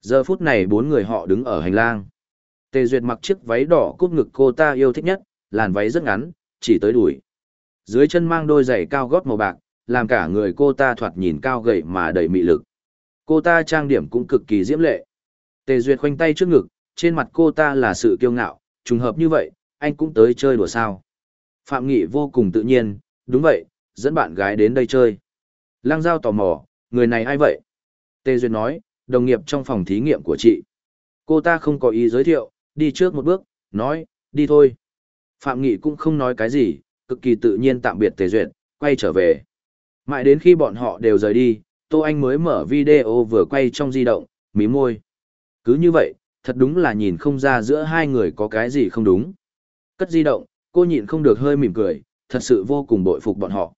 Giờ phút này bốn người họ đứng ở hành lang. Tề Duyệt mặc chiếc váy đỏ cúp ngực cô ta yêu thích nhất, làn váy rất ngắn, chỉ tới đùi. Dưới chân mang đôi giày cao gót màu bạc, làm cả người cô ta thoạt nhìn cao gầy mà đầy mị lực. Cô ta trang điểm cũng cực kỳ diễm lệ. Tề Duyệt khoanh tay trước ngực, trên mặt cô ta là sự kiêu ngạo, trùng hợp như vậy, anh cũng tới chơi đùa sao. Phạm Nghị vô cùng tự nhiên, đúng vậy, dẫn bạn gái đến đây chơi. Lang Giao tò mò, người này ai vậy? Tề Duyệt nói, đồng nghiệp trong phòng thí nghiệm của chị. Cô ta không có ý giới thiệu, đi trước một bước, nói, đi thôi. Phạm Nghị cũng không nói cái gì, cực kỳ tự nhiên tạm biệt Tề Duyệt, quay trở về. Mãi đến khi bọn họ đều rời đi, Tô Anh mới mở video vừa quay trong di động, mí môi. Cứ như vậy, thật đúng là nhìn không ra giữa hai người có cái gì không đúng. Cất di động, cô nhịn không được hơi mỉm cười, thật sự vô cùng bội phục bọn họ.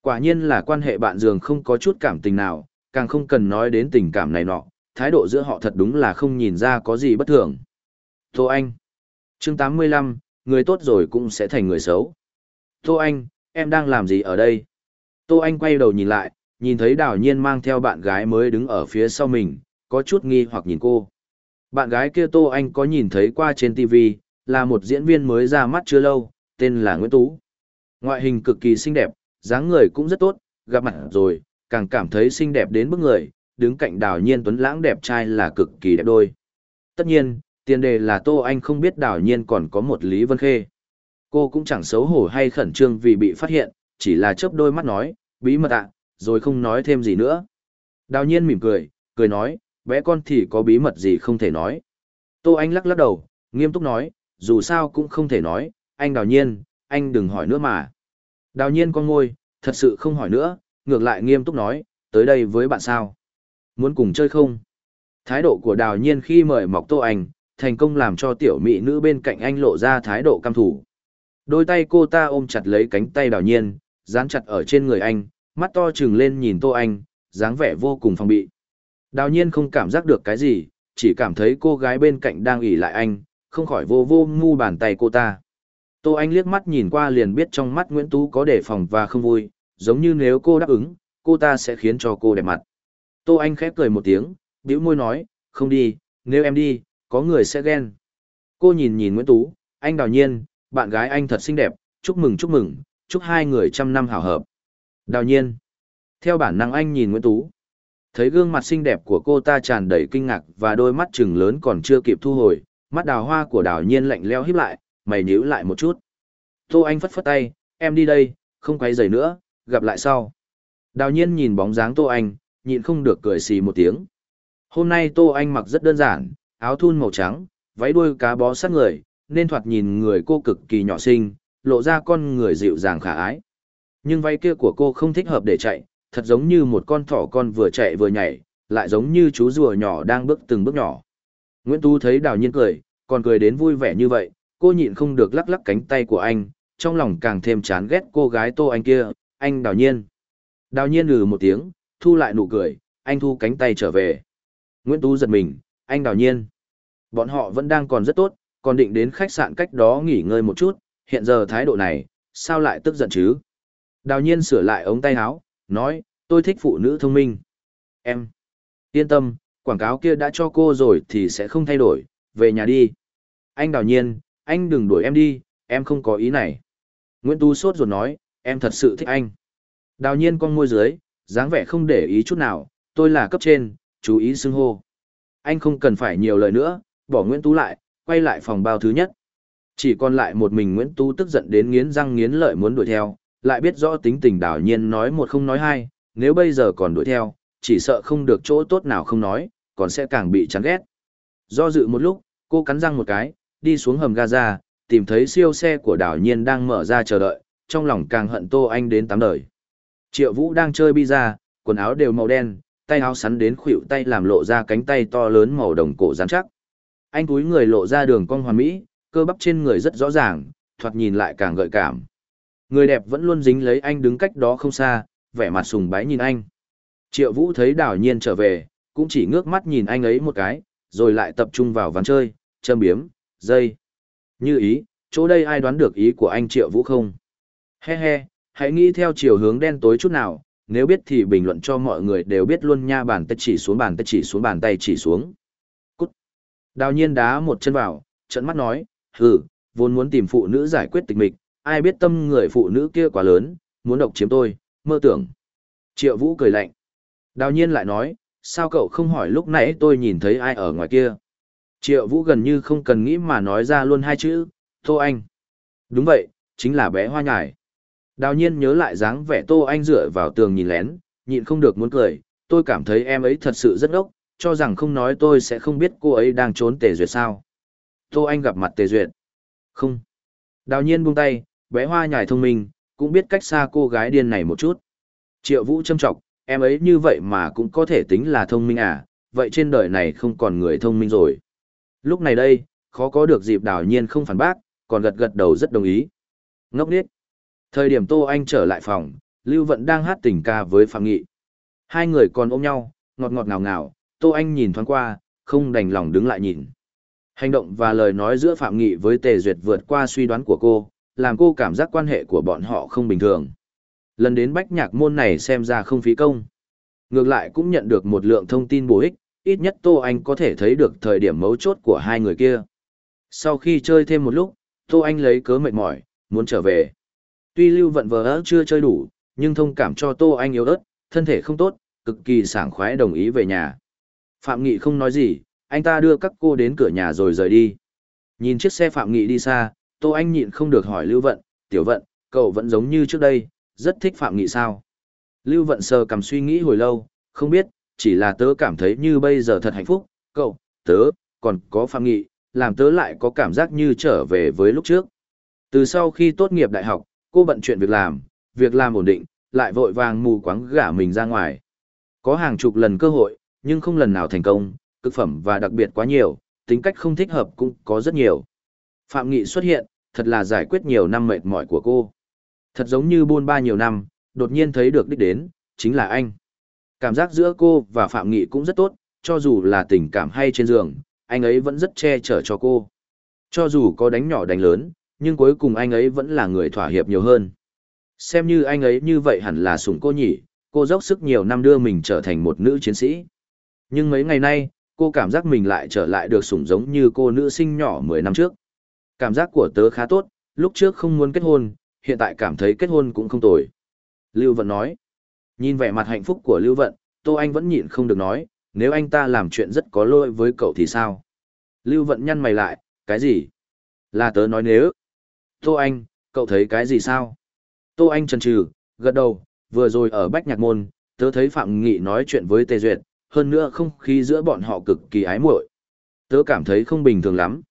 Quả nhiên là quan hệ bạn giường không có chút cảm tình nào, càng không cần nói đến tình cảm này nọ, thái độ giữa họ thật đúng là không nhìn ra có gì bất thường. Tô Anh chương 85, người tốt rồi cũng sẽ thành người xấu. Tô Anh, em đang làm gì ở đây? Tô Anh quay đầu nhìn lại, nhìn thấy đào nhiên mang theo bạn gái mới đứng ở phía sau mình, có chút nghi hoặc nhìn cô. Bạn gái kia Tô Anh có nhìn thấy qua trên TV, là một diễn viên mới ra mắt chưa lâu, tên là Nguyễn Tú. Ngoại hình cực kỳ xinh đẹp, dáng người cũng rất tốt, gặp mặt rồi, càng cảm thấy xinh đẹp đến bức người, đứng cạnh đào nhiên tuấn lãng đẹp trai là cực kỳ đẹp đôi. Tất nhiên, tiền đề là Tô Anh không biết đào nhiên còn có một Lý Vân Khê. Cô cũng chẳng xấu hổ hay khẩn trương vì bị phát hiện, chỉ là chớp đôi mắt nói, bí mật ạ, rồi không nói thêm gì nữa. Đào nhiên mỉm cười, cười nói, bé con thì có bí mật gì không thể nói. Tô Anh lắc lắc đầu, nghiêm túc nói, dù sao cũng không thể nói, anh đào nhiên, anh đừng hỏi nữa mà. Đào nhiên con ngôi, thật sự không hỏi nữa, ngược lại nghiêm túc nói, tới đây với bạn sao? Muốn cùng chơi không? Thái độ của đào nhiên khi mời mọc tô anh, thành công làm cho tiểu mỹ nữ bên cạnh anh lộ ra thái độ cam thủ. Đôi tay cô ta ôm chặt lấy cánh tay đào nhiên, dán chặt ở trên người anh, mắt to trừng lên nhìn tô anh, dáng vẻ vô cùng phòng bị. Đào nhiên không cảm giác được cái gì, chỉ cảm thấy cô gái bên cạnh đang ủy lại anh, không khỏi vô vô ngu bàn tay cô ta. Tô Anh liếc mắt nhìn qua liền biết trong mắt Nguyễn Tú có đề phòng và không vui, giống như nếu cô đáp ứng, cô ta sẽ khiến cho cô đẹp mặt. Tô Anh khép cười một tiếng, bĩu môi nói, không đi, nếu em đi, có người sẽ ghen. Cô nhìn nhìn Nguyễn Tú, anh đào nhiên, bạn gái anh thật xinh đẹp, chúc mừng chúc mừng, chúc hai người trăm năm hảo hợp. Đào nhiên. Theo bản năng anh nhìn Nguyễn Tú. Thấy gương mặt xinh đẹp của cô ta tràn đầy kinh ngạc và đôi mắt trừng lớn còn chưa kịp thu hồi, mắt đào hoa của đào nhiên lạnh leo híp lại, mày nhíu lại một chút. Tô Anh phất phất tay, em đi đây, không quay giày nữa, gặp lại sau. Đào nhiên nhìn bóng dáng Tô Anh, nhịn không được cười xì một tiếng. Hôm nay Tô Anh mặc rất đơn giản, áo thun màu trắng, váy đuôi cá bó sát người, nên thoạt nhìn người cô cực kỳ nhỏ xinh, lộ ra con người dịu dàng khả ái. Nhưng váy kia của cô không thích hợp để chạy, thật giống như một con thỏ con vừa chạy vừa nhảy, lại giống như chú rùa nhỏ đang bước từng bước nhỏ. Nguyễn Tu thấy đào nhiên cười, còn cười đến vui vẻ như vậy, cô nhịn không được lắc lắc cánh tay của anh, trong lòng càng thêm chán ghét cô gái Tô Anh kia, anh đào nhiên. Đào nhiên lừ một tiếng, thu lại nụ cười, anh thu cánh tay trở về. Nguyễn Tú giật mình, anh đào nhiên. Bọn họ vẫn đang còn rất tốt, còn định đến khách sạn cách đó nghỉ ngơi một chút, hiện giờ thái độ này, sao lại tức giận chứ? Đào nhiên sửa lại ống tay áo, nói, tôi thích phụ nữ thông minh. Em, yên tâm, quảng cáo kia đã cho cô rồi thì sẽ không thay đổi, về nhà đi. Anh đào nhiên, anh đừng đuổi em đi, em không có ý này. Nguyễn Tu sốt ruột nói, em thật sự thích anh. Đào nhiên con môi dưới, dáng vẻ không để ý chút nào, tôi là cấp trên, chú ý xưng hô. Anh không cần phải nhiều lời nữa, bỏ Nguyễn Tú lại, quay lại phòng bao thứ nhất. Chỉ còn lại một mình Nguyễn Tú tức giận đến nghiến răng nghiến lợi muốn đuổi theo, lại biết rõ tính tình đào nhiên nói một không nói hai, nếu bây giờ còn đuổi theo, chỉ sợ không được chỗ tốt nào không nói, còn sẽ càng bị chán ghét. Do dự một lúc, cô cắn răng một cái, đi xuống hầm Gaza, tìm thấy siêu xe của Đào nhiên đang mở ra chờ đợi, trong lòng càng hận Tô Anh đến tám đời. Triệu Vũ đang chơi bi ra, quần áo đều màu đen, tay áo sắn đến khuỷu tay làm lộ ra cánh tay to lớn màu đồng cổ dán chắc. Anh túi người lộ ra đường cong hoàn mỹ, cơ bắp trên người rất rõ ràng, thoạt nhìn lại càng gợi cảm. Người đẹp vẫn luôn dính lấy anh đứng cách đó không xa, vẻ mặt sùng bái nhìn anh. Triệu Vũ thấy đảo nhiên trở về, cũng chỉ ngước mắt nhìn anh ấy một cái, rồi lại tập trung vào ván chơi, châm biếm, dây. Như ý, chỗ đây ai đoán được ý của anh Triệu Vũ không? He he, hãy nghĩ theo chiều hướng đen tối chút nào, nếu biết thì bình luận cho mọi người đều biết luôn nha bàn tay chỉ xuống bàn tay chỉ xuống bàn tay chỉ xuống. Cút. Đào nhiên đá một chân vào, trận mắt nói, hừ, vốn muốn tìm phụ nữ giải quyết tình mịch, ai biết tâm người phụ nữ kia quá lớn, muốn độc chiếm tôi, mơ tưởng. Triệu Vũ cười lạnh. Đào nhiên lại nói, sao cậu không hỏi lúc nãy tôi nhìn thấy ai ở ngoài kia? Triệu Vũ gần như không cần nghĩ mà nói ra luôn hai chữ, Thô Anh. Đúng vậy, chính là bé hoa nhải. Đào nhiên nhớ lại dáng vẻ Tô Anh dựa vào tường nhìn lén, nhịn không được muốn cười, tôi cảm thấy em ấy thật sự rất ốc, cho rằng không nói tôi sẽ không biết cô ấy đang trốn Tề Duyệt sao. Tô Anh gặp mặt Tề Duyệt. Không. Đào nhiên buông tay, bé hoa nhài thông minh, cũng biết cách xa cô gái điên này một chút. Triệu Vũ châm trọng, em ấy như vậy mà cũng có thể tính là thông minh à, vậy trên đời này không còn người thông minh rồi. Lúc này đây, khó có được dịp đào nhiên không phản bác, còn gật gật đầu rất đồng ý. Ngốc điếc. Thời điểm Tô Anh trở lại phòng, Lưu Vận đang hát tình ca với Phạm Nghị. Hai người còn ôm nhau, ngọt ngọt ngào ngào, Tô Anh nhìn thoáng qua, không đành lòng đứng lại nhìn. Hành động và lời nói giữa Phạm Nghị với Tề Duyệt vượt qua suy đoán của cô, làm cô cảm giác quan hệ của bọn họ không bình thường. Lần đến bách nhạc môn này xem ra không phí công. Ngược lại cũng nhận được một lượng thông tin bổ ích, ít nhất Tô Anh có thể thấy được thời điểm mấu chốt của hai người kia. Sau khi chơi thêm một lúc, Tô Anh lấy cớ mệt mỏi, muốn trở về. Tuy Lưu Vận vờ ớ chưa chơi đủ, nhưng thông cảm cho Tô Anh yếu ớt, thân thể không tốt, cực kỳ sảng khoái đồng ý về nhà. Phạm Nghị không nói gì, anh ta đưa các cô đến cửa nhà rồi rời đi. Nhìn chiếc xe Phạm Nghị đi xa, Tô Anh nhịn không được hỏi Lưu Vận, Tiểu Vận, cậu vẫn giống như trước đây, rất thích Phạm Nghị sao? Lưu Vận sờ cầm suy nghĩ hồi lâu, không biết, chỉ là tớ cảm thấy như bây giờ thật hạnh phúc, cậu, tớ, còn có Phạm Nghị, làm tớ lại có cảm giác như trở về với lúc trước. Từ sau khi tốt nghiệp đại học, cô bận chuyện việc làm, việc làm ổn định, lại vội vàng mù quáng gả mình ra ngoài. Có hàng chục lần cơ hội, nhưng không lần nào thành công, cực phẩm và đặc biệt quá nhiều, tính cách không thích hợp cũng có rất nhiều. Phạm Nghị xuất hiện, thật là giải quyết nhiều năm mệt mỏi của cô. Thật giống như buôn ba nhiều năm, đột nhiên thấy được đích đến, chính là anh. Cảm giác giữa cô và Phạm Nghị cũng rất tốt, cho dù là tình cảm hay trên giường, anh ấy vẫn rất che chở cho cô. Cho dù có đánh nhỏ đánh lớn, nhưng cuối cùng anh ấy vẫn là người thỏa hiệp nhiều hơn. Xem như anh ấy như vậy hẳn là sủng cô nhỉ, cô dốc sức nhiều năm đưa mình trở thành một nữ chiến sĩ. Nhưng mấy ngày nay, cô cảm giác mình lại trở lại được sủng giống như cô nữ sinh nhỏ 10 năm trước. Cảm giác của tớ khá tốt, lúc trước không muốn kết hôn, hiện tại cảm thấy kết hôn cũng không tồi. Lưu Vận nói, nhìn vẻ mặt hạnh phúc của Lưu Vận, Tô Anh vẫn nhịn không được nói, nếu anh ta làm chuyện rất có lỗi với cậu thì sao? Lưu Vận nhăn mày lại, cái gì? Là tớ nói nếu, Tô Anh, cậu thấy cái gì sao? Tô Anh chần chừ, gật đầu, vừa rồi ở Bách Nhạc Môn, tớ thấy Phạm Nghị nói chuyện với Tề Duyệt, hơn nữa không khí giữa bọn họ cực kỳ ái muội. Tớ cảm thấy không bình thường lắm.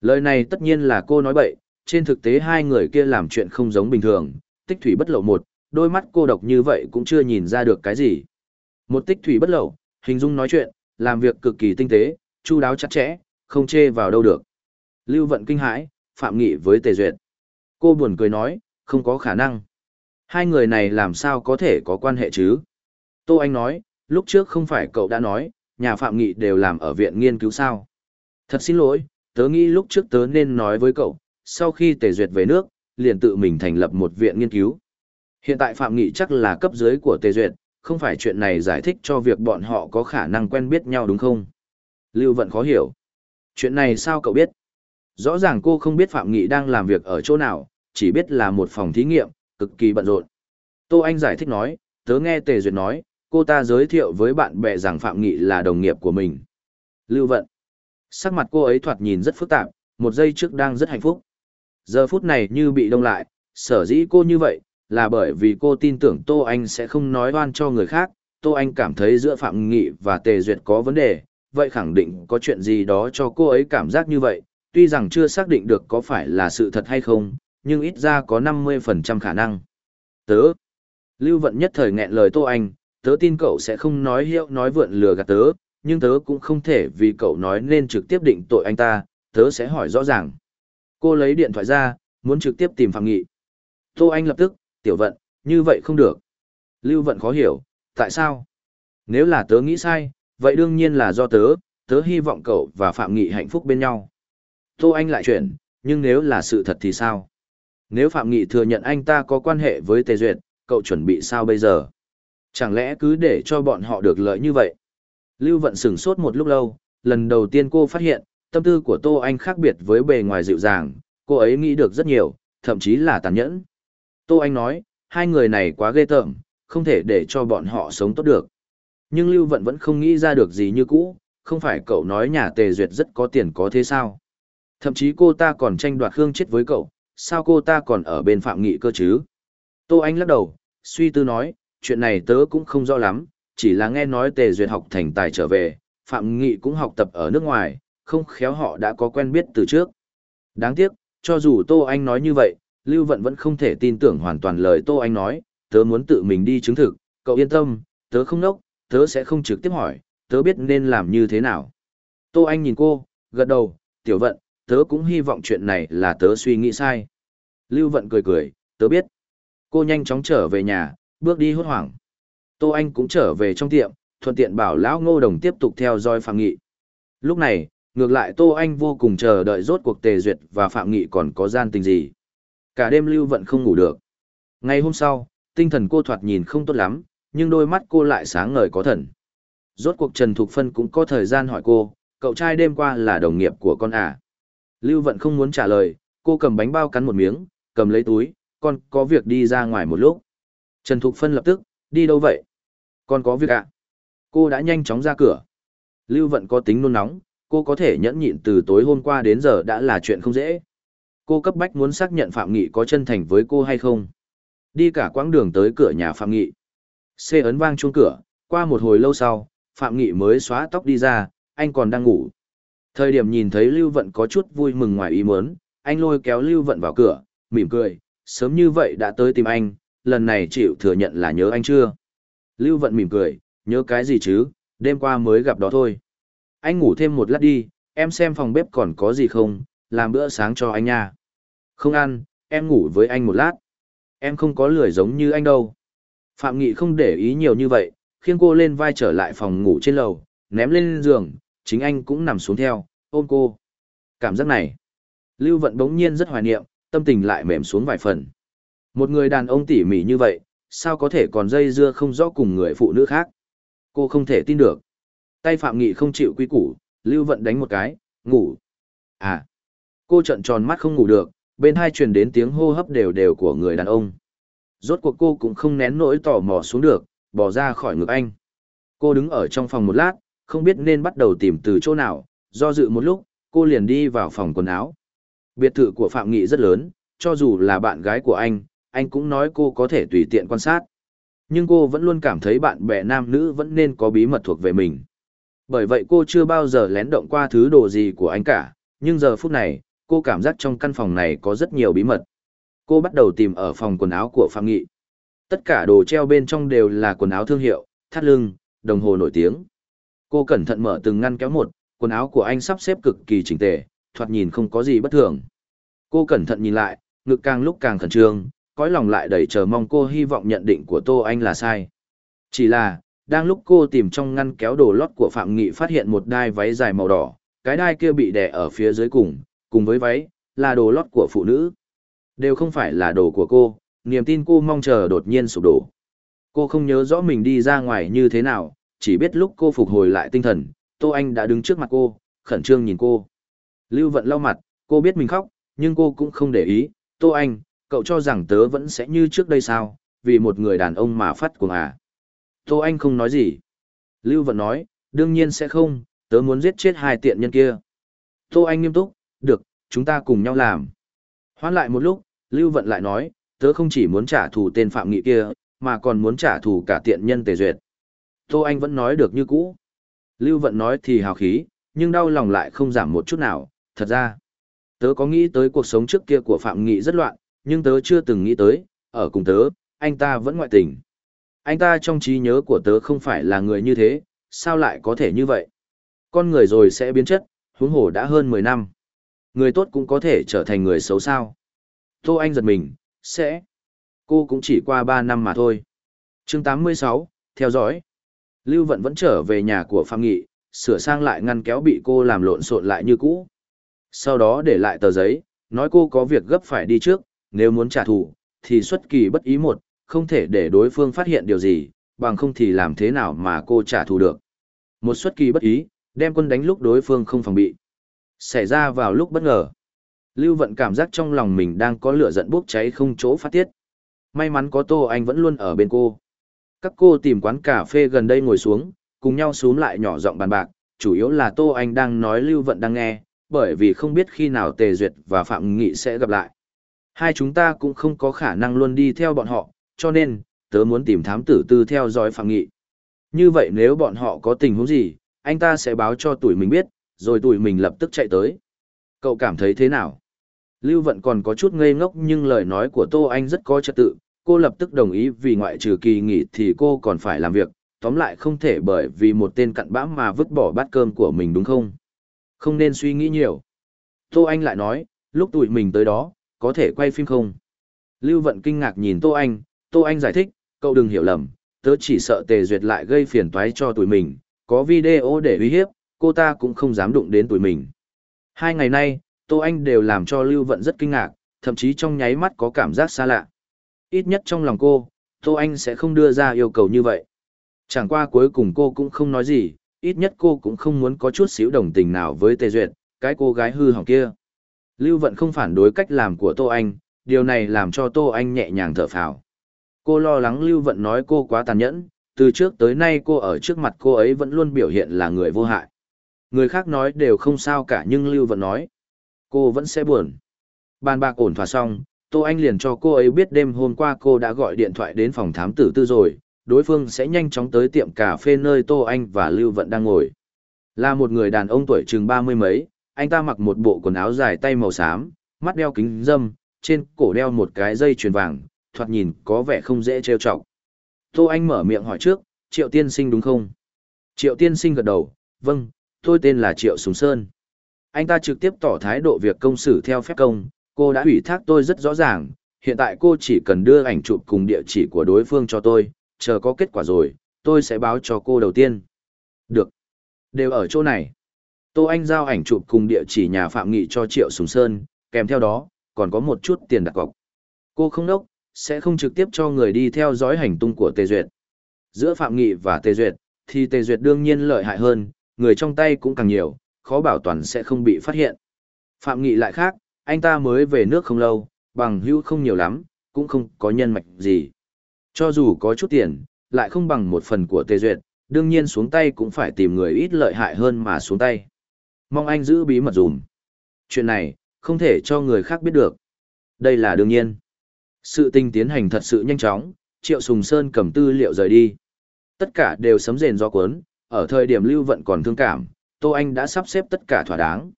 Lời này tất nhiên là cô nói bậy, trên thực tế hai người kia làm chuyện không giống bình thường, tích thủy bất lậu một, đôi mắt cô độc như vậy cũng chưa nhìn ra được cái gì. Một tích thủy bất lậu, hình dung nói chuyện, làm việc cực kỳ tinh tế, chu đáo chặt chẽ, không chê vào đâu được. Lưu vận kinh hãi, phạm nghị với Tề Duyệt. Cô buồn cười nói, không có khả năng. Hai người này làm sao có thể có quan hệ chứ? Tô Anh nói, lúc trước không phải cậu đã nói, nhà Phạm Nghị đều làm ở viện nghiên cứu sao. Thật xin lỗi, tớ nghĩ lúc trước tớ nên nói với cậu, sau khi tề duyệt về nước, liền tự mình thành lập một viện nghiên cứu. Hiện tại Phạm Nghị chắc là cấp dưới của tề duyệt, không phải chuyện này giải thích cho việc bọn họ có khả năng quen biết nhau đúng không? Lưu Vận khó hiểu. Chuyện này sao cậu biết? Rõ ràng cô không biết Phạm Nghị đang làm việc ở chỗ nào, chỉ biết là một phòng thí nghiệm, cực kỳ bận rộn. Tô Anh giải thích nói, tớ nghe Tề Duyệt nói, cô ta giới thiệu với bạn bè rằng Phạm Nghị là đồng nghiệp của mình. Lưu vận. Sắc mặt cô ấy thoạt nhìn rất phức tạp, một giây trước đang rất hạnh phúc. Giờ phút này như bị đông lại, sở dĩ cô như vậy, là bởi vì cô tin tưởng Tô Anh sẽ không nói oan cho người khác. Tô Anh cảm thấy giữa Phạm Nghị và Tề Duyệt có vấn đề, vậy khẳng định có chuyện gì đó cho cô ấy cảm giác như vậy, tuy rằng chưa xác định được có phải là sự thật hay không, nhưng ít ra có 50% khả năng. Tớ. Lưu Vận nhất thời nghẹn lời Tô Anh, tớ tin cậu sẽ không nói hiệu nói vượn lừa gạt tớ, nhưng tớ cũng không thể vì cậu nói nên trực tiếp định tội anh ta, tớ sẽ hỏi rõ ràng. Cô lấy điện thoại ra, muốn trực tiếp tìm Phạm Nghị. Tô Anh lập tức, tiểu vận, như vậy không được. Lưu vận khó hiểu, tại sao? Nếu là tớ nghĩ sai, vậy đương nhiên là do tớ, tớ hy vọng cậu và Phạm Nghị hạnh phúc bên nhau. Tô Anh lại chuyển, nhưng nếu là sự thật thì sao? Nếu Phạm Nghị thừa nhận anh ta có quan hệ với Tề Duyệt, cậu chuẩn bị sao bây giờ? Chẳng lẽ cứ để cho bọn họ được lợi như vậy? Lưu Vận sửng sốt một lúc lâu, lần đầu tiên cô phát hiện, tâm tư của Tô Anh khác biệt với bề ngoài dịu dàng, cô ấy nghĩ được rất nhiều, thậm chí là tàn nhẫn. Tô Anh nói, hai người này quá ghê tởm, không thể để cho bọn họ sống tốt được. Nhưng Lưu Vận vẫn không nghĩ ra được gì như cũ, không phải cậu nói nhà Tề Duyệt rất có tiền có thế sao? Thậm chí cô ta còn tranh đoạt Khương chết với cậu, sao cô ta còn ở bên Phạm Nghị cơ chứ? Tô Anh lắc đầu, suy tư nói, chuyện này tớ cũng không rõ lắm, chỉ là nghe nói Tề Duyệt học thành tài trở về, Phạm Nghị cũng học tập ở nước ngoài, không khéo họ đã có quen biết từ trước. Đáng tiếc, cho dù Tô Anh nói như vậy, Lưu Vận vẫn không thể tin tưởng hoàn toàn lời Tô Anh nói, tớ muốn tự mình đi chứng thực, cậu yên tâm, tớ không nốc, tớ sẽ không trực tiếp hỏi, tớ biết nên làm như thế nào. Tô Anh nhìn cô, gật đầu, tiểu vận, tớ cũng hy vọng chuyện này là tớ suy nghĩ sai. Lưu Vận cười cười, tớ biết. Cô nhanh chóng trở về nhà, bước đi hốt hoảng. Tô Anh cũng trở về trong tiệm, thuận tiện bảo lão ngô đồng tiếp tục theo dõi phạm nghị. Lúc này, ngược lại Tô Anh vô cùng chờ đợi rốt cuộc tề duyệt và phạm nghị còn có gian tình gì. Cả đêm Lưu Vận không ngủ được. Ngày hôm sau, tinh thần cô thoạt nhìn không tốt lắm, nhưng đôi mắt cô lại sáng ngời có thần. Rốt cuộc Trần Thục Phân cũng có thời gian hỏi cô, cậu trai đêm qua là đồng nghiệp của con à? Lưu Vận không muốn trả lời, cô cầm bánh bao cắn một miếng, cầm lấy túi, con có việc đi ra ngoài một lúc. Trần Thục Phân lập tức, đi đâu vậy? Con có việc ạ. À? Cô đã nhanh chóng ra cửa. Lưu Vận có tính nôn nóng, cô có thể nhẫn nhịn từ tối hôm qua đến giờ đã là chuyện không dễ. Cô cấp bách muốn xác nhận Phạm Nghị có chân thành với cô hay không. Đi cả quãng đường tới cửa nhà Phạm Nghị. Xe ấn vang chuông cửa, qua một hồi lâu sau, Phạm Nghị mới xóa tóc đi ra, anh còn đang ngủ. Thời điểm nhìn thấy Lưu Vận có chút vui mừng ngoài ý muốn, anh lôi kéo Lưu Vận vào cửa, mỉm cười, sớm như vậy đã tới tìm anh, lần này chịu thừa nhận là nhớ anh chưa? Lưu Vận mỉm cười, nhớ cái gì chứ, đêm qua mới gặp đó thôi. Anh ngủ thêm một lát đi, em xem phòng bếp còn có gì không, làm bữa sáng cho anh nha. Không ăn, em ngủ với anh một lát. Em không có lười giống như anh đâu. Phạm Nghị không để ý nhiều như vậy, khiêng cô lên vai trở lại phòng ngủ trên lầu, ném lên giường, chính anh cũng nằm xuống theo, ôm cô. Cảm giác này, Lưu Vận bỗng nhiên rất hoài niệm, tâm tình lại mềm xuống vài phần. Một người đàn ông tỉ mỉ như vậy, sao có thể còn dây dưa không rõ cùng người phụ nữ khác? Cô không thể tin được. Tay Phạm Nghị không chịu quy củ, Lưu Vận đánh một cái, ngủ. À, cô trợn tròn mắt không ngủ được, bên hai truyền đến tiếng hô hấp đều đều của người đàn ông. Rốt cuộc cô cũng không nén nỗi tò mò xuống được, bỏ ra khỏi ngực anh. Cô đứng ở trong phòng một lát, không biết nên bắt đầu tìm từ chỗ nào, do dự một lúc, cô liền đi vào phòng quần áo. Biệt thự của Phạm Nghị rất lớn, cho dù là bạn gái của anh, anh cũng nói cô có thể tùy tiện quan sát. Nhưng cô vẫn luôn cảm thấy bạn bè nam nữ vẫn nên có bí mật thuộc về mình. Bởi vậy cô chưa bao giờ lén động qua thứ đồ gì của anh cả, nhưng giờ phút này, cô cảm giác trong căn phòng này có rất nhiều bí mật. Cô bắt đầu tìm ở phòng quần áo của Phạm Nghị. Tất cả đồ treo bên trong đều là quần áo thương hiệu, thắt lưng, đồng hồ nổi tiếng. Cô cẩn thận mở từng ngăn kéo một, quần áo của anh sắp xếp cực kỳ chỉnh tề, thoạt nhìn không có gì bất thường. Cô cẩn thận nhìn lại, ngực càng lúc càng khẩn trương, cõi lòng lại đầy chờ mong cô hy vọng nhận định của Tô Anh là sai. Chỉ là, đang lúc cô tìm trong ngăn kéo đồ lót của Phạm Nghị phát hiện một đai váy dài màu đỏ, cái đai kia bị đè ở phía dưới cùng, cùng với váy, là đồ lót của phụ nữ. Đều không phải là đồ của cô, niềm tin cô mong chờ đột nhiên sụp đổ. Cô không nhớ rõ mình đi ra ngoài như thế nào, chỉ biết lúc cô phục hồi lại tinh thần, Tô Anh đã đứng trước mặt cô, khẩn trương nhìn cô. Lưu Vận lau mặt, cô biết mình khóc, nhưng cô cũng không để ý. Tô Anh, cậu cho rằng tớ vẫn sẽ như trước đây sao, vì một người đàn ông mà phát cuồng à. Tô Anh không nói gì. Lưu Vận nói, đương nhiên sẽ không, tớ muốn giết chết hai tiện nhân kia. Tô Anh nghiêm túc, được, chúng ta cùng nhau làm. Hoãn lại một lúc, Lưu Vận lại nói, tớ không chỉ muốn trả thù tên Phạm Nghị kia, mà còn muốn trả thù cả tiện nhân Tề Duyệt. Tô Anh vẫn nói được như cũ. Lưu Vận nói thì hào khí, nhưng đau lòng lại không giảm một chút nào, thật ra. Tớ có nghĩ tới cuộc sống trước kia của Phạm Nghị rất loạn, nhưng tớ chưa từng nghĩ tới, ở cùng tớ, anh ta vẫn ngoại tình. Anh ta trong trí nhớ của tớ không phải là người như thế, sao lại có thể như vậy? Con người rồi sẽ biến chất, huống hồ đã hơn 10 năm. Người tốt cũng có thể trở thành người xấu sao. Tô Anh giật mình, sẽ. Cô cũng chỉ qua 3 năm mà thôi. chương 86, theo dõi. Lưu Vận vẫn trở về nhà của Phạm Nghị, sửa sang lại ngăn kéo bị cô làm lộn xộn lại như cũ. Sau đó để lại tờ giấy, nói cô có việc gấp phải đi trước, nếu muốn trả thù, thì xuất kỳ bất ý một, không thể để đối phương phát hiện điều gì, bằng không thì làm thế nào mà cô trả thù được. Một xuất kỳ bất ý, đem quân đánh lúc đối phương không phòng bị. Xảy ra vào lúc bất ngờ. Lưu Vận cảm giác trong lòng mình đang có lửa giận bốc cháy không chỗ phát tiết. May mắn có Tô Anh vẫn luôn ở bên cô. Các cô tìm quán cà phê gần đây ngồi xuống, cùng nhau xuống lại nhỏ giọng bàn bạc, chủ yếu là Tô Anh đang nói Lưu Vận đang nghe, bởi vì không biết khi nào Tề Duyệt và Phạm Nghị sẽ gặp lại. Hai chúng ta cũng không có khả năng luôn đi theo bọn họ, cho nên, tớ muốn tìm thám tử tư theo dõi Phạm Nghị. Như vậy nếu bọn họ có tình huống gì, anh ta sẽ báo cho tụi mình biết, rồi tụi mình lập tức chạy tới. Cậu cảm thấy thế nào? Lưu Vận còn có chút ngây ngốc nhưng lời nói của Tô Anh rất có trật tự, cô lập tức đồng ý vì ngoại trừ kỳ nghỉ thì cô còn phải làm việc, tóm lại không thể bởi vì một tên cặn bã mà vứt bỏ bát cơm của mình đúng không? Không nên suy nghĩ nhiều. Tô Anh lại nói, lúc tụi mình tới đó, có thể quay phim không? Lưu Vận kinh ngạc nhìn Tô Anh, Tô Anh giải thích, cậu đừng hiểu lầm, tớ chỉ sợ Tề Duyệt lại gây phiền toái cho tụi mình, có video để uy hiếp, cô ta cũng không dám đụng đến tụi mình. Hai ngày nay, Tô Anh đều làm cho Lưu Vận rất kinh ngạc, thậm chí trong nháy mắt có cảm giác xa lạ. Ít nhất trong lòng cô, Tô Anh sẽ không đưa ra yêu cầu như vậy. Chẳng qua cuối cùng cô cũng không nói gì, ít nhất cô cũng không muốn có chút xíu đồng tình nào với Tề Duyệt, cái cô gái hư hỏng kia. Lưu Vận không phản đối cách làm của Tô Anh, điều này làm cho Tô Anh nhẹ nhàng thở phào. Cô lo lắng Lưu Vận nói cô quá tàn nhẫn, từ trước tới nay cô ở trước mặt cô ấy vẫn luôn biểu hiện là người vô hại. Người khác nói đều không sao cả nhưng Lưu Vận nói, cô vẫn sẽ buồn. Bàn bạc ổn thỏa xong, Tô Anh liền cho cô ấy biết đêm hôm qua cô đã gọi điện thoại đến phòng thám tử tư rồi, đối phương sẽ nhanh chóng tới tiệm cà phê nơi Tô Anh và Lưu Vận đang ngồi. Là một người đàn ông tuổi chừng ba mươi mấy, anh ta mặc một bộ quần áo dài tay màu xám, mắt đeo kính dâm, trên cổ đeo một cái dây chuyền vàng, thoạt nhìn có vẻ không dễ trêu chọc. Tô Anh mở miệng hỏi trước, Triệu Tiên Sinh đúng không? Triệu Tiên Sinh gật đầu, vâng, tôi tên là Triệu Sùng Sơn. Anh ta trực tiếp tỏ thái độ việc công xử theo phép công, cô đã ủy thác tôi rất rõ ràng, hiện tại cô chỉ cần đưa ảnh chụp cùng địa chỉ của đối phương cho tôi, chờ có kết quả rồi, tôi sẽ báo cho cô đầu tiên. Được. Đều ở chỗ này. Tô Anh giao ảnh chụp cùng địa chỉ nhà Phạm Nghị cho Triệu Sùng Sơn, kèm theo đó, còn có một chút tiền đặt cọc. Cô không đốc, sẽ không trực tiếp cho người đi theo dõi hành tung của Tề Duyệt. Giữa Phạm Nghị và Tề Duyệt, thì Tề Duyệt đương nhiên lợi hại hơn, người trong tay cũng càng nhiều, khó bảo toàn sẽ không bị phát hiện. Phạm Nghị lại khác, anh ta mới về nước không lâu, bằng hữu không nhiều lắm, cũng không có nhân mạch gì. Cho dù có chút tiền, lại không bằng một phần của Tề Duyệt, đương nhiên xuống tay cũng phải tìm người ít lợi hại hơn mà xuống tay. Mong anh giữ bí mật dùm. Chuyện này, không thể cho người khác biết được. Đây là đương nhiên. Sự tình tiến hành thật sự nhanh chóng, Triệu Sùng Sơn cầm tư liệu rời đi. Tất cả đều sấm rền do cuốn, ở thời điểm Lưu Vận còn thương cảm, Tô Anh đã sắp xếp tất cả thỏa đáng.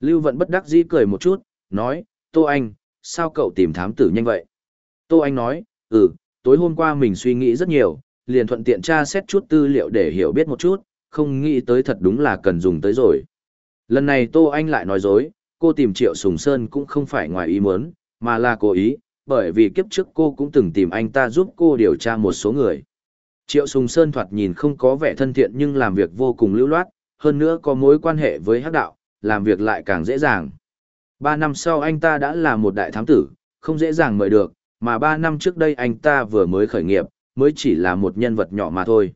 Lưu Vận bất đắc dĩ cười một chút, nói, Tô Anh, sao cậu tìm thám tử nhanh vậy? Tô Anh nói, ừ, tối hôm qua mình suy nghĩ rất nhiều, liền thuận tiện tra xét chút tư liệu để hiểu biết một chút, không nghĩ tới thật đúng là cần dùng tới rồi. Lần này Tô Anh lại nói dối, cô tìm Triệu Sùng Sơn cũng không phải ngoài ý muốn, mà là cố ý, bởi vì kiếp trước cô cũng từng tìm anh ta giúp cô điều tra một số người. Triệu Sùng Sơn thoạt nhìn không có vẻ thân thiện nhưng làm việc vô cùng lưu loát, hơn nữa có mối quan hệ với hắc đạo, làm việc lại càng dễ dàng. Ba năm sau anh ta đã là một đại thám tử, không dễ dàng mời được, mà ba năm trước đây anh ta vừa mới khởi nghiệp, mới chỉ là một nhân vật nhỏ mà thôi.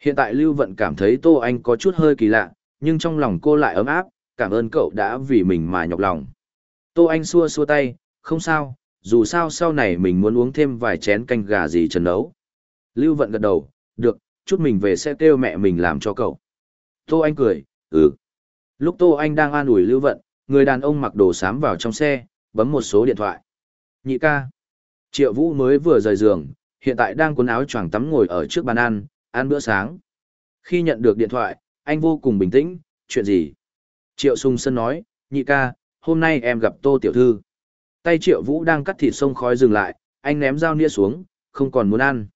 Hiện tại Lưu Vận cảm thấy Tô Anh có chút hơi kỳ lạ, nhưng trong lòng cô lại ấm áp, cảm ơn cậu đã vì mình mà nhọc lòng. Tô Anh xua xua tay, không sao, dù sao sau này mình muốn uống thêm vài chén canh gà gì trần nấu. Lưu Vận gật đầu, được, chút mình về sẽ kêu mẹ mình làm cho cậu. Tô Anh cười, ừ. Lúc Tô Anh đang an ủi Lưu Vận, người đàn ông mặc đồ sám vào trong xe, bấm một số điện thoại. Nhị ca. Triệu Vũ mới vừa rời giường, hiện tại đang cuốn áo choàng tắm ngồi ở trước bàn ăn, ăn bữa sáng. Khi nhận được điện thoại, anh vô cùng bình tĩnh, chuyện gì? Triệu Sung Sơn nói, nhị ca, hôm nay em gặp Tô Tiểu Thư. Tay Triệu Vũ đang cắt thịt sông khói dừng lại, anh ném dao nia xuống, không còn muốn ăn.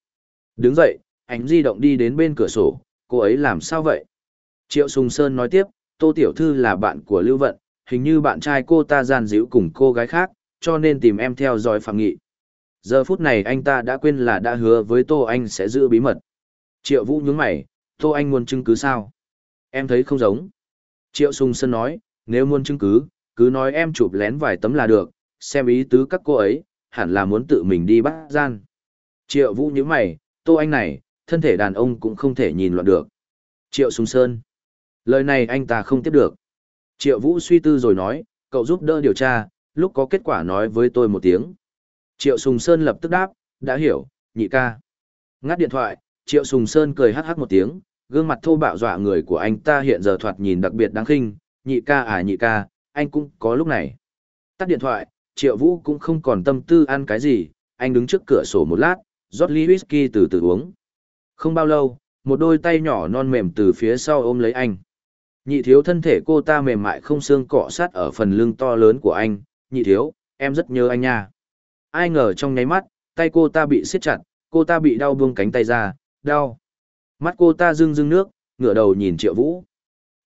Đứng dậy, anh di động đi đến bên cửa sổ, cô ấy làm sao vậy? Triệu Sùng Sơn nói tiếp, Tô Tiểu Thư là bạn của Lưu Vận, hình như bạn trai cô ta gian díu cùng cô gái khác, cho nên tìm em theo dõi phạm nghị. Giờ phút này anh ta đã quên là đã hứa với Tô Anh sẽ giữ bí mật. Triệu Vũ nhướng mày, Tô Anh muốn chứng cứ sao? Em thấy không giống. Triệu Sùng Sơn nói, nếu muốn chứng cứ, cứ nói em chụp lén vài tấm là được, xem ý tứ các cô ấy, hẳn là muốn tự mình đi bắt gian. Triệu Vũ nhướng mày, Tô Anh này, thân thể đàn ông cũng không thể nhìn loạn được. Triệu Sùng Sơn. Lời này anh ta không tiếp được. Triệu Vũ suy tư rồi nói, cậu giúp đỡ điều tra, lúc có kết quả nói với tôi một tiếng. Triệu Sùng Sơn lập tức đáp, đã hiểu, nhị ca. Ngắt điện thoại, Triệu Sùng Sơn cười hắc hắc một tiếng, gương mặt thô bạo dọa người của anh ta hiện giờ thoạt nhìn đặc biệt đáng khinh, nhị ca à nhị ca, anh cũng có lúc này. Tắt điện thoại, Triệu Vũ cũng không còn tâm tư ăn cái gì, anh đứng trước cửa sổ một lát, rót ly whisky từ từ uống. Không bao lâu, một đôi tay nhỏ non mềm từ phía sau ôm lấy anh. Nhị thiếu thân thể cô ta mềm mại không xương cọ sát ở phần lưng to lớn của anh, nhị thiếu, em rất nhớ anh nha. Ai ngờ trong nháy mắt, tay cô ta bị siết chặt, cô ta bị đau buông cánh tay ra, đau. Mắt cô ta rưng rưng nước, ngửa đầu nhìn Triệu Vũ.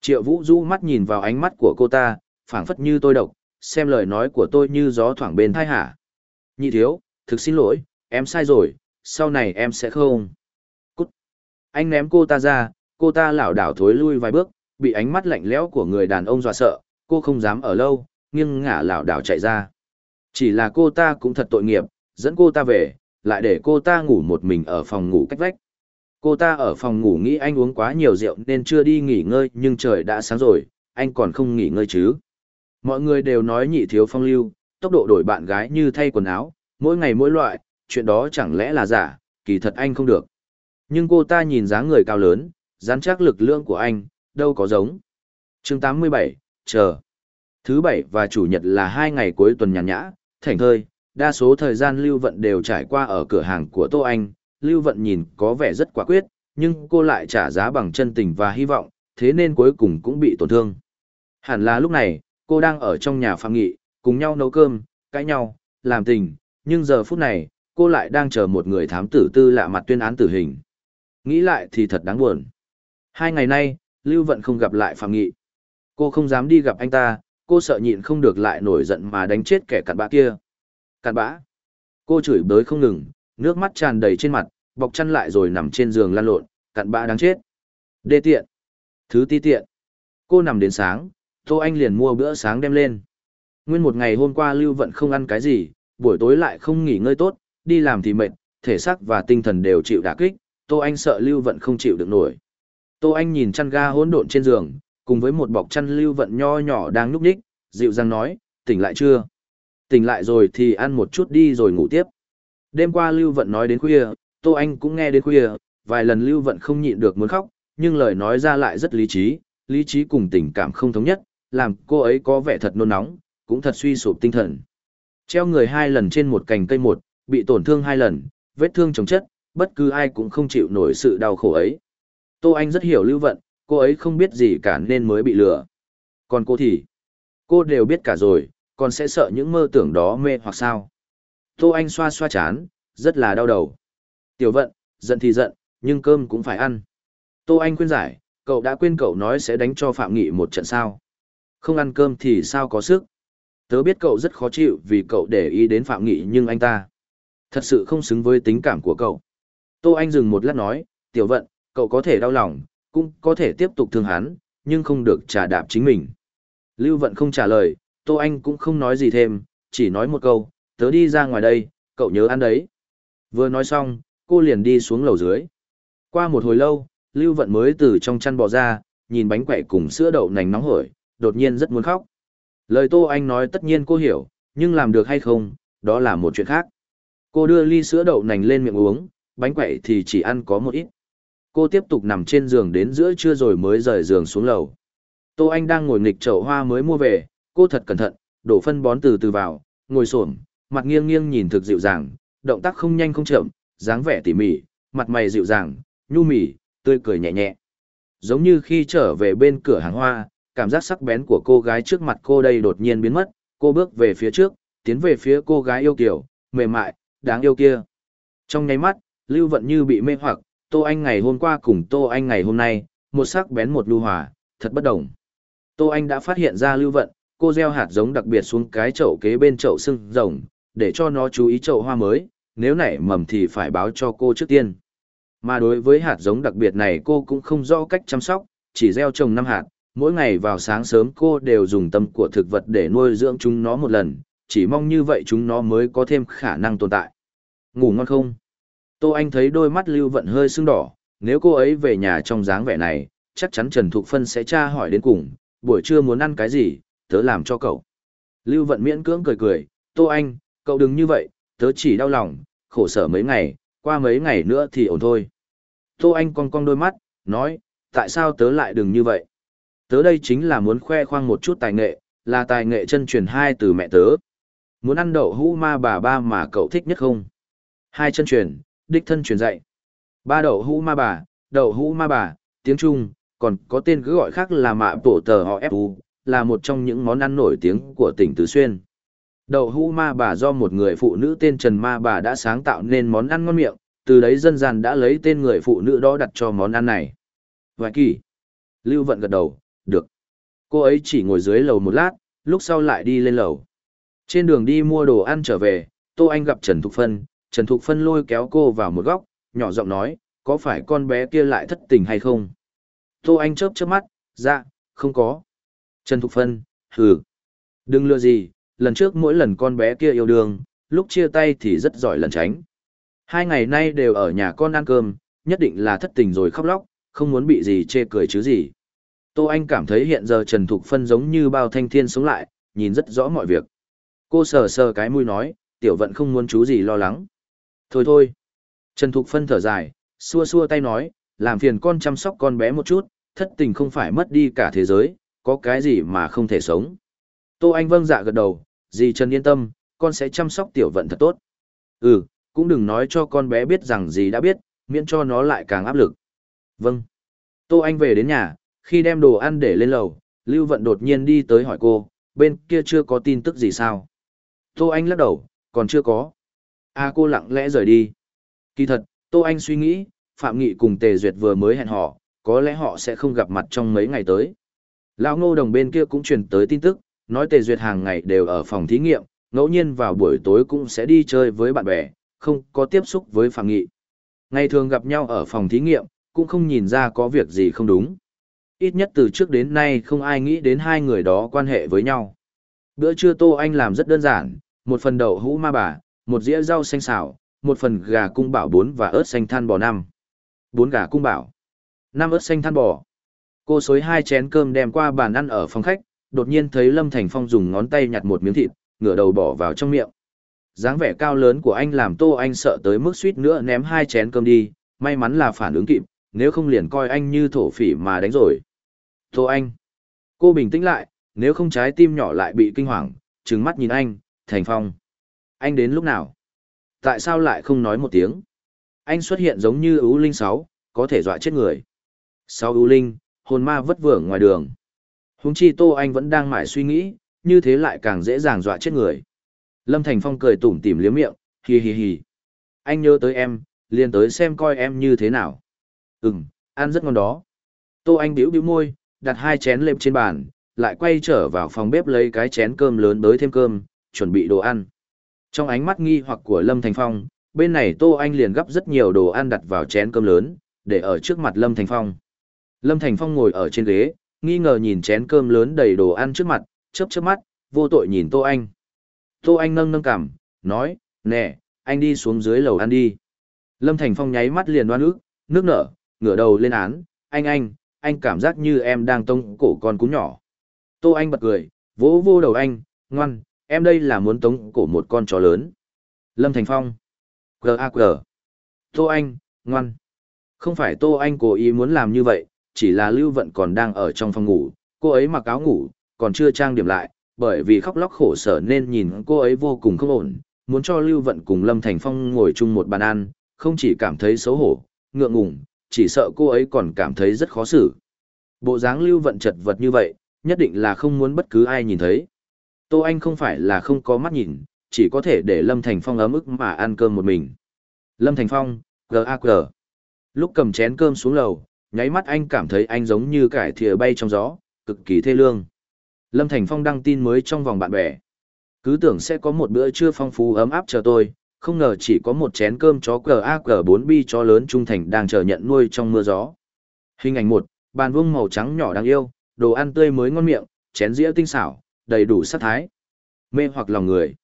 Triệu Vũ rũ mắt nhìn vào ánh mắt của cô ta, phảng phất như tôi độc, xem lời nói của tôi như gió thoảng bên thai hả. Nhị thiếu, thực xin lỗi, em sai rồi, sau này em sẽ không. Cút. Anh ném cô ta ra, cô ta lảo đảo thối lui vài bước, bị ánh mắt lạnh lẽo của người đàn ông dọa sợ, cô không dám ở lâu, nghiêng ngả lảo đảo chạy ra. Chỉ là cô ta cũng thật tội nghiệp, dẫn cô ta về, lại để cô ta ngủ một mình ở phòng ngủ cách vách. Cô ta ở phòng ngủ nghĩ anh uống quá nhiều rượu nên chưa đi nghỉ ngơi nhưng trời đã sáng rồi, anh còn không nghỉ ngơi chứ. Mọi người đều nói nhị thiếu phong lưu, tốc độ đổi bạn gái như thay quần áo, mỗi ngày mỗi loại, chuyện đó chẳng lẽ là giả, kỳ thật anh không được. Nhưng cô ta nhìn dáng người cao lớn, dán chắc lực lượng của anh, đâu có giống. chương 87, chờ. Thứ bảy và chủ nhật là hai ngày cuối tuần nhàn nhã, thảnh thơi, đa số thời gian Lưu Vận đều trải qua ở cửa hàng của Tô Anh. Lưu Vận nhìn có vẻ rất quả quyết, nhưng cô lại trả giá bằng chân tình và hy vọng, thế nên cuối cùng cũng bị tổn thương. Hẳn là lúc này, cô đang ở trong nhà phạm nghị, cùng nhau nấu cơm, cãi nhau, làm tình, nhưng giờ phút này, cô lại đang chờ một người thám tử tư lạ mặt tuyên án tử hình. Nghĩ lại thì thật đáng buồn. Hai ngày nay, Lưu Vận không gặp lại Phạm Nghị. Cô không dám đi gặp anh ta, cô sợ nhịn không được lại nổi giận mà đánh chết kẻ cặn bã kia. Cặn bã. Cô chửi bới không ngừng, nước mắt tràn đầy trên mặt, bọc chăn lại rồi nằm trên giường lăn lộn, cặn bã đáng chết. Đê tiện. Thứ ti tiện. Cô nằm đến sáng, Tô Anh liền mua bữa sáng đem lên. Nguyên một ngày hôm qua Lưu Vận không ăn cái gì, buổi tối lại không nghỉ ngơi tốt, đi làm thì mệt, thể xác và tinh thần đều chịu đả kích, Tô Anh sợ Lưu Vận không chịu được nổi. Tô Anh nhìn chăn ga hỗn độn trên giường, cùng với một bọc chăn lưu vận nho nhỏ đang núp đích, dịu dàng nói, tỉnh lại chưa? Tỉnh lại rồi thì ăn một chút đi rồi ngủ tiếp. Đêm qua lưu vận nói đến khuya, Tô Anh cũng nghe đến khuya, vài lần lưu vận không nhịn được muốn khóc, nhưng lời nói ra lại rất lý trí, lý trí cùng tình cảm không thống nhất, làm cô ấy có vẻ thật nôn nóng, cũng thật suy sụp tinh thần. Treo người hai lần trên một cành cây một, bị tổn thương hai lần, vết thương chồng chất, bất cứ ai cũng không chịu nổi sự đau khổ ấy. Tô Anh rất hiểu lưu vận, cô ấy không biết gì cả nên mới bị lừa. Còn cô thì, cô đều biết cả rồi, còn sẽ sợ những mơ tưởng đó mê hoặc sao. Tô Anh xoa xoa chán, rất là đau đầu. Tiểu vận, giận thì giận, nhưng cơm cũng phải ăn. Tô Anh khuyên giải, cậu đã quên cậu nói sẽ đánh cho Phạm Nghị một trận sao. Không ăn cơm thì sao có sức. Tớ biết cậu rất khó chịu vì cậu để ý đến Phạm Nghị nhưng anh ta thật sự không xứng với tính cảm của cậu. Tô Anh dừng một lát nói, tiểu vận, cậu có thể đau lòng, cũng có thể tiếp tục thương hắn, nhưng không được trả đạp chính mình. Lưu Vận không trả lời, Tô Anh cũng không nói gì thêm, chỉ nói một câu, tớ đi ra ngoài đây, cậu nhớ ăn đấy. Vừa nói xong, cô liền đi xuống lầu dưới. Qua một hồi lâu, Lưu Vận mới từ trong chăn bò ra, nhìn bánh quậy cùng sữa đậu nành nóng hổi, đột nhiên rất muốn khóc. Lời Tô Anh nói tất nhiên cô hiểu, nhưng làm được hay không, đó là một chuyện khác. Cô đưa ly sữa đậu nành lên miệng uống, bánh quậy thì chỉ ăn có một ít. Cô tiếp tục nằm trên giường đến giữa trưa rồi mới rời giường xuống lầu. Tô Anh đang ngồi nghịch chậu hoa mới mua về, cô thật cẩn thận, đổ phân bón từ từ vào, ngồi xổm, mặt nghiêng nghiêng nhìn thực dịu dàng, động tác không nhanh không chậm, dáng vẻ tỉ mỉ, mặt mày dịu dàng, nhu mỉ, tươi cười nhẹ nhẹ. Giống như khi trở về bên cửa hàng hoa, cảm giác sắc bén của cô gái trước mặt cô đây đột nhiên biến mất, cô bước về phía trước, tiến về phía cô gái yêu kiều, mềm mại, đáng yêu kia. Trong nháy mắt, Lưu Vận Như bị mê hoặc, Tô Anh ngày hôm qua cùng Tô Anh ngày hôm nay, một sắc bén một lưu hòa, thật bất đồng. Tô Anh đã phát hiện ra lưu vận, cô gieo hạt giống đặc biệt xuống cái chậu kế bên chậu sưng rồng, để cho nó chú ý chậu hoa mới, nếu nảy mầm thì phải báo cho cô trước tiên. Mà đối với hạt giống đặc biệt này cô cũng không rõ cách chăm sóc, chỉ gieo trồng năm hạt, mỗi ngày vào sáng sớm cô đều dùng tâm của thực vật để nuôi dưỡng chúng nó một lần, chỉ mong như vậy chúng nó mới có thêm khả năng tồn tại. Ngủ ngon không? Tô Anh thấy đôi mắt Lưu Vận hơi sưng đỏ, nếu cô ấy về nhà trong dáng vẻ này, chắc chắn Trần Thục Phân sẽ tra hỏi đến cùng, buổi trưa muốn ăn cái gì, tớ làm cho cậu. Lưu Vận miễn cưỡng cười cười, Tô Anh, cậu đừng như vậy, tớ chỉ đau lòng, khổ sở mấy ngày, qua mấy ngày nữa thì ổn thôi. Tô Anh cong cong đôi mắt, nói, tại sao tớ lại đừng như vậy? Tớ đây chính là muốn khoe khoang một chút tài nghệ, là tài nghệ chân truyền hai từ mẹ tớ. Muốn ăn đậu hũ ma bà ba mà cậu thích nhất không? Hai chân truyền, đích thân truyền dạy. Ba đậu hũ ma bà, đậu hũ ma bà, tiếng Trung, còn có tên cứ gọi khác là mạ bổ tờ họ FU, là một trong những món ăn nổi tiếng của tỉnh Tứ Xuyên. Đậu hũ ma bà do một người phụ nữ tên Trần Ma bà đã sáng tạo nên món ăn ngon miệng, từ đấy dân gian đã lấy tên người phụ nữ đó đặt cho món ăn này. Vài kỳ. Lưu Vận gật đầu, được. Cô ấy chỉ ngồi dưới lầu một lát, lúc sau lại đi lên lầu. Trên đường đi mua đồ ăn trở về, Tô Anh gặp Trần Thục Phân, Trần Thục Phân lôi kéo cô vào một góc, nhỏ giọng nói, có phải con bé kia lại thất tình hay không? Tô Anh chớp chớp mắt, dạ, không có. Trần Thục Phân, hừ. Đừng lừa gì, lần trước mỗi lần con bé kia yêu đương, lúc chia tay thì rất giỏi lần tránh. Hai ngày nay đều ở nhà con ăn cơm, nhất định là thất tình rồi khóc lóc, không muốn bị gì chê cười chứ gì. Tô Anh cảm thấy hiện giờ Trần Thục Phân giống như bao thanh thiên sống lại, nhìn rất rõ mọi việc. Cô sờ sờ cái mũi nói, tiểu vận không muốn chú gì lo lắng. Thôi thôi. Trần Thục Phân thở dài, xua xua tay nói, làm phiền con chăm sóc con bé một chút, thất tình không phải mất đi cả thế giới, có cái gì mà không thể sống. Tô Anh vâng dạ gật đầu, dì Trần yên tâm, con sẽ chăm sóc tiểu vận thật tốt. Ừ, cũng đừng nói cho con bé biết rằng dì đã biết, miễn cho nó lại càng áp lực. Vâng. Tô Anh về đến nhà, khi đem đồ ăn để lên lầu, Lưu Vận đột nhiên đi tới hỏi cô, bên kia chưa có tin tức gì sao? Tô Anh lắc đầu, còn chưa có. A cô lặng lẽ rời đi. Kỳ thật, Tô Anh suy nghĩ, Phạm Nghị cùng Tề Duyệt vừa mới hẹn họ, có lẽ họ sẽ không gặp mặt trong mấy ngày tới. Lão ngô đồng bên kia cũng truyền tới tin tức, nói Tề Duyệt hàng ngày đều ở phòng thí nghiệm, ngẫu nhiên vào buổi tối cũng sẽ đi chơi với bạn bè, không có tiếp xúc với Phạm Nghị. Ngày thường gặp nhau ở phòng thí nghiệm, cũng không nhìn ra có việc gì không đúng. Ít nhất từ trước đến nay không ai nghĩ đến hai người đó quan hệ với nhau. Bữa trưa Tô Anh làm rất đơn giản, một phần đậu hũ ma bà, một dĩa rau xanh xào, một phần gà cung bảo bốn và ớt xanh than bò năm. Bốn gà cung bảo, năm ớt xanh than bò. Cô xối hai chén cơm đem qua bàn ăn ở phòng khách, đột nhiên thấy Lâm Thành Phong dùng ngón tay nhặt một miếng thịt, ngửa đầu bỏ vào trong miệng. dáng vẻ cao lớn của anh làm Tô Anh sợ tới mức suýt nữa ném hai chén cơm đi, may mắn là phản ứng kịp, nếu không liền coi anh như thổ phỉ mà đánh rồi. Tô Anh, cô bình tĩnh lại, nếu không trái tim nhỏ lại bị kinh hoàng, trừng mắt nhìn anh, Thành Phong anh đến lúc nào? Tại sao lại không nói một tiếng? Anh xuất hiện giống như ưu linh sáu, có thể dọa chết người. Sau ưu linh, hồn ma vất vưởng ngoài đường. Húng chi Tô Anh vẫn đang mải suy nghĩ, như thế lại càng dễ dàng dọa chết người. Lâm Thành Phong cười tủm tỉm liếm miệng, hì hì hì. Anh nhớ tới em, liền tới xem coi em như thế nào. Ừm, ăn rất ngon đó. Tô Anh biểu biểu môi, đặt hai chén lên trên bàn, lại quay trở vào phòng bếp lấy cái chén cơm lớn bới thêm cơm, chuẩn bị đồ ăn. Trong ánh mắt nghi hoặc của Lâm Thành Phong, bên này Tô Anh liền gấp rất nhiều đồ ăn đặt vào chén cơm lớn, để ở trước mặt Lâm Thành Phong. Lâm Thành Phong ngồi ở trên ghế, nghi ngờ nhìn chén cơm lớn đầy đồ ăn trước mặt, chớp chớp mắt, vô tội nhìn Tô Anh. Tô Anh nâng nâng cằm, nói, nè, anh đi xuống dưới lầu ăn đi. Lâm Thành Phong nháy mắt liền đoan ức, nước nở, ngửa đầu lên án, anh anh, anh cảm giác như em đang tông cổ con cú nhỏ. Tô Anh bật cười, vỗ vô đầu anh, ngoan, Em đây là muốn tống cổ một con chó lớn. Lâm Thành Phong. G.A.G. Tô Anh, ngoan. Không phải Tô Anh cố ý muốn làm như vậy, chỉ là Lưu Vận còn đang ở trong phòng ngủ, cô ấy mặc áo ngủ, còn chưa trang điểm lại, bởi vì khóc lóc khổ sở nên nhìn cô ấy vô cùng không ổn, muốn cho Lưu Vận cùng Lâm Thành Phong ngồi chung một bàn ăn, không chỉ cảm thấy xấu hổ, ngượng ngùng, chỉ sợ cô ấy còn cảm thấy rất khó xử. Bộ dáng Lưu Vận chật vật như vậy, nhất định là không muốn bất cứ ai nhìn thấy, Tô Anh không phải là không có mắt nhìn, chỉ có thể để Lâm Thành Phong ấm ức mà ăn cơm một mình. Lâm Thành Phong, G.A.G. Lúc cầm chén cơm xuống lầu, nháy mắt anh cảm thấy anh giống như cải thìa bay trong gió, cực kỳ thê lương. Lâm Thành Phong đăng tin mới trong vòng bạn bè. Cứ tưởng sẽ có một bữa trưa phong phú ấm áp chờ tôi, không ngờ chỉ có một chén cơm chó GAG4B chó lớn trung thành đang chờ nhận nuôi trong mưa gió. Hình ảnh một, bàn vuông màu trắng nhỏ đang yêu, đồ ăn tươi mới ngon miệng, chén dĩa tinh xảo, đầy đủ sắc thái. Mê hoặc lòng người.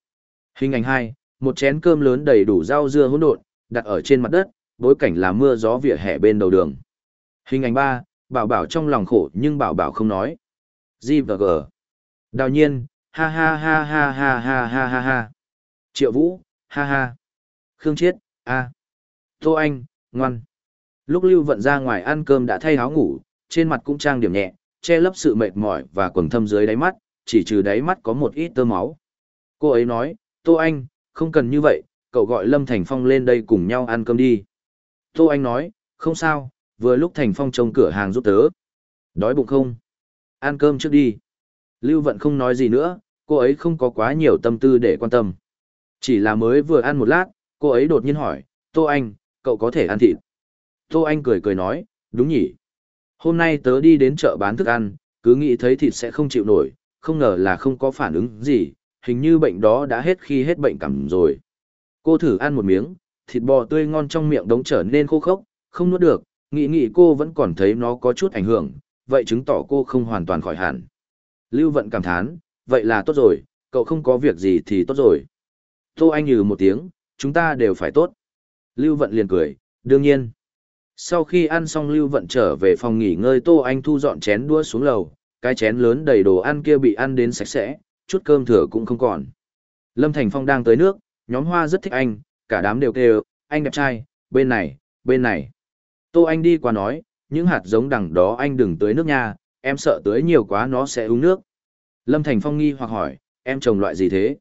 Hình ảnh hai: một chén cơm lớn đầy đủ rau dưa hỗn độn, đặt ở trên mặt đất, bối cảnh là mưa gió vỉa hè bên đầu đường. Hình ảnh ba: bảo bảo trong lòng khổ nhưng bảo bảo không nói. G và G. Đào nhiên, ha ha ha ha ha ha ha ha ha. Triệu Vũ, ha ha. Khương Chiết, a. À. Tô Anh, ngoan. Lúc Lưu Vận ra ngoài ăn cơm đã thay áo ngủ, trên mặt cũng trang điểm nhẹ, che lấp sự mệt mỏi và quần thâm dưới đáy mắt, chỉ trừ đáy mắt có một ít tơ máu. Cô ấy nói, Tô Anh, không cần như vậy, cậu gọi Lâm Thành Phong lên đây cùng nhau ăn cơm đi. Tô Anh nói, không sao, vừa lúc Thành Phong trông cửa hàng giúp tớ. Đói bụng không? Ăn cơm trước đi. Lưu Vận không nói gì nữa, cô ấy không có quá nhiều tâm tư để quan tâm. Chỉ là mới vừa ăn một lát, cô ấy đột nhiên hỏi, Tô Anh, cậu có thể ăn thịt? Tô Anh cười cười nói, đúng nhỉ. Hôm nay tớ đi đến chợ bán thức ăn, cứ nghĩ thấy thịt sẽ không chịu nổi, không ngờ là không có phản ứng gì, hình như bệnh đó đã hết khi hết bệnh cảm rồi. Cô thử ăn một miếng, thịt bò tươi ngon trong miệng đống trở nên khô khốc, không nuốt được, nghĩ nghĩ cô vẫn còn thấy nó có chút ảnh hưởng, vậy chứng tỏ cô không hoàn toàn khỏi hẳn. Lưu Vận cảm thán, vậy là tốt rồi, cậu không có việc gì thì tốt rồi. Tô Anh nhừ một tiếng, chúng ta đều phải tốt. Lưu Vận liền cười, đương nhiên. Sau khi ăn xong Lưu Vận trở về phòng nghỉ ngơi Tô Anh thu dọn chén đua xuống lầu, cái chén lớn đầy đồ ăn kia bị ăn đến sạch sẽ, chút cơm thừa cũng không còn. Lâm Thành Phong đang tới nước, nhóm hoa rất thích anh, cả đám đều kêu, anh đẹp trai, bên này, bên này. Tô Anh đi qua nói, những hạt giống đằng đó anh đừng tới nước nha, em sợ tới nhiều quá nó sẽ uống nước. Lâm Thành Phong nghi hoặc hỏi, em trồng loại gì thế?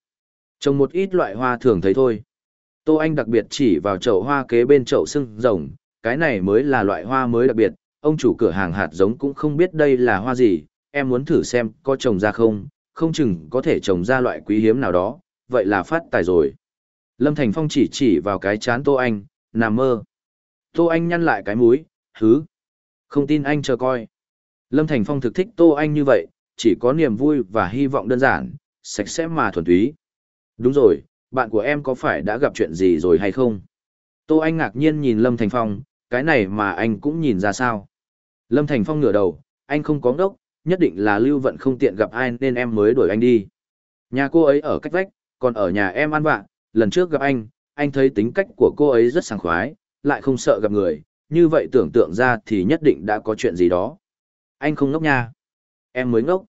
Trồng một ít loại hoa thường thấy thôi. Tô Anh đặc biệt chỉ vào chậu hoa kế bên chậu sưng rồng, cái này mới là loại hoa mới đặc biệt, ông chủ cửa hàng hạt giống cũng không biết đây là hoa gì, em muốn thử xem có trồng ra không, không chừng có thể trồng ra loại quý hiếm nào đó, vậy là phát tài rồi. Lâm Thành Phong chỉ chỉ vào cái chán Tô Anh, nằm mơ. Tô Anh nhăn lại cái mũi, hứ. Không tin anh chờ coi. Lâm Thành Phong thực thích Tô Anh như vậy, chỉ có niềm vui và hy vọng đơn giản, sạch sẽ mà thuần túy. Đúng rồi, bạn của em có phải đã gặp chuyện gì rồi hay không? Tô Anh ngạc nhiên nhìn Lâm Thành Phong, cái này mà anh cũng nhìn ra sao? Lâm Thành Phong ngửa đầu, anh không có ngốc, nhất định là lưu vận không tiện gặp ai nên em mới đuổi anh đi. Nhà cô ấy ở cách vách, còn ở nhà em ăn vạ, lần trước gặp anh, anh thấy tính cách của cô ấy rất sảng khoái, lại không sợ gặp người, như vậy tưởng tượng ra thì nhất định đã có chuyện gì đó. Anh không ngốc nha. Em mới ngốc.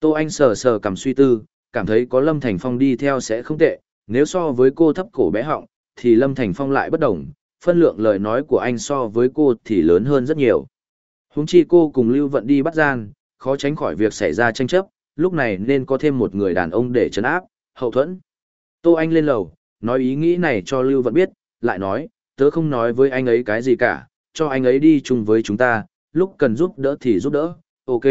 Tô Anh sờ sờ cầm suy tư, cảm thấy có Lâm Thành Phong đi theo sẽ không tệ, nếu so với cô thấp cổ bé họng, thì Lâm Thành Phong lại bất đồng, phân lượng lời nói của anh so với cô thì lớn hơn rất nhiều. Huống chi cô cùng Lưu Vận đi bắt gian, khó tránh khỏi việc xảy ra tranh chấp, lúc này nên có thêm một người đàn ông để chấn áp, hậu thuẫn. Tô Anh lên lầu, nói ý nghĩ này cho Lưu Vận biết, lại nói, tớ không nói với anh ấy cái gì cả, cho anh ấy đi chung với chúng ta, lúc cần giúp đỡ thì giúp đỡ, ok.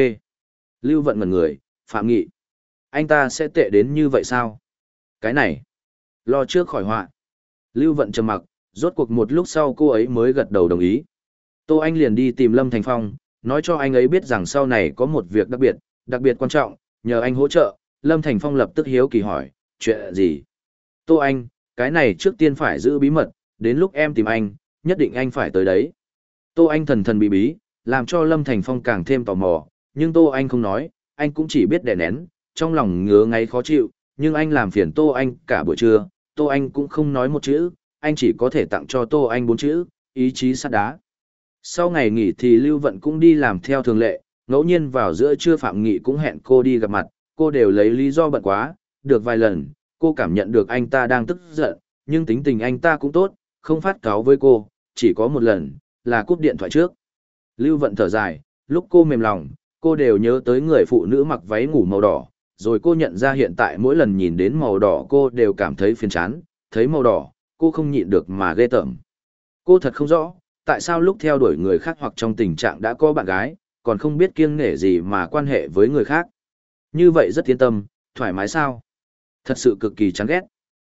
Lưu Vận ngẩn người, phạm nghị. Anh ta sẽ tệ đến như vậy sao? Cái này, lo trước khỏi họa. Lưu Vận trầm mặc, rốt cuộc một lúc sau cô ấy mới gật đầu đồng ý. Tô Anh liền đi tìm Lâm Thành Phong, nói cho anh ấy biết rằng sau này có một việc đặc biệt, đặc biệt quan trọng, nhờ anh hỗ trợ, Lâm Thành Phong lập tức hiếu kỳ hỏi, chuyện gì? Tô Anh, cái này trước tiên phải giữ bí mật, đến lúc em tìm anh, nhất định anh phải tới đấy. Tô Anh thần thần bí bí, làm cho Lâm Thành Phong càng thêm tò mò, nhưng Tô Anh không nói, anh cũng chỉ biết đè nén, trong lòng ngứa ngay khó chịu, nhưng anh làm phiền Tô Anh cả buổi trưa, Tô Anh cũng không nói một chữ, anh chỉ có thể tặng cho Tô Anh bốn chữ, ý chí sắt đá. Sau ngày nghỉ thì Lưu Vận cũng đi làm theo thường lệ, ngẫu nhiên vào giữa trưa Phạm Nghị cũng hẹn cô đi gặp mặt, cô đều lấy lý do bận quá, được vài lần, cô cảm nhận được anh ta đang tức giận, nhưng tính tình anh ta cũng tốt, không phát cáo với cô, chỉ có một lần, là cúp điện thoại trước. Lưu Vận thở dài, lúc cô mềm lòng, cô đều nhớ tới người phụ nữ mặc váy ngủ màu đỏ, rồi cô nhận ra hiện tại mỗi lần nhìn đến màu đỏ cô đều cảm thấy phiền chán, thấy màu đỏ, cô không nhịn được mà ghê tởm. Cô thật không rõ, tại sao lúc theo đuổi người khác hoặc trong tình trạng đã có bạn gái, còn không biết kiêng nể gì mà quan hệ với người khác. Như vậy rất thiên tâm, thoải mái sao? Thật sự cực kỳ chán ghét.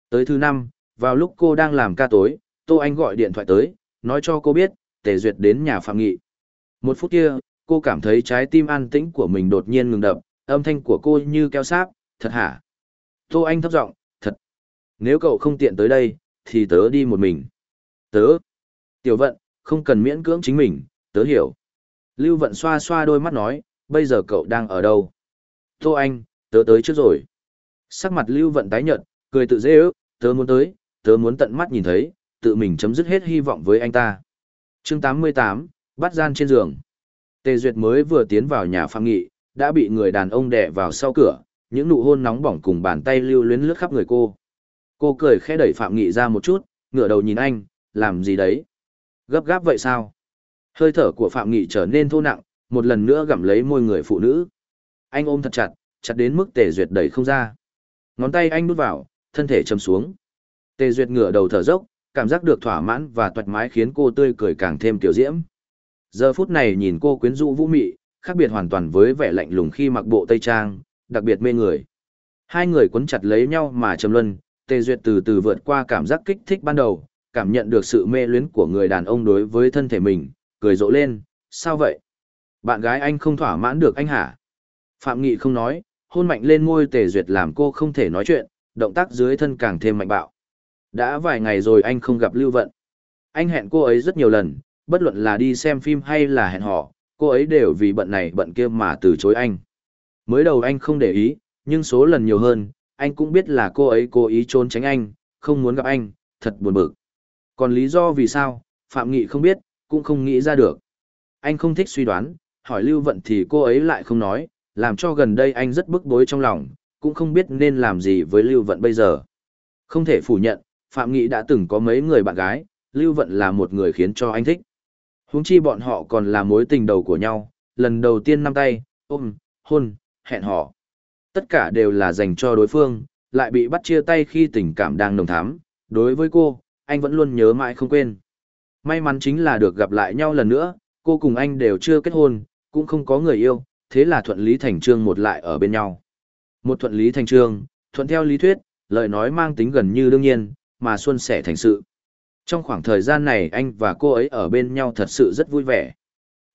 Tới thứ năm, vào lúc cô đang làm ca tối, Tô Anh gọi điện thoại tới, nói cho cô biết, Tề Duyệt đến nhà phạm nghị. Một phút kia, cô cảm thấy trái tim an tĩnh của mình đột nhiên ngừng đập, âm thanh của cô như keo sáp, thật hả? Tô Anh thấp giọng, thật. Nếu cậu không tiện tới đây, thì tớ đi một mình. Tớ. Tiểu vận, không cần miễn cưỡng chính mình, tớ hiểu. Lưu Vận xoa xoa đôi mắt nói, bây giờ cậu đang ở đâu? Tô Anh, tớ tới trước rồi. Sắc mặt Lưu Vận tái nhợt, cười tự dễ ước, tớ muốn tới, tớ muốn tận mắt nhìn thấy, tự mình chấm dứt hết hy vọng với anh ta. chương 88, bắt gian trên giường. Tề Duyệt mới vừa tiến vào nhà phạm nghị, đã bị người đàn ông đè vào sau cửa, những nụ hôn nóng bỏng cùng bàn tay lưu luyến lướt khắp người cô. Cô cười khẽ đẩy Phạm Nghị ra một chút, ngửa đầu nhìn anh, làm gì đấy? Gấp gáp vậy sao? Hơi thở của Phạm Nghị trở nên thô nặng, một lần nữa gặm lấy môi người phụ nữ. Anh ôm thật chặt, chặt đến mức Tề Duyệt đẩy không ra. Ngón tay anh đút vào, thân thể chầm xuống. Tề Duyệt ngửa đầu thở dốc, cảm giác được thỏa mãn và toạch mái khiến cô tươi cười càng thêm tiểu diễm. Giờ phút này nhìn cô quyến rũ vũ mị, khác biệt hoàn toàn với vẻ lạnh lùng khi mặc bộ tây trang, đặc biệt mê người. Hai người quấn chặt lấy nhau mà trầm luân, Tề Duyệt từ từ vượt qua cảm giác kích thích ban đầu, cảm nhận được sự mê luyến của người đàn ông đối với thân thể mình, cười rộ lên, sao vậy? Bạn gái anh không thỏa mãn được anh hả? Phạm Nghị không nói, hôn mạnh lên môi tề duyệt làm cô không thể nói chuyện, động tác dưới thân càng thêm mạnh bạo. Đã vài ngày rồi anh không gặp Lưu Vận. Anh hẹn cô ấy rất nhiều lần, bất luận là đi xem phim hay là hẹn hò, cô ấy đều vì bận này bận kia mà từ chối anh. Mới đầu anh không để ý, nhưng số lần nhiều hơn, anh cũng biết là cô ấy cố ý trốn tránh anh, không muốn gặp anh, thật buồn bực. Còn lý do vì sao, Phạm Nghị không biết, cũng không nghĩ ra được. Anh không thích suy đoán, hỏi Lưu Vận thì cô ấy lại không nói, làm cho gần đây anh rất bức bối trong lòng, cũng không biết nên làm gì với Lưu Vận bây giờ. Không thể phủ nhận, Phạm Nghị đã từng có mấy người bạn gái, Lưu Vận là một người khiến cho anh thích. Huống chi bọn họ còn là mối tình đầu của nhau, lần đầu tiên năm tay, ôm, hôn, hẹn hò. Tất cả đều là dành cho đối phương, lại bị bắt chia tay khi tình cảm đang nồng thắm. Đối với cô, anh vẫn luôn nhớ mãi không quên. May mắn chính là được gặp lại nhau lần nữa, cô cùng anh đều chưa kết hôn, cũng không có người yêu, thế là thuận lý thành trương một lại ở bên nhau. Một thuận lý thành trương, thuận theo lý thuyết, lời nói mang tính gần như đương nhiên, mà xuân sẻ thành sự. Trong khoảng thời gian này anh và cô ấy ở bên nhau thật sự rất vui vẻ.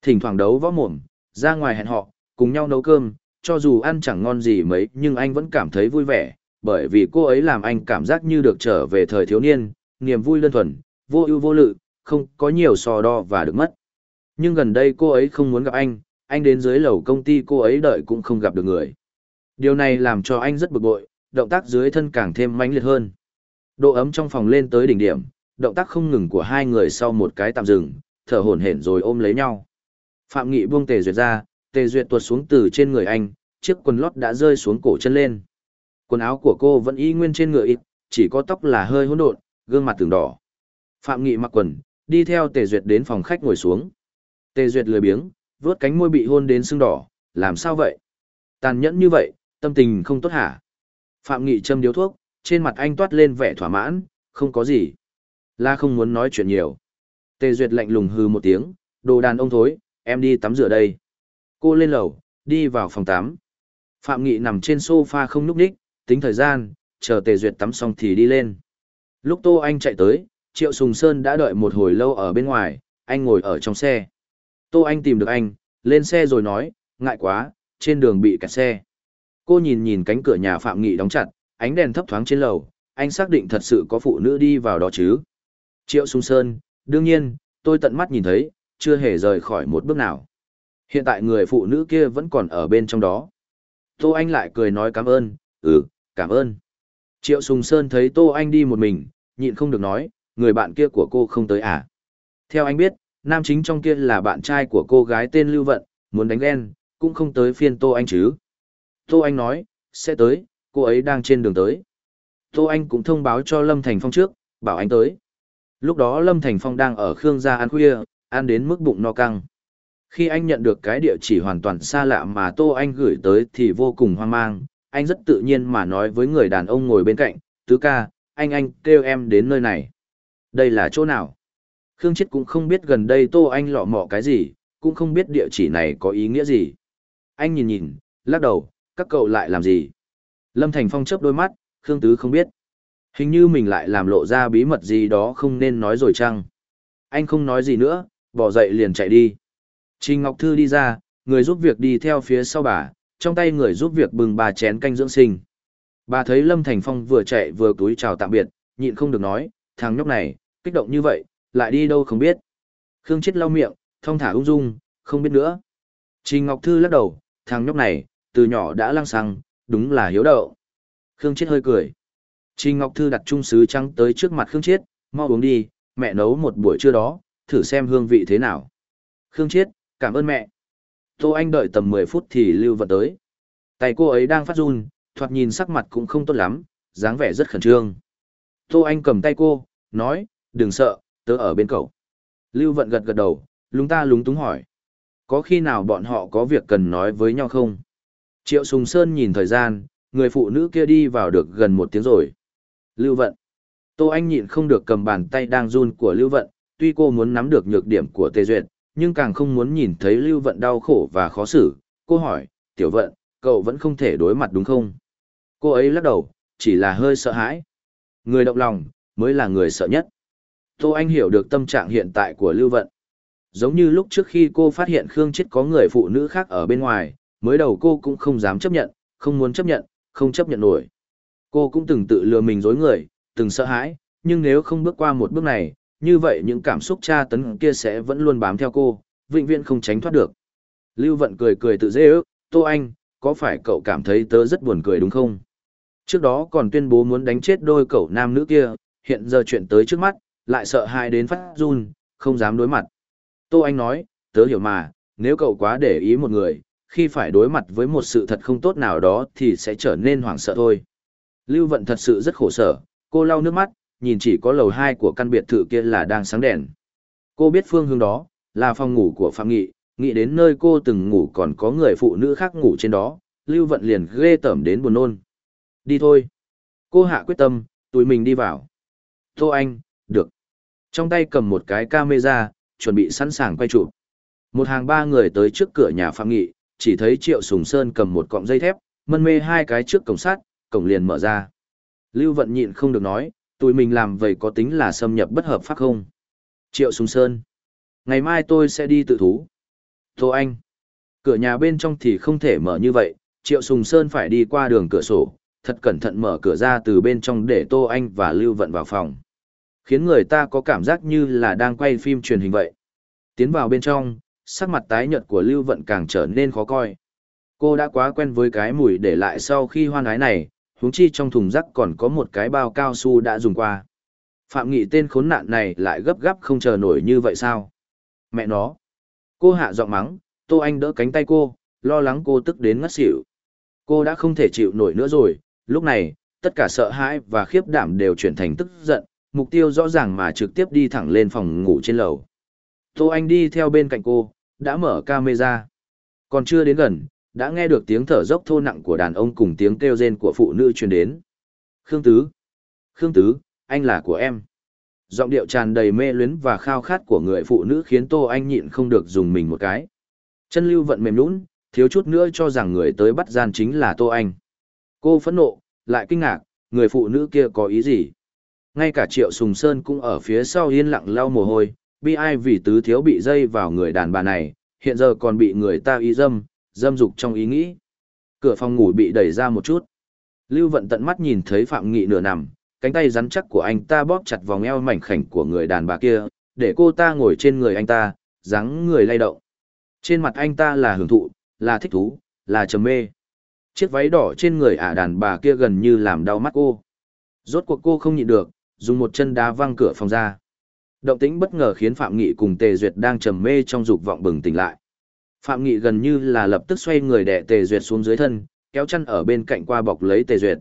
Thỉnh thoảng đấu võ mồm, ra ngoài hẹn họ, cùng nhau nấu cơm, cho dù ăn chẳng ngon gì mấy nhưng anh vẫn cảm thấy vui vẻ, bởi vì cô ấy làm anh cảm giác như được trở về thời thiếu niên, niềm vui đơn thuần, vô ưu vô lự, không có nhiều so đo và được mất. Nhưng gần đây cô ấy không muốn gặp anh, anh đến dưới lầu công ty cô ấy đợi cũng không gặp được người. Điều này làm cho anh rất bực bội, động tác dưới thân càng thêm mãnh liệt hơn. Độ ấm trong phòng lên tới đỉnh điểm, động tác không ngừng của hai người sau một cái tạm dừng, thở hổn hển rồi ôm lấy nhau. Phạm Nghị buông Tề Duyệt ra, Tề Duyệt tuột xuống từ trên người anh, chiếc quần lót đã rơi xuống cổ chân lên. Quần áo của cô vẫn y nguyên trên người ít, chỉ có tóc là hơi hỗn độn, gương mặt từng đỏ. Phạm Nghị mặc quần, đi theo Tề Duyệt đến phòng khách ngồi xuống. Tề Duyệt lười biếng, vướt cánh môi bị hôn đến sưng đỏ, làm sao vậy? Tàn nhẫn như vậy, tâm tình không tốt hả? Phạm Nghị châm điếu thuốc, trên mặt anh toát lên vẻ thỏa mãn, không có gì. La không muốn nói chuyện nhiều. Tề Duyệt lạnh lùng hừ một tiếng, đồ đàn ông thối, em đi tắm rửa đây. Cô lên lầu, đi vào phòng tắm. Phạm Nghị nằm trên sofa không núp đích, tính thời gian, chờ Tề Duyệt tắm xong thì đi lên. Lúc Tô Anh chạy tới, Triệu Sùng Sơn đã đợi một hồi lâu ở bên ngoài, anh ngồi ở trong xe. Tô Anh tìm được anh, lên xe rồi nói, ngại quá, trên đường bị kẹt xe. Cô nhìn nhìn cánh cửa nhà Phạm Nghị đóng chặt, ánh đèn thấp thoáng trên lầu, anh xác định thật sự có phụ nữ đi vào đó chứ. Triệu Sùng Sơn, đương nhiên, tôi tận mắt nhìn thấy, chưa hề rời khỏi một bước nào. Hiện tại người phụ nữ kia vẫn còn ở bên trong đó. Tô Anh lại cười nói cảm ơn, ừ, cảm ơn. Triệu Sùng Sơn thấy Tô Anh đi một mình, nhịn không được nói, người bạn kia của cô không tới à. Theo anh biết, nam chính trong kia là bạn trai của cô gái tên Lưu Vận, muốn đánh ghen, cũng không tới phiên Tô Anh chứ. Tô Anh nói, sẽ tới, cô ấy đang trên đường tới. Tô Anh cũng thông báo cho Lâm Thành Phong trước, bảo anh tới. Lúc đó Lâm Thành Phong đang ở Khương gia ăn khuya, ăn đến mức bụng no căng. Khi anh nhận được cái địa chỉ hoàn toàn xa lạ mà Tô Anh gửi tới thì vô cùng hoang mang, anh rất tự nhiên mà nói với người đàn ông ngồi bên cạnh, tứ ca, anh anh kêu em đến nơi này. Đây là chỗ nào? Khương Chết cũng không biết gần đây Tô Anh lọ mọ cái gì, cũng không biết địa chỉ này có ý nghĩa gì. Anh nhìn nhìn, lắc đầu, các cậu lại làm gì? Lâm Thành Phong chớp đôi mắt, Khương Tứ không biết. Hình như mình lại làm lộ ra bí mật gì đó không nên nói rồi chăng? Anh không nói gì nữa, bỏ dậy liền chạy đi. Trình Ngọc Thư đi ra, người giúp việc đi theo phía sau bà, trong tay người giúp việc bừng bà chén canh dưỡng sinh. Bà thấy Lâm Thành Phong vừa chạy vừa túi chào tạm biệt, nhịn không được nói, thằng nhóc này, kích động như vậy, lại đi đâu không biết. Khương Chết lau miệng, thông thả ung dung, không biết nữa. Trình Ngọc Thư lắc đầu, thằng nhóc này, từ nhỏ đã lăng xăng, đúng là hiếu đậu. Khương Chết hơi cười. Trình Ngọc Thư đặt trung sứ trắng tới trước mặt Khương Chết, mau uống đi, mẹ nấu một buổi trưa đó, thử xem hương vị thế nào. Khương Chiết, cảm ơn mẹ. Tô Anh đợi tầm 10 phút thì Lưu vật tới. Tay cô ấy đang phát run, thoạt nhìn sắc mặt cũng không tốt lắm, dáng vẻ rất khẩn trương. Tô Anh cầm tay cô, nói, đừng sợ, tớ ở bên cậu. Lưu Vận gật gật đầu, lúng ta lúng túng hỏi. Có khi nào bọn họ có việc cần nói với nhau không? Triệu Sùng Sơn nhìn thời gian, người phụ nữ kia đi vào được gần một tiếng rồi. Lưu Vận. Tô Anh nhịn không được cầm bàn tay đang run của Lưu Vận, tuy cô muốn nắm được nhược điểm của Tề Duyệt, nhưng càng không muốn nhìn thấy Lưu Vận đau khổ và khó xử. Cô hỏi, Tiểu Vận, cậu vẫn không thể đối mặt đúng không? Cô ấy lắc đầu, chỉ là hơi sợ hãi. Người động lòng, mới là người sợ nhất. Tô Anh hiểu được tâm trạng hiện tại của Lưu Vận. Giống như lúc trước khi cô phát hiện Khương Chết có người phụ nữ khác ở bên ngoài, mới đầu cô cũng không dám chấp nhận, không muốn chấp nhận, không chấp nhận nổi. Cô cũng từng tự lừa mình dối người, từng sợ hãi, nhưng nếu không bước qua một bước này, như vậy những cảm xúc tra tấn kia sẽ vẫn luôn bám theo cô, vĩnh viễn không tránh thoát được. Lưu Vận cười cười tự dễ ước, Tô Anh, có phải cậu cảm thấy tớ rất buồn cười đúng không? Trước đó còn tuyên bố muốn đánh chết đôi cậu nam nữ kia, hiện giờ chuyện tới trước mắt, lại sợ hãi đến phát run, không dám đối mặt. Tô Anh nói, tớ hiểu mà, nếu cậu quá để ý một người, khi phải đối mặt với một sự thật không tốt nào đó thì sẽ trở nên hoảng sợ thôi. Lưu Vận thật sự rất khổ sở, cô lau nước mắt, nhìn chỉ có lầu 2 của căn biệt thự kia là đang sáng đèn. Cô biết phương hướng đó, là phòng ngủ của Phạm Nghị, nghĩ đến nơi cô từng ngủ còn có người phụ nữ khác ngủ trên đó, Lưu Vận liền ghê tởm đến buồn nôn. Đi thôi. Cô hạ quyết tâm, tụi mình đi vào. Tô Anh, được. Trong tay cầm một cái camera, chuẩn bị sẵn sàng quay chụp. Một hàng ba người tới trước cửa nhà Phạm Nghị, chỉ thấy Triệu Sùng Sơn cầm một cọng dây thép, mân mê hai cái trước cổng sắt, cổng liền mở ra. Lưu Vận nhịn không được nói, tụi mình làm vậy có tính là xâm nhập bất hợp pháp không? Triệu Sùng Sơn, ngày mai tôi sẽ đi tự thú. Tô Anh. Cửa nhà bên trong thì không thể mở như vậy, Triệu Sùng Sơn phải đi qua đường cửa sổ, thật cẩn thận mở cửa ra từ bên trong để Tô Anh và Lưu Vận vào phòng. Khiến người ta có cảm giác như là đang quay phim truyền hình vậy. Tiến vào bên trong, sắc mặt tái nhợt của Lưu Vận càng trở nên khó coi. Cô đã quá quen với cái mùi để lại sau khi hoan ái này, huống chi trong thùng rác còn có một cái bao cao su đã dùng qua. Phạm Nghị tên khốn nạn này lại gấp gáp không chờ nổi như vậy sao? Mẹ nó! Cô hạ giọng mắng, Tô Anh đỡ cánh tay cô, lo lắng cô tức đến ngất xỉu. Cô đã không thể chịu nổi nữa rồi, lúc này, tất cả sợ hãi và khiếp đảm đều chuyển thành tức giận, mục tiêu rõ ràng mà trực tiếp đi thẳng lên phòng ngủ trên lầu. Tô Anh đi theo bên cạnh cô, đã mở camera. Còn chưa đến gần, đã nghe được tiếng thở dốc thô nặng của đàn ông cùng tiếng kêu rên của phụ nữ truyền đến. Khương Tứ! Khương Tứ, anh là của em giọng điệu tràn đầy mê luyến và khao khát của người phụ nữ khiến Tô Anh nhịn không được dùng mình một cái. Chân lưu vận mềm nhũn, thiếu chút nữa cho rằng người tới bắt gian chính là Tô Anh. Cô phẫn nộ, lại kinh ngạc, người phụ nữ kia có ý gì? Ngay cả Triệu Sùng Sơn cũng ở phía sau yên lặng lau mồ hôi, bi ai vì tứ thiếu bị dây vào người đàn bà này, hiện giờ còn bị người ta y dâm, dâm dục trong ý nghĩ. Cửa phòng ngủ bị đẩy ra một chút. Lưu Vận tận mắt nhìn thấy Phạm Nghị nửa nằm, cánh tay rắn chắc của anh ta bóp chặt vòng eo mảnh khảnh của người đàn bà kia, để cô ta ngồi trên người anh ta, dáng người lay động. Trên mặt anh ta là hưởng thụ, là thích thú, là trầm mê. Chiếc váy đỏ trên người ả đàn bà kia gần như làm đau mắt cô. Rốt cuộc cô không nhịn được, dùng một chân đá văng cửa phòng ra. Động tĩnh bất ngờ khiến Phạm Nghị cùng Tề Duyệt đang trầm mê trong dục vọng bừng tỉnh lại. Phạm Nghị gần như là lập tức xoay người đè Tề Duyệt xuống dưới thân, kéo chân ở bên cạnh qua bọc lấy Tề Duyệt.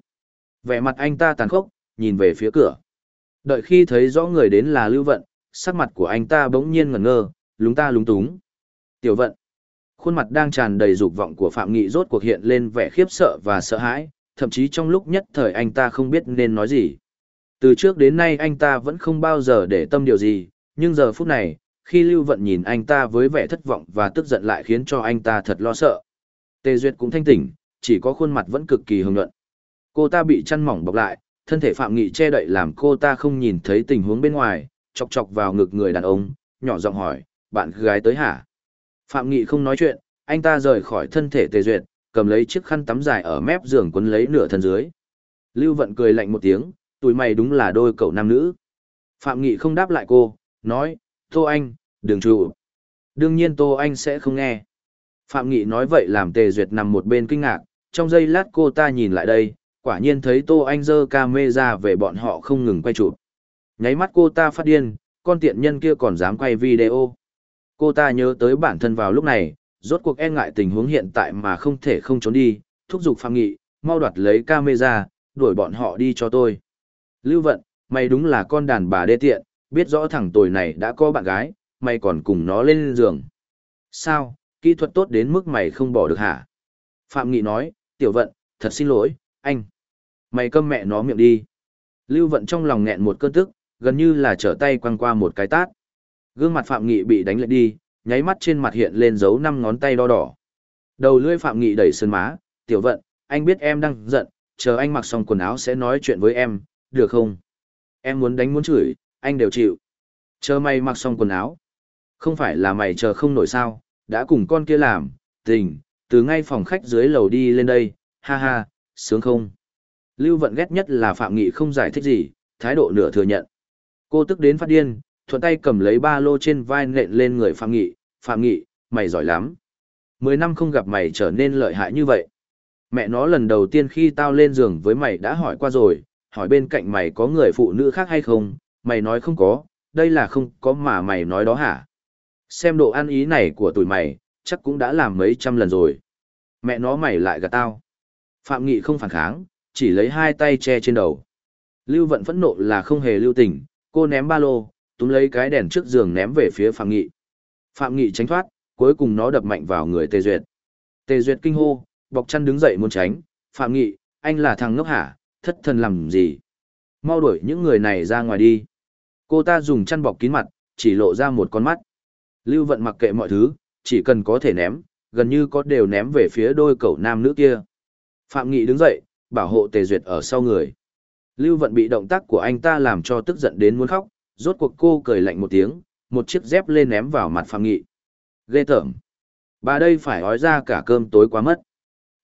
Vẻ mặt anh ta tàn khốc, nhìn về phía cửa. Đợi khi thấy rõ người đến là Lưu Vận, sắc mặt của anh ta bỗng nhiên ngẩn ngơ, lúng ta lúng túng. Tiểu Vận. Khuôn mặt đang tràn đầy dục vọng của Phạm Nghị rốt cuộc hiện lên vẻ khiếp sợ và sợ hãi, thậm chí trong lúc nhất thời anh ta không biết nên nói gì. Từ trước đến nay anh ta vẫn không bao giờ để tâm điều gì, nhưng giờ phút này, khi Lưu Vận nhìn anh ta với vẻ thất vọng và tức giận lại khiến cho anh ta thật lo sợ. Tề Duyệt cũng thanh tỉnh, chỉ có khuôn mặt vẫn cực kỳ hồng nhuận. Cô ta bị chăn mỏng bọc lại, thân thể Phạm Nghị che đậy làm cô ta không nhìn thấy tình huống bên ngoài, chọc chọc vào ngực người đàn ông, nhỏ giọng hỏi, bạn gái tới hả? Phạm Nghị không nói chuyện, anh ta rời khỏi thân thể Tề Duyệt, cầm lấy chiếc khăn tắm dài ở mép giường quấn lấy nửa thân dưới. Lưu Vận cười lạnh một tiếng, tụi mày đúng là đôi cậu nam nữ. Phạm Nghị không đáp lại cô, nói, Tô Anh, đừng trụ. Đương nhiên Tô Anh sẽ không nghe. Phạm Nghị nói vậy làm Tề Duyệt nằm một bên kinh ngạc, trong giây lát cô ta nhìn lại đây, quả nhiên thấy Tô Anh dơ ca mê ra về bọn họ không ngừng quay chụp. Nháy mắt cô ta phát điên, con tiện nhân kia còn dám quay video. Cô ta nhớ tới bản thân vào lúc này, rốt cuộc e ngại tình huống hiện tại mà không thể không trốn đi, thúc giục phạm nghị, mau đoạt lấy camera, đuổi bọn họ đi cho tôi. Lưu vận, mày đúng là con đàn bà đê tiện, biết rõ thằng tồi này đã có bạn gái, mày còn cùng nó lên giường. Sao, kỹ thuật tốt đến mức mày không bỏ được hả? Phạm Nghị nói, tiểu vận, thật xin lỗi, anh. Mày câm mẹ nó miệng đi. Lưu Vận trong lòng nghẹn một cơn tức, gần như là trở tay quăng qua một cái tát. Gương mặt Phạm Nghị bị đánh lệ đi, nháy mắt trên mặt hiện lên dấu năm ngón tay đo đỏ. Đầu lưỡi Phạm Nghị đẩy sơn má, "Tiểu Vận, anh biết em đang giận, chờ anh mặc xong quần áo sẽ nói chuyện với em, được không? Em muốn đánh muốn chửi, anh đều chịu. Chờ mày mặc xong quần áo. Không phải là mày chờ không nổi sao, đã cùng con kia làm, tình, từ ngay phòng khách dưới lầu đi lên đây, ha ha, sướng không? Lưu Vận ghét nhất là Phạm Nghị không giải thích gì, thái độ nửa thừa nhận. Cô tức đến phát điên, thuận tay cầm lấy ba lô trên vai nện lên người Phạm Nghị, "Phạm Nghị, mày giỏi lắm. Mười năm không gặp mày trở nên lợi hại như vậy." Mẹ nó lần đầu tiên khi tao lên giường với mày đã hỏi qua rồi, hỏi bên cạnh mày có người phụ nữ khác hay không, mày nói không có, đây là không có mà mày nói đó hả? Xem độ ăn ý này của tụi mày, chắc cũng đã làm mấy trăm lần rồi. Mẹ nó mày lại gặp tao. Phạm Nghị không phản kháng, chỉ lấy hai tay che trên đầu. Lưu Vận phẫn nộ là không hề lưu tình, cô ném ba lô, túm lấy cái đèn trước giường ném về phía Phạm Nghị. Phạm Nghị tránh thoát, cuối cùng nó đập mạnh vào người Tề Duyệt. Tề Duyệt kinh hô, bọc chăn đứng dậy muốn tránh, "Phạm Nghị, anh là thằng ngốc hả, thất thần làm gì? Mau đuổi những người này ra ngoài đi." Cô ta dùng chăn bọc kín mặt, chỉ lộ ra một con mắt. Lưu Vận mặc kệ mọi thứ, chỉ cần có thể ném, gần như có đều ném về phía đôi cậu nam nữ kia. Phạm Nghị đứng dậy, bảo hộ tề duyệt ở sau người. Lưu vận bị động tác của anh ta làm cho tức giận đến muốn khóc, rốt cuộc cô cười lạnh một tiếng, một chiếc dép lên ném vào mặt phạm nghị. Ghê tởm. Bà đây phải ói ra cả cơm tối quá mất.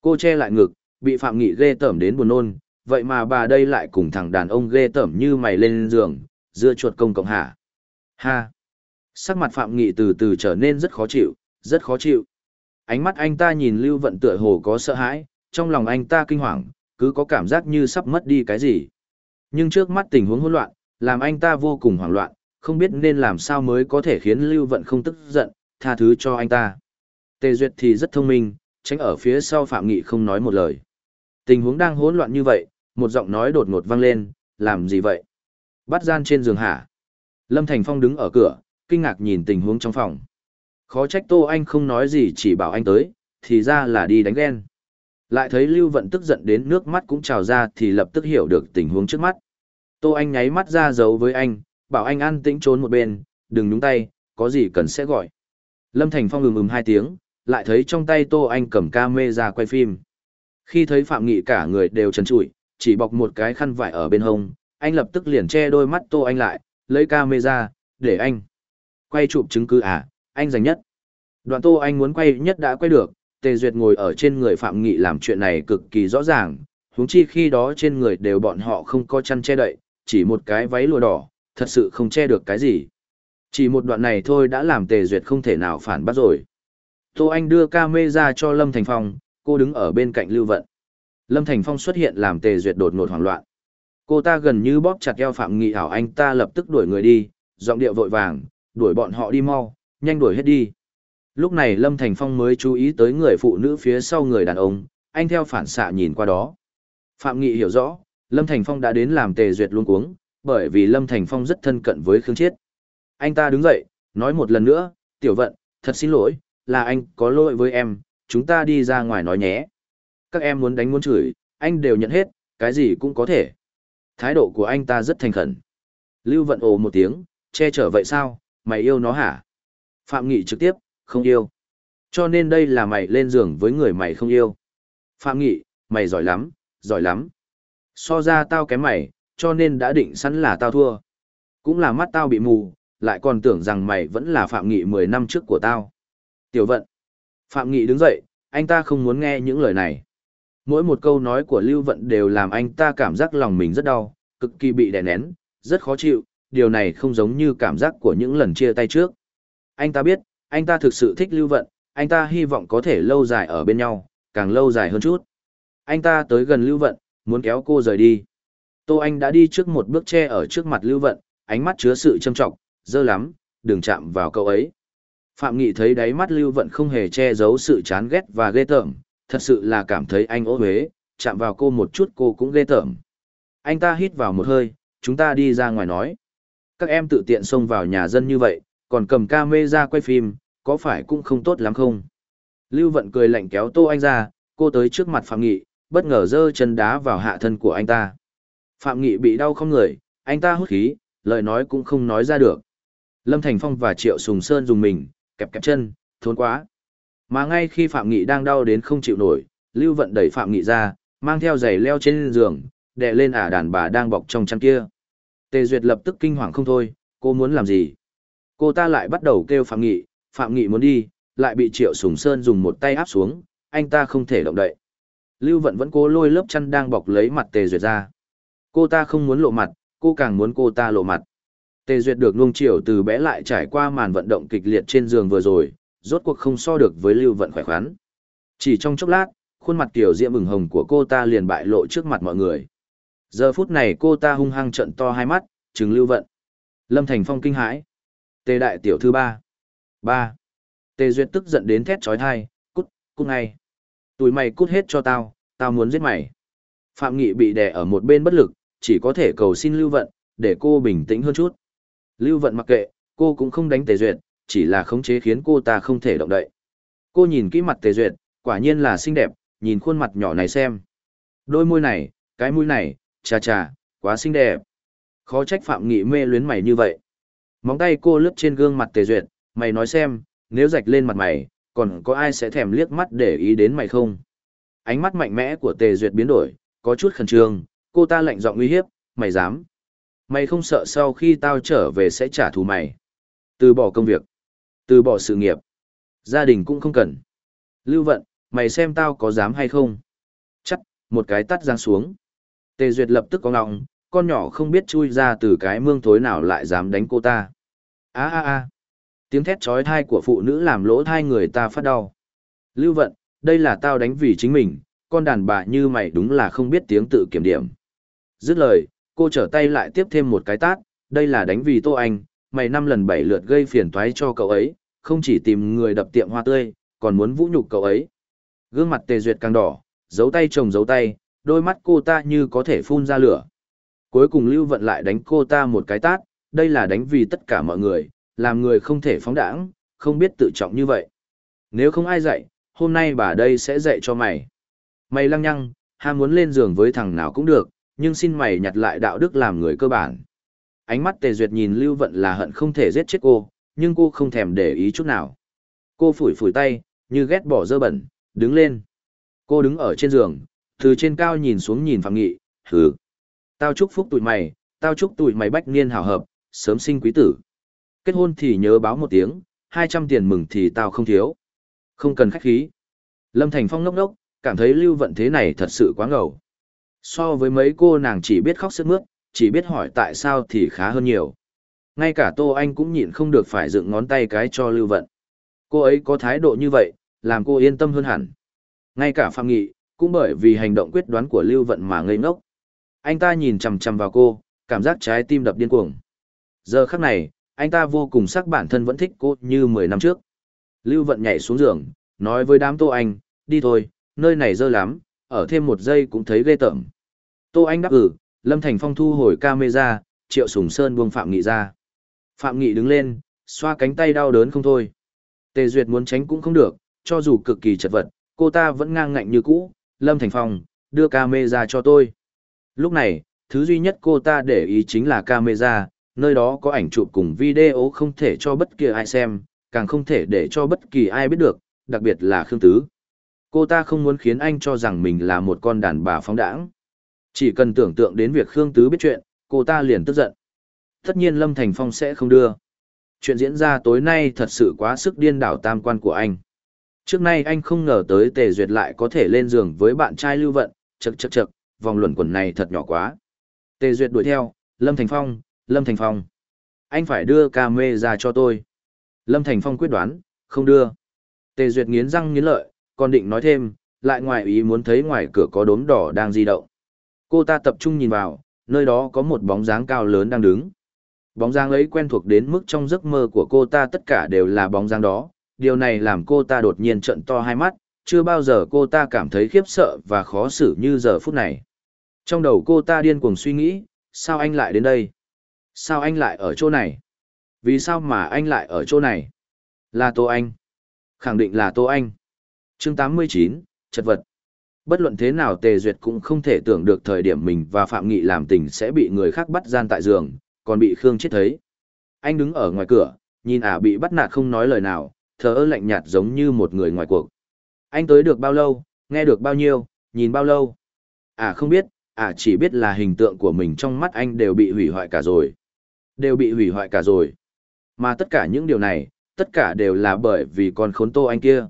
Cô che lại ngực, bị phạm nghị ghê tởm đến buồn nôn, vậy mà bà đây lại cùng thằng đàn ông ghê tởm như mày lên giường, dưa chuột công cộng hả. Ha. Sắc mặt phạm nghị từ từ trở nên rất khó chịu, rất khó chịu. Ánh mắt anh ta nhìn Lưu Vận tựa hồ có sợ hãi, trong lòng anh ta kinh hoàng, cứ có cảm giác như sắp mất đi cái gì. Nhưng trước mắt tình huống hỗn loạn, làm anh ta vô cùng hoảng loạn, không biết nên làm sao mới có thể khiến Lưu Vận không tức giận, tha thứ cho anh ta. Tề Duyệt thì rất thông minh, tránh ở phía sau Phạm Nghị không nói một lời. Tình huống đang hỗn loạn như vậy, một giọng nói đột ngột vang lên, làm gì vậy? Bắt gian trên giường hả? Lâm Thành Phong đứng ở cửa, kinh ngạc nhìn tình huống trong phòng. Khó trách Tô Anh không nói gì chỉ bảo anh tới, thì ra là đi đánh ghen. Lại thấy Lưu Vận tức giận đến nước mắt cũng trào ra thì lập tức hiểu được tình huống trước mắt. Tô Anh nháy mắt ra dấu với anh, bảo anh an tĩnh trốn một bên, đừng nhúng tay, có gì cần sẽ gọi. Lâm Thành Phong ừm ừm hai tiếng, lại thấy trong tay Tô Anh cầm ca mê ra quay phim. Khi thấy Phạm Nghị cả người đều trần trụi, chỉ bọc một cái khăn vải ở bên hông, anh lập tức liền che đôi mắt Tô Anh lại, lấy ca mê ra, để anh. Quay chụp chứng cứ à, anh giành nhất. Đoạn Tô Anh muốn quay nhất đã quay được, Tề Duyệt ngồi ở trên người Phạm Nghị làm chuyện này cực kỳ rõ ràng, huống chi khi đó trên người đều bọn họ không có chăn che đậy, chỉ một cái váy lụa đỏ, thật sự không che được cái gì. Chỉ một đoạn này thôi đã làm Tề Duyệt không thể nào phản bắt rồi. Tô Anh đưa ca mê ra cho Lâm Thành Phong, cô đứng ở bên cạnh Lưu Vận. Lâm Thành Phong xuất hiện làm Tề Duyệt đột ngột hoảng loạn. Cô ta gần như bóp chặt eo Phạm Nghị ảo anh ta lập tức đuổi người đi, giọng điệu vội vàng, đuổi bọn họ đi mau, nhanh đuổi hết đi. Lúc này Lâm Thành Phong mới chú ý tới người phụ nữ phía sau người đàn ông, anh theo phản xạ nhìn qua đó. Phạm Nghị hiểu rõ, Lâm Thành Phong đã đến làm tề duyệt luôn cuống, bởi vì Lâm Thành Phong rất thân cận với Khương Chiết. Anh ta đứng dậy, nói một lần nữa, tiểu vận, thật xin lỗi, là anh có lỗi với em, chúng ta đi ra ngoài nói nhé. Các em muốn đánh muốn chửi, anh đều nhận hết, cái gì cũng có thể. Thái độ của anh ta rất thành khẩn. Lưu vận ồ một tiếng, che chở vậy sao, mày yêu nó hả? Phạm Nghị trực tiếp, không yêu. Cho nên đây là mày lên giường với người mày không yêu. Phạm Nghị, mày giỏi lắm, giỏi lắm. So ra tao kém mày, cho nên đã định sẵn là tao thua. Cũng là mắt tao bị mù, lại còn tưởng rằng mày vẫn là Phạm Nghị 10 năm trước của tao. Tiểu vận. Phạm Nghị đứng dậy, anh ta không muốn nghe những lời này. Mỗi một câu nói của Lưu Vận đều làm anh ta cảm giác lòng mình rất đau, cực kỳ bị đè nén, rất khó chịu, điều này không giống như cảm giác của những lần chia tay trước. Anh ta biết, anh ta thực sự thích lưu vận, anh ta hy vọng có thể lâu dài ở bên nhau, càng lâu dài hơn chút. Anh ta tới gần lưu vận, muốn kéo cô rời đi. Tô Anh đã đi trước một bước che ở trước mặt lưu vận, ánh mắt chứa sự châm trọng, dơ lắm, đừng chạm vào cậu ấy. Phạm Nghị thấy đáy mắt lưu vận không hề che giấu sự chán ghét và ghê tởm, thật sự là cảm thấy anh ố huế, chạm vào cô một chút cô cũng ghê tởm. Anh ta hít vào một hơi, chúng ta đi ra ngoài nói. Các em tự tiện xông vào nhà dân như vậy, còn cầm ca mê ra quay phim, có phải cũng không tốt lắm không? Lưu Vận cười lạnh kéo Tô Anh ra, cô tới trước mặt Phạm Nghị, bất ngờ giơ chân đá vào hạ thân của anh ta. Phạm Nghị bị đau không người, anh ta hút khí, lời nói cũng không nói ra được. Lâm Thành Phong và Triệu Sùng Sơn dùng mình, kẹp kẹp chân, thốn quá. Mà ngay khi Phạm Nghị đang đau đến không chịu nổi, Lưu Vận đẩy Phạm Nghị ra, mang theo giày leo trên giường, đè lên ả đàn bà đang bọc trong chăn kia. Tề Duyệt lập tức kinh hoàng không thôi, cô muốn làm gì? Cô ta lại bắt đầu kêu Phạm Nghị, Phạm Nghị muốn đi, lại bị Triệu Sùng Sơn dùng một tay áp xuống, anh ta không thể động đậy. Lưu Vận vẫn cố lôi lớp chăn đang bọc lấy mặt Tề Duyệt ra. Cô ta không muốn lộ mặt, cô càng muốn cô ta lộ mặt. Tề Duyệt được nuông chiều từ bé lại trải qua màn vận động kịch liệt trên giường vừa rồi, rốt cuộc không so được với Lưu Vận khỏe khoắn. Chỉ trong chốc lát, khuôn mặt tiểu diễm ửng hồng của cô ta liền bại lộ trước mặt mọi người. Giờ phút này cô ta hung hăng trận to hai mắt, trừng Lưu Vận. Lâm Thành Phong kinh hãi. Tề đại tiểu thư ba ba. Tề duyệt tức giận đến thét trói thai cút cút ngay. Tụi mày cút hết cho tao tao muốn giết mày. Phạm nghị bị đè ở một bên bất lực, chỉ có thể cầu xin lưu vận để cô bình tĩnh hơn chút. Lưu vận mặc kệ, cô cũng không đánh tề duyệt, chỉ là khống chế khiến cô ta không thể động đậy. Cô nhìn kỹ mặt tề duyệt, quả nhiên là xinh đẹp, nhìn khuôn mặt nhỏ này xem. Đôi môi này, cái mũi này, chà chà, quá xinh đẹp. Khó trách phạm nghị mê luyến mày như vậy. Móng tay cô lướt trên gương mặt tề duyệt Mày nói xem, nếu rạch lên mặt mày, còn có ai sẽ thèm liếc mắt để ý đến mày không? Ánh mắt mạnh mẽ của Tề Duyệt biến đổi, có chút khẩn trương, cô ta lạnh giọng uy hiếp, mày dám. Mày không sợ sau khi tao trở về sẽ trả thù mày. Từ bỏ công việc, từ bỏ sự nghiệp, gia đình cũng không cần. Lưu vận, mày xem tao có dám hay không? Chắc, một cái tắt giang xuống. Tề Duyệt lập tức có ngọng, con nhỏ không biết chui ra từ cái mương thối nào lại dám đánh cô ta. Á á á. Tiếng thét trói thai của phụ nữ làm lỗ thai người ta phát đau. Lưu vận, đây là tao đánh vì chính mình, con đàn bà như mày đúng là không biết tiếng tự kiểm điểm. Dứt lời, cô trở tay lại tiếp thêm một cái tát, đây là đánh vì tô anh, mày năm lần bảy lượt gây phiền toái cho cậu ấy, không chỉ tìm người đập tiệm hoa tươi, còn muốn vũ nhục cậu ấy. Gương mặt tề duyệt càng đỏ, giấu tay chồng giấu tay, đôi mắt cô ta như có thể phun ra lửa. Cuối cùng Lưu Vận lại đánh cô ta một cái tát, đây là đánh vì tất cả mọi người, làm người không thể phóng đãng, không biết tự trọng như vậy. Nếu không ai dạy, hôm nay bà đây sẽ dạy cho mày. Mày lăng nhăng, ham muốn lên giường với thằng nào cũng được, nhưng xin mày nhặt lại đạo đức làm người cơ bản. Ánh mắt Tề Duyệt nhìn Lưu Vận là hận không thể giết chết cô, nhưng cô không thèm để ý chút nào. Cô phủi phủi tay, như ghét bỏ dơ bẩn, đứng lên. Cô đứng ở trên giường, từ trên cao nhìn xuống nhìn Phạm Nghị, hừ. Tao chúc phúc tụi mày, tao chúc tụi mày bách niên hảo hợp, sớm sinh quý tử. Kết hôn thì nhớ báo một tiếng, 200 tiền mừng thì tao không thiếu. Không cần khách khí. Lâm Thành Phong ngốc ngốc, cảm thấy lưu vận thế này thật sự quá ngầu. So với mấy cô nàng chỉ biết khóc sức mướt, chỉ biết hỏi tại sao thì khá hơn nhiều. Ngay cả Tô Anh cũng nhịn không được phải dựng ngón tay cái cho lưu vận. Cô ấy có thái độ như vậy, làm cô yên tâm hơn hẳn. Ngay cả Phạm Nghị, cũng bởi vì hành động quyết đoán của lưu vận mà ngây ngốc. Anh ta nhìn chằm chằm vào cô, cảm giác trái tim đập điên cuồng. Giờ khắc này, anh ta vô cùng sắc bản thân vẫn thích cô như 10 năm trước. Lưu Vận nhảy xuống giường, nói với đám Tô Anh, đi thôi, nơi này dơ lắm, ở thêm một giây cũng thấy ghê tởm. Tô Anh đáp ử, Lâm Thành Phong thu hồi camera, Triệu Sùng Sơn buông Phạm Nghị ra. Phạm Nghị đứng lên, xoa cánh tay đau đớn không thôi. Tề Duyệt muốn tránh cũng không được, cho dù cực kỳ chật vật, cô ta vẫn ngang ngạnh như cũ. Lâm Thành Phong, đưa camera cho tôi. Lúc này, thứ duy nhất cô ta để ý chính là camera, nơi đó có ảnh chụp cùng video không thể cho bất kỳ ai xem, càng không thể để cho bất kỳ ai biết được, đặc biệt là Khương Tứ. Cô ta không muốn khiến anh cho rằng mình là một con đàn bà phóng đãng. Chỉ cần tưởng tượng đến việc Khương Tứ biết chuyện, cô ta liền tức giận. Tất nhiên Lâm Thành Phong sẽ không đưa. Chuyện diễn ra tối nay thật sự quá sức điên đảo tam quan của anh. Trước nay anh không ngờ tới Tề Duyệt lại có thể lên giường với bạn trai Lưu Vận, chậc chậc chậc, vòng luẩn quẩn này thật nhỏ quá. Tề Duyệt đuổi theo, Lâm Thành Phong, Lâm Thành Phong. Anh phải đưa ca mê ra cho tôi. Lâm Thành Phong quyết đoán, không đưa. Tề Duyệt nghiến răng nghiến lợi, còn định nói thêm, lại ngoài ý muốn thấy ngoài cửa có đốm đỏ đang di động. Cô ta tập trung nhìn vào, nơi đó có một bóng dáng cao lớn đang đứng. Bóng dáng ấy quen thuộc đến mức trong giấc mơ của cô ta tất cả đều là bóng dáng đó, điều này làm cô ta đột nhiên trận to hai mắt, chưa bao giờ cô ta cảm thấy khiếp sợ và khó xử như giờ phút này. Trong đầu cô ta điên cuồng suy nghĩ, sao anh lại đến đây? Sao anh lại ở chỗ này? Vì sao mà anh lại ở chỗ này? Là Tô Anh. Khẳng định là Tô Anh. chương 89, chật vật. Bất luận thế nào Tề Duyệt cũng không thể tưởng được thời điểm mình và Phạm Nghị làm tình sẽ bị người khác bắt gian tại giường, còn bị Khương chết thấy. Anh đứng ở ngoài cửa, nhìn ả bị bắt nạt không nói lời nào, thở ơ lạnh nhạt giống như một người ngoài cuộc. Anh tới được bao lâu, nghe được bao nhiêu, nhìn bao lâu. Ả không biết, ả chỉ biết là hình tượng của mình trong mắt anh đều bị hủy hoại cả rồi đều bị hủy hoại cả rồi. Mà tất cả những điều này, tất cả đều là bởi vì con khốn tô anh kia.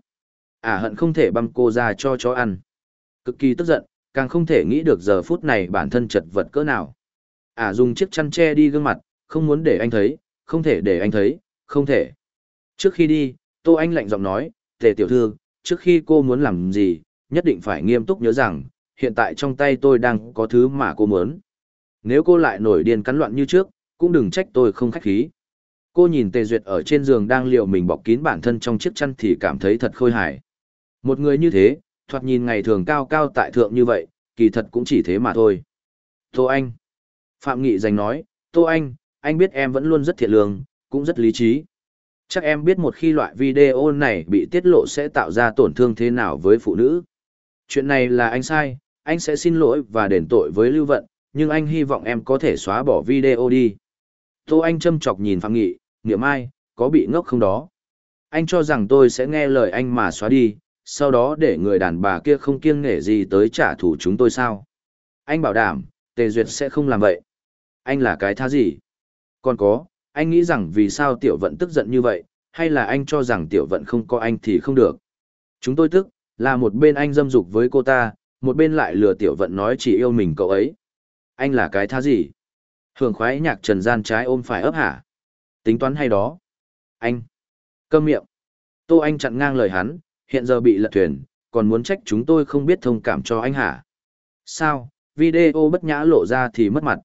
À hận không thể băm cô ra cho chó ăn. Cực kỳ tức giận, càng không thể nghĩ được giờ phút này bản thân chật vật cỡ nào. À dùng chiếc chăn che đi gương mặt, không muốn để anh thấy, không thể để anh thấy, không thể. Trước khi đi, Tô Anh lạnh giọng nói, tề tiểu thư, trước khi cô muốn làm gì, nhất định phải nghiêm túc nhớ rằng, hiện tại trong tay tôi đang có thứ mà cô muốn. Nếu cô lại nổi điên cắn loạn như trước, cũng đừng trách tôi không khách khí. Cô nhìn Tề Duyệt ở trên giường đang liệu mình bọc kín bản thân trong chiếc chăn thì cảm thấy thật khôi hài. Một người như thế, thoạt nhìn ngày thường cao cao tại thượng như vậy, kỳ thật cũng chỉ thế mà thôi. Tô Anh. Phạm Nghị giành nói, Tô Anh, anh biết em vẫn luôn rất thiện lương, cũng rất lý trí. Chắc em biết một khi loại video này bị tiết lộ sẽ tạo ra tổn thương thế nào với phụ nữ. Chuyện này là anh sai, anh sẽ xin lỗi và đền tội với Lưu Vận, nhưng anh hy vọng em có thể xóa bỏ video đi. Tô Anh châm chọc nhìn Phạm Nghị, niệm ai, có bị ngốc không đó? Anh cho rằng tôi sẽ nghe lời anh mà xóa đi, sau đó để người đàn bà kia không kiêng nể gì tới trả thù chúng tôi sao? Anh bảo đảm, Tề Duyệt sẽ không làm vậy. Anh là cái tha gì? Còn có, anh nghĩ rằng vì sao Tiểu Vận tức giận như vậy, hay là anh cho rằng Tiểu Vận không có anh thì không được? Chúng tôi tức, là một bên anh dâm dục với cô ta, một bên lại lừa Tiểu Vận nói chỉ yêu mình cậu ấy. Anh là cái tha gì? hưởng khoái nhạc trần gian trái ôm phải ấp hả. Tính toán hay đó. Anh. Câm miệng. Tô Anh chặn ngang lời hắn, hiện giờ bị lật thuyền, còn muốn trách chúng tôi không biết thông cảm cho anh hả. Sao, video bất nhã lộ ra thì mất mặt.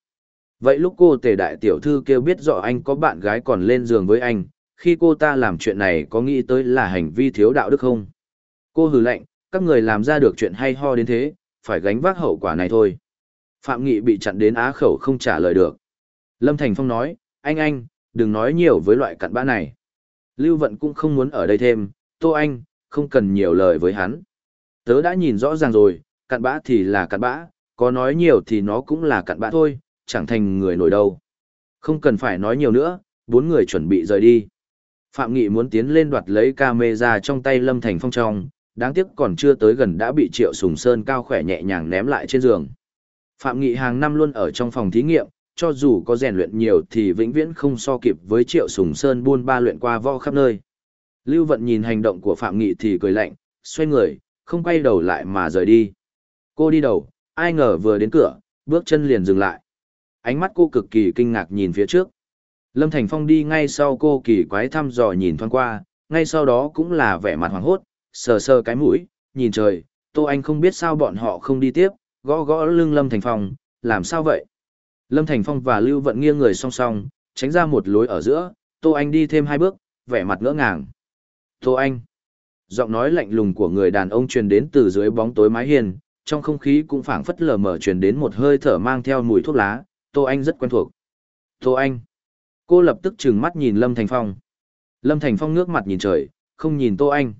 Vậy lúc cô tề đại tiểu thư kêu biết rõ anh có bạn gái còn lên giường với anh, khi cô ta làm chuyện này có nghĩ tới là hành vi thiếu đạo đức không? Cô hừ lạnh, các người làm ra được chuyện hay ho đến thế, phải gánh vác hậu quả này thôi. Phạm Nghị bị chặn đến á khẩu không trả lời được. Lâm Thành Phong nói, anh anh, đừng nói nhiều với loại cặn bã này. Lưu Vận cũng không muốn ở đây thêm, Tô Anh, không cần nhiều lời với hắn. Tớ đã nhìn rõ ràng rồi, cặn bã thì là cặn bã, có nói nhiều thì nó cũng là cặn bã thôi, chẳng thành người nổi đâu. Không cần phải nói nhiều nữa, bốn người chuẩn bị rời đi. Phạm Nghị muốn tiến lên đoạt lấy ca mê ra trong tay Lâm Thành Phong trong, đáng tiếc còn chưa tới gần đã bị Triệu Sùng Sơn cao khỏe nhẹ nhàng ném lại trên giường. Phạm Nghị hàng năm luôn ở trong phòng thí nghiệm, cho dù có rèn luyện nhiều thì vĩnh viễn không so kịp với triệu sùng sơn buôn ba luyện qua vo khắp nơi. Lưu Vận nhìn hành động của Phạm Nghị thì cười lạnh, xoay người, không quay đầu lại mà rời đi. Cô đi đầu, ai ngờ vừa đến cửa, bước chân liền dừng lại. Ánh mắt cô cực kỳ kinh ngạc nhìn phía trước. Lâm Thành Phong đi ngay sau cô kỳ quái thăm dò nhìn thoáng qua, ngay sau đó cũng là vẻ mặt hoảng hốt, sờ sờ cái mũi, nhìn trời, Tô Anh không biết sao bọn họ không đi tiếp, gõ gõ lưng Lâm Thành Phong, làm sao vậy? Lâm Thành Phong và Lưu Vận nghiêng người song song, tránh ra một lối ở giữa, Tô Anh đi thêm hai bước, vẻ mặt ngỡ ngàng. Tô Anh. Giọng nói lạnh lùng của người đàn ông truyền đến từ dưới bóng tối mái hiên, trong không khí cũng phảng phất lờ mờ truyền đến một hơi thở mang theo mùi thuốc lá, Tô Anh rất quen thuộc. Tô Anh. Cô lập tức trừng mắt nhìn Lâm Thành Phong. Lâm Thành Phong ngước mặt nhìn trời, không nhìn Tô Anh.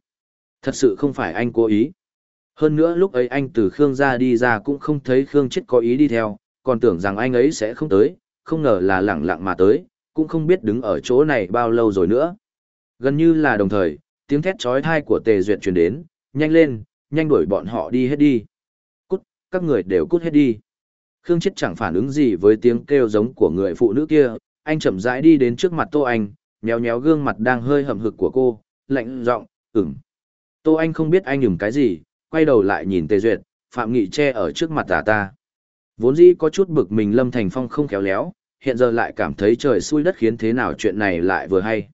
Thật sự không phải anh cố ý. Hơn nữa lúc ấy anh từ Khương ra đi ra cũng không thấy Khương chết có ý đi theo, còn tưởng rằng anh ấy sẽ không tới, không ngờ là lẳng lặng mà tới, cũng không biết đứng ở chỗ này bao lâu rồi nữa. Gần như là đồng thời, tiếng thét chói tai của Tề Duyệt truyền đến, nhanh lên, nhanh đuổi bọn họ đi hết đi. Cút, các người đều cút hết đi. Khương Chết chẳng phản ứng gì với tiếng kêu giống của người phụ nữ kia, anh chậm rãi đi đến trước mặt Tô Anh, nhéo nhéo gương mặt đang hơi hầm hực của cô, lạnh giọng, "Ừm." Tô Anh không biết anh ừm cái gì, quay đầu lại nhìn Tề Duyệt, Phạm Nghị che ở trước mặt tà ta. Vốn dĩ có chút bực mình Lâm Thành Phong không khéo léo, hiện giờ lại cảm thấy trời xui đất khiến thế nào chuyện này lại vừa hay.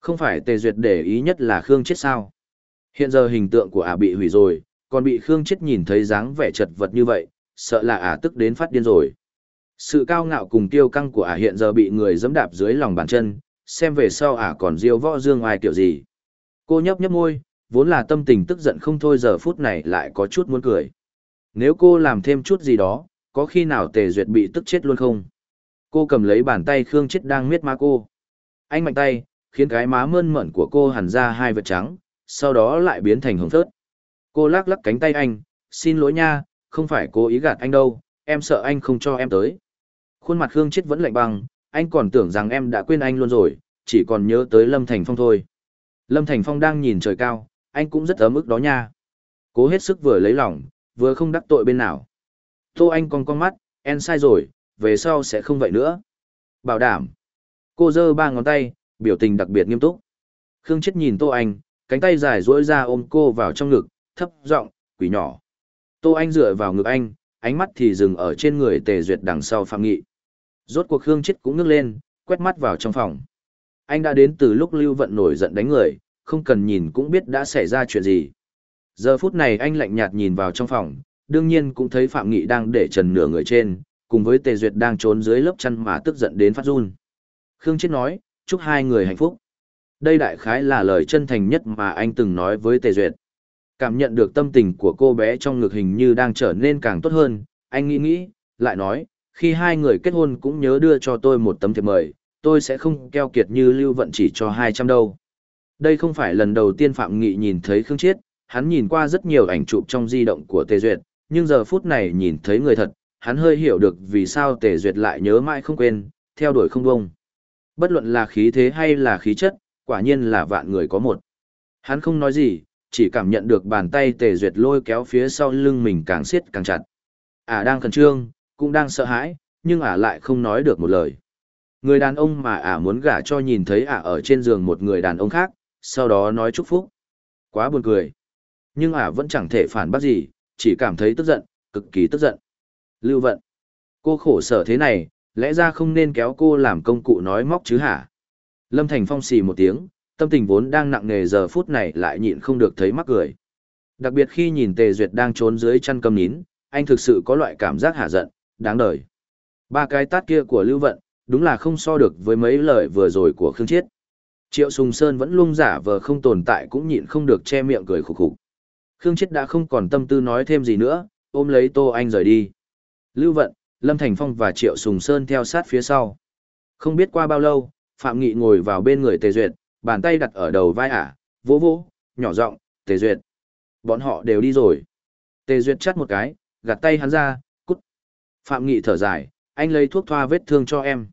Không phải Tề Duyệt để ý nhất là Khương chết sao. Hiện giờ hình tượng của ả bị hủy rồi, còn bị Khương chết nhìn thấy dáng vẻ chật vật như vậy, sợ là ả tức đến phát điên rồi. Sự cao ngạo cùng tiêu căng của ả hiện giờ bị người dẫm đạp dưới lòng bàn chân, xem về sau ả còn diêu võ dương ai kiểu gì. Cô nhấp nhấp môi, vốn là tâm tình tức giận không thôi giờ phút này lại có chút muốn cười. Nếu cô làm thêm chút gì đó, có khi nào tề duyệt bị tức chết luôn không? Cô cầm lấy bàn tay Khương Chết đang miết má cô. Anh mạnh tay, khiến cái má mơn mởn của cô hẳn ra hai vệt trắng, sau đó lại biến thành hồng thớt. Cô lắc lắc cánh tay anh, xin lỗi nha, không phải cố ý gạt anh đâu, em sợ anh không cho em tới. Khuôn mặt Khương Chết vẫn lạnh băng, anh còn tưởng rằng em đã quên anh luôn rồi, chỉ còn nhớ tới Lâm Thành Phong thôi. Lâm Thành Phong đang nhìn trời cao, anh cũng rất ấm ức đó nha. Cố hết sức vừa lấy lòng, vừa không đắc tội bên nào. Tô Anh cong con mắt, en sai rồi, về sau sẽ không vậy nữa. Bảo đảm. Cô giơ ba ngón tay, biểu tình đặc biệt nghiêm túc. Khương Chết nhìn Tô Anh, cánh tay dài duỗi ra ôm cô vào trong ngực, thấp giọng, quỷ nhỏ. Tô Anh dựa vào ngực anh, ánh mắt thì dừng ở trên người Tề Duyệt đằng sau Phạm Nghị. Rốt cuộc Khương Chết cũng ngước lên, quét mắt vào trong phòng. Anh đã đến từ lúc Lưu Vận nổi giận đánh người, không cần nhìn cũng biết đã xảy ra chuyện gì. Giờ phút này anh lạnh nhạt nhìn vào trong phòng, đương nhiên cũng thấy Phạm Nghị đang để trần nửa người trên, cùng với Tề Duyệt đang trốn dưới lớp chăn mà tức giận đến phát run. Khương Chết nói, chúc hai người hạnh phúc. Đây đại khái là lời chân thành nhất mà anh từng nói với Tề Duyệt. Cảm nhận được tâm tình của cô bé trong ngực hình như đang trở nên càng tốt hơn, anh nghĩ nghĩ, lại nói, khi hai người kết hôn cũng nhớ đưa cho tôi một tấm thiệp mời, tôi sẽ không keo kiệt như lưu vận chỉ cho 200 đâu. Đây không phải lần đầu tiên Phạm Nghị nhìn thấy Khương Chiết, hắn nhìn qua rất nhiều ảnh chụp trong di động của Tề Duyệt, nhưng giờ phút này nhìn thấy người thật, hắn hơi hiểu được vì sao Tề Duyệt lại nhớ mãi không quên, theo đuổi không buông Bất luận là khí thế hay là khí chất, quả nhiên là vạn người có một. Hắn không nói gì, chỉ cảm nhận được bàn tay Tề Duyệt lôi kéo phía sau lưng mình càng siết càng chặt. À đang khẩn trương, cũng đang sợ hãi, nhưng à lại không nói được một lời. Người đàn ông mà Ả à muốn gả cho nhìn thấy Ả ở trên giường một người đàn ông khác, sau đó nói chúc phúc. Quá buồn cười. Nhưng Ả vẫn chẳng thể phản bác gì, chỉ cảm thấy tức giận, cực kỳ tức giận. Lưu vận, cô khổ sở thế này, lẽ ra không nên kéo cô làm công cụ nói móc chứ hả? Lâm Thành Phong xì một tiếng, tâm tình vốn đang nặng nề giờ phút này lại nhịn không được thấy mắc cười. Đặc biệt khi nhìn Tề Duyệt đang trốn dưới chăn cầm nín, anh thực sự có loại cảm giác hạ giận, đáng đời. Ba cái tát kia của Lưu Vận, đúng là không so được với mấy lời vừa rồi của Khương Chiết. Triệu Sùng Sơn vẫn luôn giả vờ không tồn tại cũng nhịn không được che miệng cười khục khục. Khương Chết đã không còn tâm tư nói thêm gì nữa, ôm lấy Tô Anh rời đi. Lưu Vận, Lâm Thành Phong và Triệu Sùng Sơn theo sát phía sau. Không biết qua bao lâu, Phạm Nghị ngồi vào bên người Tề Duyệt, bàn tay đặt ở đầu vai ả, à, vỗ vỗ, nhỏ giọng, Tề Duyệt. Bọn họ đều đi rồi. Tề Duyệt chắt một cái, gạt tay hắn ra, cút. Phạm Nghị thở dài, anh lấy thuốc thoa vết thương cho em.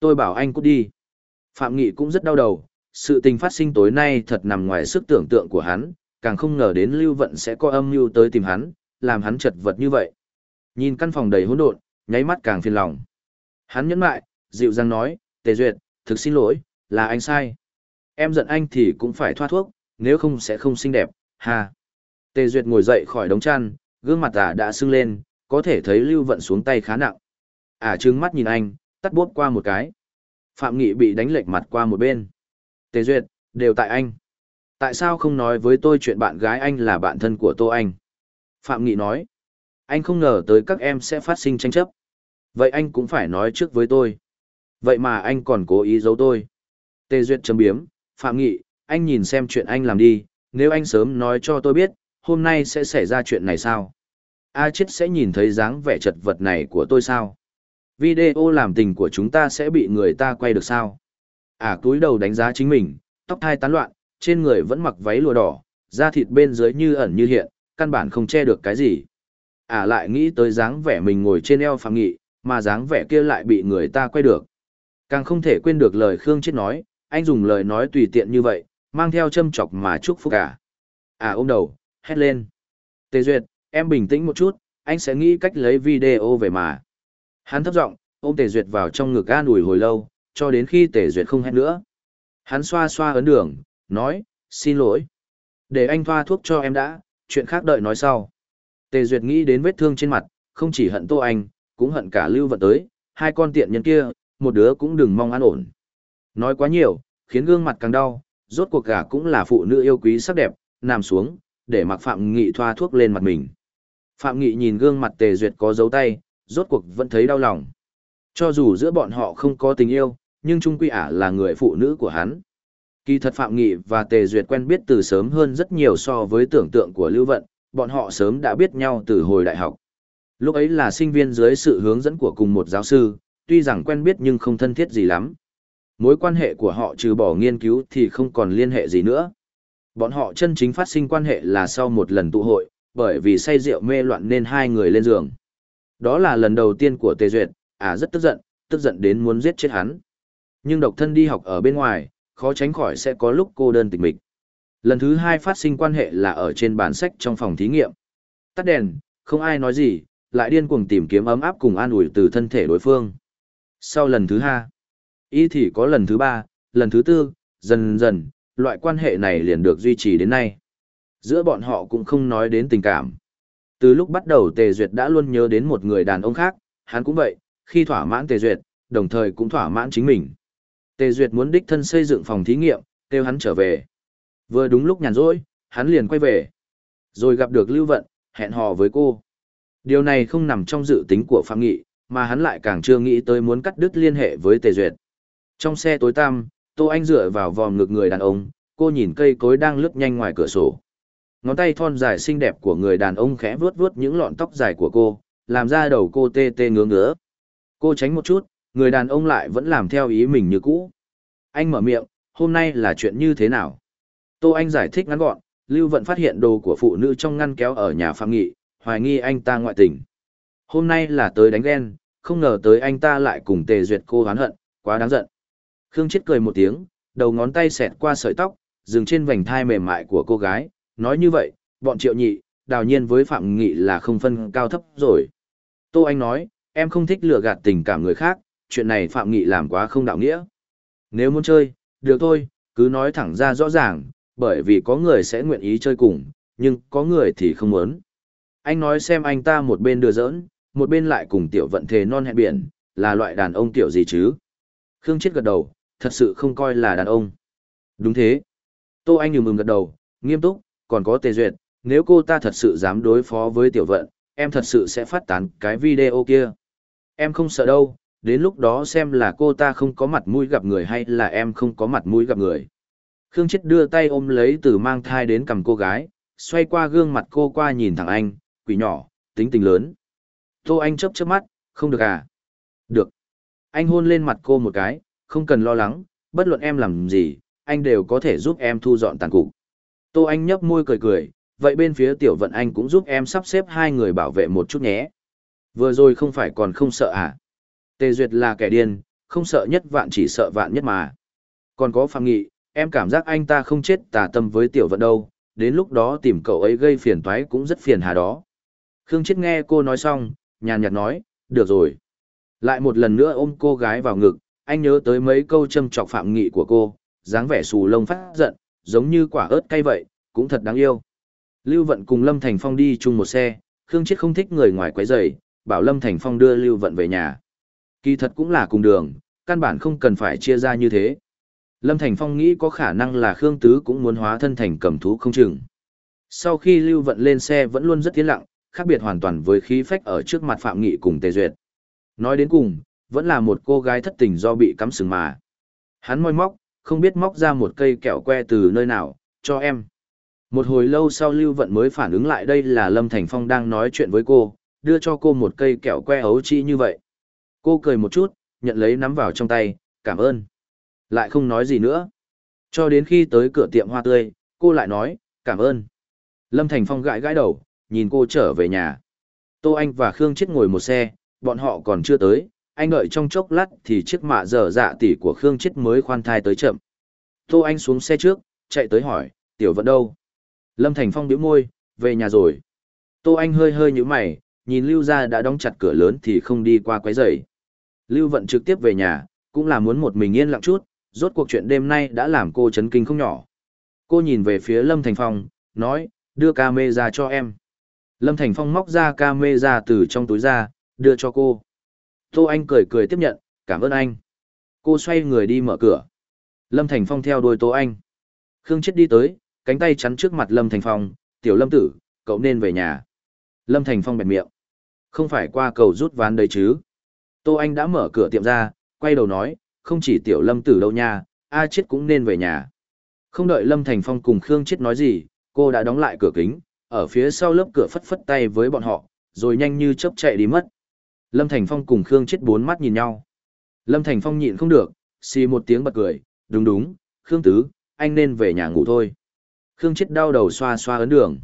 Tôi bảo anh cút đi. Phạm Nghị cũng rất đau đầu, sự tình phát sinh tối nay thật nằm ngoài sức tưởng tượng của hắn, càng không ngờ đến Lưu Vận sẽ có âm mưu tới tìm hắn, làm hắn chật vật như vậy. Nhìn căn phòng đầy hỗn độn, nháy mắt càng phiền lòng. Hắn nhẫn lại, dịu dàng nói, Tề Duyệt, thực xin lỗi, là anh sai. Em giận anh thì cũng phải thoát thuốc, nếu không sẽ không xinh đẹp, ha. Tề Duyệt ngồi dậy khỏi đống chăn, gương mặt ả đã sưng lên, có thể thấy Lưu Vận xuống tay khá nặng. Ả à trừng mắt nhìn anh, tắt bốp qua một cái. Phạm Nghị bị đánh lệch mặt qua một bên. Tề Duyệt, đều tại anh. Tại sao không nói với tôi chuyện bạn gái anh là bạn thân của Tô Anh? Phạm Nghị nói. Anh không ngờ tới các em sẽ phát sinh tranh chấp. Vậy anh cũng phải nói trước với tôi. Vậy mà anh còn cố ý giấu tôi. Tê Duyệt chấm biếm. Phạm Nghị, anh nhìn xem chuyện anh làm đi. Nếu anh sớm nói cho tôi biết, hôm nay sẽ xảy ra chuyện này sao? A chết sẽ nhìn thấy dáng vẻ chật vật này của tôi sao? Video làm tình của chúng ta sẽ bị người ta quay được sao? À túi đầu đánh giá chính mình, tóc thai tán loạn, trên người vẫn mặc váy lụa đỏ, da thịt bên dưới như ẩn như hiện, căn bản không che được cái gì. À lại nghĩ tới dáng vẻ mình ngồi trên eo phạm nghị, mà dáng vẻ kia lại bị người ta quay được. Càng không thể quên được lời Khương Chết nói, anh dùng lời nói tùy tiện như vậy, mang theo châm chọc mà chúc phúc cả. À ôm đầu, hét lên. Tề Duyệt, em bình tĩnh một chút, anh sẽ nghĩ cách lấy video về mà. Hắn thấp giọng ôm Tề Duyệt vào trong ngực an ủi hồi lâu, cho đến khi Tề Duyệt không hét nữa. Hắn xoa xoa ấn đường, nói, xin lỗi. Để anh thoa thuốc cho em đã, chuyện khác đợi nói sau. Tề Duyệt nghĩ đến vết thương trên mặt, không chỉ hận Tô Anh, cũng hận cả Lưu Vận tới, hai con tiện nhân kia, một đứa cũng đừng mong an ổn. Nói quá nhiều, khiến gương mặt càng đau, rốt cuộc cả cũng là phụ nữ yêu quý sắc đẹp, nằm xuống, để mặc Phạm Nghị thoa thuốc lên mặt mình. Phạm Nghị nhìn gương mặt Tề Duyệt có dấu tay, rốt cuộc vẫn thấy đau lòng. Cho dù giữa bọn họ không có tình yêu, nhưng Trung Quy ả là người phụ nữ của hắn. Kỳ thật Phạm Nghị và Tề Duyệt quen biết từ sớm hơn rất nhiều so với tưởng tượng của Lưu Vận, bọn họ sớm đã biết nhau từ hồi đại học. Lúc ấy là sinh viên dưới sự hướng dẫn của cùng một giáo sư, tuy rằng quen biết nhưng không thân thiết gì lắm. Mối quan hệ của họ trừ bỏ nghiên cứu thì không còn liên hệ gì nữa. Bọn họ chân chính phát sinh quan hệ là sau một lần tụ hội, bởi vì say rượu mê loạn nên hai người lên giường. Đó là lần đầu tiên của Tề Duyệt, à rất tức giận, tức giận đến muốn giết chết hắn. Nhưng độc thân đi học ở bên ngoài, khó tránh khỏi sẽ có lúc cô đơn tịch mịch. Lần thứ hai phát sinh quan hệ là ở trên bàn sách trong phòng thí nghiệm. Tắt đèn, không ai nói gì, lại điên cuồng tìm kiếm ấm áp cùng an ủi từ thân thể đối phương. Sau lần thứ hai, y thì có lần thứ ba, lần thứ tư, dần dần, loại quan hệ này liền được duy trì đến nay. Giữa bọn họ cũng không nói đến tình cảm. Từ lúc bắt đầu Tề Duyệt đã luôn nhớ đến một người đàn ông khác, hắn cũng vậy, khi thỏa mãn Tề Duyệt, đồng thời cũng thỏa mãn chính mình. Tề Duyệt muốn đích thân xây dựng phòng thí nghiệm, kêu hắn trở về. Vừa đúng lúc nhàn rỗi, hắn liền quay về. Rồi gặp được Lưu Vận, hẹn hò với cô. Điều này không nằm trong dự tính của Phạm Nghị, mà hắn lại càng chưa nghĩ tới muốn cắt đứt liên hệ với Tề Duyệt. Trong xe tối tăm, Tô Anh dựa vào vòm ngực người đàn ông, cô nhìn cây cối đang lướt nhanh ngoài cửa sổ. Ngón tay thon dài xinh đẹp của người đàn ông khẽ vuốt vuốt những lọn tóc dài của cô, làm ra đầu cô tê tê ngứa ngứa. Cô tránh một chút, người đàn ông lại vẫn làm theo ý mình như cũ. Anh mở miệng, hôm nay là chuyện như thế nào? Tô Anh giải thích ngắn gọn, Lưu Vận phát hiện đồ của phụ nữ trong ngăn kéo ở nhà phạm nghị, hoài nghi anh ta ngoại tình. Hôm nay là tới đánh ghen, không ngờ tới anh ta lại cùng tề duyệt cô hán hận, quá đáng giận. Khương Chết cười một tiếng, đầu ngón tay xẹt qua sợi tóc, dừng trên vành thai mềm mại của cô gái, nói như vậy, bọn triệu nhị, đào nhiên với phạm nghị là không phân cao thấp rồi. Tô Anh nói, em không thích lừa gạt tình cảm người khác, chuyện này Phạm Nghị làm quá không đạo nghĩa. Nếu muốn chơi, được thôi, cứ nói thẳng ra rõ ràng, bởi vì có người sẽ nguyện ý chơi cùng, nhưng có người thì không muốn. Anh nói xem anh ta một bên đưa dỡn một bên lại cùng tiểu vận thề non hẹn biển, là loại đàn ông tiểu gì chứ? Khương chết gật đầu, thật sự không coi là đàn ông. Đúng thế. Tô Anh nhường mừng gật đầu, nghiêm túc, còn có tề duyệt, nếu cô ta thật sự dám đối phó với tiểu vận, em thật sự sẽ phát tán cái video kia. Em không sợ đâu, đến lúc đó xem là cô ta không có mặt mũi gặp người hay là em không có mặt mũi gặp người. Khương Chết đưa tay ôm lấy từ mang thai đến cầm cô gái, xoay qua gương mặt cô qua nhìn thẳng anh, quỷ nhỏ, tính tình lớn. Tô Anh chấp chấp mắt, không được à? Được. Anh hôn lên mặt cô một cái, không cần lo lắng, bất luận em làm gì, anh đều có thể giúp em thu dọn tàn cục. Tô Anh nhấp môi cười cười, vậy bên phía tiểu vận anh cũng giúp em sắp xếp hai người bảo vệ một chút nhé. Vừa rồi không phải còn không sợ à? Tề Duyệt là kẻ điên, không sợ nhất vạn chỉ sợ vạn nhất mà. Còn có Phạm Nghị, em cảm giác anh ta không chết tà tâm với tiểu vận đâu, đến lúc đó tìm cậu ấy gây phiền toái cũng rất phiền hà đó. Khương Chết nghe cô nói xong, nhàn nhạt nói, được rồi. Lại một lần nữa ôm cô gái vào ngực, anh nhớ tới mấy câu châm trọc Phạm Nghị của cô, dáng vẻ xù lông phát giận, giống như quả ớt cay vậy, cũng thật đáng yêu. Lưu Vận cùng Lâm Thành Phong đi chung một xe, Khương Chết không thích người ngoài quấy rầy, bảo Lâm Thành Phong đưa Lưu Vận về nhà. Kỳ thật cũng là cùng đường, căn bản không cần phải chia ra như thế. Lâm Thành Phong nghĩ có khả năng là Khương Tứ cũng muốn hóa thân thành cầm thú không chừng. Sau khi Lưu Vận lên xe vẫn luôn rất tiến lặng, khác biệt hoàn toàn với khí phách ở trước mặt Phạm Nghị cùng Tề Duyệt. Nói đến cùng, vẫn là một cô gái thất tình do bị cắm sừng mà. Hắn moi móc, không biết móc ra một cây kẹo que từ nơi nào, cho em. Một hồi lâu sau Lưu Vận mới phản ứng lại đây là Lâm Thành Phong đang nói chuyện với cô, đưa cho cô một cây kẹo que ấu chi như vậy. Cô cười một chút, nhận lấy nắm vào trong tay, cảm ơn. Lại không nói gì nữa. Cho đến khi tới cửa tiệm hoa tươi, cô lại nói, cảm ơn. Lâm Thành Phong gãi gãi đầu, nhìn cô trở về nhà. Tô Anh và Khương Chết ngồi một xe, bọn họ còn chưa tới, anh đợi trong chốc lát thì chiếc mạ dở dạ tỉ của Khương Chết mới khoan thai tới chậm. Tô Anh xuống xe trước, chạy tới hỏi, tiểu vận đâu? Lâm Thành Phong biểu môi, về nhà rồi. Tô Anh hơi hơi nhũ mày, nhìn Lưu Gia đã đóng chặt cửa lớn thì không đi qua quấy rầy. Lưu Vận trực tiếp về nhà, cũng là muốn một mình yên lặng chút, rốt cuộc chuyện đêm nay đã làm cô chấn kinh không nhỏ. Cô nhìn về phía Lâm Thành Phong, nói, đưa ca mê ra cho em. Lâm Thành Phong móc ra ca mê ra từ trong túi ra, đưa cho cô. Tô Anh cười cười tiếp nhận, cảm ơn anh. Cô xoay người đi mở cửa. Lâm Thành Phong theo đuôi Tô Anh. Khương Chết đi tới, cánh tay chắn trước mặt Lâm Thành Phong, tiểu Lâm tử, cậu nên về nhà. Lâm Thành Phong bẹt miệng. Không phải qua cầu rút ván đấy chứ. Tô Anh đã mở cửa tiệm ra, quay đầu nói, không chỉ tiểu lâm tử đâu nha, A chết cũng nên về nhà. Không đợi Lâm Thành Phong cùng Khương chết nói gì, cô đã đóng lại cửa kính, ở phía sau lớp cửa phất phất tay với bọn họ, rồi nhanh như chớp chạy đi mất. Lâm Thành Phong cùng Khương chết bốn mắt nhìn nhau. Lâm Thành Phong nhịn không được, xì một tiếng bật cười, đúng đúng, Khương Tứ, anh nên về nhà ngủ thôi. Khương chết đau đầu xoa xoa ấn đường.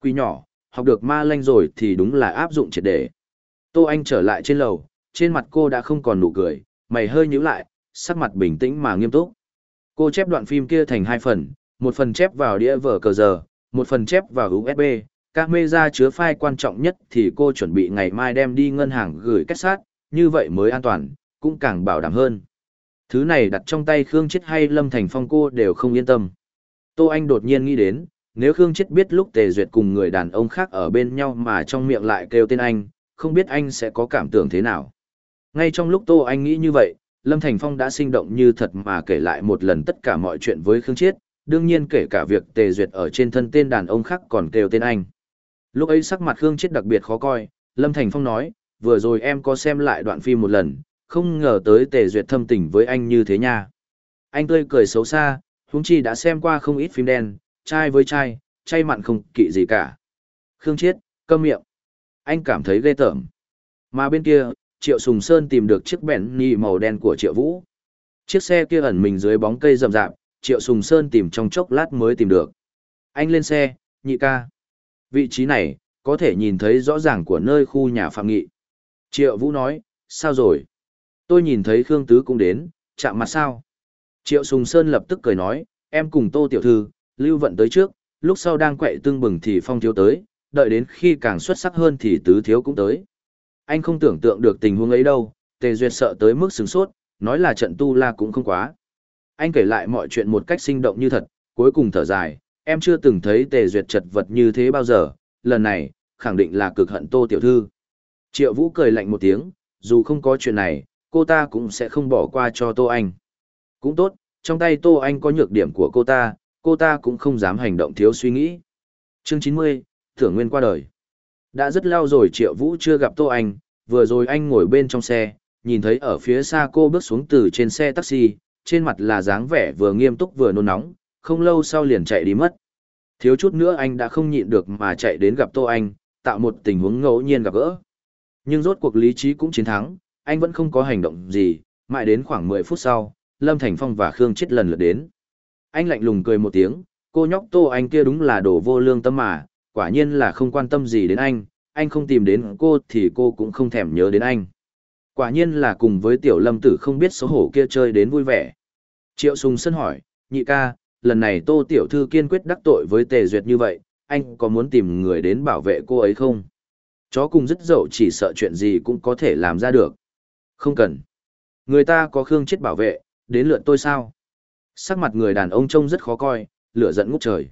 Quý nhỏ, học được ma lanh rồi thì đúng là áp dụng triệt để. Tô Anh trở lại trên lầu, trên mặt cô đã không còn nụ cười, mày hơi nhíu lại, sắc mặt bình tĩnh mà nghiêm túc. Cô chép đoạn phim kia thành hai phần, một phần chép vào đĩa vở cờ giờ, một phần chép vào USB, các mê ra chứa file quan trọng nhất thì cô chuẩn bị ngày mai đem đi ngân hàng gửi kết sát, như vậy mới an toàn, cũng càng bảo đảm hơn. Thứ này đặt trong tay Khương Chết hay Lâm Thành Phong cô đều không yên tâm. Tô Anh đột nhiên nghĩ đến, nếu Khương Chết biết lúc Tề Duyệt cùng người đàn ông khác ở bên nhau mà trong miệng lại kêu tên anh, không biết anh sẽ có cảm tưởng thế nào. Ngay trong lúc Tô Anh nghĩ như vậy, Lâm Thành Phong đã sinh động như thật mà kể lại một lần tất cả mọi chuyện với Khương Chiết, đương nhiên kể cả việc tề duyệt ở trên thân tên đàn ông khác còn kêu tên anh. Lúc ấy sắc mặt Khương Chiết đặc biệt khó coi, Lâm Thành Phong nói, vừa rồi em có xem lại đoạn phim một lần, không ngờ tới tề duyệt thâm tình với anh như thế nha. Anh tươi cười xấu xa, huống chi đã xem qua không ít phim đen, trai với trai, chay mặn không kỵ gì cả. Khương Chiết, câm miệng. Anh cảm thấy ghê tởm. Mà bên kia, Triệu Sùng Sơn tìm được chiếc bẹn nhì màu đen của Triệu Vũ. Chiếc xe kia ẩn mình dưới bóng cây rậm rạp, Triệu Sùng Sơn tìm trong chốc lát mới tìm được. Anh lên xe, nhị ca. Vị trí này, có thể nhìn thấy rõ ràng của nơi khu nhà phạm nghị. Triệu Vũ nói, sao rồi? Tôi nhìn thấy Khương Tứ cũng đến, chạm mặt sao? Triệu Sùng Sơn lập tức cười nói, em cùng Tô Tiểu Thư, Lưu Vận tới trước, lúc sau đang quậy tương bừng thì Phong Thiếu tới, đợi đến khi càng xuất sắc hơn thì Tứ Thiếu cũng tới anh không tưởng tượng được tình huống ấy đâu, Tề Duyệt sợ tới mức sửng sốt, nói là trận tu la cũng không quá. Anh kể lại mọi chuyện một cách sinh động như thật, cuối cùng thở dài, em chưa từng thấy Tề Duyệt chật vật như thế bao giờ, lần này, khẳng định là cực hận Tô Tiểu Thư. Triệu Vũ cười lạnh một tiếng, dù không có chuyện này, cô ta cũng sẽ không bỏ qua cho Tô Anh. Cũng tốt, trong tay Tô Anh có nhược điểm của cô ta, cô ta cũng không dám hành động thiếu suy nghĩ. Chương 90, Thưởng Nguyên qua đời. Đã rất lâu rồi Triệu Vũ chưa gặp Tô Anh, vừa rồi anh ngồi bên trong xe, nhìn thấy ở phía xa cô bước xuống từ trên xe taxi, trên mặt là dáng vẻ vừa nghiêm túc vừa nôn nóng, không lâu sau liền chạy đi mất. Thiếu chút nữa anh đã không nhịn được mà chạy đến gặp Tô Anh, tạo một tình huống ngẫu nhiên gặp gỡ. Nhưng rốt cuộc lý trí cũng chiến thắng, anh vẫn không có hành động gì, mãi đến khoảng 10 phút sau, Lâm Thành Phong và Khương Chết lần lượt đến. Anh lạnh lùng cười một tiếng, cô nhóc Tô Anh kia đúng là đồ vô lương tâm mà, quả nhiên là không quan tâm gì đến anh, anh không tìm đến cô thì cô cũng không thèm nhớ đến anh. Quả nhiên là cùng với tiểu lâm tử không biết xấu hổ kia chơi đến vui vẻ. Triệu Sùng Sân hỏi, nhị ca, lần này tô tiểu thư kiên quyết đắc tội với tề duyệt như vậy, anh có muốn tìm người đến bảo vệ cô ấy không? Chó cùng rất dậu chỉ sợ chuyện gì cũng có thể làm ra được. Không cần. Người ta có khương chết bảo vệ, đến lượt tôi sao? Sắc mặt người đàn ông trông rất khó coi, lửa giận ngút trời.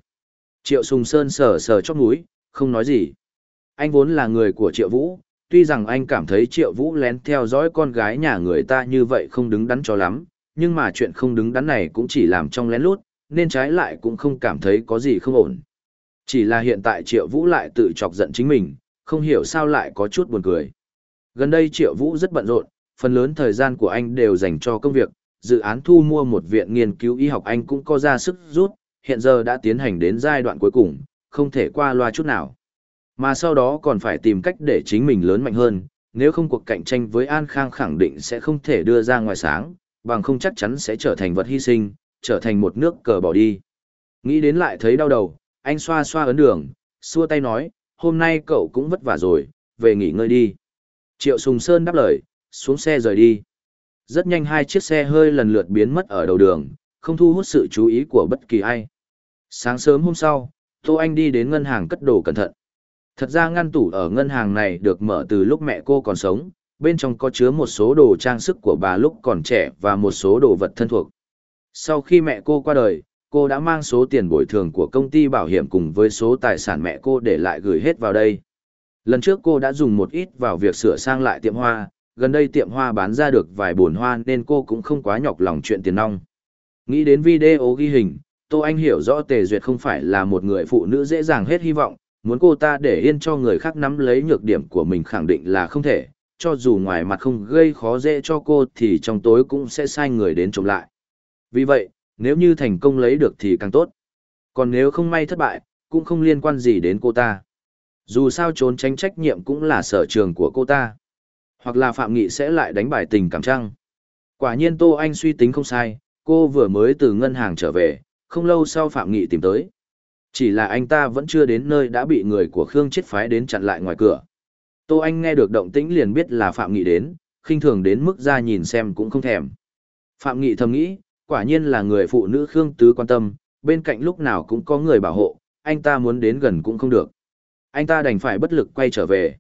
Triệu Sùng Sơn sờ sờ chót mũi, không nói gì. Anh vốn là người của Triệu Vũ, tuy rằng anh cảm thấy Triệu Vũ lén theo dõi con gái nhà người ta như vậy không đứng đắn cho lắm, nhưng mà chuyện không đứng đắn này cũng chỉ làm trong lén lút, nên trái lại cũng không cảm thấy có gì không ổn. Chỉ là hiện tại Triệu Vũ lại tự chọc giận chính mình, không hiểu sao lại có chút buồn cười. Gần đây Triệu Vũ rất bận rộn, phần lớn thời gian của anh đều dành cho công việc, dự án thu mua một viện nghiên cứu y học anh cũng có ra sức rút, hiện giờ đã tiến hành đến giai đoạn cuối cùng, không thể qua loa chút nào. Mà sau đó còn phải tìm cách để chính mình lớn mạnh hơn, nếu không cuộc cạnh tranh với An Khang khẳng định sẽ không thể đưa ra ngoài sáng, bằng không chắc chắn sẽ trở thành vật hy sinh, trở thành một nước cờ bỏ đi. Nghĩ đến lại thấy đau đầu, anh xoa xoa ấn đường, xua tay nói, hôm nay cậu cũng vất vả rồi, về nghỉ ngơi đi. Triệu Sùng Sơn đáp lời, xuống xe rời đi. Rất nhanh hai chiếc xe hơi lần lượt biến mất ở đầu đường, không thu hút sự chú ý của bất kỳ ai. Sáng sớm hôm sau, Tô Anh đi đến ngân hàng cất đồ cẩn thận. Thật ra ngăn tủ ở ngân hàng này được mở từ lúc mẹ cô còn sống, bên trong có chứa một số đồ trang sức của bà lúc còn trẻ và một số đồ vật thân thuộc. Sau khi mẹ cô qua đời, cô đã mang số tiền bồi thường của công ty bảo hiểm cùng với số tài sản mẹ cô để lại gửi hết vào đây. Lần trước cô đã dùng một ít vào việc sửa sang lại tiệm hoa, gần đây tiệm hoa bán ra được vài bồn hoa nên cô cũng không quá nhọc lòng chuyện tiền nong. Nghĩ đến video ghi hình, Tô Anh hiểu rõ Tề Duyệt không phải là một người phụ nữ dễ dàng hết hy vọng, muốn cô ta để yên cho người khác nắm lấy nhược điểm của mình khẳng định là không thể, cho dù ngoài mặt không gây khó dễ cho cô thì trong tối cũng sẽ sai người đến chống lại. Vì vậy, nếu như thành công lấy được thì càng tốt. Còn nếu không may thất bại, cũng không liên quan gì đến cô ta. Dù sao trốn tránh trách nhiệm cũng là sở trường của cô ta. Hoặc là Phạm Nghị sẽ lại đánh bài tình cảm trăng. Quả nhiên Tô Anh suy tính không sai, cô vừa mới từ ngân hàng trở về, không lâu sau Phạm Nghị tìm tới. Chỉ là anh ta vẫn chưa đến nơi đã bị người của Khương Chết phái đến chặn lại ngoài cửa. Tô Anh nghe được động tĩnh liền biết là Phạm Nghị đến, khinh thường đến mức ra nhìn xem cũng không thèm. Phạm Nghị thầm nghĩ, quả nhiên là người phụ nữ Khương Tứ quan tâm, bên cạnh lúc nào cũng có người bảo hộ, anh ta muốn đến gần cũng không được. Anh ta đành phải bất lực quay trở về.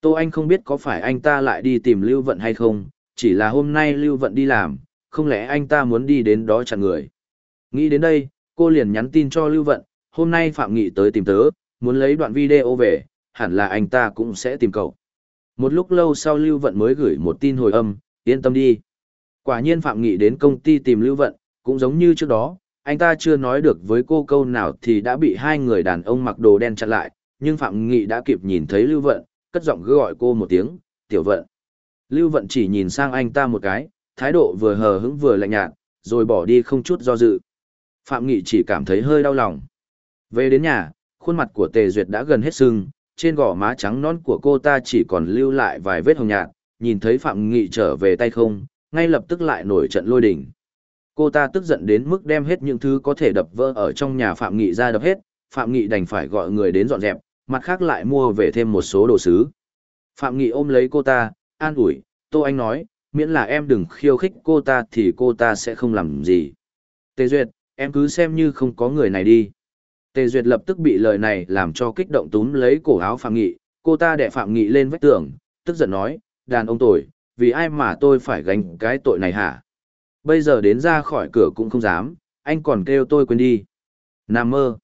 Tô Anh không biết có phải anh ta lại đi tìm Lưu Vận hay không, chỉ là hôm nay Lưu Vận đi làm, không lẽ anh ta muốn đi đến đó chặn người. Nghĩ đến đây, cô liền nhắn tin cho Lưu Vận, hôm nay Phạm Nghị tới tìm tớ, muốn lấy đoạn video về, hẳn là anh ta cũng sẽ tìm cậu. Một lúc lâu sau Lưu Vận mới gửi một tin hồi âm, yên tâm đi. Quả nhiên Phạm Nghị đến công ty tìm Lưu Vận, cũng giống như trước đó, anh ta chưa nói được với cô câu nào thì đã bị hai người đàn ông mặc đồ đen chặn lại, nhưng Phạm Nghị đã kịp nhìn thấy Lưu Vận, cất giọng gọi cô một tiếng, tiểu vận. Lưu Vận chỉ nhìn sang anh ta một cái, thái độ vừa hờ hững vừa lạnh nhạt, rồi bỏ đi không chút do dự. Phạm Nghị chỉ cảm thấy hơi đau lòng. Về đến nhà, khuôn mặt của Tề Duyệt đã gần hết sưng, trên gò má trắng non của cô ta chỉ còn lưu lại vài vết hồng nhạt, nhìn thấy Phạm Nghị trở về tay không, ngay lập tức lại nổi trận lôi đình. Cô ta tức giận đến mức đem hết những thứ có thể đập vỡ ở trong nhà Phạm Nghị ra đập hết, Phạm Nghị đành phải gọi người đến dọn dẹp, mặt khác lại mua về thêm một số đồ sứ. Phạm Nghị ôm lấy cô ta, an ủi, Tô Anh nói, miễn là em đừng khiêu khích cô ta thì cô ta sẽ không làm gì. Tề Duyệt, em cứ xem như không có người này đi. Tề Duyệt lập tức bị lời này làm cho kích động túm lấy cổ áo Phạm Nghị, cô ta đè Phạm Nghị lên vách tường, tức giận nói, đàn ông tội, vì ai mà tôi phải gánh cái tội này hả? Bây giờ đến ra khỏi cửa cũng không dám, anh còn kêu tôi quên đi. Nam mơ.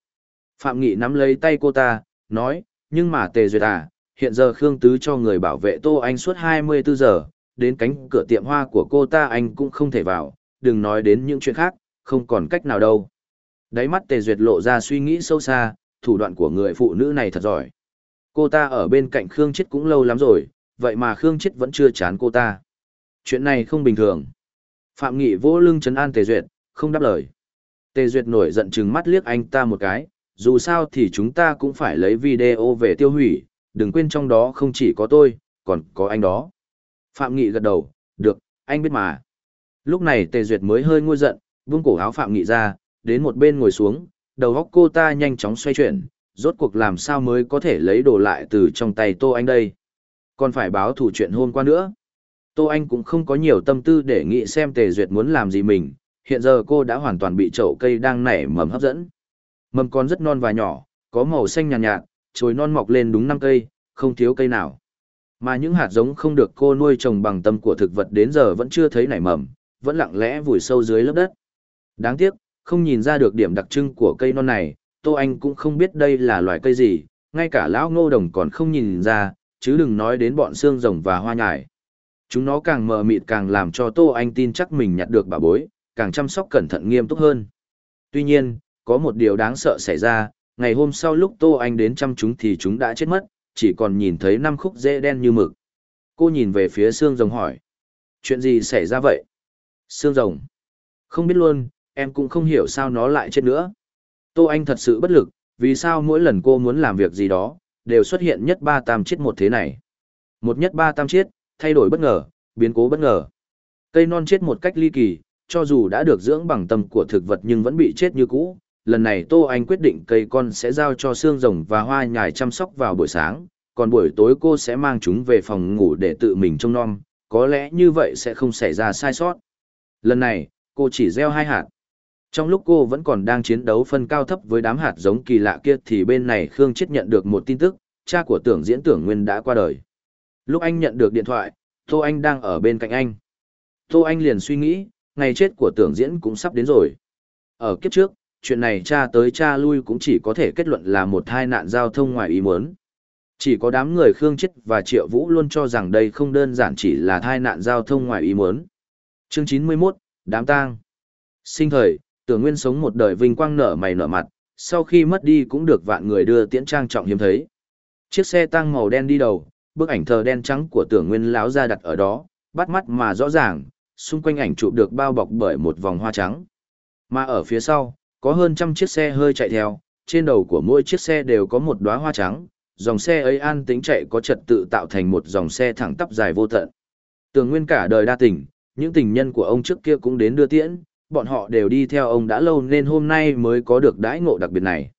Phạm Nghị nắm lấy tay cô ta, nói, nhưng mà Tề Duyệt à, hiện giờ Khương Tứ cho người bảo vệ Tô Anh suốt 24 giờ, đến cánh cửa tiệm hoa của cô ta anh cũng không thể vào, đừng nói đến những chuyện khác, không còn cách nào đâu. Đáy mắt tề duyệt lộ ra suy nghĩ sâu xa, thủ đoạn của người phụ nữ này thật giỏi. Cô ta ở bên cạnh Khương Chết cũng lâu lắm rồi, vậy mà Khương Chết vẫn chưa chán cô ta. Chuyện này không bình thường. Phạm Nghị vô lưng trấn an Tề Duyệt, không đáp lời. Tề Duyệt nổi giận trừng mắt liếc anh ta một cái, dù sao thì chúng ta cũng phải lấy video về tiêu hủy, đừng quên trong đó không chỉ có tôi, còn có anh đó. Phạm Nghị gật đầu, được, anh biết mà. Lúc này Tề Duyệt mới hơi ngôi giận, buông cổ áo phạm nghị ra, đến một bên ngồi xuống, đầu góc cô ta nhanh chóng xoay chuyển, rốt cuộc làm sao mới có thể lấy đồ lại từ trong tay Tô Anh đây. Còn phải báo thủ chuyện hôm qua nữa. Tô Anh cũng không có nhiều tâm tư để nghĩ xem Tề Duyệt muốn làm gì mình, hiện giờ cô đã hoàn toàn bị chậu cây đang nảy mầm hấp dẫn. Mầm còn rất non và nhỏ, có màu xanh nhạt, nhạt, chồi non mọc lên đúng năm cây, không thiếu cây nào. Mà những hạt giống không được cô nuôi trồng bằng tâm của thực vật đến giờ vẫn chưa thấy nảy mầm, vẫn lặng lẽ vùi sâu dưới lớp đất. Đáng tiếc, không nhìn ra được điểm đặc trưng của cây non này, Tô Anh cũng không biết đây là loài cây gì, ngay cả lão ngô đồng còn không nhìn ra, chứ đừng nói đến bọn xương rồng và hoa nhải. Chúng nó càng mờ mịt càng làm cho Tô Anh tin chắc mình nhặt được bà bối, càng chăm sóc cẩn thận nghiêm túc hơn. Tuy nhiên, có một điều đáng sợ xảy ra, ngày hôm sau lúc Tô Anh đến chăm chúng thì chúng đã chết mất, chỉ còn nhìn thấy năm khúc rễ đen như mực. Cô nhìn về phía xương rồng hỏi. Chuyện gì xảy ra vậy? Xương rồng. Không biết luôn, em cũng không hiểu sao nó lại chết nữa. Tô Anh thật sự bất lực, vì sao mỗi lần cô muốn làm việc gì đó, đều xuất hiện nhất ba tam chết một thế này. Một nhất ba tam chết, thay đổi bất ngờ, biến cố bất ngờ. Cây non chết một cách ly kỳ, cho dù đã được dưỡng bằng tâm của thực vật nhưng vẫn bị chết như cũ. Lần này Tô Anh quyết định cây con sẽ giao cho xương rồng và hoa nhài chăm sóc vào buổi sáng, còn buổi tối cô sẽ mang chúng về phòng ngủ để tự mình trông nom, có lẽ như vậy sẽ không xảy ra sai sót. Lần này, cô chỉ gieo hai hạt. Trong lúc cô vẫn còn đang chiến đấu phân cao thấp với đám hạt giống kỳ lạ kia thì bên này Khương Chết nhận được một tin tức, cha của tưởng diễn tưởng nguyên đã qua đời. Lúc anh nhận được điện thoại, Tô Anh đang ở bên cạnh anh. Tô Anh liền suy nghĩ, ngày chết của tưởng diễn cũng sắp đến rồi. Ở kiếp trước, chuyện này cha tới cha lui cũng chỉ có thể kết luận là một tai nạn giao thông ngoài ý muốn. Chỉ có đám người Khương Chết và Triệu Vũ luôn cho rằng đây không đơn giản chỉ là tai nạn giao thông ngoài ý muốn. Chương 91, Đám tang. Sinh thời, tưởng nguyên sống một đời vinh quang nở mày nở mặt, sau khi mất đi cũng được vạn người đưa tiễn trang trọng hiếm thấy. Chiếc xe tăng màu đen đi đầu, bức ảnh thờ đen trắng của tưởng nguyên láo ra đặt ở đó, bắt mắt mà rõ ràng, xung quanh ảnh chụp được bao bọc bởi một vòng hoa trắng. Mà ở phía sau, có hơn trăm chiếc xe hơi chạy theo, trên đầu của mỗi chiếc xe đều có một đóa hoa trắng, dòng xe ấy an tính chạy có trật tự tạo thành một dòng xe thẳng tắp dài vô tận. Tưởng Nguyên cả đời đa tình, những tình nhân của ông trước kia cũng đến đưa tiễn, bọn họ đều đi theo ông đã lâu nên hôm nay mới có được đãi ngộ đặc biệt này.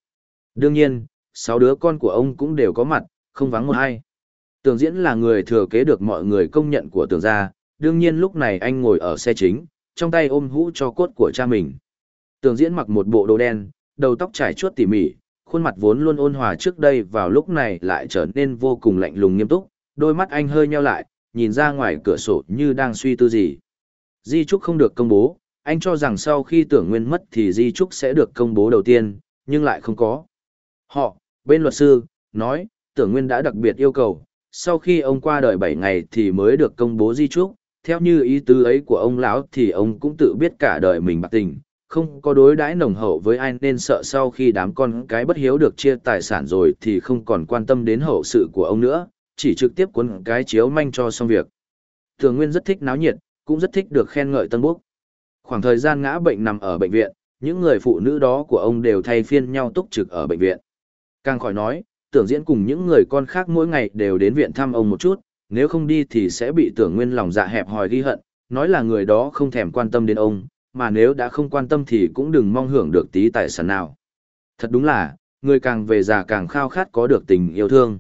Đương nhiên, sáu đứa con của ông cũng đều có mặt, không vắng một ai. Tường diễn là người thừa kế được mọi người công nhận của tường gia, đương nhiên lúc này anh ngồi ở xe chính, trong tay ôm hũ cho cốt của cha mình. Tường diễn mặc một bộ đồ đen, đầu tóc trải chuốt tỉ mỉ, khuôn mặt vốn luôn ôn hòa trước đây vào lúc này lại trở nên vô cùng lạnh lùng nghiêm túc, đôi mắt anh hơi nheo lại, nhìn ra ngoài cửa sổ như đang suy tư gì. Di Trúc không được công bố, anh cho rằng sau khi tưởng nguyên mất thì di trúc sẽ được công bố đầu tiên, nhưng lại không có. Họ, bên luật sư, nói, tưởng nguyên đã đặc biệt yêu cầu, sau khi ông qua đời bảy ngày thì mới được công bố di trúc, theo như ý tứ ấy của ông lão thì ông cũng tự biết cả đời mình bạc tình, không có đối đãi nồng hậu với ai nên sợ sau khi đám con cái bất hiếu được chia tài sản rồi thì không còn quan tâm đến hậu sự của ông nữa, chỉ trực tiếp cuốn cái chiếu manh cho xong việc. Thường Nguyên rất thích náo nhiệt, cũng rất thích được khen ngợi tân bốc. Khoảng thời gian ngã bệnh nằm ở bệnh viện, những người phụ nữ đó của ông đều thay phiên nhau túc trực ở bệnh viện. Càng khỏi nói, tưởng diễn cùng những người con khác mỗi ngày đều đến viện thăm ông một chút, nếu không đi thì sẽ bị tưởng nguyên lòng dạ hẹp hòi ghi hận, nói là người đó không thèm quan tâm đến ông, mà nếu đã không quan tâm thì cũng đừng mong hưởng được tí tài sản nào. Thật đúng là, người càng về già càng khao khát có được tình yêu thương.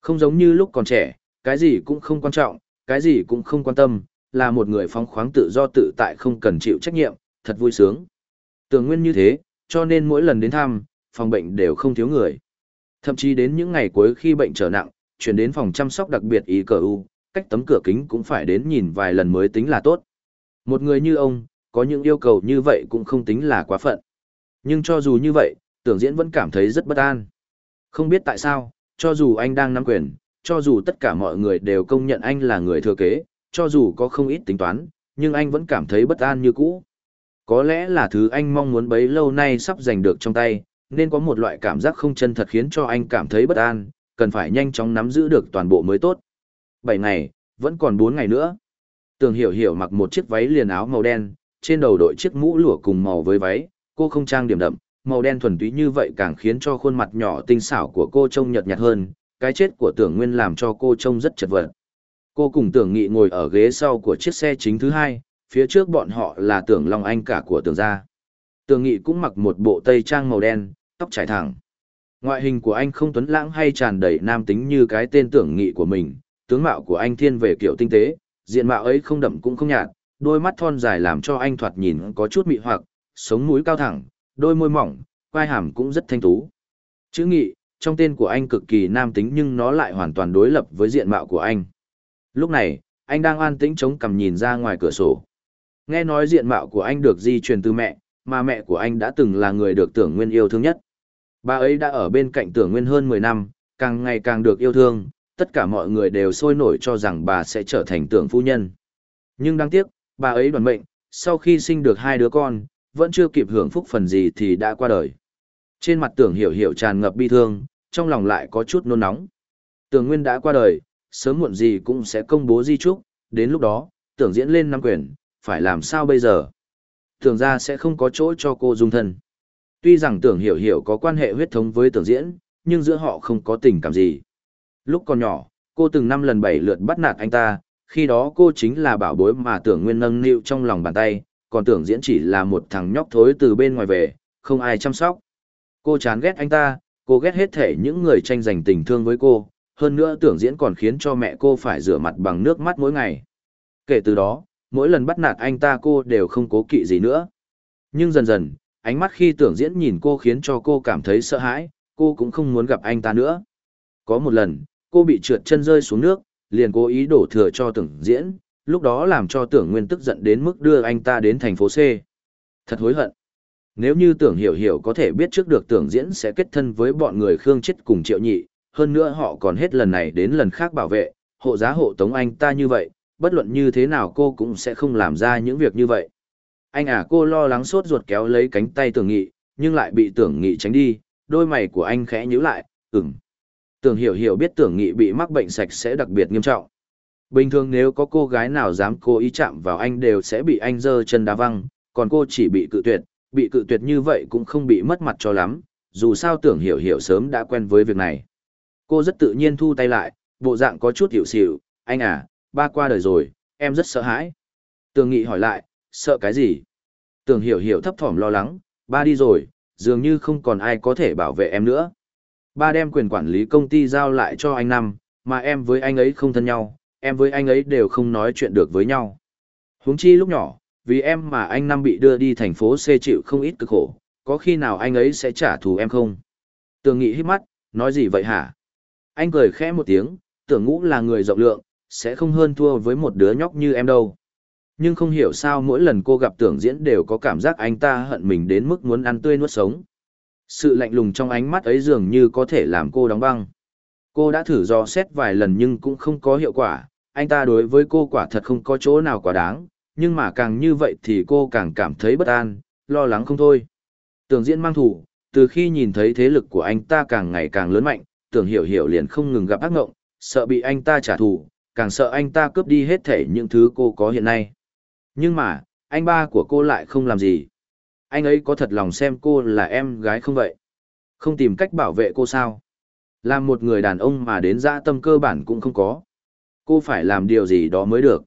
Không giống như lúc còn trẻ, cái gì cũng không quan trọng, cái gì cũng không quan tâm, là một người phóng khoáng tự do tự tại không cần chịu trách nhiệm, thật vui sướng. Tưởng nguyên như thế, cho nên mỗi lần đến thăm, phòng bệnh đều không thiếu người. Thậm chí đến những ngày cuối khi bệnh trở nặng, chuyển đến phòng chăm sóc đặc biệt y cờ u, cách tấm cửa kính cũng phải đến nhìn vài lần mới tính là tốt. Một người như ông, có những yêu cầu như vậy cũng không tính là quá phận. Nhưng cho dù như vậy, tưởng diễn vẫn cảm thấy rất bất an. Không biết tại sao, cho dù anh đang nắm quyền, cho dù tất cả mọi người đều công nhận anh là người thừa kế, cho dù có không ít tính toán, nhưng anh vẫn cảm thấy bất an như cũ. Có lẽ là thứ anh mong muốn bấy lâu nay sắp giành được trong tay, nên có một loại cảm giác không chân thật khiến cho anh cảm thấy bất an, cần phải nhanh chóng nắm giữ được toàn bộ mới tốt. 7 ngày, vẫn còn 4 ngày nữa. Tường Hiểu Hiểu mặc một chiếc váy liền áo màu đen, trên đầu đội chiếc mũ lụa cùng màu với váy, cô không trang điểm đậm, màu đen thuần túy như vậy càng khiến cho khuôn mặt nhỏ tinh xảo của cô trông nhợt nhạt hơn, cái chết của Tưởng Nguyên làm cho cô trông rất chật vật. Cô cùng tưởng nghị ngồi ở ghế sau của chiếc xe chính thứ hai, phía trước bọn họ là tưởng Long Anh cả của tưởng gia. Tưởng nghị cũng mặc một bộ tây trang màu đen, tóc trải thẳng. Ngoại hình của anh không tuấn lãng hay tràn đầy nam tính như cái tên tưởng nghị của mình, tướng mạo của anh thiên về kiểu tinh tế, diện mạo ấy không đậm cũng không nhạt, đôi mắt thon dài làm cho anh thoạt nhìn có chút mị hoặc, sống mũi cao thẳng, đôi môi mỏng, vai hàm cũng rất thanh tú. Chữ nghị, trong tên của anh cực kỳ nam tính nhưng nó lại hoàn toàn đối lập với diện mạo của anh. Lúc này, anh đang an tĩnh chống cằm nhìn ra ngoài cửa sổ. Nghe nói diện mạo của anh được di truyền từ mẹ, mà mẹ của anh đã từng là người được tưởng nguyên yêu thương nhất. Bà ấy đã ở bên cạnh tưởng nguyên hơn 10 năm, càng ngày càng được yêu thương, tất cả mọi người đều sôi nổi cho rằng bà sẽ trở thành tưởng phu nhân. Nhưng đáng tiếc, bà ấy đoàn mệnh, sau khi sinh được hai đứa con, vẫn chưa kịp hưởng phúc phần gì thì đã qua đời. Trên mặt tưởng hiểu hiểu tràn ngập bi thương, trong lòng lại có chút nôn nóng. Tưởng nguyên đã qua đời, sớm muộn gì cũng sẽ công bố di trúc, đến lúc đó, tưởng diễn lên năm quyền, phải làm sao bây giờ? Tưởng ra sẽ không có chỗ cho cô dung thân. Tuy rằng tưởng hiểu hiểu có quan hệ huyết thống với tưởng diễn, nhưng giữa họ không có tình cảm gì. Lúc còn nhỏ, cô từng năm lần bảy lượt bắt nạt anh ta, khi đó cô chính là bảo bối mà tưởng nguyên nâng niu trong lòng bàn tay, còn tưởng diễn chỉ là một thằng nhóc thối từ bên ngoài về, không ai chăm sóc. Cô chán ghét anh ta, cô ghét hết thể những người tranh giành tình thương với cô, hơn nữa tưởng diễn còn khiến cho mẹ cô phải rửa mặt bằng nước mắt mỗi ngày. Kể từ đó, mỗi lần bắt nạt anh ta cô đều không cố kỵ gì nữa. Nhưng dần dần, ánh mắt khi tưởng diễn nhìn cô khiến cho cô cảm thấy sợ hãi, cô cũng không muốn gặp anh ta nữa. Có một lần, cô bị trượt chân rơi xuống nước, liền cố ý đổ thừa cho tưởng diễn, lúc đó làm cho tưởng nguyên tức giận đến mức đưa anh ta đến thành phố C. Thật hối hận. Nếu như tưởng hiểu hiểu có thể biết trước được tưởng diễn sẽ kết thân với bọn người Khương chết cùng triệu nhị, hơn nữa họ còn hết lần này đến lần khác bảo vệ, hộ giá hộ tống anh ta như vậy, bất luận như thế nào cô cũng sẽ không làm ra những việc như vậy. Anh à cô lo lắng sốt ruột kéo lấy cánh tay tưởng nghị, nhưng lại bị tưởng nghị tránh đi, đôi mày của anh khẽ nhíu lại, ừm. Tưởng hiểu hiểu biết tưởng nghị bị mắc bệnh sạch sẽ đặc biệt nghiêm trọng. Bình thường nếu có cô gái nào dám cô ý chạm vào anh đều sẽ bị anh giơ chân đá văng, còn cô chỉ bị cự tuyệt, bị cự tuyệt như vậy cũng không bị mất mặt cho lắm, dù sao tưởng hiểu hiểu sớm đã quen với việc này. Cô rất tự nhiên thu tay lại, bộ dạng có chút hiểu xỉu, anh à, ba qua đời rồi, em rất sợ hãi. Tường Nghị hỏi lại, sợ cái gì? Tường Hiểu Hiểu thấp thỏm lo lắng, ba đi rồi, dường như không còn ai có thể bảo vệ em nữa. Ba đem quyền quản lý công ty giao lại cho anh Năm, mà em với anh ấy không thân nhau, em với anh ấy đều không nói chuyện được với nhau. Huống chi lúc nhỏ, vì em mà anh Năm bị đưa đi thành phố xê chịu không ít cực khổ, có khi nào anh ấy sẽ trả thù em không? Tường Nghị hít mắt, nói gì vậy hả? anh cười khẽ một tiếng, tưởng ngũ là người rộng lượng, sẽ không hơn thua với một đứa nhóc như em đâu. Nhưng không hiểu sao mỗi lần cô gặp tưởng diễn đều có cảm giác anh ta hận mình đến mức muốn ăn tươi nuốt sống. Sự lạnh lùng trong ánh mắt ấy dường như có thể làm cô đóng băng. Cô đã thử dò xét vài lần nhưng cũng không có hiệu quả, anh ta đối với cô quả thật không có chỗ nào quá đáng, nhưng mà càng như vậy thì cô càng cảm thấy bất an, lo lắng không thôi. Tưởng diễn mang thù, từ khi nhìn thấy thế lực của anh ta càng ngày càng lớn mạnh, tưởng hiểu hiểu liền không ngừng gặp ác ngộng, sợ bị anh ta trả thù, càng sợ anh ta cướp đi hết thể những thứ cô có hiện nay. Nhưng mà, anh ba của cô lại không làm gì. Anh ấy có thật lòng xem cô là em gái không vậy? Không tìm cách bảo vệ cô sao? Làm một người đàn ông mà đến dã tâm cơ bản cũng không có. Cô phải làm điều gì đó mới được.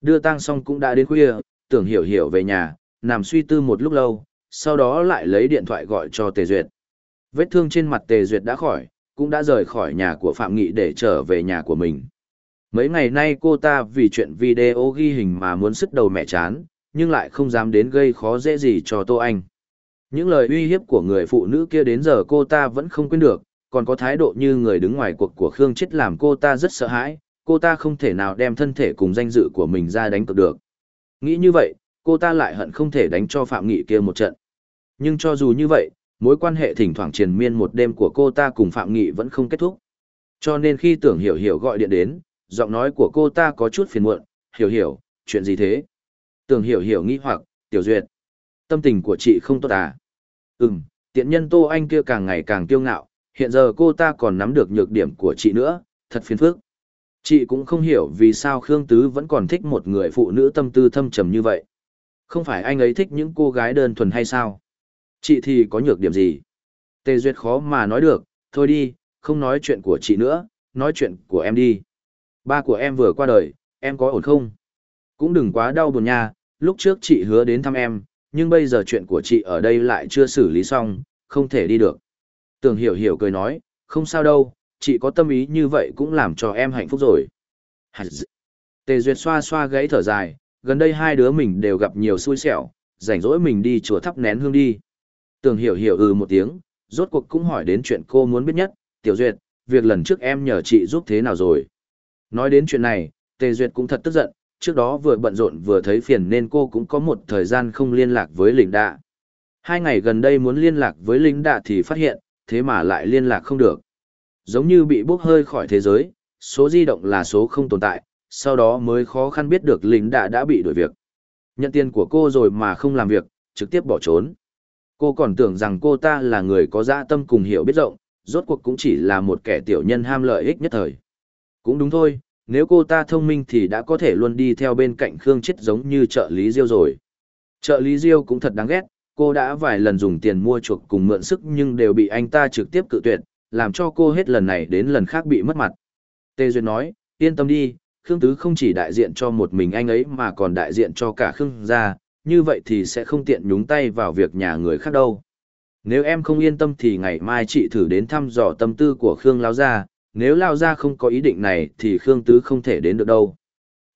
Đưa tang xong cũng đã đến khuya, tưởng hiểu hiểu về nhà, nằm suy tư một lúc lâu, sau đó lại lấy điện thoại gọi cho Tề Duyệt. Vết thương trên mặt Tề Duyệt đã khỏi, cũng đã rời khỏi nhà của Phạm Nghị để trở về nhà của mình. Mấy ngày nay cô ta vì chuyện video ghi hình mà muốn sức đầu mẹ chán, nhưng lại không dám đến gây khó dễ gì cho Tô Anh. Những lời uy hiếp của người phụ nữ kia đến giờ cô ta vẫn không quên được, còn có thái độ như người đứng ngoài cuộc của Khương Chết làm cô ta rất sợ hãi, cô ta không thể nào đem thân thể cùng danh dự của mình ra đánh cược được. Nghĩ như vậy, cô ta lại hận không thể đánh cho Phạm Nghị kia một trận. Nhưng cho dù như vậy, mối quan hệ thỉnh thoảng triền miên một đêm của cô ta cùng Phạm Nghị vẫn không kết thúc. Cho nên khi tưởng hiểu hiểu gọi điện đến, giọng nói của cô ta có chút phiền muộn, hiểu hiểu, chuyện gì thế? Tưởng hiểu hiểu nghĩ hoặc, tiểu duyệt. Tâm tình của chị không tốt à? Ừm, tiện nhân Tô Anh kia càng ngày càng kiêu ngạo, hiện giờ cô ta còn nắm được nhược điểm của chị nữa, thật phiền phức. Chị cũng không hiểu vì sao Khương Tứ vẫn còn thích một người phụ nữ tâm tư thâm trầm như vậy. Không phải anh ấy thích những cô gái đơn thuần hay sao? Chị thì có nhược điểm gì? Tề Duyệt khó mà nói được, thôi đi, không nói chuyện của chị nữa, nói chuyện của em đi. Ba của em vừa qua đời, em có ổn không? Cũng đừng quá đau buồn nha, lúc trước chị hứa đến thăm em, nhưng bây giờ chuyện của chị ở đây lại chưa xử lý xong, không thể đi được. Tường hiểu hiểu cười nói, không sao đâu, chị có tâm ý như vậy cũng làm cho em hạnh phúc rồi. Tề Duyệt xoa xoa gãy thở dài, gần đây hai đứa mình đều gặp nhiều xui xẻo, rảnh rỗi mình đi chùa thắp nén hương đi. Tưởng hiểu hiểu ừ một tiếng, rốt cuộc cũng hỏi đến chuyện cô muốn biết nhất, Tiểu Duyệt, việc lần trước em nhờ chị giúp thế nào rồi? Nói đến chuyện này, Tề Duyệt cũng thật tức giận, trước đó vừa bận rộn vừa thấy phiền nên cô cũng có một thời gian không liên lạc với Lĩnh Đạ. Hai ngày gần đây muốn liên lạc với Lĩnh Đạ thì phát hiện, thế mà lại liên lạc không được. Giống như bị bốc hơi khỏi thế giới, số di động là số không tồn tại, sau đó mới khó khăn biết được Lĩnh Đạ đã bị đuổi việc. Nhận tiền của cô rồi mà không làm việc, trực tiếp bỏ trốn. Cô còn tưởng rằng cô ta là người có dã tâm cùng hiểu biết rộng, rốt cuộc cũng chỉ là một kẻ tiểu nhân ham lợi ích nhất thời. Cũng đúng thôi, nếu cô ta thông minh thì đã có thể luôn đi theo bên cạnh Khương Chết giống như trợ lý Diêu rồi. Trợ lý Diêu cũng thật đáng ghét, cô đã vài lần dùng tiền mua chuộc cùng mượn sức nhưng đều bị anh ta trực tiếp cự tuyệt, làm cho cô hết lần này đến lần khác bị mất mặt. Tê Duyên nói, yên tâm đi, Khương Tứ không chỉ đại diện cho một mình anh ấy mà còn đại diện cho cả Khương gia, như vậy thì sẽ không tiện nhúng tay vào việc nhà người khác đâu. Nếu em không yên tâm thì ngày mai chị thử đến thăm dò tâm tư của Khương Lao Gia, nếu Lao Gia không có ý định này thì Khương Tứ không thể đến được đâu.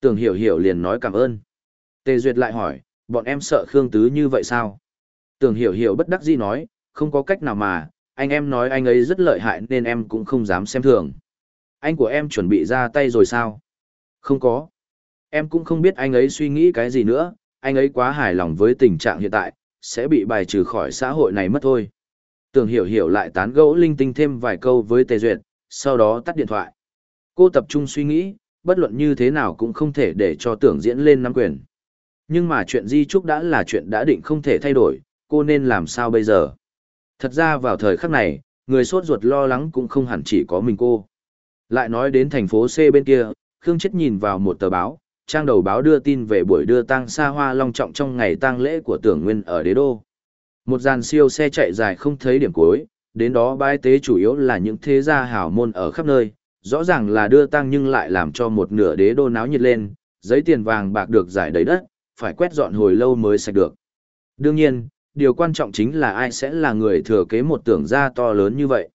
Tưởng hiểu hiểu liền nói cảm ơn. Tề Duyệt lại hỏi, bọn em sợ Khương Tứ như vậy sao? Tưởng hiểu hiểu bất đắc dĩ nói, không có cách nào mà, anh em nói anh ấy rất lợi hại nên em cũng không dám xem thường. Anh của em chuẩn bị ra tay rồi sao? Không có. Em cũng không biết anh ấy suy nghĩ cái gì nữa, anh ấy quá hài lòng với tình trạng hiện tại, sẽ bị bài trừ khỏi xã hội này mất thôi. Tưởng hiểu hiểu lại tán gẫu linh tinh thêm vài câu với Tề Duyệt, sau đó tắt điện thoại. Cô tập trung suy nghĩ, bất luận như thế nào cũng không thể để cho tưởng diễn lên nắm quyền. Nhưng mà chuyện di trúc đã là chuyện đã định không thể thay đổi, cô nên làm sao bây giờ? Thật ra vào thời khắc này, người sốt ruột lo lắng cũng không hẳn chỉ có mình cô. Lại nói đến thành phố C bên kia, Khương Chết nhìn vào một tờ báo, trang đầu báo đưa tin về buổi đưa tang xa hoa long trọng trong ngày tang lễ của tưởng nguyên ở đế đô. Một dàn siêu xe chạy dài không thấy điểm cuối, đến đó bãi tế chủ yếu là những thế gia hảo môn ở khắp nơi, rõ ràng là đưa tang nhưng lại làm cho một nửa đế đô náo nhiệt lên, giấy tiền vàng bạc được giải đầy đất, phải quét dọn hồi lâu mới sạch được. Đương nhiên, điều quan trọng chính là ai sẽ là người thừa kế một tưởng gia to lớn như vậy.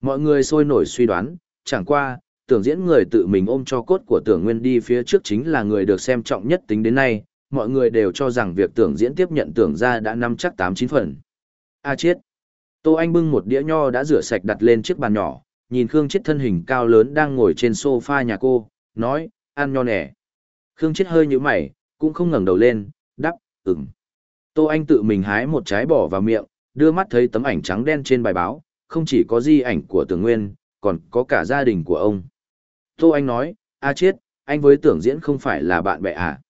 Mọi người sôi nổi suy đoán, chẳng qua, tưởng diễn người tự mình ôm cho cốt của tưởng nguyên đi phía trước chính là người được xem trọng nhất tính đến nay, mọi người đều cho rằng việc tưởng diễn tiếp nhận tưởng ra đã năm chắc tám chín phần. A à chiết. Tô Anh bưng một đĩa nho đã rửa sạch đặt lên chiếc bàn nhỏ, nhìn Khương Chiết thân hình cao lớn đang ngồi trên sofa nhà cô, nói, ăn nho nẻ. Khương Chiết hơi nhũ mày, cũng không ngẩng đầu lên, đắp, ừm. Tô Anh tự mình hái một trái bỏ vào miệng, đưa mắt thấy tấm ảnh trắng đen trên bài báo, không chỉ có di ảnh của tưởng nguyên, còn có cả gia đình của ông. Tô Anh nói, A Chiết, anh với tưởng diễn không phải là bạn bè à?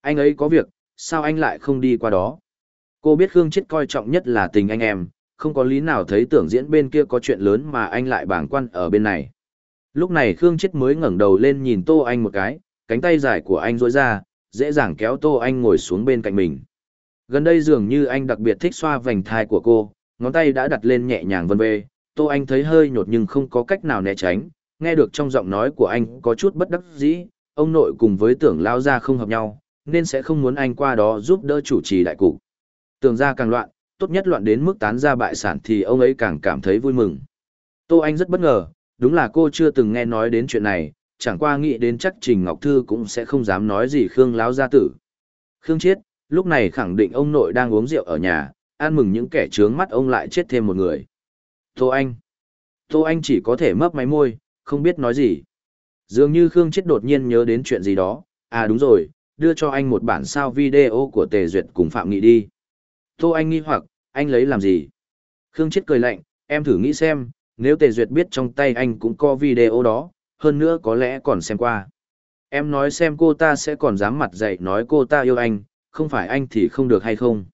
Anh ấy có việc, sao anh lại không đi qua đó? Cô biết Khương Chiết coi trọng nhất là tình anh em, không có lý nào thấy tưởng diễn bên kia có chuyện lớn mà anh lại bảng quan ở bên này. Lúc này Khương Chiết mới ngẩng đầu lên nhìn Tô Anh một cái, cánh tay dài của anh rối ra, dễ dàng kéo Tô Anh ngồi xuống bên cạnh mình. Gần đây dường như anh đặc biệt thích xoa vành thai của cô, ngón tay đã đặt lên nhẹ nhàng vân vê, Tô Anh thấy hơi nhột nhưng không có cách nào né tránh, nghe được trong giọng nói của anh có chút bất đắc dĩ, ông nội cùng với tưởng lao gia không hợp nhau, nên sẽ không muốn anh qua đó giúp đỡ chủ trì đại cục. Tưởng gia càng loạn, tốt nhất loạn đến mức tán gia bại sản thì ông ấy càng cảm thấy vui mừng. Tô Anh rất bất ngờ, đúng là cô chưa từng nghe nói đến chuyện này, chẳng qua nghĩ đến chắc Trình Ngọc Thư cũng sẽ không dám nói gì Khương Láo gia tử. Khương chết, lúc này khẳng định ông nội đang uống rượu ở nhà, an mừng những kẻ trướng mắt ông lại chết thêm một người. Tô Anh. Tô Anh chỉ có thể mấp máy môi, không biết nói gì. Dường như Khương Chết đột nhiên nhớ đến chuyện gì đó, à đúng rồi, đưa cho anh một bản sao video của Tề Duyệt cùng Phạm Nghị đi. Tô Anh nghi hoặc, anh lấy làm gì? Khương Chết cười lạnh, em thử nghĩ xem, nếu Tề Duyệt biết trong tay anh cũng có video đó, hơn nữa có lẽ còn xem qua. Em nói xem cô ta sẽ còn dám mặt dậy nói cô ta yêu anh, không phải anh thì không được hay không?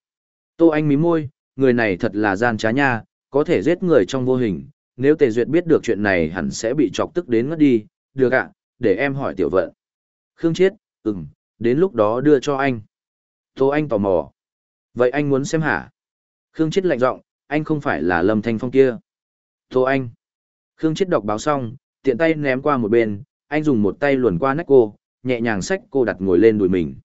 Tô Anh mím môi, người này thật là gian trá nha, có thể giết người trong vô hình, nếu Tề Duyệt biết được chuyện này hẳn sẽ bị chọc tức đến ngất đi, được ạ, để em hỏi tiểu vận. Khương Chiết, ừm, đến lúc đó đưa cho anh. Tô Anh tò mò. Vậy anh muốn xem hả? Khương Chiết lạnh giọng, anh không phải là Lâm Thanh Phong kia. Tô Anh. Khương Chiết đọc báo xong, tiện tay ném qua một bên, anh dùng một tay luồn qua nách cô, nhẹ nhàng xách cô đặt ngồi lên đùi mình.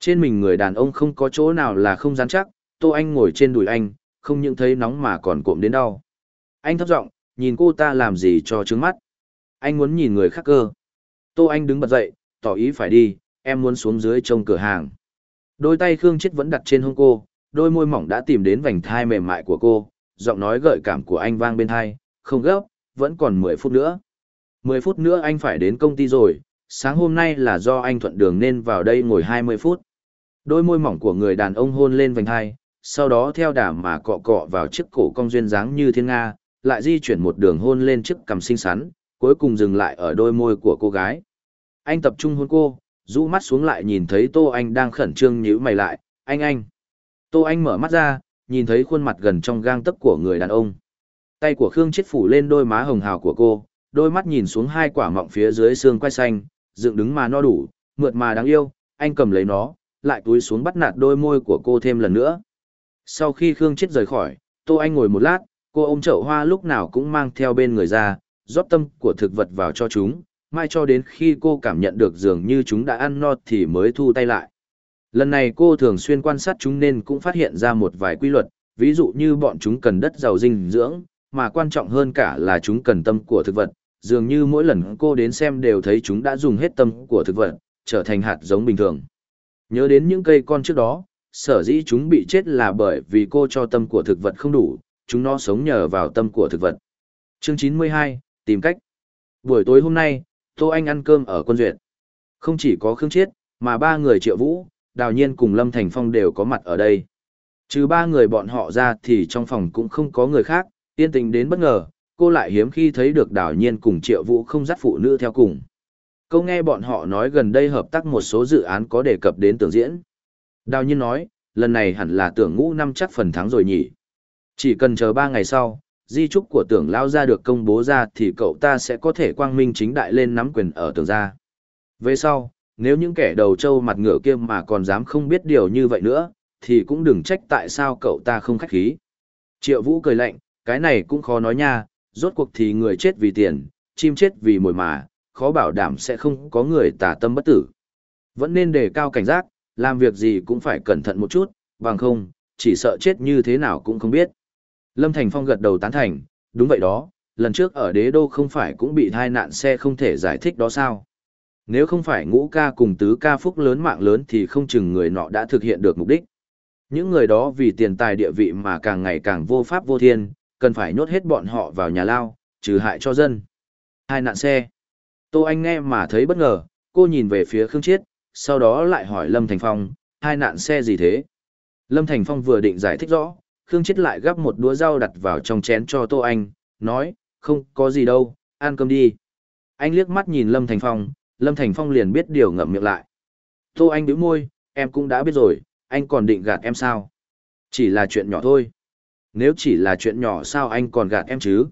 Trên mình người đàn ông không có chỗ nào là không dán chắc, Tô Anh ngồi trên đùi anh, không những thấy nóng mà còn cộm đến đau. Anh thấp giọng, nhìn cô ta làm gì cho trướng mắt. Anh muốn nhìn người khác cơ. Tô Anh đứng bật dậy, tỏ ý phải đi, em muốn xuống dưới trông cửa hàng. Đôi tay Khương Chết vẫn đặt trên hông cô, đôi môi mỏng đã tìm đến vành thai mềm mại của cô, giọng nói gợi cảm của anh vang bên thai, không gấp, vẫn còn 10 phút nữa. 10 phút nữa anh phải đến công ty rồi, sáng hôm nay là do anh thuận đường nên vào đây ngồi 20 phút. Đôi môi mỏng của người đàn ông hôn lên vành thai, sau đó theo đà mà cọ cọ vào chiếc cổ cong duyên dáng như thiên nga, lại di chuyển một đường hôn lên chiếc cằm xinh xắn, cuối cùng dừng lại ở đôi môi của cô gái. Anh tập trung hôn cô, rũ mắt xuống lại nhìn thấy Tô Anh đang khẩn trương nhíu mày lại, anh anh. Tô Anh mở mắt ra, nhìn thấy khuôn mặt gần trong gang tấc của người đàn ông. Tay của Khương chết phủ lên đôi má hồng hào của cô, đôi mắt nhìn xuống hai quả mọng phía dưới xương quai xanh, dựng đứng mà no đủ, mượt mà đáng yêu, anh cầm lấy nó, lại túi xuống bắt nạt đôi môi của cô thêm lần nữa. Sau khi Khương chết rời khỏi, Tô Anh ngồi một lát, cô ôm chậu hoa lúc nào cũng mang theo bên người ra, rót tâm của thực vật vào cho chúng, mai cho đến khi cô cảm nhận được dường như chúng đã ăn no thì mới thu tay lại. Lần này cô thường xuyên quan sát chúng nên cũng phát hiện ra một vài quy luật, ví dụ như bọn chúng cần đất giàu dinh dưỡng, mà quan trọng hơn cả là chúng cần tâm của thực vật, dường như mỗi lần cô đến xem đều thấy chúng đã dùng hết tâm của thực vật, trở thành hạt giống bình thường. Nhớ đến những cây con trước đó, sở dĩ chúng bị chết là bởi vì cô cho tâm của thực vật không đủ, chúng nó sống nhờ vào tâm của thực vật. Chương 92, tìm cách. Buổi tối hôm nay, Tô Anh ăn cơm ở quân duyệt. Không chỉ có Khương Chiết, mà ba người Triệu Vũ, Đào Nhiên cùng Lâm Thành Phong đều có mặt ở đây. Trừ ba người bọn họ ra thì trong phòng cũng không có người khác, yên tình đến bất ngờ, cô lại hiếm khi thấy được Đào Nhiên cùng Triệu Vũ không dắt phụ nữ theo cùng. Câu nghe bọn họ nói gần đây hợp tác một số dự án có đề cập đến tưởng diễn. Đào Nhiên nói, lần này hẳn là tưởng ngũ năm chắc phần thắng rồi nhỉ. Chỉ cần chờ ba ngày sau, di trúc của tưởng lao ra được công bố ra thì cậu ta sẽ có thể quang minh chính đại lên nắm quyền ở tưởng gia. Về sau, nếu những kẻ đầu trâu mặt ngựa kia mà còn dám không biết điều như vậy nữa, thì cũng đừng trách tại sao cậu ta không khách khí. Triệu Vũ cười lạnh, cái này cũng khó nói nha, rốt cuộc thì người chết vì tiền, chim chết vì mồi mà, khó bảo đảm sẽ không có người tả tâm bất tử. Vẫn nên đề cao cảnh giác, làm việc gì cũng phải cẩn thận một chút, bằng không, chỉ sợ chết như thế nào cũng không biết. Lâm Thành Phong gật đầu tán thành, đúng vậy đó, lần trước ở đế đô không phải cũng bị thai nạn xe không thể giải thích đó sao. Nếu không phải ngũ ca cùng tứ ca phúc lớn mạng lớn thì không chừng người nọ đã thực hiện được mục đích. Những người đó vì tiền tài địa vị mà càng ngày càng vô pháp vô thiên, cần phải nhốt hết bọn họ vào nhà lao, trừ hại cho dân. Hai nạn xe. Tô Anh nghe mà thấy bất ngờ, cô nhìn về phía Khương Chiết, sau đó lại hỏi Lâm Thành Phong, hai nạn xe gì thế? Lâm Thành Phong vừa định giải thích rõ, Khương Chết lại gắp một đũa rau đặt vào trong chén cho Tô Anh, nói, không có gì đâu, ăn cơm đi. Anh liếc mắt nhìn Lâm Thành Phong, Lâm Thành Phong liền biết điều ngậm miệng lại. Tô Anh bĩu môi, em cũng đã biết rồi, anh còn định gạt em sao? Chỉ là chuyện nhỏ thôi. Nếu chỉ là chuyện nhỏ sao anh còn gạt em chứ?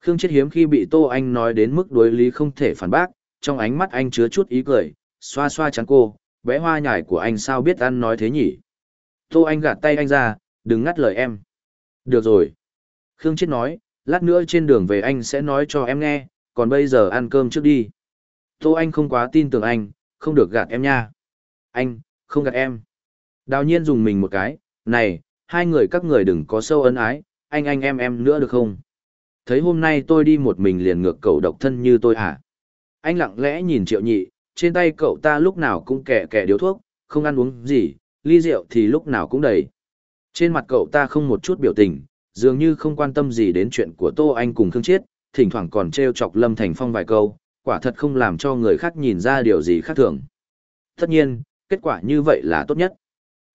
Khương Chết hiếm khi bị Tô Anh nói đến mức đối lý không thể phản bác, trong ánh mắt anh chứa chút ý cười, xoa xoa chắn cô, bé hoa nhải của anh sao biết ăn nói thế nhỉ? Tô Anh gạt tay anh ra, đừng ngắt lời em. Được rồi. Khương Chết nói, lát nữa trên đường về anh sẽ nói cho em nghe, còn bây giờ ăn cơm trước đi. Tô Anh không quá tin tưởng anh, không được gạt em nha. Anh, không gạt em. Đào nhiên dùng mình một cái, này, hai người các người đừng có sâu ấn ái, anh anh em em nữa được không? Thấy hôm nay tôi đi một mình liền ngược cậu độc thân như tôi hả? À? Anh lặng lẽ nhìn triệu nhị, trên tay cậu ta lúc nào cũng kẻ kẻ điếu thuốc, không ăn uống gì, ly rượu thì lúc nào cũng đầy. Trên mặt cậu ta không một chút biểu tình, dường như không quan tâm gì đến chuyện của Tô Anh cùng Khương Chiết, thỉnh thoảng còn trêu chọc Lâm Thành Phong vài câu, quả thật không làm cho người khác nhìn ra điều gì khác thường. Tất nhiên, kết quả như vậy là tốt nhất.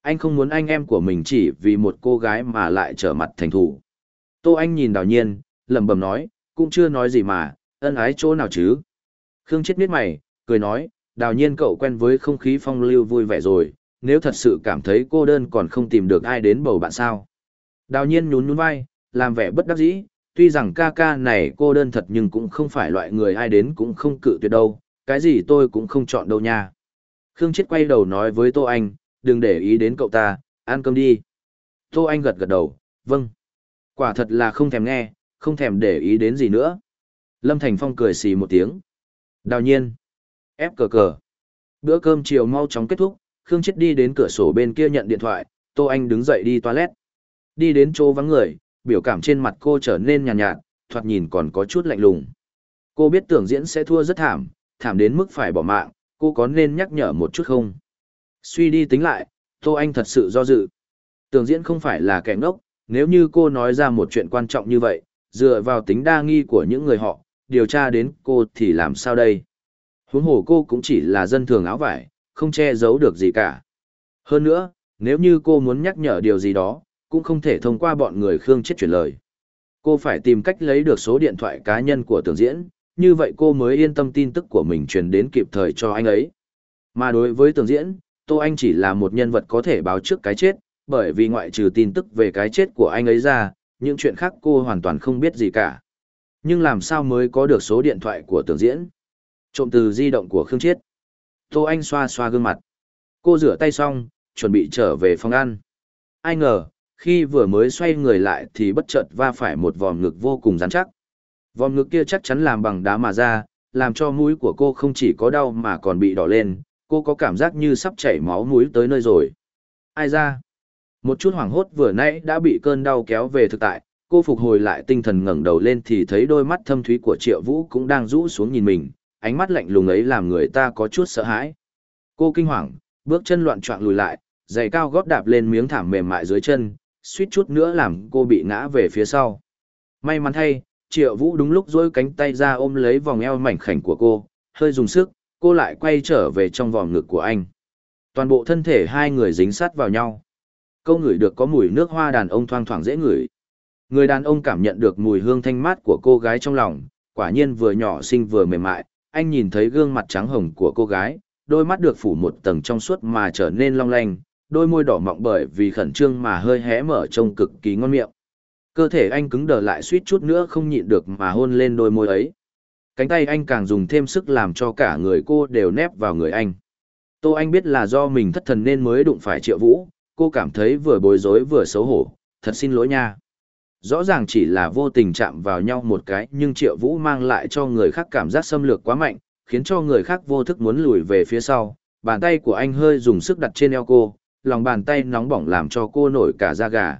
Anh không muốn anh em của mình chỉ vì một cô gái mà lại trở mặt thành thủ. Tô Anh nhìn đào nhiên, lẩm bẩm nói, cũng chưa nói gì mà, ân ái chỗ nào chứ. Khương Chiết biết mày, cười nói, đào nhiên cậu quen với không khí phong lưu vui vẻ rồi, nếu thật sự cảm thấy cô đơn còn không tìm được ai đến bầu bạn sao. Đào nhiên nhún nhún vai, làm vẻ bất đắc dĩ, tuy rằng ca ca này cô đơn thật nhưng cũng không phải loại người ai đến cũng không cự tuyệt đâu, cái gì tôi cũng không chọn đâu nha. Khương Chết quay đầu nói với Tô Anh, đừng để ý đến cậu ta, ăn cơm đi. Tô Anh gật gật đầu, vâng. Quả thật là không thèm nghe, không thèm để ý đến gì nữa. Lâm Thành Phong cười xì một tiếng. Đào nhiên. Ép cờ cờ. Bữa cơm chiều mau chóng kết thúc, Khương Chết đi đến cửa sổ bên kia nhận điện thoại, Tô Anh đứng dậy đi toilet. Đi đến chỗ vắng người, biểu cảm trên mặt cô trở nên nhàn nhạt, nhạt, thoạt nhìn còn có chút lạnh lùng. Cô biết tưởng diễn sẽ thua rất thảm, thảm đến mức phải bỏ mạng, cô có nên nhắc nhở một chút không? Suy đi tính lại, Tô Anh thật sự do dự. Tưởng diễn không phải là kẻ ngốc, nếu như cô nói ra một chuyện quan trọng như vậy, dựa vào tính đa nghi của những người họ, điều tra đến cô thì làm sao đây? Huống hồ cô cũng chỉ là dân thường áo vải, không che giấu được gì cả. Hơn nữa, nếu như cô muốn nhắc nhở điều gì đó, cũng không thể thông qua bọn người Khương Chết chuyển lời. Cô phải tìm cách lấy được số điện thoại cá nhân của tưởng diễn, như vậy cô mới yên tâm tin tức của mình truyền đến kịp thời cho anh ấy. Mà đối với tưởng diễn, Tô Anh chỉ là một nhân vật có thể báo trước cái chết, bởi vì ngoại trừ tin tức về cái chết của anh ấy ra, những chuyện khác cô hoàn toàn không biết gì cả. Nhưng làm sao mới có được số điện thoại của tưởng diễn? Trộm từ di động của Khương Chiết. Tô Anh xoa xoa gương mặt. Cô rửa tay xong, chuẩn bị trở về phòng ăn. Ai ngờ, khi vừa mới xoay người lại thì bất chợt va phải một vòm ngực vô cùng dán chắc. Vòm ngực kia chắc chắn làm bằng đá mà ra, làm cho mũi của cô không chỉ có đau mà còn bị đỏ lên, cô có cảm giác như sắp chảy máu mũi tới nơi rồi. Ai ra? Một chút hoảng hốt vừa nãy đã bị cơn đau kéo về thực tại, cô phục hồi lại tinh thần ngẩng đầu lên thì thấy đôi mắt thâm thúy của Triệu Vũ cũng đang rũ xuống nhìn mình, ánh mắt lạnh lùng ấy làm người ta có chút sợ hãi. Cô kinh hoàng, bước chân loạn choạng lùi lại, giày cao gót đạp lên miếng thảm mềm mại dưới chân, suýt chút nữa làm cô bị ngã về phía sau. May mắn thay, Triệu Vũ đúng lúc dối cánh tay ra ôm lấy vòng eo mảnh khảnh của cô, hơi dùng sức, cô lại quay trở về trong vòng ngực của anh. Toàn bộ thân thể hai người dính sát vào nhau. Câu ngửi được có mùi nước hoa đàn ông thoang thoảng dễ ngửi. Người đàn ông cảm nhận được mùi hương thanh mát của cô gái trong lòng, quả nhiên vừa nhỏ xinh vừa mềm mại, anh nhìn thấy gương mặt trắng hồng của cô gái, đôi mắt được phủ một tầng trong suốt mà trở nên long lanh, đôi môi đỏ mọng bởi vì khẩn trương mà hơi hé mở trông cực kỳ ngon miệng. Cơ thể anh cứng đờ lại suýt chút nữa không nhịn được mà hôn lên đôi môi ấy. Cánh tay anh càng dùng thêm sức làm cho cả người cô đều nép vào người anh. Tô Anh biết là do mình thất thần nên mới đụng phải Triệu Vũ, cô cảm thấy vừa bối rối vừa xấu hổ, thật xin lỗi nha rõ ràng chỉ là vô tình chạm vào nhau một cái, nhưng triệu vũ mang lại cho người khác cảm giác xâm lược quá mạnh, khiến cho người khác vô thức muốn lùi về phía sau. Bàn tay của anh hơi dùng sức đặt trên eo cô, lòng bàn tay nóng bỏng làm cho cô nổi cả da gà.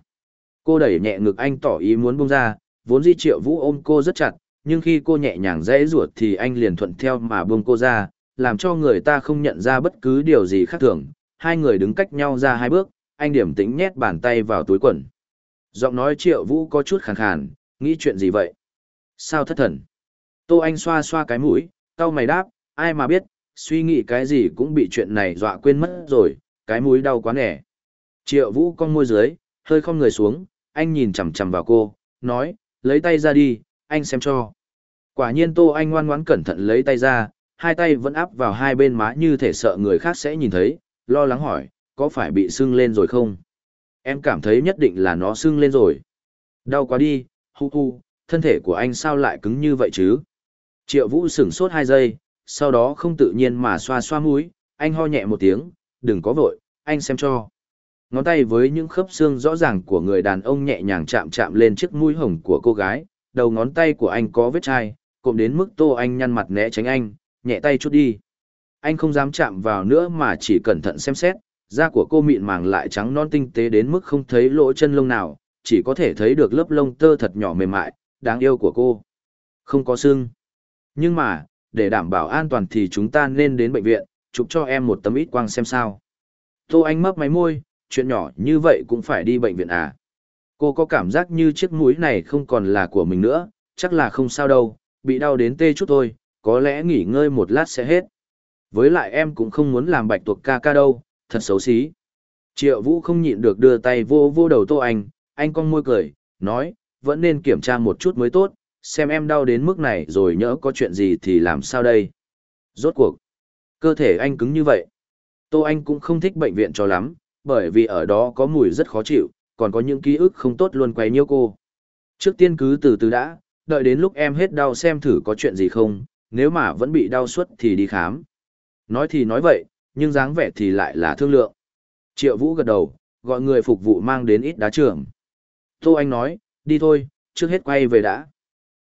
Cô đẩy nhẹ ngực anh tỏ ý muốn bông ra, vốn di triệu vũ ôm cô rất chặt, nhưng khi cô nhẹ nhàng dễ ruột thì anh liền thuận theo mà bông cô ra, làm cho người ta không nhận ra bất cứ điều gì khác thường. Hai người đứng cách nhau ra hai bước, anh điểm tính nhét bàn tay vào túi quần. Giọng nói triệu vũ có chút khàn khàn, nghĩ chuyện gì vậy? Sao thất thần? Tô Anh xoa xoa cái mũi, cau mày đáp, ai mà biết, suy nghĩ cái gì cũng bị chuyện này dọa quên mất rồi, cái mũi đau quá nẻ. Triệu vũ con môi dưới, hơi không người xuống, anh nhìn chằm chằm vào cô, nói, lấy tay ra đi, anh xem cho. Quả nhiên Tô Anh ngoan ngoãn cẩn thận lấy tay ra, hai tay vẫn áp vào hai bên má như thể sợ người khác sẽ nhìn thấy, lo lắng hỏi, có phải bị sưng lên rồi không? Em cảm thấy nhất định là nó sưng lên rồi. Đau quá đi, hu hu, thân thể của anh sao lại cứng như vậy chứ? Triệu Vũ sửng sốt hai giây, sau đó không tự nhiên mà xoa xoa mũi, anh ho nhẹ một tiếng, đừng có vội, anh xem cho. Ngón tay với những khớp xương rõ ràng của người đàn ông nhẹ nhàng chạm chạm lên chiếc mũi hồng của cô gái, đầu ngón tay của anh có vết chai, cộm đến mức tô anh nhăn mặt né tránh anh, nhẹ tay chút đi. Anh không dám chạm vào nữa mà chỉ cẩn thận xem xét, da của cô mịn màng lại trắng non tinh tế đến mức không thấy lỗ chân lông nào, chỉ có thể thấy được lớp lông tơ thật nhỏ mềm mại, đáng yêu của cô. Không có xương. Nhưng mà, để đảm bảo an toàn thì chúng ta nên đến bệnh viện, chụp cho em một tấm ít quang xem sao. Tô Anh mấp máy môi, chuyện nhỏ như vậy cũng phải đi bệnh viện à. Cô có cảm giác như chiếc mũi này không còn là của mình nữa, chắc là không sao đâu, bị đau đến tê chút thôi, có lẽ nghỉ ngơi một lát sẽ hết. Với lại em cũng không muốn làm bạch tuộc ca ca đâu, thật xấu xí. Triệu Vũ không nhịn được đưa tay vô vô đầu Tô Anh, anh con môi cười, nói, vẫn nên kiểm tra một chút mới tốt, xem em đau đến mức này rồi nhỡ có chuyện gì thì làm sao đây. Rốt cuộc, cơ thể anh cứng như vậy. Tô Anh cũng không thích bệnh viện cho lắm, bởi vì ở đó có mùi rất khó chịu, còn có những ký ức không tốt luôn quay nhiêu cô. Trước tiên cứ từ từ đã, đợi đến lúc em hết đau xem thử có chuyện gì không, nếu mà vẫn bị đau suốt thì đi khám. Nói thì nói vậy, nhưng dáng vẻ thì lại là thương lượng. Triệu Vũ gật đầu, gọi người phục vụ mang đến ít đá trưởng. Tô Anh nói, đi thôi, trước hết quay về đã.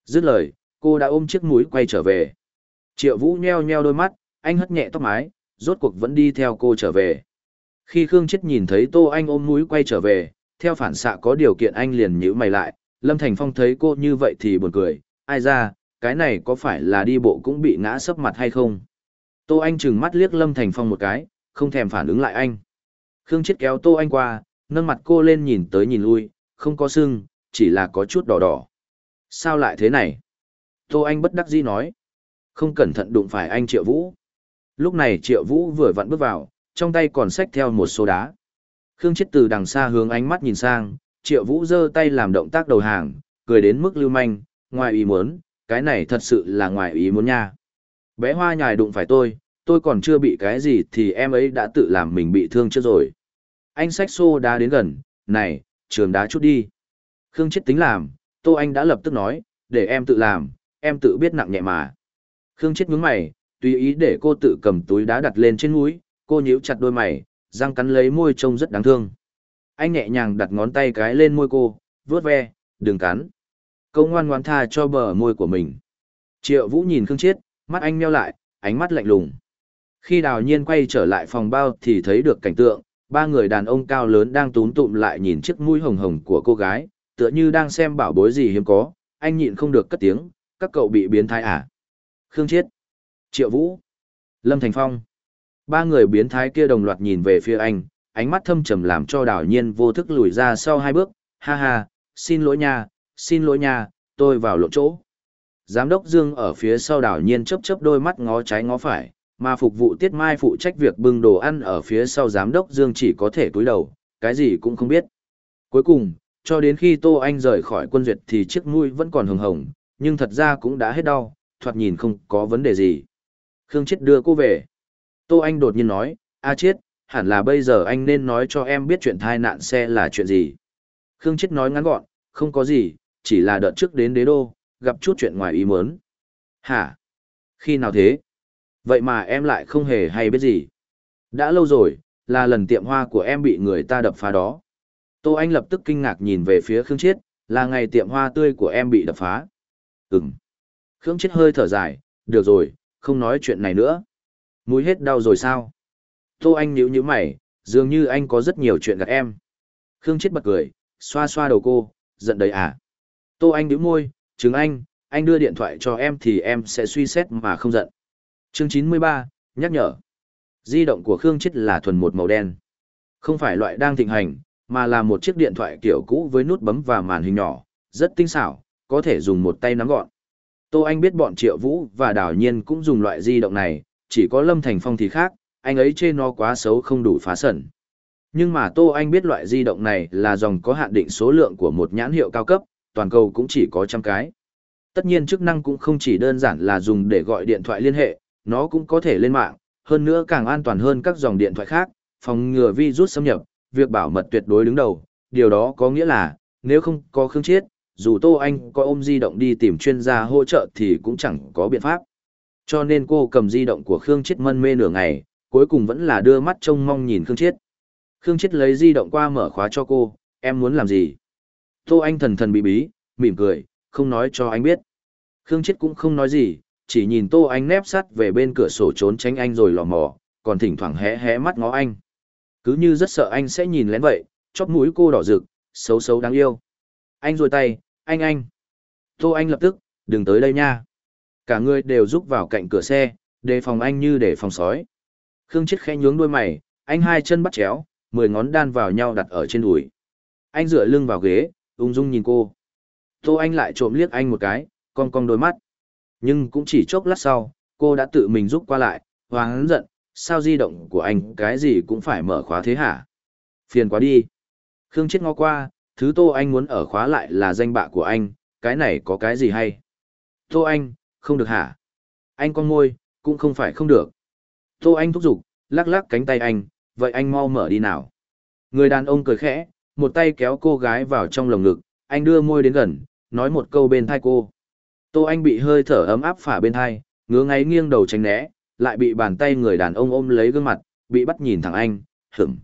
Dứt lời, cô đã ôm chiếc mũi quay trở về. Triệu Vũ nheo nheo đôi mắt, anh hất nhẹ tóc mái, rốt cuộc vẫn đi theo cô trở về. Khi Khương Chết nhìn thấy Tô Anh ôm mũi quay trở về, theo phản xạ có điều kiện anh liền nhíu mày lại, Lâm Thành Phong thấy cô như vậy thì buồn cười, ai ra, cái này có phải là đi bộ cũng bị ngã sấp mặt hay không? Tô Anh trừng mắt liếc Lâm Thành Phong một cái, không thèm phản ứng lại anh. Khương Chiết kéo Tô Anh qua, nâng mặt cô lên nhìn tới nhìn lui, không có sưng, chỉ là có chút đỏ đỏ. Sao lại thế này? Tô Anh bất đắc dĩ nói. Không cẩn thận đụng phải anh Triệu Vũ. Lúc này Triệu Vũ vừa vặn bước vào, trong tay còn xách theo một số đá. Khương Chiết từ đằng xa hướng ánh mắt nhìn sang, Triệu Vũ giơ tay làm động tác đầu hàng, cười đến mức lưu manh, ngoài ý muốn, cái này thật sự là ngoài ý muốn nha. Bé hoa nhài đụng phải tôi, tôi còn chưa bị cái gì thì em ấy đã tự làm mình bị thương chưa rồi. Anh sách xô đá đến gần, này, trường đá chút đi. Khương chết tính làm, Tô Anh đã lập tức nói, để em tự làm, em tự biết nặng nhẹ mà. Khương chết nhướng mày, tùy ý để cô tự cầm túi đá đặt lên trên mũi, cô nhíu chặt đôi mày, răng cắn lấy môi trông rất đáng thương. Anh nhẹ nhàng đặt ngón tay cái lên môi cô, vuốt ve, đừng cắn. Câu ngoan ngoan tha cho bờ môi của mình. Triệu Vũ nhìn Khương Chiết, mắt anh meo lại, ánh mắt lạnh lùng. Khi đào nhiên quay trở lại phòng bao thì thấy được cảnh tượng, ba người đàn ông cao lớn đang túm tụm lại nhìn chiếc mũi hồng hồng của cô gái, tựa như đang xem bảo bối gì hiếm có, anh nhịn không được cất tiếng, các cậu bị biến thái à? Khương Chiết, Triệu Vũ, Lâm Thành Phong. Ba người biến thái kia đồng loạt nhìn về phía anh, ánh mắt thâm trầm làm cho đào nhiên vô thức lùi ra sau hai bước, ha ha, xin lỗi nha, xin lỗi nha, tôi vào lộ chỗ giám đốc Dương ở phía sau đảo nhiên chớp chớp đôi mắt ngó trái ngó phải, mà phục vụ Tiết Mai phụ trách việc bưng đồ ăn ở phía sau giám đốc Dương chỉ có thể cúi đầu, cái gì cũng không biết. Cuối cùng, cho đến khi Tô Anh rời khỏi quân duyệt thì chiếc mũi vẫn còn hừng hồng, nhưng thật ra cũng đã hết đau, thoạt nhìn không có vấn đề gì. Khương Chiết đưa cô về. Tô Anh đột nhiên nói, A Chiết, hẳn là bây giờ anh nên nói cho em biết chuyện thai nạn xe là chuyện gì. Khương Chiết nói ngắn gọn, không có gì, chỉ là đợt trước đến đế đô, gặp chút chuyện ngoài ý muốn. Hả? Khi nào thế? Vậy mà em lại không hề hay biết gì. Đã lâu rồi, là lần tiệm hoa của em bị người ta đập phá đó. Tô Anh lập tức kinh ngạc nhìn về phía Khương Chiết, là ngày tiệm hoa tươi của em bị đập phá. Ừm. Khương Chiết hơi thở dài, được rồi, không nói chuyện này nữa. Mũi hết đau rồi sao? Tô Anh nhíu nhíu mày, dường như anh có rất nhiều chuyện gặp em. Khương Chiết bật cười, xoa xoa đầu cô, giận đấy à? Tô Anh nhíu môi, chứng anh, anh đưa điện thoại cho em thì em sẽ suy xét mà không giận. Chương 93, nhắc nhở. Di động của Khương Chết là thuần một màu đen. Không phải loại đang thịnh hành, mà là một chiếc điện thoại kiểu cũ với nút bấm và màn hình nhỏ, rất tinh xảo, có thể dùng một tay nắm gọn. Tô Anh biết bọn Triệu Vũ và Đào Nhiên cũng dùng loại di động này, chỉ có Lâm Thành Phong thì khác, anh ấy chê nó quá xấu không đủ phá sẩn. Nhưng mà Tô Anh biết loại di động này là dòng có hạn định số lượng của một nhãn hiệu cao cấp, toàn cầu cũng chỉ có trăm cái. Tất nhiên chức năng cũng không chỉ đơn giản là dùng để gọi điện thoại liên hệ, nó cũng có thể lên mạng, hơn nữa càng an toàn hơn các dòng điện thoại khác, phòng ngừa virus xâm nhập, việc bảo mật tuyệt đối đứng đầu, điều đó có nghĩa là, nếu không có khương chiết, dù Tô Anh có ôm di động đi tìm chuyên gia hỗ trợ thì cũng chẳng có biện pháp. Cho nên cô cầm di động của Khương Chiết mân mê nửa ngày, cuối cùng vẫn là đưa mắt trông mong nhìn Khương Chiết. Khương Chiết lấy di động qua mở khóa cho cô, em muốn làm gì? Tô Anh thần thần bí bí, mỉm cười, không nói cho anh biết. Khương Chết cũng không nói gì, chỉ nhìn Tô Anh nép sắt về bên cửa sổ trốn tránh anh rồi lò mò, còn thỉnh thoảng hé hé mắt ngó anh. Cứ như rất sợ anh sẽ nhìn lén vậy, chóp mũi cô đỏ rực, xấu xấu đáng yêu. Anh rồi tay, anh anh. Tô Anh lập tức, đừng tới đây nha. Cả người đều rúc vào cạnh cửa xe, đề phòng anh như để phòng sói. Khương Chết khẽ nhướng đôi mày, anh hai chân bắt chéo, mười ngón đan vào nhau đặt ở trên đùi. Anh dựa lưng vào ghế, ung dung nhìn cô. Tô Anh lại trộm liếc anh một cái, cong cong đôi mắt. Nhưng cũng chỉ chốc lát sau, cô đã tự mình rút qua lại, hoáng giận, sao di động của anh cái gì cũng phải mở khóa thế hả? Phiền quá đi. Khương chết ngó qua, thứ Tô Anh muốn ở khóa lại là danh bạ của anh, cái này có cái gì hay? Tô Anh, không được hả? Anh con môi, cũng không phải không được. Tô Anh thúc giục, lắc lắc cánh tay anh, vậy anh mau mở đi nào. Người đàn ông cười khẽ, một tay kéo cô gái vào trong lồng ngực, anh đưa môi đến gần, nói một câu bên thai cô. Tô Anh bị hơi thở ấm áp phả bên thai, ngứa ngáy nghiêng đầu tránh né, lại bị bàn tay người đàn ông ôm lấy gương mặt, bị bắt nhìn thẳng anh, Hửm.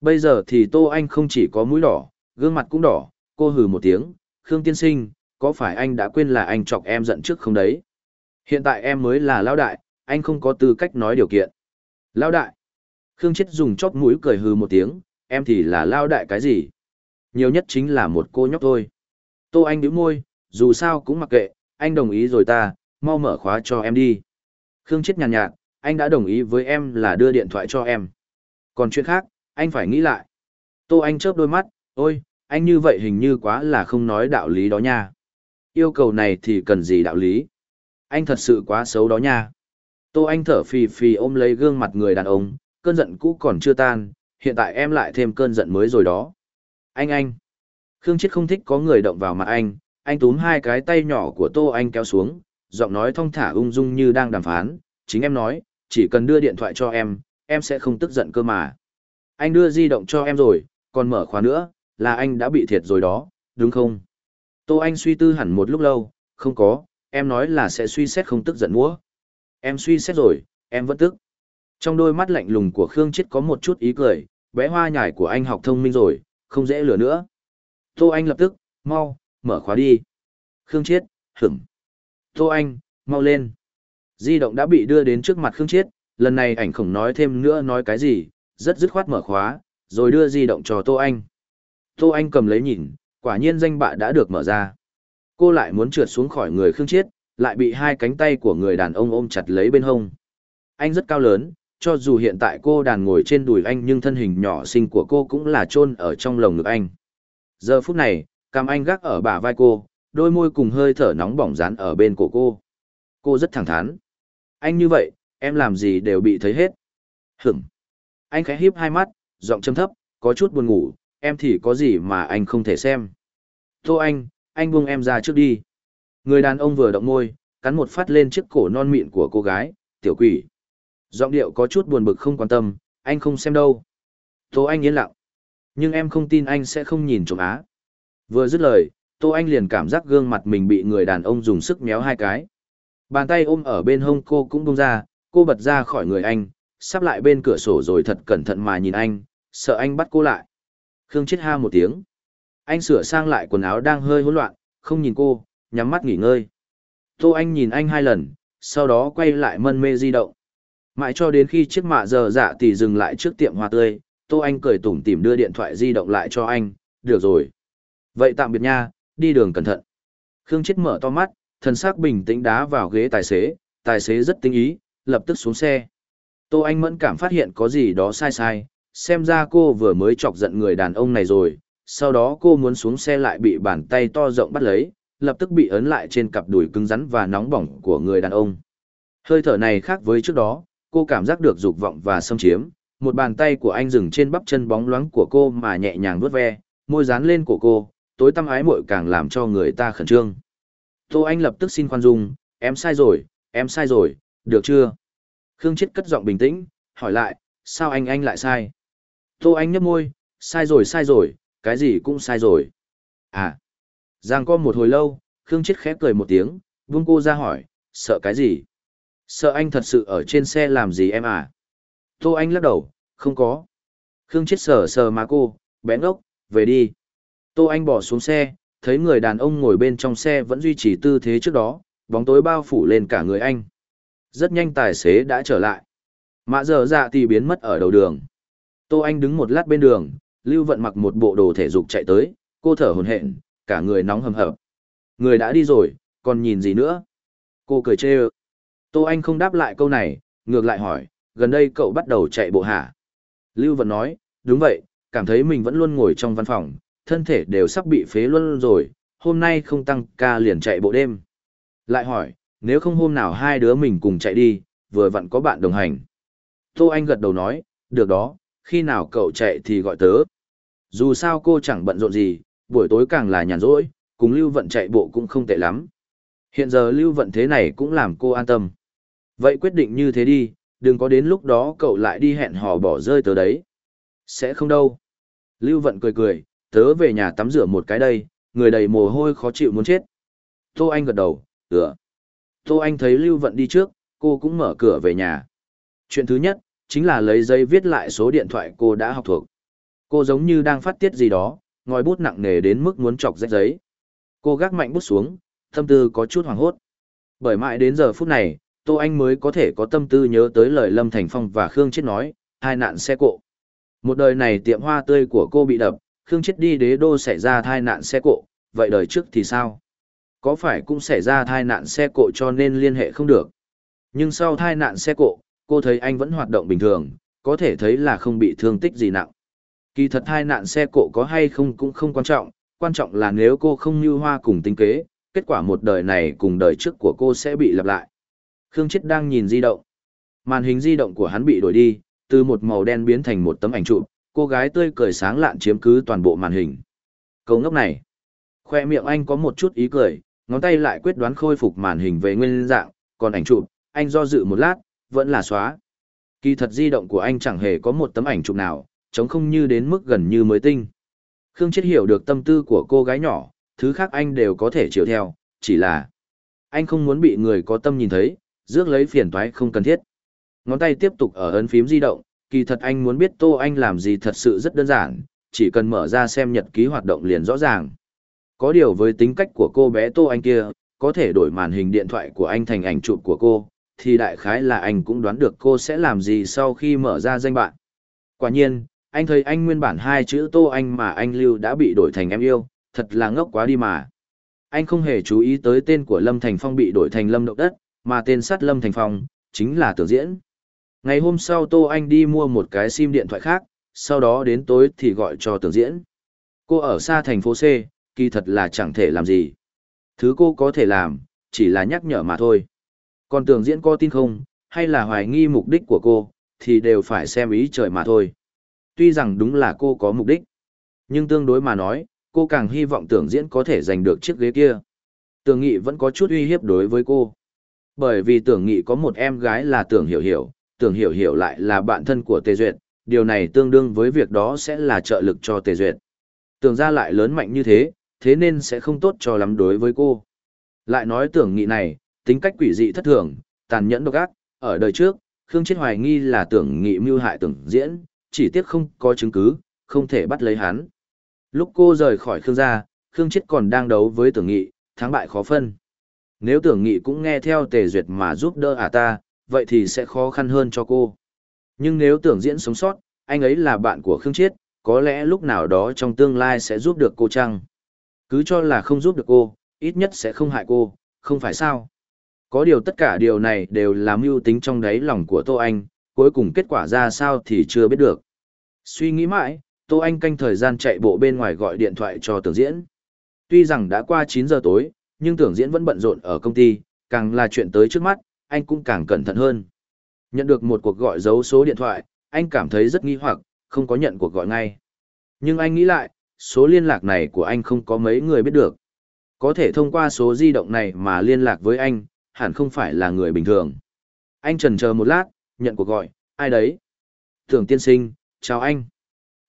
Bây giờ thì Tô Anh không chỉ có mũi đỏ, gương mặt cũng đỏ, cô hừ một tiếng, Khương Tiên Sinh, có phải anh đã quên là anh chọc em giận trước không đấy? Hiện tại em mới là lão đại, anh không có tư cách nói điều kiện. Lão đại. Khương Chết dùng chóp mũi cười hừ một tiếng, em thì là lao đại cái gì? Nhiều nhất chính là một cô nhóc thôi. Tô Anh nhíu môi, dù sao cũng mặc kệ, anh đồng ý rồi ta, mau mở khóa cho em đi. Khương Chết nhàn nhạt, nhạt, anh đã đồng ý với em là đưa điện thoại cho em. Còn chuyện khác, anh phải nghĩ lại. Tô Anh chớp đôi mắt, ôi, anh như vậy hình như quá là không nói đạo lý đó nha. Yêu cầu này thì cần gì đạo lý? Anh thật sự quá xấu đó nha. Tô Anh thở phì phì ôm lấy gương mặt người đàn ông, cơn giận cũ còn chưa tan, hiện tại em lại thêm cơn giận mới rồi đó. Anh anh. Khương Chiết không thích có người động vào mặt anh, anh túm hai cái tay nhỏ của Tô Anh kéo xuống, giọng nói thong thả ung dung như đang đàm phán, chính em nói, chỉ cần đưa điện thoại cho em, em sẽ không tức giận cơ mà. Anh đưa di động cho em rồi, còn mở khóa nữa, là anh đã bị thiệt rồi đó, đúng không? Tô Anh suy tư hẳn một lúc lâu, không có, em nói là sẽ suy xét không tức giận múa. Em suy xét rồi, em vẫn tức. Trong đôi mắt lạnh lùng của Khương chiết có một chút ý cười, bé hoa nhải của anh học thông minh rồi, không dễ lừa nữa. Tô Anh lập tức, mau, mở khóa đi. Khương Chiết, hửng. Tô Anh, mau lên. Di động đã bị đưa đến trước mặt Khương Chiết, lần này ảnh khổng nói thêm nữa nói cái gì, rất dứt khoát mở khóa, rồi đưa di động cho Tô Anh. Tô Anh cầm lấy nhìn, quả nhiên danh bạ đã được mở ra. Cô lại muốn trượt xuống khỏi người Khương Chiết, lại bị hai cánh tay của người đàn ông ôm chặt lấy bên hông. Anh rất cao lớn, cho dù hiện tại cô đàn ngồi trên đùi anh nhưng thân hình nhỏ xinh của cô cũng là chôn ở trong lồng ngực anh. Giờ phút này, cằm anh gác ở bả vai cô, đôi môi cùng hơi thở nóng bỏng dán ở bên cổ cô. Cô rất thẳng thắn. Anh như vậy, em làm gì đều bị thấy hết. Hửm. Anh khẽ híp hai mắt, giọng trầm thấp, có chút buồn ngủ, em thì có gì mà anh không thể xem. Tô anh, anh buông em ra trước đi. Người đàn ông vừa động môi, cắn một phát lên chiếc cổ non miệng của cô gái, tiểu quỷ. Giọng điệu có chút buồn bực không quan tâm, anh không xem đâu. Tô Anh yên lặng. Nhưng em không tin anh sẽ không nhìn trộm á. Vừa dứt lời, Tô Anh liền cảm giác gương mặt mình bị người đàn ông dùng sức méo hai cái. Bàn tay ôm ở bên hông cô cũng bông ra, cô bật ra khỏi người anh, sắp lại bên cửa sổ rồi thật cẩn thận mà nhìn anh, sợ anh bắt cô lại. Khương chết ha một tiếng. Anh sửa sang lại quần áo đang hơi hỗn loạn, không nhìn cô, nhắm mắt nghỉ ngơi. Tô Anh nhìn anh hai lần, sau đó quay lại mân mê di động. Mãi cho đến khi chiếc mạ giờ dạ thì dừng lại trước tiệm hoa tươi, Tô Anh cười tủm tỉm đưa điện thoại di động lại cho anh, được rồi. Vậy tạm biệt nha, đi đường cẩn thận. Khương Chết mở to mắt, thần xác bình tĩnh đá vào ghế tài xế, tài xế rất tinh ý, lập tức xuống xe. Tô Anh mẫn cảm phát hiện có gì đó sai sai, xem ra cô vừa mới chọc giận người đàn ông này rồi, sau đó cô muốn xuống xe lại bị bàn tay to rộng bắt lấy, lập tức bị ấn lại trên cặp đùi cứng rắn và nóng bỏng của người đàn ông. Hơi thở này khác với trước đó, cô cảm giác được dục vọng và xâm chiếm, một bàn tay của anh dừng trên bắp chân bóng loáng của cô mà nhẹ nhàng vuốt ve, môi dán lên của cô, tối tăm ái muội càng làm cho người ta khẩn trương. Tô Anh lập tức xin khoan dung, em sai rồi, em sai rồi, được chưa? Khương Chết cất giọng bình tĩnh, hỏi lại, sao anh anh lại sai? Tô Anh nhấp môi, sai rồi sai rồi, cái gì cũng sai rồi. À, giang co một hồi lâu, Khương Chết khẽ cười một tiếng, buông cô ra hỏi, sợ cái gì? Sợ anh thật sự ở trên xe làm gì em à? Tô Anh lắc đầu, không có. Khương chết sờ sờ má cô, bé ngốc, về đi. Tô Anh bỏ xuống xe, thấy người đàn ông ngồi bên trong xe vẫn duy trì tư thế trước đó, bóng tối bao phủ lên cả người anh. Rất nhanh tài xế đã trở lại. Mạ giờ dạ thì biến mất ở đầu đường. Tô Anh đứng một lát bên đường, Lưu Vận mặc một bộ đồ thể dục chạy tới, cô thở hồn hển, cả người nóng hầm hập. Người đã đi rồi, còn nhìn gì nữa? Cô cười chê ơ. Tô Anh không đáp lại câu này, ngược lại hỏi, gần đây cậu bắt đầu chạy bộ hả? Lưu Vận nói, đúng vậy, cảm thấy mình vẫn luôn ngồi trong văn phòng, thân thể đều sắp bị phế luôn rồi, hôm nay không tăng ca liền chạy bộ đêm. Lại hỏi, nếu không hôm nào hai đứa mình cùng chạy đi, vừa vặn có bạn đồng hành. Tô Anh gật đầu nói, được đó, khi nào cậu chạy thì gọi tớ. Dù sao cô chẳng bận rộn gì, buổi tối càng là nhàn rỗi, cùng Lưu Vận chạy bộ cũng không tệ lắm. Hiện giờ Lưu Vận thế này cũng làm cô an tâm. Vậy quyết định như thế đi, đừng có đến lúc đó cậu lại đi hẹn hò bỏ rơi tớ đấy. Sẽ không đâu. Lưu Vận cười cười, tớ về nhà tắm rửa một cái đây, người đầy mồ hôi khó chịu muốn chết. Tô Anh gật đầu, cửa. Tô Anh thấy Lưu Vận đi trước, cô cũng mở cửa về nhà. Chuyện thứ nhất, chính là lấy giấy viết lại số điện thoại cô đã học thuộc. Cô giống như đang phát tiết gì đó, ngòi bút nặng nề đến mức muốn chọc rách giấy. Cô gác mạnh bút xuống, tâm tư có chút hoảng hốt. Bởi mãi đến giờ phút này, Tô Anh mới có thể có tâm tư nhớ tới lời Lâm Thành Phong và Khương Chết nói, hai nạn xe cộ. Một đời này tiệm hoa tươi của cô bị đập, Khương Chết đi đế đô xảy ra thai nạn xe cộ, vậy đời trước thì sao? Có phải cũng xảy ra thai nạn xe cộ cho nên liên hệ không được? Nhưng sau thai nạn xe cộ, cô thấy anh vẫn hoạt động bình thường, có thể thấy là không bị thương tích gì nặng. Kỳ thật thai nạn xe cộ có hay không cũng không quan trọng, quan trọng là nếu cô không như hoa cùng tính kế, kết quả một đời này cùng đời trước của cô sẽ bị lặp lại. Khương Chết đang nhìn di động. Màn hình di động của hắn bị đổi đi, từ một màu đen biến thành một tấm ảnh chụp, cô gái tươi cười sáng lạn chiếm cứ toàn bộ màn hình. Cậu ngốc này. Khoe miệng anh có một chút ý cười, ngón tay lại quyết đoán khôi phục màn hình về nguyên dạng, còn ảnh chụp, anh do dự một lát, vẫn là xóa. Kỳ thật di động của anh chẳng hề có một tấm ảnh chụp nào, trống không như đến mức gần như mới tinh. Khương Chết hiểu được tâm tư của cô gái nhỏ, thứ khác anh đều có thể chiều theo, chỉ là anh không muốn bị người có tâm nhìn thấy, rước lấy phiền toái không cần thiết. Ngón tay tiếp tục ở ấn phím di động, kỳ thật anh muốn biết Tô Anh làm gì thật sự rất đơn giản, chỉ cần mở ra xem nhật ký hoạt động liền rõ ràng. Có điều với tính cách của cô bé Tô Anh kia, có thể đổi màn hình điện thoại của anh thành ảnh chụp của cô, thì đại khái là anh cũng đoán được cô sẽ làm gì sau khi mở ra danh bạn. Quả nhiên, anh thấy anh nguyên bản hai chữ Tô Anh mà anh lưu đã bị đổi thành em yêu, thật là ngốc quá đi mà. Anh không hề chú ý tới tên của Lâm Thành Phong bị đổi thành Lâm Động Đất, mà tên sát lâm thành phong, chính là tưởng diễn. Ngày hôm sau Tô Anh đi mua một cái sim điện thoại khác, sau đó đến tối thì gọi cho tưởng diễn. Cô ở xa thành phố C, kỳ thật là chẳng thể làm gì. Thứ cô có thể làm, chỉ là nhắc nhở mà thôi. Còn tưởng diễn có tin không, hay là hoài nghi mục đích của cô, thì đều phải xem ý trời mà thôi. Tuy rằng đúng là cô có mục đích, nhưng tương đối mà nói, cô càng hy vọng tưởng diễn có thể giành được chiếc ghế kia. tường nghị vẫn có chút uy hiếp đối với cô. Bởi vì tưởng nghị có một em gái là tưởng hiểu hiểu, tưởng hiểu hiểu lại là bạn thân của Tề Duyệt, điều này tương đương với việc đó sẽ là trợ lực cho Tề Duyệt. Tưởng ra lại lớn mạnh như thế, thế nên sẽ không tốt cho lắm đối với cô. Lại nói tưởng nghị này, tính cách quỷ dị thất thường, tàn nhẫn độc ác, ở đời trước, Khương Chết hoài nghi là tưởng nghị mưu hại tưởng diễn, chỉ tiếc không có chứng cứ, không thể bắt lấy hắn. Lúc cô rời khỏi Khương gia, Khương Chết còn đang đấu với tưởng nghị, thắng bại khó phân nếu tưởng nghị cũng nghe theo tề duyệt mà giúp đỡ à ta, vậy thì sẽ khó khăn hơn cho cô. Nhưng nếu tưởng diễn sống sót, anh ấy là bạn của Khương Chiết, có lẽ lúc nào đó trong tương lai sẽ giúp được cô chăng? Cứ cho là không giúp được cô, ít nhất sẽ không hại cô, không phải sao? Có điều tất cả điều này đều là mưu tính trong đáy lòng của Tô Anh, cuối cùng kết quả ra sao thì chưa biết được. Suy nghĩ mãi, Tô Anh canh thời gian chạy bộ bên ngoài gọi điện thoại cho tưởng diễn. Tuy rằng đã qua chín giờ tối, nhưng tưởng diễn vẫn bận rộn ở công ty, càng là chuyện tới trước mắt, anh cũng càng cẩn thận hơn. Nhận được một cuộc gọi giấu số điện thoại, anh cảm thấy rất nghi hoặc, không có nhận cuộc gọi ngay. Nhưng anh nghĩ lại, số liên lạc này của anh không có mấy người biết được. Có thể thông qua số di động này mà liên lạc với anh, hẳn không phải là người bình thường. Anh trần chờ một lát, nhận cuộc gọi, ai đấy? Tưởng tiên sinh, chào anh.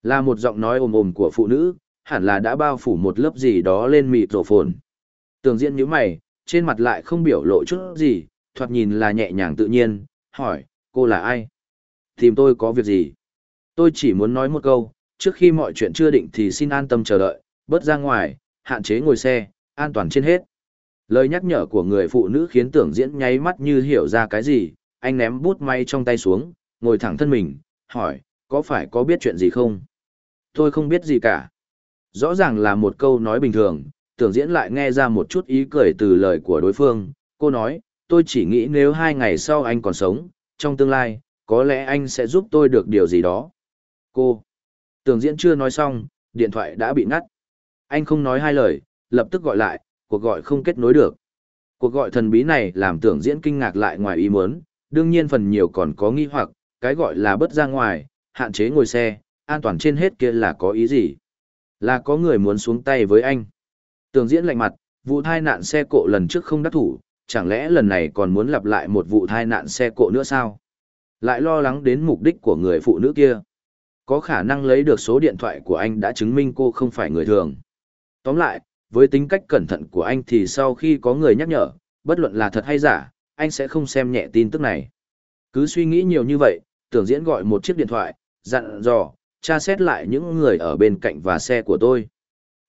Là một giọng nói ồm ồm của phụ nữ, hẳn là đã bao phủ một lớp gì đó lên mịt rổ phồn. Tường diễn nhíu mày, trên mặt lại không biểu lộ chút gì, thoạt nhìn là nhẹ nhàng tự nhiên, hỏi, cô là ai? Tìm tôi có việc gì? Tôi chỉ muốn nói một câu, trước khi mọi chuyện chưa định thì xin an tâm chờ đợi, bớt ra ngoài, hạn chế ngồi xe, an toàn trên hết. Lời nhắc nhở của người phụ nữ khiến tưởng diễn nháy mắt như hiểu ra cái gì, anh ném bút may trong tay xuống, ngồi thẳng thân mình, hỏi, có phải có biết chuyện gì không? Tôi không biết gì cả. Rõ ràng là một câu nói bình thường, tưởng diễn lại nghe ra một chút ý cười từ lời của đối phương, cô nói, tôi chỉ nghĩ nếu hai ngày sau anh còn sống, trong tương lai, có lẽ anh sẽ giúp tôi được điều gì đó. Cô, tưởng diễn chưa nói xong, điện thoại đã bị ngắt. Anh không nói hai lời, lập tức gọi lại, cuộc gọi không kết nối được. Cuộc gọi thần bí này làm tưởng diễn kinh ngạc lại ngoài ý muốn, đương nhiên phần nhiều còn có nghi hoặc, cái gọi là bớt ra ngoài, hạn chế ngồi xe, an toàn trên hết kia là có ý gì? Là có người muốn xuống tay với anh. Tường diễn lạnh mặt, vụ thai nạn xe cộ lần trước không đắc thủ, chẳng lẽ lần này còn muốn lặp lại một vụ thai nạn xe cộ nữa sao? Lại lo lắng đến mục đích của người phụ nữ kia. Có khả năng lấy được số điện thoại của anh đã chứng minh cô không phải người thường. Tóm lại, với tính cách cẩn thận của anh thì sau khi có người nhắc nhở, bất luận là thật hay giả, anh sẽ không xem nhẹ tin tức này. Cứ suy nghĩ nhiều như vậy, tưởng diễn gọi một chiếc điện thoại, dặn dò, tra xét lại những người ở bên cạnh và xe của tôi.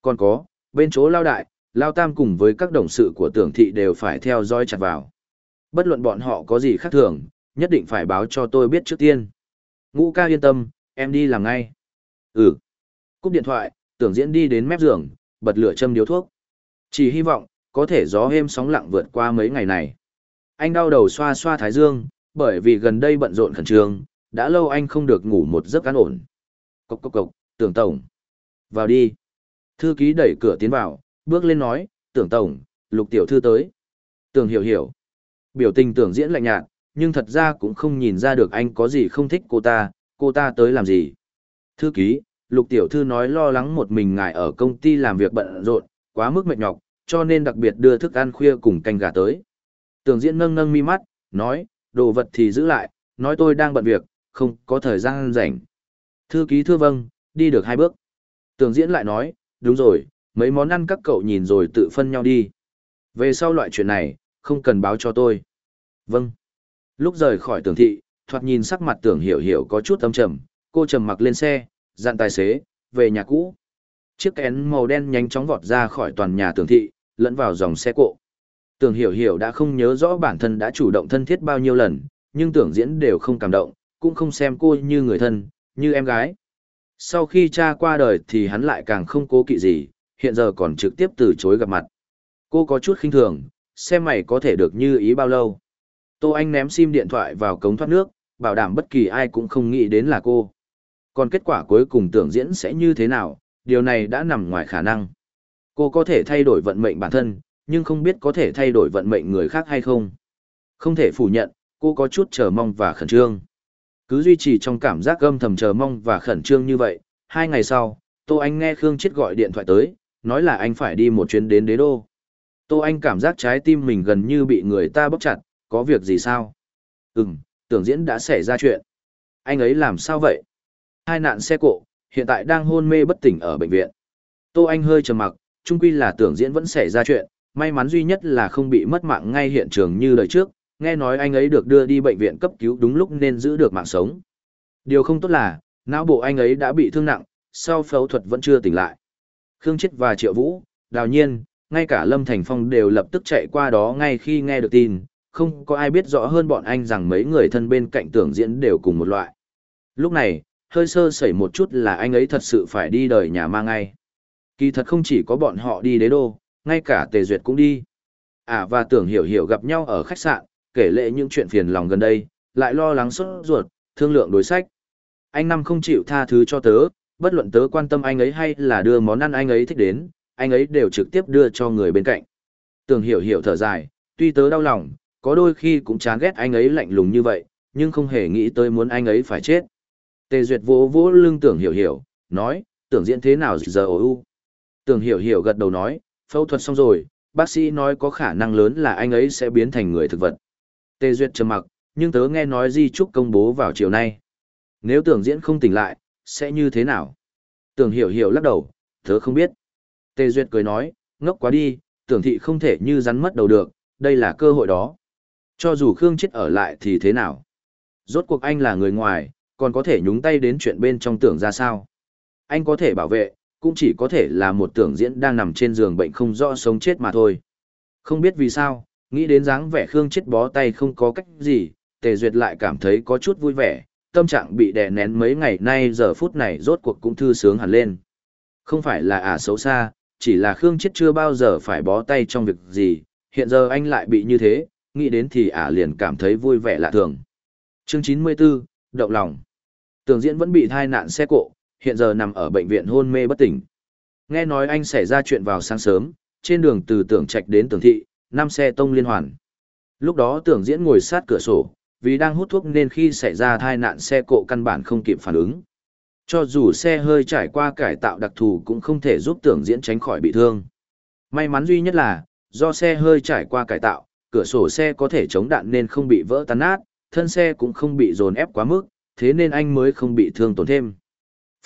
Còn có, bên chỗ lao đại, lao tam cùng với các đồng sự của tưởng thị đều phải theo dõi chặt vào. Bất luận bọn họ có gì khác thường, nhất định phải báo cho tôi biết trước tiên. Ngũ ca yên tâm, em đi làm ngay. Ừ. Cúp điện thoại, tưởng diễn đi đến mép giường, bật lửa châm điếu thuốc. Chỉ hy vọng, có thể gió êm sóng lặng vượt qua mấy ngày này. Anh đau đầu xoa xoa thái dương, bởi vì gần đây bận rộn khẩn trương, đã lâu anh không được ngủ một giấc an ổn. Cốc cốc cốc, tưởng tổng. Vào đi. Thư ký đẩy cửa tiến vào, bước lên nói, tưởng tổng, lục tiểu thư tới. Tưởng hiểu hiểu. Biểu tình tưởng diễn lạnh nhạt, nhưng thật ra cũng không nhìn ra được anh có gì không thích cô ta, cô ta tới làm gì. Thư ký, lục tiểu thư nói lo lắng một mình ngài ở công ty làm việc bận rộn, quá mức mệt nhọc, cho nên đặc biệt đưa thức ăn khuya cùng canh gà tới. Tưởng diễn nâng nâng mi mắt, nói, đồ vật thì giữ lại, nói tôi đang bận việc, không có thời gian rảnh. Thư ký thưa vâng, đi được hai bước. Tưởng diễn lại nói, đúng rồi, mấy món ăn các cậu nhìn rồi tự phân nhau đi. Về sau loại chuyện này, không cần báo cho tôi. Vâng. Lúc rời khỏi tưởng thị, thoạt nhìn sắc mặt tưởng hiểu hiểu có chút âm trầm, cô trầm mặc lên xe, dặn tài xế, về nhà cũ. Chiếc kén màu đen nhanh chóng vọt ra khỏi toàn nhà tưởng thị, lẫn vào dòng xe cộ. Tưởng hiểu hiểu đã không nhớ rõ bản thân đã chủ động thân thiết bao nhiêu lần, nhưng tưởng diễn đều không cảm động, cũng không xem cô như người thân, như em gái. Sau khi cha qua đời thì hắn lại càng không cố kỵ gì, hiện giờ còn trực tiếp từ chối gặp mặt. Cô có chút khinh thường, xem mày có thể được như ý bao lâu. Tô Anh ném sim điện thoại vào cống thoát nước, bảo đảm bất kỳ ai cũng không nghĩ đến là cô. Còn kết quả cuối cùng tưởng diễn sẽ như thế nào, điều này đã nằm ngoài khả năng. Cô có thể thay đổi vận mệnh bản thân, nhưng không biết có thể thay đổi vận mệnh người khác hay không. Không thể phủ nhận, cô có chút chờ mong và khẩn trương. Cứ duy trì trong cảm giác gâm thầm chờ mong và khẩn trương như vậy, hai ngày sau, Tô Anh nghe Khương Chết gọi điện thoại tới, nói là anh phải đi một chuyến đến đế đô. Tô Anh cảm giác trái tim mình gần như bị người ta bóc chặt, có việc gì sao? Ừm, tưởng diễn đã xảy ra chuyện. Anh ấy làm sao vậy? Hai nạn xe cộ, hiện tại đang hôn mê bất tỉnh ở bệnh viện. Tô Anh hơi trầm mặc, chung quy là tưởng diễn vẫn xảy ra chuyện, may mắn duy nhất là không bị mất mạng ngay hiện trường như đời trước, nghe nói anh ấy được đưa đi bệnh viện cấp cứu đúng lúc nên giữ được mạng sống. Điều không tốt là, não bộ anh ấy đã bị thương nặng, sau phẫu thuật vẫn chưa tỉnh lại. Khương Chết và Triệu Vũ, đào nhiên, ngay cả Lâm Thành Phong đều lập tức chạy qua đó ngay khi nghe được tin, không có ai biết rõ hơn bọn anh rằng mấy người thân bên cạnh tưởng diễn đều cùng một loại. Lúc này, hơi sơ sẩy một chút là anh ấy thật sự phải đi đời nhà ma ngay. Kỳ thật không chỉ có bọn họ đi đế đô, ngay cả Tề Duyệt cũng đi. À và tưởng hiểu hiểu gặp nhau ở khách sạn, kể lệ những chuyện phiền lòng gần đây, lại lo lắng sốt ruột, thương lượng đối sách. Anh Năm không chịu tha thứ cho tớ, bất luận tớ quan tâm anh ấy hay là đưa món ăn anh ấy thích đến, anh ấy đều trực tiếp đưa cho người bên cạnh. Tường hiểu hiểu thở dài, tuy tớ đau lòng, có đôi khi cũng chán ghét anh ấy lạnh lùng như vậy, nhưng không hề nghĩ tới muốn anh ấy phải chết. Tề Duyệt vỗ vỗ lưng tưởng hiểu hiểu, nói, tưởng diễn thế nào giờ ổ Tưởng hiểu hiểu gật đầu nói, phẫu thuật xong rồi, bác sĩ nói có khả năng lớn là anh ấy sẽ biến thành người thực vật. Tề Duyệt trầm mặc, nhưng tớ nghe nói Di Trúc công bố vào chiều nay. Nếu tưởng diễn không tỉnh lại, sẽ như thế nào? Tưởng hiểu hiểu lắc đầu, tớ không biết. Tề Duyệt cười nói, ngốc quá đi, tưởng thị không thể như rắn mất đầu được, đây là cơ hội đó. Cho dù Khương chết ở lại thì thế nào? Rốt cuộc anh là người ngoài, còn có thể nhúng tay đến chuyện bên trong tưởng ra sao? Anh có thể bảo vệ, cũng chỉ có thể là một tưởng diễn đang nằm trên giường bệnh không rõ sống chết mà thôi. Không biết vì sao, nghĩ đến dáng vẻ Khương chết bó tay không có cách gì, Tề Duyệt lại cảm thấy có chút vui vẻ, tâm trạng bị đè nén mấy ngày nay giờ phút này rốt cuộc cũng thư sướng hẳn lên. Không phải là ả xấu xa, chỉ là Khương chết chưa bao giờ phải bó tay trong việc gì, hiện giờ anh lại bị như thế, nghĩ đến thì ả liền cảm thấy vui vẻ lạ thường. Chương 94, Động lòng. Tường diễn vẫn bị thai nạn xe cộ, hiện giờ nằm ở bệnh viện hôn mê bất tỉnh. Nghe nói anh xảy ra chuyện vào sáng sớm, trên đường từ tưởng trạch đến tường thị, năm xe tông liên hoàn. Lúc đó tưởng diễn ngồi sát cửa sổ, vì đang hút thuốc nên khi xảy ra tai nạn xe cộ căn bản không kịp phản ứng. Cho dù xe hơi trải qua cải tạo đặc thù cũng không thể giúp tưởng diễn tránh khỏi bị thương. May mắn duy nhất là, do xe hơi trải qua cải tạo, cửa sổ xe có thể chống đạn nên không bị vỡ tan nát, thân xe cũng không bị dồn ép quá mức, thế nên anh mới không bị thương tổn thêm.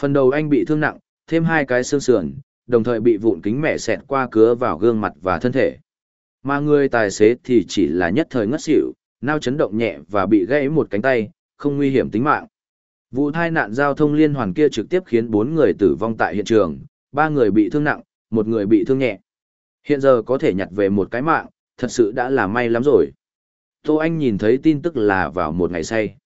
Phần đầu anh bị thương nặng, thêm hai cái xương sườn, đồng thời bị vụn kính mẻ xẹt qua cứa vào gương mặt và thân thể. Mà người tài xế thì chỉ là nhất thời ngất xỉu, nao chấn động nhẹ và bị gãy một cánh tay, không nguy hiểm tính mạng. Vụ tai nạn giao thông liên hoàn kia trực tiếp khiến 4 người tử vong tại hiện trường, 3 người bị thương nặng, một người bị thương nhẹ. Hiện giờ có thể nhặt về một cái mạng, thật sự đã là may lắm rồi. Tô Anh nhìn thấy tin tức là vào một ngày say.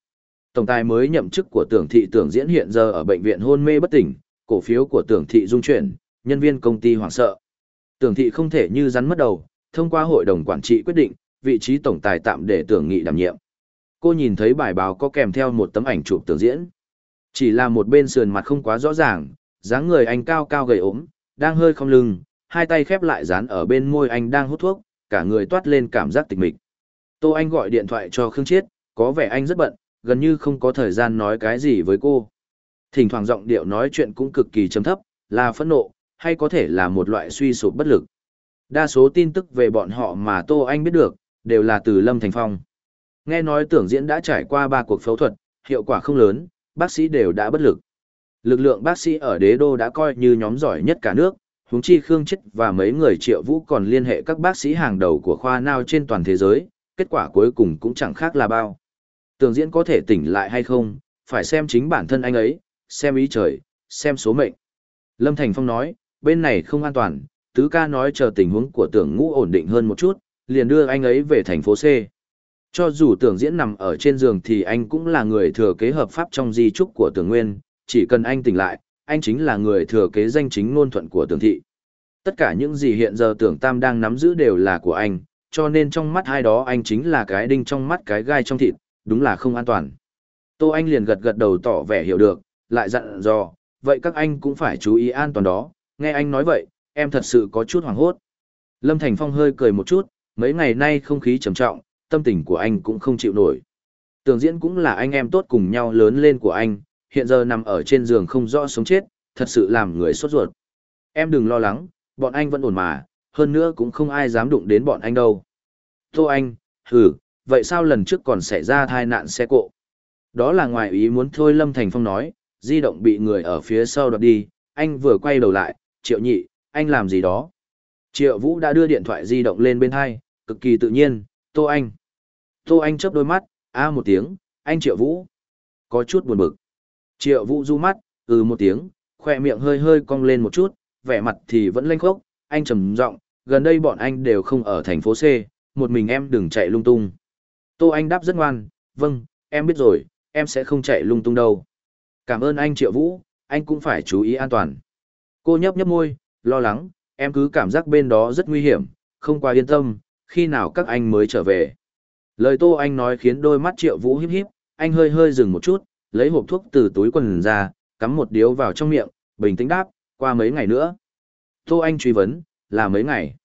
Tổng tài mới nhậm chức của tưởng thị tưởng diễn hiện giờ ở bệnh viện hôn mê bất tỉnh, cổ phiếu của tưởng thị dung chuyển, nhân viên công ty hoảng sợ. Tưởng thị không thể như rắn mất đầu, thông qua hội đồng quản trị quyết định, vị trí tổng tài tạm để tưởng nghị đảm nhiệm. Cô nhìn thấy bài báo có kèm theo một tấm ảnh chụp tưởng diễn. Chỉ là một bên sườn mặt không quá rõ ràng, dáng người anh cao cao gầy ốm, đang hơi không lưng, hai tay khép lại dán ở bên môi anh đang hút thuốc, cả người toát lên cảm giác tịch mịch. Tô Anh gọi điện thoại cho Khương Chiết, có vẻ anh rất bận, gần như không có thời gian nói cái gì với cô. Thỉnh thoảng giọng điệu nói chuyện cũng cực kỳ chấm thấp, là phẫn nộ, hay có thể là một loại suy sụp bất lực. Đa số tin tức về bọn họ mà Tô Anh biết được, đều là từ Lâm Thành Phong. Nghe nói tưởng diễn đã trải qua ba cuộc phẫu thuật, hiệu quả không lớn, bác sĩ đều đã bất lực. Lực lượng bác sĩ ở đế đô đã coi như nhóm giỏi nhất cả nước, huống chi Khương Chết và mấy người triệu vũ còn liên hệ các bác sĩ hàng đầu của khoa nào trên toàn thế giới, kết quả cuối cùng cũng chẳng khác là bao. Tưởng diễn có thể tỉnh lại hay không, phải xem chính bản thân anh ấy, xem ý trời, xem số mệnh. Lâm Thành Phong nói, bên này không an toàn, tứ ca nói chờ tình huống của tưởng ngũ ổn định hơn một chút, liền đưa anh ấy về thành phố C. Cho dù tưởng diễn nằm ở trên giường thì anh cũng là người thừa kế hợp pháp trong di trúc của tưởng nguyên, chỉ cần anh tỉnh lại, anh chính là người thừa kế danh chính ngôn thuận của tưởng thị. Tất cả những gì hiện giờ tưởng tam đang nắm giữ đều là của anh, cho nên trong mắt hai đó anh chính là cái đinh trong mắt cái gai trong thịt, đúng là không an toàn. Tô Anh liền gật gật đầu tỏ vẻ hiểu được, lại dặn dò, vậy các anh cũng phải chú ý an toàn đó, nghe anh nói vậy, em thật sự có chút hoảng hốt. Lâm Thành Phong hơi cười một chút, mấy ngày nay không khí trầm trọng, tâm tình của anh cũng không chịu nổi. Tường diễn cũng là anh em tốt cùng nhau lớn lên của anh, hiện giờ nằm ở trên giường không rõ sống chết, thật sự làm người sốt ruột. Em đừng lo lắng, bọn anh vẫn ổn mà, hơn nữa cũng không ai dám đụng đến bọn anh đâu. Tô anh, hừ, vậy sao lần trước còn xảy ra tai nạn xe cộ? Đó là ngoài ý muốn thôi Lâm Thành Phong nói, di động bị người ở phía sau đoạt đi, anh vừa quay đầu lại, triệu nhị, anh làm gì đó? Triệu Vũ đã đưa điện thoại di động lên bên hai, cực kỳ tự nhiên, Tô Anh. Tô Anh chớp đôi mắt, a một tiếng, anh Triệu Vũ. Có chút buồn bực. Triệu Vũ du mắt, ừ một tiếng, Khoe miệng hơi hơi cong lên một chút, vẻ mặt thì vẫn lanh khốc, anh trầm giọng, gần đây bọn anh đều không ở thành phố C, một mình em đừng chạy lung tung. Tô Anh đáp rất ngoan, vâng, em biết rồi, em sẽ không chạy lung tung đâu. Cảm ơn anh Triệu Vũ, anh cũng phải chú ý an toàn. Cô nhấp nhấp môi, lo lắng, em cứ cảm giác bên đó rất nguy hiểm, không quá yên tâm, khi nào các anh mới trở về. Lời Tô Anh nói khiến đôi mắt Triệu Vũ híp híp, anh hơi hơi dừng một chút, lấy hộp thuốc từ túi quần ra, cắm một điếu vào trong miệng, bình tĩnh đáp, qua mấy ngày nữa. Tô Anh truy vấn, là mấy ngày.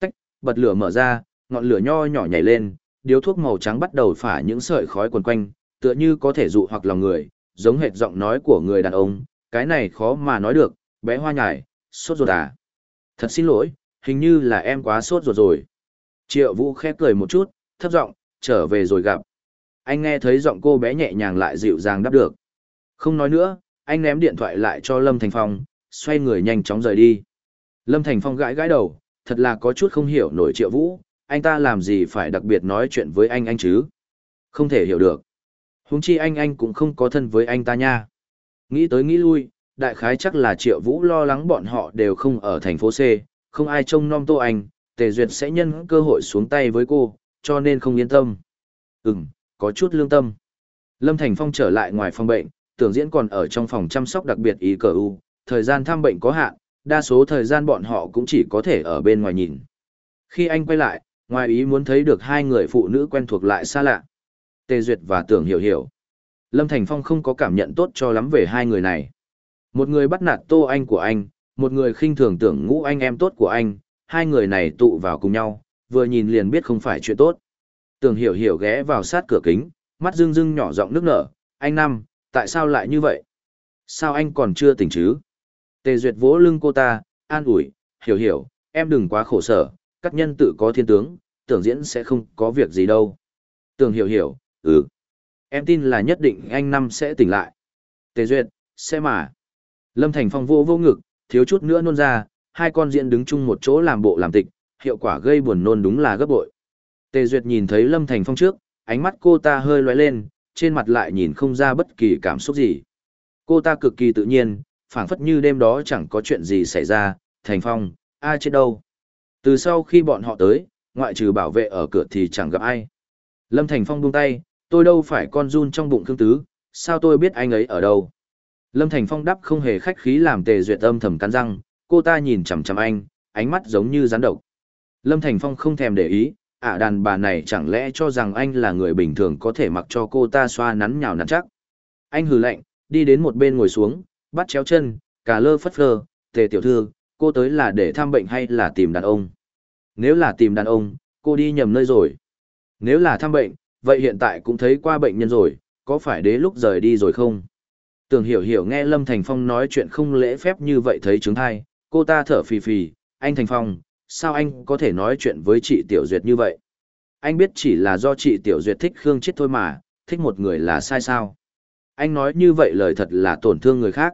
Tách, bật lửa mở ra, ngọn lửa nho nhỏ nhảy lên, điếu thuốc màu trắng bắt đầu phả những sợi khói quần quanh, tựa như có thể dụ hoặc lòng người, giống hệt giọng nói của người đàn ông, cái này khó mà nói được, bé hoa nhải, sốt ruột à? Thật xin lỗi, hình như là em quá sốt ruột rồi. Triệu Vũ khép cười một chút, thấp giọng, trở về rồi gặp. Anh nghe thấy giọng cô bé nhẹ nhàng lại dịu dàng đáp được. Không nói nữa, anh ném điện thoại lại cho Lâm Thành Phong, xoay người nhanh chóng rời đi. Lâm Thành Phong gãi gãi đầu, thật là có chút không hiểu nổi Triệu Vũ, anh ta làm gì phải đặc biệt nói chuyện với anh anh chứ? Không thể hiểu được. Huống chi anh anh cũng không có thân với anh ta nha. Nghĩ tới nghĩ lui, đại khái chắc là Triệu Vũ lo lắng bọn họ đều không ở thành phố C, không ai trông nom Tô Anh, Tề Duyệt sẽ nhân cơ hội xuống tay với cô, cho nên không yên tâm. Ừm, có chút lương tâm. Lâm Thành Phong trở lại ngoài phòng bệnh, tưởng diễn còn ở trong phòng chăm sóc đặc biệt ý cờ u, thời gian thăm bệnh có hạn, đa số thời gian bọn họ cũng chỉ có thể ở bên ngoài nhìn. Khi anh quay lại, ngoài ý muốn thấy được hai người phụ nữ quen thuộc lại xa lạ. Tề Duyệt và Tưởng Hiểu Hiểu. Lâm Thành Phong không có cảm nhận tốt cho lắm về hai người này. Một người bắt nạt tô anh của anh, một người khinh thường tưởng ngũ anh em tốt của anh, hai người này tụ vào cùng nhau, vừa nhìn liền biết không phải chuyện tốt. Tưởng hiểu hiểu ghé vào sát cửa kính, mắt rưng rưng nhỏ giọng nước nở, anh Năm, tại sao lại như vậy? Sao anh còn chưa tỉnh chứ? Tề duyệt vỗ lưng cô ta, an ủi, hiểu hiểu, em đừng quá khổ sở, các nhân tự có thiên tướng, tưởng diễn sẽ không có việc gì đâu. Tưởng hiểu hiểu, ừ. Em tin là nhất định anh Năm sẽ tỉnh lại. Tề duyệt, sẽ mà. Lâm Thành Phong vô vô ngực, thiếu chút nữa nôn ra, hai con diện đứng chung một chỗ làm bộ làm tịch, hiệu quả gây buồn nôn đúng là gấp bội. Tề Duyệt nhìn thấy Lâm Thành Phong trước, ánh mắt cô ta hơi lóe lên, trên mặt lại nhìn không ra bất kỳ cảm xúc gì. Cô ta cực kỳ tự nhiên, phảng phất như đêm đó chẳng có chuyện gì xảy ra, Thành Phong, ai chết đâu. Từ sau khi bọn họ tới, ngoại trừ bảo vệ ở cửa thì chẳng gặp ai. Lâm Thành Phong buông tay, tôi đâu phải con run trong bụng thương Tứ, sao tôi biết anh ấy ở đâu. Lâm Thành Phong đáp không hề khách khí làm Tề Duyệt âm thầm cắn răng, cô ta nhìn chằm chằm anh, ánh mắt giống như rắn độc. Lâm Thành Phong không thèm để ý, ạ à đàn bà này chẳng lẽ cho rằng anh là người bình thường có thể mặc cho cô ta xoa nắn nhào nắn chắc. Anh hừ lạnh, đi đến một bên ngồi xuống, bắt chéo chân, cả lơ phất phơ, tề tiểu thư, cô tới là để thăm bệnh hay là tìm đàn ông? Nếu là tìm đàn ông, cô đi nhầm nơi rồi. Nếu là thăm bệnh, vậy hiện tại cũng thấy qua bệnh nhân rồi, có phải đến lúc rời đi rồi không? Tưởng hiểu hiểu nghe Lâm Thành Phong nói chuyện không lễ phép như vậy thấy chứng thai, cô ta thở phì phì, anh Thành Phong, sao anh có thể nói chuyện với chị Tiểu Duyệt như vậy? Anh biết chỉ là do chị Tiểu Duyệt thích Khương Chết thôi mà, thích một người là sai sao? Anh nói như vậy lời thật là tổn thương người khác.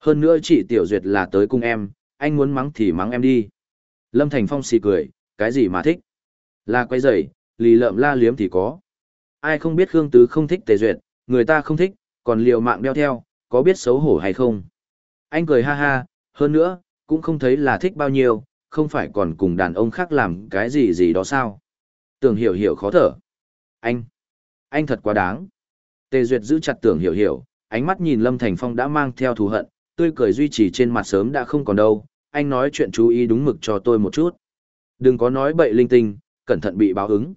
Hơn nữa chị Tiểu Duyệt là tới cùng em, anh muốn mắng thì mắng em đi. Lâm Thành Phong xì cười, cái gì mà thích? Là quay rầy, lì lợm la liếm thì có. Ai không biết Khương Tứ không thích Tề Duyệt, người ta không thích, còn liều mạng đeo theo, có biết xấu hổ hay không? Anh cười ha ha, hơn nữa, cũng không thấy là thích bao nhiêu, không phải còn cùng đàn ông khác làm cái gì gì đó sao? Tưởng hiểu hiểu khó thở. Anh, anh thật quá đáng. Tề Duyệt giữ chặt tưởng hiểu hiểu, ánh mắt nhìn Lâm Thành Phong đã mang theo thù hận, tươi cười duy trì trên mặt sớm đã không còn đâu, anh nói chuyện chú ý đúng mực cho tôi một chút. Đừng có nói bậy linh tinh, cẩn thận bị báo ứng.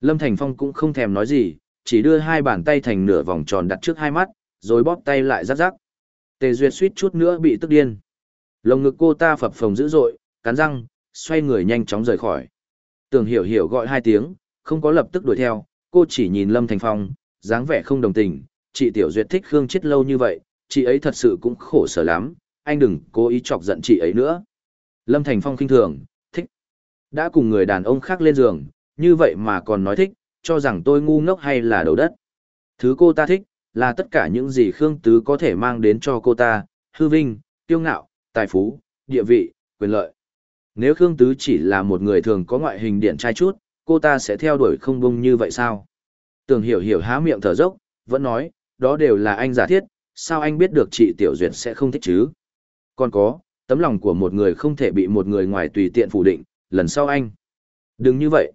Lâm Thành Phong cũng không thèm nói gì, chỉ đưa hai bàn tay thành nửa vòng tròn đặt trước hai mắt, rồi bóp tay lại rắc rắc. Tề Duyệt suýt chút nữa bị tức điên. Lồng ngực cô ta phập phồng dữ dội, cắn răng, xoay người nhanh chóng rời khỏi. Tưởng Hiểu Hiểu gọi hai tiếng, không có lập tức đuổi theo, cô chỉ nhìn Lâm Thành Phong, dáng vẻ không đồng tình, chị Tiểu Duyệt thích Khương Chết lâu như vậy, chị ấy thật sự cũng khổ sở lắm, anh đừng cố ý chọc giận chị ấy nữa. Lâm Thành Phong khinh thường, thích. Đã cùng người đàn ông khác lên giường, như vậy mà còn nói thích, cho rằng tôi ngu ngốc hay là đầu đất. Thứ cô ta thích, là tất cả những gì Khương Tứ có thể mang đến cho cô ta, hư vinh, tiêu ngạo, tài phú, địa vị, quyền lợi. Nếu Khương Tứ chỉ là một người thường có ngoại hình điển trai chút, cô ta sẽ theo đuổi không bông như vậy sao? Tưởng hiểu hiểu há miệng thở dốc, vẫn nói, đó đều là anh giả thiết, sao anh biết được chị Tiểu Duyệt sẽ không thích chứ? Còn có, tấm lòng của một người không thể bị một người ngoài tùy tiện phủ định, lần sau anh. Đừng như vậy.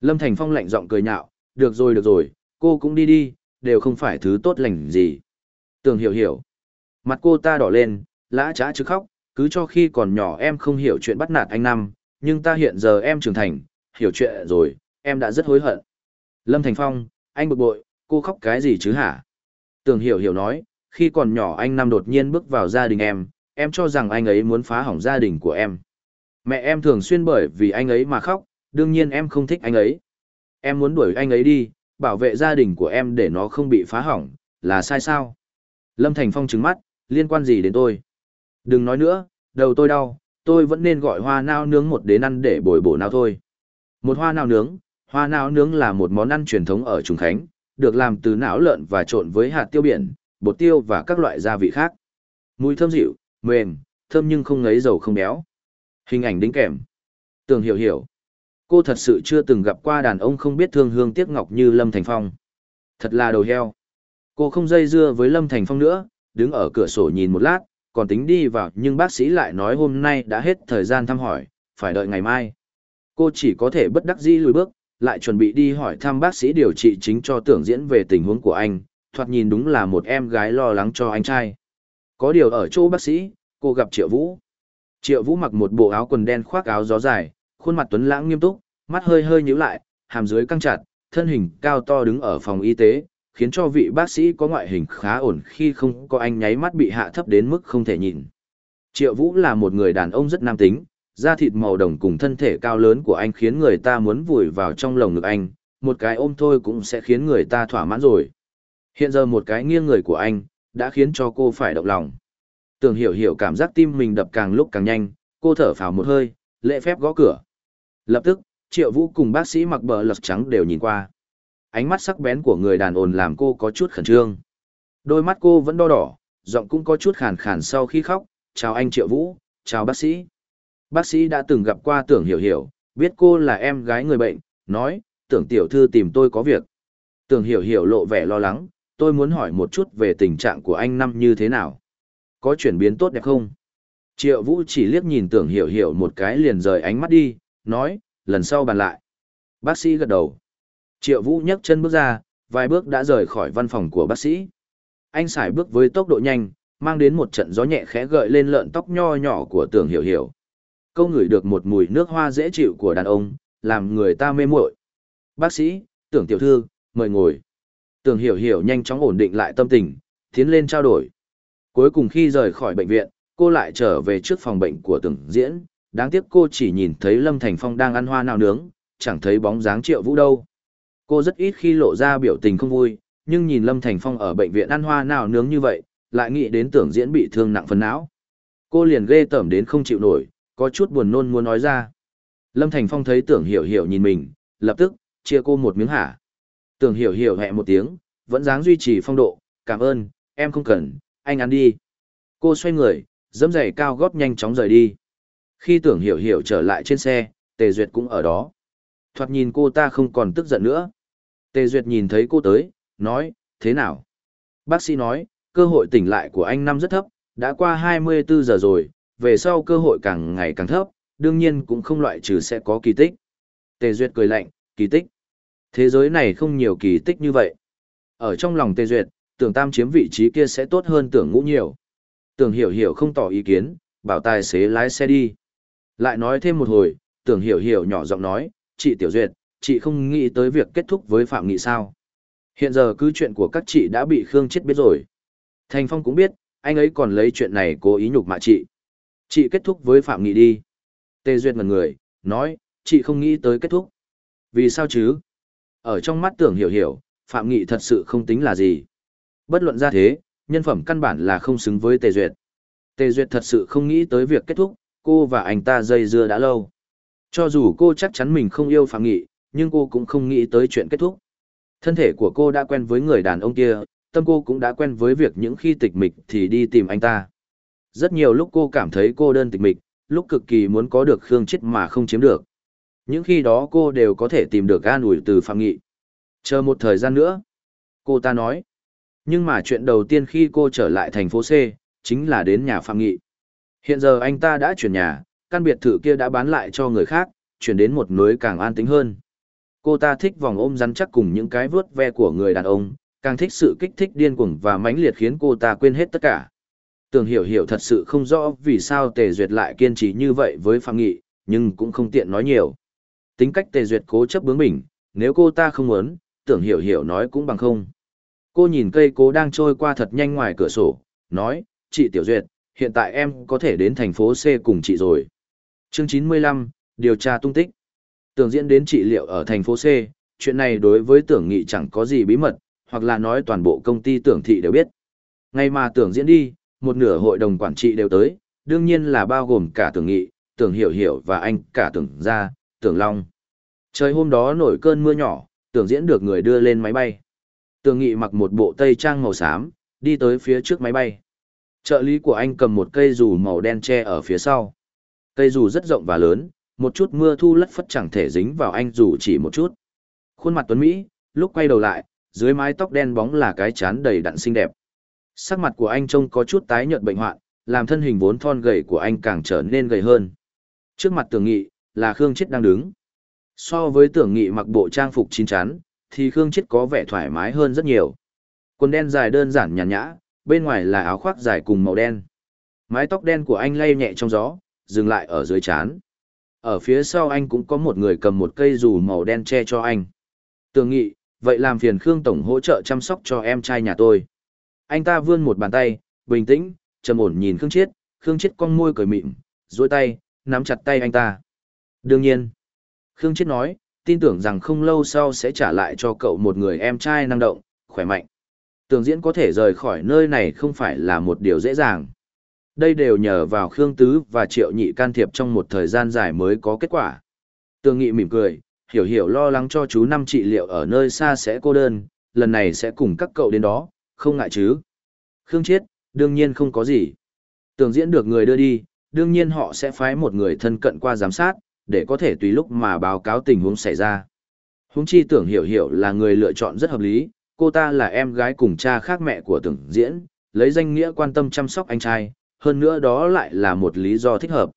Lâm Thành Phong lạnh giọng cười nhạo, được rồi được rồi, cô cũng đi đi, đều không phải thứ tốt lành gì. Tường hiểu hiểu. Mặt cô ta đỏ lên, lã trá chứ khóc, cứ cho khi còn nhỏ em không hiểu chuyện bắt nạt anh Năm, nhưng ta hiện giờ em trưởng thành, hiểu chuyện rồi, em đã rất hối hận. Lâm Thành Phong, anh bực bội, cô khóc cái gì chứ hả? Tường hiểu hiểu nói, khi còn nhỏ anh Năm đột nhiên bước vào gia đình em, em cho rằng anh ấy muốn phá hỏng gia đình của em. Mẹ em thường xuyên bởi vì anh ấy mà khóc, đương nhiên em không thích anh ấy. Em muốn đuổi anh ấy đi, bảo vệ gia đình của em để nó không bị phá hỏng, là sai sao? Lâm Thành Phong trứng mắt, liên quan gì đến tôi? Đừng nói nữa, đầu tôi đau, tôi vẫn nên gọi hoa nao nướng một đến ăn để bồi bổ nào thôi. Một hoa nao nướng, hoa nao nướng là một món ăn truyền thống ở Trùng Khánh, được làm từ não lợn và trộn với hạt tiêu biển, bột tiêu và các loại gia vị khác. Mùi thơm dịu, mềm, thơm nhưng không ngấy dầu không béo. Hình ảnh đính kèm. Tường hiểu hiểu, Cô thật sự chưa từng gặp qua đàn ông không biết thương hương tiếc ngọc như Lâm Thành Phong. Thật là đầu heo. Cô không dây dưa với Lâm Thành Phong nữa, đứng ở cửa sổ nhìn một lát, còn tính đi vào nhưng bác sĩ lại nói hôm nay đã hết thời gian thăm hỏi, phải đợi ngày mai. Cô chỉ có thể bất đắc dĩ lùi bước, lại chuẩn bị đi hỏi thăm bác sĩ điều trị chính cho tưởng diễn về tình huống của anh, thoạt nhìn đúng là một em gái lo lắng cho anh trai. Có điều ở chỗ bác sĩ, cô gặp Triệu Vũ. Triệu Vũ mặc một bộ áo quần đen khoác áo gió dài, khuôn mặt tuấn lãng nghiêm túc, mắt hơi hơi nhíu lại, hàm dưới căng chặt, thân hình cao to đứng ở phòng y tế, khiến cho vị bác sĩ có ngoại hình khá ổn khi không có anh nháy mắt bị hạ thấp đến mức không thể nhìn. Triệu Vũ là một người đàn ông rất nam tính, da thịt màu đồng cùng thân thể cao lớn của anh khiến người ta muốn vùi vào trong lồng ngực anh, một cái ôm thôi cũng sẽ khiến người ta thỏa mãn rồi. Hiện giờ một cái nghiêng người của anh, đã khiến cho cô phải động lòng. Tưởng hiểu hiểu cảm giác tim mình đập càng lúc càng nhanh, cô thở phào một hơi, lễ phép gõ cửa. Lập tức, Triệu Vũ cùng bác sĩ mặc bờ lật trắng đều nhìn qua. Ánh mắt sắc bén của người đàn ồn làm cô có chút khẩn trương. Đôi mắt cô vẫn đo đỏ, giọng cũng có chút khàn khàn sau khi khóc, chào anh Triệu Vũ, chào bác sĩ. Bác sĩ đã từng gặp qua tưởng hiểu hiểu, biết cô là em gái người bệnh, nói, tưởng tiểu thư tìm tôi có việc. Tưởng hiểu hiểu lộ vẻ lo lắng, tôi muốn hỏi một chút về tình trạng của anh năm như thế nào. Có chuyển biến tốt đẹp không? Triệu Vũ chỉ liếc nhìn tưởng hiểu hiểu một cái liền rời ánh mắt đi, nói, lần sau bàn lại. Bác sĩ gật đầu. Triệu Vũ nhấc chân bước ra, vài bước đã rời khỏi văn phòng của bác sĩ. Anh xài bước với tốc độ nhanh, mang đến một trận gió nhẹ khẽ gợi lên lợn tóc nho nhỏ của tưởng hiểu hiểu. Câu ngửi được một mùi nước hoa dễ chịu của đàn ông, làm người ta mê muội. Bác sĩ, tưởng tiểu thư, mời ngồi. Tưởng hiểu hiểu nhanh chóng ổn định lại tâm tình, tiến lên trao đổi. Cuối cùng khi rời khỏi bệnh viện, cô lại trở về trước phòng bệnh của tưởng diễn, đáng tiếc cô chỉ nhìn thấy Lâm Thành Phong đang ăn hoa nào nướng, chẳng thấy bóng dáng Triệu Vũ đâu. Cô rất ít khi lộ ra biểu tình không vui, nhưng nhìn Lâm Thành Phong ở bệnh viện ăn hoa nào nướng như vậy, lại nghĩ đến tưởng diễn bị thương nặng phần não. Cô liền ghê tởm đến không chịu nổi, có chút buồn nôn muốn nói ra. Lâm Thành Phong thấy tưởng hiểu hiểu nhìn mình, lập tức, chia cô một miếng hả. Tưởng hiểu hiểu hẹ một tiếng, vẫn dáng duy trì phong độ, cảm ơn, em không cần, anh ăn đi. Cô xoay người, dẫm giày cao gót nhanh chóng rời đi. Khi tưởng hiểu hiểu trở lại trên xe, Tề Duyệt cũng ở đó. Thoạt nhìn cô ta không còn tức giận nữa. Tề Duyệt nhìn thấy cô tới, nói, thế nào? Bác sĩ nói, cơ hội tỉnh lại của anh năm rất thấp, đã qua 24 giờ rồi, về sau cơ hội càng ngày càng thấp, đương nhiên cũng không loại trừ sẽ có kỳ tích. Tề Duyệt cười lạnh, kỳ tích. Thế giới này không nhiều kỳ tích như vậy. Ở trong lòng Tề Duyệt, tưởng tam chiếm vị trí kia sẽ tốt hơn tưởng ngũ nhiều. Tưởng hiểu hiểu không tỏ ý kiến, bảo tài xế lái xe đi. Lại nói thêm một hồi, tưởng hiểu hiểu nhỏ giọng nói, chị Tiểu Duyệt, chị không nghĩ tới việc kết thúc với Phạm Nghị sao. Hiện giờ cứ chuyện của các chị đã bị Khương chết biết rồi. Thành Phong cũng biết, anh ấy còn lấy chuyện này cố ý nhục mạ chị. Chị kết thúc với Phạm Nghị đi. Tê Duyệt ngần người, nói, chị không nghĩ tới kết thúc. Vì sao chứ? Ở trong mắt tưởng hiểu hiểu, Phạm Nghị thật sự không tính là gì. Bất luận ra thế, nhân phẩm căn bản là không xứng với Tề Duyệt. Tề Duyệt thật sự không nghĩ tới việc kết thúc, cô và anh ta dây dưa đã lâu. Cho dù cô chắc chắn mình không yêu Phạm Nghị, nhưng cô cũng không nghĩ tới chuyện kết thúc. Thân thể của cô đã quen với người đàn ông kia, tâm cô cũng đã quen với việc những khi tịch mịch thì đi tìm anh ta. Rất nhiều lúc cô cảm thấy cô đơn tịch mịch, lúc cực kỳ muốn có được Khương Chết mà không chiếm được. Những khi đó cô đều có thể tìm được an ủi từ Phạm Nghị. Chờ một thời gian nữa. Cô ta nói. Nhưng mà chuyện đầu tiên khi cô trở lại thành phố C, chính là đến nhà Phạm Nghị. Hiện giờ anh ta đã chuyển nhà, căn biệt thự kia đã bán lại cho người khác, chuyển đến một nơi càng an tĩnh hơn. Cô ta thích vòng ôm rắn chắc cùng những cái vướt ve của người đàn ông, càng thích sự kích thích điên cuồng và mãnh liệt khiến cô ta quên hết tất cả. Tưởng hiểu hiểu thật sự không rõ vì sao Tề Duyệt lại kiên trì như vậy với Phạm Nghị, nhưng cũng không tiện nói nhiều. Tính cách Tề Duyệt cố chấp bướng bỉnh, nếu cô ta không muốn, tưởng hiểu hiểu nói cũng bằng không. Cô nhìn cây cố đang trôi qua thật nhanh ngoài cửa sổ, nói, chị Tiểu Duyệt, hiện tại em có thể đến thành phố C cùng chị rồi. Chương 95, điều tra tung tích. Tưởng diễn đến trị liệu ở thành phố C, chuyện này đối với tưởng nghị chẳng có gì bí mật, hoặc là nói toàn bộ công ty tưởng thị đều biết. Ngày mà tưởng diễn đi, một nửa hội đồng quản trị đều tới, đương nhiên là bao gồm cả tưởng nghị, tưởng hiểu hiểu và anh cả tưởng gia, tưởng long. Trời hôm đó nổi cơn mưa nhỏ, tưởng diễn được người đưa lên máy bay. Tưởng nghị mặc một bộ tây trang màu xám, đi tới phía trước máy bay. Trợ lý của anh cầm một cây dù màu đen che ở phía sau. Cây dù rất rộng và lớn, một chút mưa thu lất phất chẳng thể dính vào anh dù chỉ một chút. Khuôn mặt Tuấn Mỹ, lúc quay đầu lại, dưới mái tóc đen bóng là cái chán đầy đặn xinh đẹp. Sắc mặt của anh trông có chút tái nhợt bệnh hoạn, làm thân hình vốn thon gầy của anh càng trở nên gầy hơn. Trước mặt tưởng nghị, là Khương Chết đang đứng. So với tưởng nghị mặc bộ trang phục chín chắn, thì Khương Chết có vẻ thoải mái hơn rất nhiều. Quần đen dài đơn giản nhàn nhã, bên ngoài là áo khoác dài cùng màu đen. Mái tóc đen của anh lay nhẹ trong gió, dừng lại ở dưới chán. Ở phía sau anh cũng có một người cầm một cây dù màu đen che cho anh. Tường nghị, vậy làm phiền Khương Tổng hỗ trợ chăm sóc cho em trai nhà tôi. Anh ta vươn một bàn tay, bình tĩnh, trầm ổn nhìn Khương Chiết, Khương Chiết con môi cười mịn, duỗi tay, nắm chặt tay anh ta. Đương nhiên, Khương Chiết nói, tin tưởng rằng không lâu sau sẽ trả lại cho cậu một người em trai năng động, khỏe mạnh tường diễn có thể rời khỏi nơi này không phải là một điều dễ dàng. Đây đều nhờ vào Khương Tứ và Triệu Nhị can thiệp trong một thời gian dài mới có kết quả. Tường Nghị mỉm cười, hiểu hiểu lo lắng cho chú năm trị liệu ở nơi xa sẽ cô đơn, lần này sẽ cùng các cậu đến đó, không ngại chứ. Khương Chiết, đương nhiên không có gì. Tường diễn được người đưa đi, đương nhiên họ sẽ phái một người thân cận qua giám sát, để có thể tùy lúc mà báo cáo tình huống xảy ra. Huống chi tưởng hiểu hiểu là người lựa chọn rất hợp lý, cô ta là em gái cùng cha khác mẹ của tưởng diễn, lấy danh nghĩa quan tâm chăm sóc anh trai, hơn nữa đó lại là một lý do thích hợp.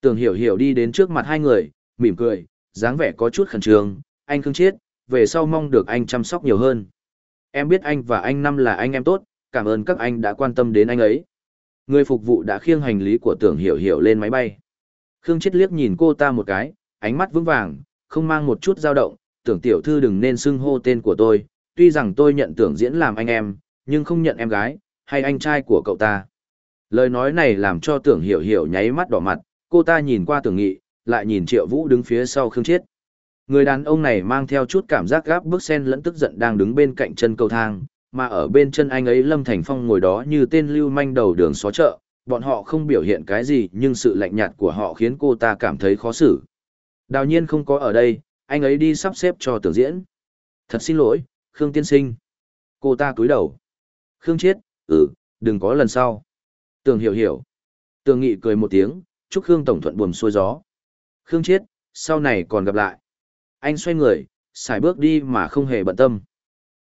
Tưởng hiểu hiểu đi đến trước mặt hai người, mỉm cười, dáng vẻ có chút khẩn trương, anh Khương Chiết, về sau mong được anh chăm sóc nhiều hơn. Em biết anh và anh Năm là anh em tốt, cảm ơn các anh đã quan tâm đến anh ấy. Người phục vụ đã khiêng hành lý của tưởng hiểu hiểu lên máy bay. Khương Chiết liếc nhìn cô ta một cái, ánh mắt vững vàng, không mang một chút dao động, tưởng tiểu thư đừng nên xưng hô tên của tôi, tuy rằng tôi nhận tưởng diễn làm anh em, nhưng không nhận em gái, hay anh trai của cậu ta. Lời nói này làm cho tưởng hiểu hiểu nháy mắt đỏ mặt, cô ta nhìn qua tưởng nghị, lại nhìn triệu vũ đứng phía sau khương chết. Người đàn ông này mang theo chút cảm giác gáp bước sen lẫn tức giận đang đứng bên cạnh chân cầu thang, mà ở bên chân anh ấy Lâm Thành Phong ngồi đó như tên lưu manh đầu đường xó chợ, bọn họ không biểu hiện cái gì nhưng sự lạnh nhạt của họ khiến cô ta cảm thấy khó xử. Đào nhiên không có ở đây, anh ấy đi sắp xếp cho tưởng diễn. Thật xin lỗi, Khương tiên sinh. Cô ta cúi đầu. Khương chết, ừ, đừng có lần sau. Tường hiểu hiểu. Tường nghị cười một tiếng, chúc Khương tổng thuận buồm xuôi gió. Khương chết, sau này còn gặp lại. Anh xoay người, xài bước đi mà không hề bận tâm.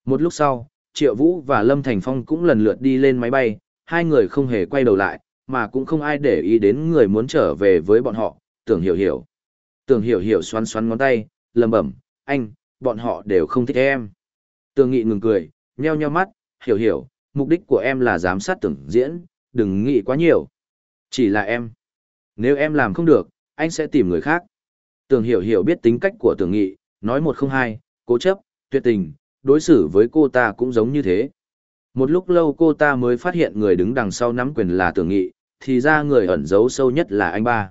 Một lúc sau, Triệu Vũ và Lâm Thành Phong cũng lần lượt đi lên máy bay, hai người không hề quay đầu lại, mà cũng không ai để ý đến người muốn trở về với bọn họ, tưởng hiểu hiểu. Tưởng hiểu hiểu xoắn xoắn ngón tay, lầm bẩm, anh, bọn họ đều không thích em. Tường nghị ngừng cười, nheo nheo mắt, hiểu hiểu, mục đích của em là giám sát tưởng diễn, đừng nghĩ quá nhiều. Chỉ là em. Nếu em làm không được, anh sẽ tìm người khác. Tường hiểu hiểu biết tính cách của tường nghị, nói một không hai, cố chấp, tuyệt tình, đối xử với cô ta cũng giống như thế. Một lúc lâu cô ta mới phát hiện người đứng đằng sau nắm quyền là Tường nghị, thì ra người ẩn giấu sâu nhất là anh ba.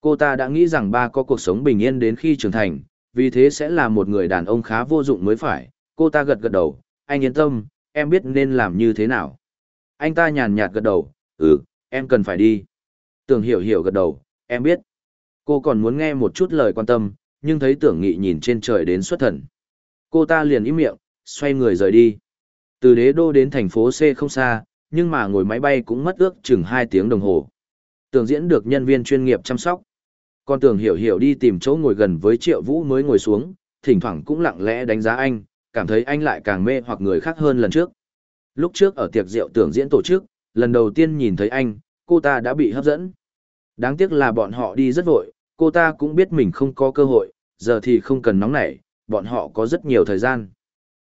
Cô ta đã nghĩ rằng ba có cuộc sống bình yên đến khi trưởng thành, vì thế sẽ là một người đàn ông khá vô dụng mới phải, cô ta gật gật đầu, anh yên tâm, em biết nên làm như thế nào. Anh ta nhàn nhạt gật đầu, ừ, em cần phải đi. Tưởng hiểu hiểu gật đầu, em biết. Cô còn muốn nghe một chút lời quan tâm, nhưng thấy tưởng nghị nhìn trên trời đến xuất thần. Cô ta liền im miệng, xoay người rời đi. Từ đế đô đến thành phố C không xa, nhưng mà ngồi máy bay cũng mất ước chừng 2 tiếng đồng hồ. Tưởng diễn được nhân viên chuyên nghiệp chăm sóc. Còn tưởng hiểu hiểu đi tìm chỗ ngồi gần với triệu vũ mới ngồi xuống, thỉnh thoảng cũng lặng lẽ đánh giá anh, cảm thấy anh lại càng mê hoặc người khác hơn lần trước. Lúc trước ở tiệc rượu tưởng diễn tổ chức, lần đầu tiên nhìn thấy anh, cô ta đã bị hấp dẫn. Đáng tiếc là bọn họ đi rất vội, cô ta cũng biết mình không có cơ hội, giờ thì không cần nóng nảy, bọn họ có rất nhiều thời gian.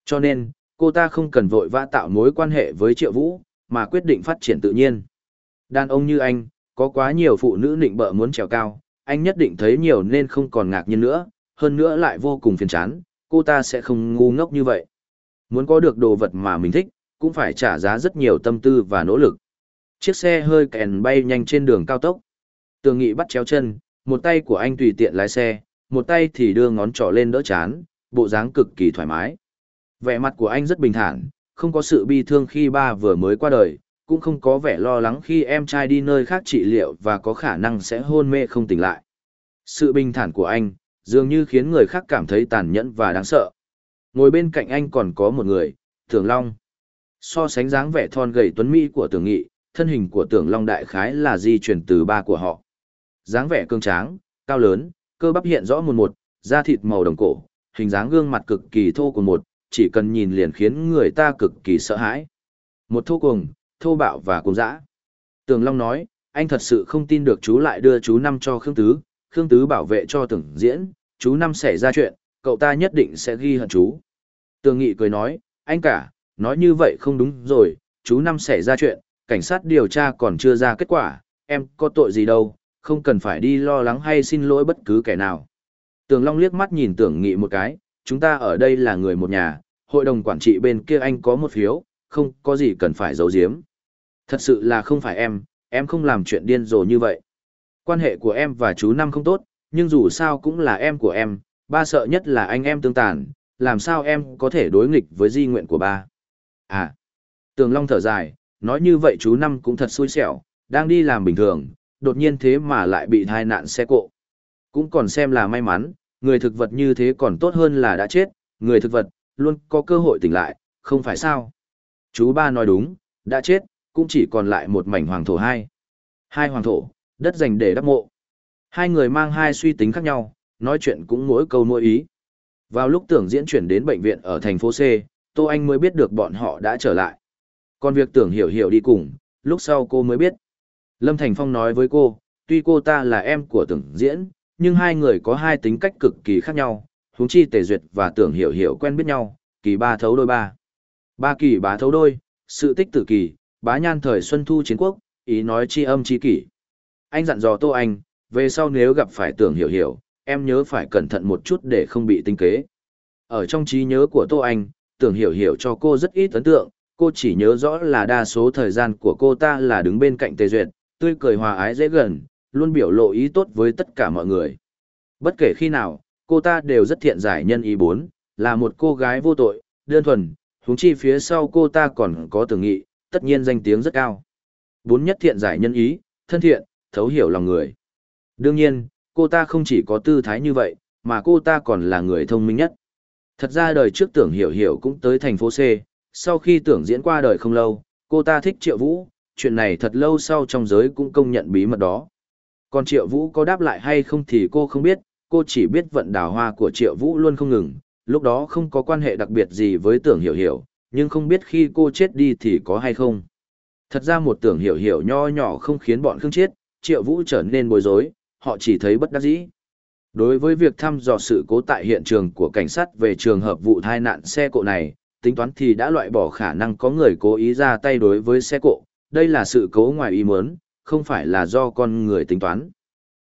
Cho nên, cô ta không cần vội vã tạo mối quan hệ với Triệu Vũ, mà quyết định phát triển tự nhiên. Đàn ông như anh, có quá nhiều phụ nữ nịnh bợ muốn trèo cao, anh nhất định thấy nhiều nên không còn ngạc nhiên nữa, hơn nữa lại vô cùng phiền chán, cô ta sẽ không ngu ngốc như vậy. Muốn có được đồ vật mà mình thích, cũng phải trả giá rất nhiều tâm tư và nỗ lực. Chiếc xe hơi kèn bay nhanh trên đường cao tốc. Tường Nghị bắt chéo chân, một tay của anh tùy tiện lái xe, một tay thì đưa ngón trỏ lên đỡ chán, bộ dáng cực kỳ thoải mái. Vẻ mặt của anh rất bình thản, không có sự bi thương khi ba vừa mới qua đời, cũng không có vẻ lo lắng khi em trai đi nơi khác trị liệu và có khả năng sẽ hôn mê không tỉnh lại. Sự bình thản của anh, dường như khiến người khác cảm thấy tàn nhẫn và đáng sợ. Ngồi bên cạnh anh còn có một người, Tưởng Long. So sánh dáng vẻ thon gầy tuấn mỹ của Tưởng Nghị, thân hình của Tưởng Long đại khái là di truyền từ ba của họ. Dáng vẻ cương tráng, cao lớn, cơ bắp hiện rõ một một, da thịt màu đồng cổ, hình dáng gương mặt cực kỳ thô của một, chỉ cần nhìn liền khiến người ta cực kỳ sợ hãi. Một thô cùng, thô bạo và cùng dã. Tưởng Long nói, anh thật sự không tin được chú lại đưa chú năm cho Khương Tứ, Khương Tứ bảo vệ cho tưởng diễn, chú năm xảy ra chuyện, cậu ta nhất định sẽ ghi hận chú. Tường Nghị cười nói, anh cả, nói như vậy không đúng rồi, chú năm xảy ra chuyện, cảnh sát điều tra còn chưa ra kết quả, em có tội gì đâu, không cần phải đi lo lắng hay xin lỗi bất cứ kẻ nào. Tường Long liếc mắt nhìn Tưởng Nghị một cái, chúng ta ở đây là người một nhà, hội đồng quản trị bên kia anh có một phiếu, không có gì cần phải giấu giếm. Thật sự là không phải em, em không làm chuyện điên rồ như vậy. Quan hệ của em và chú Năm không tốt, nhưng dù sao cũng là em của em, ba sợ nhất là anh em tương tàn, làm sao em có thể đối nghịch với di nguyện của ba. À, Tường Long thở dài, nói như vậy chú Năm cũng thật xui xẻo, đang đi làm bình thường, đột nhiên thế mà lại bị tai nạn xe cộ. Cũng còn xem là may mắn, người thực vật như thế còn tốt hơn là đã chết, người thực vật, luôn có cơ hội tỉnh lại, không phải sao. Chú ba nói đúng, đã chết, cũng chỉ còn lại một mảnh hoàng thổ hai. Hai hoàng thổ, đất dành để đắp mộ. Hai người mang hai suy tính khác nhau, nói chuyện cũng mỗi câu mỗi ý. Vào lúc tưởng diễn chuyển đến bệnh viện ở thành phố C, Tô Anh mới biết được bọn họ đã trở lại. Còn việc tưởng hiểu hiểu đi cùng, lúc sau cô mới biết. Lâm Thành Phong nói với cô, tuy cô ta là em của tưởng diễn, nhưng hai người có hai tính cách cực kỳ khác nhau, huống chi tề duyệt và tưởng hiểu hiểu quen biết nhau, kỳ ba thấu đôi ba. Ba kỳ bá thấu đôi, sự tích tử kỳ, bá nhan thời xuân thu chiến quốc, ý nói chi âm chi kỷ anh dặn dò Tô Anh, về sau nếu gặp phải tưởng hiểu hiểu, em nhớ phải cẩn thận một chút để không bị tinh kế. Ở trong trí nhớ của Tô Anh, tưởng hiểu hiểu cho cô rất ít ấn tượng, cô chỉ nhớ rõ là đa số thời gian của cô ta là đứng bên cạnh Tề Duyệt, tươi cười hòa ái dễ gần, luôn biểu lộ ý tốt với tất cả mọi người. Bất kể khi nào, cô ta đều rất thiện giải nhân ý bốn, là một cô gái vô tội, đơn thuần, huống chi phía sau cô ta còn có tưởng nghị, tất nhiên danh tiếng rất cao. Bốn nhất thiện giải nhân ý, thân thiện, thấu hiểu lòng người. Đương nhiên, cô ta không chỉ có tư thái như vậy, mà cô ta còn là người thông minh nhất. Thật ra đời trước tưởng hiểu hiểu cũng tới thành phố C, sau khi tưởng diễn qua đời không lâu, cô ta thích triệu vũ, chuyện này thật lâu sau trong giới cũng công nhận bí mật đó. Còn triệu vũ có đáp lại hay không thì cô không biết, cô chỉ biết vận đào hoa của triệu vũ luôn không ngừng, lúc đó không có quan hệ đặc biệt gì với tưởng hiểu hiểu, nhưng không biết khi cô chết đi thì có hay không. Thật ra một tưởng hiểu hiểu nho nhỏ không khiến bọn Khương chết, triệu vũ trở nên bối rối, họ chỉ thấy bất đắc dĩ. Đối với việc thăm dò sự cố tại hiện trường của cảnh sát về trường hợp vụ tai nạn xe cộ này, tính toán thì đã loại bỏ khả năng có người cố ý ra tay đối với xe cộ, đây là sự cố ngoài ý muốn, không phải là do con người tính toán.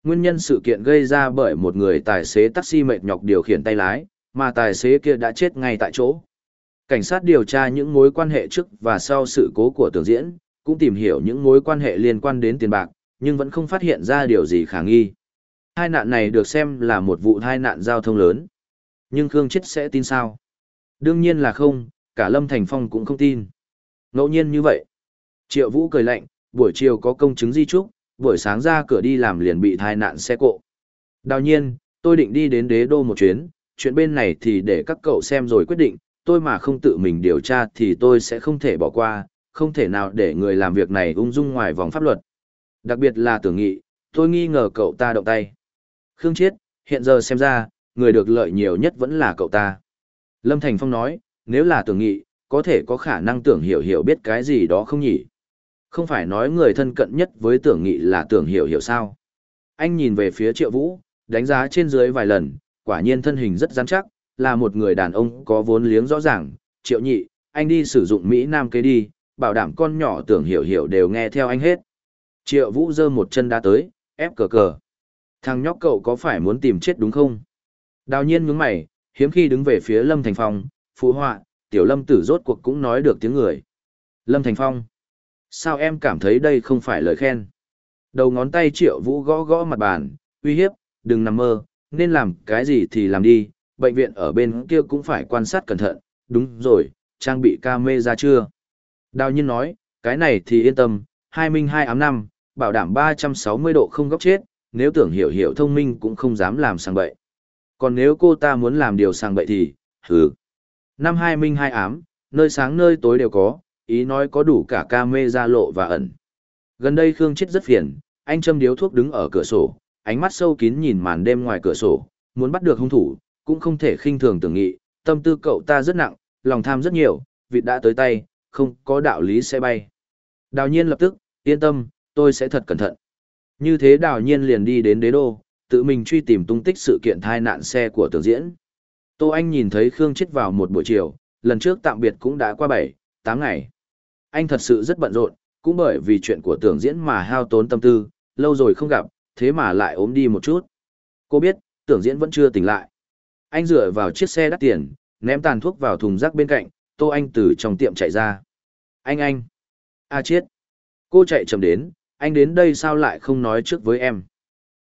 Nguyên nhân sự kiện gây ra bởi một người tài xế taxi mệt nhọc điều khiển tay lái, mà tài xế kia đã chết ngay tại chỗ. Cảnh sát điều tra những mối quan hệ trước và sau sự cố của tưởng diễn, cũng tìm hiểu những mối quan hệ liên quan đến tiền bạc, nhưng vẫn không phát hiện ra điều gì khả nghi. Hai nạn này được xem là một vụ hai nạn giao thông lớn. Nhưng Khương Chết sẽ tin sao? Đương nhiên là không, cả Lâm Thành Phong cũng không tin. Ngẫu nhiên như vậy. Triệu Vũ cười lạnh, buổi chiều có công chứng di trúc, buổi sáng ra cửa đi làm liền bị thai nạn xe cộ. Đào nhiên, tôi định đi đến đế đô một chuyến, chuyện bên này thì để các cậu xem rồi quyết định, tôi mà không tự mình điều tra thì tôi sẽ không thể bỏ qua, không thể nào để người làm việc này ung dung ngoài vòng pháp luật, Đặc biệt là tưởng nghị, tôi nghi ngờ cậu ta động tay. Khương Chiết, hiện giờ xem ra, người được lợi nhiều nhất vẫn là cậu ta. Lâm Thành Phong nói, nếu là tưởng nghị, có thể có khả năng tưởng hiểu hiểu biết cái gì đó không nhỉ? Không phải nói người thân cận nhất với tưởng nghị là tưởng hiểu hiểu sao? Anh nhìn về phía triệu vũ, đánh giá trên dưới vài lần, quả nhiên thân hình rất rắn chắc, là một người đàn ông có vốn liếng rõ ràng. Triệu nhị, anh đi sử dụng Mỹ Nam kế đi, bảo đảm con nhỏ tưởng hiểu hiểu đều nghe theo anh hết. Triệu Vũ giơ một chân đá tới, ép cờ cờ. Thằng nhóc cậu có phải muốn tìm chết đúng không? Đào nhiên nhướng mày, hiếm khi đứng về phía Lâm Thành Phong, phụ họa, tiểu Lâm tử rốt cuộc cũng nói được tiếng người. Lâm Thành Phong. Sao em cảm thấy đây không phải lời khen? Đầu ngón tay Triệu Vũ gõ gõ mặt bàn, uy hiếp, đừng nằm mơ, nên làm cái gì thì làm đi, bệnh viện ở bên kia cũng phải quan sát cẩn thận, đúng rồi, trang bị camera chưa? Đào nhiên nói, cái này thì yên tâm, hai minh hai ám năm, bảo đảm 360 độ không góc chết, nếu tưởng hiểu hiểu thông minh cũng không dám làm sang bậy. Còn nếu cô ta muốn làm điều sang bậy thì, hừ. Năm hai minh hai ám, nơi sáng nơi tối đều có, ý nói có đủ cả ca mê ra lộ và ẩn. Gần đây Khương Chết rất phiền, anh châm điếu thuốc đứng ở cửa sổ, ánh mắt sâu kín nhìn màn đêm ngoài cửa sổ, muốn bắt được hung thủ, cũng không thể khinh thường tưởng nghị, tâm tư cậu ta rất nặng, lòng tham rất nhiều, vịt đã tới tay, không có đạo lý sẽ bay. Đào nhiên lập tức, yên tâm, tôi sẽ thật cẩn thận. Như thế đào nhiên liền đi đến đế đô, tự mình truy tìm tung tích sự kiện thai nạn xe của tưởng diễn. Tô Anh nhìn thấy Khương chết vào một buổi chiều, lần trước tạm biệt cũng đã qua 7, 8 ngày. Anh thật sự rất bận rộn, cũng bởi vì chuyện của tưởng diễn mà hao tốn tâm tư, lâu rồi không gặp, thế mà lại ốm đi một chút. Cô biết, tưởng diễn vẫn chưa tỉnh lại. Anh rửa vào chiếc xe đắt tiền, ném tàn thuốc vào thùng rác bên cạnh, Tô Anh từ trong tiệm chạy ra. Anh anh! A chết! Cô chạy chậm đến, anh đến đây sao lại không nói trước với em.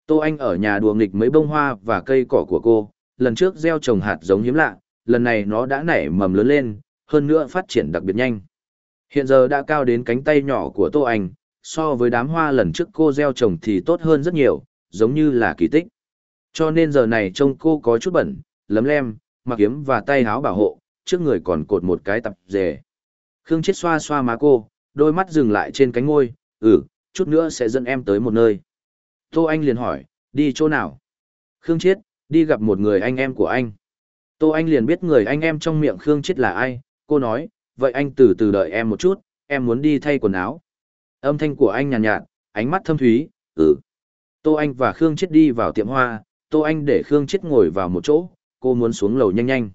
Tô Anh ở nhà đùa nghịch mấy bông hoa và cây cỏ của cô, lần trước gieo trồng hạt giống hiếm lạ, lần này nó đã nảy mầm lớn lên, hơn nữa phát triển đặc biệt nhanh. Hiện giờ đã cao đến cánh tay nhỏ của Tô Anh, so với đám hoa lần trước cô gieo trồng thì tốt hơn rất nhiều, giống như là kỳ tích. Cho nên giờ này trông cô có chút bẩn, lấm lem, mặc kiếm và tay háo bảo hộ, trước người còn cột một cái tập dề. Khương chết xoa xoa má cô, đôi mắt dừng lại trên cánh ngôi, ừ, chút nữa sẽ dẫn em tới một nơi. Tô Anh liền hỏi, đi chỗ nào? Khương Chiết, đi gặp một người anh em của anh. Tô Anh liền biết người anh em trong miệng Khương Chiết là ai, cô nói, vậy anh từ từ đợi em một chút, em muốn đi thay quần áo. Âm thanh của anh nhàn nhạt, nhạt, ánh mắt thâm thúy, ừ. Tô Anh và Khương Chiết đi vào tiệm hoa, Tô Anh để Khương Chiết ngồi vào một chỗ, cô muốn xuống lầu nhanh nhanh.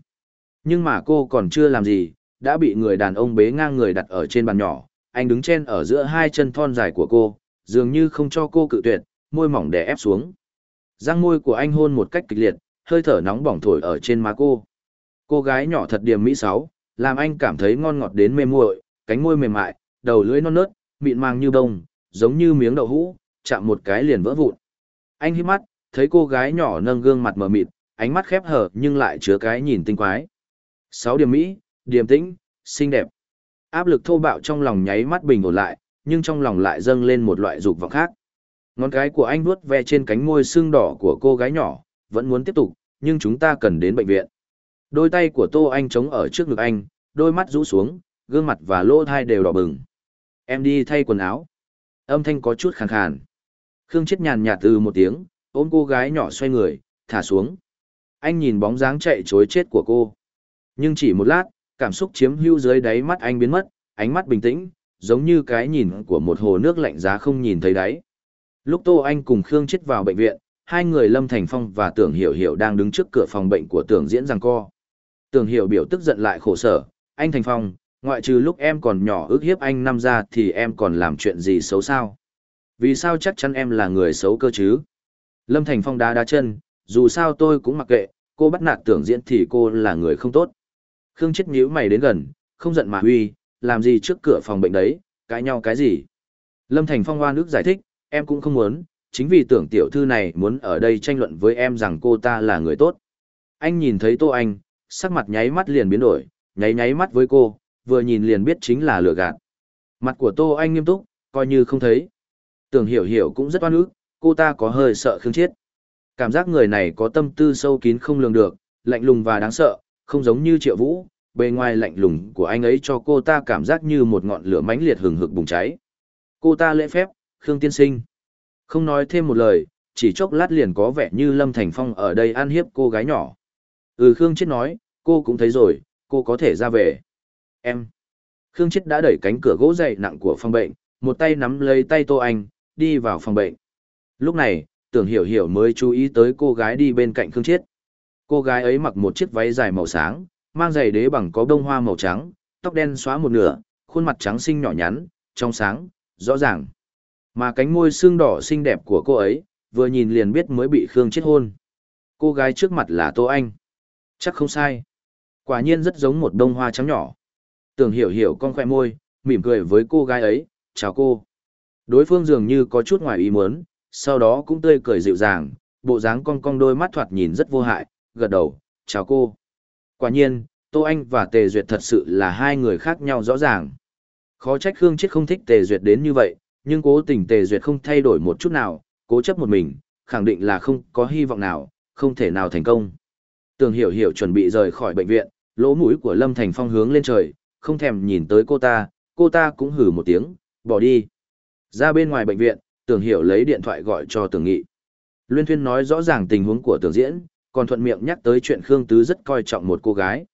Nhưng mà cô còn chưa làm gì, đã bị người đàn ông bế ngang người đặt ở trên bàn nhỏ, anh đứng chen ở giữa hai chân thon dài của cô, dường như không cho cô cự tuyệt, môi mỏng đè ép xuống. Răng môi của anh hôn một cách kịch liệt, hơi thở nóng bỏng thổi ở trên má cô. Cô gái nhỏ thật điềm mỹ sáu, làm anh cảm thấy ngon ngọt đến mê muội, cánh môi mềm mại, đầu lưỡi non nớt, mịn màng như bông, giống như miếng đậu hũ, chạm một cái liền vỡ vụn. Anh hít mắt, thấy cô gái nhỏ nâng gương mặt mờ mịt, ánh mắt khép hở nhưng lại chứa cái nhìn tinh quái. Sáu điểm mỹ, điềm tĩnh, xinh đẹp. Áp lực thô bạo trong lòng nháy mắt bình ổn lại, nhưng trong lòng lại dâng lên một loại dục vọng khác. Ngón cái của anh nuốt ve trên cánh môi xương đỏ của cô gái nhỏ, vẫn muốn tiếp tục, nhưng chúng ta cần đến bệnh viện. Đôi tay của Tô Anh chống ở trước ngực anh, đôi mắt rũ xuống, gương mặt và lỗ thai đều đỏ bừng. Em đi thay quần áo. Âm thanh có chút khàn khàn. Khương chết nhàn nhạt từ một tiếng, ôm cô gái nhỏ xoay người, thả xuống. Anh nhìn bóng dáng chạy chối chết của cô. Nhưng chỉ một lát, cảm xúc chiếm hữu dưới đáy mắt anh biến mất, ánh mắt bình tĩnh, giống như cái nhìn của một hồ nước lạnh giá không nhìn thấy đáy. Lúc Tô Anh cùng Khương chết vào bệnh viện, hai người Lâm Thành Phong và Tưởng Hiểu Hiểu đang đứng trước cửa phòng bệnh của Tưởng Diễn rằng co. Tưởng Hiểu biểu tức giận lại khổ sở, anh Thành Phong, ngoại trừ lúc em còn nhỏ ước hiếp anh năm ra thì em còn làm chuyện gì xấu sao? Vì sao chắc chắn em là người xấu cơ chứ? Lâm Thành Phong đá đá chân, dù sao tôi cũng mặc kệ, cô bắt nạt Tưởng Diễn thì cô là người không tốt. Khương chết nhíu mày đến gần, không giận mà huy, làm gì trước cửa phòng bệnh đấy, cãi nhau cái gì. Lâm Thành Phong oan nước giải thích, em cũng không muốn, chính vì tưởng tiểu thư này muốn ở đây tranh luận với em rằng cô ta là người tốt. Anh nhìn thấy Tô Anh, sắc mặt nháy mắt liền biến đổi, nháy nháy mắt với cô, vừa nhìn liền biết chính là lừa gạt. Mặt của Tô Anh nghiêm túc, coi như không thấy. Tưởng hiểu hiểu cũng rất oan ức, cô ta có hơi sợ Khương Chiết. Cảm giác người này có tâm tư sâu kín không lường được, lạnh lùng và đáng sợ, không giống như triệu vũ, bề ngoài lạnh lùng của anh ấy cho cô ta cảm giác như một ngọn lửa mãnh liệt hừng hực bùng cháy. Cô ta lễ phép, Khương Tiên Sinh. Không nói thêm một lời, chỉ chốc lát liền có vẻ như Lâm Thành Phong ở đây an hiếp cô gái nhỏ. Ừ Khương Chết nói, cô cũng thấy rồi, cô có thể ra về. Em. Khương Chết đã đẩy cánh cửa gỗ dày nặng của phòng bệnh, một tay nắm lấy tay Tô Anh, đi vào phòng bệnh. Lúc này, tưởng hiểu hiểu mới chú ý tới cô gái đi bên cạnh Khương Chết. Cô gái ấy mặc một chiếc váy dài màu sáng, mang giày đế bằng có bông hoa màu trắng, tóc đen xóa một nửa, khuôn mặt trắng xinh nhỏ nhắn, trong sáng, rõ ràng. Mà cánh môi xương đỏ xinh đẹp của cô ấy, vừa nhìn liền biết mới bị Khương chết hôn. Cô gái trước mặt là Tô Anh. Chắc không sai. Quả nhiên rất giống một bông hoa trắng nhỏ. Tưởng hiểu hiểu con khoe môi, mỉm cười với cô gái ấy, chào cô. Đối phương dường như có chút ngoài ý muốn, sau đó cũng tươi cười dịu dàng, bộ dáng con con đôi mắt thoạt nhìn rất vô hại, gật đầu, chào cô. Quả nhiên, Tô Anh và Tề Duyệt thật sự là hai người khác nhau rõ ràng. Khó trách Khương Chết không thích Tề Duyệt đến như vậy, nhưng cố tình Tề Duyệt không thay đổi một chút nào, cố chấp một mình, khẳng định là không có hy vọng nào, không thể nào thành công. Tường Hiểu Hiểu chuẩn bị rời khỏi bệnh viện, lỗ mũi của Lâm Thành Phong hướng lên trời, không thèm nhìn tới cô ta, cô ta cũng hử một tiếng, bỏ đi. Ra bên ngoài bệnh viện, Tường Hiểu lấy điện thoại gọi cho Tường Nghị. Luyên Thuyên nói rõ ràng tình huống của Tường Diễn, còn thuận miệng nhắc tới chuyện Khương Tứ rất coi trọng một cô gái.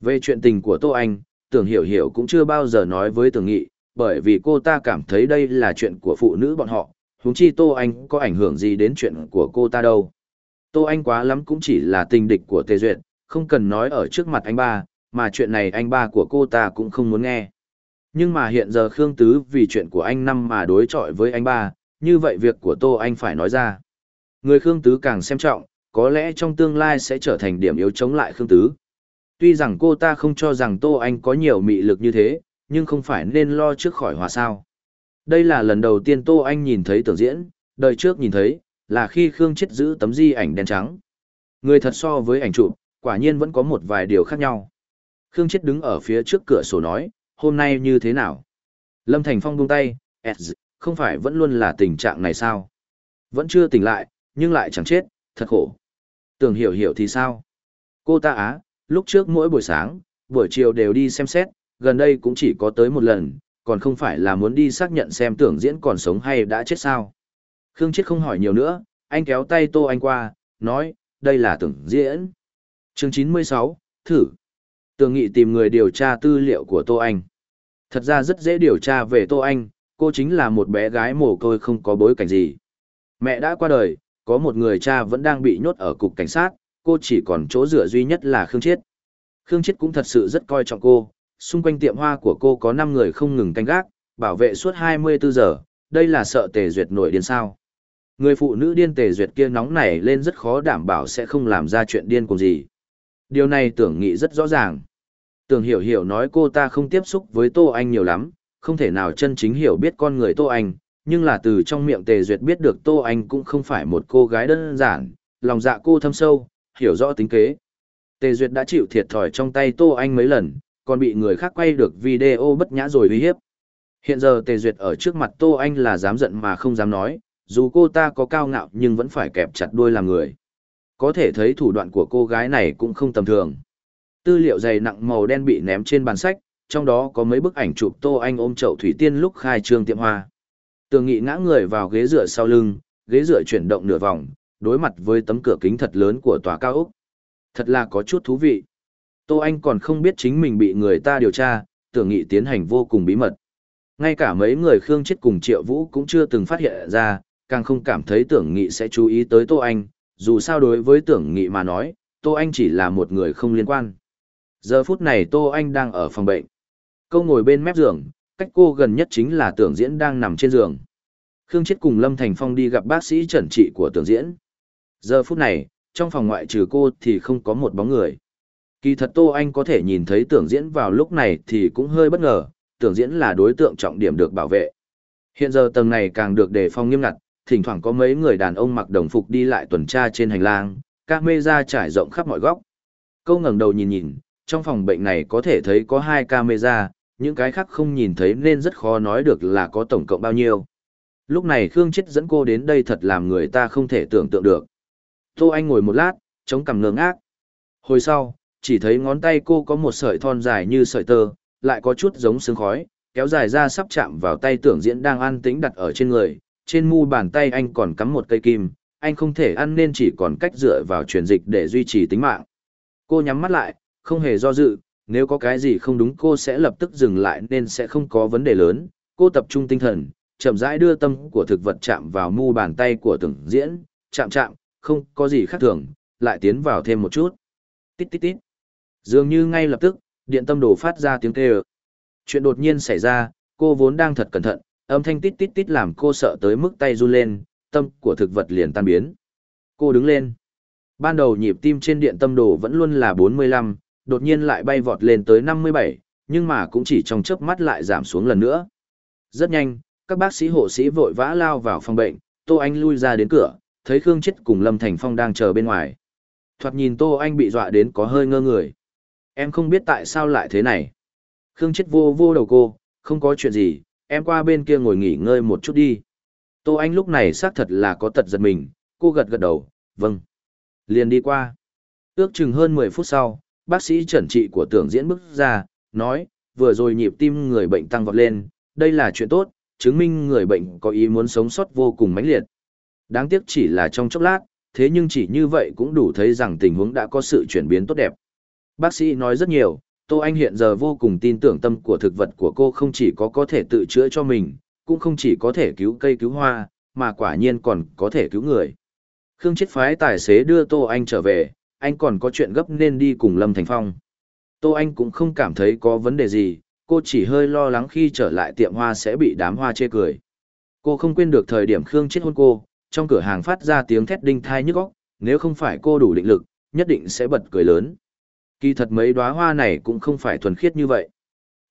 Về chuyện tình của Tô Anh, Tưởng Hiểu Hiểu cũng chưa bao giờ nói với Tưởng Nghị, bởi vì cô ta cảm thấy đây là chuyện của phụ nữ bọn họ, huống chi Tô Anh có ảnh hưởng gì đến chuyện của cô ta đâu. Tô Anh quá lắm cũng chỉ là tình địch của Tề Duyệt, không cần nói ở trước mặt anh ba, mà chuyện này anh ba của cô ta cũng không muốn nghe. Nhưng mà hiện giờ Khương Tứ vì chuyện của anh năm mà đối chọi với anh ba, như vậy việc của Tô Anh phải nói ra. Người Khương Tứ càng xem trọng, có lẽ trong tương lai sẽ trở thành điểm yếu chống lại Khương Tứ. Tuy rằng cô ta không cho rằng Tô Anh có nhiều mị lực như thế, nhưng không phải nên lo trước khỏi hòa sao. Đây là lần đầu tiên Tô Anh nhìn thấy tưởng diễn, đời trước nhìn thấy, là khi Khương chết giữ tấm di ảnh đen trắng. Người thật so với ảnh chụp, quả nhiên vẫn có một vài điều khác nhau. Khương chết đứng ở phía trước cửa sổ nói, hôm nay như thế nào? Lâm Thành Phong buông tay, không phải vẫn luôn là tình trạng này sao? Vẫn chưa tỉnh lại, nhưng lại chẳng chết, thật khổ. Tưởng hiểu hiểu thì sao? Cô ta á, lúc trước mỗi buổi sáng, buổi chiều đều đi xem xét, gần đây cũng chỉ có tới một lần, còn không phải là muốn đi xác nhận xem tưởng diễn còn sống hay đã chết sao. Khương Chết không hỏi nhiều nữa, anh kéo tay Tô Anh qua, nói, đây là tưởng diễn. chương 96, thử. Tưởng nghị tìm người điều tra tư liệu của Tô Anh. Thật ra rất dễ điều tra về Tô Anh, cô chính là một bé gái mồ côi không có bối cảnh gì. Mẹ đã qua đời, có một người cha vẫn đang bị nhốt ở cục cảnh sát, cô chỉ còn chỗ dựa duy nhất là Khương Chiết. Khương Chiết cũng thật sự rất coi trọng cô, xung quanh tiệm hoa của cô có 5 người không ngừng canh gác, bảo vệ suốt 24 giờ, đây là sợ Tề Duyệt nổi điên sao. Người phụ nữ điên Tề Duyệt kia nóng nảy lên rất khó đảm bảo sẽ không làm ra chuyện điên cùng gì. Điều này tưởng nghĩ rất rõ ràng. Tưởng hiểu hiểu nói cô ta không tiếp xúc với Tô Anh nhiều lắm, không thể nào chân chính hiểu biết con người Tô Anh, nhưng là từ trong miệng tề duyệt biết được tô anh cũng không phải một cô gái đơn giản, lòng dạ cô thâm sâu, hiểu rõ tính kế. Tề duyệt đã chịu thiệt thòi trong tay tô anh mấy lần, còn bị người khác quay được video bất nhã rồi uy hiếp. Hiện giờ tề duyệt ở trước mặt tô anh là dám giận mà không dám nói, dù cô ta có cao ngạo nhưng vẫn phải kẹp chặt đuôi làm người. Có thể thấy thủ đoạn của cô gái này cũng không tầm thường. Tư liệu dày nặng màu đen bị ném trên bàn sách, trong đó có mấy bức ảnh chụp tô anh ôm chậu thủy tiên lúc khai trương tiệm hoa. Tường nghị ngã người vào ghế dựa sau lưng, ghế dựa chuyển động nửa vòng, đối mặt với tấm cửa kính thật lớn của tòa cao ốc. Thật là có chút thú vị. Tô Anh còn không biết chính mình bị người ta điều tra, tưởng nghị tiến hành vô cùng bí mật. Ngay cả mấy người Khương Chết cùng Triệu Vũ cũng chưa từng phát hiện ra, càng không cảm thấy tưởng nghị sẽ chú ý tới Tô Anh, dù sao đối với tưởng nghị mà nói, Tô Anh chỉ là một người không liên quan. Giờ phút này Tô Anh đang ở phòng bệnh. Câu ngồi bên mép giường, cách cô gần nhất chính là tưởng diễn đang nằm trên giường. Khương Chết cùng Lâm Thành Phong đi gặp bác sĩ chẩn trị của tưởng diễn. Giờ phút này, trong phòng ngoại trừ cô thì không có một bóng người. Kỳ thật Tô Anh có thể nhìn thấy tưởng diễn vào lúc này thì cũng hơi bất ngờ, tưởng diễn là đối tượng trọng điểm được bảo vệ. Hiện giờ tầng này càng được đề phòng nghiêm ngặt, thỉnh thoảng có mấy người đàn ông mặc đồng phục đi lại tuần tra trên hành lang, các mê ra trải rộng khắp mọi góc. Câu ngẩng đầu nhìn nhìn, trong phòng bệnh này có thể thấy có hai camera, những cái khác không nhìn thấy nên rất khó nói được là có tổng cộng bao nhiêu. Lúc này Khương Chết dẫn cô đến đây thật làm người ta không thể tưởng tượng được. Tô Anh ngồi một lát, chống cằm ngưỡng ngác. Hồi sau, chỉ thấy ngón tay cô có một sợi thon dài như sợi tơ, lại có chút giống sương khói, kéo dài ra sắp chạm vào tay tưởng diễn đang an tĩnh đặt ở trên người. Trên mu bàn tay anh còn cắm một cây kim, anh không thể ăn nên chỉ còn cách dựa vào truyền dịch để duy trì tính mạng. Cô nhắm mắt lại, không hề do dự, nếu có cái gì không đúng cô sẽ lập tức dừng lại nên sẽ không có vấn đề lớn, cô tập trung tinh thần, chậm rãi đưa tâm của thực vật chạm vào mu bàn tay của từng diễn, chạm chạm, không có gì khác thường, lại tiến vào thêm một chút. Tít tít tít. Dường như ngay lập tức, điện tâm đồ phát ra tiếng kêu. Chuyện đột nhiên xảy ra, cô vốn đang thật cẩn thận, âm thanh tít tít tít làm cô sợ tới mức tay run lên, tâm của thực vật liền tan biến. Cô đứng lên. Ban đầu nhịp tim trên điện tâm đồ vẫn luôn là 45, đột nhiên lại bay vọt lên tới 57, nhưng mà cũng chỉ trong chớp mắt lại giảm xuống lần nữa. Rất nhanh, các bác sĩ hộ sĩ vội vã lao vào phòng bệnh, Tô Anh lui ra đến cửa, thấy Khương Chết cùng Lâm Thành Phong đang chờ bên ngoài. Thoạt nhìn Tô Anh bị dọa đến có hơi ngơ người. Em không biết tại sao lại thế này. Khương Chết vô vô đầu cô, không có chuyện gì, em qua bên kia ngồi nghỉ ngơi một chút đi. Tô Anh lúc này xác thật là có tật giật mình, cô gật gật đầu, vâng. Liền đi qua. Ước chừng hơn 10 phút sau, bác sĩ chẩn trị của tưởng diễn bước ra, nói, vừa rồi nhịp tim người bệnh tăng vọt lên, đây là chuyện tốt, chứng minh người bệnh có ý muốn sống sót vô cùng mãnh liệt. Đáng tiếc chỉ là trong chốc lát, thế nhưng chỉ như vậy cũng đủ thấy rằng tình huống đã có sự chuyển biến tốt đẹp. Bác sĩ nói rất nhiều, Tô Anh hiện giờ vô cùng tin tưởng tâm của thực vật của cô không chỉ có có thể tự chữa cho mình, cũng không chỉ có thể cứu cây cứu hoa, mà quả nhiên còn có thể cứu người. Khương Chiết phái tài xế đưa Tô Anh trở về, anh còn có chuyện gấp nên đi cùng Lâm Thành Phong. Tô Anh cũng không cảm thấy có vấn đề gì, cô chỉ hơi lo lắng khi trở lại tiệm hoa sẽ bị đám hoa chê cười. Cô không quên được thời điểm Khương chết hôn cô, trong cửa hàng phát ra tiếng thét đinh thai nhức óc, nếu không phải cô đủ định lực, nhất định sẽ bật cười lớn. Kỳ thật mấy đóa hoa này cũng không phải thuần khiết như vậy.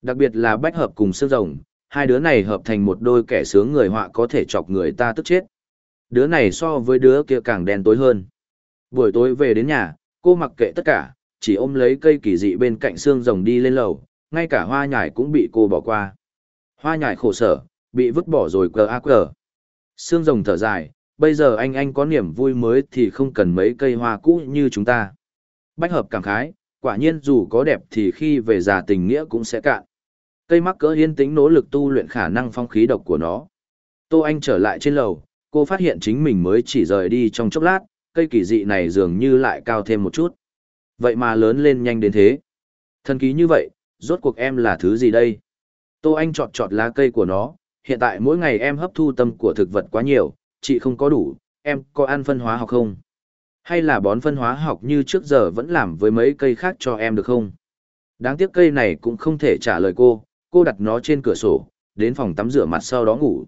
Đặc biệt là bách hợp cùng xương rồng, hai đứa này hợp thành một đôi kẻ sướng người họa có thể chọc người ta tức chết. Đứa này so với đứa kia càng đen tối hơn buổi tối về đến nhà, cô mặc kệ tất cả, chỉ ôm lấy cây kỳ dị bên cạnh xương rồng đi lên lầu, ngay cả hoa nhải cũng bị cô bỏ qua. Hoa nhải khổ sở, bị vứt bỏ rồi cờ ác cờ. Xương rồng thở dài, bây giờ anh anh có niềm vui mới thì không cần mấy cây hoa cũ như chúng ta. Bách hợp cảm khái, quả nhiên dù có đẹp thì khi về già tình nghĩa cũng sẽ cạn. Cây mắc cỡ yên tĩnh nỗ lực tu luyện khả năng phong khí độc của nó. Tô Anh trở lại trên lầu, cô phát hiện chính mình mới chỉ rời đi trong chốc lát, cây kỳ dị này dường như lại cao thêm một chút. Vậy mà lớn lên nhanh đến thế. Thần ký như vậy, rốt cuộc em là thứ gì đây? Tô Anh chọt chọt lá cây của nó, hiện tại mỗi ngày em hấp thu tâm của thực vật quá nhiều, chị không có đủ, em có ăn phân hóa học không? Hay là bón phân hóa học như trước giờ vẫn làm với mấy cây khác cho em được không? Đáng tiếc cây này cũng không thể trả lời cô, cô đặt nó trên cửa sổ, đến phòng tắm rửa mặt sau đó ngủ.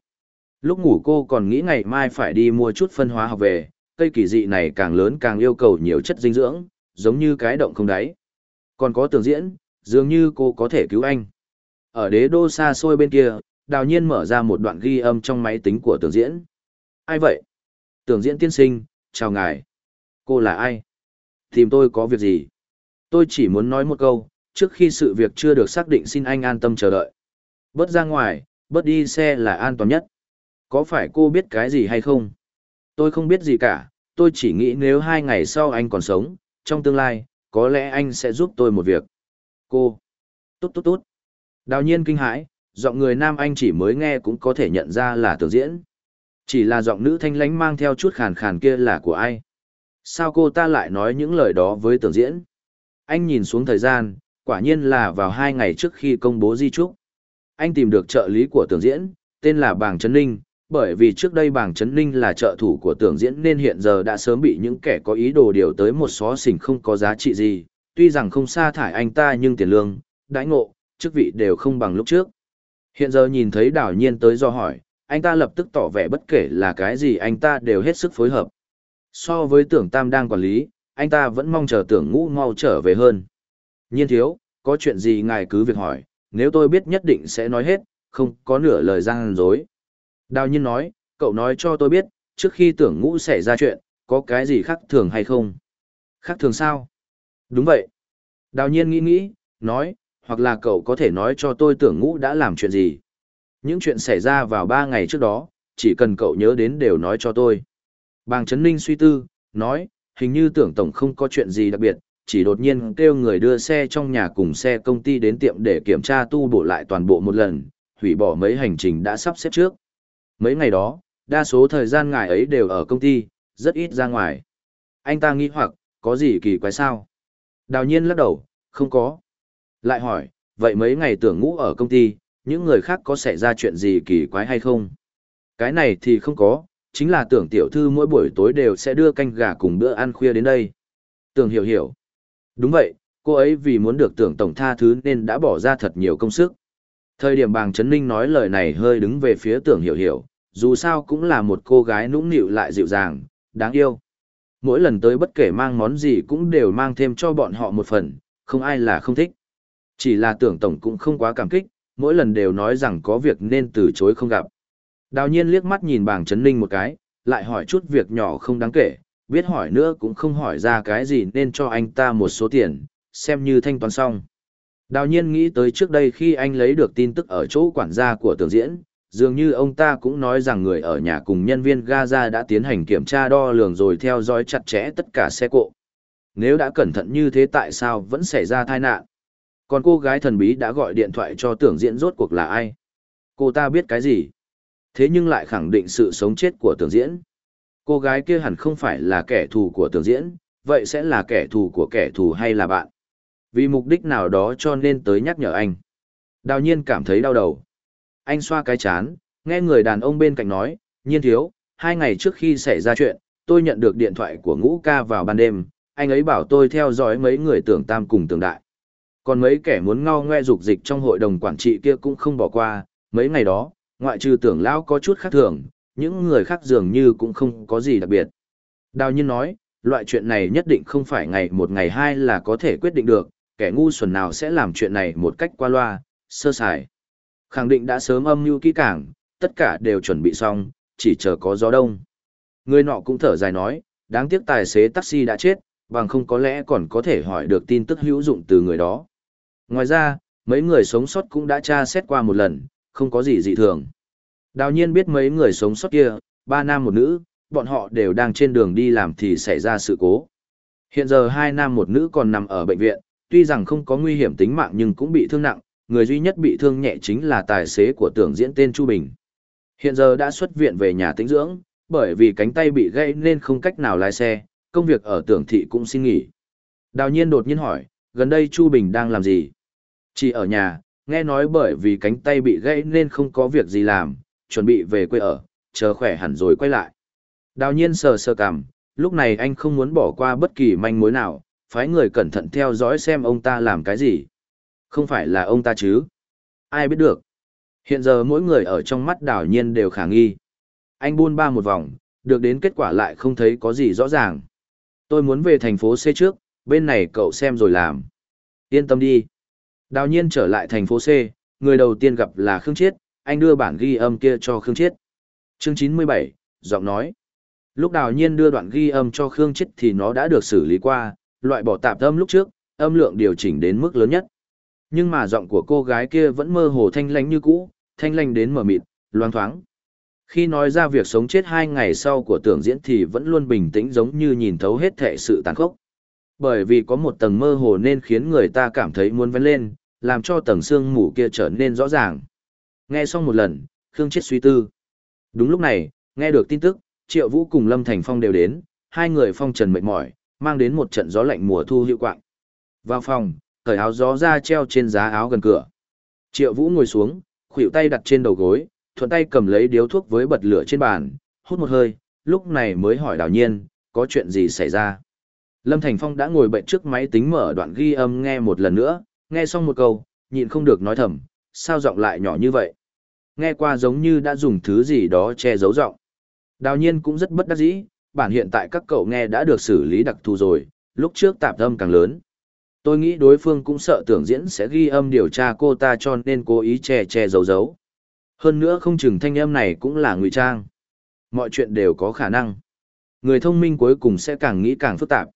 Lúc ngủ cô còn nghĩ ngày mai phải đi mua chút phân hóa học về, cây kỳ dị này càng lớn càng yêu cầu nhiều chất dinh dưỡng, giống như cái động không đáy. Còn có tường diễn, dường như cô có thể cứu anh. Ở đế đô xa xôi bên kia, đào nhiên mở ra một đoạn ghi âm trong máy tính của tường diễn. Ai vậy? Tường diễn tiên sinh, chào ngài. Cô là ai? Tìm tôi có việc gì? Tôi chỉ muốn nói một câu, trước khi sự việc chưa được xác định xin anh an tâm chờ đợi. Bớt ra ngoài, bớt đi xe là an toàn nhất. Có phải cô biết cái gì hay không? Tôi không biết gì cả, tôi chỉ nghĩ nếu hai ngày sau anh còn sống, trong tương lai, có lẽ anh sẽ giúp tôi một việc. Cô. Tốt tốt tốt. Đào nhiên kinh hãi, giọng người nam anh chỉ mới nghe cũng có thể nhận ra là tưởng diễn. Chỉ là giọng nữ thanh lánh mang theo chút khàn khàn kia là của ai. Sao cô ta lại nói những lời đó với tưởng diễn? Anh nhìn xuống thời gian, quả nhiên là vào hai ngày trước khi công bố di trúc. Anh tìm được trợ lý của tưởng diễn, tên là Bàng Trấn Ninh, bởi vì trước đây bàng trấn ninh là trợ thủ của tưởng diễn nên hiện giờ đã sớm bị những kẻ có ý đồ điều tới một xó xỉnh không có giá trị gì. Tuy rằng không sa thải anh ta nhưng tiền lương, đãi ngộ, chức vị đều không bằng lúc trước. Hiện giờ nhìn thấy đảo nhiên tới do hỏi, anh ta lập tức tỏ vẻ bất kể là cái gì anh ta đều hết sức phối hợp. So với tưởng tam đang quản lý, anh ta vẫn mong chờ tưởng ngũ mau trở về hơn. Nhiên thiếu, có chuyện gì ngài cứ việc hỏi, nếu tôi biết nhất định sẽ nói hết, không có nửa lời gian dối. Đào nhiên nói, cậu nói cho tôi biết, trước khi tưởng ngũ xảy ra chuyện, có cái gì khác thường hay không? Khác thường sao? Đúng vậy. Đào nhiên nghĩ nghĩ, nói, hoặc là cậu có thể nói cho tôi tưởng ngũ đã làm chuyện gì? Những chuyện xảy ra vào ba ngày trước đó, chỉ cần cậu nhớ đến đều nói cho tôi. Bàng Trấn Ninh suy tư, nói, hình như tưởng tổng không có chuyện gì đặc biệt, chỉ đột nhiên kêu người đưa xe trong nhà cùng xe công ty đến tiệm để kiểm tra tu bổ lại toàn bộ một lần, hủy bỏ mấy hành trình đã sắp xếp trước. Mấy ngày đó, đa số thời gian ngài ấy đều ở công ty, rất ít ra ngoài. Anh ta nghĩ hoặc, có gì kỳ quái sao? Đào nhiên lắc đầu, không có. Lại hỏi, vậy mấy ngày tưởng ngũ ở công ty, những người khác có xảy ra chuyện gì kỳ quái hay không? Cái này thì không có, chính là tưởng tiểu thư mỗi buổi tối đều sẽ đưa canh gà cùng bữa ăn khuya đến đây. Tưởng hiểu hiểu. Đúng vậy, cô ấy vì muốn được tưởng tổng tha thứ nên đã bỏ ra thật nhiều công sức. Thời điểm bàng Chấn Ninh nói lời này hơi đứng về phía tưởng hiểu hiểu, dù sao cũng là một cô gái nũng nịu lại dịu dàng, đáng yêu. Mỗi lần tới bất kể mang món gì cũng đều mang thêm cho bọn họ một phần, không ai là không thích. Chỉ là tưởng tổng cũng không quá cảm kích, mỗi lần đều nói rằng có việc nên từ chối không gặp. Đào nhiên liếc mắt nhìn bàng Chấn Ninh một cái, lại hỏi chút việc nhỏ không đáng kể, biết hỏi nữa cũng không hỏi ra cái gì nên cho anh ta một số tiền, xem như thanh toán xong. Đào nhiên nghĩ tới trước đây khi anh lấy được tin tức ở chỗ quản gia của tường diễn, dường như ông ta cũng nói rằng người ở nhà cùng nhân viên Gaza đã tiến hành kiểm tra đo lường rồi theo dõi chặt chẽ tất cả xe cộ. Nếu đã cẩn thận như thế tại sao vẫn xảy ra tai nạn? Còn cô gái thần bí đã gọi điện thoại cho tưởng diễn rốt cuộc là ai? Cô ta biết cái gì? Thế nhưng lại khẳng định sự sống chết của tưởng diễn. Cô gái kia hẳn không phải là kẻ thù của tưởng diễn, vậy sẽ là kẻ thù của kẻ thù hay là bạn? Vì mục đích nào đó cho nên tới nhắc nhở anh. Đào nhiên cảm thấy đau đầu. Anh xoa cái chán, nghe người đàn ông bên cạnh nói, nhiên thiếu, hai ngày trước khi xảy ra chuyện, tôi nhận được điện thoại của ngũ ca vào ban đêm, anh ấy bảo tôi theo dõi mấy người tưởng tam cùng tưởng đại. Còn mấy kẻ muốn ngao ngoe dục dịch trong hội đồng quản trị kia cũng không bỏ qua, mấy ngày đó, ngoại trừ tưởng lão có chút khác thường, những người khác dường như cũng không có gì đặc biệt. Đào nhiên nói, loại chuyện này nhất định không phải ngày một ngày hai là có thể quyết định được, kẻ ngu xuẩn nào sẽ làm chuyện này một cách qua loa, sơ sài. Khẳng định đã sớm âm mưu kỹ cảng, tất cả đều chuẩn bị xong, chỉ chờ có gió đông. Người nọ cũng thở dài nói, đáng tiếc tài xế taxi đã chết, bằng không có lẽ còn có thể hỏi được tin tức hữu dụng từ người đó. Ngoài ra, mấy người sống sót cũng đã tra xét qua một lần, không có gì dị thường. Đào nhiên biết mấy người sống sót kia, ba nam một nữ, bọn họ đều đang trên đường đi làm thì xảy ra sự cố. Hiện giờ hai nam một nữ còn nằm ở bệnh viện, tuy rằng không có nguy hiểm tính mạng nhưng cũng bị thương nặng, người duy nhất bị thương nhẹ chính là tài xế của tưởng diễn tên Chu Bình. Hiện giờ đã xuất viện về nhà tĩnh dưỡng, bởi vì cánh tay bị gãy nên không cách nào lái xe, công việc ở tưởng thị cũng xin nghỉ. Đào nhiên đột nhiên hỏi, gần đây Chu Bình đang làm gì? Chỉ ở nhà, nghe nói bởi vì cánh tay bị gãy nên không có việc gì làm, chuẩn bị về quê ở, chờ khỏe hẳn rồi quay lại. Đào nhiên sờ sờ cằm, lúc này anh không muốn bỏ qua bất kỳ manh mối nào, phái người cẩn thận theo dõi xem ông ta làm cái gì. Không phải là ông ta chứ? Ai biết được? Hiện giờ mỗi người ở trong mắt đảo nhiên đều khả nghi. Anh buôn ba một vòng, được đến kết quả lại không thấy có gì rõ ràng. Tôi muốn về thành phố C trước, bên này cậu xem rồi làm. Yên tâm đi. Đào nhiên trở lại thành phố C, người đầu tiên gặp là Khương Chiết, anh đưa bản ghi âm kia cho Khương Chiết. Chương 97, giọng nói. Lúc đào nhiên đưa đoạn ghi âm cho Khương Chiết thì nó đã được xử lý qua, loại bỏ tạp âm lúc trước, âm lượng điều chỉnh đến mức lớn nhất. Nhưng mà giọng của cô gái kia vẫn mơ hồ thanh lãnh như cũ, thanh lãnh đến mờ mịt, loang thoáng. Khi nói ra việc sống chết hai ngày sau của tưởng diễn thì vẫn luôn bình tĩnh giống như nhìn thấu hết thệ sự tàn khốc. Bởi vì có một tầng mơ hồ nên khiến người ta cảm thấy muốn vén lên, làm cho tầng xương mù kia trở nên rõ ràng. Nghe xong một lần, Khương Chết suy tư. Đúng lúc này, nghe được tin tức, Triệu Vũ cùng Lâm Thành Phong đều đến, hai người phong trần mệt mỏi, mang đến một trận gió lạnh mùa thu hiệu quạng. Vào phòng, thời áo gió ra treo trên giá áo gần cửa. Triệu Vũ ngồi xuống, khuỷu tay đặt trên đầu gối, thuận tay cầm lấy điếu thuốc với bật lửa trên bàn, hút một hơi, lúc này mới hỏi đào nhiên, có chuyện gì xảy ra. Lâm Thành Phong đã ngồi bệnh trước máy tính mở đoạn ghi âm nghe một lần nữa, nghe xong một câu, nhịn không được nói thầm, sao giọng lại nhỏ như vậy. Nghe qua giống như đã dùng thứ gì đó che giấu giọng. Đào nhiên cũng rất bất đắc dĩ, bản hiện tại các cậu nghe đã được xử lý đặc thù rồi, lúc trước tạp âm càng lớn. Tôi nghĩ đối phương cũng sợ tưởng diễn sẽ ghi âm điều tra cô ta cho nên cố ý che che giấu giấu. Hơn nữa không chừng thanh âm này cũng là ngụy trang. Mọi chuyện đều có khả năng. Người thông minh cuối cùng sẽ càng nghĩ càng phức tạp.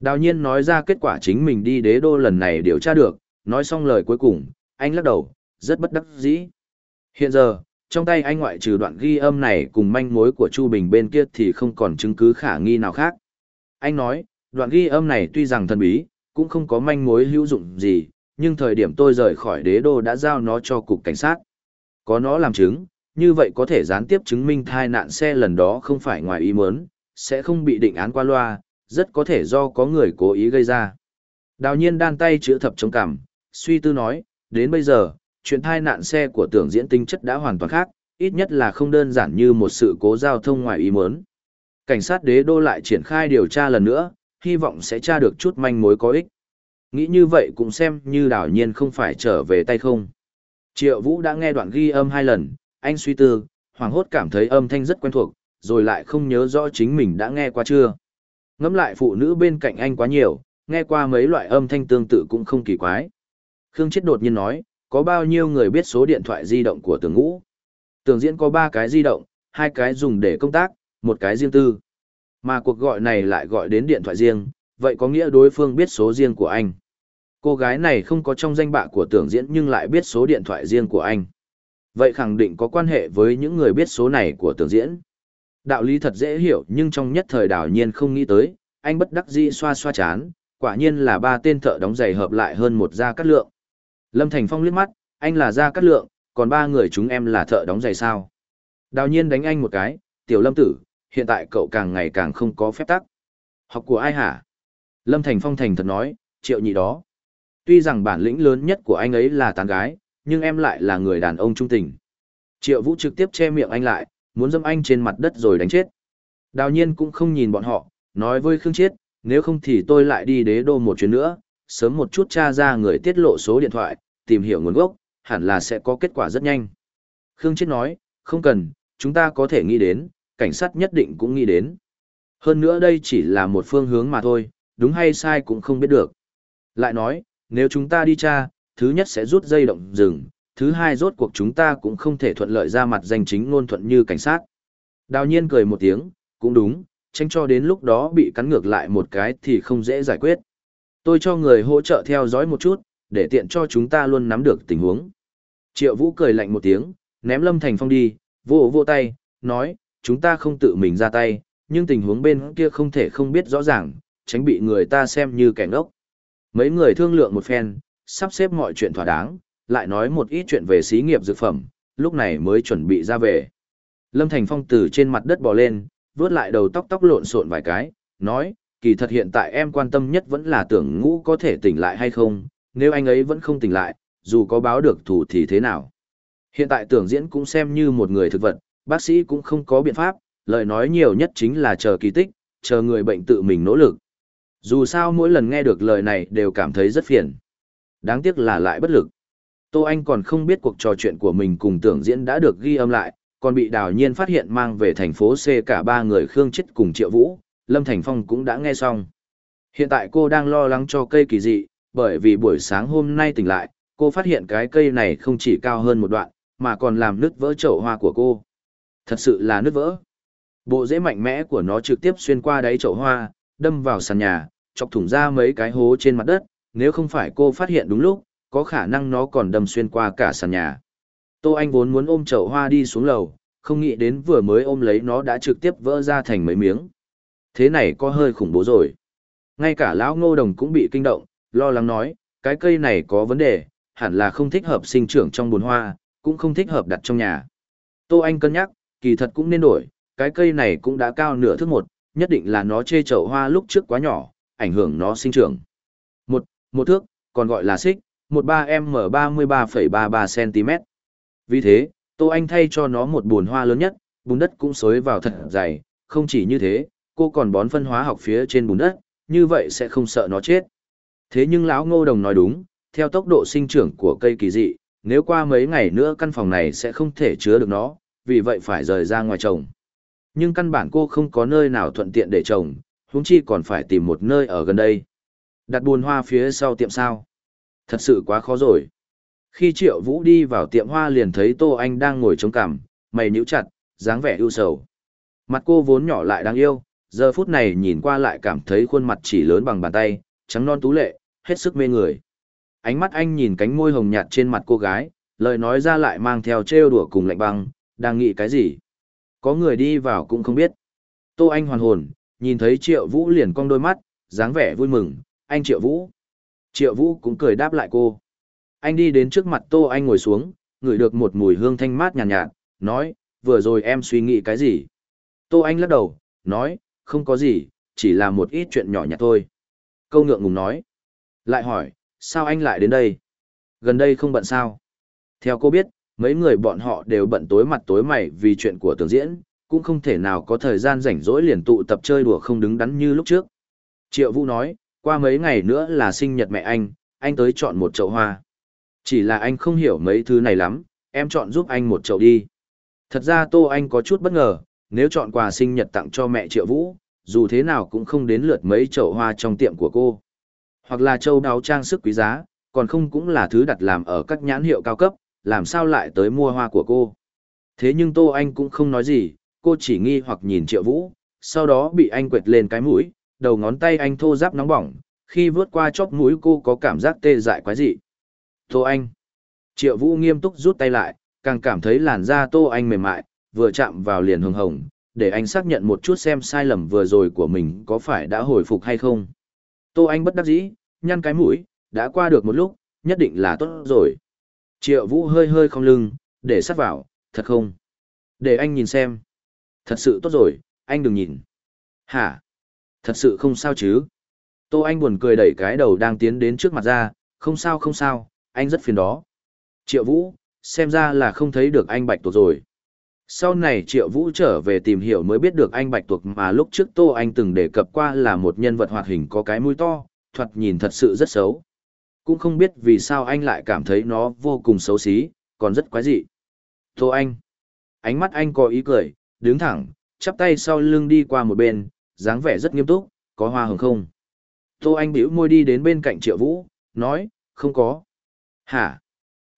Đào nhiên nói ra kết quả chính mình đi đế đô lần này điều tra được, nói xong lời cuối cùng, anh lắc đầu, rất bất đắc dĩ. Hiện giờ, trong tay anh ngoại trừ đoạn ghi âm này cùng manh mối của Chu Bình bên kia thì không còn chứng cứ khả nghi nào khác. Anh nói, đoạn ghi âm này tuy rằng thần bí, cũng không có manh mối hữu dụng gì, nhưng thời điểm tôi rời khỏi đế đô đã giao nó cho cục cảnh sát. Có nó làm chứng, như vậy có thể gián tiếp chứng minh thai nạn xe lần đó không phải ngoài ý muốn, sẽ không bị định án qua loa, rất có thể do có người cố ý gây ra. Đào nhiên đan tay chữa thập chống cảm suy tư nói, đến bây giờ, chuyện thai nạn xe của tưởng diễn tính chất đã hoàn toàn khác, ít nhất là không đơn giản như một sự cố giao thông ngoài ý muốn. Cảnh sát đế đô lại triển khai điều tra lần nữa, hy vọng sẽ tra được chút manh mối có ích. Nghĩ như vậy cũng xem như đảo nhiên không phải trở về tay không. Triệu Vũ đã nghe đoạn ghi âm hai lần, anh suy tư, hoảng hốt cảm thấy âm thanh rất quen thuộc, rồi lại không nhớ rõ chính mình đã nghe qua chưa. Ngắm lại phụ nữ bên cạnh anh quá nhiều, nghe qua mấy loại âm thanh tương tự cũng không kỳ quái. Khương Chết đột nhiên nói, có bao nhiêu người biết số điện thoại di động của tường ngũ. Tường diễn có ba cái di động, hai cái dùng để công tác, một cái riêng tư. Mà cuộc gọi này lại gọi đến điện thoại riêng, vậy có nghĩa đối phương biết số riêng của anh. Cô gái này không có trong danh bạ của tưởng diễn nhưng lại biết số điện thoại riêng của anh. Vậy khẳng định có quan hệ với những người biết số này của tưởng diễn. Đạo lý thật dễ hiểu nhưng trong nhất thời đảo nhiên không nghĩ tới, anh bất đắc dĩ xoa xoa chán, quả nhiên là ba tên thợ đóng giày hợp lại hơn một gia cắt lượng. Lâm Thành Phong liếc mắt, anh là Gia Cát Lượng, còn ba người chúng em là thợ đóng giày sao. Đào nhiên đánh anh một cái, tiểu lâm tử, hiện tại cậu càng ngày càng không có phép tắc. Học của ai hả? Lâm Thành Phong thành thật nói, triệu nhị đó. Tuy rằng bản lĩnh lớn nhất của anh ấy là tán gái, nhưng em lại là người đàn ông trung tình. Triệu Vũ trực tiếp che miệng anh lại, muốn dẫm anh trên mặt đất rồi đánh chết. Đào nhiên cũng không nhìn bọn họ, nói với Khương Chiết, nếu không thì tôi lại đi đế đô một chuyến nữa, sớm một chút tra ra người tiết lộ số điện thoại, tìm hiểu nguồn gốc, hẳn là sẽ có kết quả rất nhanh. Khương Chết nói, không cần, chúng ta có thể nghĩ đến, cảnh sát nhất định cũng nghĩ đến. Hơn nữa đây chỉ là một phương hướng mà thôi, đúng hay sai cũng không biết được. Lại nói, nếu chúng ta đi tra, thứ nhất sẽ rút dây động rừng, thứ hai rốt cuộc chúng ta cũng không thể thuận lợi ra mặt danh chính ngôn thuận như cảnh sát. Đào nhiên cười một tiếng, cũng đúng, tranh cho đến lúc đó bị cắn ngược lại một cái thì không dễ giải quyết. Tôi cho người hỗ trợ theo dõi một chút, để tiện cho chúng ta luôn nắm được tình huống. Triệu Vũ cười lạnh một tiếng, ném Lâm Thành Phong đi, vỗ vỗ tay, nói, chúng ta không tự mình ra tay, nhưng tình huống bên kia không thể không biết rõ ràng, tránh bị người ta xem như kẻ ngốc. Mấy người thương lượng một phen, sắp xếp mọi chuyện thỏa đáng, lại nói một ít chuyện về xí nghiệp dược phẩm, lúc này mới chuẩn bị ra về. Lâm Thành Phong từ trên mặt đất bò lên, vướt lại đầu tóc tóc lộn xộn vài cái, nói, kỳ thật hiện tại em quan tâm nhất vẫn là tưởng ngũ có thể tỉnh lại hay không, nếu anh ấy vẫn không tỉnh lại, dù có báo được thủ thì thế nào. Hiện tại tưởng diễn cũng xem như một người thực vật, bác sĩ cũng không có biện pháp, lời nói nhiều nhất chính là chờ kỳ tích, chờ người bệnh tự mình nỗ lực. Dù sao mỗi lần nghe được lời này đều cảm thấy rất phiền. Đáng tiếc là lại bất lực. Tô Anh còn không biết cuộc trò chuyện của mình cùng tưởng diễn đã được ghi âm lại, còn bị đào nhiên phát hiện mang về thành phố C cả ba người Khương Chết cùng Triệu Vũ, Lâm Thành Phong cũng đã nghe xong. Hiện tại cô đang lo lắng cho cây kỳ dị, bởi vì buổi sáng hôm nay tỉnh lại, cô phát hiện cái cây này không chỉ cao hơn một đoạn, mà còn làm nứt vỡ chậu hoa của cô. Thật sự là nứt vỡ. Bộ rễ mạnh mẽ của nó trực tiếp xuyên qua đáy chậu hoa, đâm vào sàn nhà, chọc thủng ra mấy cái hố trên mặt đất, nếu không phải cô phát hiện đúng lúc, có khả năng nó còn đâm xuyên qua cả sàn nhà. Tô Anh vốn muốn ôm chậu hoa đi xuống lầu, không nghĩ đến vừa mới ôm lấy nó đã trực tiếp vỡ ra thành mấy miếng. Thế này có hơi khủng bố rồi. Ngay cả lão ngô đồng cũng bị kinh động, lo lắng nói, cái cây này có vấn đề, hẳn là không thích hợp sinh trưởng trong bồn hoa, cũng không thích hợp đặt trong nhà. Tô Anh cân nhắc, kỳ thật cũng nên đổi, cái cây này cũng đã cao nửa thước một, nhất định là nó chê chậu hoa lúc trước quá nhỏ, ảnh hưởng nó sinh trưởng. Một, một thước, còn gọi là xích, 13m33,33cm. Vì thế, Tô Anh thay cho nó một bồn hoa lớn nhất, bùn đất cũng xối vào thật dày, không chỉ như thế, cô còn bón phân hóa học phía trên bùn đất, như vậy sẽ không sợ nó chết. Thế nhưng lão ngô đồng nói đúng, theo tốc độ sinh trưởng của cây kỳ dị, nếu qua mấy ngày nữa căn phòng này sẽ không thể chứa được nó, vì vậy phải rời ra ngoài trồng. Nhưng căn bản cô không có nơi nào thuận tiện để trồng, huống chi còn phải tìm một nơi ở gần đây. Đặt buồn hoa phía sau tiệm sao. Thật sự quá khó rồi. Khi Triệu Vũ đi vào tiệm hoa liền thấy Tô Anh đang ngồi chống cằm, mày nhíu chặt, dáng vẻ ưu sầu. Mặt cô vốn nhỏ lại đáng yêu, giờ phút này nhìn qua lại cảm thấy khuôn mặt chỉ lớn bằng bàn tay, trắng non tú lệ, hết sức mê người. Ánh mắt anh nhìn cánh môi hồng nhạt trên mặt cô gái, lời nói ra lại mang theo trêu đùa cùng lạnh băng, đang nghĩ cái gì. Có người đi vào cũng không biết. Tô Anh hoàn hồn, nhìn thấy Triệu Vũ liền cong đôi mắt, dáng vẻ vui mừng, anh Triệu Vũ. Triệu Vũ cũng cười đáp lại cô. Anh đi đến trước mặt Tô Anh ngồi xuống, ngửi được một mùi hương thanh mát nhàn nhạt, nhạt, nói, vừa rồi em suy nghĩ cái gì. Tô Anh lắc đầu, nói, không có gì, chỉ là một ít chuyện nhỏ nhặt thôi. Câu ngượng ngùng nói. Lại hỏi, sao anh lại đến đây? Gần đây không bận sao? Theo cô biết, mấy người bọn họ đều bận tối mặt tối mày vì chuyện của tường diễn, cũng không thể nào có thời gian rảnh rỗi liền tụ tập chơi đùa không đứng đắn như lúc trước. Triệu Vũ nói, qua mấy ngày nữa là sinh nhật mẹ anh, anh tới chọn một chậu hoa. Chỉ là anh không hiểu mấy thứ này lắm, em chọn giúp anh một chậu đi. Thật ra Tô Anh có chút bất ngờ, nếu chọn quà sinh nhật tặng cho mẹ Triệu Vũ, dù thế nào cũng không đến lượt mấy chậu hoa trong tiệm của cô. Hoặc là châu đáo trang sức quý giá, còn không cũng là thứ đặt làm ở các nhãn hiệu cao cấp, làm sao lại tới mua hoa của cô. Thế nhưng Tô Anh cũng không nói gì, cô chỉ nghi hoặc nhìn Triệu Vũ, sau đó bị anh quệt lên cái mũi, đầu ngón tay anh thô ráp nóng bỏng, khi vướt qua chóp mũi cô có cảm giác tê dại quái dị. Tô Anh. Triệu Vũ nghiêm túc rút tay lại, càng cảm thấy làn da Tô Anh mềm mại, vừa chạm vào liền hồng hồng, để anh xác nhận một chút xem sai lầm vừa rồi của mình có phải đã hồi phục hay không. Tô Anh bất đắc dĩ, nhăn cái mũi, đã qua được một lúc, nhất định là tốt rồi. Triệu Vũ hơi hơi không lưng, để sắt vào, thật không? Để anh nhìn xem. Thật sự tốt rồi, anh đừng nhìn. Hả? Thật sự không sao chứ? Tô Anh buồn cười đẩy cái đầu đang tiến đến trước mặt ra, không sao không sao, anh rất phiền đó. Triệu Vũ, xem ra là không thấy được anh bạch tuộc rồi. Sau này Triệu Vũ trở về tìm hiểu mới biết được anh Bạch Tuộc mà lúc trước Tô Anh từng đề cập qua là một nhân vật hoạt hình có cái mũi to, thoạt nhìn thật sự rất xấu. Cũng không biết vì sao anh lại cảm thấy nó vô cùng xấu xí, còn rất quái dị. Tô Anh. Ánh mắt anh có ý cười, đứng thẳng, chắp tay sau lưng đi qua một bên, dáng vẻ rất nghiêm túc, có hoa hồng không? Tô Anh bĩu môi đi đến bên cạnh Triệu Vũ, nói, không có. Hả?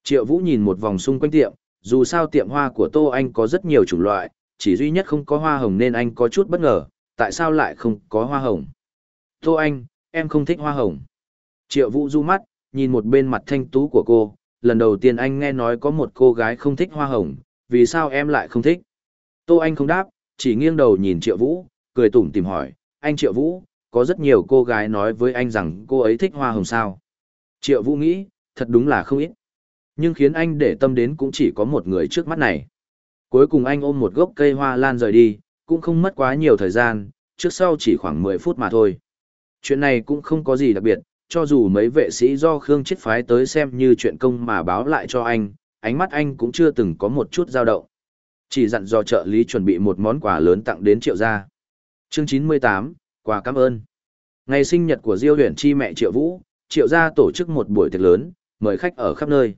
Triệu Vũ nhìn một vòng xung quanh tiệm, dù sao tiệm hoa của Tô Anh có rất nhiều chủng loại, chỉ duy nhất không có hoa hồng nên anh có chút bất ngờ, tại sao lại không có hoa hồng? Tô Anh, em không thích hoa hồng. Triệu Vũ du mắt, nhìn một bên mặt thanh tú của cô, lần đầu tiên anh nghe nói có một cô gái không thích hoa hồng, vì sao em lại không thích? Tô Anh không đáp, chỉ nghiêng đầu nhìn Triệu Vũ, cười tủm tìm hỏi, anh Triệu Vũ, có rất nhiều cô gái nói với anh rằng cô ấy thích hoa hồng sao? Triệu Vũ nghĩ, thật đúng là không ít, nhưng khiến anh để tâm đến cũng chỉ có một người trước mắt này. Cuối cùng anh ôm một gốc cây hoa lan rời đi, cũng không mất quá nhiều thời gian, trước sau chỉ khoảng 10 phút mà thôi. Chuyện này cũng không có gì đặc biệt, cho dù mấy vệ sĩ do Khương Chiết phái tới xem như chuyện công mà báo lại cho anh, ánh mắt anh cũng chưa từng có một chút dao động. Chỉ dặn do trợ lý chuẩn bị một món quà lớn tặng đến Triệu gia. Chương 98, quà cảm ơn. Ngày sinh nhật của Diêu Huyền Chi mẹ Triệu Vũ, Triệu gia tổ chức một buổi tiệc lớn, mời khách ở khắp nơi.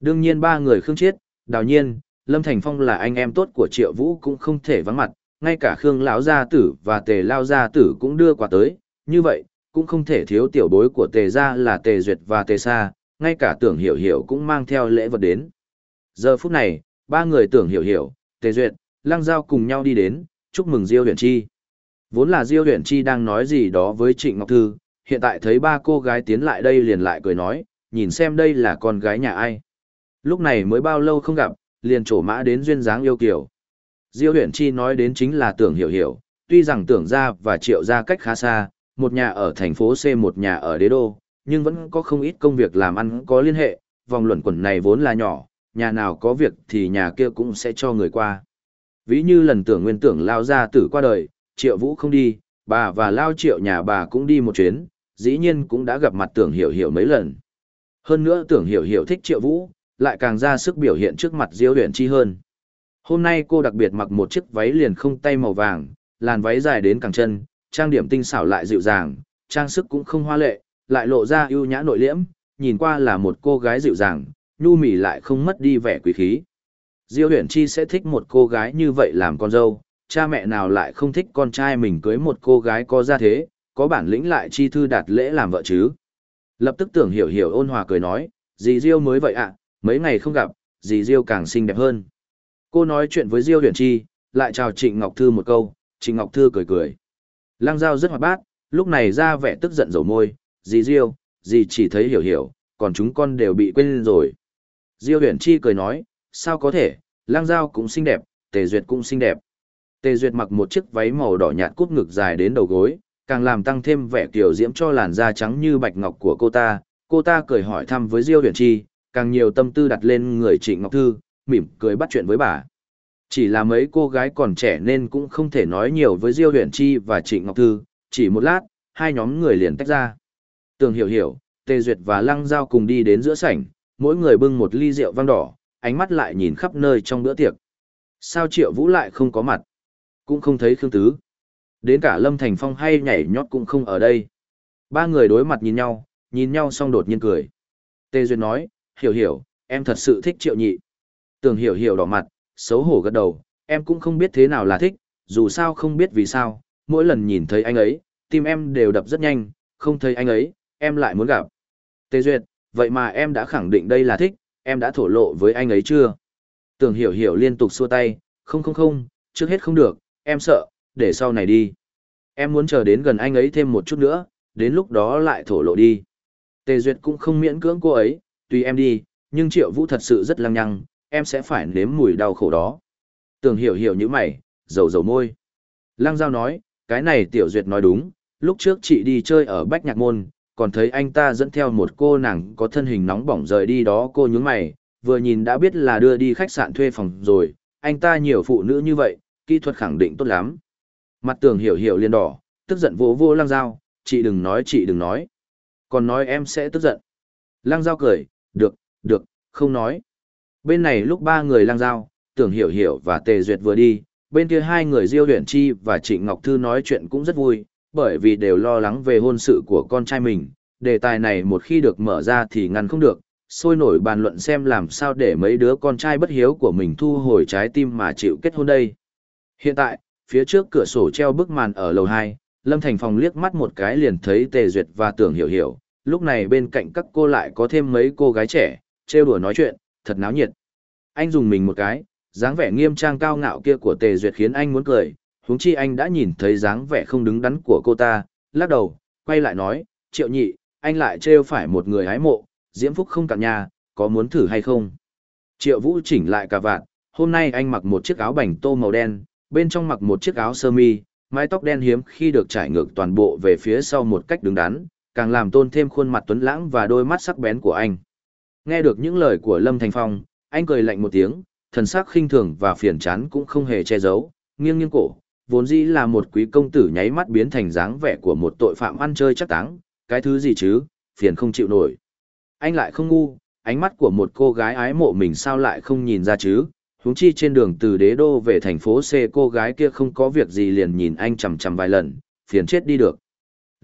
Đương nhiên ba người Khương Chiết, Đào Nhiên, Lâm Thành Phong là anh em tốt của Triệu Vũ cũng không thể vắng mặt, ngay cả Khương lão gia tử và Tề lao gia tử cũng đưa quà tới, như vậy, cũng không thể thiếu tiểu bối của Tề gia là Tề Duyệt và Tề Sa, ngay cả Tưởng Hiểu Hiểu cũng mang theo lễ vật đến. Giờ phút này, ba người Tưởng Hiểu Hiểu, Tề Duyệt, Lăng Giao cùng nhau đi đến, chúc mừng Diêu Huyền Chi. Vốn là Diêu Huyền Chi đang nói gì đó với Trịnh Ngọc Thư, hiện tại thấy ba cô gái tiến lại đây liền lại cười nói, nhìn xem đây là con gái nhà ai. Lúc này mới bao lâu không gặp, liền trổ mã đến duyên dáng yêu kiều. Diêu Huyền Chi nói đến chính là tưởng hiểu hiểu, tuy rằng tưởng ra và triệu ra cách khá xa, một nhà ở thành phố C một nhà ở đế đô, nhưng vẫn có không ít công việc làm ăn có liên hệ, vòng luẩn quẩn này vốn là nhỏ, nhà nào có việc thì nhà kia cũng sẽ cho người qua. Ví như lần tưởng nguyên tưởng lao ra tử qua đời, triệu vũ không đi, bà và lao triệu nhà bà cũng đi một chuyến, dĩ nhiên cũng đã gặp mặt tưởng hiểu hiểu mấy lần. Hơn nữa tưởng hiểu hiểu thích triệu vũ, lại càng ra sức biểu hiện trước mặt diêu huyền chi hơn. Hôm nay cô đặc biệt mặc một chiếc váy liền không tay màu vàng, làn váy dài đến càng chân, trang điểm tinh xảo lại dịu dàng, trang sức cũng không hoa lệ, lại lộ ra ưu nhã nội liễm, nhìn qua là một cô gái dịu dàng, nhu mỉ lại không mất đi vẻ quý khí. Diêu Uyển Chi sẽ thích một cô gái như vậy làm con dâu, cha mẹ nào lại không thích con trai mình cưới một cô gái có gia thế, có bản lĩnh lại chi thư đạt lễ làm vợ chứ. Lập tức tưởng hiểu hiểu ôn hòa cười nói, gì Diêu mới vậy ạ mấy ngày không gặp, dì Diêu càng xinh đẹp hơn. Cô nói chuyện với Diêu Huyền Chi, lại chào Trịnh Ngọc Thư một câu, Trịnh Ngọc Thư cười cười. Lang Giao rất hoạt bát, lúc này ra vẻ tức giận dầu môi, dì Diêu, dì chỉ thấy hiểu hiểu, còn chúng con đều bị quên rồi. Diêu Huyền Chi cười nói, sao có thể, Lang Giao cũng xinh đẹp, Tề Duyệt cũng xinh đẹp. Tề Duyệt mặc một chiếc váy màu đỏ nhạt cút ngực dài đến đầu gối, càng làm tăng thêm vẻ kiểu diễm cho làn da trắng như bạch ngọc của cô ta. Cô ta cười hỏi thăm với Diêu Huyền Chi, càng nhiều tâm tư đặt lên người Trịnh Ngọc Thư, mỉm cười bắt chuyện với bà. Chỉ là mấy cô gái còn trẻ nên cũng không thể nói nhiều với Diêu Huyền Chi và Trịnh Ngọc Thư, chỉ một lát, hai nhóm người liền tách ra. Tường Hiểu Hiểu, Tề Duyệt và Lăng Giao cùng đi đến giữa sảnh, mỗi người bưng một ly rượu vang đỏ, ánh mắt lại nhìn khắp nơi trong bữa tiệc. Sao Triệu Vũ lại không có mặt? Cũng không thấy Khương Tứ. Đến cả Lâm Thành Phong hay nhảy nhót cũng không ở đây. Ba người đối mặt nhìn nhau, nhìn nhau xong đột nhiên cười. Tề Duyệt nói, hiểu hiểu, em thật sự thích triệu nhị. Tường hiểu hiểu đỏ mặt, xấu hổ gật đầu, em cũng không biết thế nào là thích, dù sao không biết vì sao, mỗi lần nhìn thấy anh ấy, tim em đều đập rất nhanh, không thấy anh ấy, em lại muốn gặp. Tê Duyệt, vậy mà em đã khẳng định đây là thích, em đã thổ lộ với anh ấy chưa? Tường hiểu hiểu liên tục xua tay, không không không, trước hết không được, em sợ, để sau này đi. Em muốn chờ đến gần anh ấy thêm một chút nữa, đến lúc đó lại thổ lộ đi. Tề Duyệt cũng không miễn cưỡng cô ấy, tùy em đi, nhưng triệu vũ thật sự rất lăng nhăng, em sẽ phải nếm mùi đau khổ đó. Tưởng hiểu hiểu như mày, dầu dầu môi. Lăng Giao nói, cái này Tiểu Duyệt nói đúng, lúc trước chị đi chơi ở Bách Nhạc Môn, còn thấy anh ta dẫn theo một cô nàng có thân hình nóng bỏng rời đi đó cô nhướng mày, vừa nhìn đã biết là đưa đi khách sạn thuê phòng rồi, anh ta nhiều phụ nữ như vậy, kỹ thuật khẳng định tốt lắm. Mặt tường hiểu hiểu liền đỏ, tức giận vô vô Lăng Giao, chị đừng nói chị đừng nói. Còn nói em sẽ tức giận. Lăng Giao cười, được, được, không nói. Bên này lúc ba người lang giao, tưởng hiểu hiểu và tề duyệt vừa đi, bên kia hai người Diêu Huyền Chi và Trịnh Ngọc Thư nói chuyện cũng rất vui, bởi vì đều lo lắng về hôn sự của con trai mình, đề tài này một khi được mở ra thì ngăn không được, sôi nổi bàn luận xem làm sao để mấy đứa con trai bất hiếu của mình thu hồi trái tim mà chịu kết hôn đây. Hiện tại, phía trước cửa sổ treo bức màn ở lầu 2, Lâm Thành Phong liếc mắt một cái liền thấy Tề Duyệt và Tưởng Hiểu Hiểu, lúc này bên cạnh các cô lại có thêm mấy cô gái trẻ, trêu đùa nói chuyện, thật náo nhiệt. Anh dùng mình một cái, dáng vẻ nghiêm trang cao ngạo kia của Tề Duyệt khiến anh muốn cười, huống chi anh đã nhìn thấy dáng vẻ không đứng đắn của cô ta, lắc đầu, quay lại nói, triệu nhị, anh lại trêu phải một người hái mộ, diễm phúc không cạn nhà, có muốn thử hay không? Triệu Vũ chỉnh lại cả vạt hôm nay anh mặc một chiếc áo bảnh tô màu đen, bên trong mặc một chiếc áo sơ mi, mái tóc đen hiếm khi được trải ngược toàn bộ về phía sau một cách đứng đắn, càng làm tôn thêm khuôn mặt tuấn lãng và đôi mắt sắc bén của anh. Nghe được những lời của Lâm Thành Phong, anh cười lạnh một tiếng, thần sắc khinh thường và phiền chán cũng không hề che giấu, nghiêng nghiêng cổ, vốn dĩ là một quý công tử nháy mắt biến thành dáng vẻ của một tội phạm ăn chơi chắc táng, cái thứ gì chứ, phiền không chịu nổi. Anh lại không ngu, ánh mắt của một cô gái ái mộ mình sao lại không nhìn ra chứ, huống chi trên đường từ đế đô về thành phố C cô gái kia không có việc gì liền nhìn anh chằm chằm vài lần, phiền chết đi được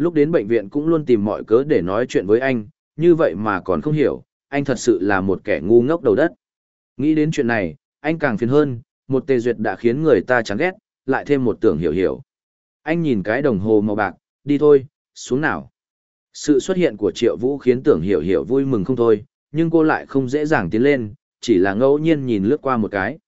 lúc đến bệnh viện cũng luôn tìm mọi cớ để nói chuyện với anh, như vậy mà còn không hiểu, anh thật sự là một kẻ ngu ngốc đầu đất. Nghĩ đến chuyện này, anh càng phiền hơn, một tề duyệt đã khiến người ta chán ghét, lại thêm một tưởng hiểu hiểu. Anh nhìn cái đồng hồ màu bạc, đi thôi, xuống nào. Sự xuất hiện của Triệu Vũ khiến tưởng hiểu hiểu vui mừng không thôi, nhưng cô lại không dễ dàng tiến lên, chỉ là ngẫu nhiên nhìn lướt qua một cái.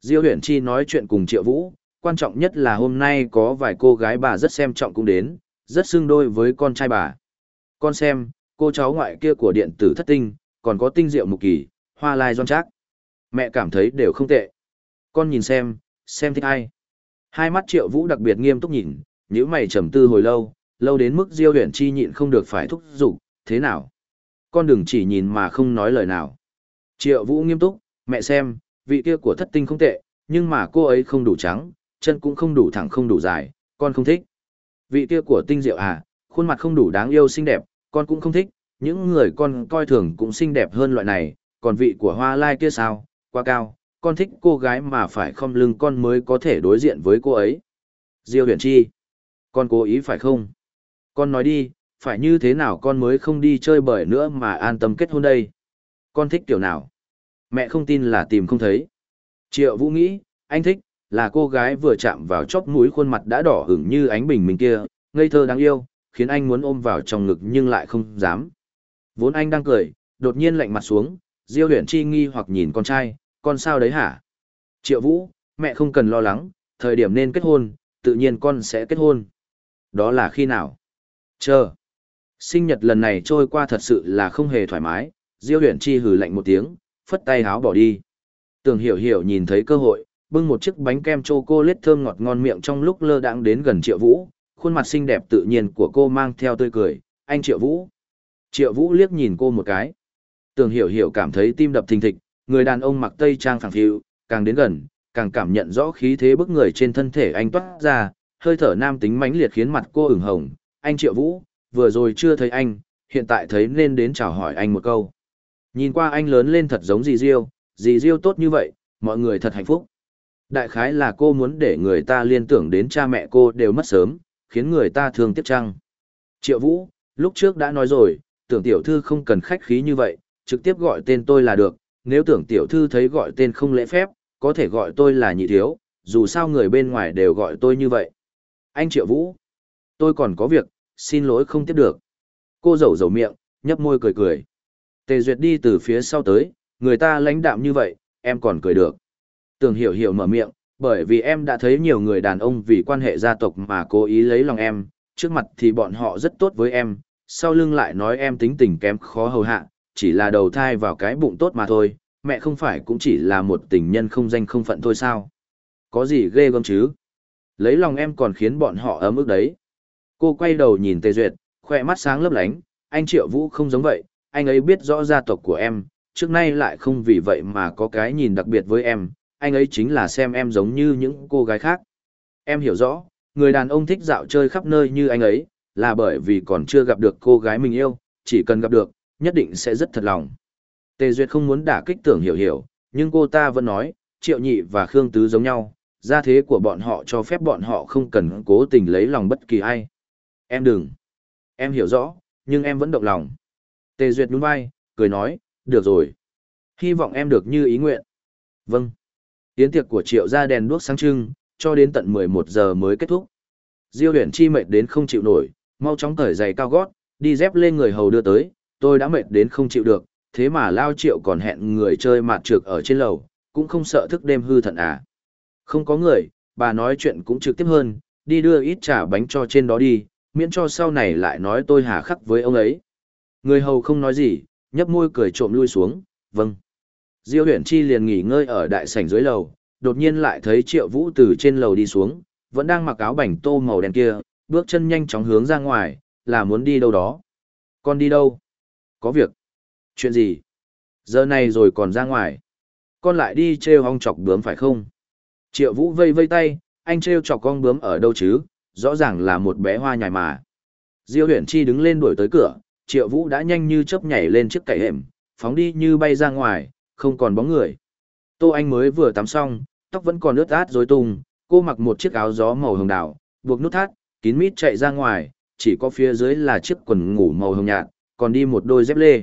Diêu Huyền Chi nói chuyện cùng Triệu Vũ, quan trọng nhất là hôm nay có vài cô gái bà rất xem trọng cũng đến, rất xương đôi với con trai bà. Con xem, cô cháu ngoại kia của điện tử thất tinh, còn có tinh diệu mục kỳ, hoa lai doan chắc. Mẹ cảm thấy đều không tệ. Con nhìn xem, xem thích ai. Hai mắt triệu vũ đặc biệt nghiêm túc nhìn, nhíu mày trầm tư hồi lâu, lâu đến mức diêu huyền chi nhịn không được phải thúc giục, thế nào? Con đừng chỉ nhìn mà không nói lời nào. Triệu vũ nghiêm túc, mẹ xem, vị kia của thất tinh không tệ, nhưng mà cô ấy không đủ trắng, chân cũng không đủ thẳng không đủ dài, con không thích vị kia của tinh diệu à, khuôn mặt không đủ đáng yêu xinh đẹp, con cũng không thích, những người con coi thường cũng xinh đẹp hơn loại này, còn vị của hoa lai kia sao, quá cao, con thích cô gái mà phải không lưng con mới có thể đối diện với cô ấy. Diêu huyền chi, con cố ý phải không? Con nói đi, phải như thế nào con mới không đi chơi bời nữa mà an tâm kết hôn đây? Con thích kiểu nào? Mẹ không tin là tìm không thấy. Triệu Vũ nghĩ, anh thích, là cô gái vừa chạm vào chóp mũi khuôn mặt đã đỏ hửng như ánh bình minh kia, ngây thơ đáng yêu, khiến anh muốn ôm vào trong ngực nhưng lại không dám. Vốn anh đang cười, đột nhiên lạnh mặt xuống, Diêu Huyền Chi nghi hoặc nhìn con trai, con sao đấy hả? Triệu Vũ, mẹ không cần lo lắng, thời điểm nên kết hôn, tự nhiên con sẽ kết hôn. Đó là khi nào? Chờ. Sinh nhật lần này trôi qua thật sự là không hề thoải mái, Diêu Huyền Chi hừ lạnh một tiếng, phất tay háo bỏ đi. Tưởng Hiểu Hiểu nhìn thấy cơ hội, bưng một chiếc bánh kem chocolate thơm ngọt ngon miệng trong lúc lơ đãng đến gần Triệu Vũ, khuôn mặt xinh đẹp tự nhiên của cô mang theo tươi cười, "Anh Triệu Vũ." Triệu Vũ liếc nhìn cô một cái. Tường Hiểu Hiểu cảm thấy tim đập thình thịch, người đàn ông mặc tây trang phẳng phiu, càng đến gần, càng cảm nhận rõ khí thế bức người trên thân thể anh toát ra, hơi thở nam tính mãnh liệt khiến mặt cô ửng hồng, "Anh Triệu Vũ, vừa rồi chưa thấy anh, hiện tại thấy nên đến chào hỏi anh một câu." Nhìn qua anh lớn lên thật giống dì Diêu, dì Diêu tốt như vậy, mọi người thật hạnh phúc. Đại khái là cô muốn để người ta liên tưởng đến cha mẹ cô đều mất sớm, khiến người ta thương tiếc chăng. Triệu Vũ, lúc trước đã nói rồi, tưởng tiểu thư không cần khách khí như vậy, trực tiếp gọi tên tôi là được, nếu tưởng tiểu thư thấy gọi tên không lễ phép, có thể gọi tôi là nhị thiếu, dù sao người bên ngoài đều gọi tôi như vậy. Anh Triệu Vũ, tôi còn có việc, xin lỗi không tiếp được. Cô rầu rầu miệng, nhấp môi cười cười. Tề Duyệt đi từ phía sau tới, người ta lãnh đạm như vậy, em còn cười được. Tưởng hiểu hiểu mở miệng, bởi vì em đã thấy nhiều người đàn ông vì quan hệ gia tộc mà cố ý lấy lòng em, trước mặt thì bọn họ rất tốt với em, sau lưng lại nói em tính tình kém khó hầu hạ, chỉ là đầu thai vào cái bụng tốt mà thôi, mẹ không phải cũng chỉ là một tình nhân không danh không phận thôi sao. Có gì ghê gớm chứ? Lấy lòng em còn khiến bọn họ ấm ức đấy. Cô quay đầu nhìn Tề Duyệt, khoe mắt sáng lấp lánh, anh Triệu Vũ không giống vậy, anh ấy biết rõ gia tộc của em, trước nay lại không vì vậy mà có cái nhìn đặc biệt với em, anh ấy chính là xem em giống như những cô gái khác. Em hiểu rõ, người đàn ông thích dạo chơi khắp nơi như anh ấy, là bởi vì còn chưa gặp được cô gái mình yêu, chỉ cần gặp được, nhất định sẽ rất thật lòng. Tề Duyệt không muốn đả kích tưởng hiểu hiểu, nhưng cô ta vẫn nói, Triệu Nhị và Khương Tứ giống nhau, gia thế của bọn họ cho phép bọn họ không cần cố tình lấy lòng bất kỳ ai. Em đừng. Em hiểu rõ, nhưng em vẫn động lòng. Tề Duyệt nhún vai, cười nói, được rồi. Hy vọng em được như ý nguyện. Vâng tiến tiệc của triệu gia đèn đuốc sáng trưng, cho đến tận 11 giờ mới kết thúc. Diêu Huyền Chi mệt đến không chịu nổi, mau chóng cởi giày cao gót, đi dép lên người hầu đưa tới, tôi đã mệt đến không chịu được, thế mà Lao Triệu còn hẹn người chơi mạt trược ở trên lầu, cũng không sợ thức đêm hư thận à. Không có người, bà nói chuyện cũng trực tiếp hơn, đi đưa ít trà bánh cho trên đó đi, miễn cho sau này lại nói tôi hà khắc với ông ấy. Người hầu không nói gì, nhấp môi cười trộm lui xuống, vâng. Diêu Huyền Chi liền nghỉ ngơi ở đại sảnh dưới lầu, đột nhiên lại thấy Triệu Vũ từ trên lầu đi xuống, vẫn đang mặc áo bảnh tô màu đen kia, bước chân nhanh chóng hướng ra ngoài, là muốn đi đâu đó. Con đi đâu? Có việc. Chuyện gì? Giờ này rồi còn ra ngoài. Con lại đi treo hong chọc bướm phải không? Triệu Vũ vây vây tay, anh treo chọc con bướm ở đâu chứ? Rõ ràng là một bé hoa nhài mà. Diêu Huyền Chi đứng lên đuổi tới cửa, Triệu Vũ đã nhanh như chớp nhảy lên chiếc cậy hẻm, phóng đi như bay ra ngoài, không còn bóng người. Tô Anh mới vừa tắm xong, tóc vẫn còn ướt át rối tung, cô mặc một chiếc áo gió màu hồng đào, buộc nút thắt, kín mít chạy ra ngoài, chỉ có phía dưới là chiếc quần ngủ màu hồng nhạt, còn đi một đôi dép lê.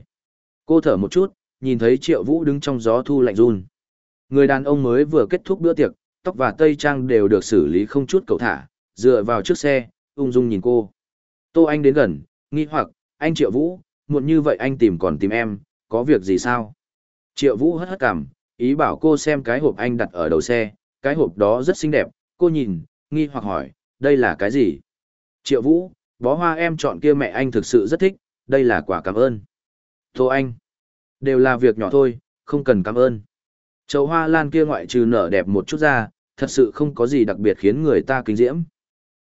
Cô thở một chút, nhìn thấy Triệu Vũ đứng trong gió thu lạnh run. Người đàn ông mới vừa kết thúc bữa tiệc, tóc và tây trang đều được xử lý không chút cầu thả, dựa vào trước xe, ung dung nhìn cô. Tô Anh đến gần, nghi hoặc, anh Triệu Vũ, muộn như vậy anh tìm còn tìm em, có việc gì sao? Triệu Vũ hất hất cằm, ý bảo cô xem cái hộp anh đặt ở đầu xe, cái hộp đó rất xinh đẹp, cô nhìn, nghi hoặc hỏi, đây là cái gì? Triệu Vũ, bó hoa em chọn kia mẹ anh thực sự rất thích, đây là quả cảm ơn. Tô anh, đều là việc nhỏ thôi, không cần cảm ơn. Chậu hoa lan kia ngoại trừ nở đẹp một chút ra, thật sự không có gì đặc biệt khiến người ta kính diễm.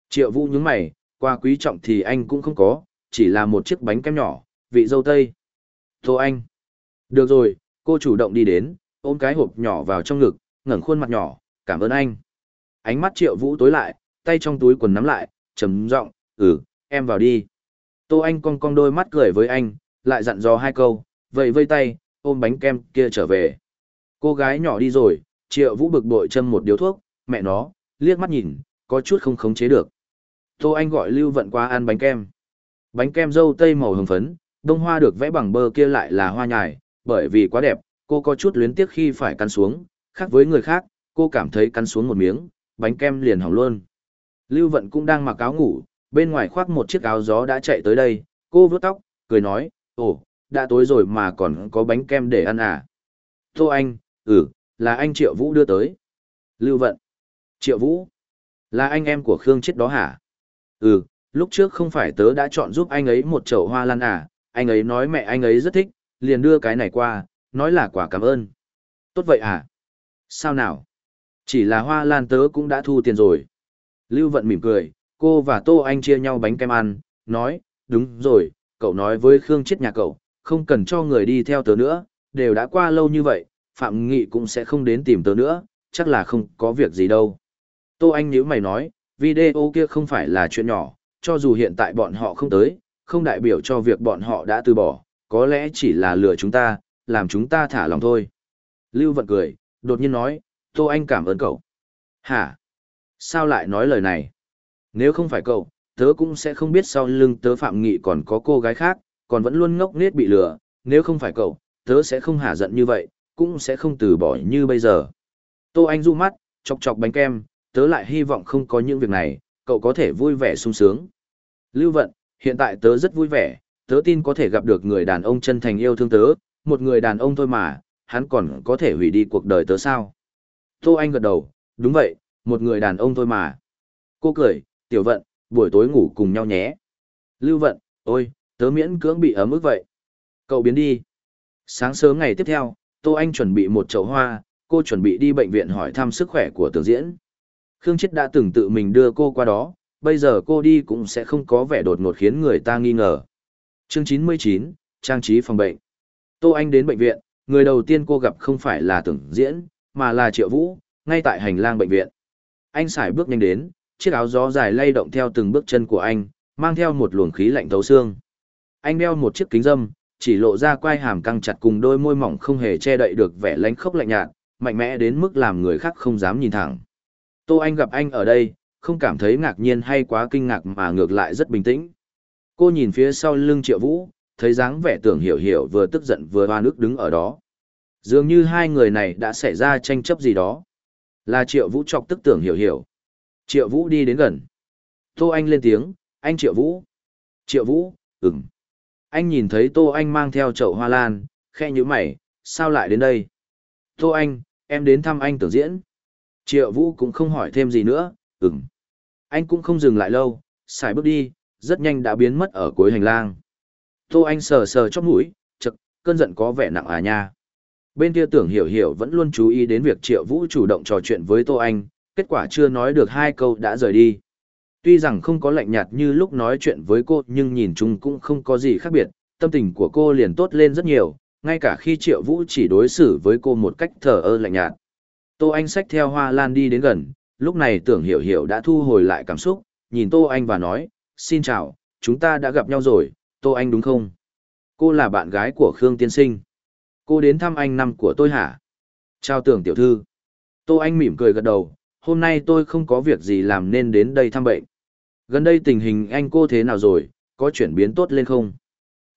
Triệu Vũ nhướng mày, qua quý trọng thì anh cũng không có, chỉ là một chiếc bánh kem nhỏ, vị dâu tây. Tô anh, được rồi, Cô chủ động đi đến, ôm cái hộp nhỏ vào trong ngực, ngẩng khuôn mặt nhỏ, cảm ơn anh. Ánh mắt triệu vũ tối lại, tay trong túi quần nắm lại, trầm giọng, ừ, em vào đi. Tô Anh cong cong đôi mắt cười với anh, lại dặn dò hai câu, vậy vây tay, ôm bánh kem kia trở về. Cô gái nhỏ đi rồi, triệu vũ bực bội châm một điếu thuốc, mẹ nó, liếc mắt nhìn, có chút không khống chế được. Tô Anh gọi Lưu Vận qua ăn bánh kem. Bánh kem dâu tây màu hồng phấn, đông hoa được vẽ bằng bơ kia lại là hoa nhài, bởi vì quá đẹp, cô có chút luyến tiếc khi phải cắn xuống, khác với người khác, cô cảm thấy cắn xuống một miếng, bánh kem liền hỏng luôn. Lưu Vận cũng đang mặc áo ngủ, bên ngoài khoác một chiếc áo gió đã chạy tới đây, cô vuốt tóc, cười nói, ồ, đã tối rồi mà còn có bánh kem để ăn à? Tô Anh, ừ, là anh Triệu Vũ đưa tới. Lưu Vận. Triệu Vũ. Là anh em của Khương chết đó hả? Ừ, lúc trước không phải tớ đã chọn giúp anh ấy một chậu hoa lan à, anh ấy nói mẹ anh ấy rất thích, liền đưa cái này qua, nói là quả cảm ơn. Tốt vậy à? Sao nào? Chỉ là hoa lan tớ cũng đã thu tiền rồi. Lưu Vận mỉm cười, cô và Tô Anh chia nhau bánh kem ăn, nói, đúng rồi, cậu nói với Khương chết nhà cậu, không cần cho người đi theo tớ nữa, đều đã qua lâu như vậy, Phạm Nghị cũng sẽ không đến tìm tớ nữa, chắc là không có việc gì đâu. Tô Anh nếu mày nói, video kia không phải là chuyện nhỏ, cho dù hiện tại bọn họ không tới, không đại biểu cho việc bọn họ đã từ bỏ, có lẽ chỉ là lừa chúng ta, làm chúng ta thả lòng thôi. Lưu Vận cười, đột nhiên nói, Tô Anh cảm ơn cậu. Hả? Sao lại nói lời này? Nếu không phải cậu, tớ cũng sẽ không biết sau lưng tớ Phạm Nghị còn có cô gái khác, còn vẫn luôn ngốc nghếch bị lừa, nếu không phải cậu, tớ sẽ không hả giận như vậy, cũng sẽ không từ bỏ như bây giờ. Tô Anh du mắt, chọc chọc bánh kem, tớ lại hy vọng không có những việc này, cậu có thể vui vẻ sung sướng. Lưu Vận, hiện tại tớ rất vui vẻ, tớ tin có thể gặp được người đàn ông chân thành yêu thương tớ, một người đàn ông thôi mà, hắn còn có thể hủy đi cuộc đời tớ sao? Tô Anh gật đầu, đúng vậy, một người đàn ông thôi mà. Cô cười, tiểu vận, buổi tối ngủ cùng nhau nhé. Lưu vận, ôi, tớ miễn cưỡng bị ấm ức vậy. Cậu biến đi. Sáng sớm ngày tiếp theo, Tô Anh chuẩn bị một chậu hoa, cô chuẩn bị đi bệnh viện hỏi thăm sức khỏe của tường diễn. Khương Chết đã từng tự mình đưa cô qua đó, bây giờ cô đi cũng sẽ không có vẻ đột ngột khiến người ta nghi ngờ. Chương 99, trang trí phòng bệnh. Tô Anh đến bệnh viện, người đầu tiên cô gặp không phải là tưởng diễn, mà là Triệu Vũ, ngay tại hành lang bệnh viện. Anh xài bước nhanh đến, chiếc áo gió dài lay động theo từng bước chân của anh, mang theo một luồng khí lạnh thấu xương. Anh đeo một chiếc kính râm, chỉ lộ ra quai hàm căng chặt cùng đôi môi mỏng không hề che đậy được vẻ lánh khốc lạnh nhạt, mạnh mẽ đến mức làm người khác không dám nhìn thẳng. Tô Anh gặp anh ở đây, không cảm thấy ngạc nhiên hay quá kinh ngạc mà ngược lại rất bình tĩnh. Cô nhìn phía sau lưng triệu vũ, thấy dáng vẻ tưởng hiểu hiểu vừa tức giận vừa hoa nước đứng ở đó. Dường như hai người này đã xảy ra tranh chấp gì đó. Là triệu vũ chọc tức tưởng hiểu hiểu. Triệu vũ đi đến gần. Tô Anh lên tiếng, anh triệu vũ. Triệu vũ, ừm. Anh nhìn thấy Tô Anh mang theo chậu hoa lan, khe như mày, sao lại đến đây? Tô Anh, em đến thăm anh tưởng diễn. Triệu vũ cũng không hỏi thêm gì nữa, ừm. Anh cũng không dừng lại lâu, xài bước đi, rất nhanh đã biến mất ở cuối hành lang. Tô Anh sờ sờ chóp mũi, chật, cơn giận có vẻ nặng à nha. Bên kia tưởng hiểu hiểu vẫn luôn chú ý đến việc Triệu Vũ chủ động trò chuyện với Tô Anh, kết quả chưa nói được hai câu đã rời đi. Tuy rằng không có lạnh nhạt như lúc nói chuyện với cô nhưng nhìn chung cũng không có gì khác biệt, tâm tình của cô liền tốt lên rất nhiều, ngay cả khi Triệu Vũ chỉ đối xử với cô một cách thờ ơ lạnh nhạt. Tô Anh xách theo hoa lan đi đến gần, lúc này tưởng hiểu hiểu đã thu hồi lại cảm xúc, nhìn Tô Anh và nói, xin chào, chúng ta đã gặp nhau rồi, Tô Anh đúng không? Cô là bạn gái của Khương Tiên Sinh. Cô đến thăm anh năm của tôi hả? Chào tưởng tiểu thư. Tô Anh mỉm cười gật đầu, hôm nay tôi không có việc gì làm nên đến đây thăm bệnh. Gần đây tình hình anh cô thế nào rồi, có chuyển biến tốt lên không?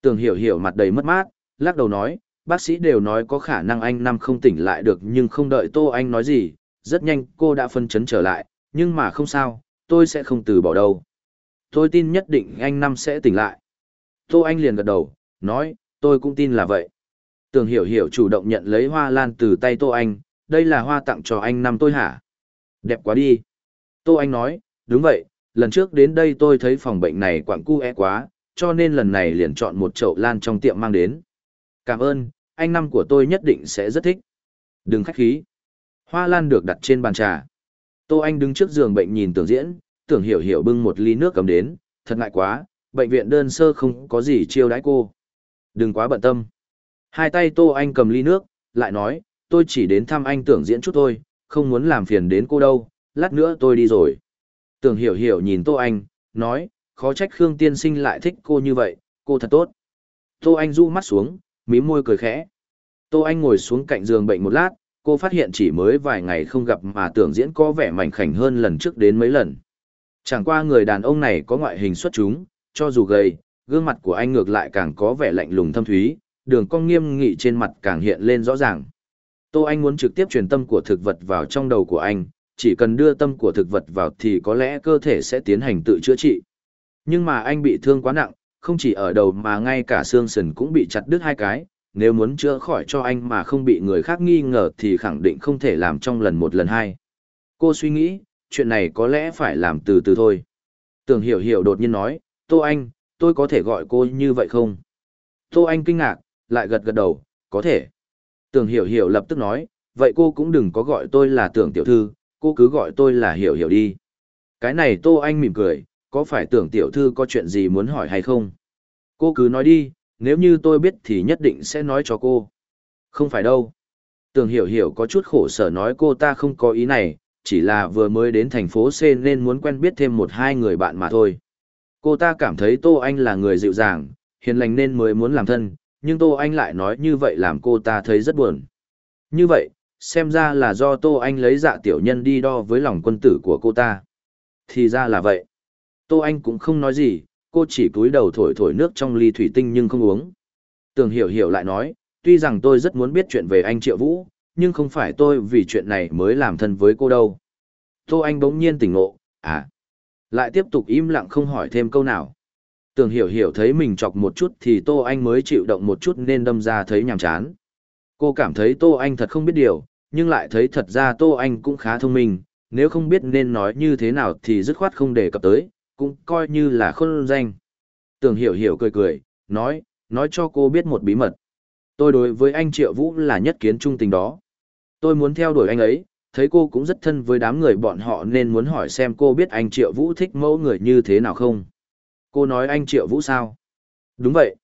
Tưởng hiểu hiểu mặt đầy mất mát, lắc đầu nói, bác sĩ đều nói có khả năng anh năm không tỉnh lại được nhưng không đợi Tô Anh nói gì, rất nhanh cô đã phân chấn trở lại, nhưng mà không sao, tôi sẽ không từ bỏ đâu tôi tin nhất định anh Năm sẽ tỉnh lại. Tô Anh liền gật đầu, nói, tôi cũng tin là vậy. Tường Hiểu Hiểu chủ động nhận lấy hoa lan từ tay Tô Anh, đây là hoa tặng cho anh Năm tôi hả? Đẹp quá đi. Tô Anh nói, đúng vậy, lần trước đến đây tôi thấy phòng bệnh này quặn cu e quá, cho nên lần này liền chọn một chậu lan trong tiệm mang đến. Cảm ơn, anh Năm của tôi nhất định sẽ rất thích. Đừng khách khí. Hoa lan được đặt trên bàn trà. Tô Anh đứng trước giường bệnh nhìn tưởng diễn, tưởng hiểu hiểu bưng một ly nước cầm đến, thật ngại quá, bệnh viện đơn sơ không có gì chiêu đãi cô. Đừng quá bận tâm. Hai tay Tô Anh cầm ly nước, lại nói, tôi chỉ đến thăm anh tưởng diễn chút thôi, không muốn làm phiền đến cô đâu, lát nữa tôi đi rồi. Tưởng hiểu hiểu nhìn Tô Anh, nói, khó trách Khương Tiên Sinh lại thích cô như vậy, cô thật tốt. Tô Anh du mắt xuống, mí môi cười khẽ. Tô Anh ngồi xuống cạnh giường bệnh một lát, cô phát hiện chỉ mới vài ngày không gặp mà tưởng diễn có vẻ mảnh khảnh hơn lần trước đến mấy lần. Chẳng qua người đàn ông này có ngoại hình xuất chúng, cho dù gầy, gương mặt của anh ngược lại càng có vẻ lạnh lùng thâm thúy, đường cong nghiêm nghị trên mặt càng hiện lên rõ ràng. Tô Anh muốn trực tiếp truyền tâm của thực vật vào trong đầu của anh, chỉ cần đưa tâm của thực vật vào thì có lẽ cơ thể sẽ tiến hành tự chữa trị. Nhưng mà anh bị thương quá nặng, không chỉ ở đầu mà ngay cả xương sườn cũng bị chặt đứt hai cái, nếu muốn chữa khỏi cho anh mà không bị người khác nghi ngờ thì khẳng định không thể làm trong lần một lần hai. Cô suy nghĩ, chuyện này có lẽ phải làm từ từ thôi. Tưởng hiểu hiểu đột nhiên nói, Tô Anh, tôi có thể gọi cô như vậy không? Tô Anh kinh ngạc, lại gật gật đầu, có thể. Tưởng hiểu hiểu lập tức nói, vậy cô cũng đừng có gọi tôi là tưởng tiểu thư, cô cứ gọi tôi là hiểu hiểu đi. Cái này Tô Anh mỉm cười, có phải tưởng tiểu thư có chuyện gì muốn hỏi hay không? Cô cứ nói đi, nếu như tôi biết thì nhất định sẽ nói cho cô. Không phải đâu. Tưởng hiểu hiểu có chút khổ sở nói cô ta không có ý này, chỉ là vừa mới đến thành phố C nên muốn quen biết thêm một hai người bạn mà thôi. Cô ta cảm thấy Tô Anh là người dịu dàng, hiền lành nên mới muốn làm thân, nhưng Tô Anh lại nói như vậy làm cô ta thấy rất buồn. Như vậy, xem ra là do Tô Anh lấy dạ tiểu nhân đi đo với lòng quân tử của cô ta. Thì ra là vậy. Tô Anh cũng không nói gì, cô chỉ cúi đầu thổi thổi nước trong ly thủy tinh nhưng không uống. Tường Hiểu Hiểu lại nói, tuy rằng tôi rất muốn biết chuyện về anh Triệu Vũ, nhưng không phải tôi vì chuyện này mới làm thân với cô đâu. Tô Anh bỗng nhiên tỉnh ngộ, à. Lại tiếp tục im lặng không hỏi thêm câu nào. Tưởng hiểu hiểu thấy mình chọc một chút thì Tô Anh mới chịu động một chút nên đâm ra thấy nhàm chán. Cô cảm thấy Tô Anh thật không biết điều, nhưng lại thấy thật ra Tô Anh cũng khá thông minh, nếu không biết nên nói như thế nào thì dứt khoát không đề cập tới, cũng coi như là khôn danh. Tưởng hiểu hiểu cười cười, nói, nói cho cô biết một bí mật. Tôi đối với anh Triệu Vũ là nhất kiến trung tình đó. Tôi muốn theo đuổi anh ấy, thấy cô cũng rất thân với đám người bọn họ nên muốn hỏi xem cô biết anh Triệu Vũ thích mẫu người như thế nào không. Cô nói anh Triệu Vũ sao? Đúng vậy.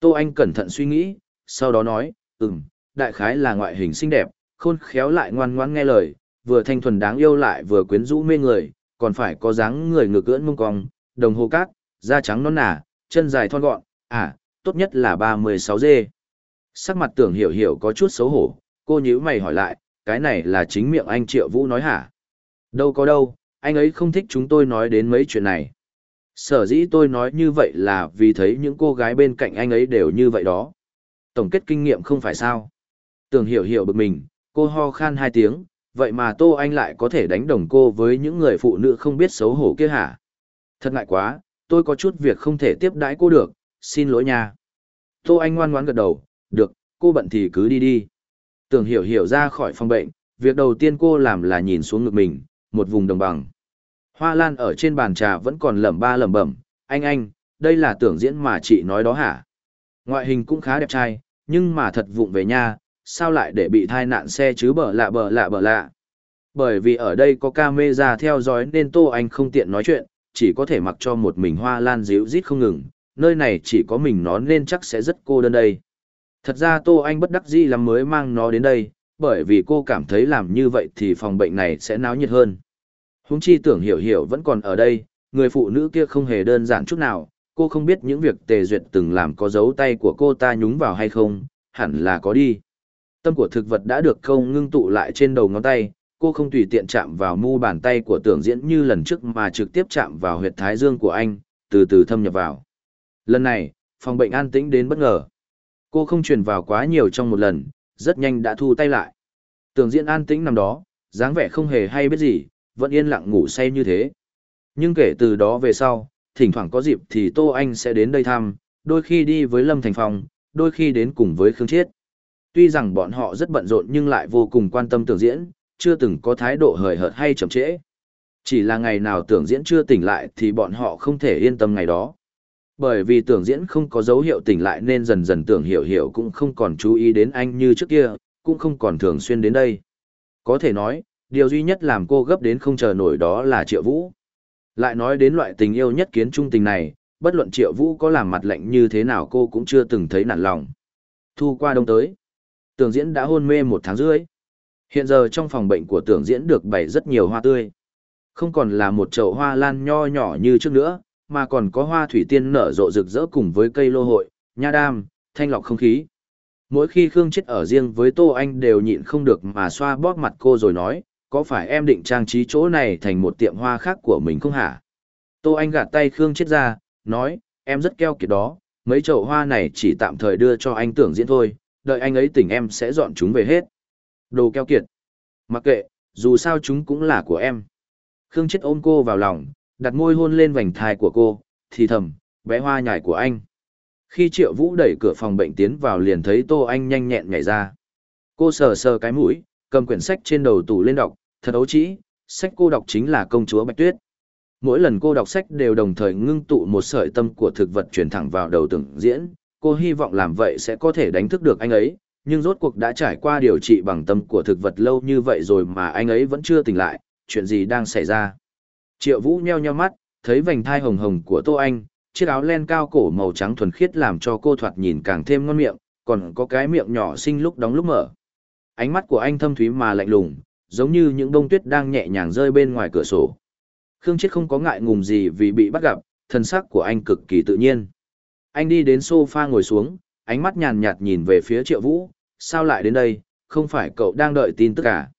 Tô Anh cẩn thận suy nghĩ, sau đó nói, ừm, đại khái là ngoại hình xinh đẹp, khôn khéo lại ngoan ngoãn nghe lời, vừa thanh thuần đáng yêu lại vừa quyến rũ mê người, còn phải có dáng người ngược ưỡn mông cong, đồng hồ cát, da trắng non nà, chân dài thon gọn, à, tốt nhất là 36 dê. Sắc mặt tưởng hiểu hiểu có chút xấu hổ, cô nhíu mày hỏi lại, cái này là chính miệng anh Triệu Vũ nói hả? Đâu có đâu, anh ấy không thích chúng tôi nói đến mấy chuyện này. Sở dĩ tôi nói như vậy là vì thấy những cô gái bên cạnh anh ấy đều như vậy đó. Tổng kết kinh nghiệm không phải sao. Tưởng hiểu hiểu bực mình, cô ho khan hai tiếng, vậy mà Tô Anh lại có thể đánh đồng cô với những người phụ nữ không biết xấu hổ kia hả? Thật ngại quá, tôi có chút việc không thể tiếp đãi cô được, xin lỗi nha. Tô Anh ngoan ngoãn gật đầu, được, cô bận thì cứ đi đi. Tưởng hiểu hiểu ra khỏi phòng bệnh, việc đầu tiên cô làm là nhìn xuống ngực mình, một vùng đồng bằng. Hoa lan ở trên bàn trà vẫn còn lẩm ba lẩm bẩm, anh anh, đây là tưởng diễn mà chị nói đó hả? Ngoại hình cũng khá đẹp trai, nhưng mà thật vụng về nha, sao lại để bị thai nạn xe chứ bở lạ bở lạ bở lạ. Bởi vì ở đây có camera theo dõi nên Tô Anh không tiện nói chuyện, chỉ có thể mặc cho một mình hoa lan díu rít không ngừng, nơi này chỉ có mình nó nên chắc sẽ rất cô đơn đây. Thật ra Tô Anh bất đắc dĩ lắm mới mang nó đến đây, bởi vì cô cảm thấy làm như vậy thì phòng bệnh này sẽ náo nhiệt hơn. Húng chi tưởng hiểu hiểu vẫn còn ở đây, người phụ nữ kia không hề đơn giản chút nào, cô không biết những việc tề duyệt từng làm có dấu tay của cô ta nhúng vào hay không, hẳn là có đi. Tâm của thực vật đã được không ngưng tụ lại trên đầu ngón tay, cô không tùy tiện chạm vào mu bàn tay của tưởng diễn như lần trước mà trực tiếp chạm vào huyệt thái dương của anh, từ từ thâm nhập vào. Lần này, phòng bệnh an tĩnh đến bất ngờ. Cô không truyền vào quá nhiều trong một lần, rất nhanh đã thu tay lại. Tưởng diễn an tĩnh nằm đó, dáng vẻ không hề hay biết gì, vẫn yên lặng ngủ say như thế. Nhưng kể từ đó về sau, thỉnh thoảng có dịp thì Tô Anh sẽ đến đây thăm, đôi khi đi với Lâm Thành Phong, đôi khi đến cùng với Khương Chiết. Tuy rằng bọn họ rất bận rộn nhưng lại vô cùng quan tâm tưởng diễn, chưa từng có thái độ hời hợt hay chậm trễ. Chỉ là ngày nào tưởng diễn chưa tỉnh lại thì bọn họ không thể yên tâm ngày đó bởi vì tưởng diễn không có dấu hiệu tỉnh lại nên dần dần tưởng hiểu hiểu cũng không còn chú ý đến anh như trước kia, cũng không còn thường xuyên đến đây. Có thể nói, điều duy nhất làm cô gấp đến không chờ nổi đó là triệu vũ. Lại nói đến loại tình yêu nhất kiến trung tình này, bất luận triệu vũ có làm mặt lạnh như thế nào cô cũng chưa từng thấy nản lòng. Thu qua đông tới, tưởng diễn đã hôn mê một tháng rưỡi. Hiện giờ trong phòng bệnh của tưởng diễn được bày rất nhiều hoa tươi. Không còn là một chậu hoa lan nho nhỏ như trước nữa, mà còn có hoa thủy tiên nở rộ rực rỡ cùng với cây lô hội, nha đam, thanh lọc không khí. Mỗi khi Khương Chết ở riêng với Tô Anh đều nhịn không được mà xoa bóp mặt cô rồi nói, có phải em định trang trí chỗ này thành một tiệm hoa khác của mình không hả? Tô Anh gạt tay Khương Chết ra, nói, em rất keo kiệt đó, mấy chậu hoa này chỉ tạm thời đưa cho anh tưởng diễn thôi, đợi anh ấy tỉnh em sẽ dọn chúng về hết. Đồ keo kiệt. Mặc kệ, dù sao chúng cũng là của em. Khương Chết ôm cô vào lòng, đặt môi hôn lên vành thai của cô, thì thầm, bé hoa nhài của anh. Khi Triệu Vũ đẩy cửa phòng bệnh tiến vào liền thấy Tô Anh nhanh nhẹn nhảy ra. Cô sờ sờ cái mũi, cầm quyển sách trên đầu tủ lên đọc, thật ấu trĩ, sách cô đọc chính là Công chúa Bạch Tuyết. Mỗi lần cô đọc sách đều đồng thời ngưng tụ một sợi tâm của thực vật truyền thẳng vào đầu từng diễn, cô hy vọng làm vậy sẽ có thể đánh thức được anh ấy, nhưng rốt cuộc đã trải qua điều trị bằng tâm của thực vật lâu như vậy rồi mà anh ấy vẫn chưa tỉnh lại, chuyện gì đang xảy ra. Triệu Vũ nheo nheo mắt, thấy vành thai hồng hồng của Tô Anh, chiếc áo len cao cổ màu trắng thuần khiết làm cho cô thoạt nhìn càng thêm ngon miệng, còn có cái miệng nhỏ xinh lúc đóng lúc mở. Ánh mắt của anh thâm thúy mà lạnh lùng, giống như những bông tuyết đang nhẹ nhàng rơi bên ngoài cửa sổ. Khương Chiết không có ngại ngùng gì vì bị bắt gặp, thân sắc của anh cực kỳ tự nhiên. Anh đi đến sofa ngồi xuống, ánh mắt nhàn nhạt nhìn về phía Triệu Vũ, sao lại đến đây, không phải cậu đang đợi tin tức à?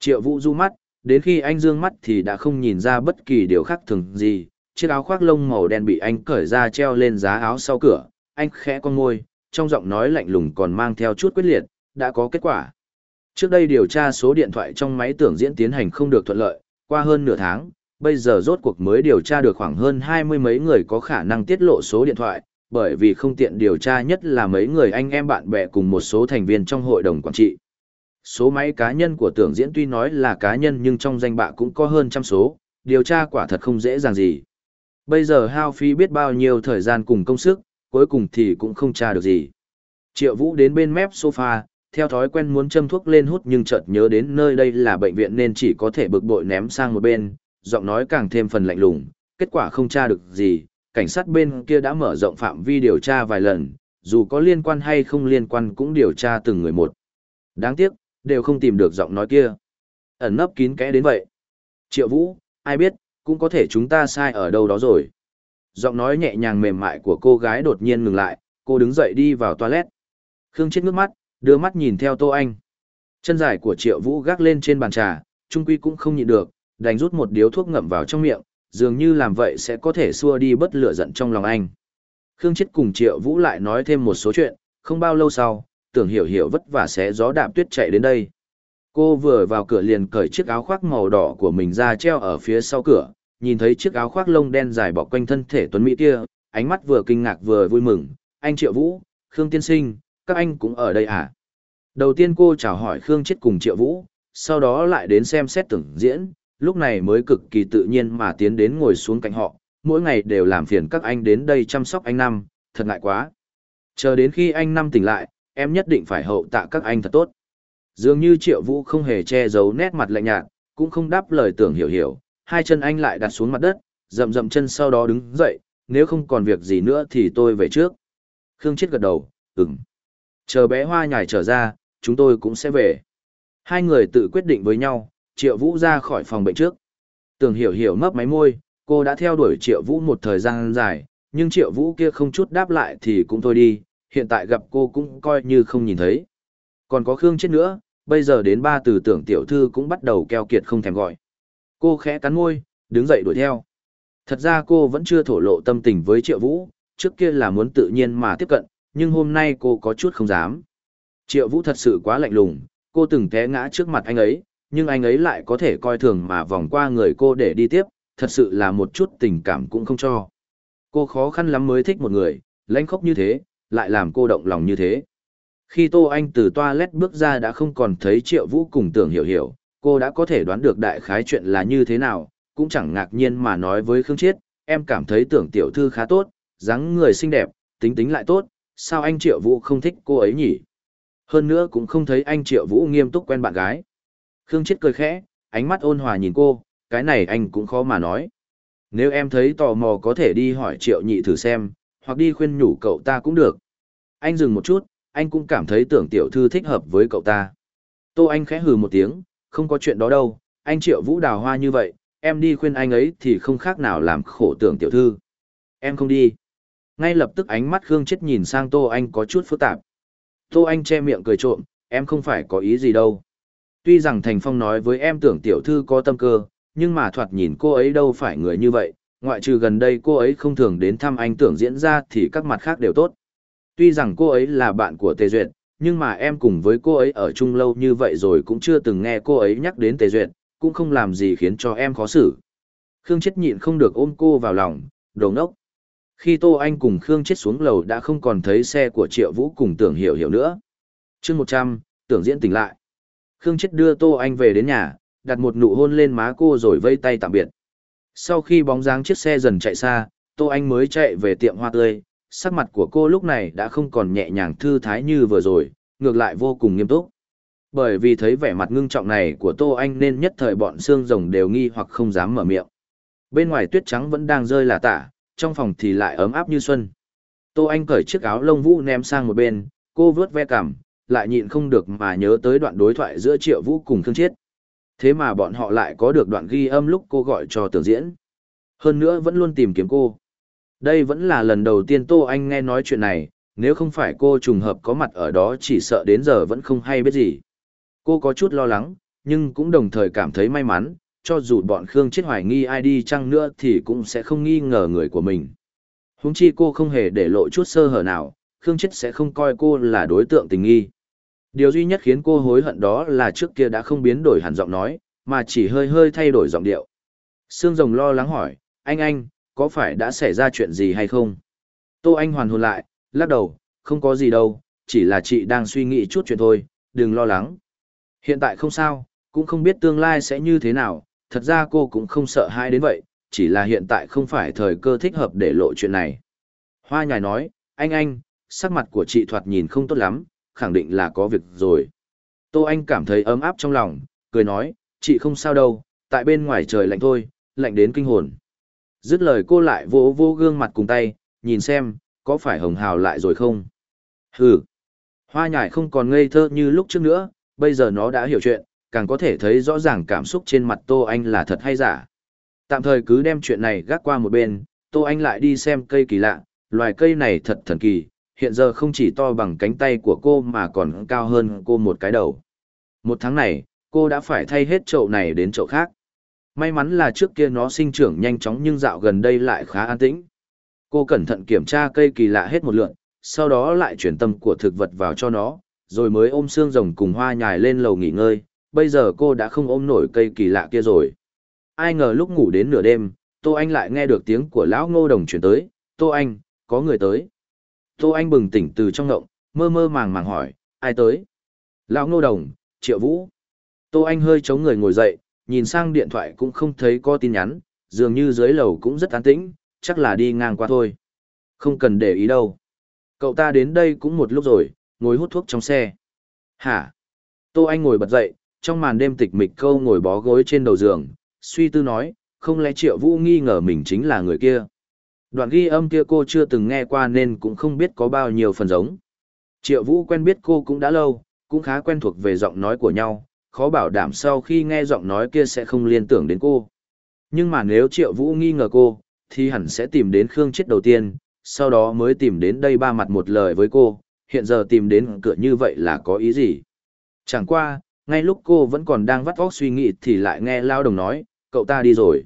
Triệu Vũ du mắt, đến khi anh dương mắt thì đã không nhìn ra bất kỳ điều khác thường gì, chiếc áo khoác lông màu đen bị anh cởi ra treo lên giá áo sau cửa, anh khẽ con môi, trong giọng nói lạnh lùng còn mang theo chút quyết liệt, đã có kết quả. Trước đây điều tra số điện thoại trong máy tưởng diễn tiến hành không được thuận lợi, qua hơn nửa tháng, bây giờ rốt cuộc mới điều tra được khoảng hơn hai mươi mấy người có khả năng tiết lộ số điện thoại, bởi vì không tiện điều tra nhất là mấy người anh em bạn bè cùng một số thành viên trong hội đồng quản trị số máy cá nhân của tưởng diễn tuy nói là cá nhân nhưng trong danh bạ cũng có hơn trăm số, điều tra quả thật không dễ dàng gì. Bây giờ hao phi biết bao nhiêu thời gian cùng công sức, cuối cùng thì cũng không tra được gì. Triệu Vũ đến bên mép sofa, theo thói quen muốn châm thuốc lên hút nhưng chợt nhớ đến nơi đây là bệnh viện nên chỉ có thể bực bội ném sang một bên, giọng nói càng thêm phần lạnh lùng, kết quả không tra được gì, cảnh sát bên kia đã mở rộng phạm vi điều tra vài lần, dù có liên quan hay không liên quan cũng điều tra từng người một. Đáng tiếc, đều không tìm được giọng nói kia. Ẩn nấp kín kẽ đến vậy. Triệu Vũ, ai biết, cũng có thể chúng ta sai ở đâu đó rồi. Giọng nói nhẹ nhàng mềm mại của cô gái đột nhiên ngừng lại, cô đứng dậy đi vào toilet. Khương chết ngước mắt, đưa mắt nhìn theo Tô Anh. Chân dài của Triệu Vũ gác lên trên bàn trà, Trung Quy cũng không nhịn được, đánh rút một điếu thuốc ngậm vào trong miệng, dường như làm vậy sẽ có thể xua đi bất lửa giận trong lòng anh. Khương chết cùng Triệu Vũ lại nói thêm một số chuyện, không bao lâu sau, tưởng hiểu hiểu vất vả sẽ gió đạp tuyết chạy đến đây. Cô vừa vào cửa liền cởi chiếc áo khoác màu đỏ của mình ra treo ở phía sau cửa, nhìn thấy chiếc áo khoác lông đen dài bọc quanh thân thể Tuấn Mỹ kia, ánh mắt vừa kinh ngạc vừa vui mừng, anh Triệu Vũ, Khương Tiên Sinh, các anh cũng ở đây à? Đầu tiên cô chào hỏi Khương Chết cùng Triệu Vũ, sau đó lại đến xem xét tưởng diễn, lúc này mới cực kỳ tự nhiên mà tiến đến ngồi xuống cạnh họ, mỗi ngày đều làm phiền các anh đến đây chăm sóc anh Năm, thật ngại quá. Chờ đến khi anh Năm tỉnh lại, em nhất định phải hậu tạ các anh thật tốt. Dường như triệu vũ không hề che giấu nét mặt lạnh nhạt, cũng không đáp lời tưởng hiểu hiểu, hai chân anh lại đặt xuống mặt đất, rậm rậm chân sau đó đứng dậy, nếu không còn việc gì nữa thì tôi về trước. Khương Chết gật đầu, ừm. Chờ bé hoa nhài trở ra, chúng tôi cũng sẽ về. Hai người tự quyết định với nhau, triệu vũ ra khỏi phòng bệnh trước. Tưởng hiểu hiểu mấp máy môi, cô đã theo đuổi triệu vũ một thời gian dài, nhưng triệu vũ kia không chút đáp lại thì cũng thôi đi, hiện tại gặp cô cũng coi như không nhìn thấy. Còn có Khương chết nữa, bây giờ đến ba từ tưởng tiểu thư cũng bắt đầu keo kiệt không thèm gọi. Cô khẽ cắn môi, đứng dậy đuổi theo. Thật ra cô vẫn chưa thổ lộ tâm tình với Triệu Vũ, trước kia là muốn tự nhiên mà tiếp cận, nhưng hôm nay cô có chút không dám. Triệu Vũ thật sự quá lạnh lùng, cô từng té ngã trước mặt anh ấy, nhưng anh ấy lại có thể coi thường mà vòng qua người cô để đi tiếp, thật sự là một chút tình cảm cũng không cho. Cô khó khăn lắm mới thích một người, lãnh khốc như thế, lại làm cô động lòng như thế. Khi Tô Anh từ toilet bước ra đã không còn thấy Triệu Vũ cùng tưởng hiểu hiểu, cô đã có thể đoán được đại khái chuyện là như thế nào, cũng chẳng ngạc nhiên mà nói với Khương Chiết, em cảm thấy tưởng tiểu thư khá tốt, dáng người xinh đẹp, tính tính lại tốt, sao anh Triệu Vũ không thích cô ấy nhỉ? Hơn nữa cũng không thấy anh Triệu Vũ nghiêm túc quen bạn gái. Khương Chiết cười khẽ, ánh mắt ôn hòa nhìn cô, cái này anh cũng khó mà nói. Nếu em thấy tò mò có thể đi hỏi Triệu Nhị thử xem, hoặc đi khuyên nhủ cậu ta cũng được. Anh dừng một chút, anh cũng cảm thấy tưởng tiểu thư thích hợp với cậu ta. Tô Anh khẽ hừ một tiếng, không có chuyện đó đâu, anh triệu vũ đào hoa như vậy, em đi khuyên anh ấy thì không khác nào làm khổ tưởng tiểu thư. Em không đi. Ngay lập tức ánh mắt Khương chết nhìn sang Tô Anh có chút phức tạp. Tô Anh che miệng cười trộm, em không phải có ý gì đâu. Tuy rằng Thành Phong nói với em tưởng tiểu thư có tâm cơ, nhưng mà thoạt nhìn cô ấy đâu phải người như vậy, ngoại trừ gần đây cô ấy không thường đến thăm anh tưởng diễn ra thì các mặt khác đều tốt. Tuy rằng cô ấy là bạn của Tề Duyệt, nhưng mà em cùng với cô ấy ở chung lâu như vậy rồi cũng chưa từng nghe cô ấy nhắc đến Tề Duyệt, cũng không làm gì khiến cho em khó xử. Khương Chết nhịn không được ôm cô vào lòng, đồ ngốc. Khi Tô Anh cùng Khương Chết xuống lầu đã không còn thấy xe của Triệu Vũ cùng Tưởng Hiểu Hiểu nữa. chương 100, Tưởng Diễn tỉnh lại. Khương Chết đưa Tô Anh về đến nhà, đặt một nụ hôn lên má cô rồi vây tay tạm biệt. Sau khi bóng dáng chiếc xe dần chạy xa, Tô Anh mới chạy về tiệm hoa tươi, sắc mặt của cô lúc này đã không còn nhẹ nhàng thư thái như vừa rồi, ngược lại vô cùng nghiêm túc. Bởi vì thấy vẻ mặt ngưng trọng này của Tô Anh nên nhất thời bọn xương rồng đều nghi hoặc không dám mở miệng. Bên ngoài tuyết trắng vẫn đang rơi là tả, trong phòng thì lại ấm áp như xuân. Tô Anh cởi chiếc áo lông vũ ném sang một bên, cô vớt ve cảm, lại nhịn không được mà nhớ tới đoạn đối thoại giữa Triệu Vũ cùng Khương Chiết. Thế mà bọn họ lại có được đoạn ghi âm lúc cô gọi cho tưởng diễn. Hơn nữa vẫn luôn tìm kiếm cô. Đây vẫn là lần đầu tiên Tô Anh nghe nói chuyện này, nếu không phải cô trùng hợp có mặt ở đó chỉ sợ đến giờ vẫn không hay biết gì. Cô có chút lo lắng, nhưng cũng đồng thời cảm thấy may mắn, cho dù bọn Khương chết hoài nghi ai đi chăng nữa thì cũng sẽ không nghi ngờ người của mình. huống chi cô không hề để lộ chút sơ hở nào, Khương chết sẽ không coi cô là đối tượng tình nghi. Điều duy nhất khiến cô hối hận đó là trước kia đã không biến đổi hẳn giọng nói, mà chỉ hơi hơi thay đổi giọng điệu. Sương rồng lo lắng hỏi, anh anh, có phải đã xảy ra chuyện gì hay không? Tô Anh hoàn hồn lại, lắc đầu, không có gì đâu, chỉ là chị đang suy nghĩ chút chuyện thôi, đừng lo lắng. Hiện tại không sao, cũng không biết tương lai sẽ như thế nào, thật ra cô cũng không sợ hãi đến vậy, chỉ là hiện tại không phải thời cơ thích hợp để lộ chuyện này. Hoa nhài nói, anh anh, sắc mặt của chị thoạt nhìn không tốt lắm, khẳng định là có việc rồi. Tô Anh cảm thấy ấm áp trong lòng, cười nói, chị không sao đâu, tại bên ngoài trời lạnh thôi, lạnh đến kinh hồn. Dứt lời cô lại vỗ vô gương mặt cùng tay, nhìn xem, có phải hồng hào lại rồi không? Hừ, hoa nhải không còn ngây thơ như lúc trước nữa, bây giờ nó đã hiểu chuyện, càng có thể thấy rõ ràng cảm xúc trên mặt Tô Anh là thật hay giả. Tạm thời cứ đem chuyện này gác qua một bên, Tô Anh lại đi xem cây kỳ lạ, loài cây này thật thần kỳ, hiện giờ không chỉ to bằng cánh tay của cô mà còn cao hơn cô một cái đầu. Một tháng này, cô đã phải thay hết chậu này đến chậu khác. May mắn là trước kia nó sinh trưởng nhanh chóng nhưng dạo gần đây lại khá an tĩnh. Cô cẩn thận kiểm tra cây kỳ lạ hết một lượn, sau đó lại chuyển tâm của thực vật vào cho nó, rồi mới ôm xương rồng cùng hoa nhài lên lầu nghỉ ngơi. Bây giờ cô đã không ôm nổi cây kỳ lạ kia rồi. Ai ngờ lúc ngủ đến nửa đêm, Tô Anh lại nghe được tiếng của Lão Ngô Đồng chuyển tới, Tô Anh, có người tới. Tô Anh bừng tỉnh từ trong ngộng, mơ mơ màng màng hỏi, ai tới? Lão Ngô Đồng, Triệu Vũ. Tô Anh hơi chống người ngồi dậy, nhìn sang điện thoại cũng không thấy có tin nhắn, dường như dưới lầu cũng rất an tĩnh, chắc là đi ngang qua thôi. Không cần để ý đâu. Cậu ta đến đây cũng một lúc rồi, ngồi hút thuốc trong xe. Hả? Tô Anh ngồi bật dậy, trong màn đêm tịch mịch câu ngồi bó gối trên đầu giường, suy tư nói, không lẽ Triệu Vũ nghi ngờ mình chính là người kia đoạn ghi âm kia cô chưa từng nghe qua nên cũng không biết có bao nhiêu phần giống. Triệu Vũ quen biết cô cũng đã lâu, cũng khá quen thuộc về giọng nói của nhau, khó bảo đảm sau khi nghe giọng nói kia sẽ không liên tưởng đến cô. Nhưng mà nếu Triệu Vũ nghi ngờ cô, thì hẳn sẽ tìm đến Khương Chết đầu tiên, sau đó mới tìm đến đây ba mặt một lời với cô, hiện giờ tìm đến cửa như vậy là có ý gì. Chẳng qua, ngay lúc cô vẫn còn đang vắt óc suy nghĩ thì lại nghe Lao Đồng nói, cậu ta đi rồi.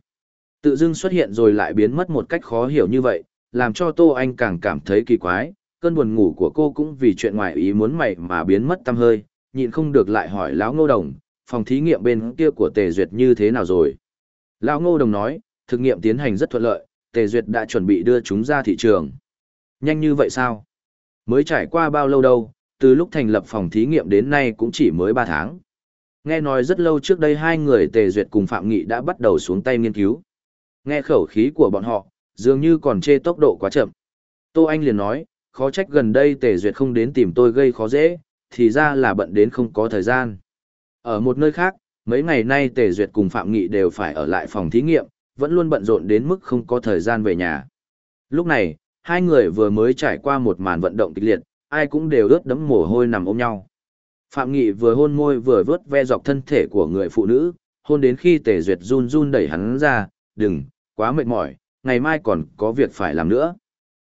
Tự dưng xuất hiện rồi lại biến mất một cách khó hiểu như vậy, làm cho Tô Anh càng cảm thấy kỳ quái, cơn buồn ngủ của cô cũng vì chuyện ngoài ý muốn mày mà biến mất tăm hơi, nhịn không được lại hỏi lão Ngô Đồng, phòng thí nghiệm bên kia của Tề Duyệt như thế nào rồi? Lão Ngô Đồng nói, thực nghiệm tiến hành rất thuận lợi, Tề Duyệt đã chuẩn bị đưa chúng ra thị trường. Nhanh như vậy sao? Mới trải qua bao lâu đâu, từ lúc thành lập phòng thí nghiệm đến nay cũng chỉ mới 3 tháng. Nghe nói rất lâu trước đây hai người Tề Duyệt cùng Phạm Nghị đã bắt đầu xuống tay nghiên cứu. Nghe khẩu khí của bọn họ, dường như còn chê tốc độ quá chậm. Tô Anh liền nói, khó trách gần đây Tề Duyệt không đến tìm tôi gây khó dễ, thì ra là bận đến không có thời gian. Ở một nơi khác, mấy ngày nay Tề Duyệt cùng Phạm Nghị đều phải ở lại phòng thí nghiệm, vẫn luôn bận rộn đến mức không có thời gian về nhà. Lúc này, hai người vừa mới trải qua một màn vận động kịch liệt, ai cũng đều ướt đẫm mồ hôi nằm ôm nhau. Phạm Nghị vừa hôn môi vừa vớt ve dọc thân thể của người phụ nữ, hôn đến khi Tề Duyệt run run đẩy hắn ra, đừng, quá mệt mỏi, ngày mai còn có việc phải làm nữa.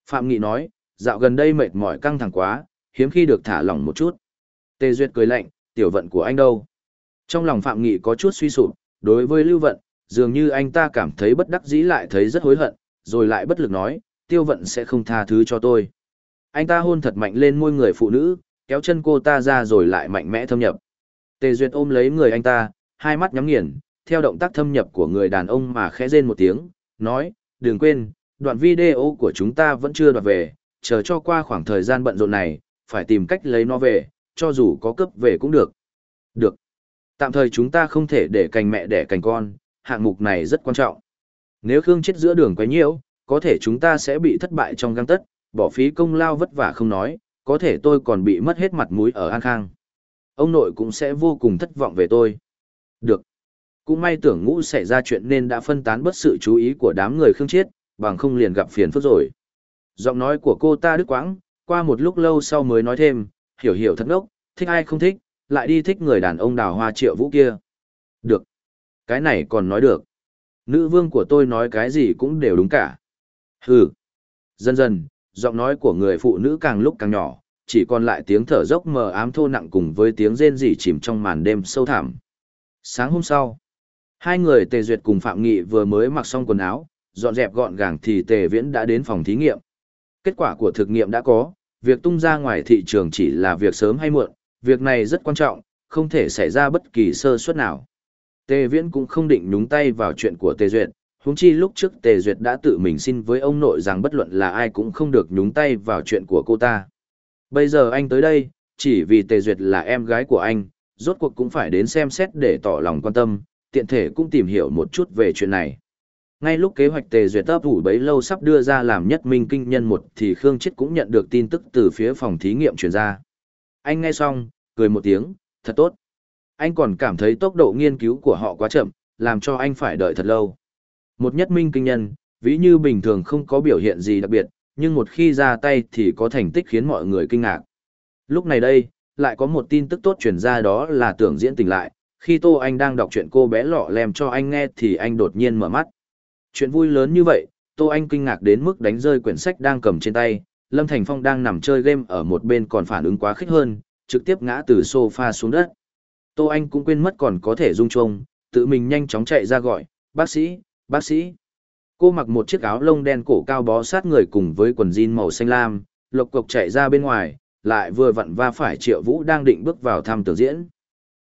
Phạm Nghị nói, dạo gần đây mệt mỏi căng thẳng quá, hiếm khi được thả lỏng một chút. Tề Duyệt cười lạnh, tiểu vận của anh đâu? Trong lòng Phạm Nghị có chút suy sụp, đối với Lưu Vận, dường như anh ta cảm thấy bất đắc dĩ lại thấy rất hối hận, rồi lại bất lực nói, tiêu vận sẽ không tha thứ cho tôi. Anh ta hôn thật mạnh lên môi người phụ nữ, kéo chân cô ta ra rồi lại mạnh mẽ thâm nhập. Tề Duyệt ôm lấy người anh ta, hai mắt nhắm nghiền, theo động tác thâm nhập của người đàn ông mà khẽ rên một tiếng, nói, đừng quên, đoạn video của chúng ta vẫn chưa đoạt về, chờ cho qua khoảng thời gian bận rộn này, phải tìm cách lấy nó về, cho dù có cấp về cũng được. Được. Tạm thời chúng ta không thể để cành mẹ đẻ cành con, hạng mục này rất quan trọng. Nếu Khương chết giữa đường quấy nhiễu, có thể chúng ta sẽ bị thất bại trong găng tất, bỏ phí công lao vất vả không nói, có thể tôi còn bị mất hết mặt mũi ở An Khang. Ông nội cũng sẽ vô cùng thất vọng về tôi. Được. Cũng may tưởng ngũ xảy ra chuyện nên đã phân tán bất sự chú ý của đám người khương chiết, bằng không liền gặp phiền phức rồi. Giọng nói của cô ta đứt quãng, qua một lúc lâu sau mới nói thêm, hiểu hiểu thật ngốc, thích ai không thích, lại đi thích người đàn ông đào hoa triệu vũ kia. Được. Cái này còn nói được. Nữ vương của tôi nói cái gì cũng đều đúng cả. Hừ. Dần dần, giọng nói của người phụ nữ càng lúc càng nhỏ, chỉ còn lại tiếng thở dốc mờ ám thô nặng cùng với tiếng rên rỉ chìm trong màn đêm sâu thẳm. Sáng hôm sau, Hai người Tề Duyệt cùng Phạm Nghị vừa mới mặc xong quần áo, dọn dẹp gọn gàng thì Tề Viễn đã đến phòng thí nghiệm. Kết quả của thực nghiệm đã có, việc tung ra ngoài thị trường chỉ là việc sớm hay muộn, việc này rất quan trọng, không thể xảy ra bất kỳ sơ suất nào. Tề Viễn cũng không định nhúng tay vào chuyện của Tề Duyệt, huống chi lúc trước Tề Duyệt đã tự mình xin với ông nội rằng bất luận là ai cũng không được nhúng tay vào chuyện của cô ta. Bây giờ anh tới đây, chỉ vì Tề Duyệt là em gái của anh, rốt cuộc cũng phải đến xem xét để tỏ lòng quan tâm, tiện thể cũng tìm hiểu một chút về chuyện này. Ngay lúc kế hoạch tề duyệt tấp ủ bấy lâu sắp đưa ra làm nhất minh kinh nhân một thì Khương Chết cũng nhận được tin tức từ phía phòng thí nghiệm truyền ra. Anh nghe xong, cười một tiếng, thật tốt. Anh còn cảm thấy tốc độ nghiên cứu của họ quá chậm, làm cho anh phải đợi thật lâu. Một nhất minh kinh nhân, ví như bình thường không có biểu hiện gì đặc biệt, nhưng một khi ra tay thì có thành tích khiến mọi người kinh ngạc. Lúc này đây, lại có một tin tức tốt truyền ra đó là tưởng diễn tỉnh lại, khi Tô Anh đang đọc chuyện cô bé lọ lem cho anh nghe thì anh đột nhiên mở mắt. Chuyện vui lớn như vậy, Tô Anh kinh ngạc đến mức đánh rơi quyển sách đang cầm trên tay, Lâm Thành Phong đang nằm chơi game ở một bên còn phản ứng quá khích hơn, trực tiếp ngã từ sofa xuống đất. Tô Anh cũng quên mất còn có thể rung chuông, tự mình nhanh chóng chạy ra gọi, bác sĩ, bác sĩ. Cô mặc một chiếc áo lông đen cổ cao bó sát người cùng với quần jean màu xanh lam, lộc cộc chạy ra bên ngoài, lại vừa vặn va phải Triệu Vũ đang định bước vào thăm tưởng diễn.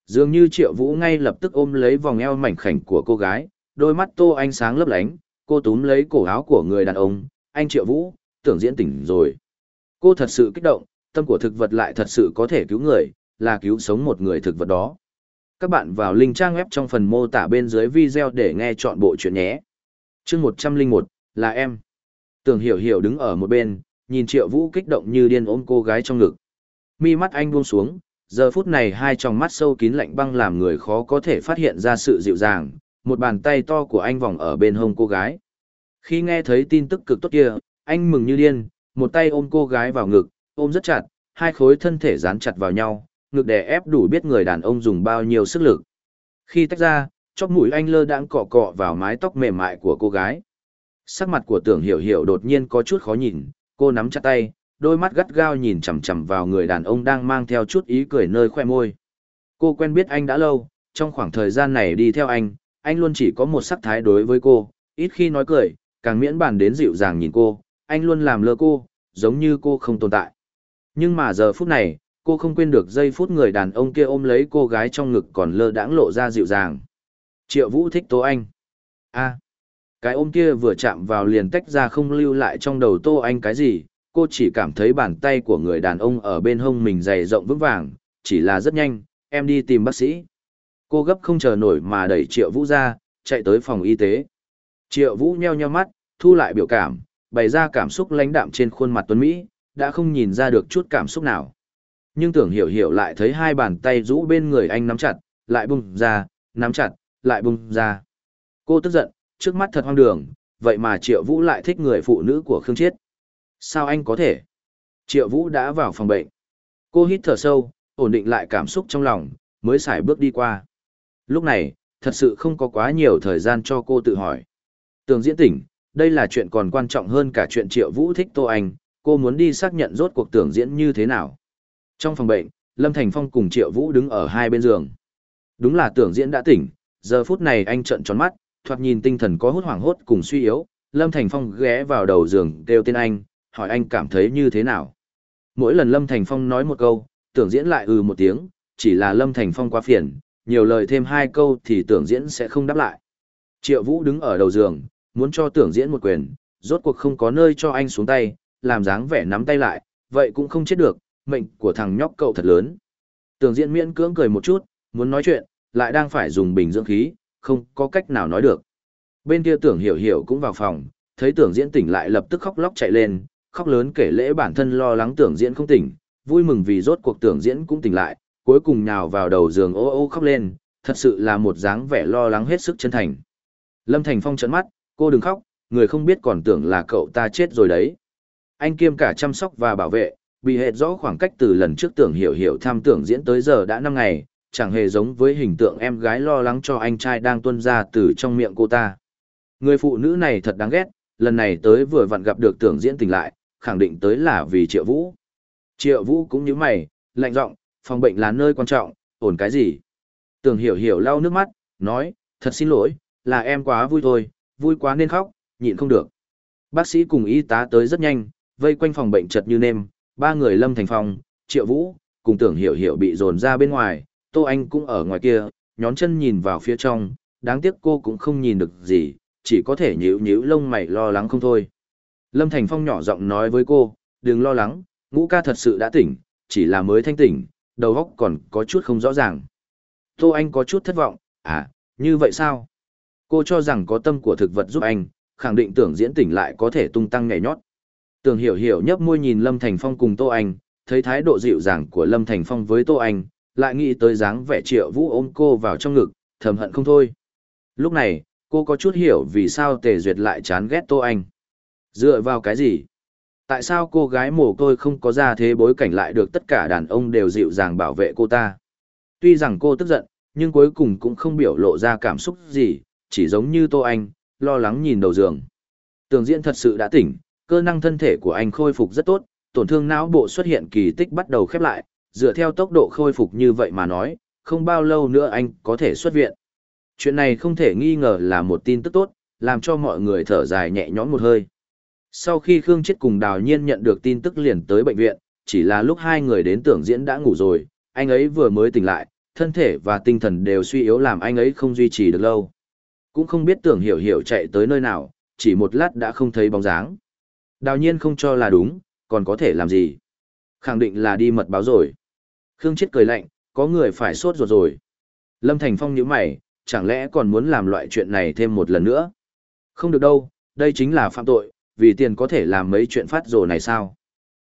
Dường như Triệu Vũ ngay lập tức ôm lấy vòng eo mảnh khảnh của cô gái, đôi mắt Tô ánh sáng lấp lánh, cô túm lấy cổ áo của người đàn ông, anh Triệu Vũ, tưởng diễn tỉnh rồi. Cô thật sự kích động, tâm của thực vật lại thật sự có thể cứu người, là cứu sống một người thực vật đó. Các bạn vào link trang web trong phần mô tả bên dưới video để nghe chọn bộ chuyện nhé. chương 101, là em. Tưởng hiểu hiểu đứng ở một bên, nhìn triệu vũ kích động như điên ôm cô gái trong ngực. Mi mắt anh buông xuống, giờ phút này hai tròng mắt sâu kín lạnh băng làm người khó có thể phát hiện ra sự dịu dàng, một bàn tay to của anh vòng ở bên hông cô gái. Khi nghe thấy tin tức cực tốt kia, anh mừng như điên, một tay ôm cô gái vào ngực, ôm rất chặt, hai khối thân thể dán chặt vào nhau, ngực đè ép đủ biết người đàn ông dùng bao nhiêu sức lực. Khi tách ra, chóp mũi anh lơ đãng cọ cọ vào mái tóc mềm mại của cô gái. Sắc mặt của tưởng hiểu hiểu đột nhiên có chút khó nhìn, cô nắm chặt tay, đôi mắt gắt gao nhìn chằm chằm vào người đàn ông đang mang theo chút ý cười nơi khoe môi. Cô quen biết anh đã lâu, trong khoảng thời gian này đi theo anh, anh luôn chỉ có một sắc thái đối với cô, ít khi nói cười, càng miễn bàn đến dịu dàng nhìn cô, anh luôn làm lơ cô, giống như cô không tồn tại. Nhưng mà giờ phút này, cô không quên được giây phút người đàn ông kia ôm lấy cô gái trong ngực còn lơ đãng lộ ra dịu dàng. Triệu Vũ thích Tô Anh. a à, cái ôm kia vừa chạm vào liền tách ra không lưu lại trong đầu Tô Anh cái gì, cô chỉ cảm thấy bàn tay của người đàn ông ở bên hông mình dày rộng vững vàng, chỉ là rất nhanh, em đi tìm bác sĩ. Cô gấp không chờ nổi mà đẩy Triệu Vũ ra, chạy tới phòng y tế. Triệu Vũ nheo nheo mắt, thu lại biểu cảm, bày ra cảm xúc lãnh đạm trên khuôn mặt Tuấn Mỹ, đã không nhìn ra được chút cảm xúc nào. Nhưng tưởng hiểu hiểu lại thấy hai bàn tay rũ bên người anh nắm chặt, lại bung ra, nắm chặt, lại bung ra. Cô tức giận, trước mắt thật hoang đường, vậy mà Triệu Vũ lại thích người phụ nữ của Khương Chiết. Sao anh có thể? Triệu Vũ đã vào phòng bệnh. Cô hít thở sâu, ổn định lại cảm xúc trong lòng, mới xài bước đi qua. Lúc này, thật sự không có quá nhiều thời gian cho cô tự hỏi. Tường diễn tỉnh, đây là chuyện còn quan trọng hơn cả chuyện Triệu Vũ thích Tô Anh, cô muốn đi xác nhận rốt cuộc tưởng diễn như thế nào. Trong phòng bệnh, Lâm Thành Phong cùng Triệu Vũ đứng ở hai bên giường. Đúng là tưởng diễn đã tỉnh, giờ phút này anh trợn tròn mắt, thoạt nhìn tinh thần có hốt hoảng hốt cùng suy yếu, Lâm Thành Phong ghé vào đầu giường kêu tên anh, hỏi anh cảm thấy như thế nào. Mỗi lần Lâm Thành Phong nói một câu, tưởng diễn lại ừ một tiếng, chỉ là Lâm Thành Phong quá phiền, nhiều lời thêm hai câu thì tưởng diễn sẽ không đáp lại. Triệu Vũ đứng ở đầu giường, muốn cho tưởng diễn một quyền, rốt cuộc không có nơi cho anh xuống tay, làm dáng vẻ nắm tay lại, vậy cũng không chết được, mệnh của thằng nhóc cậu thật lớn. Tưởng diễn miễn cưỡng cười một chút, muốn nói chuyện, lại đang phải dùng bình dưỡng khí, không có cách nào nói được. Bên kia tưởng hiểu hiểu cũng vào phòng, thấy tưởng diễn tỉnh lại lập tức khóc lóc chạy lên, khóc lớn kể lễ bản thân lo lắng tưởng diễn không tỉnh, vui mừng vì rốt cuộc tưởng diễn cũng tỉnh lại, cuối cùng nhào vào đầu giường ô ô khóc lên, thật sự là một dáng vẻ lo lắng hết sức chân thành. Lâm Thành Phong trợn mắt, cô đừng khóc, người không biết còn tưởng là cậu ta chết rồi đấy. Anh kiêm cả chăm sóc và bảo vệ, bị hệt rõ khoảng cách từ lần trước tưởng hiểu hiểu tham tưởng diễn tới giờ đã 5 ngày, chẳng hề giống với hình tượng em gái lo lắng cho anh trai đang tuân ra từ trong miệng cô ta. Người phụ nữ này thật đáng ghét, lần này tới vừa vặn gặp được tưởng diễn tỉnh lại, khẳng định tới là vì triệu vũ. Triệu vũ cũng như mày, lạnh giọng, phòng bệnh là nơi quan trọng, ổn cái gì? Tưởng hiểu hiểu lau nước mắt, nói, thật xin lỗi, là em quá vui thôi, vui quá nên khóc, nhịn không được. Bác sĩ cùng y tá tới rất nhanh, vây quanh phòng bệnh chật như nêm, ba người lâm thành phòng, triệu vũ, cùng tưởng hiểu hiểu bị dồn ra bên ngoài, tô anh cũng ở ngoài kia, nhón chân nhìn vào phía trong, đáng tiếc cô cũng không nhìn được gì, chỉ có thể nhíu nhíu lông mày lo lắng không thôi. Lâm Thành Phong nhỏ giọng nói với cô, đừng lo lắng, ngũ ca thật sự đã tỉnh, chỉ là mới thanh tỉnh, đầu óc còn có chút không rõ ràng. Tô Anh có chút thất vọng, à, như vậy sao? Cô cho rằng có tâm của thực vật giúp anh, khẳng định tưởng diễn tỉnh lại có thể tung tăng nhảy nhót. Tưởng hiểu hiểu nhấp môi nhìn Lâm Thành Phong cùng Tô Anh, thấy thái độ dịu dàng của Lâm Thành Phong với Tô Anh, lại nghĩ tới dáng vẻ triệu vũ ôm cô vào trong ngực, thầm hận không thôi. Lúc này, cô có chút hiểu vì sao Tề Duyệt lại chán ghét Tô Anh. Dựa vào cái gì? Tại sao cô gái mồ côi không có ra thế bối cảnh lại được tất cả đàn ông đều dịu dàng bảo vệ cô ta? Tuy rằng cô tức giận, nhưng cuối cùng cũng không biểu lộ ra cảm xúc gì, chỉ giống như Tô Anh, lo lắng nhìn đầu giường. Tường diễn thật sự đã tỉnh, cơ năng thân thể của anh khôi phục rất tốt, tổn thương não bộ xuất hiện kỳ tích bắt đầu khép lại, dựa theo tốc độ khôi phục như vậy mà nói, không bao lâu nữa anh có thể xuất viện. Chuyện này không thể nghi ngờ là một tin tức tốt, làm cho mọi người thở dài nhẹ nhõm một hơi. Sau khi Khương Chết cùng Đào Nhiên nhận được tin tức liền tới bệnh viện, chỉ là lúc hai người đến tưởng diễn đã ngủ rồi, anh ấy vừa mới tỉnh lại, thân thể và tinh thần đều suy yếu làm anh ấy không duy trì được lâu. Cũng không biết tưởng hiểu hiểu chạy tới nơi nào, chỉ một lát đã không thấy bóng dáng. Đào Nhiên không cho là đúng, còn có thể làm gì? Khẳng định là đi mật báo rồi. Khương Chết cười lạnh, có người phải sốt ruột rồi. Lâm Thành Phong nhíu mày, chẳng lẽ còn muốn làm loại chuyện này thêm một lần nữa? Không được đâu, đây chính là phạm tội, vì tiền có thể làm mấy chuyện phát rồ này sao?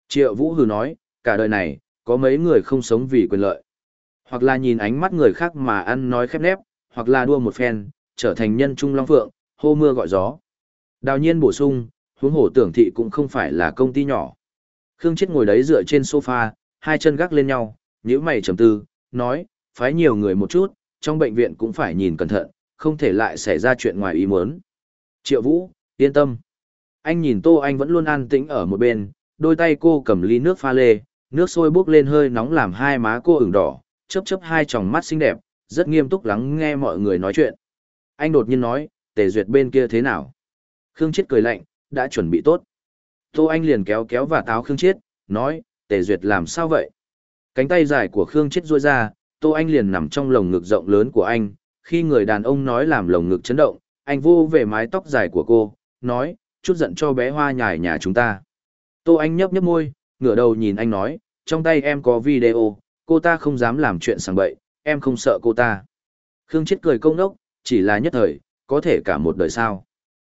Triệu Vũ hừ nói, cả đời này, có mấy người không sống vì quyền lợi. Hoặc là nhìn ánh mắt người khác mà ăn nói khép nép, hoặc là đua một phen, trở thành nhân trung long phượng, hô mưa gọi gió. Đào nhiên bổ sung, huống hồ tưởng thị cũng không phải là công ty nhỏ. Khương Chết ngồi đấy dựa trên sofa, hai chân gác lên nhau, nhíu mày trầm tư, nói, phái nhiều người một chút, trong bệnh viện cũng phải nhìn cẩn thận, không thể lại xảy ra chuyện ngoài ý muốn. Triệu Vũ, yên tâm anh nhìn Tô Anh vẫn luôn an tĩnh ở một bên, đôi tay cô cầm ly nước pha lê, nước sôi bốc lên hơi nóng làm hai má cô ửng đỏ, chớp chớp hai tròng mắt xinh đẹp, rất nghiêm túc lắng nghe mọi người nói chuyện. Anh đột nhiên nói, Tề Duyệt bên kia thế nào? Khương Chiết cười lạnh, đã chuẩn bị tốt. Tô Anh liền kéo kéo và táo Khương Chiết, nói, Tề Duyệt làm sao vậy? Cánh tay dài của Khương Chiết duỗi ra, Tô Anh liền nằm trong lồng ngực rộng lớn của anh, khi người đàn ông nói làm lồng ngực chấn động, anh vô về mái tóc dài của cô, nói, chút giận cho bé hoa nhài nhà chúng ta. Tô Anh nhấp nhấp môi, ngửa đầu nhìn anh nói, trong tay em có video, cô ta không dám làm chuyện sàng bậy, em không sợ cô ta. Khương Chết cười công đốc, chỉ là nhất thời, có thể cả một đời sao.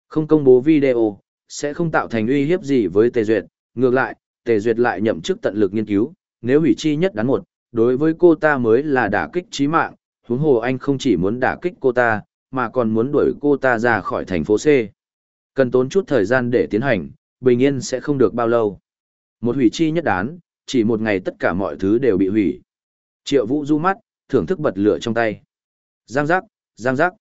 Không công bố video, sẽ không tạo thành uy hiếp gì với Tề Duyệt, ngược lại, Tề Duyệt lại nhậm chức tận lực nghiên cứu, nếu hủy chi nhất đắn một, đối với cô ta mới là đả kích chí mạng, huống hồ anh không chỉ muốn đả kích cô ta, mà còn muốn đuổi cô ta ra khỏi thành phố C. Cần tốn chút thời gian để tiến hành, bình yên sẽ không được bao lâu. Một hủy chi nhất đán, chỉ một ngày tất cả mọi thứ đều bị hủy. Triệu Vũ du mắt, thưởng thức bật lửa trong tay. Giang giác, giang giác.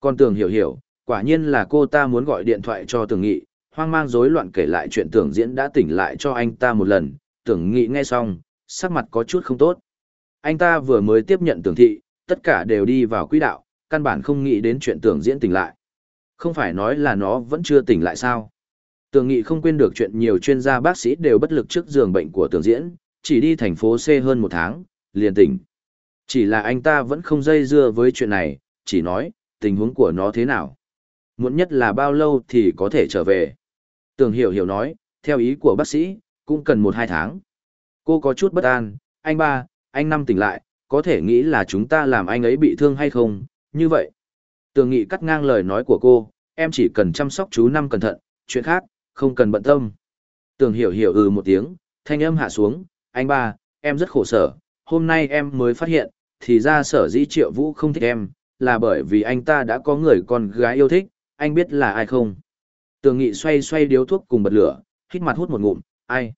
Con tường hiểu hiểu, quả nhiên là cô ta muốn gọi điện thoại cho tường nghị, hoang mang rối loạn kể lại chuyện tưởng diễn đã tỉnh lại cho anh ta một lần, tưởng nghị nghe xong, sắc mặt có chút không tốt. Anh ta vừa mới tiếp nhận tường thị, tất cả đều đi vào quỹ đạo, căn bản không nghĩ đến chuyện tưởng diễn tỉnh lại. Không phải nói là nó vẫn chưa tỉnh lại sao? Tường Nghị không quên được chuyện nhiều chuyên gia bác sĩ đều bất lực trước giường bệnh của Tường Diễn, chỉ đi thành phố C hơn một tháng, liền tỉnh. Chỉ là anh ta vẫn không dây dưa với chuyện này, chỉ nói, tình huống của nó thế nào. Muộn nhất là bao lâu thì có thể trở về. Tường Hiểu Hiểu nói, theo ý của bác sĩ, cũng cần một hai tháng. Cô có chút bất an, anh ba, anh năm tỉnh lại, có thể nghĩ là chúng ta làm anh ấy bị thương hay không, như vậy tường nghị cắt ngang lời nói của cô, em chỉ cần chăm sóc chú năm cẩn thận, chuyện khác, không cần bận tâm. Tường hiểu hiểu ừ một tiếng, thanh âm hạ xuống, anh ba, em rất khổ sở, hôm nay em mới phát hiện, thì ra sở dĩ triệu vũ không thích em, là bởi vì anh ta đã có người con gái yêu thích, anh biết là ai không? Tường nghị xoay xoay điếu thuốc cùng bật lửa, hít mặt hút một ngụm, ai?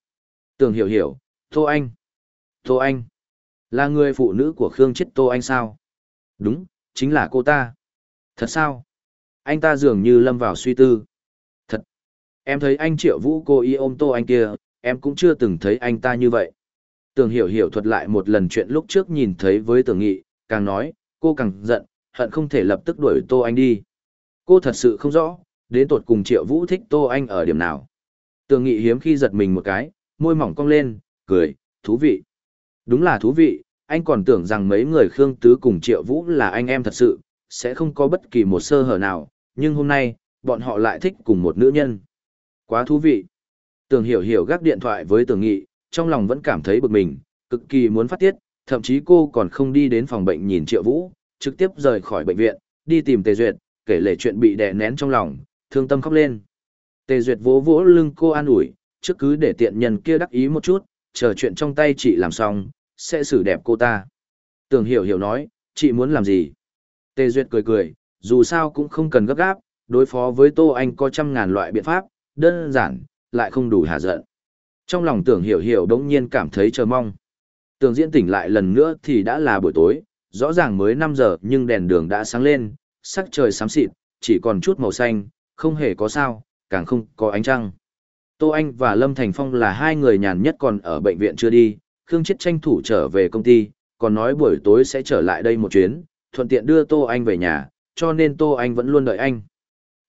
Tường hiểu hiểu Thô anh. Thô anh. Là người phụ nữ của khương chết tô anh sao? Đúng, chính là cô ta. Thật sao? Anh ta dường như lâm vào suy tư. Thật. Em thấy anh Triệu Vũ cô y ôm tô anh kia, em cũng chưa từng thấy anh ta như vậy. Tường hiểu hiểu thuật lại một lần chuyện lúc trước nhìn thấy với tường nghị, càng nói, cô càng giận, hận không thể lập tức đuổi tô anh đi. Cô thật sự không rõ, đến tột cùng Triệu Vũ thích tô anh ở điểm nào. Tường nghị hiếm khi giật mình một cái, môi mỏng cong lên, cười, thú vị. Đúng là thú vị, anh còn tưởng rằng mấy người Khương Tứ cùng Triệu Vũ là anh em thật sự, sẽ không có bất kỳ một sơ hở nào, nhưng hôm nay, bọn họ lại thích cùng một nữ nhân. Quá thú vị. Tưởng hiểu hiểu gác điện thoại với tưởng nghị, trong lòng vẫn cảm thấy bực mình, cực kỳ muốn phát tiết, thậm chí cô còn không đi đến phòng bệnh nhìn triệu vũ, trực tiếp rời khỏi bệnh viện, đi tìm Tề Duyệt, kể lể chuyện bị đè nén trong lòng, thương tâm khóc lên. Tề Duyệt vỗ vỗ lưng cô an ủi, trước cứ để tiện nhân kia đắc ý một chút, chờ chuyện trong tay chị làm xong, sẽ xử đẹp cô ta. Tưởng hiểu hiểu nói, chị muốn làm gì? Tề Duyệt cười cười, dù sao cũng không cần gấp gáp, đối phó với Tô Anh có trăm ngàn loại biện pháp, đơn giản, lại không đủ hạ giận. Trong lòng tưởng hiểu hiểu đống nhiên cảm thấy chờ mong. Tưởng diễn tỉnh lại lần nữa thì đã là buổi tối, rõ ràng mới 5 giờ nhưng đèn đường đã sáng lên, sắc trời xám xịt, chỉ còn chút màu xanh, không hề có sao, càng không có ánh trăng. Tô Anh và Lâm Thành Phong là hai người nhàn nhất còn ở bệnh viện chưa đi, Khương Chết tranh thủ trở về công ty, còn nói buổi tối sẽ trở lại đây một chuyến, thuận tiện đưa Tô Anh về nhà, cho nên Tô Anh vẫn luôn đợi anh.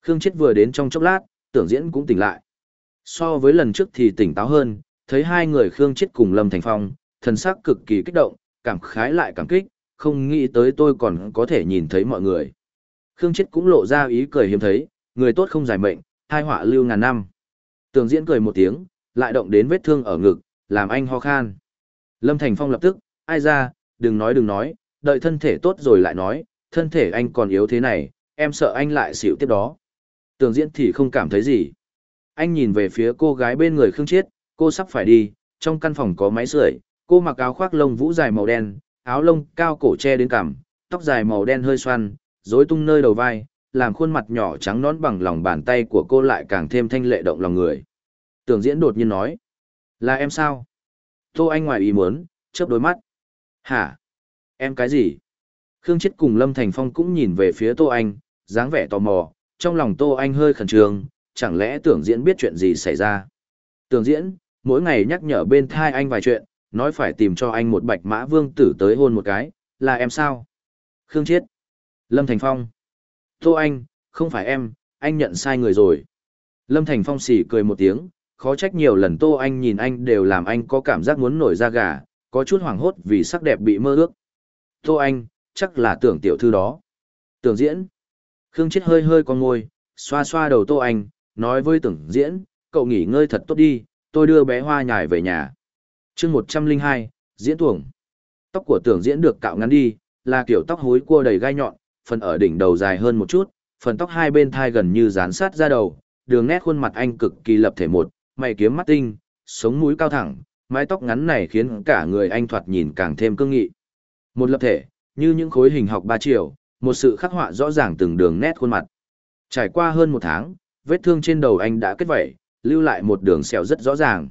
Khương Chết vừa đến trong chốc lát, tưởng diễn cũng tỉnh lại. So với lần trước thì tỉnh táo hơn, thấy hai người Khương Chết cùng Lâm Thành Phong, thần sắc cực kỳ kích động, cảm khái lại cảm kích, không nghĩ tới tôi còn có thể nhìn thấy mọi người. Khương Chết cũng lộ ra ý cười hiếm thấy, người tốt không giải mệnh, hai họa lưu ngàn năm. Tưởng diễn cười một tiếng, lại động đến vết thương ở ngực, làm anh ho khan. Lâm Thành Phong lập tức, ai ra, đừng nói đừng nói, đợi thân thể tốt rồi lại nói, thân thể anh còn yếu thế này, em sợ anh lại xỉu tiếp đó. Tường diễn thì không cảm thấy gì. Anh nhìn về phía cô gái bên người Khương Chiết, cô sắp phải đi, trong căn phòng có máy sưởi, cô mặc áo khoác lông vũ dài màu đen, áo lông cao cổ che đến cằm, tóc dài màu đen hơi xoăn, rối tung nơi đầu vai, làm khuôn mặt nhỏ trắng nõn bằng lòng bàn tay của cô lại càng thêm thanh lệ động lòng người. tường diễn đột nhiên nói. Là em sao? Tô Anh ngoài ý muốn, chớp đôi mắt. Hả? Em cái gì? Khương Chết cùng Lâm Thành Phong cũng nhìn về phía Tô Anh, dáng vẻ tò mò, trong lòng Tô Anh hơi khẩn trương, chẳng lẽ tưởng diễn biết chuyện gì xảy ra? Tưởng diễn, mỗi ngày nhắc nhở bên thai anh vài chuyện, nói phải tìm cho anh một bạch mã vương tử tới hôn một cái, là em sao? Khương Chiết. Lâm Thành Phong. Tô Anh, không phải em, anh nhận sai người rồi. Lâm Thành Phong xỉ cười một tiếng, khó trách nhiều lần Tô Anh nhìn anh đều làm anh có cảm giác muốn nổi da gà, có chút hoảng hốt vì sắc đẹp bị mơ ước. Tô Anh, chắc là tưởng tiểu thư đó. Tưởng diễn. Khương Chết hơi hơi con ngôi, xoa xoa đầu Tô Anh, nói với tưởng diễn, cậu nghỉ ngơi thật tốt đi, tôi đưa bé hoa nhài về nhà. chương 102, diễn tuồng. Tóc của tưởng diễn được cạo ngắn đi, là kiểu tóc hối cua đầy gai nhọn, phần ở đỉnh đầu dài hơn một chút, phần tóc hai bên thai gần như dán sát ra đầu, đường nét khuôn mặt anh cực kỳ lập thể một, mày kiếm mắt tinh, sống mũi cao thẳng, mái tóc ngắn này khiến cả người anh thoạt nhìn càng thêm cương nghị. Một lập thể, như những khối hình học ba chiều, một sự khắc họa rõ ràng từng đường nét khuôn mặt. Trải qua hơn một tháng, vết thương trên đầu anh đã kết vẩy, lưu lại một đường sẹo rất rõ ràng.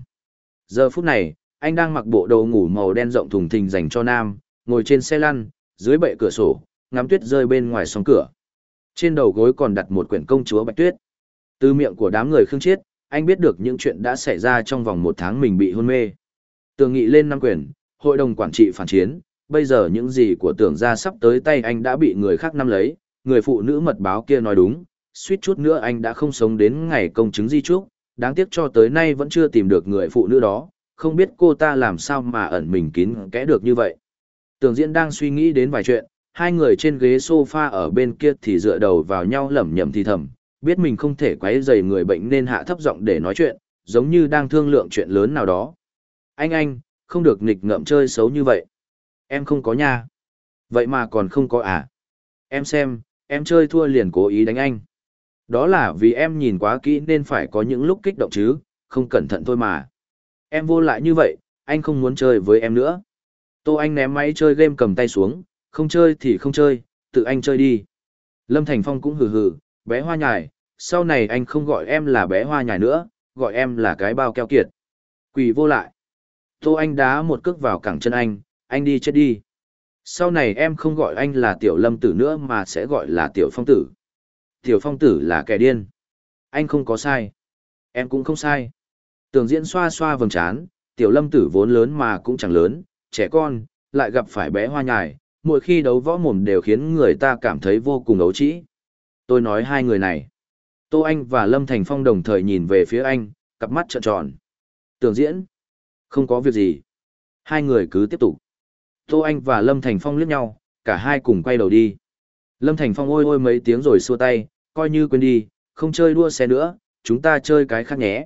Giờ phút này, anh đang mặc bộ đồ ngủ màu đen rộng thùng thình dành cho nam, ngồi trên xe lăn, dưới bệ cửa sổ, ngắm tuyết rơi bên ngoài song cửa. Trên đầu gối còn đặt một quyển công chúa Bạch Tuyết. Từ miệng của đám người khương chết, anh biết được những chuyện đã xảy ra trong vòng một tháng mình bị hôn mê. Tường nghị lên năm quyển, hội đồng quản trị phản chiến, bây giờ những gì của tưởng ra sắp tới tay anh đã bị người khác nắm lấy, người phụ nữ mật báo kia nói đúng, suýt chút nữa anh đã không sống đến ngày công chứng di trúc, đáng tiếc cho tới nay vẫn chưa tìm được người phụ nữ đó, không biết cô ta làm sao mà ẩn mình kín kẽ được như vậy. Tưởng diễn đang suy nghĩ đến vài chuyện, hai người trên ghế sofa ở bên kia thì dựa đầu vào nhau lẩm nhẩm thì thầm, biết mình không thể quấy rầy người bệnh nên hạ thấp giọng để nói chuyện, giống như đang thương lượng chuyện lớn nào đó. Anh anh, không được nghịch ngợm chơi xấu như vậy. Em không có nha. Vậy mà còn không có à? Em xem, em chơi thua liền cố ý đánh anh. Đó là vì em nhìn quá kỹ nên phải có những lúc kích động chứ, không cẩn thận thôi mà. Em vô lại như vậy, anh không muốn chơi với em nữa. Tô Anh ném máy chơi game cầm tay xuống, không chơi thì không chơi, tự anh chơi đi. Lâm Thành Phong cũng hừ hừ, bé hoa nhài, sau này anh không gọi em là bé hoa nhài nữa, gọi em là cái bao keo kiệt. Quỷ vô lại. Tô Anh đá một cước vào cẳng chân anh, anh đi chết đi. Sau này em không gọi anh là tiểu lâm tử nữa mà sẽ gọi là tiểu phong tử. Tiểu phong tử là kẻ điên. Anh không có sai. Em cũng không sai. Tường diễn xoa xoa vầng trán, tiểu lâm tử vốn lớn mà cũng chẳng lớn, trẻ con, lại gặp phải bé hoa nhài, mỗi khi đấu võ mồm đều khiến người ta cảm thấy vô cùng ấu trĩ. Tôi nói hai người này. Tô Anh và Lâm Thành Phong đồng thời nhìn về phía anh, cặp mắt trợn tròn. Tường diễn. Không có việc gì. Hai người cứ tiếp tục. Tô Anh và Lâm Thành Phong liếc nhau, cả hai cùng quay đầu đi. Lâm Thành Phong ôi ôi mấy tiếng rồi xua tay, coi như quên đi, không chơi đua xe nữa, chúng ta chơi cái khác nhé.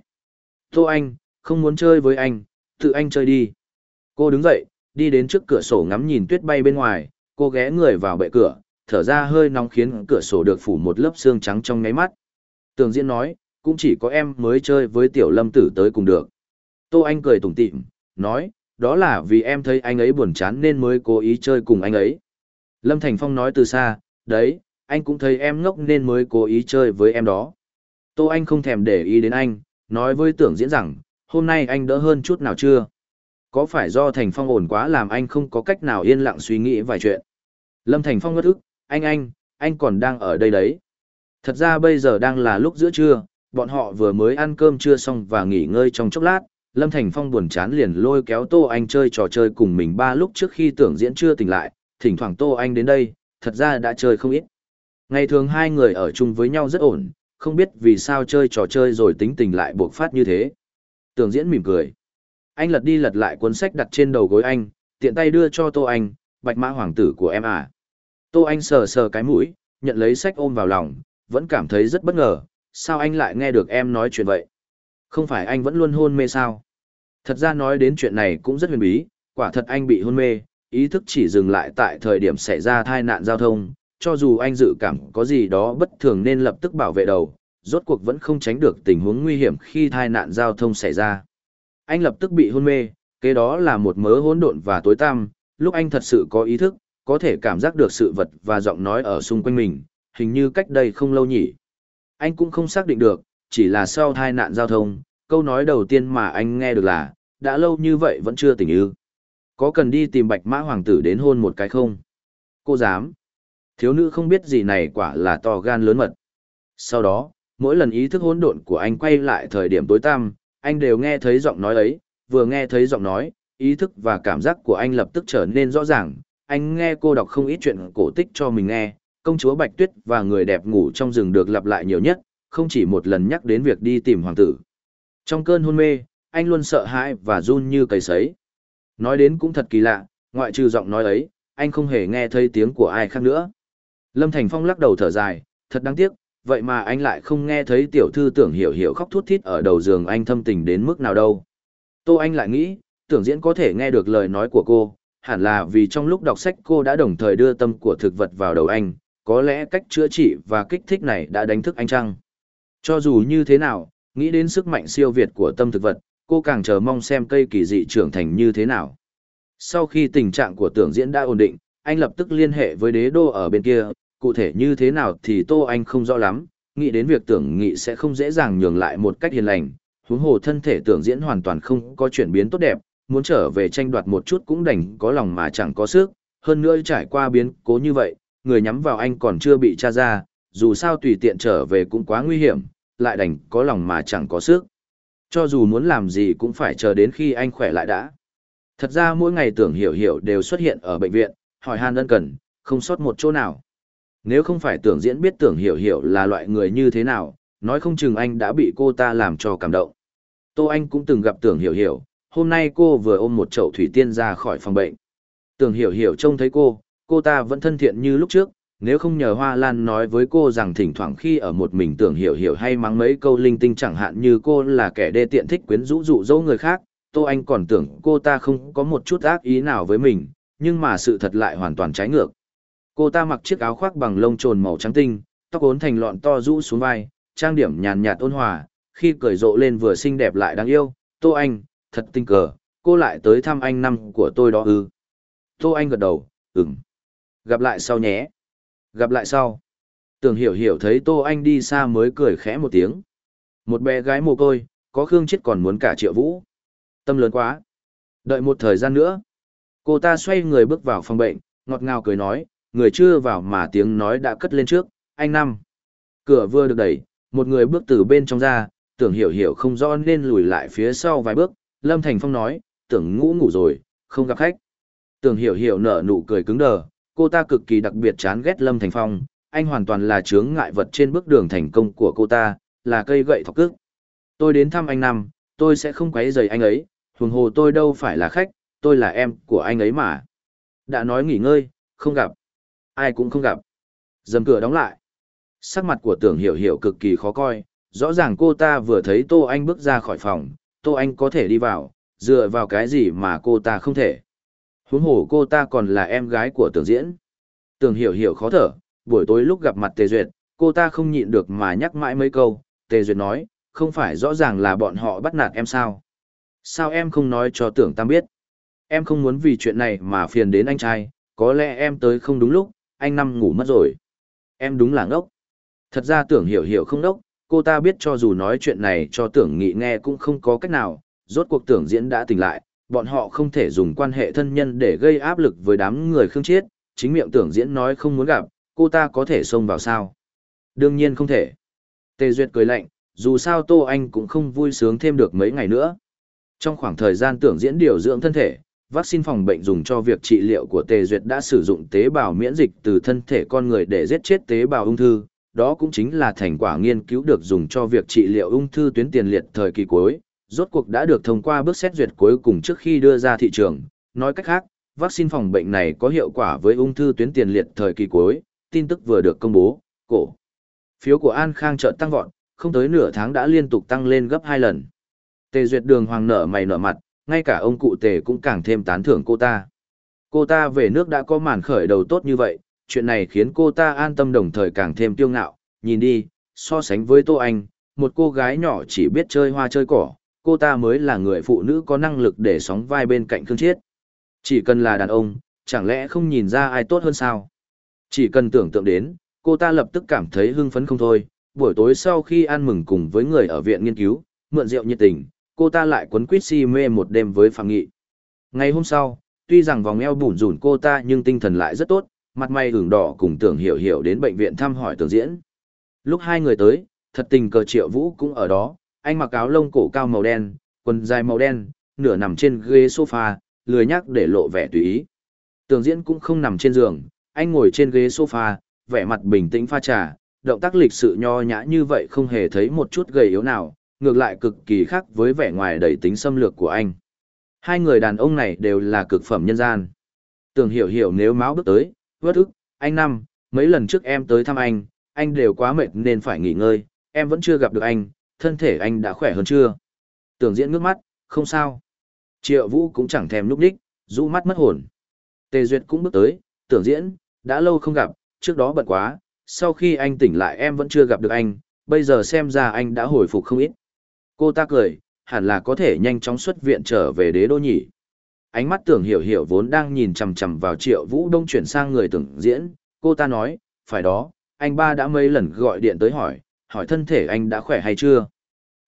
Tô Anh, không muốn chơi với anh, tự anh chơi đi. Cô đứng dậy, đi đến trước cửa sổ ngắm nhìn tuyết bay bên ngoài, cô ghé người vào bệ cửa, thở ra hơi nóng khiến cửa sổ được phủ một lớp xương trắng trong ngáy mắt. Tường Diễn nói, cũng chỉ có em mới chơi với tiểu lâm tử tới cùng được. Tô Anh cười tủm tỉm, nói, đó là vì em thấy anh ấy buồn chán nên mới cố ý chơi cùng anh ấy. Lâm Thành Phong nói từ xa, đấy, anh cũng thấy em ngốc nên mới cố ý chơi với em đó. Tô Anh không thèm để ý đến anh, nói với tưởng diễn rằng, hôm nay anh đỡ hơn chút nào chưa? Có phải do Thành Phong ổn quá làm anh không có cách nào yên lặng suy nghĩ vài chuyện? Lâm Thành Phong ngất ức, anh anh, anh còn đang ở đây đấy. Thật ra bây giờ đang là lúc giữa trưa, bọn họ vừa mới ăn cơm trưa xong và nghỉ ngơi trong chốc lát, Lâm Thành Phong buồn chán liền lôi kéo Tô Anh chơi trò chơi cùng mình ba lúc trước khi tưởng diễn chưa tỉnh lại, thỉnh thoảng Tô Anh đến đây, thật ra đã chơi không ít. Ngày thường hai người ở chung với nhau rất ổn, không biết vì sao chơi trò chơi rồi tính tình lại buộc phát như thế. Tưởng diễn mỉm cười. Anh lật đi lật lại cuốn sách đặt trên đầu gối anh, tiện tay đưa cho Tô Anh, bạch mã hoàng tử của em à. Tô Anh sờ sờ cái mũi, nhận lấy sách ôm vào lòng, vẫn cảm thấy rất bất ngờ, sao anh lại nghe được em nói chuyện vậy. Không phải anh vẫn luôn hôn mê sao? Thật ra nói đến chuyện này cũng rất huyền bí, quả thật anh bị hôn mê, ý thức chỉ dừng lại tại thời điểm xảy ra tai nạn giao thông, cho dù anh dự cảm có gì đó bất thường nên lập tức bảo vệ đầu, rốt cuộc vẫn không tránh được tình huống nguy hiểm khi tai nạn giao thông xảy ra. Anh lập tức bị hôn mê, kế đó là một mớ hỗn độn và tối tăm, lúc anh thật sự có ý thức, có thể cảm giác được sự vật và giọng nói ở xung quanh mình, hình như cách đây không lâu nhỉ. Anh cũng không xác định được, chỉ là sau tai nạn giao thông, câu nói đầu tiên mà anh nghe được là, đã lâu như vậy vẫn chưa tỉnh ư. Có cần đi tìm bạch mã hoàng tử đến hôn một cái không? Cô dám. Thiếu nữ không biết gì này quả là to gan lớn mật. Sau đó, mỗi lần ý thức hỗn độn của anh quay lại thời điểm tối tăm, anh đều nghe thấy giọng nói ấy, vừa nghe thấy giọng nói, ý thức và cảm giác của anh lập tức trở nên rõ ràng, anh nghe cô đọc không ít chuyện cổ tích cho mình nghe, công chúa Bạch Tuyết và người đẹp ngủ trong rừng được lặp lại nhiều nhất, không chỉ một lần nhắc đến việc đi tìm hoàng tử. Trong cơn hôn mê, anh luôn sợ hãi và run như cầy sấy. Nói đến cũng thật kỳ lạ, ngoại trừ giọng nói ấy, anh không hề nghe thấy tiếng của ai khác nữa. Lâm Thành Phong lắc đầu thở dài, thật đáng tiếc, vậy mà anh lại không nghe thấy tiểu thư tưởng hiểu hiểu khóc thút thít ở đầu giường anh thâm tình đến mức nào đâu. Tô Anh lại nghĩ, tưởng diễn có thể nghe được lời nói của cô, hẳn là vì trong lúc đọc sách cô đã đồng thời đưa tâm của thực vật vào đầu anh, có lẽ cách chữa trị và kích thích này đã đánh thức anh chăng? Cho dù như thế nào, nghĩ đến sức mạnh siêu việt của tâm thực vật, cô càng chờ mong xem cây kỳ dị trưởng thành như thế nào. Sau khi tình trạng của tưởng diễn đã ổn định, anh lập tức liên hệ với đế đô ở bên kia, cụ thể như thế nào thì Tô Anh không rõ lắm, nghĩ đến việc tưởng nghị sẽ không dễ dàng nhường lại một cách hiền lành, huống hồ thân thể tưởng diễn hoàn toàn không có chuyển biến tốt đẹp, muốn trở về tranh đoạt một chút cũng đành có lòng mà chẳng có sức, hơn nữa trải qua biến cố như vậy, người nhắm vào anh còn chưa bị tra ra, dù sao tùy tiện trở về cũng quá nguy hiểm, lại đành có lòng mà chẳng có sức. Cho dù muốn làm gì cũng phải chờ đến khi anh khỏe lại đã. Thật ra mỗi ngày tưởng hiểu hiểu đều xuất hiện ở bệnh viện, hỏi han đơn cần, không sót một chỗ nào. Nếu không phải tưởng diễn biết tưởng hiểu hiểu là loại người như thế nào, nói không chừng anh đã bị cô ta làm cho cảm động. Tô Anh cũng từng gặp tưởng hiểu hiểu, hôm nay cô vừa ôm một chậu thủy tiên ra khỏi phòng bệnh. Tưởng hiểu hiểu trông thấy cô, cô ta vẫn thân thiện như lúc trước, nếu không nhờ Hoa Lan nói với cô rằng thỉnh thoảng khi ở một mình tưởng hiểu hiểu hay mắng mấy câu linh tinh chẳng hạn như cô là kẻ đê tiện thích quyến rũ dụ dỗ người khác, Tô Anh còn tưởng cô ta không có một chút ác ý nào với mình, nhưng mà sự thật lại hoàn toàn trái ngược. Cô ta mặc chiếc áo khoác bằng lông trồn màu trắng tinh, tóc ốn thành lọn to rũ xuống vai, trang điểm nhàn nhạt ôn hòa, khi cười rộ lên vừa xinh đẹp lại đáng yêu, Tô Anh, thật tinh cờ, cô lại tới thăm anh năm của tôi đó ư. Tô Anh gật đầu, ừm. Gặp lại sau nhé. Gặp lại sau. Tưởng hiểu hiểu thấy Tô Anh đi xa mới cười khẽ một tiếng. Một bé gái mồ côi, có Khương chết còn muốn cả triệu vũ. Tâm lớn quá. Đợi một thời gian nữa. Cô ta xoay người bước vào phòng bệnh, ngọt ngào cười nói, người chưa vào mà tiếng nói đã cất lên trước, anh năm. Cửa vừa được đẩy, một người bước từ bên trong ra, tưởng hiểu hiểu không rõ nên lùi lại phía sau vài bước, Lâm Thành Phong nói, tưởng ngũ ngủ rồi, không gặp khách. Tưởng hiểu hiểu nở nụ cười cứng đờ, cô ta cực kỳ đặc biệt chán ghét Lâm Thành Phong, anh hoàn toàn là chướng ngại vật trên bước đường thành công của cô ta, là cây gậy thọc cước. Tôi đến thăm anh năm, tôi sẽ không quấy rầy anh ấy, huống hồ tôi đâu phải là khách, tôi là em của anh ấy mà. Đã nói nghỉ ngơi, không gặp. Ai cũng không gặp. Dầm cửa đóng lại. Sắc mặt của tưởng hiểu hiểu cực kỳ khó coi, rõ ràng cô ta vừa thấy Tô Anh bước ra khỏi phòng, Tô Anh có thể đi vào, dựa vào cái gì mà cô ta không thể huống hồ cô ta còn là em gái của tưởng diễn. Tưởng hiểu hiểu khó thở, buổi tối lúc gặp mặt tề duyệt, cô ta không nhịn được mà nhắc mãi mấy câu, tề duyệt nói, không phải rõ ràng là bọn họ bắt nạt em sao? Sao em không nói cho tưởng tam biết? Em không muốn vì chuyện này mà phiền đến anh trai, có lẽ em tới không đúng lúc, anh năm ngủ mất rồi. Em đúng là ngốc. Thật ra tưởng hiểu hiểu không ngốc, cô ta biết cho dù nói chuyện này cho tưởng nghị nghe cũng không có cách nào, rốt cuộc tưởng diễn đã tỉnh lại bọn họ không thể dùng quan hệ thân nhân để gây áp lực với đám người khương chiết, chính miệng tưởng diễn nói không muốn gặp, cô ta có thể xông vào sao? Đương nhiên không thể. Tề Duyệt cười lạnh, dù sao Tô Anh cũng không vui sướng thêm được mấy ngày nữa. Trong khoảng thời gian tưởng diễn điều dưỡng thân thể, vaccine phòng bệnh dùng cho việc trị liệu của Tề Duyệt đã sử dụng tế bào miễn dịch từ thân thể con người để giết chết tế bào ung thư. Đó cũng chính là thành quả nghiên cứu được dùng cho việc trị liệu ung thư tuyến tiền liệt thời kỳ cuối, rốt cuộc đã được thông qua bước xét duyệt cuối cùng trước khi đưa ra thị trường. Nói cách khác, vaccine phòng bệnh này có hiệu quả với ung thư tuyến tiền liệt thời kỳ cuối, tin tức vừa được công bố, cổ. Phiếu của An Khang chợt tăng vọt, không tới nửa tháng đã liên tục tăng lên gấp 2 lần. Tề duyệt đường hoàng nở mày nở mặt, ngay cả ông cụ tề cũng càng thêm tán thưởng cô ta. Cô ta về nước đã có màn khởi đầu tốt như vậy, chuyện này khiến cô ta an tâm đồng thời càng thêm tiêu ngạo, nhìn đi, so sánh với Tô Anh, một cô gái nhỏ chỉ biết chơi hoa chơi cỏ, cô ta mới là người phụ nữ có năng lực để sóng vai bên cạnh Khương Chiết. Chỉ cần là đàn ông, chẳng lẽ không nhìn ra ai tốt hơn sao? Chỉ cần tưởng tượng đến, cô ta lập tức cảm thấy hưng phấn không thôi, buổi tối sau khi ăn mừng cùng với người ở viện nghiên cứu, mượn rượu nhiệt tình, cô ta lại quấn quýt si mê một đêm với Phạm Nghị. Ngày hôm sau, tuy rằng vòng eo bùn rủn cô ta nhưng tinh thần lại rất tốt, mặt mày ửng đỏ cùng tưởng hiểu hiểu đến bệnh viện thăm hỏi tưởng diễn. Lúc hai người tới, thật tình cờ triệu vũ cũng ở đó, anh mặc áo lông cổ cao màu đen, quần dài màu đen, nửa nằm trên ghế sofa, lười nhắc để lộ vẻ tùy ý. Tường diễn cũng không nằm trên giường, anh ngồi trên ghế sofa, vẻ mặt bình tĩnh pha trà, động tác lịch sự nho nhã như vậy không hề thấy một chút gầy yếu nào, ngược lại cực kỳ khác với vẻ ngoài đầy tính xâm lược của anh. Hai người đàn ông này đều là cực phẩm nhân gian. Tường hiểu hiểu nếu máu bước tới, vớt ức, anh Năm, mấy lần trước em tới thăm anh, anh đều quá mệt nên phải nghỉ ngơi, em vẫn chưa gặp được anh, thân thể anh đã khỏe hơn chưa? Tưởng diễn ngước mắt, không sao. Triệu vũ cũng chẳng thèm núp đích, rũ mắt mất hồn. Tề Duyệt cũng bước tới, tưởng diễn, đã lâu không gặp, trước đó bận quá, sau khi anh tỉnh lại em vẫn chưa gặp được anh, bây giờ xem ra anh đã hồi phục không ít. Cô ta cười, hẳn là có thể nhanh chóng xuất viện trở về đế đô nhỉ. Ánh mắt tưởng hiểu hiểu vốn đang nhìn chằm chằm vào triệu vũ đông chuyển sang người tưởng diễn, cô ta nói, phải đó, anh ba đã mấy lần gọi điện tới hỏi, hỏi thân thể anh đã khỏe hay chưa.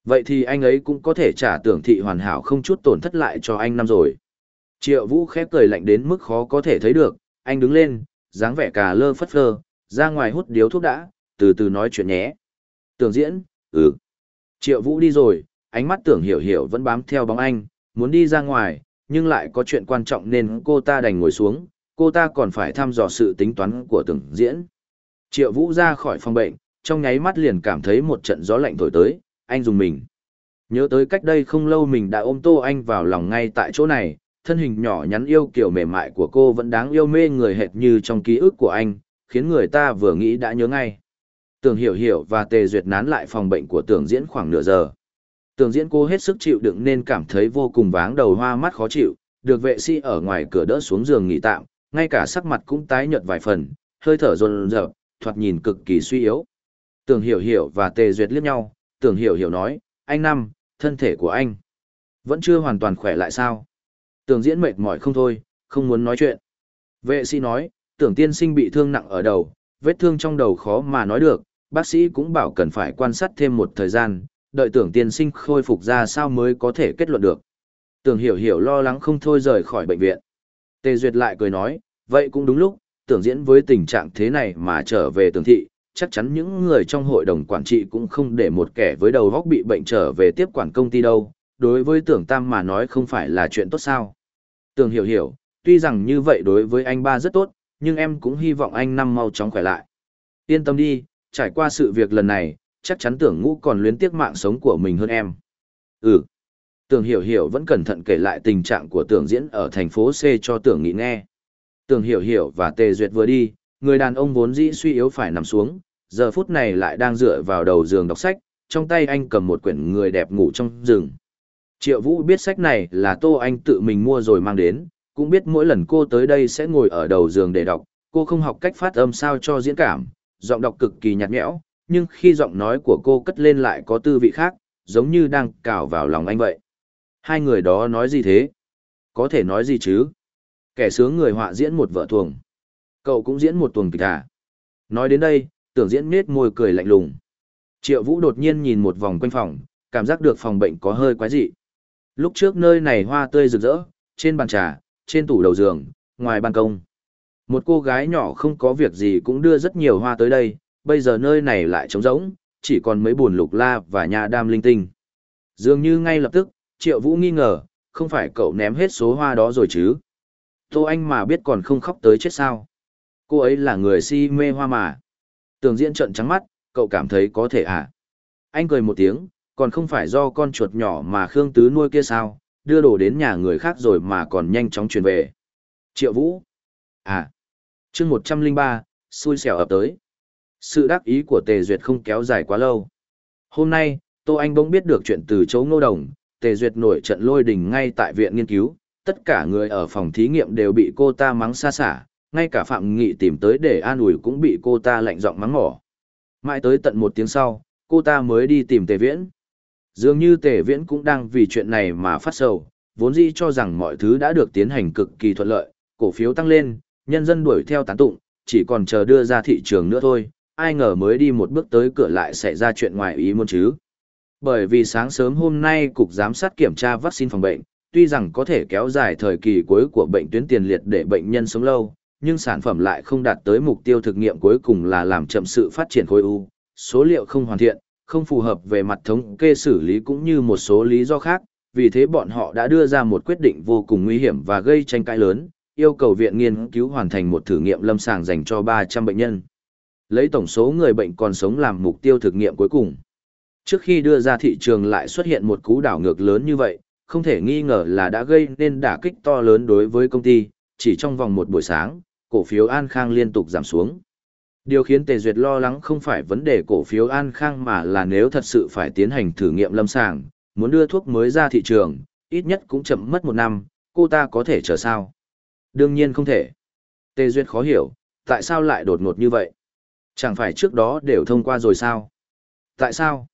Vậy thì anh ấy cũng có thể trả tưởng thị hoàn hảo không chút tổn thất lại cho anh năm rồi. Triệu Vũ khép cười lạnh đến mức khó có thể thấy được, anh đứng lên, dáng vẻ cà lơ phất phơ, ra ngoài hút điếu thuốc đã, từ từ nói chuyện nhé. Tưởng diễn, ừ. Triệu Vũ đi rồi, ánh mắt tưởng hiểu hiểu vẫn bám theo bóng anh, muốn đi ra ngoài, nhưng lại có chuyện quan trọng nên cô ta đành ngồi xuống, cô ta còn phải thăm dò sự tính toán của tưởng diễn. Triệu Vũ ra khỏi phòng bệnh, trong nháy mắt liền cảm thấy một trận gió lạnh thổi tới, anh dùng mình. Nhớ tới cách đây không lâu mình đã ôm Tô Anh vào lòng ngay tại chỗ này, thân hình nhỏ nhắn yêu kiểu mềm mại của cô vẫn đáng yêu mê người hệt như trong ký ức của anh, khiến người ta vừa nghĩ đã nhớ ngay. Tưởng Hiểu Hiểu và Tề Duyệt nán lại phòng bệnh của Tưởng Diễn khoảng nửa giờ. Tưởng Diễn cô hết sức chịu đựng nên cảm thấy vô cùng váng đầu hoa mắt khó chịu, được vệ sĩ ở ngoài cửa đỡ xuống giường nghỉ tạm, ngay cả sắc mặt cũng tái nhợt vài phần, hơi thở rồn rợp, thoạt nhìn cực kỳ suy yếu. Tưởng Hiểu Hiểu và Tề Duyệt liếc nhau, tưởng hiểu hiểu nói, anh Năm, thân thể của anh vẫn chưa hoàn toàn khỏe lại sao. Tưởng diễn mệt mỏi không thôi, không muốn nói chuyện. Vệ sĩ nói, tưởng tiên sinh bị thương nặng ở đầu, vết thương trong đầu khó mà nói được, bác sĩ cũng bảo cần phải quan sát thêm một thời gian, đợi tưởng tiên sinh khôi phục ra sao mới có thể kết luận được. Tưởng hiểu hiểu lo lắng không thôi rời khỏi bệnh viện. Tề Duyệt lại cười nói, vậy cũng đúng lúc, tưởng diễn với tình trạng thế này mà trở về tưởng thị, chắc chắn những người trong hội đồng quản trị cũng không để một kẻ với đầu góc bị bệnh trở về tiếp quản công ty đâu, đối với tưởng tam mà nói không phải là chuyện tốt sao. Tưởng hiểu hiểu, tuy rằng như vậy đối với anh ba rất tốt, nhưng em cũng hy vọng anh năm mau chóng khỏe lại. Yên tâm đi, trải qua sự việc lần này, chắc chắn tưởng ngũ còn luyến tiếc mạng sống của mình hơn em. Ừ. Tưởng hiểu hiểu vẫn cẩn thận kể lại tình trạng của tưởng diễn ở thành phố C cho tưởng nghị nghe. Tưởng hiểu hiểu và tề duyệt vừa đi, người đàn ông vốn dĩ suy yếu phải nằm xuống, giờ phút này lại đang dựa vào đầu giường đọc sách, trong tay anh cầm một quyển người đẹp ngủ trong rừng. Triệu Vũ biết sách này là Tô Anh tự mình mua rồi mang đến, cũng biết mỗi lần cô tới đây sẽ ngồi ở đầu giường để đọc, cô không học cách phát âm sao cho diễn cảm, giọng đọc cực kỳ nhạt nhẽo, nhưng khi giọng nói của cô cất lên lại có tư vị khác, giống như đang cào vào lòng anh vậy. Hai người đó nói gì thế? Có thể nói gì chứ? Kẻ sướng người họa diễn một vợ thuồng. Cậu cũng diễn một tuần kịch à? Nói đến đây, tưởng diễn nết môi cười lạnh lùng. Triệu Vũ đột nhiên nhìn một vòng quanh phòng, cảm giác được phòng bệnh có hơi quái dị. Lúc trước nơi này hoa tươi rực rỡ, trên bàn trà, trên tủ đầu giường, ngoài ban công. Một cô gái nhỏ không có việc gì cũng đưa rất nhiều hoa tới đây, bây giờ nơi này lại trống rỗng, chỉ còn mấy buồn lục la và nhà đam linh tinh. Dường như ngay lập tức, Triệu Vũ nghi ngờ, không phải cậu ném hết số hoa đó rồi chứ? Tô Anh mà biết còn không khóc tới chết sao? Cô ấy là người si mê hoa mà. Tường diễn trận trắng mắt, cậu cảm thấy có thể à? Anh cười một tiếng, còn không phải do con chuột nhỏ mà Khương Tứ nuôi kia sao, đưa đồ đến nhà người khác rồi mà còn nhanh chóng truyền về. Triệu Vũ. À. chương 103, xui xẻo ập tới. Sự đắc ý của Tề Duyệt không kéo dài quá lâu. Hôm nay, Tô Anh bỗng biết được chuyện từ chỗ ngô đồng, Tề Duyệt nổi trận lôi đình ngay tại viện nghiên cứu. Tất cả người ở phòng thí nghiệm đều bị cô ta mắng xa xả, ngay cả Phạm Nghị tìm tới để an ủi cũng bị cô ta lạnh giọng mắng mỏ. Mãi tới tận một tiếng sau, cô ta mới đi tìm Tề Viễn. Dường như Tề Viễn cũng đang vì chuyện này mà phát sầu, vốn dĩ cho rằng mọi thứ đã được tiến hành cực kỳ thuận lợi, cổ phiếu tăng lên, nhân dân đuổi theo tán tụng, chỉ còn chờ đưa ra thị trường nữa thôi, ai ngờ mới đi một bước tới cửa lại xảy ra chuyện ngoài ý muốn chứ. Bởi vì sáng sớm hôm nay Cục Giám sát kiểm tra vaccine phòng bệnh, tuy rằng có thể kéo dài thời kỳ cuối của bệnh tuyến tiền liệt để bệnh nhân sống lâu, nhưng sản phẩm lại không đạt tới mục tiêu thực nghiệm cuối cùng là làm chậm sự phát triển khối u, số liệu không hoàn thiện, không phù hợp về mặt thống kê xử lý cũng như một số lý do khác, vì thế bọn họ đã đưa ra một quyết định vô cùng nguy hiểm và gây tranh cãi lớn, yêu cầu viện nghiên cứu hoàn thành một thử nghiệm lâm sàng dành cho 300 bệnh nhân. Lấy tổng số người bệnh còn sống làm mục tiêu thực nghiệm cuối cùng. Trước khi đưa ra thị trường lại xuất hiện một cú đảo ngược lớn như vậy, không thể nghi ngờ là đã gây nên đả kích to lớn đối với công ty, chỉ trong vòng một buổi sáng, cổ phiếu An Khang liên tục giảm xuống. Điều khiến Tề Duyệt lo lắng không phải vấn đề cổ phiếu An Khang mà là nếu thật sự phải tiến hành thử nghiệm lâm sàng, muốn đưa thuốc mới ra thị trường, ít nhất cũng chậm mất một năm, cô ta có thể chờ sao? Đương nhiên không thể. Tề Duyệt khó hiểu, tại sao lại đột ngột như vậy? Chẳng phải trước đó đều thông qua rồi sao? Tại sao?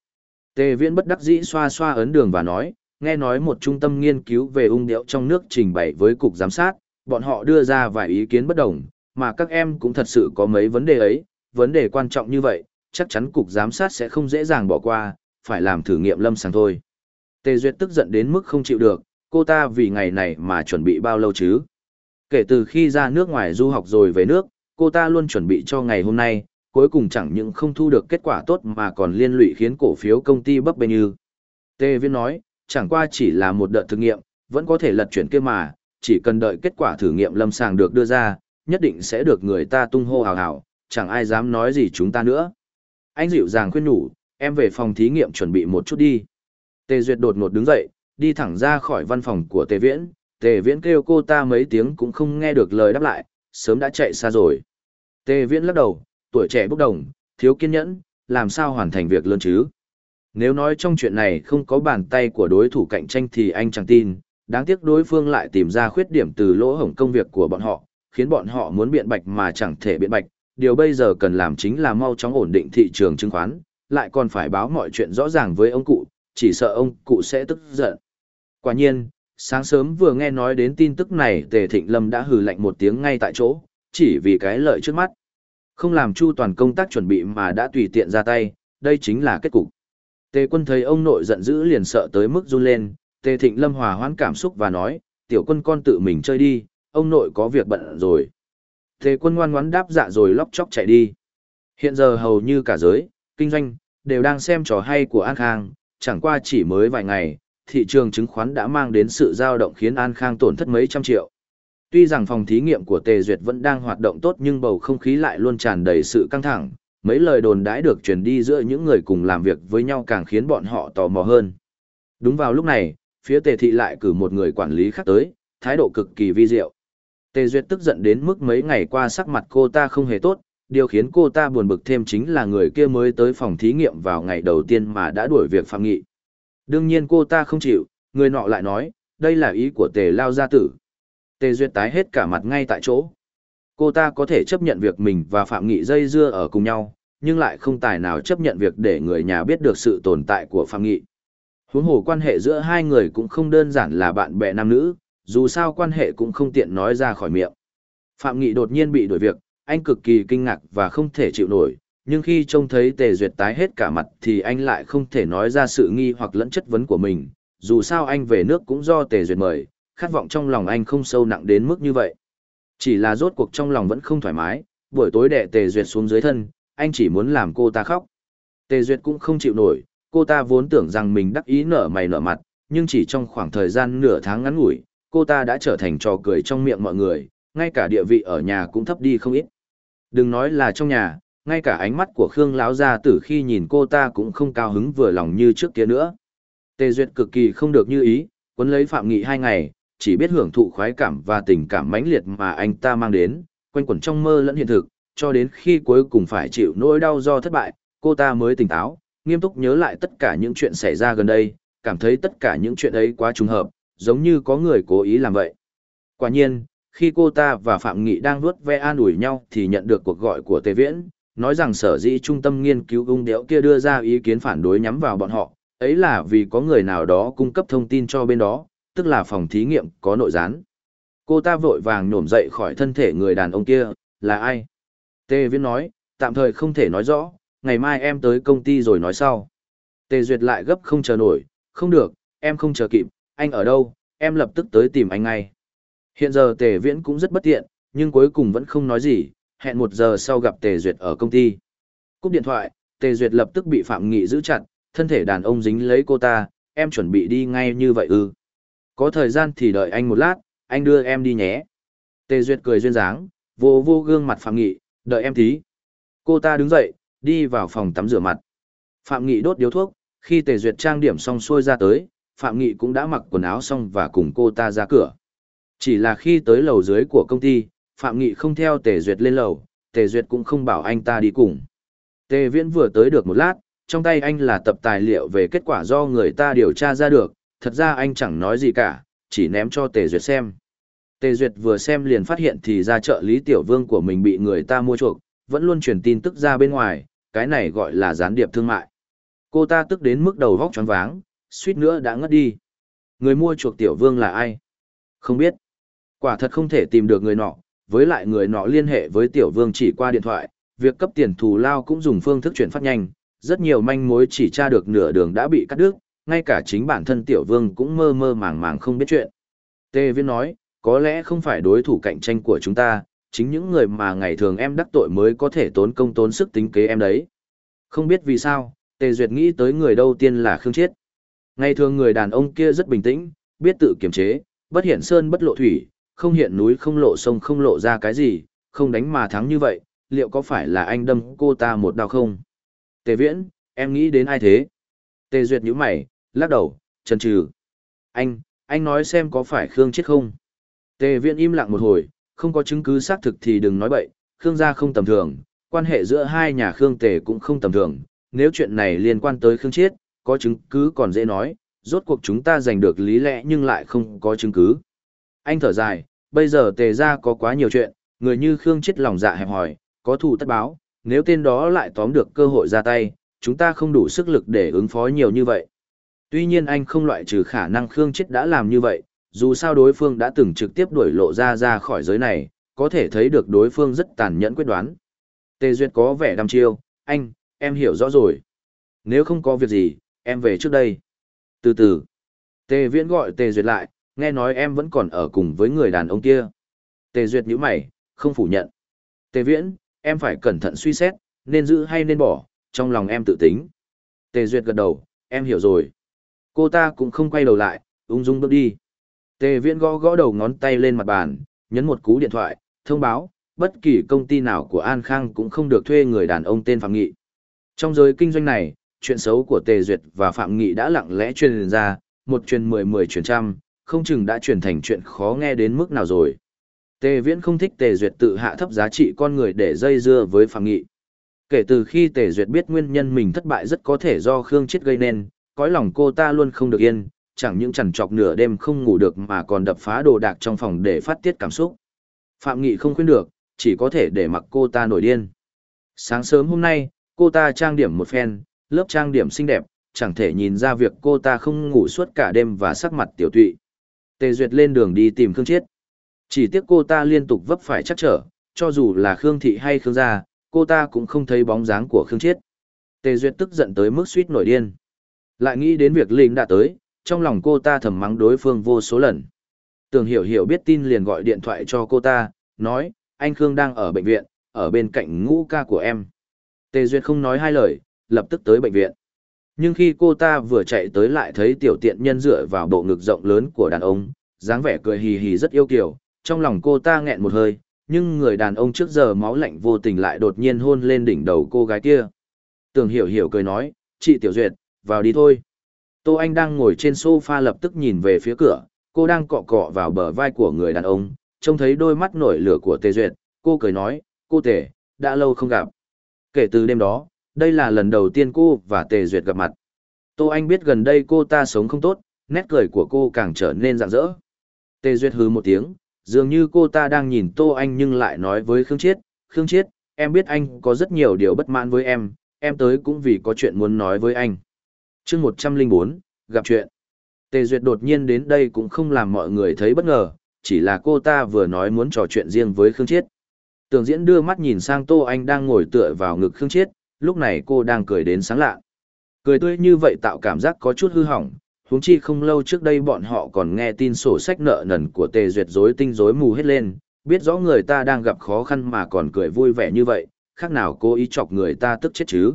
Tề Viễn bất đắc dĩ xoa xoa ấn đường và nói, nghe nói một trung tâm nghiên cứu về ung điệu trong nước trình bày với cục giám sát, bọn họ đưa ra vài ý kiến bất đồng, mà các em cũng thật sự có mấy vấn đề ấy, vấn đề quan trọng như vậy, chắc chắn cục giám sát sẽ không dễ dàng bỏ qua, phải làm thử nghiệm lâm sàng thôi. Tề Duyệt tức giận đến mức không chịu được, cô ta vì ngày này mà chuẩn bị bao lâu chứ? Kể từ khi ra nước ngoài du học rồi về nước, cô ta luôn chuẩn bị cho ngày hôm nay, cuối cùng chẳng những không thu được kết quả tốt mà còn liên lụy khiến cổ phiếu công ty bấp bênh như. Tề Viên nói, chẳng qua chỉ là một đợt thử nghiệm, vẫn có thể lật chuyển kia mà, chỉ cần đợi kết quả thử nghiệm lâm sàng được đưa ra, nhất định sẽ được người ta tung hô hào hào, chẳng ai dám nói gì chúng ta nữa. Anh dịu dàng khuyên nhủ, em về phòng thí nghiệm chuẩn bị một chút đi. Tề Duyệt đột ngột đứng dậy, đi thẳng ra khỏi văn phòng của Tề Viễn, Tề Viễn kêu cô ta mấy tiếng cũng không nghe được lời đáp lại, sớm đã chạy xa rồi. Tề Viễn lắc đầu, tuổi trẻ bốc đồng, thiếu kiên nhẫn, làm sao hoàn thành việc lớn chứ? Nếu nói trong chuyện này không có bàn tay của đối thủ cạnh tranh thì anh chẳng tin, đáng tiếc đối phương lại tìm ra khuyết điểm từ lỗ hổng công việc của bọn họ, khiến bọn họ muốn biện bạch mà chẳng thể biện bạch. Điều bây giờ cần làm chính là mau chóng ổn định thị trường chứng khoán, lại còn phải báo mọi chuyện rõ ràng với ông cụ, chỉ sợ ông cụ sẽ tức giận. Quả nhiên, sáng sớm vừa nghe nói đến tin tức này Tề Thịnh Lâm đã hừ lạnh một tiếng ngay tại chỗ, chỉ vì cái lợi trước mắt. Không làm chu toàn công tác chuẩn bị mà đã tùy tiện ra tay, đây chính là kết cục. Tề quân thấy ông nội giận dữ liền sợ tới mức run lên, Tề Thịnh Lâm hòa hoãn cảm xúc và nói, tiểu quân con tự mình chơi đi, ông nội có việc bận rồi. Thế quân ngoan ngoãn đáp dạ rồi lóc chóc chạy đi. Hiện giờ hầu như cả giới, kinh doanh, đều đang xem trò hay của An Khang, chẳng qua chỉ mới vài ngày, thị trường chứng khoán đã mang đến sự dao động khiến An Khang tổn thất mấy trăm triệu. Tuy rằng phòng thí nghiệm của Tề Duyệt vẫn đang hoạt động tốt nhưng bầu không khí lại luôn tràn đầy sự căng thẳng, mấy lời đồn đãi được truyền đi giữa những người cùng làm việc với nhau càng khiến bọn họ tò mò hơn. Đúng vào lúc này, phía Tề Thị lại cử một người quản lý khác tới, thái độ cực kỳ vi diệu, Tề Duyệt tức giận đến mức mấy ngày qua sắc mặt cô ta không hề tốt, điều khiến cô ta buồn bực thêm chính là người kia mới tới phòng thí nghiệm vào ngày đầu tiên mà đã đuổi việc phạm nghị. Đương nhiên cô ta không chịu, người nọ lại nói, đây là ý của tề lao gia tử. Tề Duyệt tái hết cả mặt ngay tại chỗ. Cô ta có thể chấp nhận việc mình và Phạm Nghị dây dưa ở cùng nhau, nhưng lại không tài nào chấp nhận việc để người nhà biết được sự tồn tại của Phạm Nghị. Huống hồ quan hệ giữa hai người cũng không đơn giản là bạn bè nam nữ, dù sao quan hệ cũng không tiện nói ra khỏi miệng. Phạm Nghị đột nhiên bị đổi việc, anh cực kỳ kinh ngạc và không thể chịu nổi, nhưng khi trông thấy Tề Duyệt tái hết cả mặt thì anh lại không thể nói ra sự nghi hoặc lẫn chất vấn của mình, dù sao anh về nước cũng do Tề Duyệt mời, khát vọng trong lòng anh không sâu nặng đến mức như vậy. Chỉ là rốt cuộc trong lòng vẫn không thoải mái, buổi tối đệ Tề Duyệt xuống dưới thân, anh chỉ muốn làm cô ta khóc. Tề Duyệt cũng không chịu nổi, cô ta vốn tưởng rằng mình đắc ý nở mày nở mặt, nhưng chỉ trong khoảng thời gian nửa tháng ngắn ngủi, cô ta đã trở thành trò cười trong miệng mọi người, ngay cả địa vị ở nhà cũng thấp đi không ít. Đừng nói là trong nhà, ngay cả ánh mắt của Khương Lão gia tử khi nhìn cô ta cũng không cao hứng vừa lòng như trước kia nữa. Tề Duyệt cực kỳ không được như ý, quấn lấy Phạm Nghị hai ngày, chỉ biết hưởng thụ khoái cảm và tình cảm mãnh liệt mà anh ta mang đến, quanh quẩn trong mơ lẫn hiện thực, cho đến khi cuối cùng phải chịu nỗi đau do thất bại, cô ta mới tỉnh táo, nghiêm túc nhớ lại tất cả những chuyện xảy ra gần đây, cảm thấy tất cả những chuyện ấy quá trùng hợp, giống như có người cố ý làm vậy. Quả nhiên, khi cô ta và Phạm Nghị đang vuốt ve an ủi nhau thì nhận được cuộc gọi của Tề Viễn, nói rằng sở dĩ trung tâm nghiên cứu ung đéo kia đưa ra ý kiến phản đối nhắm vào bọn họ, ấy là vì có người nào đó cung cấp thông tin cho bên đó, tức là phòng thí nghiệm có nội gián. Cô ta vội vàng nhổm dậy khỏi thân thể người đàn ông kia, là ai? Tề Viễn nói, tạm thời không thể nói rõ, ngày mai em tới công ty rồi nói sau. Tề Duyệt lại gấp không chờ nổi, không được, em không chờ kịp, anh ở đâu, em lập tức tới tìm anh ngay. Hiện giờ Tề Viễn cũng rất bất tiện, nhưng cuối cùng vẫn không nói gì, hẹn một giờ sau gặp Tề Duyệt ở công ty. Cúp điện thoại, Tề Duyệt lập tức bị Phạm Nghị giữ chặt, thân thể đàn ông dính lấy cô ta, em chuẩn bị đi ngay như vậy ư. Có thời gian thì đợi anh một lát, anh đưa em đi nhé. Tề Duyệt cười duyên dáng, vô vô gương mặt Phạm Nghị, đợi em tí. Cô ta đứng dậy, đi vào phòng tắm rửa mặt. Phạm Nghị đốt điếu thuốc, khi Tề Duyệt trang điểm xong xuôi ra tới, Phạm Nghị cũng đã mặc quần áo xong và cùng cô ta ra cửa. Chỉ là khi tới lầu dưới của công ty, Phạm Nghị không theo Tề Duyệt lên lầu, Tề Duyệt cũng không bảo anh ta đi cùng. Tề Viễn vừa tới được một lát, trong tay anh là tập tài liệu về kết quả do người ta điều tra ra được, thật ra anh chẳng nói gì cả, chỉ ném cho Tề Duyệt xem. Tề Duyệt vừa xem liền phát hiện thì ra trợ lý tiểu vương của mình bị người ta mua chuộc, vẫn luôn truyền tin tức ra bên ngoài, cái này gọi là gián điệp thương mại. Cô ta tức đến mức đầu vóc choáng váng, suýt nữa đã ngất đi. Người mua chuộc tiểu vương là ai? Không biết. Quả thật không thể tìm được người nọ, với lại người nọ liên hệ với tiểu vương chỉ qua điện thoại, việc cấp tiền thù lao cũng dùng phương thức chuyển phát nhanh, rất nhiều manh mối chỉ tra được nửa đường đã bị cắt đứt, ngay cả chính bản thân tiểu vương cũng mơ mơ màng màng không biết chuyện. Tê Viễn nói, có lẽ không phải đối thủ cạnh tranh của chúng ta, chính những người mà ngày thường em đắc tội mới có thể tốn công tốn sức tính kế em đấy. Không biết vì sao, Tề Duyệt nghĩ tới người đầu tiên là Khương Chiết. Ngày thường người đàn ông kia rất bình tĩnh, biết tự kiềm chế, bất hiện sơn bất lộ thủy, không hiện núi không lộ sông không lộ ra cái gì, không đánh mà thắng như vậy, liệu có phải là anh đâm cô ta một đau không? Tề Viễn, em nghĩ đến ai thế? Tề Duyệt nhíu mày, lắc đầu, chần chừ. Anh, anh nói xem có phải Khương chết không? Tề Viễn im lặng một hồi, không có chứng cứ xác thực thì đừng nói bậy, Khương gia không tầm thường, quan hệ giữa hai nhà Khương Tề cũng không tầm thường, nếu chuyện này liên quan tới Khương chết, có chứng cứ còn dễ nói, rốt cuộc chúng ta giành được lý lẽ nhưng lại không có chứng cứ. Anh thở dài, bây giờ tề ra có quá nhiều chuyện, người như Khương chết lòng dạ hẹp hỏi, có thù tất báo, nếu tên đó lại tóm được cơ hội ra tay, chúng ta không đủ sức lực để ứng phó nhiều như vậy. Tuy nhiên anh không loại trừ khả năng Khương chết đã làm như vậy, dù sao đối phương đã từng trực tiếp đuổi lộ ra ra khỏi giới này, có thể thấy được đối phương rất tàn nhẫn quyết đoán. Tề Duyệt có vẻ đăm chiêu, anh, em hiểu rõ rồi. Nếu không có việc gì, em về trước đây. Từ từ. Tề Viễn gọi Tề Duyệt lại, nghe nói em vẫn còn ở cùng với người đàn ông kia. Tề Duyệt nhíu mày, không phủ nhận. Tề Viễn, em phải cẩn thận suy xét, nên giữ hay nên bỏ, trong lòng em tự tính. Tề Duyệt gật đầu, em hiểu rồi. Cô ta cũng không quay đầu lại, ung dung bước đi. Tề Viễn gõ gõ đầu ngón tay lên mặt bàn, nhấn một cú điện thoại, thông báo, bất kỳ công ty nào của An Khang cũng không được thuê người đàn ông tên Phạm Nghị. Trong giới kinh doanh này, chuyện xấu của Tề Duyệt và Phạm Nghị đã lặng lẽ truyền ra, một truyền mười mười truyền trăm, không chừng đã truyền thành chuyện khó nghe đến mức nào rồi. Tề Viễn không thích Tề Duyệt tự hạ thấp giá trị con người để dây dưa với Phạm Nghị. Kể từ khi Tề Duyệt biết nguyên nhân mình thất bại rất có thể do Khương Chết gây nên, cõi lòng cô ta luôn không được yên, chẳng những chằn chọc nửa đêm không ngủ được mà còn đập phá đồ đạc trong phòng để phát tiết cảm xúc. Phạm Nghị không khuyên được, chỉ có thể để mặc cô ta nổi điên. Sáng sớm hôm nay, cô ta trang điểm một phen, lớp trang điểm xinh đẹp, chẳng thể nhìn ra việc cô ta không ngủ suốt cả đêm và sắc mặt tiểu tụy. Tề Duyệt lên đường đi tìm Khương Chiết. Chỉ tiếc cô ta liên tục vấp phải chắc trở, cho dù là Khương Thị hay Khương Gia, cô ta cũng không thấy bóng dáng của Khương Chiết. Tề Duyệt tức giận tới mức suýt nổi điên. Lại nghĩ đến việc Linh đã tới, trong lòng cô ta thầm mắng đối phương vô số lần. Tường Hiểu Hiểu biết tin liền gọi điện thoại cho cô ta, nói, anh Khương đang ở bệnh viện, ở bên cạnh ngũ ca của em. Tề Duyệt không nói hai lời, lập tức tới bệnh viện. Nhưng khi cô ta vừa chạy tới lại thấy tiểu tiện nhân dựa vào bộ ngực rộng lớn của đàn ông, dáng vẻ cười hì hì rất yêu kiều, trong lòng cô ta nghẹn một hơi, nhưng người đàn ông trước giờ máu lạnh vô tình lại đột nhiên hôn lên đỉnh đầu cô gái kia. Tường hiểu hiểu cười nói, chị Tiểu Duyệt, vào đi thôi. Tô Anh đang ngồi trên sofa lập tức nhìn về phía cửa, cô đang cọ cọ vào bờ vai của người đàn ông, trông thấy đôi mắt nổi lửa của Tề Duyệt, cô cười nói, cô Tề, đã lâu không gặp. Kể từ đêm đó, đây là lần đầu tiên cô và Tề Duyệt gặp mặt. Tô Anh biết gần đây cô ta sống không tốt, nét cười của cô càng trở nên rạng rỡ. Tề Duyệt hứ một tiếng, dường như cô ta đang nhìn Tô Anh nhưng lại nói với Khương Chiết, Khương Chiết, em biết anh có rất nhiều điều bất mãn với em, em tới cũng vì có chuyện muốn nói với anh. chương 104, gặp chuyện. Tề Duyệt đột nhiên đến đây cũng không làm mọi người thấy bất ngờ, chỉ là cô ta vừa nói muốn trò chuyện riêng với Khương Chiết. Tường diễn đưa mắt nhìn sang Tô Anh đang ngồi tựa vào ngực Khương Chiết, lúc này cô đang cười đến sáng lạ. Cười tươi như vậy tạo cảm giác có chút hư hỏng, huống chi không lâu trước đây bọn họ còn nghe tin sổ sách nợ nần của tề duyệt rối tinh rối mù hết lên, biết rõ người ta đang gặp khó khăn mà còn cười vui vẻ như vậy, khác nào cô ý chọc người ta tức chết chứ.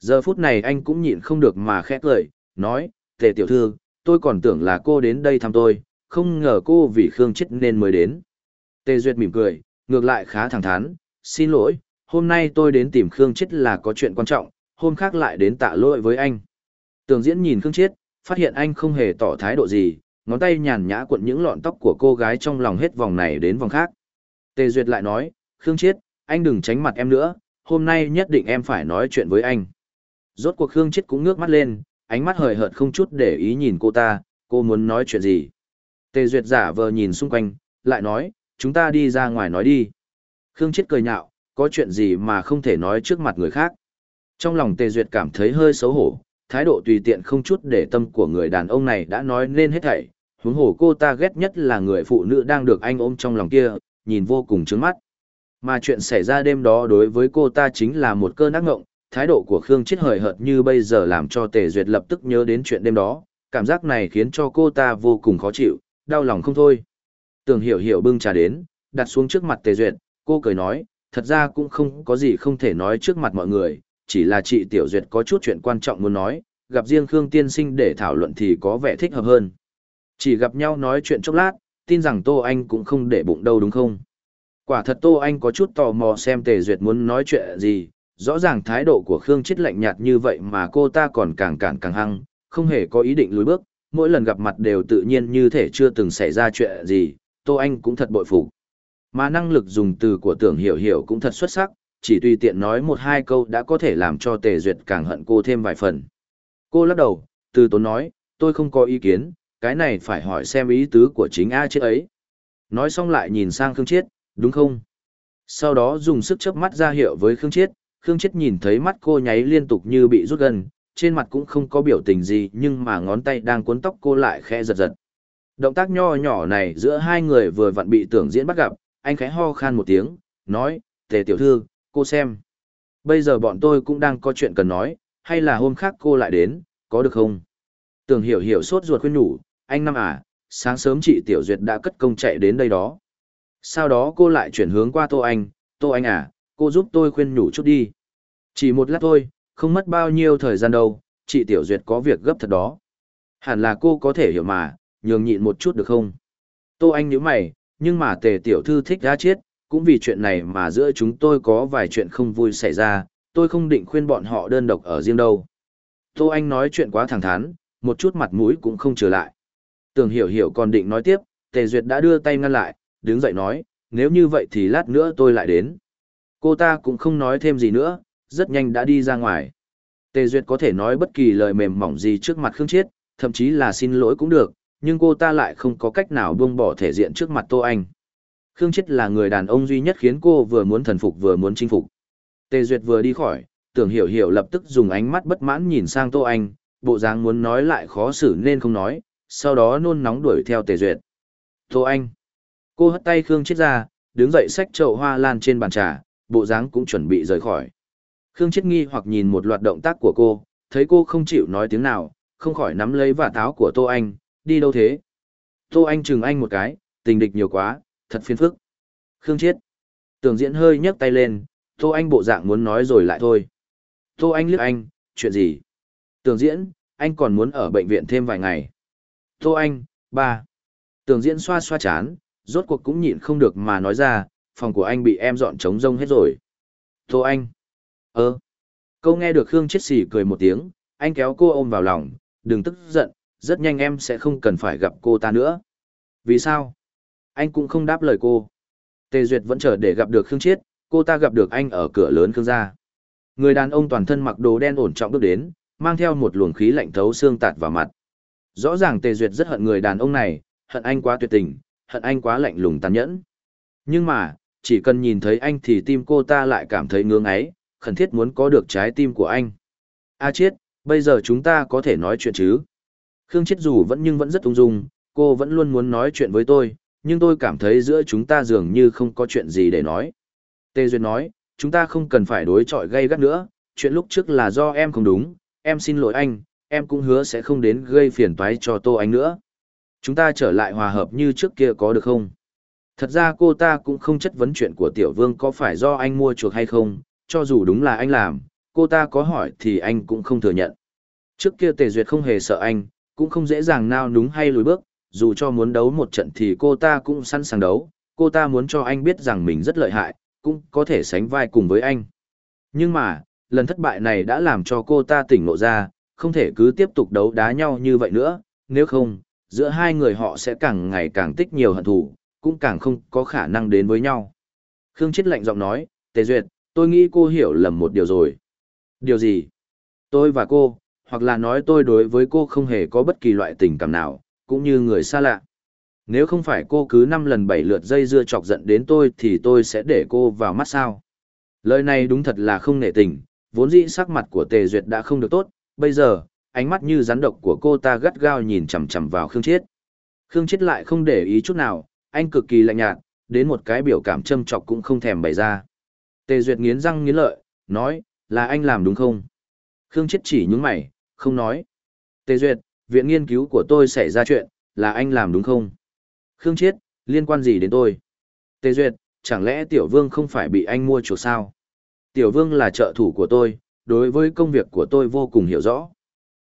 Giờ phút này anh cũng nhịn không được mà khẽ cười, nói, tề tiểu thư, tôi còn tưởng là cô đến đây thăm tôi, không ngờ cô vì Khương chết nên mới đến. Tề Duyệt mỉm cười, ngược lại khá thẳng thắn, xin lỗi, hôm nay tôi đến tìm Khương Chết là có chuyện quan trọng, hôm khác lại đến tạ lỗi với anh. Tường diễn nhìn Khương Chết, phát hiện anh không hề tỏ thái độ gì, ngón tay nhàn nhã cuộn những lọn tóc của cô gái trong lòng hết vòng này đến vòng khác. Tề Duyệt lại nói, Khương Chiết, anh đừng tránh mặt em nữa, hôm nay nhất định em phải nói chuyện với anh. Rốt cuộc Khương Chiết cũng ngước mắt lên, ánh mắt hời hợt không chút để ý nhìn cô ta, cô muốn nói chuyện gì. Tề Duyệt giả vờ nhìn xung quanh, lại nói, chúng ta đi ra ngoài nói đi. Khương Chiết cười nhạo, có chuyện gì mà không thể nói trước mặt người khác. Trong lòng Tề Duyệt cảm thấy hơi xấu hổ, thái độ tùy tiện không chút để tâm của người đàn ông này đã nói nên hết thảy, hướng hồ cô ta ghét nhất là người phụ nữ đang được anh ôm trong lòng kia, nhìn vô cùng trướng mắt. Mà chuyện xảy ra đêm đó đối với cô ta chính là một cơn ác ngộng, thái độ của Khương chết hời hợt như bây giờ làm cho Tề Duyệt lập tức nhớ đến chuyện đêm đó, cảm giác này khiến cho cô ta vô cùng khó chịu, đau lòng không thôi. Tường Hiểu Hiểu bưng trà đến, đặt xuống trước mặt Tề Duyệt, cô cười nói, thật ra cũng không có gì không thể nói trước mặt mọi người, chỉ là chị Tiểu Duyệt có chút chuyện quan trọng muốn nói, gặp riêng Khương Tiên Sinh để thảo luận thì có vẻ thích hợp hơn. Chỉ gặp nhau nói chuyện chốc lát, tin rằng Tô Anh cũng không để bụng đâu đúng không? Quả thật Tô Anh có chút tò mò xem Tề Duyệt muốn nói chuyện gì, rõ ràng thái độ của Khương Chết lạnh nhạt như vậy mà cô ta còn càng càng càng hăng, không hề có ý định lùi bước, mỗi lần gặp mặt đều tự nhiên như thể chưa từng xảy ra chuyện gì, Tô Anh cũng thật bội phục. Mà năng lực dùng từ của tưởng hiểu hiểu cũng thật xuất sắc, chỉ tùy tiện nói một hai câu đã có thể làm cho tề duyệt càng hận cô thêm vài phần. Cô lắc đầu, từ tốn nói, tôi không có ý kiến, cái này phải hỏi xem ý tứ của chính A chết ấy. Nói xong lại nhìn sang Khương Chiết, đúng không? Sau đó dùng sức chớp mắt ra hiệu với Khương Chiết, Khương Chiết nhìn thấy mắt cô nháy liên tục như bị rút gần, trên mặt cũng không có biểu tình gì nhưng mà ngón tay đang cuốn tóc cô lại khẽ giật giật. Động tác nho nhỏ này giữa hai người vừa vặn bị tưởng diễn bắt gặp, anh khẽ ho khan một tiếng, nói, tề tiểu thư, cô xem. Bây giờ bọn tôi cũng đang có chuyện cần nói, hay là hôm khác cô lại đến, có được không? Tưởng hiểu hiểu sốt ruột khuyên nhủ, anh Năm à, sáng sớm chị Tiểu Duyệt đã cất công chạy đến đây đó. Sau đó cô lại chuyển hướng qua Tô Anh, Tô Anh à, cô giúp tôi khuyên nhủ chút đi. Chỉ một lát thôi, không mất bao nhiêu thời gian đâu, chị Tiểu Duyệt có việc gấp thật đó. Hẳn là cô có thể hiểu mà, nhường nhịn một chút được không? Tô Anh nếu mày, nhưng mà tề tiểu thư thích đã chết, cũng vì chuyện này mà giữa chúng tôi có vài chuyện không vui xảy ra, tôi không định khuyên bọn họ đơn độc ở riêng đâu. Tô Anh nói chuyện quá thẳng thắn, một chút mặt mũi cũng không trở lại. Tường hiểu hiểu còn định nói tiếp, Tề Duyệt đã đưa tay ngăn lại, đứng dậy nói, nếu như vậy thì lát nữa tôi lại đến. Cô ta cũng không nói thêm gì nữa, rất nhanh đã đi ra ngoài. Tề Duyệt có thể nói bất kỳ lời mềm mỏng gì trước mặt Khương Chiết, thậm chí là xin lỗi cũng được, nhưng cô ta lại không có cách nào buông bỏ thể diện trước mặt Tô Anh. Khương Chết là người đàn ông duy nhất khiến cô vừa muốn thần phục vừa muốn chinh phục. Tề Duyệt vừa đi khỏi, tưởng hiểu hiểu lập tức dùng ánh mắt bất mãn nhìn sang Tô Anh, bộ dáng muốn nói lại khó xử nên không nói, sau đó nôn nóng đuổi theo Tề Duyệt. Tô Anh! Cô hất tay Khương Chết ra, đứng dậy xách chậu hoa lan trên bàn trà, bộ dáng cũng chuẩn bị rời khỏi. Khương Chết nghi hoặc nhìn một loạt động tác của cô, thấy cô không chịu nói tiếng nào, không khỏi nắm lấy vả táo của Tô Anh, đi đâu thế? Tô Anh chừng anh một cái, tình địch nhiều quá, thật phiền phức. Khương Chiết. Tưởng diễn hơi nhấc tay lên, Tô Anh bộ dạng muốn nói rồi lại thôi. Tô Anh lướt anh, chuyện gì? Tưởng diễn, anh còn muốn ở bệnh viện thêm vài ngày. Tô Anh, ba. Tưởng diễn xoa xoa chán, rốt cuộc cũng nhịn không được mà nói ra, phòng của anh bị em dọn trống rông hết rồi. Tô Anh. Ơ. Ờ. Câu nghe được Khương Chiết xỉ cười một tiếng, anh kéo cô ôm vào lòng, đừng tức giận, rất nhanh em sẽ không cần phải gặp cô ta nữa. Vì sao? Anh cũng không đáp lời cô. Tề Duyệt vẫn chờ để gặp được Khương Chiết, cô ta gặp được anh ở cửa lớn Khương gia. Người đàn ông toàn thân mặc đồ đen ổn trọng bước đến, mang theo một luồng khí lạnh thấu xương tạt vào mặt. Rõ ràng Tề Duyệt rất hận người đàn ông này, hận anh quá tuyệt tình, hận anh quá lạnh lùng tàn nhẫn. Nhưng mà, chỉ cần nhìn thấy anh thì tim cô ta lại cảm thấy ngưỡng ấy, khẩn thiết muốn có được trái tim của anh. A Chiết, bây giờ chúng ta có thể nói chuyện chứ? Khương Chết dù vẫn nhưng vẫn rất ung dung, cô vẫn luôn muốn nói chuyện với tôi, nhưng tôi cảm thấy giữa chúng ta dường như không có chuyện gì để nói. Tê Duyệt nói, chúng ta không cần phải đối chọi gây gắt nữa, chuyện lúc trước là do em không đúng, em xin lỗi anh, em cũng hứa sẽ không đến gây phiền toái cho Tô Anh nữa. Chúng ta trở lại hòa hợp như trước kia có được không? Thật ra cô ta cũng không chất vấn chuyện của Tiểu Vương có phải do anh mua chuộc hay không, cho dù đúng là anh làm, cô ta có hỏi thì anh cũng không thừa nhận. Trước kia Tề Duyệt không hề sợ anh, cũng không dễ dàng nào núng hay lùi bước, dù cho muốn đấu một trận thì cô ta cũng sẵn sàng đấu, cô ta muốn cho anh biết rằng mình rất lợi hại, cũng có thể sánh vai cùng với anh. Nhưng mà, lần thất bại này đã làm cho cô ta tỉnh ngộ ra, không thể cứ tiếp tục đấu đá nhau như vậy nữa, nếu không, giữa hai người họ sẽ càng ngày càng tích nhiều hận thù, cũng càng không có khả năng đến với nhau. Khương Chết lạnh giọng nói, Tề Duyệt, tôi nghĩ cô hiểu lầm một điều rồi. Điều gì? Tôi và cô, hoặc là nói tôi đối với cô không hề có bất kỳ loại tình cảm nào, cũng như người xa lạ. Nếu không phải cô cứ năm lần bảy lượt dây dưa chọc giận đến tôi thì tôi sẽ để cô vào mắt sao. Lời này đúng thật là không nể tình, vốn dĩ sắc mặt của Tề Duyệt đã không được tốt, bây giờ, ánh mắt như rắn độc của cô ta gắt gao nhìn chằm chằm vào Khương Chiết. Khương Chiết lại không để ý chút nào, anh cực kỳ lạnh nhạt, đến một cái biểu cảm châm chọc cũng không thèm bày ra. Tề Duyệt nghiến răng nghiến lợi, nói, là anh làm đúng không? Khương Chiết chỉ những mày, không nói. Tề Duyệt, viện nghiên cứu của tôi xảy ra chuyện, là anh làm đúng không? Khương Chiết, liên quan gì đến tôi? Tề Duyệt, chẳng lẽ Tiểu Vương không phải bị anh mua chuộc sao? Tiểu Vương là trợ thủ của tôi, đối với công việc của tôi vô cùng hiểu rõ.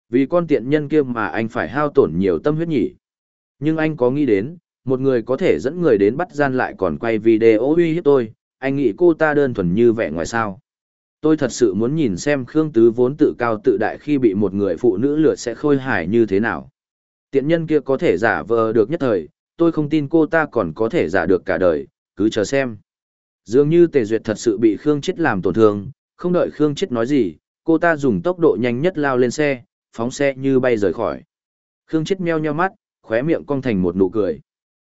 Vì con tiện nhân kia mà anh phải hao tổn nhiều tâm huyết nhỉ. Nhưng anh có nghĩ đến, một người có thể dẫn người đến bắt gian lại còn quay video uy hiếp tôi, anh nghĩ cô ta đơn thuần như vẻ ngoài sao? Tôi thật sự muốn nhìn xem Khương Tứ vốn tự cao tự đại khi bị một người phụ nữ lừa sẽ khôi hài như thế nào. Tiện nhân kia có thể giả vờ được nhất thời, tôi không tin cô ta còn có thể giả được cả đời, cứ chờ xem. Dường như Tề Duyệt thật sự bị Khương Chết làm tổn thương, không đợi Khương Chết nói gì, cô ta dùng tốc độ nhanh nhất lao lên xe, phóng xe như bay rời khỏi. Khương Chết meo nheo mắt, khóe miệng cong thành một nụ cười.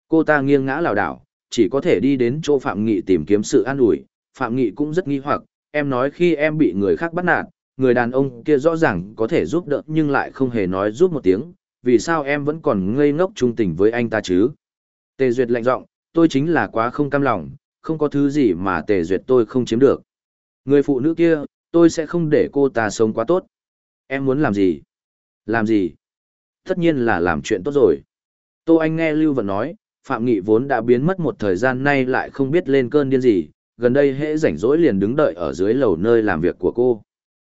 Cô ta nghiêng ngã lảo đảo, chỉ có thể đi đến chỗ Phạm Nghị tìm kiếm sự an ủi, Phạm Nghị cũng rất nghi hoặc, em nói khi em bị người khác bắt nạt, người đàn ông kia rõ ràng có thể giúp đỡ nhưng lại không hề nói giúp một tiếng, vì sao em vẫn còn ngây ngốc trung tình với anh ta chứ? Tề Duyệt lạnh giọng, tôi chính là quá không cam lòng, không có thứ gì mà Tề Duyệt tôi không chiếm được. Người phụ nữ kia, tôi sẽ không để cô ta sống quá tốt. Em muốn làm gì? Làm gì? Tất nhiên là làm chuyện tốt rồi. Tô Anh nghe Lưu Vận nói, Phạm Nghị vốn đã biến mất một thời gian nay lại không biết lên cơn điên gì, gần đây hễ rảnh rỗi liền đứng đợi ở dưới lầu nơi làm việc của cô.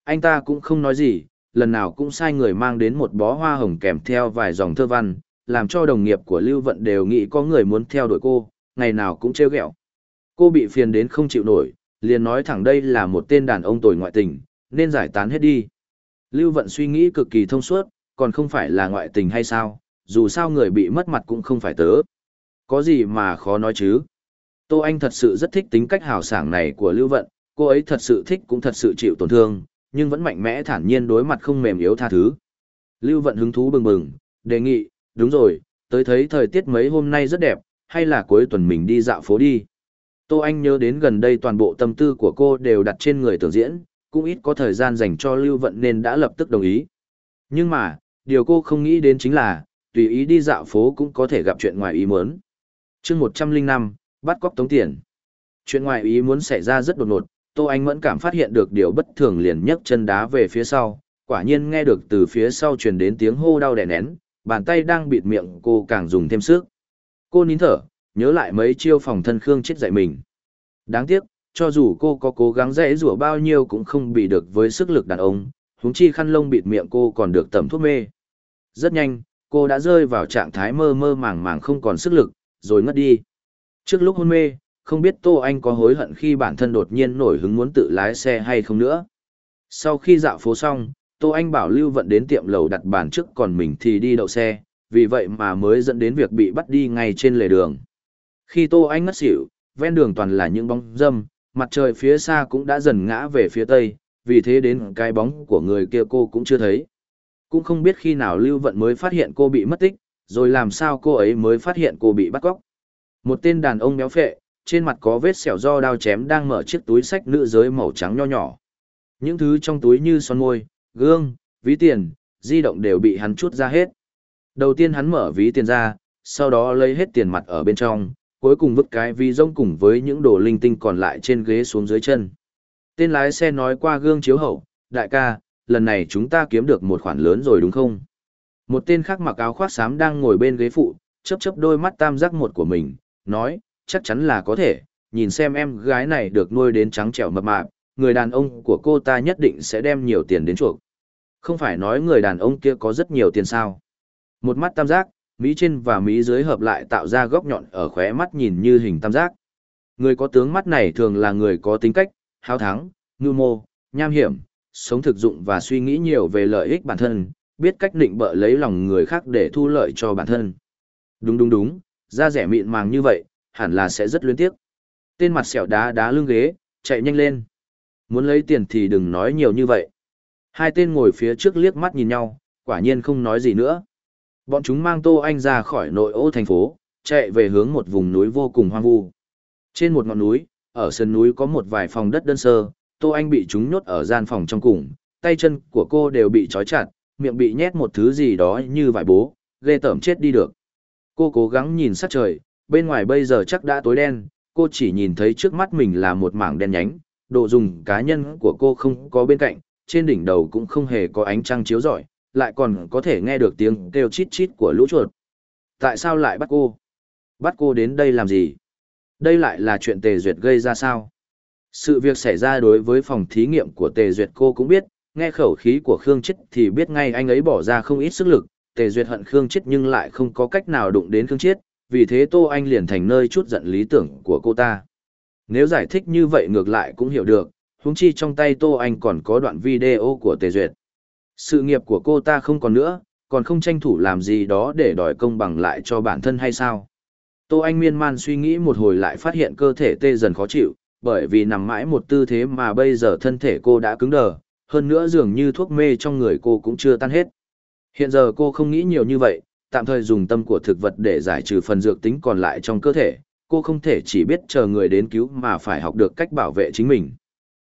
Anh ta cũng không nói gì, lần nào cũng sai người mang đến một bó hoa hồng kèm theo vài dòng thơ văn, làm cho đồng nghiệp của Lưu Vận đều nghĩ có người muốn theo đuổi cô, ngày nào cũng trêu ghẹo. Cô bị phiền đến không chịu nổi, liền nói thẳng đây là một tên đàn ông tồi ngoại tình, nên giải tán hết đi. Lưu Vận suy nghĩ cực kỳ thông suốt, còn không phải là ngoại tình hay sao, dù sao người bị mất mặt cũng không phải tớ. Có gì mà khó nói chứ. Tô Anh thật sự rất thích tính cách hào sảng này của Lưu Vận, cô ấy thật sự thích cũng thật sự chịu tổn thương, nhưng vẫn mạnh mẽ thản nhiên đối mặt không mềm yếu tha thứ. Lưu Vận hứng thú bừng bừng, đề nghị, đúng rồi, tới thấy thời tiết mấy hôm nay rất đẹp, hay là cuối tuần mình đi dạo phố đi. Tô Anh nhớ đến gần đây toàn bộ tâm tư của cô đều đặt trên người tưởng diễn, cũng ít có thời gian dành cho Lưu Vận nên đã lập tức đồng ý. Nhưng mà, điều cô không nghĩ đến chính là, tùy ý đi dạo phố cũng có thể gặp chuyện ngoài ý muốn. chương 105, Bắt cóc tống tiền. Chuyện ngoài ý muốn xảy ra rất đột ngột, Tô Anh mẫn cảm phát hiện được điều bất thường liền nhấc chân đá về phía sau, quả nhiên nghe được từ phía sau truyền đến tiếng hô đau đẻ nén, bàn tay đang bịt miệng cô càng dùng thêm sức. Cô nín thở, nhớ lại mấy chiêu phòng thân Khương chết dạy mình. Đáng tiếc, cho dù cô có cố gắng dễ rủa bao nhiêu cũng không bị được với sức lực đàn ông, huống chi khăn lông bịt miệng cô còn được tẩm thuốc mê. Rất nhanh, cô đã rơi vào trạng thái mơ mơ màng màng không còn sức lực, rồi ngất đi. Trước lúc hôn mê, không biết Tô Anh có hối hận khi bản thân đột nhiên nổi hứng muốn tự lái xe hay không nữa. Sau khi dạo phố xong, Tô Anh bảo Lưu Vận đến tiệm lầu đặt bàn trước còn mình thì đi đậu xe, vì vậy mà mới dẫn đến việc bị bắt đi ngay trên lề đường. Khi Tô Anh ngất xỉu, ven đường toàn là những bóng dâm, mặt trời phía xa cũng đã dần ngã về phía tây, vì thế đến cái bóng của người kia cô cũng chưa thấy. Cũng không biết khi nào Lưu Vận mới phát hiện cô bị mất tích, rồi làm sao cô ấy mới phát hiện cô bị bắt cóc. Một tên đàn ông béo phệ, trên mặt có vết sẹo do đao chém đang mở chiếc túi sách nữ giới màu trắng nho nhỏ. Những thứ trong túi như son môi, gương, ví tiền, di động đều bị hắn chút ra hết. Đầu tiên hắn mở ví tiền ra, sau đó lấy hết tiền mặt ở bên trong, cuối cùng vứt cái ví rông cùng với những đồ linh tinh còn lại trên ghế xuống dưới chân. Tên lái xe nói qua gương chiếu hậu, đại ca, lần này chúng ta kiếm được một khoản lớn rồi đúng không? Một tên khác mặc áo khoác xám đang ngồi bên ghế phụ, chớp chớp đôi mắt tam giác một của mình, nói, chắc chắn là có thể, nhìn xem em gái này được nuôi đến trắng trẻo mập mạp, người đàn ông của cô ta nhất định sẽ đem nhiều tiền đến chuộc. Không phải nói người đàn ông kia có rất nhiều tiền sao. Một mắt tam giác, mí trên và mí dưới hợp lại tạo ra góc nhọn ở khóe mắt nhìn như hình tam giác. Người có tướng mắt này thường là người có tính cách, hào thắng, ngưu mô, nham hiểm, sống thực dụng và suy nghĩ nhiều về lợi ích bản thân, biết cách định bợ lấy lòng người khác để thu lợi cho bản thân. Đúng đúng đúng, da rẻ mịn màng như vậy, hẳn là sẽ rất luyến tiếc. Tên mặt xẻo đá đá lưng ghế, chạy nhanh lên. Muốn lấy tiền thì đừng nói nhiều như vậy. Hai tên ngồi phía trước liếc mắt nhìn nhau, quả nhiên không nói gì nữa. Bọn chúng mang Tô Anh ra khỏi nội ô thành phố, chạy về hướng một vùng núi vô cùng hoang vu. Trên một ngọn núi, ở sườn núi có một vài phòng đất đơn sơ, Tô Anh bị chúng nhốt ở gian phòng trong cùng, tay chân của cô đều bị trói chặt, miệng bị nhét một thứ gì đó như vải bố, ghê tởm chết đi được. Cô cố gắng nhìn sát trời, bên ngoài bây giờ chắc đã tối đen, cô chỉ nhìn thấy trước mắt mình là một mảng đen nhánh, đồ dùng cá nhân của cô không có bên cạnh, trên đỉnh đầu cũng không hề có ánh trăng chiếu rọi, lại còn có thể nghe được tiếng kêu chít chít của lũ chuột. Tại sao lại bắt cô? Bắt cô đến đây làm gì? Đây lại là chuyện Tề Duyệt gây ra sao? Sự việc xảy ra đối với phòng thí nghiệm của Tề Duyệt cô cũng biết, nghe khẩu khí của Khương Chết thì biết ngay anh ấy bỏ ra không ít sức lực, Tề Duyệt hận Khương Chiết nhưng lại không có cách nào đụng đến Khương Chiết, vì thế Tô Anh liền thành nơi chút giận lý tưởng của cô ta. Nếu giải thích như vậy ngược lại cũng hiểu được, huống chi trong tay Tô Anh còn có đoạn video của Tề Duyệt. Sự nghiệp của cô ta không còn nữa, còn không tranh thủ làm gì đó để đòi công bằng lại cho bản thân hay sao? Tô Anh miên man suy nghĩ một hồi lại phát hiện cơ thể tê dần khó chịu, bởi vì nằm mãi một tư thế mà bây giờ thân thể cô đã cứng đờ, hơn nữa dường như thuốc mê trong người cô cũng chưa tan hết. Hiện giờ cô không nghĩ nhiều như vậy, tạm thời dùng tâm của thực vật để giải trừ phần dược tính còn lại trong cơ thể, cô không thể chỉ biết chờ người đến cứu mà phải học được cách bảo vệ chính mình.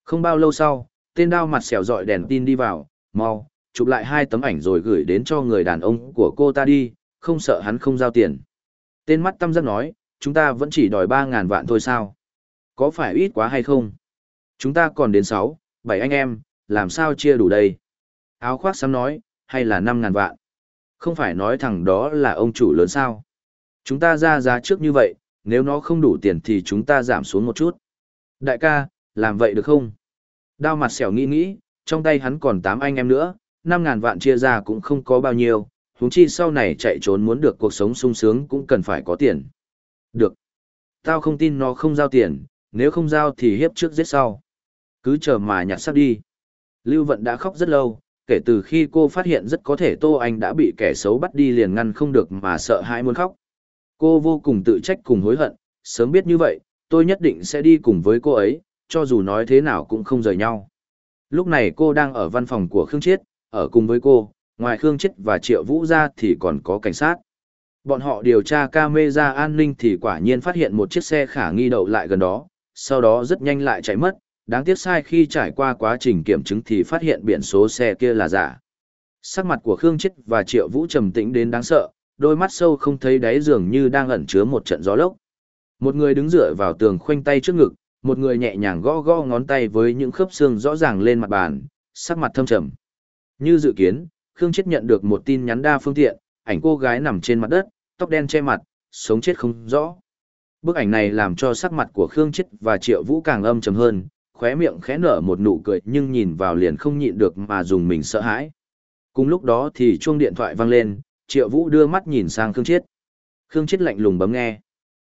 Không bao lâu sau, tên đao mặt xẻo dọi đèn tin đi vào, mau, chụp lại hai tấm ảnh rồi gửi đến cho người đàn ông của cô ta đi, không sợ hắn không giao tiền. Tên mắt tâm giác nói, chúng ta vẫn chỉ đòi 3.000 vạn thôi sao? Có phải ít quá hay không? Chúng ta còn đến 6, 7 anh em, làm sao chia đủ đây? Áo khoác xám nói, hay là năm ngàn vạn. Không phải nói thằng đó là ông chủ lớn sao. Chúng ta ra giá trước như vậy, nếu nó không đủ tiền thì chúng ta giảm xuống một chút. Đại ca, làm vậy được không? Đao mặt xẻo nghĩ nghĩ, trong tay hắn còn 8 anh em nữa, 5.000 vạn chia ra cũng không có bao nhiêu, huống chi sau này chạy trốn muốn được cuộc sống sung sướng cũng cần phải có tiền. Được. Tao không tin nó không giao tiền, nếu không giao thì hiếp trước giết sau. Cứ chờ mà nhặt sắp đi. Lưu Vận đã khóc rất lâu, kể từ khi cô phát hiện rất có thể Tô Anh đã bị kẻ xấu bắt đi liền ngăn không được mà sợ hãi muốn khóc. Cô vô cùng tự trách cùng hối hận, sớm biết như vậy, tôi nhất định sẽ đi cùng với cô ấy, cho dù nói thế nào cũng không rời nhau. Lúc này cô đang ở văn phòng của Khương Chiết, ở cùng với cô, ngoài Khương Chiết và Triệu Vũ ra thì còn có cảnh sát. Bọn họ điều tra camera an ninh thì quả nhiên phát hiện một chiếc xe khả nghi đậu lại gần đó, sau đó rất nhanh lại chạy mất, đáng tiếc sai khi trải qua quá trình kiểm chứng thì phát hiện biển số xe kia là giả. Sắc mặt của Khương Chết và Triệu Vũ trầm tĩnh đến đáng sợ, đôi mắt sâu không thấy đáy dường như đang ẩn chứa một trận gió lốc. Một người đứng dựa vào tường khoanh tay trước ngực, một người nhẹ nhàng gõ gõ ngón tay với những khớp xương rõ ràng lên mặt bàn, sắc mặt thâm trầm. Như dự kiến, Khương Chết nhận được một tin nhắn đa phương tiện, ảnh cô gái nằm trên mặt đất, tóc đen che mặt, sống chết không rõ. Bức ảnh này làm cho sắc mặt của Khương Chết và Triệu Vũ càng âm trầm hơn, khóe miệng khẽ nở một nụ cười nhưng nhìn vào liền không nhịn được mà dùng mình sợ hãi. Cùng lúc đó thì chuông điện thoại vang lên, Triệu Vũ đưa mắt nhìn sang Khương Chiết. Khương Chiết lạnh lùng bấm nghe.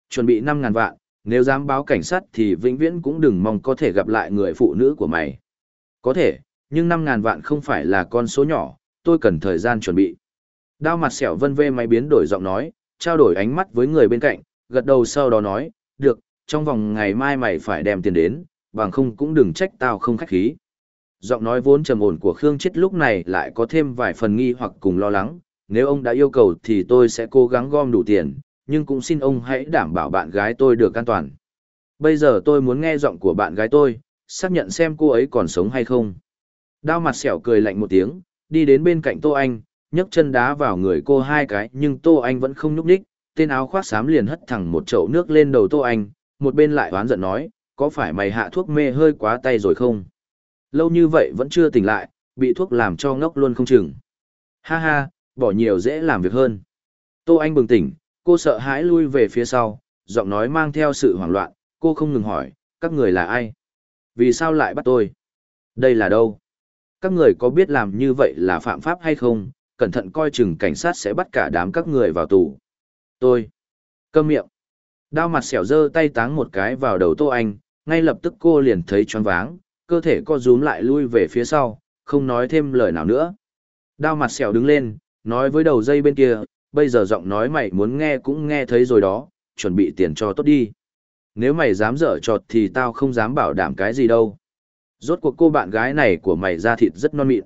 Chuẩn bị năm ngàn vạn, nếu dám báo cảnh sát thì vĩnh viễn cũng đừng mong có thể gặp lại người phụ nữ của mày. Có thể, nhưng năm ngàn vạn không phải là con số nhỏ, tôi cần thời gian chuẩn bị. Đao mặt sẹo vân vê máy biến đổi giọng nói, trao đổi ánh mắt với người bên cạnh, gật đầu sau đó nói, được, trong vòng ngày mai mày phải đem tiền đến, bằng không cũng đừng trách tao không khách khí. Giọng nói vốn trầm ổn của Khương Chết lúc này lại có thêm vài phần nghi hoặc cùng lo lắng, nếu ông đã yêu cầu thì tôi sẽ cố gắng gom đủ tiền, nhưng cũng xin ông hãy đảm bảo bạn gái tôi được an toàn. Bây giờ tôi muốn nghe giọng của bạn gái tôi, xác nhận xem cô ấy còn sống hay không. Đao mặt sẹo cười lạnh một tiếng, đi đến bên cạnh Tô Anh, nhấc chân đá vào người cô hai cái nhưng Tô Anh vẫn không nhúc đích, tên áo khoác xám liền hất thẳng một chậu nước lên đầu Tô Anh, một bên lại oán giận nói, có phải mày hạ thuốc mê hơi quá tay rồi không? Lâu như vậy vẫn chưa tỉnh lại, bị thuốc làm cho ngốc luôn không chừng. Ha ha, bỏ nhiều dễ làm việc hơn. Tô Anh bừng tỉnh, cô sợ hãi lui về phía sau, giọng nói mang theo sự hoảng loạn, cô không ngừng hỏi, các người là ai? Vì sao lại bắt tôi? Đây là đâu? Các người có biết làm như vậy là phạm pháp hay không? Cẩn thận coi chừng cảnh sát sẽ bắt cả đám các người vào tù. Tôi. Câm miệng. Đao mặt xẻo dơ tay táng một cái vào đầu Tô Anh, ngay lập tức cô liền thấy choáng váng, cơ thể co rúm lại lui về phía sau, không nói thêm lời nào nữa. Đao mặt xẻo đứng lên, nói với đầu dây bên kia, bây giờ giọng nói mày muốn nghe cũng nghe thấy rồi đó, chuẩn bị tiền cho tốt đi. Nếu mày dám dở trọt thì tao không dám bảo đảm cái gì đâu. Rốt cuộc cô bạn gái này của mày ra thịt rất non mịn.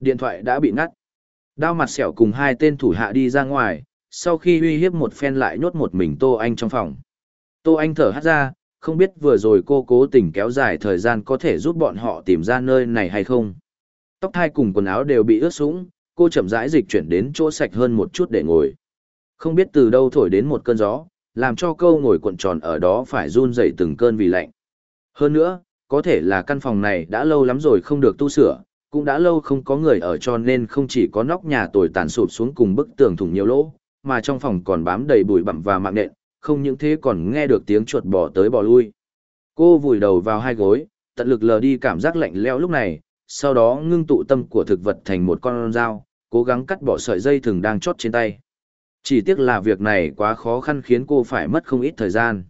Điện thoại đã bị ngắt. Đao mặt xẻo cùng hai tên thủ hạ đi ra ngoài, sau khi uy hiếp một phen lại nhốt một mình Tô Anh trong phòng. Tô Anh thở hắt ra, không biết vừa rồi cô cố tình kéo dài thời gian có thể giúp bọn họ tìm ra nơi này hay không. Tóc thai cùng quần áo đều bị ướt sũng, cô chậm rãi dịch chuyển đến chỗ sạch hơn một chút để ngồi. Không biết từ đâu thổi đến một cơn gió, làm cho câu ngồi cuộn tròn ở đó phải run rẩy từng cơn vì lạnh. Hơn nữa, có thể là căn phòng này đã lâu lắm rồi không được tu sửa, cũng đã lâu không có người ở cho nên không chỉ có nóc nhà tồi tàn sụp xuống cùng bức tường thủng nhiều lỗ, mà trong phòng còn bám đầy bụi bặm và mạng nện, không những thế còn nghe được tiếng chuột bò tới bò lui. Cô vùi đầu vào hai gối, tận lực lờ đi cảm giác lạnh lẽo lúc này, sau đó ngưng tụ tâm của thực vật thành một con dao, cố gắng cắt bỏ sợi dây thừng đang chót trên tay. Chỉ tiếc là việc này quá khó khăn khiến cô phải mất không ít thời gian.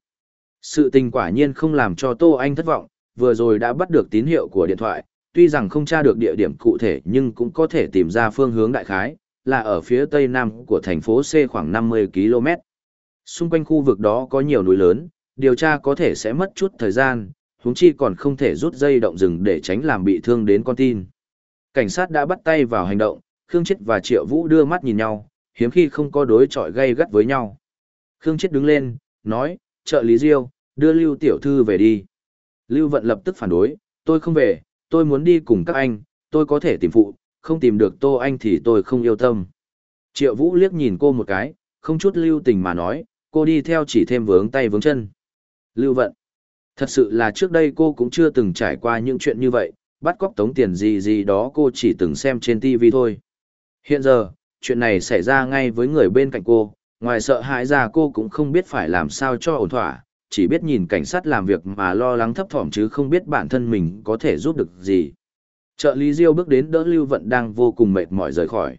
Sự tình quả nhiên không làm cho Tô Anh thất vọng, vừa rồi đã bắt được tín hiệu của điện thoại, tuy rằng không tra được địa điểm cụ thể nhưng cũng có thể tìm ra phương hướng đại khái, là ở phía tây nam của thành phố C khoảng 50 km xung quanh khu vực đó có nhiều núi lớn, điều tra có thể sẽ mất chút thời gian, huống chi còn không thể rút dây động rừng để tránh làm bị thương đến con tin. Cảnh sát đã bắt tay vào hành động, Khương Chết và Triệu Vũ đưa mắt nhìn nhau, hiếm khi không có đối chọi gay gắt với nhau. Khương Chết đứng lên, nói, trợ lý Diêu, đưa Lưu Tiểu Thư về đi. Lưu Vận lập tức phản đối, tôi không về, tôi muốn đi cùng các anh, tôi có thể tìm phụ, không tìm được Tô Anh thì tôi không yêu tâm. Triệu Vũ liếc nhìn cô một cái, không chút lưu tình mà nói, cô đi theo chỉ thêm vướng tay vướng chân. Lưu vận. Thật sự là trước đây cô cũng chưa từng trải qua những chuyện như vậy, bắt cóc tống tiền gì gì đó cô chỉ từng xem trên TV thôi. Hiện giờ, chuyện này xảy ra ngay với người bên cạnh cô, ngoài sợ hãi ra cô cũng không biết phải làm sao cho ổn thỏa, chỉ biết nhìn cảnh sát làm việc mà lo lắng thấp thỏm chứ không biết bản thân mình có thể giúp được gì. Trợ lý Diêu bước đến đỡ Lưu Vận đang vô cùng mệt mỏi rời khỏi.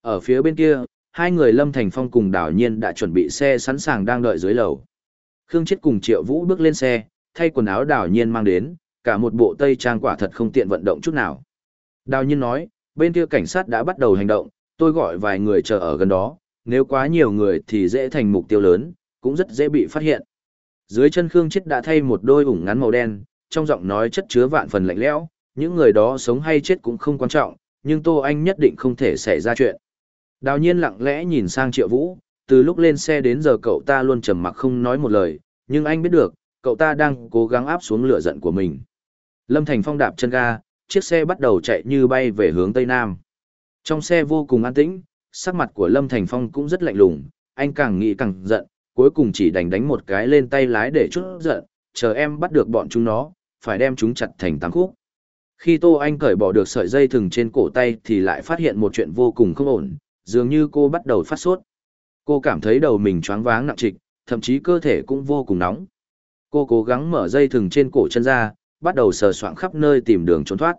Ở phía bên kia, hai người Lâm Thành Phong cùng Đào nhiên đã chuẩn bị xe sẵn sàng đang đợi dưới lầu. Khương Chết cùng Triệu Vũ bước lên xe, thay quần áo Đào nhiên mang đến, cả một bộ tây trang quả thật không tiện vận động chút nào. Đào nhiên nói, bên kia cảnh sát đã bắt đầu hành động, tôi gọi vài người chờ ở gần đó, nếu quá nhiều người thì dễ thành mục tiêu lớn, cũng rất dễ bị phát hiện. Dưới chân Khương Chết đã thay một đôi ủng ngắn màu đen, trong giọng nói chất chứa vạn phần lạnh lẽo, những người đó sống hay chết cũng không quan trọng, nhưng Tô Anh nhất định không thể xảy ra chuyện. Đào nhiên lặng lẽ nhìn sang triệu vũ, từ lúc lên xe đến giờ cậu ta luôn trầm mặc không nói một lời, nhưng anh biết được, cậu ta đang cố gắng áp xuống lửa giận của mình. Lâm Thành Phong đạp chân ga, chiếc xe bắt đầu chạy như bay về hướng Tây Nam. Trong xe vô cùng an tĩnh, sắc mặt của Lâm Thành Phong cũng rất lạnh lùng, anh càng nghĩ càng giận, cuối cùng chỉ đánh đánh một cái lên tay lái để chút giận, chờ em bắt được bọn chúng nó, phải đem chúng chặt thành tám khúc. Khi Tô Anh cởi bỏ được sợi dây thừng trên cổ tay thì lại phát hiện một chuyện vô cùng không ổn, dường như cô bắt đầu phát sốt. Cô cảm thấy đầu mình choáng váng nặng trịch, thậm chí cơ thể cũng vô cùng nóng. Cô cố gắng mở dây thừng trên cổ chân ra, bắt đầu sờ soạng khắp nơi tìm đường trốn thoát.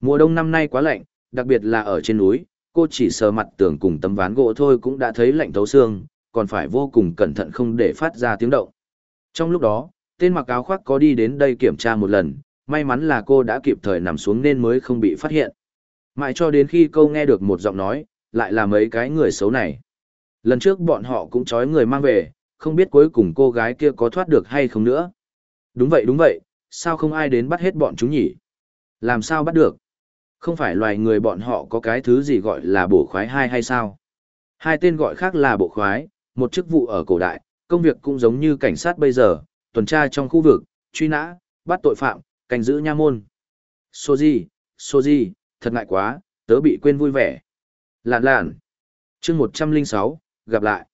Mùa đông năm nay quá lạnh, đặc biệt là ở trên núi, cô chỉ sờ mặt tường cùng tấm ván gỗ thôi cũng đã thấy lạnh thấu xương, còn phải vô cùng cẩn thận không để phát ra tiếng động. Trong lúc đó, tên mặc áo khoác có đi đến đây kiểm tra một lần, may mắn là cô đã kịp thời nằm xuống nên mới không bị phát hiện. Mãi cho đến khi cô nghe được một giọng nói, lại là mấy cái người xấu này. Lần trước bọn họ cũng trói người mang về, không biết cuối cùng cô gái kia có thoát được hay không nữa. Đúng vậy đúng vậy, sao không ai đến bắt hết bọn chúng nhỉ? Làm sao bắt được? Không phải loài người bọn họ có cái thứ gì gọi là bổ khoái hai hay sao? Hai tên gọi khác là bộ khoái, một chức vụ ở cổ đại, công việc cũng giống như cảnh sát bây giờ, tuần tra trong khu vực, truy nã, bắt tội phạm, canh giữ nha môn. Soji, Soji, thật ngại quá, tớ bị quên vui vẻ. Lạn lạn. chương 106, gặp lại.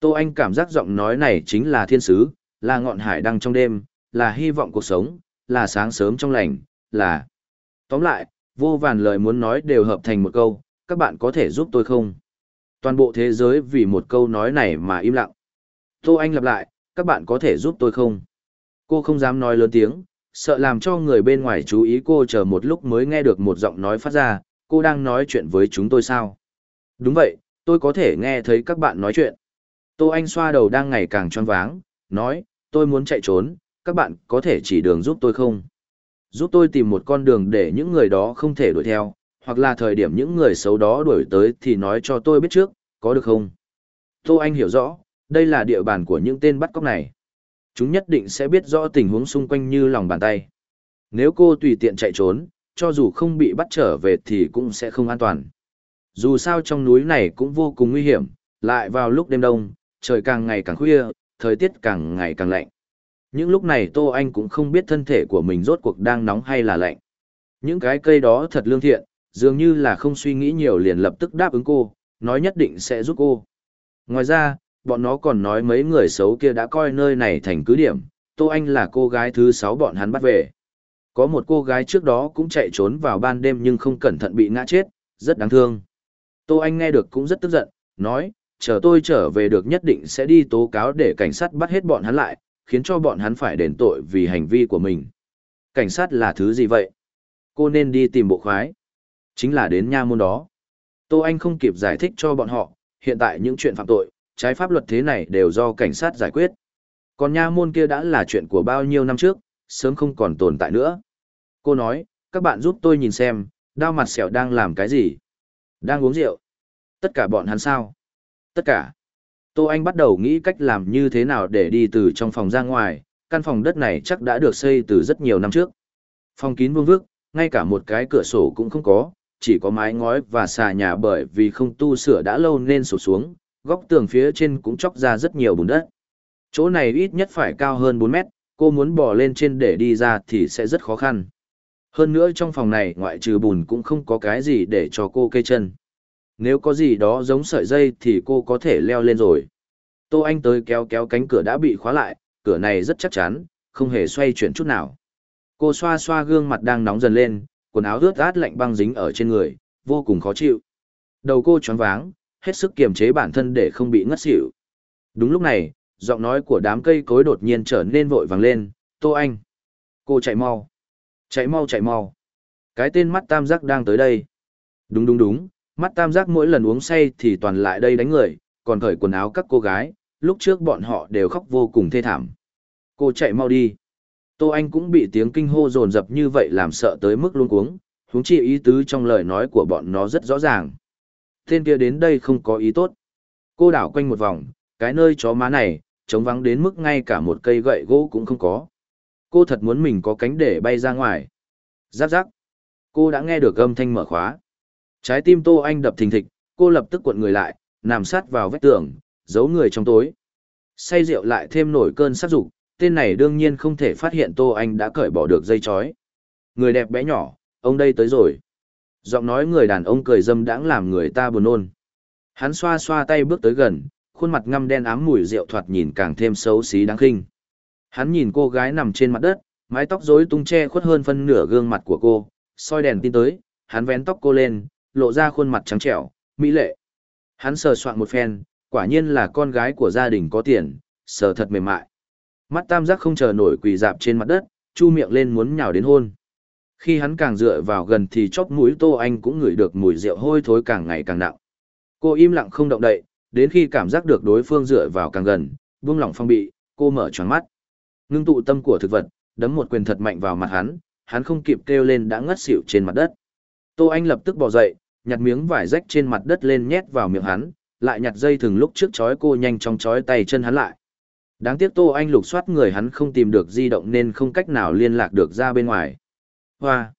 Tô Anh cảm giác giọng nói này chính là thiên sứ, là ngọn hải đăng trong đêm, là hy vọng cuộc sống, là sáng sớm trong lành, là... Tóm lại, vô vàn lời muốn nói đều hợp thành một câu, các bạn có thể giúp tôi không? Toàn bộ thế giới vì một câu nói này mà im lặng. Tô Anh lặp lại, các bạn có thể giúp tôi không? Cô không dám nói lớn tiếng, sợ làm cho người bên ngoài chú ý cô chờ một lúc mới nghe được một giọng nói phát ra, cô đang nói chuyện với chúng tôi sao? Đúng vậy, tôi có thể nghe thấy các bạn nói chuyện. Tô Anh xoa đầu đang ngày càng tròn váng, nói, tôi muốn chạy trốn, các bạn có thể chỉ đường giúp tôi không? Giúp tôi tìm một con đường để những người đó không thể đuổi theo, hoặc là thời điểm những người xấu đó đuổi tới thì nói cho tôi biết trước, có được không? Tô Anh hiểu rõ, đây là địa bàn của những tên bắt cóc này. Chúng nhất định sẽ biết rõ tình huống xung quanh như lòng bàn tay. Nếu cô tùy tiện chạy trốn, cho dù không bị bắt trở về thì cũng sẽ không an toàn. Dù sao trong núi này cũng vô cùng nguy hiểm, lại vào lúc đêm đông, trời càng ngày càng khuya, thời tiết càng ngày càng lạnh. Những lúc này Tô Anh cũng không biết thân thể của mình rốt cuộc đang nóng hay là lạnh. Những cái cây đó thật lương thiện, dường như là không suy nghĩ nhiều liền lập tức đáp ứng cô, nói nhất định sẽ giúp cô. Ngoài ra, bọn nó còn nói mấy người xấu kia đã coi nơi này thành cứ điểm, Tô Anh là cô gái thứ sáu bọn hắn bắt về. Có một cô gái trước đó cũng chạy trốn vào ban đêm nhưng không cẩn thận bị ngã chết, rất đáng thương. Tô Anh nghe được cũng rất tức giận, nói, chờ tôi trở về được nhất định sẽ đi tố cáo để cảnh sát bắt hết bọn hắn lại, khiến cho bọn hắn phải đền tội vì hành vi của mình. Cảnh sát là thứ gì vậy? Cô nên đi tìm bộ khoái. Chính là đến nha môn đó. Tô Anh không kịp giải thích cho bọn họ, hiện tại những chuyện phạm tội, trái pháp luật thế này đều do cảnh sát giải quyết. Còn nha môn kia đã là chuyện của bao nhiêu năm trước, sớm không còn tồn tại nữa. Cô nói, các bạn giúp tôi nhìn xem, đau mặt sẹo đang làm cái gì? Đang uống rượu. Tất cả bọn hắn sao? Tất cả. Tô Anh bắt đầu nghĩ cách làm như thế nào để đi từ trong phòng ra ngoài, căn phòng đất này chắc đã được xây từ rất nhiều năm trước. Phòng kín vương vức, ngay cả một cái cửa sổ cũng không có, chỉ có mái ngói và xà nhà bởi vì không tu sửa đã lâu nên sụp xuống, góc tường phía trên cũng chóc ra rất nhiều bùn đất. Chỗ này ít nhất phải cao hơn 4 mét, cô muốn bỏ lên trên để đi ra thì sẽ rất khó khăn. Hơn nữa trong phòng này ngoại trừ bùn cũng không có cái gì để cho cô cây chân nếu có gì đó giống sợi dây thì cô có thể leo lên rồi. Tô Anh tới kéo kéo cánh cửa đã bị khóa lại, cửa này rất chắc chắn, không hề xoay chuyển chút nào. Cô xoa xoa gương mặt đang nóng dần lên, quần áo ướt át lạnh băng dính ở trên người, vô cùng khó chịu. Đầu cô choáng váng, hết sức kiềm chế bản thân để không bị ngất xỉu. Đúng lúc này, giọng nói của đám cây cối đột nhiên trở nên vội vàng lên, "Tô Anh, cô chạy mau." "Chạy mau, chạy mau." Cái tên mắt tam giác đang tới đây. Đúng đúng đúng, Mắt tam giác mỗi lần uống say thì toàn lại đây đánh người, còn thời quần áo các cô gái, lúc trước bọn họ đều khóc vô cùng thê thảm. Cô chạy mau đi. Tô Anh cũng bị tiếng kinh hô dồn dập như vậy làm sợ tới mức luôn cuống, huống chi ý tứ trong lời nói của bọn nó rất rõ ràng. Tên kia đến đây không có ý tốt. Cô đảo quanh một vòng, cái nơi chó má này, trống vắng đến mức ngay cả một cây gậy gỗ cũng không có. Cô thật muốn mình có cánh để bay ra ngoài. Giáp giáp. Cô đã nghe được âm thanh mở khóa. Trái tim Tô Anh đập thình thịch, cô lập tức cuộn người lại, nằm sát vào vách tường, giấu người trong tối. Say rượu lại thêm nổi cơn sát dục, tên này đương nhiên không thể phát hiện Tô Anh đã cởi bỏ được dây chói. Người đẹp bé nhỏ, ông đây tới rồi. Giọng nói người đàn ông cười dâm đãng làm người ta buồn nôn. Hắn xoa xoa tay bước tới gần, khuôn mặt ngăm đen ám mùi rượu thoạt nhìn càng thêm xấu xí đáng khinh. Hắn nhìn cô gái nằm trên mặt đất, mái tóc rối tung che khuất hơn phân nửa gương mặt của cô, soi đèn tin tới, hắn vén tóc cô lên, lộ ra khuôn mặt trắng trẻo, mỹ lệ. Hắn sờ soạn một phen, quả nhiên là con gái của gia đình có tiền, sờ thật mềm mại. Mắt tam giác không chờ nổi quỳ dạp trên mặt đất, chu miệng lên muốn nhào đến hôn. Khi hắn càng dựa vào gần thì chóp mũi Tô Anh cũng ngửi được mùi rượu hôi thối càng ngày càng nặng. Cô im lặng không động đậy, đến khi cảm giác được đối phương dựa vào càng gần, buông lỏng phong bị, cô mở tròn mắt. Ngưng tụ tâm của thực vật, đấm một quyền thật mạnh vào mặt hắn, hắn không kịp kêu lên đã ngất xỉu trên mặt đất. Tô Anh lập tức bò dậy, nhặt miếng vải rách trên mặt đất lên nhét vào miệng hắn, lại nhặt dây thừng lúc trước chói cô nhanh chóng chói tay chân hắn lại. Đáng tiếc Tô Anh lục soát người hắn không tìm được di động nên không cách nào liên lạc được ra bên ngoài. Hoa!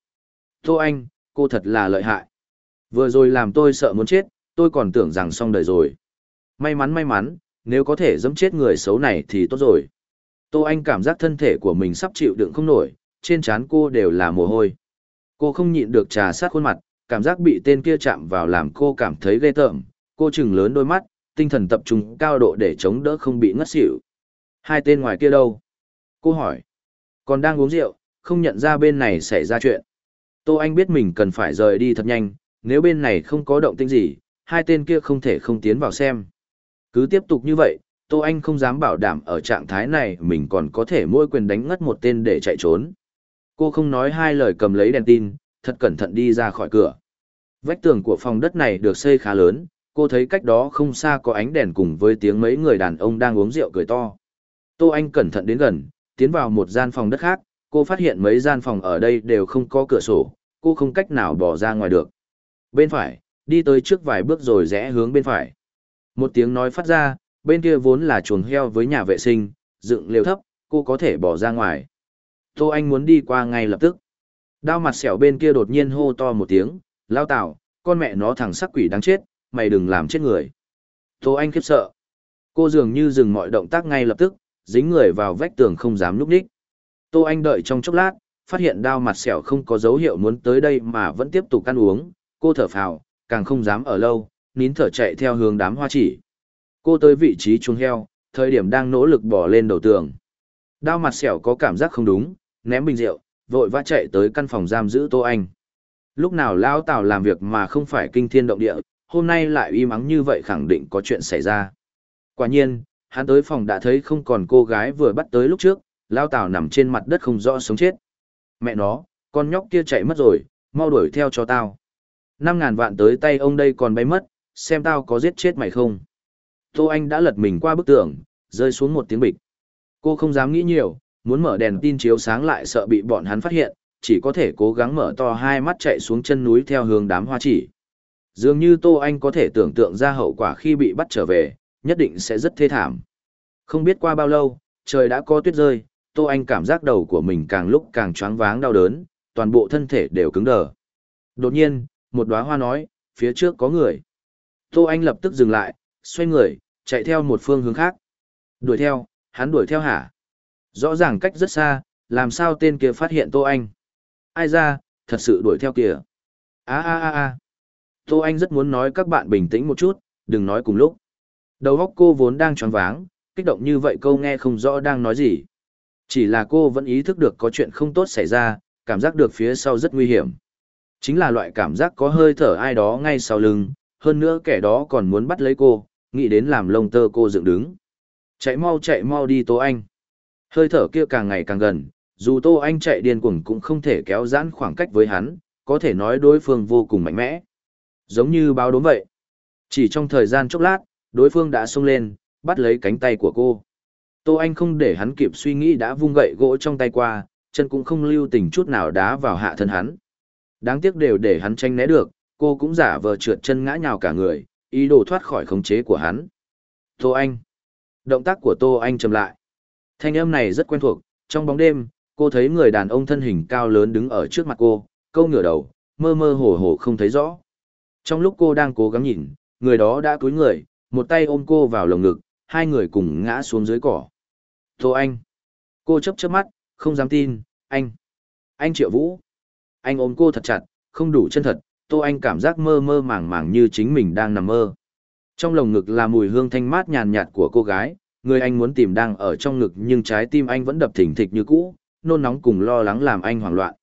Tô Anh, cô thật là lợi hại. Vừa rồi làm tôi sợ muốn chết, tôi còn tưởng rằng xong đời rồi. May mắn may mắn, nếu có thể dẫm chết người xấu này thì tốt rồi. Tô Anh cảm giác thân thể của mình sắp chịu đựng không nổi, trên trán cô đều là mồ hôi. Cô không nhịn được trà sát khuôn mặt, cảm giác bị tên kia chạm vào làm cô cảm thấy ghê tởm, cô chừng lớn đôi mắt, tinh thần tập trung cao độ để chống đỡ không bị ngất xỉu. Hai tên ngoài kia đâu? Cô hỏi. Còn đang uống rượu, không nhận ra bên này xảy ra chuyện. Tô Anh biết mình cần phải rời đi thật nhanh, nếu bên này không có động tĩnh gì, hai tên kia không thể không tiến vào xem. Cứ tiếp tục như vậy, Tô Anh không dám bảo đảm ở trạng thái này mình còn có thể mỗi quyền đánh ngất một tên để chạy trốn. Cô không nói hai lời cầm lấy đèn tin, thật cẩn thận đi ra khỏi cửa. Vách tường của phòng đất này được xây khá lớn, cô thấy cách đó không xa có ánh đèn cùng với tiếng mấy người đàn ông đang uống rượu cười to. Tô Anh cẩn thận đến gần, tiến vào một gian phòng đất khác, cô phát hiện mấy gian phòng ở đây đều không có cửa sổ, cô không cách nào bỏ ra ngoài được. Bên phải, đi tới trước vài bước rồi rẽ hướng bên phải. Một tiếng nói phát ra, bên kia vốn là chuồng heo với nhà vệ sinh, dựng lều thấp, cô có thể bỏ ra ngoài. Tô Anh muốn đi qua ngay lập tức. Đao mặt sẹo bên kia đột nhiên hô to một tiếng, lao tạo, con mẹ nó thằng sắc quỷ đáng chết, mày đừng làm chết người. Tô Anh khiếp sợ. Cô dường như dừng mọi động tác ngay lập tức, dính người vào vách tường không dám núp đích. Tô Anh đợi trong chốc lát, phát hiện đao mặt sẹo không có dấu hiệu muốn tới đây mà vẫn tiếp tục ăn uống, cô thở phào, càng không dám ở lâu, nín thở chạy theo hướng đám hoa chỉ. Cô tới vị trí chuông heo, thời điểm đang nỗ lực bỏ lên đầu tường. Đao mặt sẹo có cảm giác không đúng, ném bình rượu, vội vã chạy tới căn phòng giam giữ Tô Anh. Lúc nào Lão Tào làm việc mà không phải kinh thiên động địa, hôm nay lại uy mắng như vậy khẳng định có chuyện xảy ra. Quả nhiên, hắn tới phòng đã thấy không còn cô gái vừa bắt tới lúc trước, Lão Tào nằm trên mặt đất không rõ sống chết. Mẹ nó, con nhóc kia chạy mất rồi, mau đuổi theo cho tao. Năm ngàn vạn tới tay ông đây còn bay mất, xem tao có giết chết mày không. Tô Anh đã lật mình qua bức tường, rơi xuống một tiếng bịch. Cô không dám nghĩ nhiều, muốn mở đèn tin chiếu sáng lại sợ bị bọn hắn phát hiện, chỉ có thể cố gắng mở to hai mắt chạy xuống chân núi theo hướng đám hoa chỉ. Dường như Tô Anh có thể tưởng tượng ra hậu quả khi bị bắt trở về, nhất định sẽ rất thê thảm. Không biết qua bao lâu, trời đã có tuyết rơi, Tô Anh cảm giác đầu của mình càng lúc càng choáng váng đau đớn, toàn bộ thân thể đều cứng đờ. Đột nhiên, một đóa hoa nói, phía trước có người. Tô Anh lập tức dừng lại, xoay người, chạy theo một phương hướng khác. Đuổi theo, hắn đuổi theo hả? Rõ ràng cách rất xa, làm sao tên kia phát hiện Tô Anh? Ai ra, thật sự đuổi theo kìa. a a a a. Tô Anh rất muốn nói các bạn bình tĩnh một chút, đừng nói cùng lúc. Đầu óc cô vốn đang choáng váng, kích động như vậy câu nghe không rõ đang nói gì. Chỉ là cô vẫn ý thức được có chuyện không tốt xảy ra, cảm giác được phía sau rất nguy hiểm. Chính là loại cảm giác có hơi thở ai đó ngay sau lưng, hơn nữa kẻ đó còn muốn bắt lấy cô, nghĩ đến làm lông tơ cô dựng đứng. Chạy mau chạy mau đi Tô Anh. Hơi thở kia càng ngày càng gần, dù Tô Anh chạy điên cuồng cũng không thể kéo giãn khoảng cách với hắn, có thể nói đối phương vô cùng mạnh mẽ. Giống như báo đốm vậy. Chỉ trong thời gian chốc lát, đối phương đã xông lên, bắt lấy cánh tay của cô. Tô Anh không để hắn kịp suy nghĩ đã vung gậy gỗ trong tay qua, chân cũng không lưu tình chút nào đá vào hạ thân hắn. Đáng tiếc đều để hắn tranh né được, cô cũng giả vờ trượt chân ngã nhào cả người, ý đồ thoát khỏi khống chế của hắn. Tô Anh. Động tác của Tô Anh chậm lại. Thanh âm này rất quen thuộc, trong bóng đêm, cô thấy người đàn ông thân hình cao lớn đứng ở trước mặt cô, câu ngửa đầu, mơ mơ hồ hồ không thấy rõ. Trong lúc cô đang cố gắng nhìn, người đó đã cúi người, một tay ôm cô vào lồng ngực, hai người cùng ngã xuống dưới cỏ. Tô anh! Cô chấp chớp mắt, không dám tin, anh! Anh Triệu Vũ! Anh ôm cô thật chặt, không đủ chân thật, Tô Anh cảm giác mơ mơ màng màng như chính mình đang nằm mơ. Trong lồng ngực là mùi hương thanh mát nhàn nhạt của cô gái, người anh muốn tìm đang ở trong ngực nhưng trái tim anh vẫn đập thỉnh thịch như cũ, nôn nóng cùng lo lắng làm anh hoảng loạn.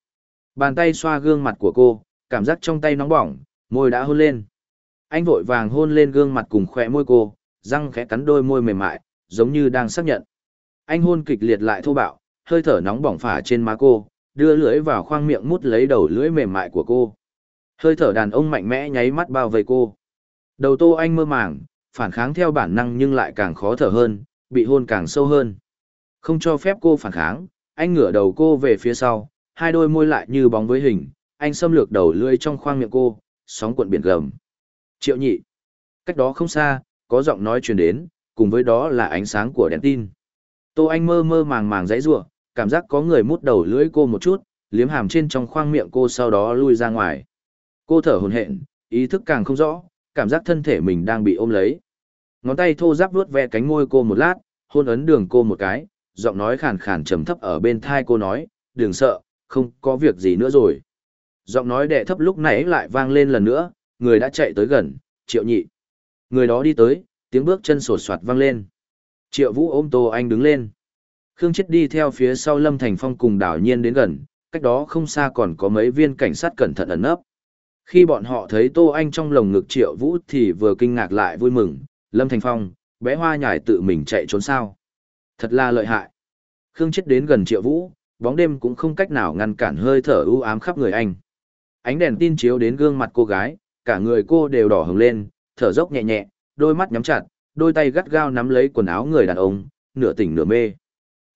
Bàn tay xoa gương mặt của cô, cảm giác trong tay nóng bỏng, môi đã hôn lên. Anh vội vàng hôn lên gương mặt cùng khỏe môi cô, răng khẽ cắn đôi môi mềm mại, giống như đang xác nhận. Anh hôn kịch liệt lại thô bạo, hơi thở nóng bỏng phả trên má cô, đưa lưỡi vào khoang miệng mút lấy đầu lưỡi mềm mại của cô. Hơi thở đàn ông mạnh mẽ nháy mắt bao vây cô. Đầu Tô Anh mơ màng, phản kháng theo bản năng nhưng lại càng khó thở hơn, bị hôn càng sâu hơn. Không cho phép cô phản kháng, anh ngửa đầu cô về phía sau, hai đôi môi lại như bóng với hình, anh xâm lược đầu lưỡi trong khoang miệng cô, sóng cuộn biển gầm. Triệu nhị. Cách đó không xa, có giọng nói truyền đến, cùng với đó là ánh sáng của đèn tin. Tô Anh mơ mơ màng màng dãy rủa, cảm giác có người mút đầu lưỡi cô một chút, liếm hàm trên trong khoang miệng cô sau đó lui ra ngoài. Cô thở hổn hển, ý thức càng không rõ, cảm giác thân thể mình đang bị ôm lấy. Ngón tay thô giáp vuốt ve cánh môi cô một lát, hôn ấn đường cô một cái, giọng nói khàn khàn trầm thấp ở bên thai cô nói, đừng sợ, không có việc gì nữa rồi. Giọng nói đệ thấp lúc nãy lại vang lên lần nữa, người đã chạy tới gần, triệu nhị. Người đó đi tới, tiếng bước chân sột soạt vang lên. Triệu vũ ôm Tô Anh đứng lên. Khương Chết đi theo phía sau Lâm Thành Phong cùng đảo nhiên đến gần, cách đó không xa còn có mấy viên cảnh sát cẩn thận ẩn nấp. Khi bọn họ thấy Tô Anh trong lồng ngực Triệu Vũ thì vừa kinh ngạc lại vui mừng, Lâm Thành Phong, bé hoa nhải tự mình chạy trốn sao. Thật là lợi hại. Khương chết đến gần triệu vũ, bóng đêm cũng không cách nào ngăn cản hơi thở u ám khắp người anh. Ánh đèn tin chiếu đến gương mặt cô gái, cả người cô đều đỏ hồng lên, thở dốc nhẹ nhẹ, đôi mắt nhắm chặt, đôi tay gắt gao nắm lấy quần áo người đàn ông, nửa tỉnh nửa mê.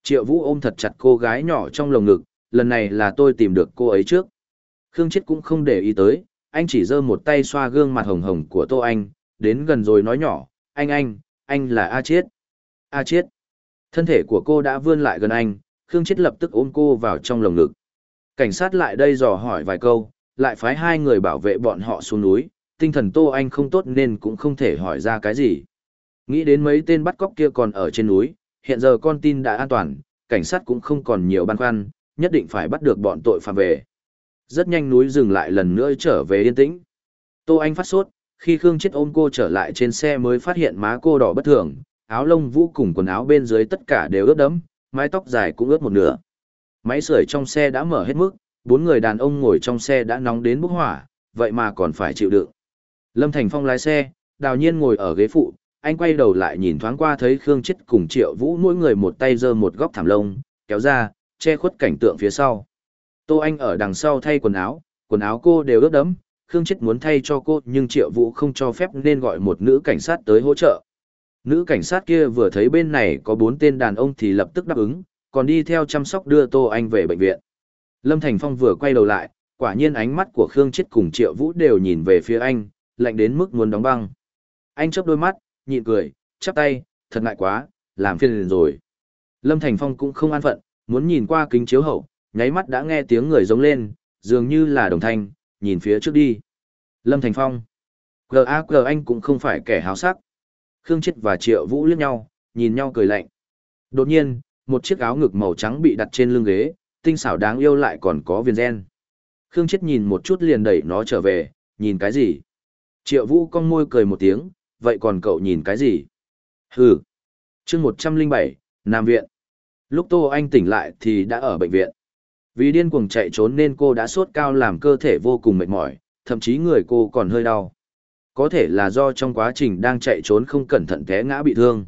Triệu Vũ ôm thật chặt cô gái nhỏ trong lồng ngực, lần này là tôi tìm được cô ấy trước. Khương Chết cũng không để ý tới, anh chỉ giơ một tay xoa gương mặt hồng hồng của Tô Anh, đến gần rồi nói nhỏ, anh anh, anh là A Chiết. A Chiết. Thân thể của cô đã vươn lại gần anh, Khương Chiết lập tức ôm cô vào trong lồng ngực. Cảnh sát lại đây dò hỏi vài câu, lại phái hai người bảo vệ bọn họ xuống núi, tinh thần Tô Anh không tốt nên cũng không thể hỏi ra cái gì. Nghĩ đến mấy tên bắt cóc kia còn ở trên núi, hiện giờ con tin đã an toàn, cảnh sát cũng không còn nhiều băn khoăn, nhất định phải bắt được bọn tội phạm về. Rất nhanh núi dừng lại lần nữa trở về yên tĩnh. Tô Anh phát sốt, khi Khương Chết ôm cô trở lại trên xe mới phát hiện má cô đỏ bất thường, áo lông vũ cùng quần áo bên dưới tất cả đều ướt đẫm, mái tóc dài cũng ướt một nửa. Máy sưởi trong xe đã mở hết mức, bốn người đàn ông ngồi trong xe đã nóng đến bốc hỏa, vậy mà còn phải chịu đựng. Lâm Thành Phong lái xe, Đào Nhiên ngồi ở ghế phụ, anh quay đầu lại nhìn thoáng qua thấy Khương Chết cùng Triệu Vũ mỗi người một tay giơ một góc thảm lông, kéo ra, che khuất cảnh tượng phía sau. Tô Anh ở đằng sau thay quần áo, quần áo cô đều ướt đẫm, Khương Chết muốn thay cho cô nhưng Triệu Vũ không cho phép nên gọi một nữ cảnh sát tới hỗ trợ. Nữ cảnh sát kia vừa thấy bên này có bốn tên đàn ông thì lập tức đáp ứng, còn đi theo chăm sóc đưa Tô Anh về bệnh viện. Lâm Thành Phong vừa quay đầu lại, quả nhiên ánh mắt của Khương Chết cùng Triệu Vũ đều nhìn về phía anh, lạnh đến mức muốn đóng băng. Anh chớp đôi mắt, nhịn cười, chắp tay, thật ngại quá, làm phiền liền rồi. Lâm Thành Phong cũng không an phận, muốn nhìn qua kính chiếu hậu, nháy mắt đã nghe tiếng người giống lên, dường như là đồng thanh, nhìn phía trước đi. Lâm Thành Phong. G.A.G. anh cũng không phải kẻ háo sắc. Khương Chết và Triệu Vũ liếc nhau, nhìn nhau cười lạnh. Đột nhiên, một chiếc áo ngực màu trắng bị đặt trên lưng ghế, tinh xảo đáng yêu lại còn có viền gen. Khương Chết nhìn một chút liền đẩy nó trở về, nhìn cái gì? Triệu Vũ cong môi cười một tiếng, vậy còn cậu nhìn cái gì? Hừ. chương 107, Nam Viện. Lúc Tô Anh tỉnh lại thì đã ở bệnh viện. Vì điên cuồng chạy trốn nên cô đã sốt cao làm cơ thể vô cùng mệt mỏi, thậm chí người cô còn hơi đau. Có thể là do trong quá trình đang chạy trốn không cẩn thận té ngã bị thương.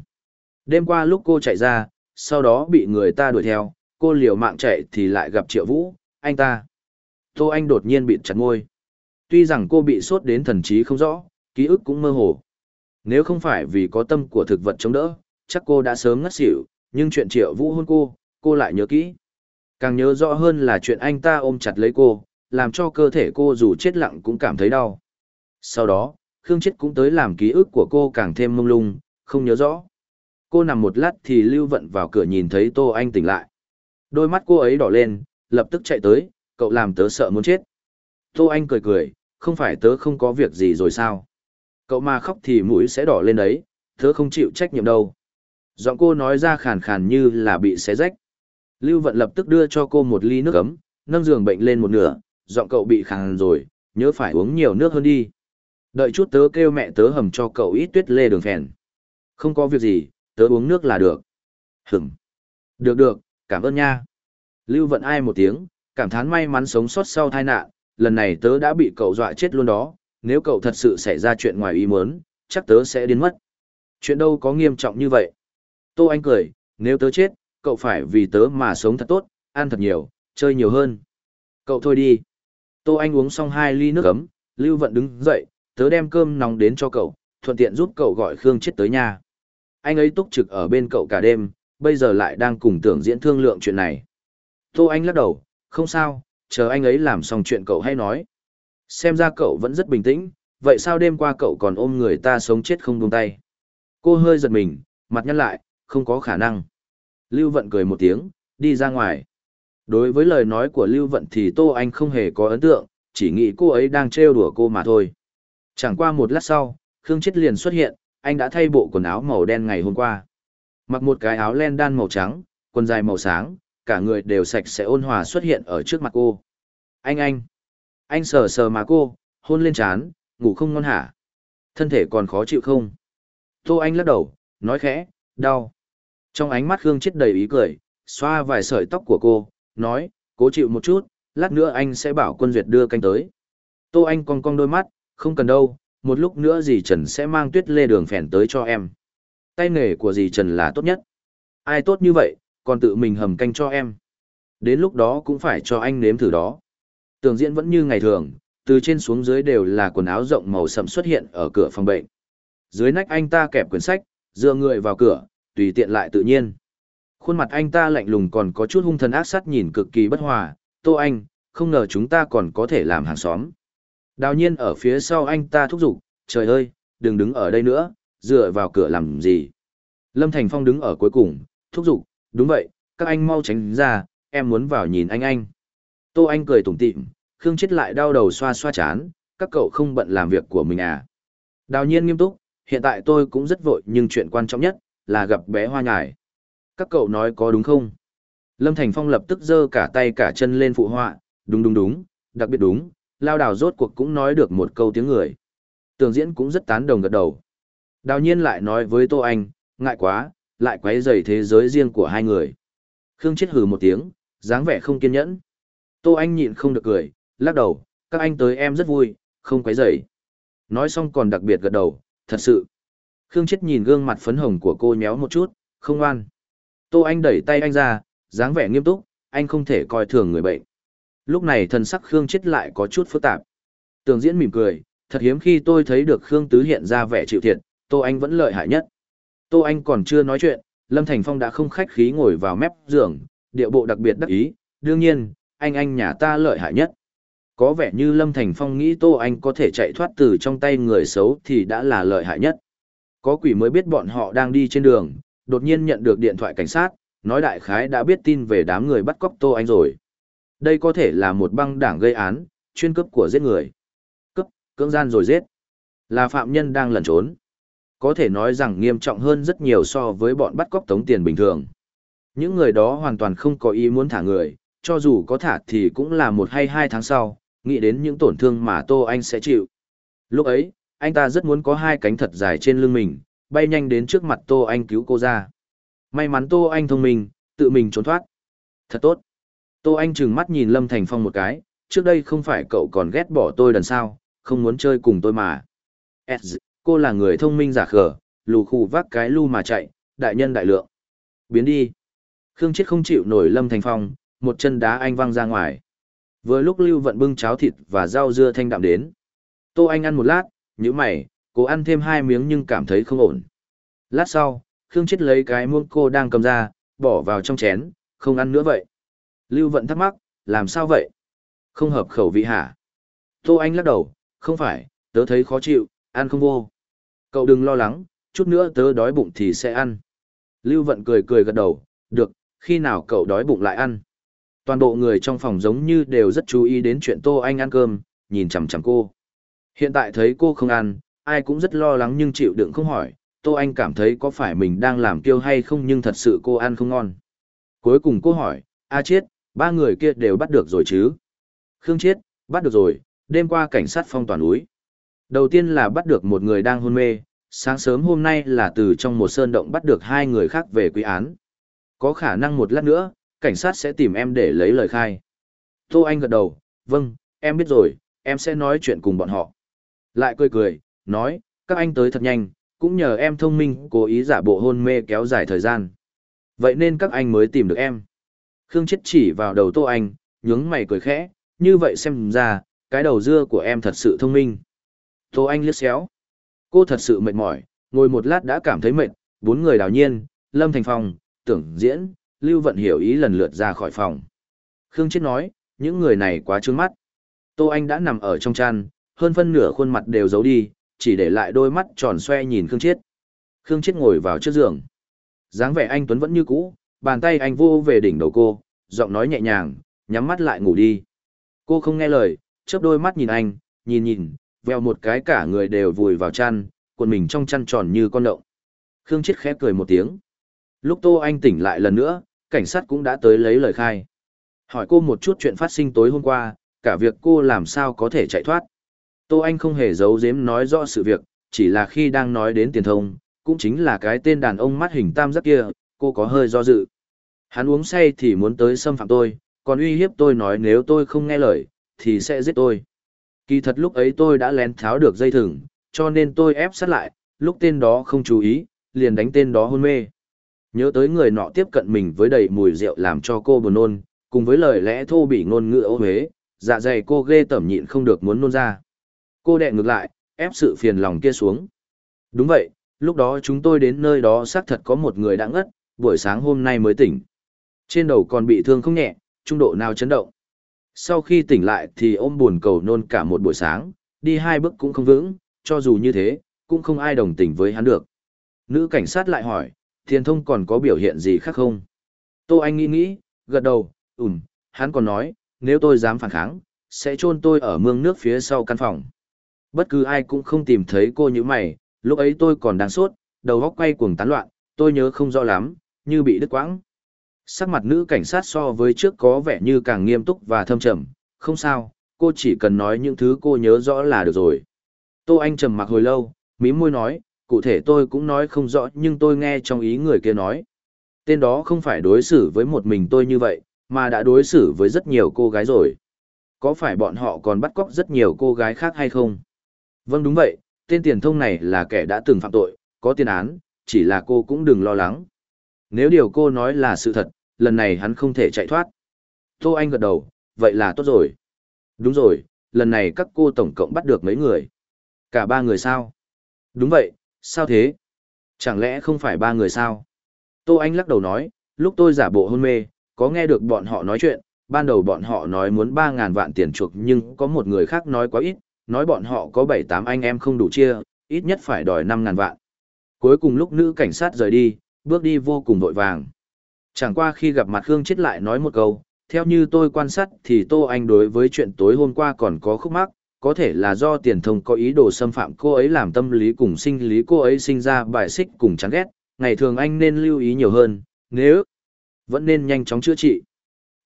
Đêm qua lúc cô chạy ra, sau đó bị người ta đuổi theo, cô liều mạng chạy thì lại gặp Triệu Vũ, anh ta. Tô Anh đột nhiên bị chặt ngôi. Tuy rằng cô bị sốt đến thần trí không rõ, ký ức cũng mơ hồ. Nếu không phải vì có tâm của thực vật chống đỡ, chắc cô đã sớm ngất xỉu, nhưng chuyện Triệu Vũ hôn cô, cô lại nhớ kỹ. Càng nhớ rõ hơn là chuyện anh ta ôm chặt lấy cô, làm cho cơ thể cô dù chết lặng cũng cảm thấy đau. Sau đó, Khương Chết cũng tới làm ký ức của cô càng thêm mông lung, không nhớ rõ. Cô nằm một lát thì Lưu Vận vào cửa nhìn thấy Tô Anh tỉnh lại. Đôi mắt cô ấy đỏ lên, lập tức chạy tới, cậu làm tớ sợ muốn chết. Tô Anh cười cười, không phải tớ không có việc gì rồi sao? Cậu mà khóc thì mũi sẽ đỏ lên đấy, tớ không chịu trách nhiệm đâu. Giọng cô nói ra khàn khàn như là bị xé rách. Lưu Vận lập tức đưa cho cô một ly nước ấm, nâng giường bệnh lên một nửa, giọng cậu bị khàn rồi, nhớ phải uống nhiều nước hơn đi. Đợi chút tớ kêu mẹ tớ hầm cho cậu ít tuyết lê đường phèn. Không có việc gì, tớ uống nước là được. Hửm. Được được, cảm ơn nha. Lưu Vận ai một tiếng, cảm thán may mắn sống sót sau tai nạn, lần này tớ đã bị cậu dọa chết luôn đó, nếu cậu thật sự xảy ra chuyện ngoài ý muốn, chắc tớ sẽ điên mất. Chuyện đâu có nghiêm trọng như vậy. Tô Anh cười, nếu tớ chết, cậu phải vì tớ mà sống thật tốt, ăn thật nhiều, chơi nhiều hơn. Cậu thôi đi. Tô Anh uống xong hai ly nước cấm, Lưu Vận đứng dậy, tớ đem cơm nóng đến cho cậu, thuận tiện giúp cậu gọi Khương Chết tới nhà. Anh ấy túc trực ở bên cậu cả đêm, bây giờ lại đang cùng tưởng diễn thương lượng chuyện này. Tô Anh lắc đầu, không sao, chờ anh ấy làm xong chuyện cậu hay nói. Xem ra cậu vẫn rất bình tĩnh, vậy sao đêm qua cậu còn ôm người ta sống chết không buông tay? Cô hơi giật mình, mặt nhăn lại, không có khả năng. Lưu Vận cười một tiếng, đi ra ngoài. Đối với lời nói của Lưu Vận thì Tô Anh không hề có ấn tượng, chỉ nghĩ cô ấy đang trêu đùa cô mà thôi. Chẳng qua một lát sau, Khương Chết liền xuất hiện, anh đã thay bộ quần áo màu đen ngày hôm qua. Mặc một cái áo len đan màu trắng, quần dài màu sáng, cả người đều sạch sẽ ôn hòa xuất hiện ở trước mặt cô. Anh anh! Anh sờ sờ mà cô, hôn lên chán, ngủ không ngon hả? Thân thể còn khó chịu không? Tô Anh lắc đầu, nói khẽ, đau. Trong ánh mắt Khương Chết đầy ý cười, xoa vài sợi tóc của cô, nói, cố chịu một chút, lát nữa anh sẽ bảo quân duyệt đưa canh tới. Tô Anh cong cong đôi mắt, không cần đâu, một lúc nữa dì Trần sẽ mang tuyết lê đường phèn tới cho em. Tay nghề của dì Trần là tốt nhất. Ai tốt như vậy, còn tự mình hầm canh cho em. Đến lúc đó cũng phải cho anh nếm thử đó. Tường diễn vẫn như ngày thường, từ trên xuống dưới đều là quần áo rộng màu sẫm xuất hiện ở cửa phòng bệnh. Dưới nách anh ta kẹp quyển sách, dựa người vào cửa, tùy tiện lại tự nhiên. Khuôn mặt anh ta lạnh lùng còn có chút hung thần ác sát nhìn cực kỳ bất hòa, Tô Anh, không ngờ chúng ta còn có thể làm hàng xóm. Đào nhiên ở phía sau anh ta thúc giục, trời ơi, đừng đứng ở đây nữa, dựa vào cửa làm gì. Lâm Thành Phong đứng ở cuối cùng, thúc giục, đúng vậy, các anh mau tránh ra, em muốn vào nhìn anh anh. Tô Anh cười tủm tỉm, Khương Chết lại đau đầu xoa xoa chán, các cậu không bận làm việc của mình à. Đào nhiên nghiêm túc, hiện tại tôi cũng rất vội nhưng chuyện quan trọng nhất, là gặp bé hoa nhải. Các cậu nói có đúng không? Lâm Thành Phong lập tức giơ cả tay cả chân lên phụ họa, đúng đúng đúng, đặc biệt đúng, lao đào rốt cuộc cũng nói được một câu tiếng người. Tường diễn cũng rất tán đồng gật đầu. Đào nhiên lại nói với Tô Anh, ngại quá, lại quấy rầy thế giới riêng của hai người. Khương chết hừ một tiếng, dáng vẻ không kiên nhẫn. Tô Anh nhịn không được cười, lắc đầu, các anh tới em rất vui, không quấy rầy. Nói xong còn đặc biệt gật đầu, thật sự. Khương Chết nhìn gương mặt phấn hồng của cô nhéo một chút, không ngoan. Tô Anh đẩy tay anh ra, dáng vẻ nghiêm túc, anh không thể coi thường người bệnh. Lúc này thần sắc Khương Chết lại có chút phức tạp. Tường diễn mỉm cười, thật hiếm khi tôi thấy được Khương Tứ hiện ra vẻ chịu thiệt, Tô Anh vẫn lợi hại nhất. Tô Anh còn chưa nói chuyện, Lâm Thành Phong đã không khách khí ngồi vào mép giường, địa bộ đặc biệt đắc ý, đương nhiên, anh anh nhà ta lợi hại nhất. Có vẻ như Lâm Thành Phong nghĩ Tô Anh có thể chạy thoát từ trong tay người xấu thì đã là lợi hại nhất. Có quỷ mới biết bọn họ đang đi trên đường, đột nhiên nhận được điện thoại cảnh sát, nói đại khái đã biết tin về đám người bắt cóc Tô Anh rồi. Đây có thể là một băng đảng gây án, chuyên cấp của giết người. Cấp, cưỡng gian rồi giết. Là phạm nhân đang lẩn trốn. Có thể nói rằng nghiêm trọng hơn rất nhiều so với bọn bắt cóc tống tiền bình thường. Những người đó hoàn toàn không có ý muốn thả người, cho dù có thả thì cũng là một hay hai tháng sau, nghĩ đến những tổn thương mà Tô Anh sẽ chịu. Lúc ấy, anh ta rất muốn có hai cánh thật dài trên lưng mình, bay nhanh đến trước mặt Tô Anh cứu cô ra. May mắn Tô Anh thông minh, tự mình trốn thoát. Thật tốt. Tô Anh trừng mắt nhìn Lâm Thành Phong một cái, trước đây không phải cậu còn ghét bỏ tôi đần sao, không muốn chơi cùng tôi mà. S, cô là người thông minh giả khờ, lù khù vác cái lu mà chạy, đại nhân đại lượng. Biến đi. Khương Chết không chịu nổi Lâm Thành Phong, một chân đá anh văng ra ngoài. Vừa lúc Lưu Vận bưng cháo thịt và rau dưa thanh đạm đến. Tô Anh ăn một lát, như mày, cô ăn thêm hai miếng nhưng cảm thấy không ổn. Lát sau, Khương Chết lấy cái muỗng cô đang cầm ra, bỏ vào trong chén, không ăn nữa vậy. Lưu Vận thắc mắc, làm sao vậy? Không hợp khẩu vị hả? Tô Anh lắc đầu, không phải, tớ thấy khó chịu, ăn không vô. Cậu đừng lo lắng, chút nữa tớ đói bụng thì sẽ ăn. Lưu Vận cười cười gật đầu, được, khi nào cậu đói bụng lại ăn. Toàn bộ người trong phòng giống như đều rất chú ý đến chuyện Tô Anh ăn cơm, nhìn chằm chằm cô. Hiện tại thấy cô không ăn, ai cũng rất lo lắng nhưng chịu đựng không hỏi, Tô Anh cảm thấy có phải mình đang làm kiêu hay không nhưng thật sự cô ăn không ngon. Cuối cùng cô hỏi, A chết, ba người kia đều bắt được rồi chứ? Khương chết, bắt được rồi, đêm qua cảnh sát phong toàn núi. Đầu tiên là bắt được một người đang hôn mê, sáng sớm hôm nay là từ trong một sơn động bắt được hai người khác về quý án. Có khả năng một lát nữa, cảnh sát sẽ tìm em để lấy lời khai. Tô Anh gật đầu, vâng, em biết rồi, em sẽ nói chuyện cùng bọn họ lại cười cười, nói, các anh tới thật nhanh, cũng nhờ em thông minh cố ý giả bộ hôn mê kéo dài thời gian. Vậy nên các anh mới tìm được em. Khương chết chỉ vào đầu tô anh, nhướng mày cười khẽ, như vậy xem ra, cái đầu dưa của em thật sự thông minh. Tô anh liếc xéo. Cô thật sự mệt mỏi, ngồi một lát đã cảm thấy mệt, bốn người đào nhiên, Lâm Thành Phong, Tưởng Diễn, Lưu Vận hiểu ý lần lượt ra khỏi phòng. Khương chết nói, những người này quá trướng mắt. Tô Anh đã nằm ở trong chăn, hơn phân nửa khuôn mặt đều giấu đi, chỉ để lại đôi mắt tròn xoe nhìn Khương Chiết. Khương Chiết ngồi vào trước giường. dáng vẻ anh Tuấn vẫn như cũ, bàn tay anh vô về đỉnh đầu cô, giọng nói nhẹ nhàng, nhắm mắt lại ngủ đi. Cô không nghe lời, chớp đôi mắt nhìn anh, nhìn nhìn, veo một cái cả người đều vùi vào chăn, cuộn mình trong chăn tròn như con động. Khương Chiết khẽ cười một tiếng. Lúc Tô Anh tỉnh lại lần nữa, cảnh sát cũng đã tới lấy lời khai. Hỏi cô một chút chuyện phát sinh tối hôm qua, cả việc cô làm sao có thể chạy thoát. Tô Anh không hề giấu giếm nói rõ sự việc, chỉ là khi đang nói đến tiền thông, cũng chính là cái tên đàn ông mắt hình tam giác kia, cô có hơi do dự. Hắn uống say thì muốn tới xâm phạm tôi, còn uy hiếp tôi nói nếu tôi không nghe lời, thì sẽ giết tôi. Kỳ thật lúc ấy tôi đã lén tháo được dây thừng, cho nên tôi ép sát lại, lúc tên đó không chú ý, liền đánh tên đó hôn mê. Nhớ tới người nọ tiếp cận mình với đầy mùi rượu làm cho cô buồn nôn, cùng với lời lẽ thô bỉ ngôn ngữ ô huế, dạ dày cô ghê tẩm nhịn không được muốn nôn ra cô đệ ngược lại, ép sự phiền lòng kia xuống. Đúng vậy, lúc đó chúng tôi đến nơi đó xác thật có một người đã ngất, buổi sáng hôm nay mới tỉnh. Trên đầu còn bị thương không nhẹ, trung độ nào chấn động. Sau khi tỉnh lại thì ôm buồn cầu nôn cả một buổi sáng, đi hai bước cũng không vững, cho dù như thế, cũng không ai đồng tình với hắn được. Nữ cảnh sát lại hỏi, thiên thông còn có biểu hiện gì khác không? Tô Anh nghĩ nghĩ, gật đầu, ừm, hắn còn nói, nếu tôi dám phản kháng, sẽ chôn tôi ở mương nước phía sau căn phòng bất cứ ai cũng không tìm thấy cô như mày, lúc ấy tôi còn đang sốt, đầu óc quay cuồng tán loạn, tôi nhớ không rõ lắm, như bị đứt quãng. Sắc mặt nữ cảnh sát so với trước có vẻ như càng nghiêm túc và thâm trầm, không sao, cô chỉ cần nói những thứ cô nhớ rõ là được rồi. Tô Anh trầm mặc hồi lâu, mím môi nói, cụ thể tôi cũng nói không rõ nhưng tôi nghe trong ý người kia nói. Tên đó không phải đối xử với một mình tôi như vậy, mà đã đối xử với rất nhiều cô gái rồi. Có phải bọn họ còn bắt cóc rất nhiều cô gái khác hay không? Vâng đúng vậy, tên tiền thông này là kẻ đã từng phạm tội, có tiền án, chỉ là cô cũng đừng lo lắng. Nếu điều cô nói là sự thật, lần này hắn không thể chạy thoát. Tô Anh gật đầu, vậy là tốt rồi. Đúng rồi, lần này các cô tổng cộng bắt được mấy người? Cả ba người sao? Đúng vậy, sao thế? Chẳng lẽ không phải ba người sao? Tô Anh lắc đầu nói, lúc tôi giả bộ hôn mê, có nghe được bọn họ nói chuyện, ban đầu bọn họ nói muốn 3.000 vạn tiền chuộc nhưng có một người khác nói quá ít, nói bọn họ có bảy tám anh em không đủ chia, ít nhất phải đòi năm ngàn vạn. Cuối cùng lúc nữ cảnh sát rời đi, bước đi vô cùng vội vàng. Chẳng qua khi gặp mặt Khương Chết lại nói một câu, theo như tôi quan sát thì Tô Anh đối với chuyện tối hôm qua còn có khúc mắc có thể là do tiền thông có ý đồ xâm phạm cô ấy làm tâm lý cùng sinh lý cô ấy sinh ra bài xích cùng chán ghét, ngày thường anh nên lưu ý nhiều hơn, nếu vẫn nên nhanh chóng chữa trị.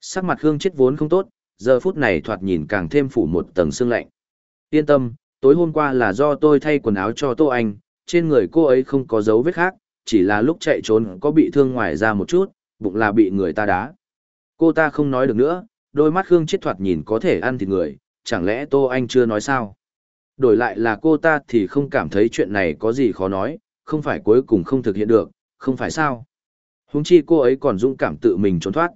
Sắc mặt Khương Chết vốn không tốt, giờ phút này thoạt nhìn càng thêm phủ một tầng xương lạnh yên tâm, tối hôm qua là do tôi thay quần áo cho Tô Anh, trên người cô ấy không có dấu vết khác, chỉ là lúc chạy trốn có bị thương ngoài ra một chút, bụng là bị người ta đá. Cô ta không nói được nữa, đôi mắt Khương chết thoạt nhìn có thể ăn thịt người, chẳng lẽ Tô Anh chưa nói sao? Đổi lại là cô ta thì không cảm thấy chuyện này có gì khó nói, không phải cuối cùng không thực hiện được, không phải sao? Húng chi cô ấy còn dũng cảm tự mình trốn thoát.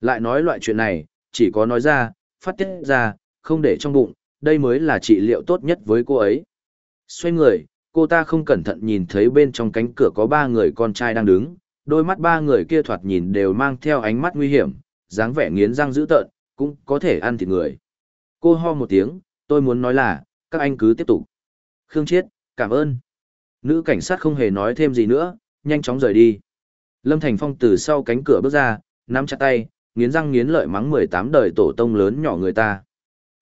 Lại nói loại chuyện này, chỉ có nói ra, phát tiết ra, không để trong bụng, đây mới là trị liệu tốt nhất với cô ấy. Xoay người, cô ta không cẩn thận nhìn thấy bên trong cánh cửa có ba người con trai đang đứng, đôi mắt ba người kia thoạt nhìn đều mang theo ánh mắt nguy hiểm, dáng vẻ nghiến răng dữ tợn, cũng có thể ăn thịt người. Cô ho một tiếng, tôi muốn nói là, các anh cứ tiếp tục. Khương Chiết, cảm ơn. Nữ cảnh sát không hề nói thêm gì nữa, nhanh chóng rời đi. Lâm Thành Phong từ sau cánh cửa bước ra, nắm chặt tay, nghiến răng nghiến lợi mắng 18 đời tổ tông lớn nhỏ người ta.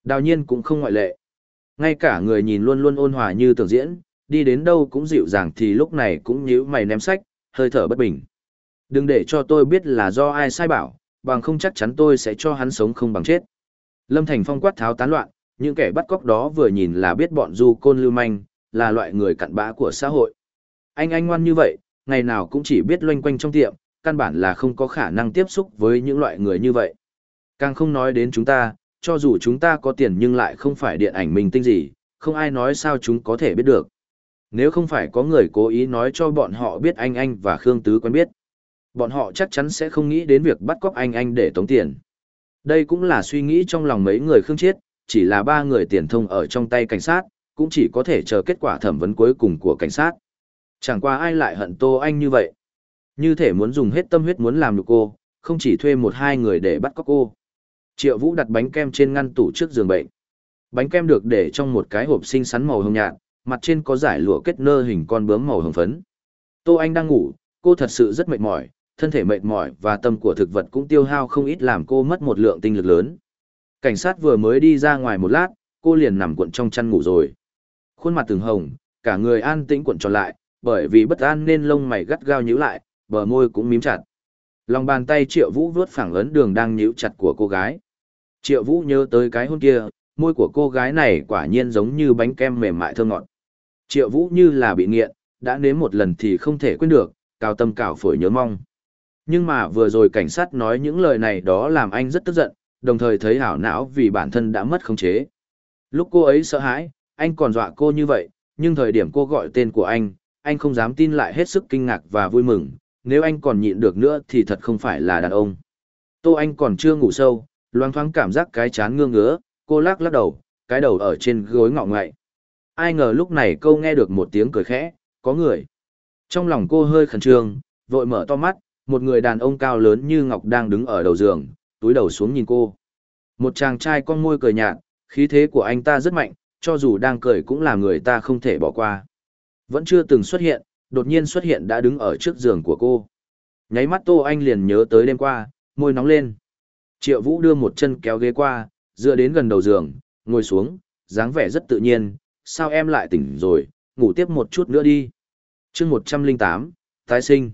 Đào nhiên cũng không ngoại lệ. Ngay cả người nhìn luôn luôn ôn hòa như tưởng diễn, đi đến đâu cũng dịu dàng thì lúc này cũng nhíu mày ném sách, hơi thở bất bình. Đừng để cho tôi biết là do ai sai bảo, bằng không chắc chắn tôi sẽ cho hắn sống không bằng chết. Lâm Thành Phong quát tháo tán loạn, những kẻ bắt cóc đó vừa nhìn là biết bọn du côn lưu manh, là loại người cặn bã của xã hội. Anh anh ngoan như vậy, ngày nào cũng chỉ biết loanh quanh trong tiệm, căn bản là không có khả năng tiếp xúc với những loại người như vậy. Càng không nói đến chúng ta, cho dù chúng ta có tiền nhưng lại không phải điện ảnh minh tinh gì, không ai nói sao chúng có thể biết được. Nếu không phải có người cố ý nói cho bọn họ biết anh anh và Khương Tứ quen biết, bọn họ chắc chắn sẽ không nghĩ đến việc bắt cóc anh anh để tống tiền. Đây cũng là suy nghĩ trong lòng mấy người Khương Chiết, chỉ là ba người tiền thông ở trong tay cảnh sát, cũng chỉ có thể chờ kết quả thẩm vấn cuối cùng của cảnh sát. Chẳng qua ai lại hận Tô Anh như vậy. Như thể muốn dùng hết tâm huyết muốn làm được cô, không chỉ thuê một hai người để bắt cóc cô. Triệu Vũ đặt bánh kem trên ngăn tủ trước giường bệnh. Bánh kem được để trong một cái hộp xinh xắn màu hồng nhạt, mặt trên có giải lụa kết nơ hình con bướm màu hồng phấn. Tô Anh đang ngủ, cô thật sự rất mệt mỏi, thân thể mệt mỏi và tâm của thực vật cũng tiêu hao không ít làm cô mất một lượng tinh lực lớn. Cảnh sát vừa mới đi ra ngoài một lát, cô liền nằm cuộn trong chăn ngủ rồi. Khuôn mặt từng hồng, cả người an tĩnh cuộn tròn lại, bởi vì bất an nên lông mày gắt gao nhíu lại, bờ môi cũng mím chặt. Lòng bàn tay Triệu Vũ vướt phẳng ấn đường đang nhíu chặt của cô gái. Triệu Vũ nhớ tới cái hôn kia, môi của cô gái này quả nhiên giống như bánh kem mềm mại thơm ngọt. Triệu Vũ như là bị nghiện, đã nếm một lần thì không thể quên được, cao tâm cảo phổi nhớ mong. Nhưng mà vừa rồi cảnh sát nói những lời này đó làm anh rất tức giận, đồng thời thấy hảo não vì bản thân đã mất khống chế. Lúc cô ấy sợ hãi, anh còn dọa cô như vậy, nhưng thời điểm cô gọi tên của anh, anh không dám tin lại hết sức kinh ngạc và vui mừng, nếu anh còn nhịn được nữa thì thật không phải là đàn ông. Tô Anh còn chưa ngủ sâu, loang thoáng cảm giác cái chán ngương ngứa, cô lắc lắc đầu, cái đầu ở trên gối ngọ ngậy. Ai ngờ lúc này cô nghe được một tiếng cười khẽ, có người. Trong lòng cô hơi khẩn trương, vội mở to mắt, một người đàn ông cao lớn như ngọc đang đứng ở đầu giường, túi đầu xuống nhìn cô. Một chàng trai con môi cười nhạt, khí thế của anh ta rất mạnh, cho dù đang cười cũng là người ta không thể bỏ qua. Vẫn chưa từng xuất hiện, đột nhiên xuất hiện đã đứng ở trước giường của cô. Nháy mắt Tô Anh liền nhớ tới đêm qua, môi nóng lên. Triệu Vũ đưa một chân kéo ghế qua, dựa đến gần đầu giường, ngồi xuống, dáng vẻ rất tự nhiên, sao em lại tỉnh rồi, ngủ tiếp một chút nữa đi. chương 108, tái sinh.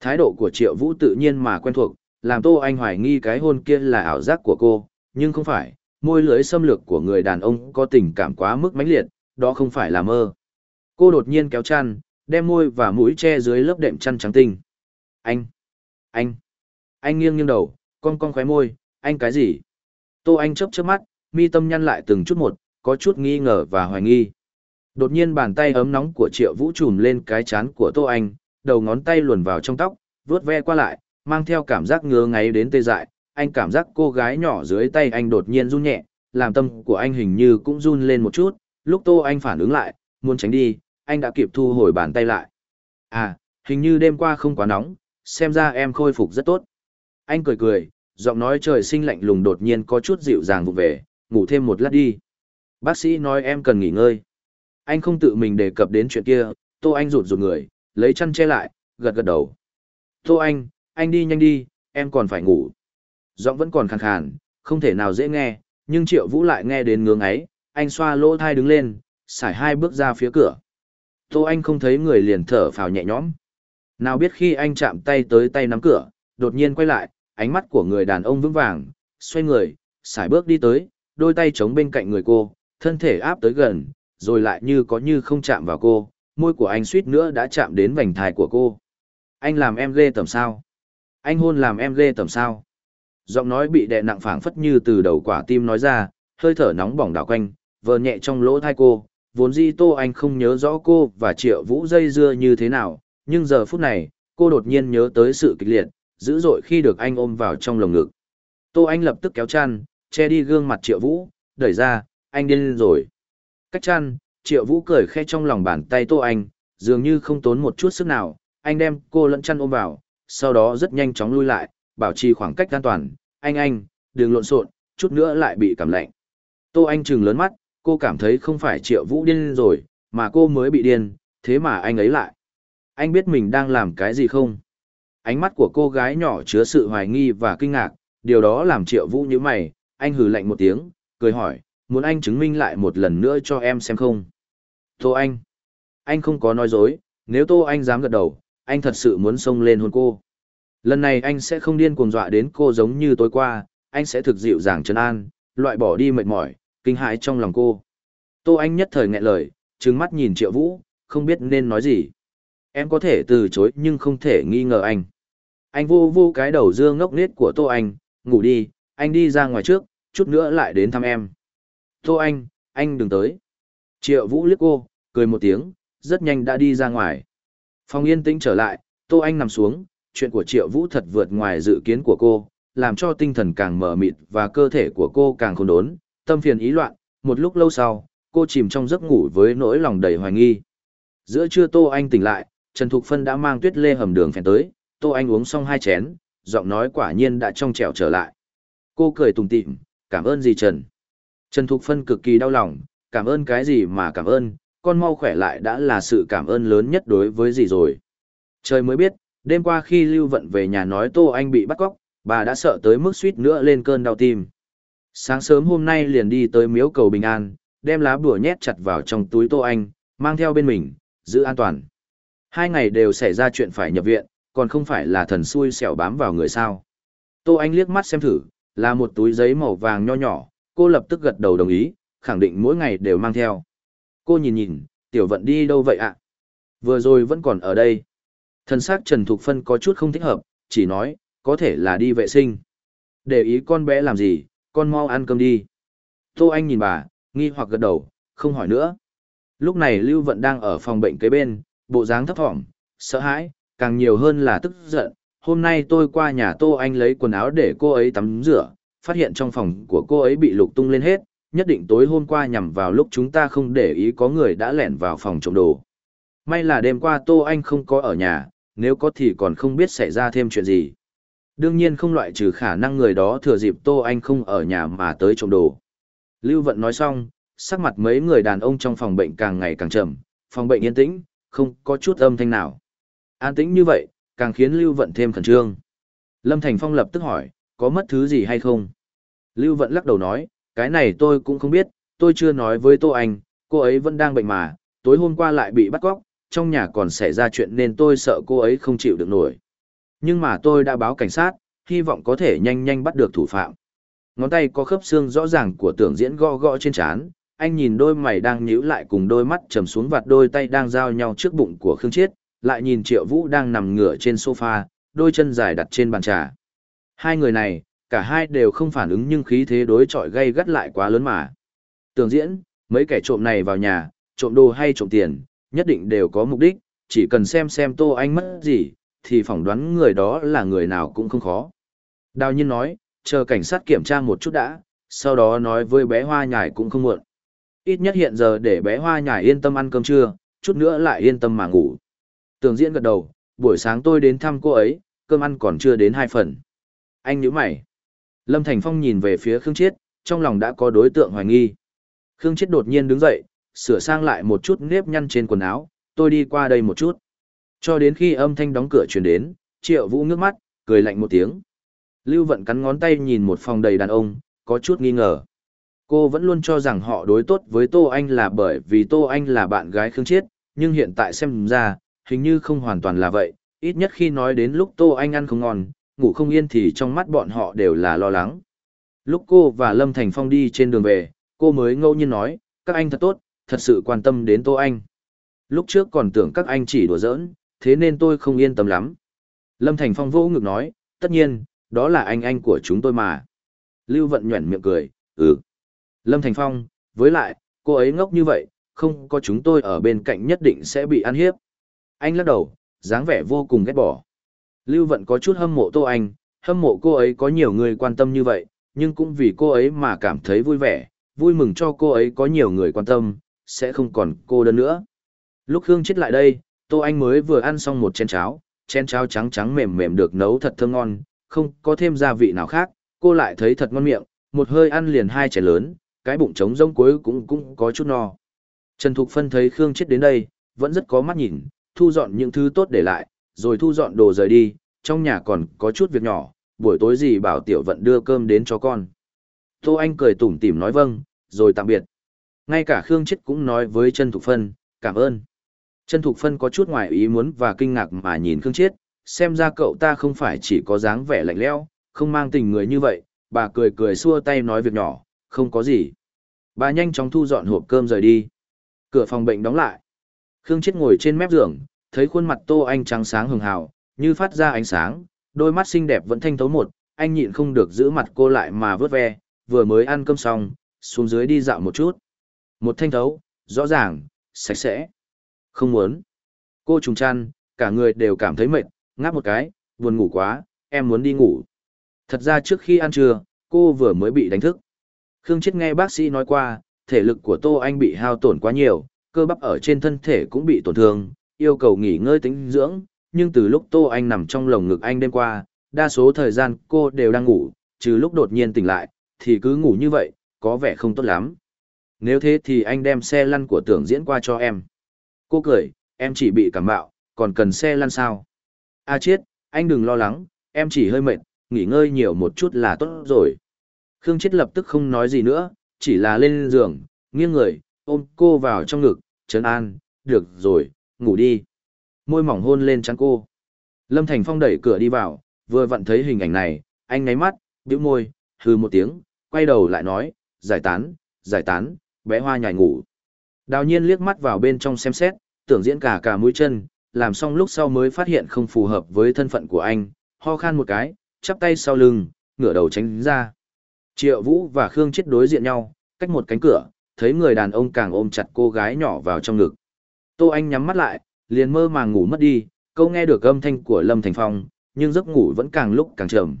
Thái độ của Triệu Vũ tự nhiên mà quen thuộc, làm Tô Anh hoài nghi cái hôn kia là ảo giác của cô, nhưng không phải, môi lưới xâm lược của người đàn ông có tình cảm quá mức mãnh liệt, đó không phải là mơ. Cô đột nhiên kéo chăn, đem môi và mũi che dưới lớp đệm chăn trắng tinh. Anh! Anh! Anh nghiêng nghiêng đầu, cong cong khóe môi, anh cái gì? Tô Anh chớp chớp mắt, mi tâm nhăn lại từng chút một, có chút nghi ngờ và hoài nghi. Đột nhiên bàn tay ấm nóng của Triệu Vũ trùm lên cái chán của Tô Anh, đầu ngón tay luồn vào trong tóc, vuốt ve qua lại, mang theo cảm giác ngứa ngáy đến tê dại. Anh cảm giác cô gái nhỏ dưới tay anh đột nhiên run nhẹ, làm tâm của anh hình như cũng run lên một chút. Lúc Tô Anh phản ứng lại, muốn tránh đi, anh đã kịp thu hồi bàn tay lại. À, hình như đêm qua không quá nóng, xem ra em khôi phục rất tốt. Anh cười cười, giọng nói trời sinh lạnh lùng đột nhiên có chút dịu dàng vụt về, ngủ thêm một lát đi. Bác sĩ nói em cần nghỉ ngơi. Anh không tự mình đề cập đến chuyện kia, Tô Anh rụt rụt người, lấy chăn che lại, gật gật đầu. Tô Anh, anh đi nhanh đi, em còn phải ngủ. Giọng vẫn còn khàn khàn, không thể nào dễ nghe, nhưng Triệu Vũ lại nghe đến ngưỡng ấy, anh xoa lỗ thai đứng lên, xải hai bước ra phía cửa. Tô Anh không thấy người liền thở phào nhẹ nhõm. Nào biết khi anh chạm tay tới tay nắm cửa, đột nhiên quay lại, ánh mắt của người đàn ông vững vàng, xoay người, xài bước đi tới, đôi tay chống bên cạnh người cô, thân thể áp tới gần, rồi lại như có như không chạm vào cô, môi của anh suýt nữa đã chạm đến vành thai của cô. Anh làm em lê tầm sao? Anh hôn làm em lê tầm sao? Giọng nói bị đè nặng phảng phất như từ đầu quả tim nói ra, hơi thở nóng bỏng đảo quanh, vờ nhẹ trong lỗ thai cô, vốn di Tô Anh không nhớ rõ cô và Triệu Vũ dây dưa như thế nào, nhưng giờ phút này, cô đột nhiên nhớ tới sự kịch liệt, dữ dội khi được anh ôm vào trong lồng ngực. Tô Anh lập tức kéo chăn, che đi gương mặt Triệu Vũ, đẩy ra, anh điên rồi. Cách chăn, Triệu Vũ cười khe trong lòng bàn tay Tô Anh, dường như không tốn một chút sức nào, anh đem cô lẫn chăn ôm vào, sau đó rất nhanh chóng lui lại, bảo trì khoảng cách an toàn, anh anh, đừng lộn xộn, chút nữa lại bị cảm lạnh. Tô Anh chừng lớn mắt, cô cảm thấy không phải triệu vũ điên rồi, mà cô mới bị điên, thế mà anh ấy lại. Anh biết mình đang làm cái gì không? Ánh mắt của cô gái nhỏ chứa sự hoài nghi và kinh ngạc, điều đó làm triệu vũ như mày, anh hừ lạnh một tiếng, cười hỏi, muốn anh chứng minh lại một lần nữa cho em xem không? Tô Anh! Anh không có nói dối, nếu Tô Anh dám gật đầu, anh thật sự muốn xông lên hôn cô. Lần này anh sẽ không điên cuồng dọa đến cô giống như tối qua, anh sẽ thực dịu dàng trấn an, loại bỏ đi mệt mỏi, kinh hãi trong lòng cô. Tô Anh nhất thời nghẹn lời, trừng mắt nhìn Triệu Vũ, không biết nên nói gì. Em có thể từ chối nhưng không thể nghi ngờ anh. Anh vô vô cái đầu dương ngốc nết của Tô Anh, ngủ đi, anh đi ra ngoài trước, chút nữa lại đến thăm em. Tô Anh, anh đừng tới. Triệu Vũ liếc cô, cười một tiếng, rất nhanh đã đi ra ngoài. Phòng yên tĩnh trở lại, Tô Anh nằm xuống, chuyện của Triệu Vũ thật vượt ngoài dự kiến của cô, làm cho tinh thần càng mở mịt và cơ thể của cô càng khôn đốn, tâm phiền ý loạn, một lúc lâu sau, cô chìm trong giấc ngủ với nỗi lòng đầy hoài nghi. Giữa trưa Tô Anh tỉnh lại, Trần Thục Phân đã mang tuyết lê hầm đường phèn tới, Tô Anh uống xong hai chén, giọng nói quả nhiên đã trong trẻo trở lại. Cô cười tùng tịm, cảm ơn gì Trần. Trần Thục Phân cực kỳ đau lòng, cảm ơn cái gì mà cảm ơn, con mau khỏe lại đã là sự cảm ơn lớn nhất đối với gì rồi. Trời mới biết, đêm qua khi Lưu Vận về nhà nói Tô Anh bị bắt cóc, bà đã sợ tới mức suýt nữa lên cơn đau tim. Sáng sớm hôm nay liền đi tới miếu cầu bình an, đem lá bùa nhét chặt vào trong túi Tô Anh, mang theo bên mình, giữ an toàn. Hai ngày đều xảy ra chuyện phải nhập viện, còn không phải là thần xui xẻo bám vào người sao. Tô Anh liếc mắt xem thử, là một túi giấy màu vàng nho nhỏ, cô lập tức gật đầu đồng ý, khẳng định mỗi ngày đều mang theo. Cô nhìn nhìn, tiểu vận đi đâu vậy ạ? Vừa rồi vẫn còn ở đây. Thân xác Trần Thục Phân có chút không thích hợp, chỉ nói, có thể là đi vệ sinh. Để ý con bé làm gì, con mau ăn cơm đi. Tô Anh nhìn bà, nghi hoặc gật đầu, không hỏi nữa. Lúc này Lưu Vận đang ở phòng bệnh kế bên, bộ dáng thấp thỏm, sợ hãi, càng nhiều hơn là tức giận. Hôm nay tôi qua nhà Tô Anh lấy quần áo để cô ấy tắm rửa, phát hiện trong phòng của cô ấy bị lục tung lên hết, nhất định tối hôm qua nhằm vào lúc chúng ta không để ý có người đã lẻn vào phòng trộm đồ. May là đêm qua Tô Anh không có ở nhà, nếu có thì còn không biết xảy ra thêm chuyện gì. Đương nhiên không loại trừ khả năng người đó thừa dịp Tô Anh không ở nhà mà tới trộm đồ. Lưu Vận nói xong, sắc mặt mấy người đàn ông trong phòng bệnh càng ngày càng trầm, phòng bệnh yên tĩnh, không có chút âm thanh nào. An tĩnh như vậy, càng khiến Lưu Vận thêm khẩn trương. Lâm Thành Phong lập tức hỏi, có mất thứ gì hay không? Lưu Vận lắc đầu nói, cái này tôi cũng không biết, tôi chưa nói với Tô Anh, cô ấy vẫn đang bệnh mà, tối hôm qua lại bị bắt cóc, trong nhà còn xảy ra chuyện nên tôi sợ cô ấy không chịu được nổi. Nhưng mà tôi đã báo cảnh sát, hy vọng có thể nhanh nhanh bắt được thủ phạm. Ngón tay có khớp xương rõ ràng của tưởng diễn gõ gõ trên trán, anh nhìn đôi mày đang nhíu lại cùng đôi mắt trầm xuống vạt đôi tay đang giao nhau trước bụng của Khương Chiết, lại nhìn Triệu Vũ đang nằm ngửa trên sofa, đôi chân dài đặt trên bàn trà. Hai người này, cả hai đều không phản ứng nhưng khí thế đối chọi gây gắt lại quá lớn mà. Tưởng diễn, mấy kẻ trộm này vào nhà, trộm đồ hay trộm tiền, nhất định đều có mục đích, chỉ cần xem xem Tô Anh mất gì, thì phỏng đoán người đó là người nào cũng không khó. Đào nhiên nói, chờ cảnh sát kiểm tra một chút đã, sau đó nói với bé hoa nhải cũng không muộn. Ít nhất hiện giờ để bé hoa nhải yên tâm ăn cơm trưa, chút nữa lại yên tâm mà ngủ. Tường diễn gật đầu, buổi sáng tôi đến thăm cô ấy, cơm ăn còn chưa đến hai phần. Anh nhíu mày. Lâm Thành Phong nhìn về phía Khương Chiết, trong lòng đã có đối tượng hoài nghi. Khương Chiết đột nhiên đứng dậy, sửa sang lại một chút nếp nhăn trên quần áo, tôi đi qua đây một chút. Cho đến khi âm thanh đóng cửa truyền đến, Triệu Vũ ngước mắt, cười lạnh một tiếng. Lưu Vận cắn ngón tay nhìn một phòng đầy đàn ông, có chút nghi ngờ. Cô vẫn luôn cho rằng họ đối tốt với Tô Anh là bởi vì Tô Anh là bạn gái Khương Chiết, nhưng hiện tại xem ra, hình như không hoàn toàn là vậy, ít nhất khi nói đến lúc Tô Anh ăn không ngon, ngủ không yên thì trong mắt bọn họ đều là lo lắng. Lúc cô và Lâm Thành Phong đi trên đường về, cô mới ngẫu nhiên nói, các anh thật tốt, thật sự quan tâm đến Tô Anh. Lúc trước còn tưởng các anh chỉ đùa giỡn, thế nên tôi không yên tâm lắm. Lâm Thành Phong vỗ ngực nói, tất nhiên, đó là anh anh của chúng tôi mà. Lưu Vận nhuẩn miệng cười, ừ. Lâm Thành Phong, với lại, cô ấy ngốc như vậy, không có chúng tôi ở bên cạnh nhất định sẽ bị ăn hiếp. Anh lắc đầu, dáng vẻ vô cùng ghét bỏ. Lưu Vận có chút hâm mộ Tô Anh, hâm mộ cô ấy có nhiều người quan tâm như vậy, nhưng cũng vì cô ấy mà cảm thấy vui vẻ, vui mừng cho cô ấy có nhiều người quan tâm, sẽ không còn cô đơn nữa. Lúc Hương chết lại đây, Tô Anh mới vừa ăn xong một chén cháo, chén cháo trắng trắng mềm mềm được nấu thật thơm ngon, không có thêm gia vị nào khác, cô lại thấy thật ngon miệng, một hơi ăn liền hai chén lớn, cái bụng trống rông cuối cũng cũng có chút no. Trần Thục Phân thấy Khương chết đến đây, vẫn rất có mắt nhìn, thu dọn những thứ tốt để lại, rồi thu dọn đồ rời đi, trong nhà còn có chút việc nhỏ, buổi tối gì bảo Tiểu Vận đưa cơm đến cho con. Tô Anh cười tủm tỉm nói vâng, rồi tạm biệt. Ngay cả Khương chết cũng nói với Trần Thục Phân, cảm ơn. Trần Thục Phân có chút ngoài ý muốn và kinh ngạc mà nhìn Khương Chiết, xem ra cậu ta không phải chỉ có dáng vẻ lạnh lẽo, không mang tình người như vậy, bà cười cười xua tay nói việc nhỏ, không có gì. Bà nhanh chóng thu dọn hộp cơm rời đi. Cửa phòng bệnh đóng lại. Khương Chiết ngồi trên mép giường, thấy khuôn mặt Tô Anh trắng sáng hường hào, như phát ra ánh sáng, đôi mắt xinh đẹp vẫn thanh thấu một, anh nhịn không được giữ mặt cô lại mà vớt ve, vừa mới ăn cơm xong, xuống dưới đi dạo một chút. Một thanh thấu, rõ ràng, sạch sẽ không muốn. Cô trùng chăn, cả người đều cảm thấy mệt, ngáp một cái, buồn ngủ quá, em muốn đi ngủ. Thật ra trước khi ăn trưa, cô vừa mới bị đánh thức. Khương Chết nghe bác sĩ nói qua, thể lực của Tô Anh bị hao tổn quá nhiều, cơ bắp ở trên thân thể cũng bị tổn thương, yêu cầu nghỉ ngơi tính dưỡng, nhưng từ lúc Tô Anh nằm trong lồng ngực anh đêm qua, đa số thời gian cô đều đang ngủ, trừ lúc đột nhiên tỉnh lại, thì cứ ngủ như vậy, có vẻ không tốt lắm. Nếu thế thì anh đem xe lăn của tưởng diễn qua cho em cô cười, em chỉ bị cảm bạo, còn cần xe lăn sao. A à chiết, anh đừng lo lắng, em chỉ hơi mệt, nghỉ ngơi nhiều một chút là tốt rồi. Khương Chết lập tức không nói gì nữa, chỉ là lên giường, nghiêng người, ôm cô vào trong ngực, trấn an, được rồi, ngủ đi. Môi mỏng hôn lên trắng cô. Lâm Thành Phong đẩy cửa đi vào, vừa vặn thấy hình ảnh này, anh nháy mắt, bĩu môi, hừ một tiếng, quay đầu lại nói, giải tán, giải tán, bé hoa nhài ngủ. Đào nhiên liếc mắt vào bên trong xem xét, tưởng diễn cả cả mũi chân, làm xong lúc sau mới phát hiện không phù hợp với thân phận của anh, ho khan một cái, chắp tay sau lưng, ngửa đầu tránh ra. Triệu Vũ và Khương Chết đối diện nhau, cách một cánh cửa, thấy người đàn ông càng ôm chặt cô gái nhỏ vào trong ngực. Tô Anh nhắm mắt lại, liền mơ màng ngủ mất đi, câu nghe được âm thanh của Lâm Thành Phong, nhưng giấc ngủ vẫn càng lúc càng trầm.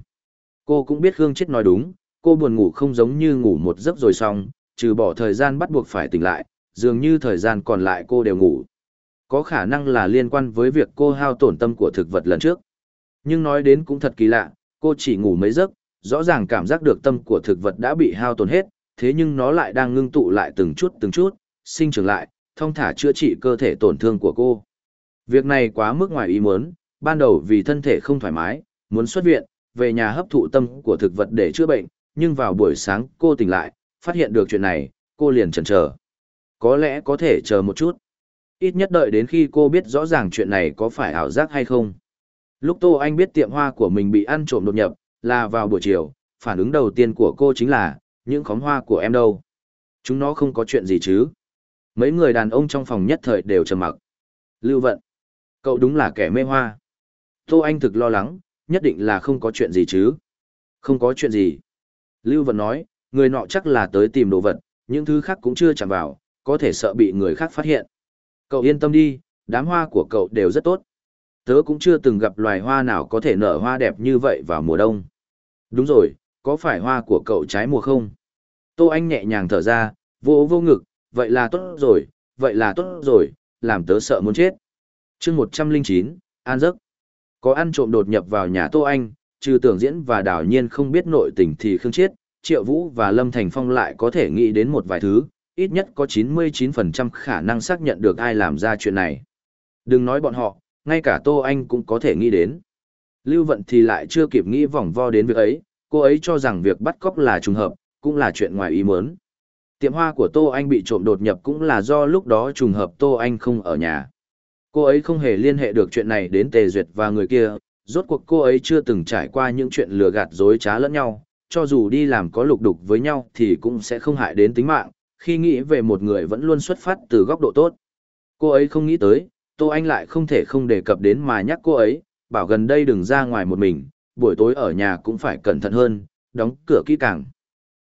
Cô cũng biết Khương Chết nói đúng, cô buồn ngủ không giống như ngủ một giấc rồi xong, trừ bỏ thời gian bắt buộc phải tỉnh lại, dường như thời gian còn lại cô đều ngủ có khả năng là liên quan với việc cô hao tổn tâm của thực vật lần trước. Nhưng nói đến cũng thật kỳ lạ, cô chỉ ngủ mấy giấc, rõ ràng cảm giác được tâm của thực vật đã bị hao tổn hết, thế nhưng nó lại đang ngưng tụ lại từng chút từng chút, sinh trưởng lại, thông thả chữa trị cơ thể tổn thương của cô. Việc này quá mức ngoài ý muốn, ban đầu vì thân thể không thoải mái, muốn xuất viện, về nhà hấp thụ tâm của thực vật để chữa bệnh, nhưng vào buổi sáng cô tỉnh lại, phát hiện được chuyện này, cô liền chần chờ. Có lẽ có thể chờ một chút ít nhất đợi đến khi cô biết rõ ràng chuyện này có phải ảo giác hay không. Lúc Tô Anh biết tiệm hoa của mình bị ăn trộm đột nhập, là vào buổi chiều, phản ứng đầu tiên của cô chính là, những khóm hoa của em đâu? Chúng nó không có chuyện gì chứ? Mấy người đàn ông trong phòng nhất thời đều trầm mặc. Lưu Vận, cậu đúng là kẻ mê hoa. Tô Anh thực lo lắng, nhất định là không có chuyện gì chứ? Không có chuyện gì. Lưu Vận nói, người nọ chắc là tới tìm đồ vật, những thứ khác cũng chưa chạm vào, có thể sợ bị người khác phát hiện. Cậu yên tâm đi, đám hoa của cậu đều rất tốt. Tớ cũng chưa từng gặp loài hoa nào có thể nở hoa đẹp như vậy vào mùa đông. Đúng rồi, có phải hoa của cậu trái mùa không? Tô Anh nhẹ nhàng thở ra, vô vô ngực, vậy là tốt rồi, vậy là tốt rồi, làm tớ sợ muốn chết. chương 109, An giấc. Có ăn trộm đột nhập vào nhà Tô Anh, trừ tưởng diễn và đảo nhiên không biết nội tình thì khương chết, triệu vũ và lâm thành phong lại có thể nghĩ đến một vài thứ, ít nhất có 99% khả năng xác nhận được ai làm ra chuyện này. Đừng nói bọn họ, ngay cả Tô Anh cũng có thể nghĩ đến. Lưu Vận thì lại chưa kịp nghĩ vòng vo đến việc ấy, cô ấy cho rằng việc bắt cóc là trùng hợp, cũng là chuyện ngoài ý muốn. Tiệm hoa của Tô Anh bị trộm đột nhập cũng là do lúc đó trùng hợp Tô Anh không ở nhà. Cô ấy không hề liên hệ được chuyện này đến Tề Duyệt và người kia, rốt cuộc cô ấy chưa từng trải qua những chuyện lừa gạt dối trá lẫn nhau, cho dù đi làm có lục đục với nhau thì cũng sẽ không hại đến tính mạng, khi nghĩ về một người vẫn luôn xuất phát từ góc độ tốt. Cô ấy không nghĩ tới, Tô Anh lại không thể không đề cập đến mà nhắc cô ấy, bảo gần đây đừng ra ngoài một mình, buổi tối ở nhà cũng phải cẩn thận hơn, đóng cửa kỹ càng.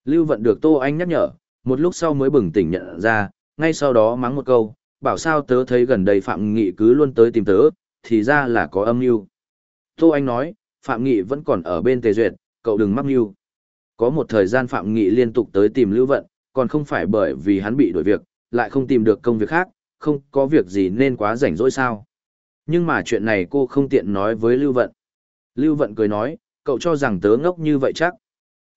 Lưu Vận được Tô Anh nhắc nhở, một lúc sau mới bừng tỉnh nhận ra, ngay sau đó mắng một câu, bảo sao tớ thấy gần đây Phạm Nghị cứ luôn tới tìm tớ, thì ra là có âm mưu. Tô Anh nói, Phạm Nghị vẫn còn ở bên Tề Duyệt, cậu đừng mắc mưu. Có một thời gian Phạm Nghị liên tục tới tìm Lưu Vận, còn không phải bởi vì hắn bị đổi việc, lại không tìm được công việc khác, không có việc gì nên quá rảnh rỗi sao. Nhưng mà chuyện này cô không tiện nói với Lưu Vận. Lưu Vận cười nói, cậu cho rằng tớ ngốc như vậy chắc.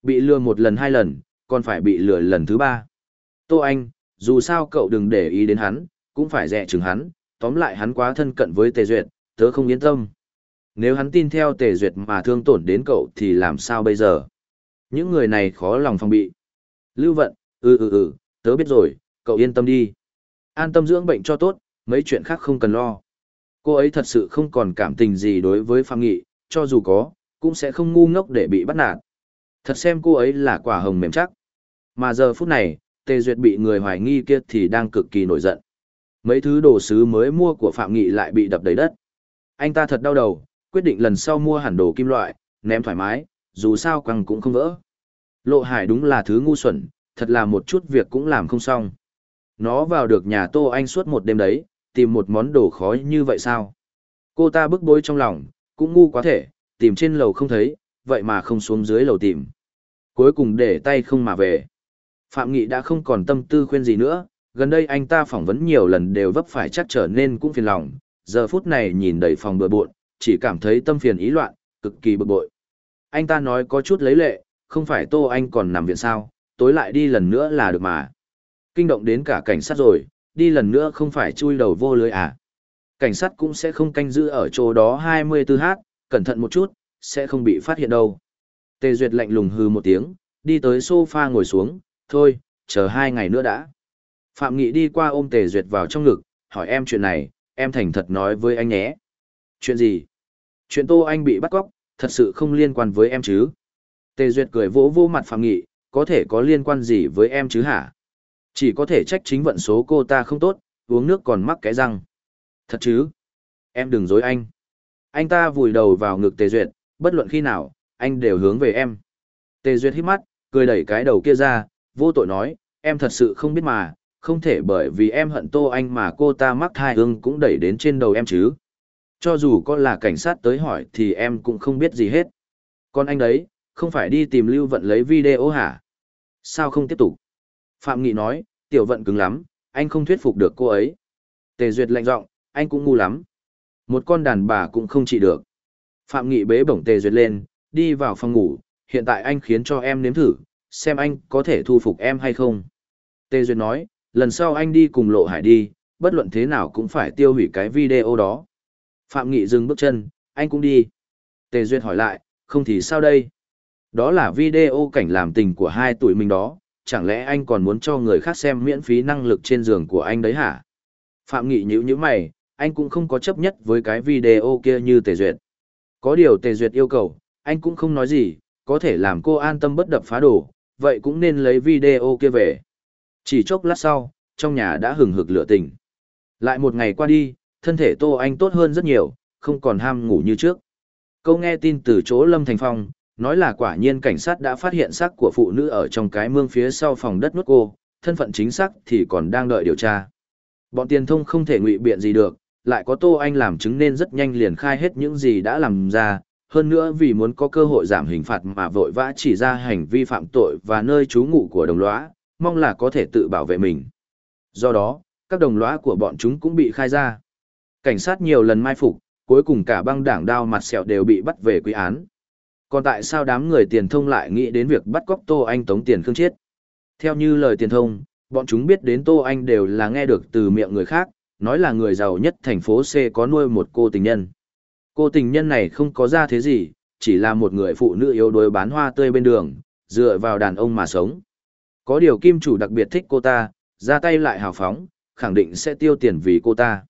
Bị lừa một lần hai lần, còn phải bị lừa lần thứ ba. Tô Anh, dù sao cậu đừng để ý đến hắn, cũng phải dè chừng hắn, tóm lại hắn quá thân cận với Tề Duyệt, tớ không yên tâm. Nếu hắn tin theo Tề Duyệt mà thương tổn đến cậu thì làm sao bây giờ? Những người này khó lòng phòng bị. Lưu Vận, ừ ừ ừ tớ biết rồi, cậu yên tâm đi. An tâm dưỡng bệnh cho tốt, mấy chuyện khác không cần lo. Cô ấy thật sự không còn cảm tình gì đối với phạm nghị, cho dù có, cũng sẽ không ngu ngốc để bị bắt nạt. Thật xem cô ấy là quả hồng mềm chắc. Mà giờ phút này tề duyệt bị người hoài nghi kia thì đang cực kỳ nổi giận. Mấy thứ đồ sứ mới mua của phạm nghị lại bị đập đầy đất. Anh ta thật đau đầu, quyết định lần sau mua hẳn đồ kim loại, ném thoải mái, dù sao quăng cũng không vỡ. Lộ hải đúng là thứ ngu xuẩn thật là một chút việc cũng làm không xong. Nó vào được nhà Tô Anh suốt một đêm đấy, tìm một món đồ khó như vậy sao? Cô ta bức bối trong lòng, cũng ngu quá thể, tìm trên lầu không thấy, vậy mà không xuống dưới lầu tìm. Cuối cùng để tay không mà về. Phạm Nghị đã không còn tâm tư khuyên gì nữa, gần đây anh ta phỏng vấn nhiều lần đều vấp phải chắc trở nên cũng phiền lòng, giờ phút này nhìn đầy phòng bừa bộn, chỉ cảm thấy tâm phiền ý loạn, cực kỳ bực bội. Anh ta nói có chút lấy lệ, không phải Tô Anh còn nằm viện sao, tối lại đi lần nữa là được mà. Kinh động đến cả cảnh sát rồi, đi lần nữa không phải chui đầu vô lưới à. Cảnh sát cũng sẽ không canh giữ ở chỗ đó 24h, cẩn thận một chút, sẽ không bị phát hiện đâu. Tề Duyệt lạnh lùng hừ một tiếng, đi tới sofa ngồi xuống, thôi, chờ hai ngày nữa đã. Phạm Nghị đi qua ôm Tề Duyệt vào trong ngực, hỏi em chuyện này, em thành thật nói với anh nhé. Chuyện gì? Chuyện Tô Anh bị bắt cóc, thật sự không liên quan với em chứ? Tề Duyệt cười vỗ vô mặt Phạm Nghị, có thể có liên quan gì với em chứ hả? Chỉ có thể trách chính vận số cô ta không tốt, uống nước còn mắc cái răng. Thật chứ? Em đừng dối anh. Anh ta vùi đầu vào ngực Tề Duyệt, bất luận khi nào, anh đều hướng về em. Tề Duyệt hít mắt, cười đẩy cái đầu kia ra, vô tội nói, em thật sự không biết mà, không thể bởi vì em hận tô anh mà cô ta mắc thai hương cũng đẩy đến trên đầu em chứ. Cho dù có là cảnh sát tới hỏi thì em cũng không biết gì hết. Còn anh đấy, không phải đi tìm Lưu Vận lấy video hả? Sao không tiếp tục? Phạm Nghị nói, tiểu vận cứng lắm, anh không thuyết phục được cô ấy. Tề Duyệt lạnh giọng, anh cũng ngu lắm. Một con đàn bà cũng không trị được. Phạm Nghị bế bổng Tề Duyệt lên, đi vào phòng ngủ, hiện tại anh khiến cho em nếm thử, xem anh có thể thu phục em hay không. Tề Duyệt nói, lần sau anh đi cùng Lộ Hải đi, bất luận thế nào cũng phải tiêu hủy cái video đó. Phạm Nghị dừng bước chân, anh cũng đi. Tề Duyệt hỏi lại, không thì sao đây? Đó là video cảnh làm tình của hai tuổi mình đó, chẳng lẽ anh còn muốn cho người khác xem miễn phí năng lực trên giường của anh đấy hả? Phạm Nghị nhữ như mày, anh cũng không có chấp nhất với cái video kia như Tề Duyệt. Có điều Tề Duyệt yêu cầu, anh cũng không nói gì, có thể làm cô an tâm bất đập phá đổ, vậy cũng nên lấy video kia về. Chỉ chốc lát sau, trong nhà đã hừng hực lửa tình. Lại một ngày qua đi, thân thể Tô Anh tốt hơn rất nhiều, không còn ham ngủ như trước. Câu nghe tin từ chỗ Lâm Thành Phong, Nói là quả nhiên cảnh sát đã phát hiện xác của phụ nữ ở trong cái mương phía sau phòng đất nuốt cô, thân phận chính xác thì còn đang đợi điều tra. Bọn tiền thông không thể ngụy biện gì được, lại có Tô Anh làm chứng nên rất nhanh liền khai hết những gì đã làm ra, hơn nữa vì muốn có cơ hội giảm hình phạt mà vội vã chỉ ra hành vi phạm tội và nơi trú ngụ của đồng lõa, mong là có thể tự bảo vệ mình. Do đó, các đồng lõa của bọn chúng cũng bị khai ra. Cảnh sát nhiều lần mai phục, cuối cùng cả băng đảng đao mặt sẹo đều bị bắt về quy án. Còn tại sao đám người tiền thông lại nghĩ đến việc bắt cóc Tô Anh tống tiền Khương chết? Theo như lời tiền thông, bọn chúng biết đến Tô Anh đều là nghe được từ miệng người khác, nói là người giàu nhất thành phố C có nuôi một cô tình nhân. Cô tình nhân này không có ra thế gì, chỉ là một người phụ nữ yếu đuối bán hoa tươi bên đường, dựa vào đàn ông mà sống. Có điều kim chủ đặc biệt thích cô ta, ra tay lại hào phóng, khẳng định sẽ tiêu tiền vì cô ta.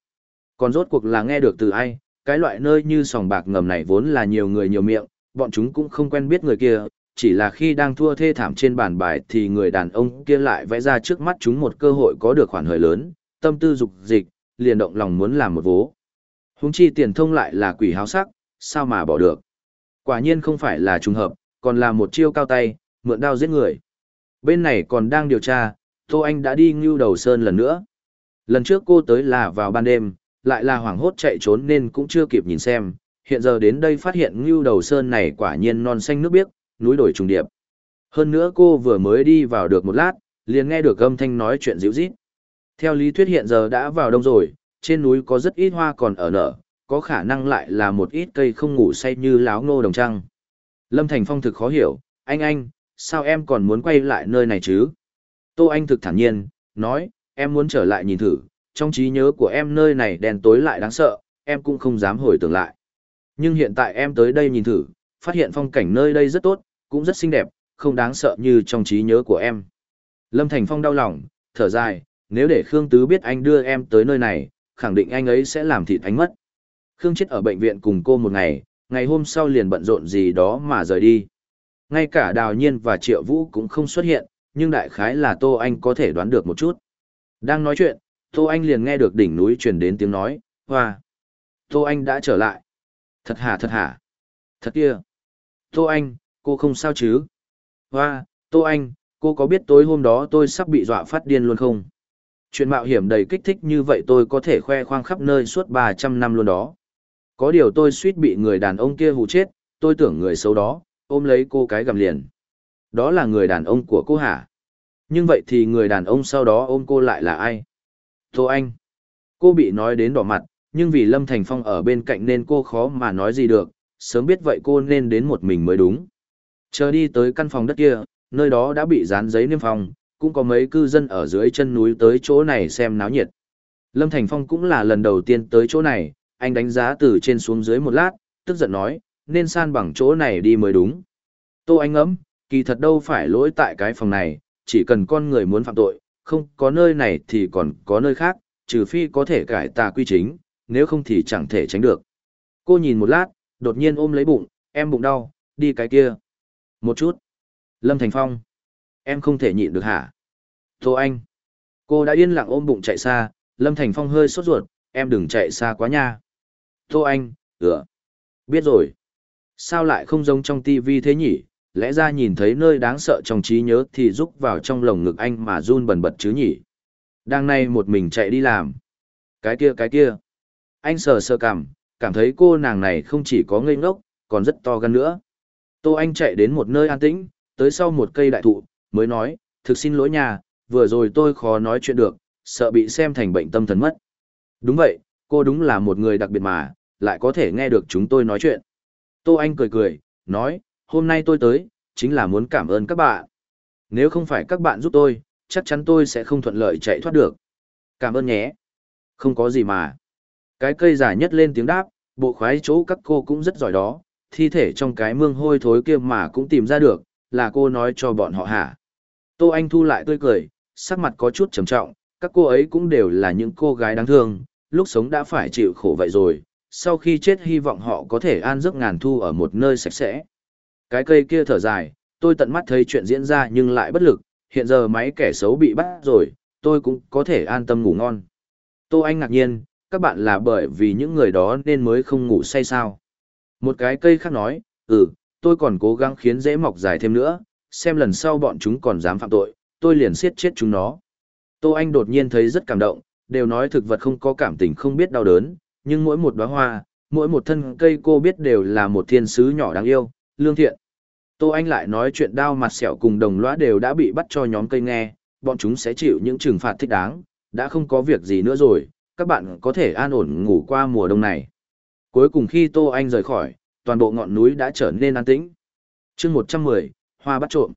Còn rốt cuộc là nghe được từ ai, cái loại nơi như sòng bạc ngầm này vốn là nhiều người nhiều miệng, bọn chúng cũng không quen biết người kia, chỉ là khi đang thua thê thảm trên bàn bài thì người đàn ông kia lại vẽ ra trước mắt chúng một cơ hội có được khoản hời lớn, tâm tư dục dịch, liền động lòng muốn làm một vố. Húng chi tiền thông lại là quỷ háo sắc, sao mà bỏ được. Quả nhiên không phải là trùng hợp, còn là một chiêu cao tay, mượn đao giết người. Bên này còn đang điều tra, Tô Anh đã đi ngưu đầu sơn lần nữa. Lần trước cô tới là vào ban đêm, lại là hoảng hốt chạy trốn nên cũng chưa kịp nhìn xem, hiện giờ đến đây phát hiện ngưu đầu sơn này quả nhiên non xanh nước biếc, núi đồi trùng điệp. Hơn nữa cô vừa mới đi vào được một lát, liền nghe được âm thanh nói chuyện dịu rít. Theo lý thuyết hiện giờ đã vào đông rồi, trên núi có rất ít hoa còn ở nở, có khả năng lại là một ít cây không ngủ say như láo ngô đồng trăng. Lâm Thành Phong thực khó hiểu, anh anh, sao em còn muốn quay lại nơi này chứ? Tô Anh thực thản nhiên, nói, em muốn trở lại nhìn thử, trong trí nhớ của em nơi này đèn tối lại đáng sợ, em cũng không dám hồi tưởng lại. Nhưng hiện tại em tới đây nhìn thử, phát hiện phong cảnh nơi đây rất tốt, cũng rất xinh đẹp, không đáng sợ như trong trí nhớ của em. Lâm Thành Phong đau lòng, thở dài, nếu để Khương Tứ biết anh đưa em tới nơi này, khẳng định anh ấy sẽ làm thịt anh mất. Khương chết ở bệnh viện cùng cô một ngày, ngày hôm sau liền bận rộn gì đó mà rời đi. Ngay cả Đào Nhiên và Triệu Vũ cũng không xuất hiện, nhưng đại khái là Tô Anh có thể đoán được một chút. Đang nói chuyện, Tô Anh liền nghe được đỉnh núi truyền đến tiếng nói, hoa. Wow. Tô Anh đã trở lại. Thật hả thật hả? Thật kia. Tô Anh, cô không sao chứ? Hoa, Tô Anh, cô có biết tối hôm đó tôi sắp bị dọa phát điên luôn không? Chuyện mạo hiểm đầy kích thích như vậy tôi có thể khoe khoang khắp nơi suốt 300 năm luôn đó. Có điều tôi suýt bị người đàn ông kia hù chết, tôi tưởng người xấu đó, ôm lấy cô cái gầm liền. Đó là người đàn ông của cô hả? Nhưng vậy thì người đàn ông sau đó ôm cô lại là ai? Tô Anh. Cô bị nói đến đỏ mặt, nhưng vì Lâm Thành Phong ở bên cạnh nên cô khó mà nói gì được, sớm biết vậy cô nên đến một mình mới đúng. Chờ đi tới căn phòng đất kia, nơi đó đã bị dán giấy niêm phong, cũng có mấy cư dân ở dưới chân núi tới chỗ này xem náo nhiệt. Lâm Thành Phong cũng là lần đầu tiên tới chỗ này, anh đánh giá từ trên xuống dưới một lát, tức giận nói, nên san bằng chỗ này đi mới đúng. Tô Anh ấm, kỳ thật đâu phải lỗi tại cái phòng này, chỉ cần con người muốn phạm tội, không có nơi này thì còn có nơi khác, trừ phi có thể cải tà quy chính, nếu không thì chẳng thể tránh được. Cô nhìn một lát, đột nhiên ôm lấy bụng, em bụng đau, đi cái kia. Một chút. Lâm Thành Phong. Em không thể nhịn được hả? Tô Anh. Cô đã yên lặng ôm bụng chạy xa, Lâm Thành Phong hơi sốt ruột, em đừng chạy xa quá nha. Tô Anh, ửa. Biết rồi. Sao lại không giống trong tivi thế nhỉ? Lẽ ra nhìn thấy nơi đáng sợ trong trí nhớ thì rúc vào trong lồng ngực anh mà run bần bật chứ nhỉ? Đang nay một mình chạy đi làm. Cái kia cái kia anh sờ sờ cảm, cảm thấy cô nàng này không chỉ có ngây ngốc, còn rất to gan nữa. Tô Anh chạy đến một nơi an tĩnh, tới sau một cây đại thụ, mới nói, thực xin lỗi nhà, vừa rồi tôi khó nói chuyện được, sợ bị xem thành bệnh tâm thần mất. Đúng vậy, cô đúng là một người đặc biệt mà, lại có thể nghe được chúng tôi nói chuyện. Tô Anh cười cười, nói, hôm nay tôi tới, chính là muốn cảm ơn các bạn. Nếu không phải các bạn giúp tôi, chắc chắn tôi sẽ không thuận lợi chạy thoát được. Cảm ơn nhé. Không có gì mà. Cái cây giả nhất lên tiếng đáp, bộ khoái chỗ các cô cũng rất giỏi đó, thi thể trong cái mương hôi thối kia mà cũng tìm ra được, là cô nói cho bọn họ hả. Tô Anh Thu lại tươi cười, sắc mặt có chút trầm trọng, các cô ấy cũng đều là những cô gái đáng thương, lúc sống đã phải chịu khổ vậy rồi, sau khi chết hy vọng họ có thể an giấc ngàn thu ở một nơi sạch sẽ. Cái cây kia thở dài, tôi tận mắt thấy chuyện diễn ra nhưng lại bất lực, hiện giờ máy kẻ xấu bị bắt rồi, tôi cũng có thể an tâm ngủ ngon. Tô Anh ngạc nhiên, các bạn là bởi vì những người đó nên mới không ngủ say sao. Một cái cây khác nói, ừ, tôi còn cố gắng khiến dễ mọc dài thêm nữa, xem lần sau bọn chúng còn dám phạm tội, tôi liền siết chết chúng nó. Tô Anh đột nhiên thấy rất cảm động, đều nói thực vật không có cảm tình không biết đau đớn, nhưng mỗi một đóa hoa, mỗi một thân cây cô biết đều là một thiên sứ nhỏ đáng yêu, lương thiện. Tô Anh lại nói chuyện đao mặt sẹo cùng đồng lõa đều đã bị bắt cho nhóm cây nghe, bọn chúng sẽ chịu những trừng phạt thích đáng, đã không có việc gì nữa rồi, các bạn có thể an ổn ngủ qua mùa đông này. Cuối cùng khi Tô Anh rời khỏi, toàn bộ ngọn núi đã trở nên an tĩnh. chương 110, Hoa bắt trộm.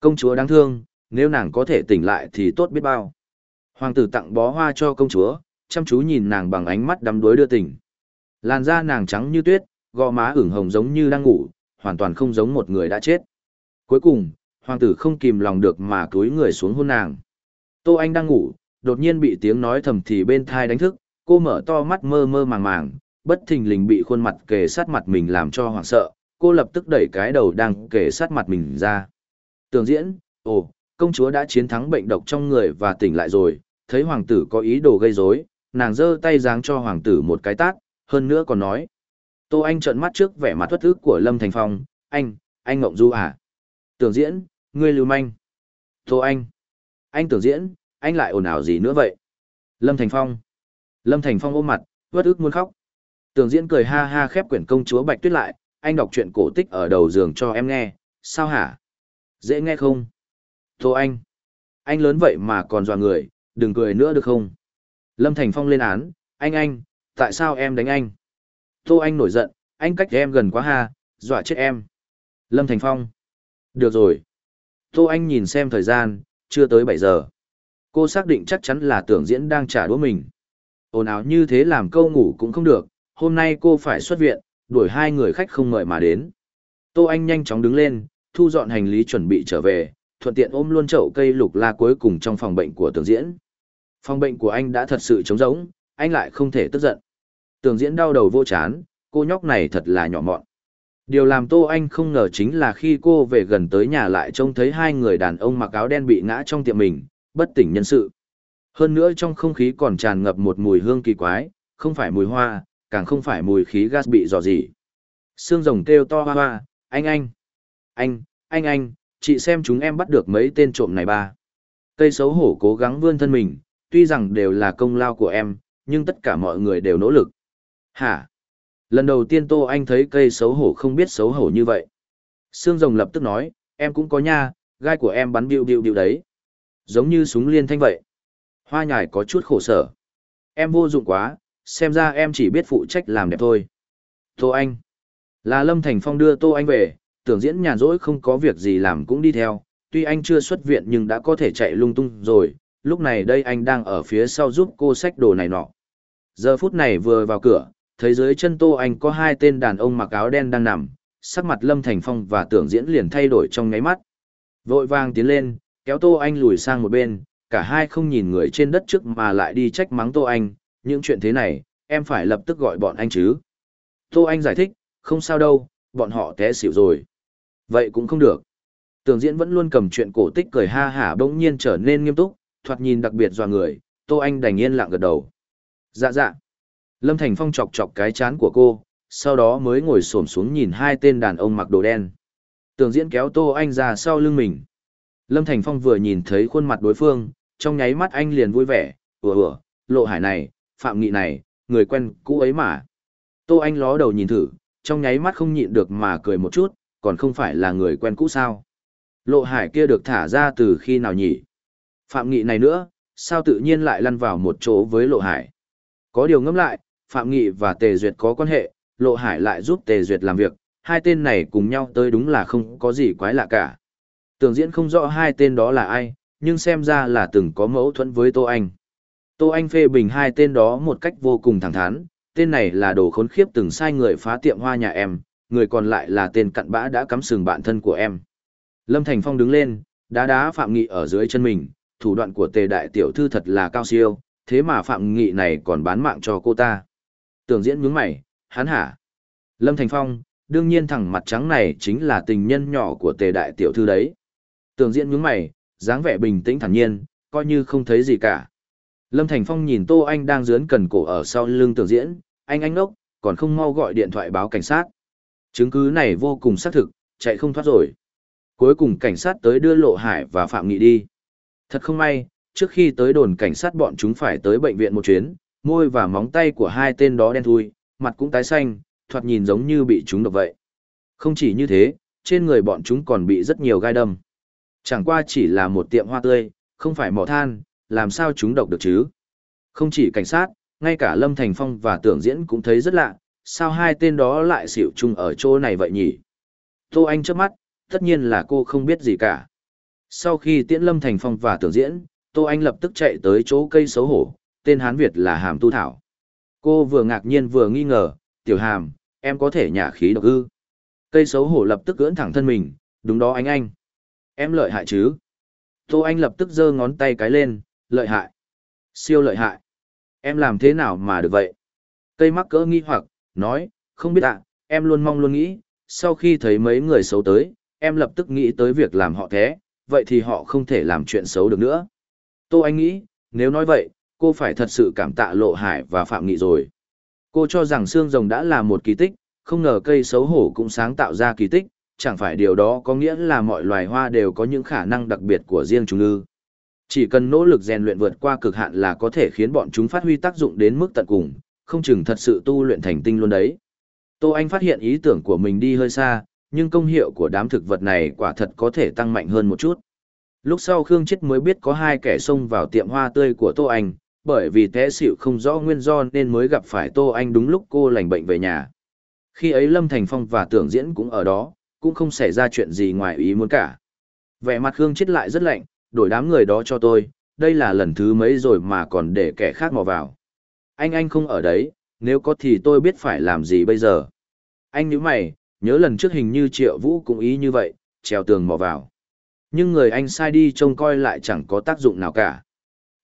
Công chúa đáng thương, nếu nàng có thể tỉnh lại thì tốt biết bao. Hoàng tử tặng bó hoa cho công chúa, chăm chú nhìn nàng bằng ánh mắt đắm đuối đưa tỉnh Làn da nàng trắng như tuyết, gò má ửng hồng giống như đang ngủ, hoàn toàn không giống một người đã chết. Cuối cùng, hoàng tử không kìm lòng được mà cúi người xuống hôn nàng. Tô Anh đang ngủ, đột nhiên bị tiếng nói thầm thì bên thai đánh thức, cô mở to mắt mơ mơ màng màng, bất thình lình bị khuôn mặt kề sát mặt mình làm cho hoảng sợ, cô lập tức đẩy cái đầu đang kề sát mặt mình ra. Tường diễn, ồ, công chúa đã chiến thắng bệnh độc trong người và tỉnh lại rồi, thấy hoàng tử có ý đồ gây rối, nàng giơ tay giáng cho hoàng tử một cái tát, hơn nữa còn nói. Tô Anh trợn mắt trước vẻ mặt thất thức của Lâm Thành Phong, anh, anh Ngộng Du à? Tưởng diễn, ngươi lưu manh. Tô Anh, anh tưởng diễn, anh lại ồn ào gì nữa vậy? Lâm Thành Phong. Lâm Thành Phong ôm mặt, bất ức muốn khóc. Tường diễn cười ha ha khép quyển công chúa Bạch Tuyết lại, anh đọc truyện cổ tích ở đầu giường cho em nghe, sao hả? Dễ nghe không? Tô anh. Anh lớn vậy mà còn dọa người, đừng cười nữa được không? Lâm Thành Phong lên án, anh anh, tại sao em đánh anh? Tô anh nổi giận, anh cách em gần quá ha, dọa chết em. Lâm Thành Phong. Được rồi. Tô anh nhìn xem thời gian, chưa tới bảy giờ. Cô xác định chắc chắn là tưởng diễn đang trả đũa mình. Ồn ào như thế làm câu ngủ cũng không được, hôm nay cô phải xuất viện, đuổi hai người khách không mời mà đến. Tô Anh nhanh chóng đứng lên, thu dọn hành lý chuẩn bị trở về, thuận tiện ôm luôn chậu cây lục la cuối cùng trong phòng bệnh của tưởng diễn. Phòng bệnh của anh đã thật sự trống rỗng, anh lại không thể tức giận. Tưởng diễn đau đầu vô chán, cô nhóc này thật là nhỏ mọn. Điều làm Tô Anh không ngờ chính là khi cô về gần tới nhà lại trông thấy hai người đàn ông mặc áo đen bị ngã trong tiệm mình, bất tỉnh nhân sự. Hơn nữa trong không khí còn tràn ngập một mùi hương kỳ quái, không phải mùi hoa, càng không phải mùi khí gas bị dò dỉ. Sương rồng kêu to hoa hoa, anh anh, anh, anh anh, chị xem chúng em bắt được mấy tên trộm này ba. Cây xấu hổ cố gắng vươn thân mình, tuy rằng đều là công lao của em, nhưng tất cả mọi người đều nỗ lực. Hả? Lần đầu tiên Tô Anh thấy cây xấu hổ không biết xấu hổ như vậy. Sương rồng lập tức nói, em cũng có nha, gai của em bắn biu biu biu đấy. Giống như súng liên thanh vậy. Hoa nhài có chút khổ sở. Em vô dụng quá, xem ra em chỉ biết phụ trách làm đẹp thôi. Tô Anh. Là Lâm Thành Phong đưa Tô Anh về, tưởng diễn nhàn rỗi không có việc gì làm cũng đi theo. Tuy anh chưa xuất viện nhưng đã có thể chạy lung tung rồi, lúc này đây anh đang ở phía sau giúp cô xách đồ này nọ. Giờ phút này vừa vào cửa, thấy dưới chân Tô Anh có hai tên đàn ông mặc áo đen đang nằm, sắc mặt Lâm Thành Phong và tưởng diễn liền thay đổi trong ngáy mắt. Vội vàng tiến lên, kéo Tô Anh lùi sang một bên, cả hai không nhìn người trên đất trước mà lại đi trách mắng Tô Anh, những chuyện thế này, em phải lập tức gọi bọn anh chứ. Tô Anh giải thích, không sao đâu, bọn họ té xỉu rồi. Vậy cũng không được. Tường diễn vẫn luôn cầm chuyện cổ tích cười ha hả bỗng nhiên trở nên nghiêm túc, thoạt nhìn đặc biệt dò người, Tô Anh đành yên lặng gật đầu. Dạ dạ. Lâm Thành Phong chọc chọc cái chán của cô, sau đó mới ngồi xổm xuống nhìn hai tên đàn ông mặc đồ đen. Tường diễn kéo Tô Anh ra sau lưng mình. Lâm Thành Phong vừa nhìn thấy khuôn mặt đối phương, trong nháy mắt anh liền vui vẻ, ủa ủa, lộ hải này, phạm nghị này, người quen cũ ấy mà. Tô Anh ló đầu nhìn thử, trong nháy mắt không nhịn được mà cười một chút, còn không phải là người quen cũ sao. Lộ hải kia được thả ra từ khi nào nhỉ? Phạm nghị này nữa, sao tự nhiên lại lăn vào một chỗ với lộ hải? Có điều ngẫm lại, Phạm nghị và Tề Duyệt có quan hệ, lộ hải lại giúp Tề Duyệt làm việc, hai tên này cùng nhau tới đúng là không có gì quái lạ cả. Tưởng diễn không rõ hai tên đó là ai, nhưng xem ra là từng có mâu thuẫn với Tô Anh. Tô Anh phê bình hai tên đó một cách vô cùng thẳng thắn, tên này là đồ khốn khiếp từng sai người phá tiệm hoa nhà em, người còn lại là tên cặn bã đã cắm sừng bạn thân của em. Lâm Thành Phong đứng lên, đá đá Phạm Nghị ở dưới chân mình, thủ đoạn của tề đại tiểu thư thật là cao siêu, thế mà Phạm Nghị này còn bán mạng cho cô ta. Tưởng diễn nhướng mày, hắn hả? Lâm Thành Phong, đương nhiên thằng mặt trắng này chính là tình nhân nhỏ của tề đại tiểu thư đấy tường diễn nhướng mày, dáng vẻ bình tĩnh thản nhiên, coi như không thấy gì cả. Lâm Thành Phong nhìn Tô Anh đang dướn cần cổ ở sau lưng tường diễn, anh anh ốc, còn không mau gọi điện thoại báo cảnh sát. Chứng cứ này vô cùng xác thực, chạy không thoát rồi. Cuối cùng cảnh sát tới đưa Lộ Hải và Phạm Nghị đi. Thật không may, trước khi tới đồn cảnh sát bọn chúng phải tới bệnh viện một chuyến, môi và móng tay của hai tên đó đen thui, mặt cũng tái xanh, thoạt nhìn giống như bị chúng độc vậy. Không chỉ như thế, trên người bọn chúng còn bị rất nhiều gai đâm. Chẳng qua chỉ là một tiệm hoa tươi, không phải mỏ than, làm sao chúng độc được chứ? Không chỉ cảnh sát, ngay cả Lâm Thành Phong và Tưởng Diễn cũng thấy rất lạ, sao hai tên đó lại xỉu chung ở chỗ này vậy nhỉ? Tô Anh chớp mắt, tất nhiên là cô không biết gì cả. Sau khi tiễn Lâm Thành Phong và Tưởng Diễn, Tô Anh lập tức chạy tới chỗ cây xấu hổ, tên Hán Việt là Hàm Tu Thảo. Cô vừa ngạc nhiên vừa nghi ngờ, tiểu Hàm, em có thể nhả khí độc ư? Cây xấu hổ lập tức ưỡn thẳng thân mình, đúng đó anh anh. Em lợi hại chứ? Tô Anh lập tức giơ ngón tay cái lên, lợi hại. Siêu lợi hại. Em làm thế nào mà được vậy? Cây mắc cỡ nghĩ hoặc, nói, không biết ạ, em luôn mong luôn nghĩ, sau khi thấy mấy người xấu tới, em lập tức nghĩ tới việc làm họ thế, vậy thì họ không thể làm chuyện xấu được nữa. Tô Anh nghĩ, nếu nói vậy, cô phải thật sự cảm tạ Lộ Hải và Phạm Nghị rồi. Cô cho rằng xương rồng đã là một kỳ tích, không ngờ cây xấu hổ cũng sáng tạo ra kỳ tích, chẳng phải điều đó có nghĩa là mọi loài hoa đều có những khả năng đặc biệt của riêng chúng ư. Chỉ cần nỗ lực rèn luyện vượt qua cực hạn là có thể khiến bọn chúng phát huy tác dụng đến mức tận cùng, không chừng thật sự tu luyện thành tinh luôn đấy. Tô Anh phát hiện ý tưởng của mình đi hơi xa, nhưng công hiệu của đám thực vật này quả thật có thể tăng mạnh hơn một chút. Lúc sau Khương Chết mới biết có hai kẻ xông vào tiệm hoa tươi của Tô Anh, bởi vì té xỉu không rõ nguyên do nên mới gặp phải Tô Anh đúng lúc cô lành bệnh về nhà. Khi ấy Lâm Thành Phong và Tưởng Diễn cũng ở đó, cũng không xảy ra chuyện gì ngoài ý muốn cả. Vẻ mặt Khương chết lại rất lạnh, đổi đám người đó cho tôi, đây là lần thứ mấy rồi mà còn để kẻ khác mò vào. Anh anh không ở đấy, nếu có thì tôi biết phải làm gì bây giờ. Anh nhíu mày, nhớ lần trước hình như Triệu Vũ cũng ý như vậy, trèo tường mò vào. Nhưng người anh sai đi trông coi lại chẳng có tác dụng nào cả.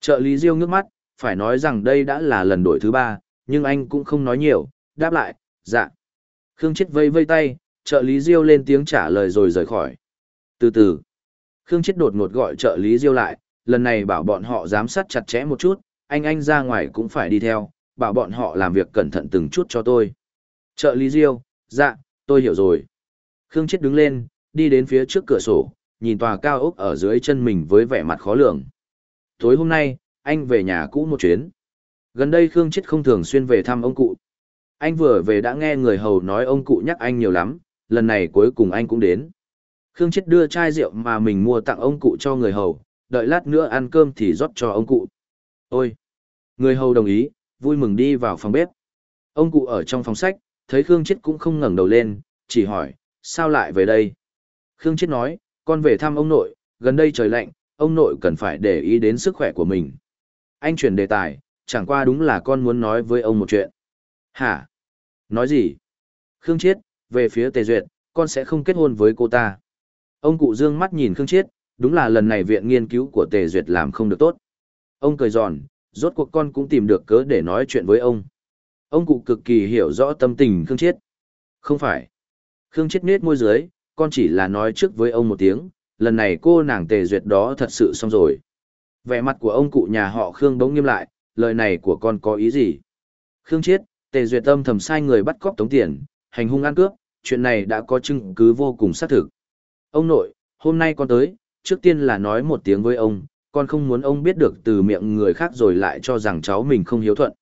Trợ lý Diêu ngước mắt, phải nói rằng đây đã là lần đổi thứ ba, nhưng anh cũng không nói nhiều, đáp lại, dạ. Khương chết vây vây tay, trợ lý diêu lên tiếng trả lời rồi rời khỏi. Từ từ. Khương chết đột ngột gọi trợ lý diêu lại, lần này bảo bọn họ giám sát chặt chẽ một chút, anh anh ra ngoài cũng phải đi theo, bảo bọn họ làm việc cẩn thận từng chút cho tôi. Trợ lý diêu dạ tôi hiểu rồi. Khương chết đứng lên, đi đến phía trước cửa sổ, nhìn tòa cao ốc ở dưới chân mình với vẻ mặt khó lường. Tối hôm nay, anh về nhà cũ một chuyến. Gần đây khương chết không thường xuyên về thăm ông cụ. Anh vừa về đã nghe người hầu nói ông cụ nhắc anh nhiều lắm lần này cuối cùng anh cũng đến. Khương Chết đưa chai rượu mà mình mua tặng ông cụ cho người hầu, đợi lát nữa ăn cơm thì rót cho ông cụ. Ôi! Người hầu đồng ý, vui mừng đi vào phòng bếp. Ông cụ ở trong phòng sách, thấy Khương Chết cũng không ngẩng đầu lên, chỉ hỏi, sao lại về đây? Khương Chết nói, con về thăm ông nội, gần đây trời lạnh, ông nội cần phải để ý đến sức khỏe của mình. Anh chuyển đề tài, chẳng qua đúng là con muốn nói với ông một chuyện. Hả? Nói gì? Khương chết về phía Tề Duyệt, con sẽ không kết hôn với cô ta. Ông cụ dương mắt nhìn Khương Chiết, đúng là lần này viện nghiên cứu của Tề Duyệt làm không được tốt. Ông cười giòn, rốt cuộc con cũng tìm được cớ để nói chuyện với ông. Ông cụ cực kỳ hiểu rõ tâm tình Khương Chiết. Không phải. Khương Chiết nết môi dưới, con chỉ là nói trước với ông một tiếng, lần này cô nàng Tề Duyệt đó thật sự xong rồi. Vẻ mặt của ông cụ nhà họ Khương bỗng nghiêm lại, lời này của con có ý gì? Khương Chiết, Tề Duyệt tâm thầm sai người bắt cóc tống tiền, hành hung ăn cướp, chuyện này đã có chứng cứ vô cùng xác thực. Ông nội, hôm nay con tới, trước tiên là nói một tiếng với ông, con không muốn ông biết được từ miệng người khác rồi lại cho rằng cháu mình không hiếu thuận.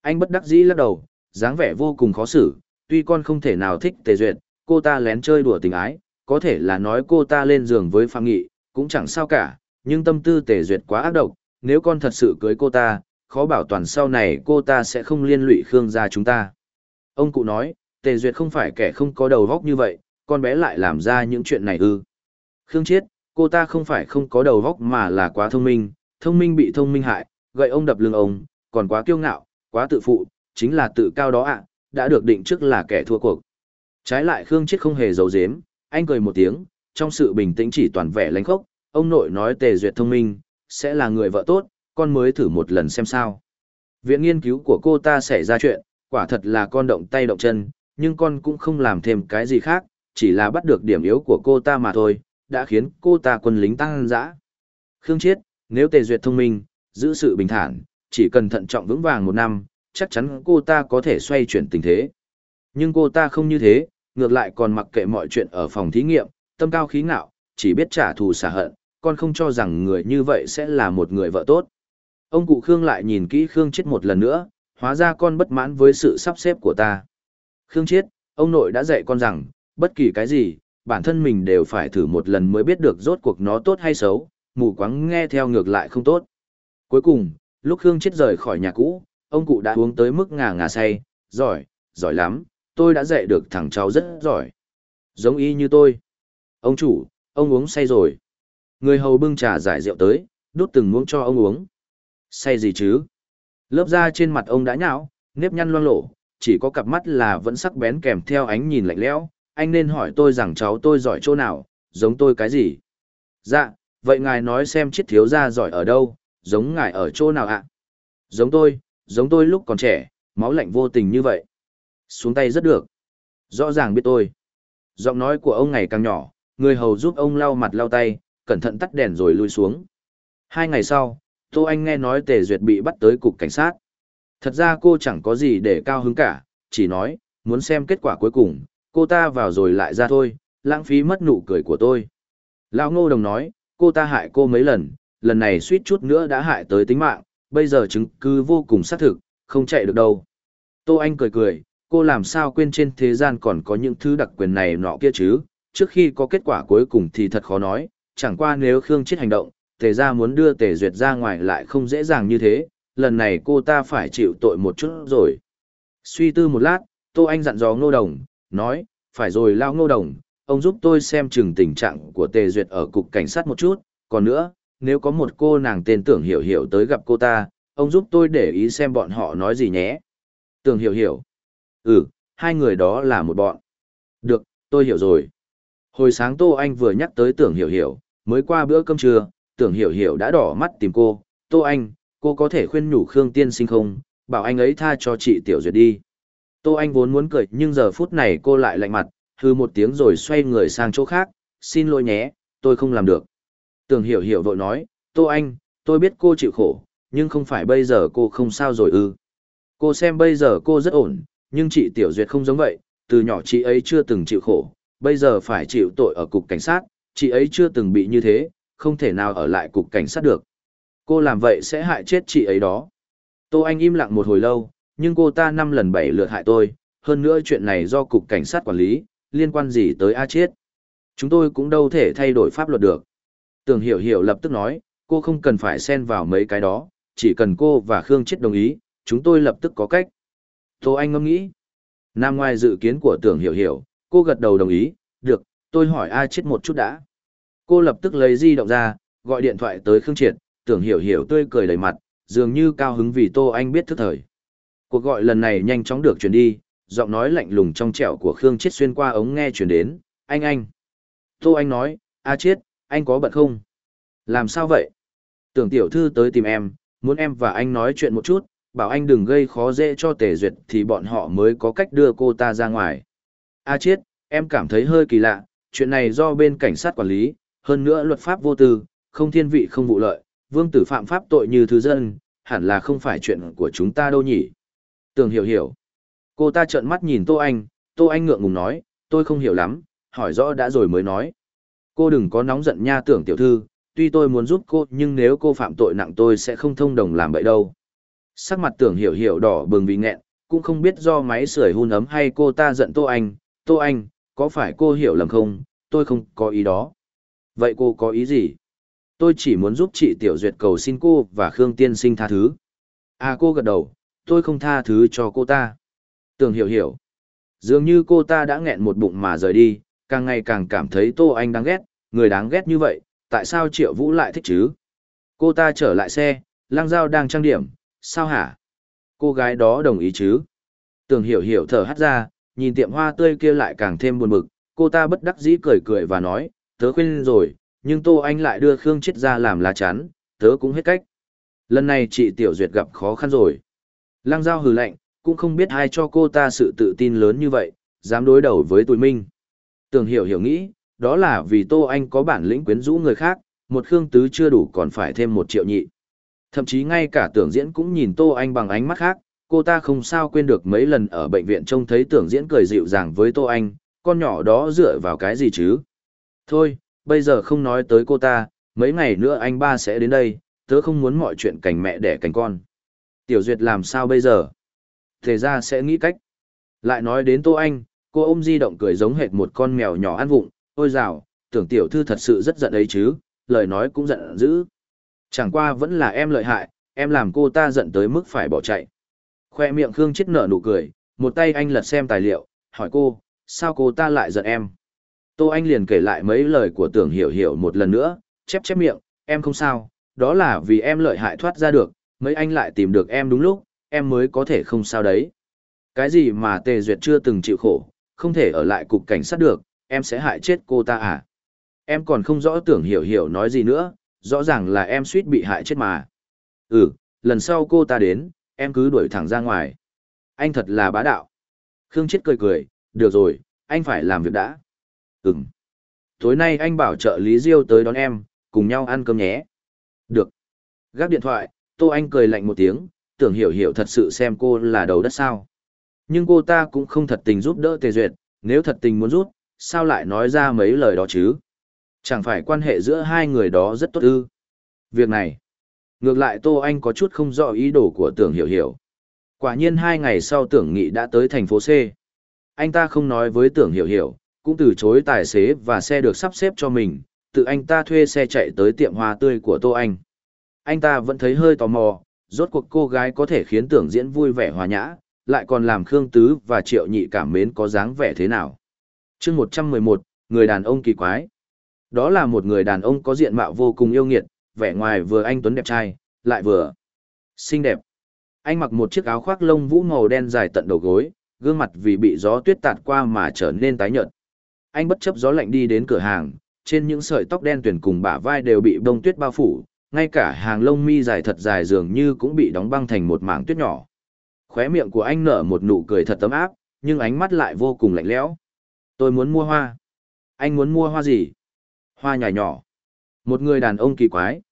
Anh bất đắc dĩ lắc đầu, dáng vẻ vô cùng khó xử, tuy con không thể nào thích tề duyệt, cô ta lén chơi đùa tình ái, có thể là nói cô ta lên giường với Phạm Nghị, cũng chẳng sao cả, nhưng tâm tư tề duyệt quá ác độc, nếu con thật sự cưới cô ta, khó bảo toàn sau này cô ta sẽ không liên lụy Khương gia chúng ta. Ông cụ nói, Tề Duyệt không phải kẻ không có đầu góc như vậy, con bé lại làm ra những chuyện này ư. Khương Chiết, cô ta không phải không có đầu góc mà là quá thông minh, thông minh bị thông minh hại, gậy ông đập lưng ông, còn quá kiêu ngạo, quá tự phụ, chính là tự cao đó ạ, đã được định trước là kẻ thua cuộc. Trái lại Khương Chiết không hề giấu giếm, anh cười một tiếng, trong sự bình tĩnh chỉ toàn vẻ lánh khốc, ông nội nói Tề Duyệt thông minh, sẽ là người vợ tốt, con mới thử một lần xem sao. Viện nghiên cứu của cô ta xảy ra chuyện, quả thật là con động tay động chân, nhưng con cũng không làm thêm cái gì khác, chỉ là bắt được điểm yếu của cô ta mà thôi, đã khiến cô ta quân lính tăng dã. Khương Chiết, nếu Tề Duyệt thông minh, giữ sự bình thản, chỉ cần thận trọng vững vàng một năm, chắc chắn cô ta có thể xoay chuyển tình thế. Nhưng cô ta không như thế, ngược lại còn mặc kệ mọi chuyện ở phòng thí nghiệm, tâm cao khí ngạo, chỉ biết trả thù xả hận, con không cho rằng người như vậy sẽ là một người vợ tốt. Ông cụ Khương lại nhìn kỹ Khương Chiết một lần nữa, hóa ra con bất mãn với sự sắp xếp của ta. Khương Chiết, ông nội đã dạy con rằng, bất kỳ cái gì, bản thân mình đều phải thử một lần mới biết được rốt cuộc nó tốt hay xấu, mù quáng nghe theo ngược lại không tốt. Cuối cùng, lúc Khương Chiết rời khỏi nhà cũ, ông cụ đã uống tới mức ngà ngà say, giỏi, giỏi lắm, tôi đã dạy được thằng cháu rất giỏi. Giống y như tôi. Ông chủ, ông uống say rồi. Người hầu bưng trà giải rượu tới, đút từng muỗng cho ông uống. Say gì chứ? Lớp da trên mặt ông đã nhão, nếp nhăn loang lổ, chỉ có cặp mắt là vẫn sắc bén kèm theo ánh nhìn lạnh lẽo, anh nên hỏi tôi rằng cháu tôi giỏi chỗ nào, giống tôi cái gì? Dạ, vậy ngài nói xem chiếc thiếu gia giỏi ở đâu, giống ngài ở chỗ nào ạ? Giống tôi, giống tôi lúc còn trẻ, máu lạnh vô tình như vậy. Xuống tay rất được. Rõ ràng biết tôi. Giọng nói của ông ngày càng nhỏ, người hầu giúp ông lau mặt lau tay, cẩn thận tắt đèn rồi lui xuống. Hai ngày sau, Tô Anh nghe nói Tề Duyệt bị bắt tới cục cảnh sát. Thật ra cô chẳng có gì để cao hứng cả, chỉ nói, muốn xem kết quả cuối cùng, cô ta vào rồi lại ra thôi, lãng phí mất nụ cười của tôi. Lão ngô đồng nói, cô ta hại cô mấy lần, lần này suýt chút nữa đã hại tới tính mạng, bây giờ chứng cứ vô cùng xác thực, không chạy được đâu. Tô Anh cười cười, cô làm sao quên trên thế gian còn có những thứ đặc quyền này nọ kia chứ, trước khi có kết quả cuối cùng thì thật khó nói, chẳng qua nếu Khương chết hành động, tề ra muốn đưa tề duyệt ra ngoài lại không dễ dàng như thế, lần này cô ta phải chịu tội một chút rồi. Suy tư một lát, Tô Anh dặn dò Ngô Đồng, nói, phải rồi lao Ngô Đồng, ông giúp tôi xem chừng tình trạng của Tề Duyệt ở cục cảnh sát một chút, còn nữa, nếu có một cô nàng tên Tưởng Hiểu Hiểu tới gặp cô ta, ông giúp tôi để ý xem bọn họ nói gì nhé. Tưởng Hiểu Hiểu. Ừ, hai người đó là một bọn. Được, tôi hiểu rồi. Hồi sáng Tô Anh vừa nhắc tới Tưởng Hiểu Hiểu, mới qua bữa cơm trưa, Tưởng Hiểu Hiểu đã đỏ mắt tìm cô, Tô Anh, cô có thể khuyên nhủ Khương Tiên sinh không, bảo anh ấy tha cho chị Tiểu Duyệt đi. Tô Anh vốn muốn cười nhưng giờ phút này cô lại lạnh mặt, hư một tiếng rồi xoay người sang chỗ khác, xin lỗi nhé, tôi không làm được. Tường Hiểu Hiểu vội nói, Tô Anh, tôi biết cô chịu khổ, nhưng không phải bây giờ cô không sao rồi ư. Cô xem bây giờ cô rất ổn, nhưng chị Tiểu Duyệt không giống vậy, từ nhỏ chị ấy chưa từng chịu khổ, bây giờ phải chịu tội ở cục cảnh sát, chị ấy chưa từng bị như thế, không thể nào ở lại cục cảnh sát được. Cô làm vậy sẽ hại chết chị ấy đó. Tô Anh im lặng một hồi lâu, nhưng cô ta năm lần bảy lượt hại tôi, hơn nữa chuyện này do cục cảnh sát quản lý, liên quan gì tới A Chiết. Chúng tôi cũng đâu thể thay đổi pháp luật được. Tưởng Hiểu Hiểu lập tức nói, cô không cần phải xen vào mấy cái đó, chỉ cần cô và Khương Chiết đồng ý, chúng tôi lập tức có cách. Tô Anh ngẫm nghĩ. Nam ngoài dự kiến của Tưởng Hiểu Hiểu, cô gật đầu đồng ý, được, tôi hỏi A Chiết một chút đã. Cô lập tức lấy di động ra, gọi điện thoại tới Khương Triệt, tưởng hiểu hiểu tươi cười đầy mặt, dường như cao hứng vì Tô Anh biết thức thời. Cuộc gọi lần này nhanh chóng được truyền đi, giọng nói lạnh lùng trong trẻo của Khương Chết xuyên qua ống nghe truyền đến, anh anh. Tô Anh nói, a chết, anh có bận không? Làm sao vậy? Tưởng tiểu thư tới tìm em, muốn em và anh nói chuyện một chút, bảo anh đừng gây khó dễ cho tề duyệt thì bọn họ mới có cách đưa cô ta ra ngoài. A chết, em cảm thấy hơi kỳ lạ, chuyện này do bên cảnh sát quản lý, hơn nữa luật pháp vô tư, không thiên vị không vụ lợi, vương tử phạm pháp tội như thứ dân, hẳn là không phải chuyện của chúng ta đâu nhỉ. Tường hiểu hiểu. Cô ta trợn mắt nhìn Tô Anh, Tô Anh ngượng ngùng nói, tôi không hiểu lắm, hỏi rõ đã rồi mới nói. Cô đừng có nóng giận nha tưởng tiểu thư, tuy tôi muốn giúp cô nhưng nếu cô phạm tội nặng tôi sẽ không thông đồng làm vậy đâu. Sắc mặt tưởng hiểu hiểu đỏ bừng vì nghẹn, cũng không biết do máy sưởi hun ấm hay cô ta giận Tô Anh, Tô Anh, có phải cô hiểu lầm không, tôi không có ý đó. Vậy cô có ý gì? Tôi chỉ muốn giúp chị Tiểu Duyệt cầu xin cô và Khương Tiên Sinh tha thứ. À cô gật đầu, tôi không tha thứ cho cô ta. Tường hiểu hiểu. Dường như cô ta đã nghẹn một bụng mà rời đi, càng ngày càng cảm thấy Tô Anh đáng ghét, người đáng ghét như vậy, tại sao Triệu Vũ lại thích chứ? Cô ta trở lại xe, lang dao đang trang điểm, sao hả? Cô gái đó đồng ý chứ? Tường hiểu hiểu thở hắt ra, nhìn tiệm hoa tươi kia lại càng thêm buồn bực, cô ta bất đắc dĩ cười cười và nói, tớ khuyên rồi, nhưng Tô Anh lại đưa Khương Chết ra làm lá chắn, tớ cũng hết cách. Lần này chị Tiểu Duyệt gặp khó khăn rồi. Lăng Giao hừ lạnh, cũng không biết ai cho cô ta sự tự tin lớn như vậy, dám đối đầu với tụi minh tường hiểu hiểu nghĩ, đó là vì Tô Anh có bản lĩnh quyến rũ người khác, một Khương Tứ chưa đủ còn phải thêm một triệu nhị. Thậm chí ngay cả tưởng diễn cũng nhìn Tô Anh bằng ánh mắt khác, cô ta không sao quên được mấy lần ở bệnh viện trông thấy tưởng diễn cười dịu dàng với Tô Anh, con nhỏ đó dựa vào cái gì chứ? Thôi, bây giờ không nói tới cô ta, mấy ngày nữa anh ba sẽ đến đây, tớ không muốn mọi chuyện cảnh mẹ đẻ cảnh con. Tiểu Duyệt làm sao bây giờ? Thế ra sẽ nghĩ cách. Lại nói đến Tô Anh, cô ôm di động cười giống hệt một con mèo nhỏ ăn vụng, ôi rào, tưởng tiểu thư thật sự rất giận ấy chứ, lời nói cũng giận dữ. Chẳng qua vẫn là em lợi hại, em làm cô ta giận tới mức phải bỏ chạy. Khoe miệng Khương chết nở nụ cười, một tay anh lật xem tài liệu, hỏi cô, sao cô ta lại giận em? Tô Anh liền kể lại mấy lời của tưởng hiểu hiểu một lần nữa, chép chép miệng, em không sao, đó là vì em lợi hại thoát ra được, mấy anh lại tìm được em đúng lúc, em mới có thể không sao đấy. Cái gì mà Tề Duyệt chưa từng chịu khổ, không thể ở lại cục cảnh sát được, em sẽ hại chết cô ta à? Em còn không rõ tưởng hiểu hiểu nói gì nữa, rõ ràng là em suýt bị hại chết mà. Ừ, lần sau cô ta đến, em cứ đuổi thẳng ra ngoài. Anh thật là bá đạo. Khương Chết cười cười, được rồi, anh phải làm việc đã. Ừm. Tối nay anh bảo trợ lý Diêu tới đón em, cùng nhau ăn cơm nhé. Được. Gác điện thoại, Tô Anh cười lạnh một tiếng, tưởng hiểu hiểu thật sự xem cô là đầu đất sao. Nhưng cô ta cũng không thật tình giúp đỡ Tề Duyệt, nếu thật tình muốn giúp, sao lại nói ra mấy lời đó chứ? Chẳng phải quan hệ giữa hai người đó rất tốt ư? Việc này, ngược lại Tô Anh có chút không rõ ý đồ của tưởng hiểu hiểu. Quả nhiên hai ngày sau tưởng nghị đã tới thành phố C. Anh ta không nói với tưởng hiểu hiểu, cũng từ chối tài xế và xe được sắp xếp cho mình, tự anh ta thuê xe chạy tới tiệm hoa tươi của Tô Anh. Anh ta vẫn thấy hơi tò mò, rốt cuộc cô gái có thể khiến tưởng diễn vui vẻ hòa nhã, lại còn làm Khương Tứ và Triệu Nhị cảm mến có dáng vẻ thế nào. chương 111, người đàn ông kỳ quái. Đó là một người đàn ông có diện mạo vô cùng yêu nghiệt, vẻ ngoài vừa anh Tuấn đẹp trai, lại vừa xinh đẹp. Anh mặc một chiếc áo khoác lông vũ màu đen dài tận đầu gối, gương mặt vì bị gió tuyết tạt qua mà trở nên tái nhợt anh bất chấp gió lạnh đi đến cửa hàng, trên những sợi tóc đen tuyển cùng bả vai đều bị bông tuyết bao phủ, ngay cả hàng lông mi dài thật dài dường như cũng bị đóng băng thành một mảng tuyết nhỏ. Khóe miệng của anh nở một nụ cười thật tấm áp, nhưng ánh mắt lại vô cùng lạnh lẽo. Tôi muốn mua hoa. Anh muốn mua hoa gì? Hoa nhài nhỏ. Một người đàn ông kỳ quái.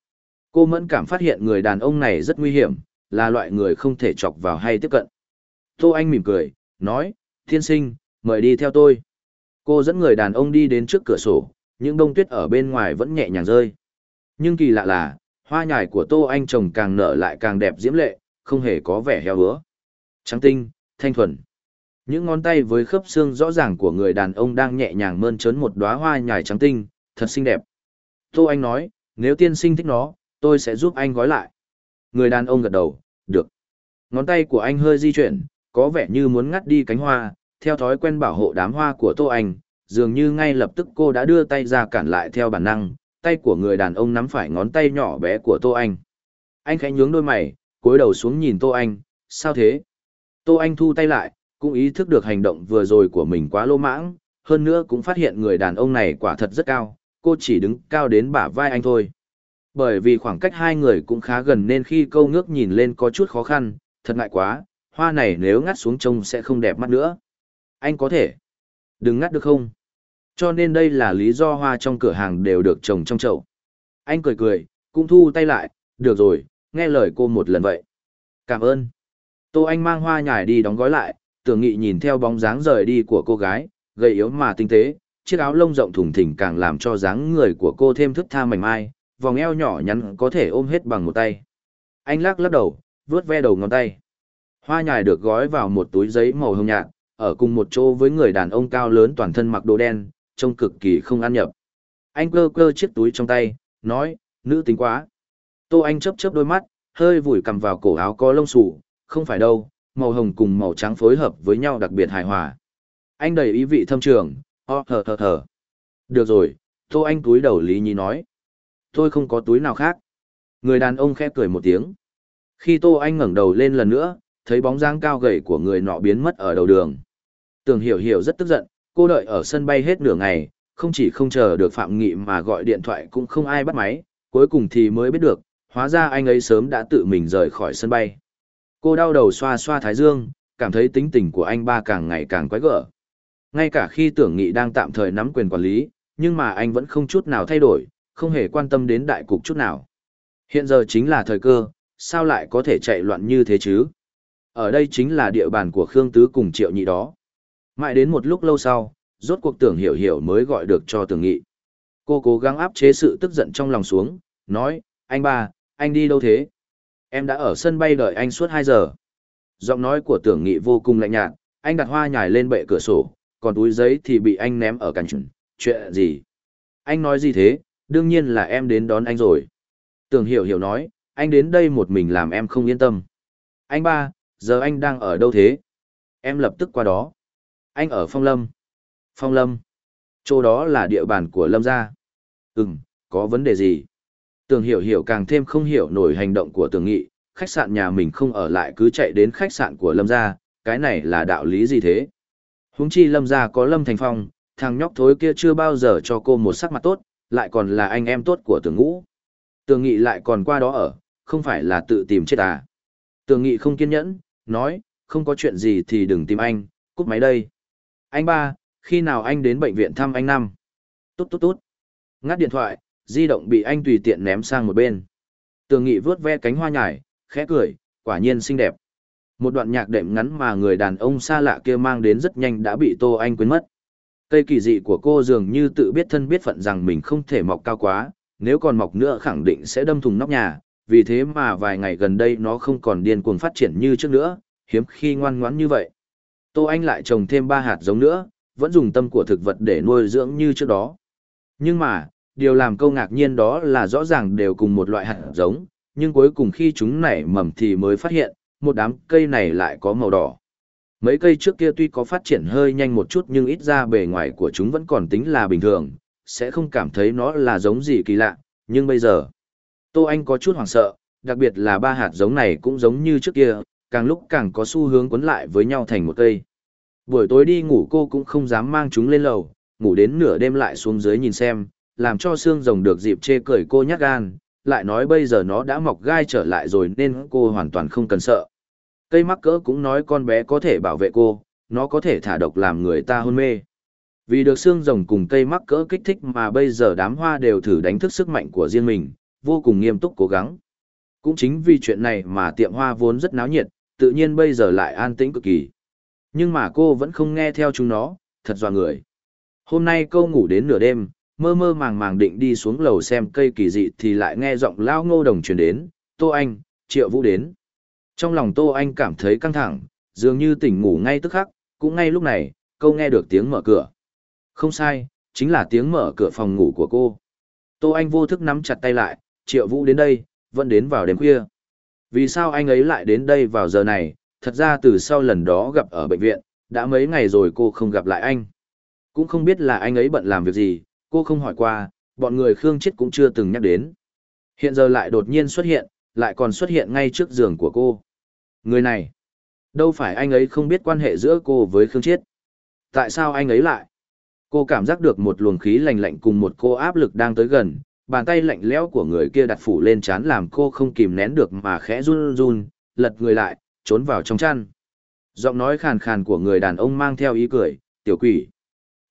Cô mẫn cảm phát hiện người đàn ông này rất nguy hiểm, là loại người không thể chọc vào hay tiếp cận. Tô Anh mỉm cười, nói, thiên sinh, mời đi theo tôi. Cô dẫn người đàn ông đi đến trước cửa sổ, những bông tuyết ở bên ngoài vẫn nhẹ nhàng rơi. Nhưng kỳ lạ là, hoa nhài của Tô Anh trồng càng nở lại càng đẹp diễm lệ, không hề có vẻ heo hứa. Trắng tinh, thanh thuần. Những ngón tay với khớp xương rõ ràng của người đàn ông đang nhẹ nhàng mơn trớn một đóa hoa nhài trắng tinh, thật xinh đẹp. Tô Anh nói, nếu tiên sinh thích nó, tôi sẽ giúp anh gói lại. Người đàn ông gật đầu, được. Ngón tay của anh hơi di chuyển, có vẻ như muốn ngắt đi cánh hoa, theo thói quen bảo hộ đám hoa của Tô Anh, dường như ngay lập tức cô đã đưa tay ra cản lại theo bản năng, tay của người đàn ông nắm phải ngón tay nhỏ bé của Tô Anh. Anh khẽ nhướng đôi mày, cúi đầu xuống nhìn Tô Anh, sao thế? Tô Anh thu tay lại, cũng ý thức được hành động vừa rồi của mình quá lô mãng, hơn nữa cũng phát hiện người đàn ông này quả thật rất cao, cô chỉ đứng cao đến bả vai anh thôi. Bởi vì khoảng cách hai người cũng khá gần nên khi câu ngước nhìn lên có chút khó khăn, thật ngại quá, hoa này nếu ngắt xuống trông sẽ không đẹp mắt nữa anh có thể. Đừng ngắt được không? Cho nên đây là lý do hoa trong cửa hàng đều được trồng trong chậu. Anh cười cười, cũng thu tay lại, được rồi, nghe lời cô một lần vậy. Cảm ơn. Tô Anh mang hoa nhài đi đóng gói lại, tưởng nghị nhìn theo bóng dáng rời đi của cô gái, gầy yếu mà tinh tế, chiếc áo lông rộng thùng thình càng làm cho dáng người của cô thêm thức tha mảnh mai, vòng eo nhỏ nhắn có thể ôm hết bằng một tay. Anh lắc lắc đầu, vuốt ve đầu ngón tay. Hoa nhài được gói vào một túi giấy màu hồng nhạt, ở cùng một chỗ với người đàn ông cao lớn toàn thân mặc đồ đen, trông cực kỳ không ăn nhập. Anh cơ cơ chiếc túi trong tay, nói, nữ tính quá. Tô Anh chớp chớp đôi mắt, hơi vùi cầm vào cổ áo có lông xù, không phải đâu, màu hồng cùng màu trắng phối hợp với nhau đặc biệt hài hòa. Anh đầy ý vị thâm trường, ờ, o thờ thờ thờ. Được rồi, Tô Anh túi đầu Lý nhí nói. Tôi không có túi nào khác. Người đàn ông khẽ cười một tiếng. Khi Tô Anh ngẩng đầu lên lần nữa, thấy bóng dáng cao gầy của người nọ biến mất ở đầu đường. Tường hiểu hiểu rất tức giận, cô đợi ở sân bay hết nửa ngày, không chỉ không chờ được Phạm Nghị mà gọi điện thoại cũng không ai bắt máy, cuối cùng thì mới biết được, hóa ra anh ấy sớm đã tự mình rời khỏi sân bay. Cô đau đầu xoa xoa thái dương, cảm thấy tính tình của anh ba càng ngày càng quái gở. Ngay cả khi tưởng nghị đang tạm thời nắm quyền quản lý, nhưng mà anh vẫn không chút nào thay đổi, không hề quan tâm đến đại cục chút nào. Hiện giờ chính là thời cơ, sao lại có thể chạy loạn như thế chứ? Ở đây chính là địa bàn của Khương Tứ cùng Triệu Nhị đó. Mãi đến một lúc lâu sau, rốt cuộc tưởng hiểu hiểu mới gọi được cho tưởng nghị. Cô cố gắng áp chế sự tức giận trong lòng xuống, nói, anh ba, anh đi đâu thế? Em đã ở sân bay đợi anh suốt hai giờ. Giọng nói của tưởng nghị vô cùng lạnh nhạt, anh đặt hoa nhài lên bệ cửa sổ, còn túi giấy thì bị anh ném ở cạnh chuẩn. Chuyện gì? Anh nói gì thế? Đương nhiên là em đến đón anh rồi. Tưởng hiểu hiểu nói, anh đến đây một mình làm em không yên tâm. Anh ba, giờ anh đang ở đâu thế? Em lập tức qua đó anh ở phong lâm. Phong lâm. Chỗ đó là địa bàn của lâm gia. Ừ m có vấn đề gì? Tường hiểu hiểu càng thêm không hiểu nổi hành động của tường nghị. Khách sạn nhà mình không ở lại cứ chạy đến khách sạn của lâm gia. Cái này là đạo lý gì thế? Huống chi lâm gia có lâm thành phong, thằng nhóc thối kia chưa bao giờ cho cô một sắc mặt tốt, lại còn là anh em tốt của tường ngũ. Tường nghị lại còn qua đó ở, không phải là tự tìm chết à? Tường nghị không kiên nhẫn, nói, không có chuyện gì thì đừng tìm anh, cúp máy đây anh ba, khi nào anh đến bệnh viện thăm anh năm? Tốt tốt tốt. Ngắt điện thoại, di động bị anh tùy tiện ném sang một bên. Tường nghị vướt ve cánh hoa nhải, khẽ cười, quả nhiên xinh đẹp. Một đoạn nhạc đệm ngắn mà người đàn ông xa lạ kia mang đến rất nhanh đã bị Tô Anh quên mất. Cây kỳ dị của cô dường như tự biết thân biết phận rằng mình không thể mọc cao quá, nếu còn mọc nữa khẳng định sẽ đâm thùng nóc nhà, vì thế mà vài ngày gần đây nó không còn điên cuồng phát triển như trước nữa, hiếm khi ngoan ngoãn như vậy. Tô Anh lại trồng thêm ba hạt giống nữa, vẫn dùng tâm của thực vật để nuôi dưỡng như trước đó. Nhưng mà, điều làm câu ngạc nhiên đó là rõ ràng đều cùng một loại hạt giống, nhưng cuối cùng khi chúng nảy mầm thì mới phát hiện, một đám cây này lại có màu đỏ. Mấy cây trước kia tuy có phát triển hơi nhanh một chút nhưng ít ra bề ngoài của chúng vẫn còn tính là bình thường, sẽ không cảm thấy nó là giống gì kỳ lạ, nhưng bây giờ, Tô Anh có chút hoảng sợ, đặc biệt là ba hạt giống này cũng giống như trước kia, càng lúc càng có xu hướng quấn lại với nhau thành một cây. Buổi tối đi ngủ cô cũng không dám mang chúng lên lầu, ngủ đến nửa đêm lại xuống dưới nhìn xem, làm cho xương rồng được dịp chê cười cô nhắc gan, lại nói bây giờ nó đã mọc gai trở lại rồi nên cô hoàn toàn không cần sợ. Cây mắc cỡ cũng nói con bé có thể bảo vệ cô, nó có thể thả độc làm người ta hôn mê. Vì được xương rồng cùng cây mắc cỡ kích thích mà bây giờ đám hoa đều thử đánh thức sức mạnh của riêng mình, vô cùng nghiêm túc cố gắng. Cũng chính vì chuyện này mà tiệm hoa vốn rất náo nhiệt, tự nhiên bây giờ lại an tĩnh cực kỳ. Nhưng mà cô vẫn không nghe theo chúng nó, thật dò người. Hôm nay cô ngủ đến nửa đêm, mơ mơ màng màng định đi xuống lầu xem cây kỳ dị thì lại nghe giọng lao ngô đồng truyền đến, Tô Anh, Triệu Vũ đến. Trong lòng Tô Anh cảm thấy căng thẳng, dường như tỉnh ngủ ngay tức khắc, cũng ngay lúc này, cô nghe được tiếng mở cửa. Không sai, chính là tiếng mở cửa phòng ngủ của cô. Tô Anh vô thức nắm chặt tay lại, Triệu Vũ đến đây, vẫn đến vào đêm khuya. Vì sao anh ấy lại đến đây vào giờ này, thật ra từ sau lần đó gặp ở bệnh viện, đã mấy ngày rồi cô không gặp lại anh. Cũng không biết là anh ấy bận làm việc gì, cô không hỏi qua, bọn người Khương Chết cũng chưa từng nhắc đến. Hiện giờ lại đột nhiên xuất hiện, lại còn xuất hiện ngay trước giường của cô. Người này, đâu phải anh ấy không biết quan hệ giữa cô với Khương Chiết? Tại sao anh ấy lại? Cô cảm giác được một luồng khí lạnh lạnh cùng một cô áp lực đang tới gần, bàn tay lạnh lẽo của người kia đặt phủ lên chán làm cô không kìm nén được mà khẽ run run, lật người lại, trốn vào trong chăn. Giọng nói khàn khàn của người đàn ông mang theo ý cười, tiểu quỷ.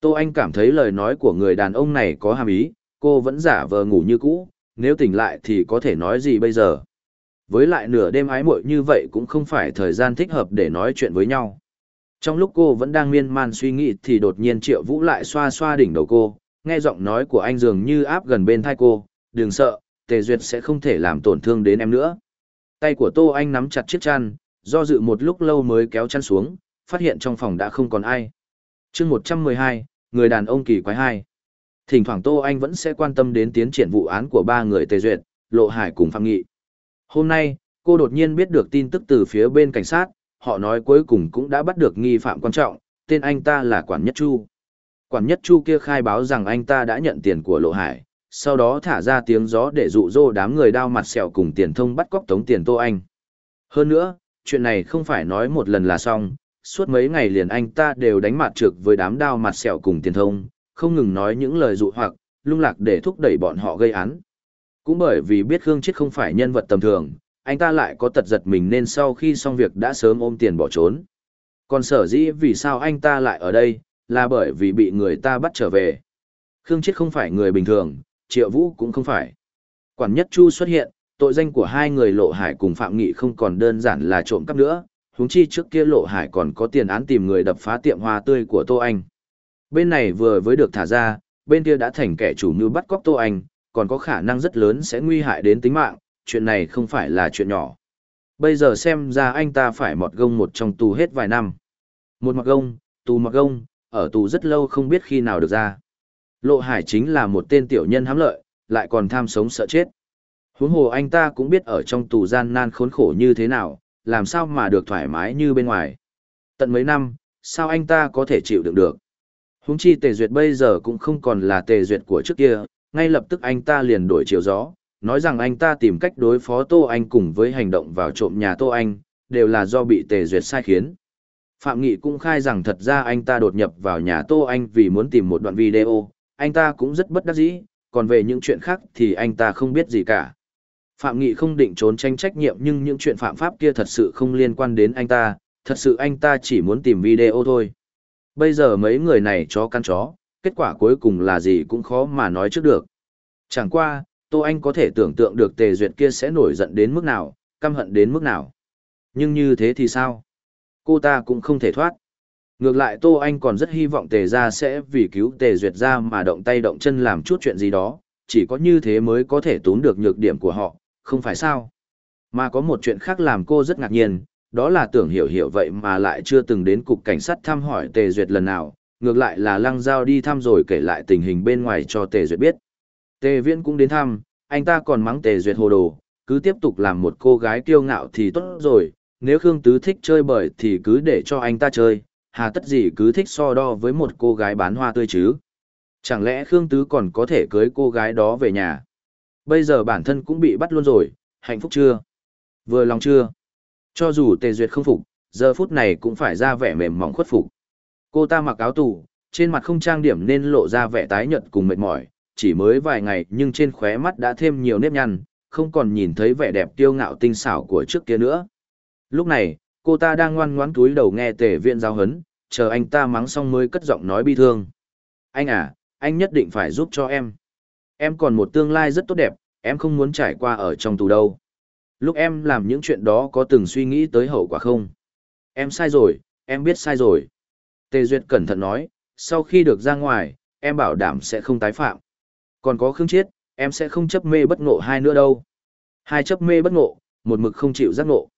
Tô Anh cảm thấy lời nói của người đàn ông này có hàm ý, cô vẫn giả vờ ngủ như cũ, nếu tỉnh lại thì có thể nói gì bây giờ. Với lại nửa đêm ái muội như vậy cũng không phải thời gian thích hợp để nói chuyện với nhau. Trong lúc cô vẫn đang miên man suy nghĩ thì đột nhiên Triệu Vũ lại xoa xoa đỉnh đầu cô, nghe giọng nói của anh dường như áp gần bên thai cô, đừng sợ, Tề Duyệt sẽ không thể làm tổn thương đến em nữa. Tay của Tô Anh nắm chặt chiếc chăn, do dự một lúc lâu mới kéo chăn xuống, phát hiện trong phòng đã không còn ai. chương 112, người đàn ông kỳ quái hai. Thỉnh thoảng Tô Anh vẫn sẽ quan tâm đến tiến triển vụ án của ba người Tề Duyệt, Lộ Hải cùng Phạm Nghị. Hôm nay, cô đột nhiên biết được tin tức từ phía bên cảnh sát, họ nói cuối cùng cũng đã bắt được nghi phạm quan trọng, tên anh ta là Quản Nhất Chu. Quản nhất chu kia khai báo rằng anh ta đã nhận tiền của lộ hải, sau đó thả ra tiếng gió để dụ dỗ đám người đao mặt sẹo cùng tiền thông bắt cóc tống tiền tô anh. Hơn nữa, chuyện này không phải nói một lần là xong, suốt mấy ngày liền anh ta đều đánh mặt trực với đám đao mặt sẹo cùng tiền thông, không ngừng nói những lời dụ hoặc, lung lạc để thúc đẩy bọn họ gây án. Cũng bởi vì biết Khương Chết không phải nhân vật tầm thường, anh ta lại có tật giật mình nên sau khi xong việc đã sớm ôm tiền bỏ trốn. Còn sở dĩ vì sao anh ta lại ở đây, là bởi vì bị người ta bắt trở về. Khương Chết không phải người bình thường, Triệu Vũ cũng không phải. Quản Nhất Chu xuất hiện, tội danh của hai người Lộ Hải cùng Phạm Nghị không còn đơn giản là trộm cắp nữa, Húng chi trước kia Lộ Hải còn có tiền án tìm người đập phá tiệm hoa tươi của Tô Anh. Bên này vừa với được thả ra, bên kia đã thành kẻ chủ mưu bắt cóc Tô Anh, còn có khả năng rất lớn sẽ nguy hại đến tính mạng, chuyện này không phải là chuyện nhỏ. Bây giờ xem ra anh ta phải mọt gông một trong tù hết vài năm. Một mọt gông, tù mọt gông, ở tù rất lâu không biết khi nào được ra. Lộ Hải chính là một tên tiểu nhân hám lợi, lại còn tham sống sợ chết. Huống hồ anh ta cũng biết ở trong tù gian nan khốn khổ như thế nào, làm sao mà được thoải mái như bên ngoài. Tận mấy năm, sao anh ta có thể chịu đựng được. Huống chi tề duyệt bây giờ cũng không còn là tề duyệt của trước kia, ngay lập tức anh ta liền đổi chiều gió, nói rằng anh ta tìm cách đối phó Tô Anh cùng với hành động vào trộm nhà Tô Anh, đều là do bị tề duyệt sai khiến. Phạm Nghị cũng khai rằng thật ra anh ta đột nhập vào nhà Tô Anh vì muốn tìm một đoạn video, anh ta cũng rất bất đắc dĩ, còn về những chuyện khác thì anh ta không biết gì cả. Phạm Nghị không định trốn tranh trách nhiệm nhưng những chuyện phạm pháp kia thật sự không liên quan đến anh ta, thật sự anh ta chỉ muốn tìm video thôi. Bây giờ mấy người này chó căn chó, kết quả cuối cùng là gì cũng khó mà nói trước được. Chẳng qua, Tô Anh có thể tưởng tượng được Tề Duyệt kia sẽ nổi giận đến mức nào, căm hận đến mức nào. Nhưng như thế thì sao? cô ta cũng không thể thoát. Ngược lại Tô Anh còn rất hy vọng Tề Gia sẽ vì cứu Tề Duyệt gia mà động tay động chân làm chút chuyện gì đó, chỉ có như thế mới có thể tốn được nhược điểm của họ, không phải sao. Mà có một chuyện khác làm cô rất ngạc nhiên, đó là tưởng hiểu hiểu vậy mà lại chưa từng đến cục cảnh sát thăm hỏi Tề Duyệt lần nào, ngược lại là Lăng Giao đi thăm rồi kể lại tình hình bên ngoài cho Tề Duyệt biết. Tề Viễn cũng đến thăm, anh ta còn mắng Tề Duyệt hồ đồ, cứ tiếp tục làm một cô gái kiêu ngạo thì tốt rồi, nếu Khương Tứ thích chơi bời thì cứ để cho anh ta chơi, hà tất gì cứ thích so đo với một cô gái bán hoa tươi chứ. Chẳng lẽ Khương Tứ còn có thể cưới cô gái đó về nhà? Bây giờ bản thân cũng bị bắt luôn rồi, hạnh phúc chưa? Vừa lòng chưa? Cho dù Tề Duyệt không phục, giờ phút này cũng phải ra vẻ mềm mỏng khuất phục. Cô ta mặc áo tù, trên mặt không trang điểm nên lộ ra vẻ tái nhợt cùng mệt mỏi, chỉ mới vài ngày nhưng trên khóe mắt đã thêm nhiều nếp nhăn, không còn nhìn thấy vẻ đẹp tiêu ngạo tinh xảo của trước kia nữa. Lúc này, cô ta đang ngoan ngoãn túi đầu nghe tề viện giao hấn, chờ anh ta mắng xong mới cất giọng nói bi thương. Anh à, anh nhất định phải giúp cho em. Em còn một tương lai rất tốt đẹp, em không muốn trải qua ở trong tù đâu. Lúc em làm những chuyện đó có từng suy nghĩ tới hậu quả không? Em sai rồi, em biết sai rồi. Tề Duyệt cẩn thận nói, sau khi được ra ngoài, em bảo đảm sẽ không tái phạm. Còn có Khương Chiết, em sẽ không chấp mê bất ngộ hai nữa đâu. Hai chấp mê bất ngộ, một mực không chịu giác ngộ.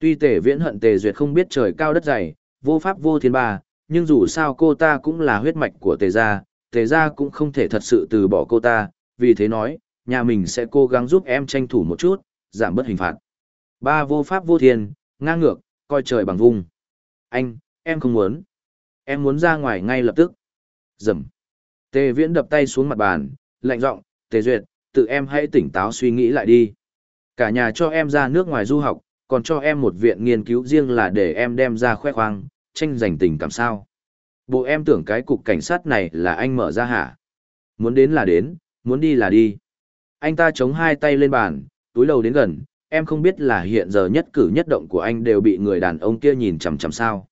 Tuy tề viễn hận tề duyệt không biết trời cao đất dày, vô pháp vô thiên ba, nhưng dù sao cô ta cũng là huyết mạch của tề gia, tề gia cũng không thể thật sự từ bỏ cô ta, vì thế nói, nhà mình sẽ cố gắng giúp em tranh thủ một chút, giảm bớt hình phạt. Ba vô pháp vô thiên, ngang ngược, coi trời bằng vung. Anh, em không muốn. Em muốn ra ngoài ngay lập tức. Dầm. Tề viễn đập tay xuống mặt bàn, lạnh giọng, tề duyệt, tự em hãy tỉnh táo suy nghĩ lại đi. Cả nhà cho em ra nước ngoài du học, còn cho em một viện nghiên cứu riêng là để em đem ra khoe khoang, tranh giành tình cảm sao. Bộ em tưởng cái cục cảnh sát này là anh mở ra hả? Muốn đến là đến, muốn đi là đi. Anh ta chống hai tay lên bàn, túi đầu đến gần, em không biết là hiện giờ nhất cử nhất động của anh đều bị người đàn ông kia nhìn chằm chằm sao.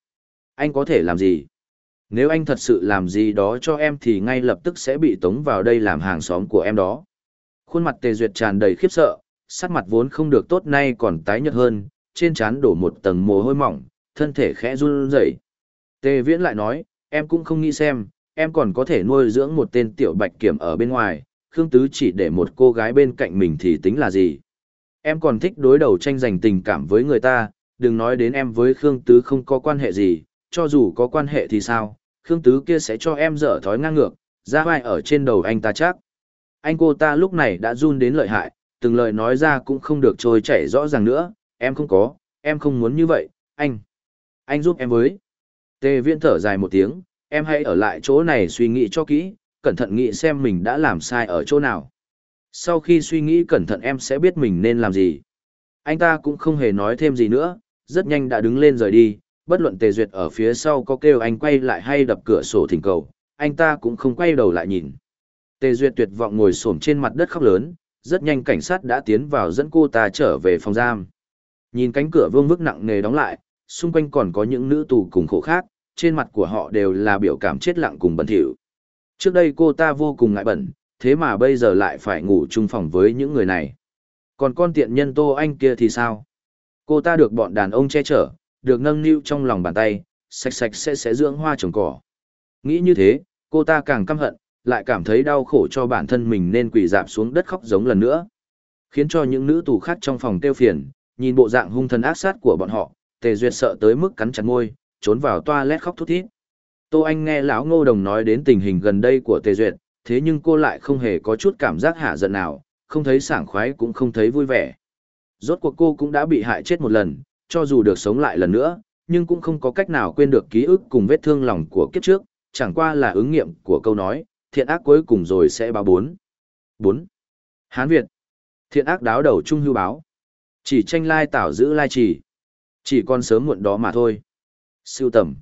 Anh có thể làm gì? Nếu anh thật sự làm gì đó cho em thì ngay lập tức sẽ bị tống vào đây làm hàng xóm của em đó. Khuôn mặt Tề Duyệt tràn đầy khiếp sợ, sắc mặt vốn không được tốt nay còn tái nhợt hơn, trên trán đổ một tầng mồ hôi mỏng, thân thể khẽ run rẩy. Tề Viễn lại nói, em cũng không nghĩ xem, em còn có thể nuôi dưỡng một tên tiểu bạch kiểm ở bên ngoài, Khương Tứ chỉ để một cô gái bên cạnh mình thì tính là gì. Em còn thích đối đầu tranh giành tình cảm với người ta, đừng nói đến em với Khương Tứ không có quan hệ gì, cho dù có quan hệ thì sao, Khương Tứ kia sẽ cho em dở thói ngang ngược, ra vai ở trên đầu anh ta chắc. Anh cô ta lúc này đã run đến lợi hại, từng lời nói ra cũng không được trôi chảy rõ ràng nữa, em không có, em không muốn như vậy, anh. Anh giúp em với. Tề viễn thở dài một tiếng, em hãy ở lại chỗ này suy nghĩ cho kỹ, cẩn thận nghĩ xem mình đã làm sai ở chỗ nào. Sau khi suy nghĩ cẩn thận em sẽ biết mình nên làm gì. Anh ta cũng không hề nói thêm gì nữa, rất nhanh đã đứng lên rời đi, bất luận tề duyệt ở phía sau có kêu anh quay lại hay đập cửa sổ thỉnh cầu, anh ta cũng không quay đầu lại nhìn. Tề duyệt tuyệt vọng ngồi xổm trên mặt đất khóc lớn, rất nhanh cảnh sát đã tiến vào dẫn cô ta trở về phòng giam. Nhìn cánh cửa vương vức nặng nề đóng lại, xung quanh còn có những nữ tù cùng khổ khác, trên mặt của họ đều là biểu cảm chết lặng cùng bẩn thỉu. Trước đây cô ta vô cùng ngại bẩn, thế mà bây giờ lại phải ngủ chung phòng với những người này. Còn con tiện nhân Tô Anh kia thì sao? Cô ta được bọn đàn ông che chở, được nâng niu trong lòng bàn tay, sạch sạch sẽ sẽ dưỡng hoa trồng cỏ. Nghĩ như thế, cô ta càng căm hận, lại cảm thấy đau khổ cho bản thân mình nên quỳ dạp xuống đất khóc giống lần nữa. Khiến cho những nữ tù khác trong phòng tiêu phiền, nhìn bộ dạng hung thần ác sát của bọn họ, Tề Duyệt sợ tới mức cắn chặt môi, trốn vào toilet khóc thút thít. Tô Anh nghe lão Ngô Đồng nói đến tình hình gần đây của Tề Duyệt, thế nhưng cô lại không hề có chút cảm giác hạ giận nào, không thấy sảng khoái cũng không thấy vui vẻ. Rốt cuộc cô cũng đã bị hại chết một lần, cho dù được sống lại lần nữa, nhưng cũng không có cách nào quên được ký ức cùng vết thương lòng của kiếp trước, chẳng qua là ứng nghiệm của câu nói, thiện ác cuối cùng rồi sẽ báo bốn. Bốn. Hán Việt. Thiện ác đáo đầu trung hưu báo. Chỉ tranh lai tảo giữ lai chỉ. Chỉ còn sớm muộn đó mà thôi. Siêu tầm.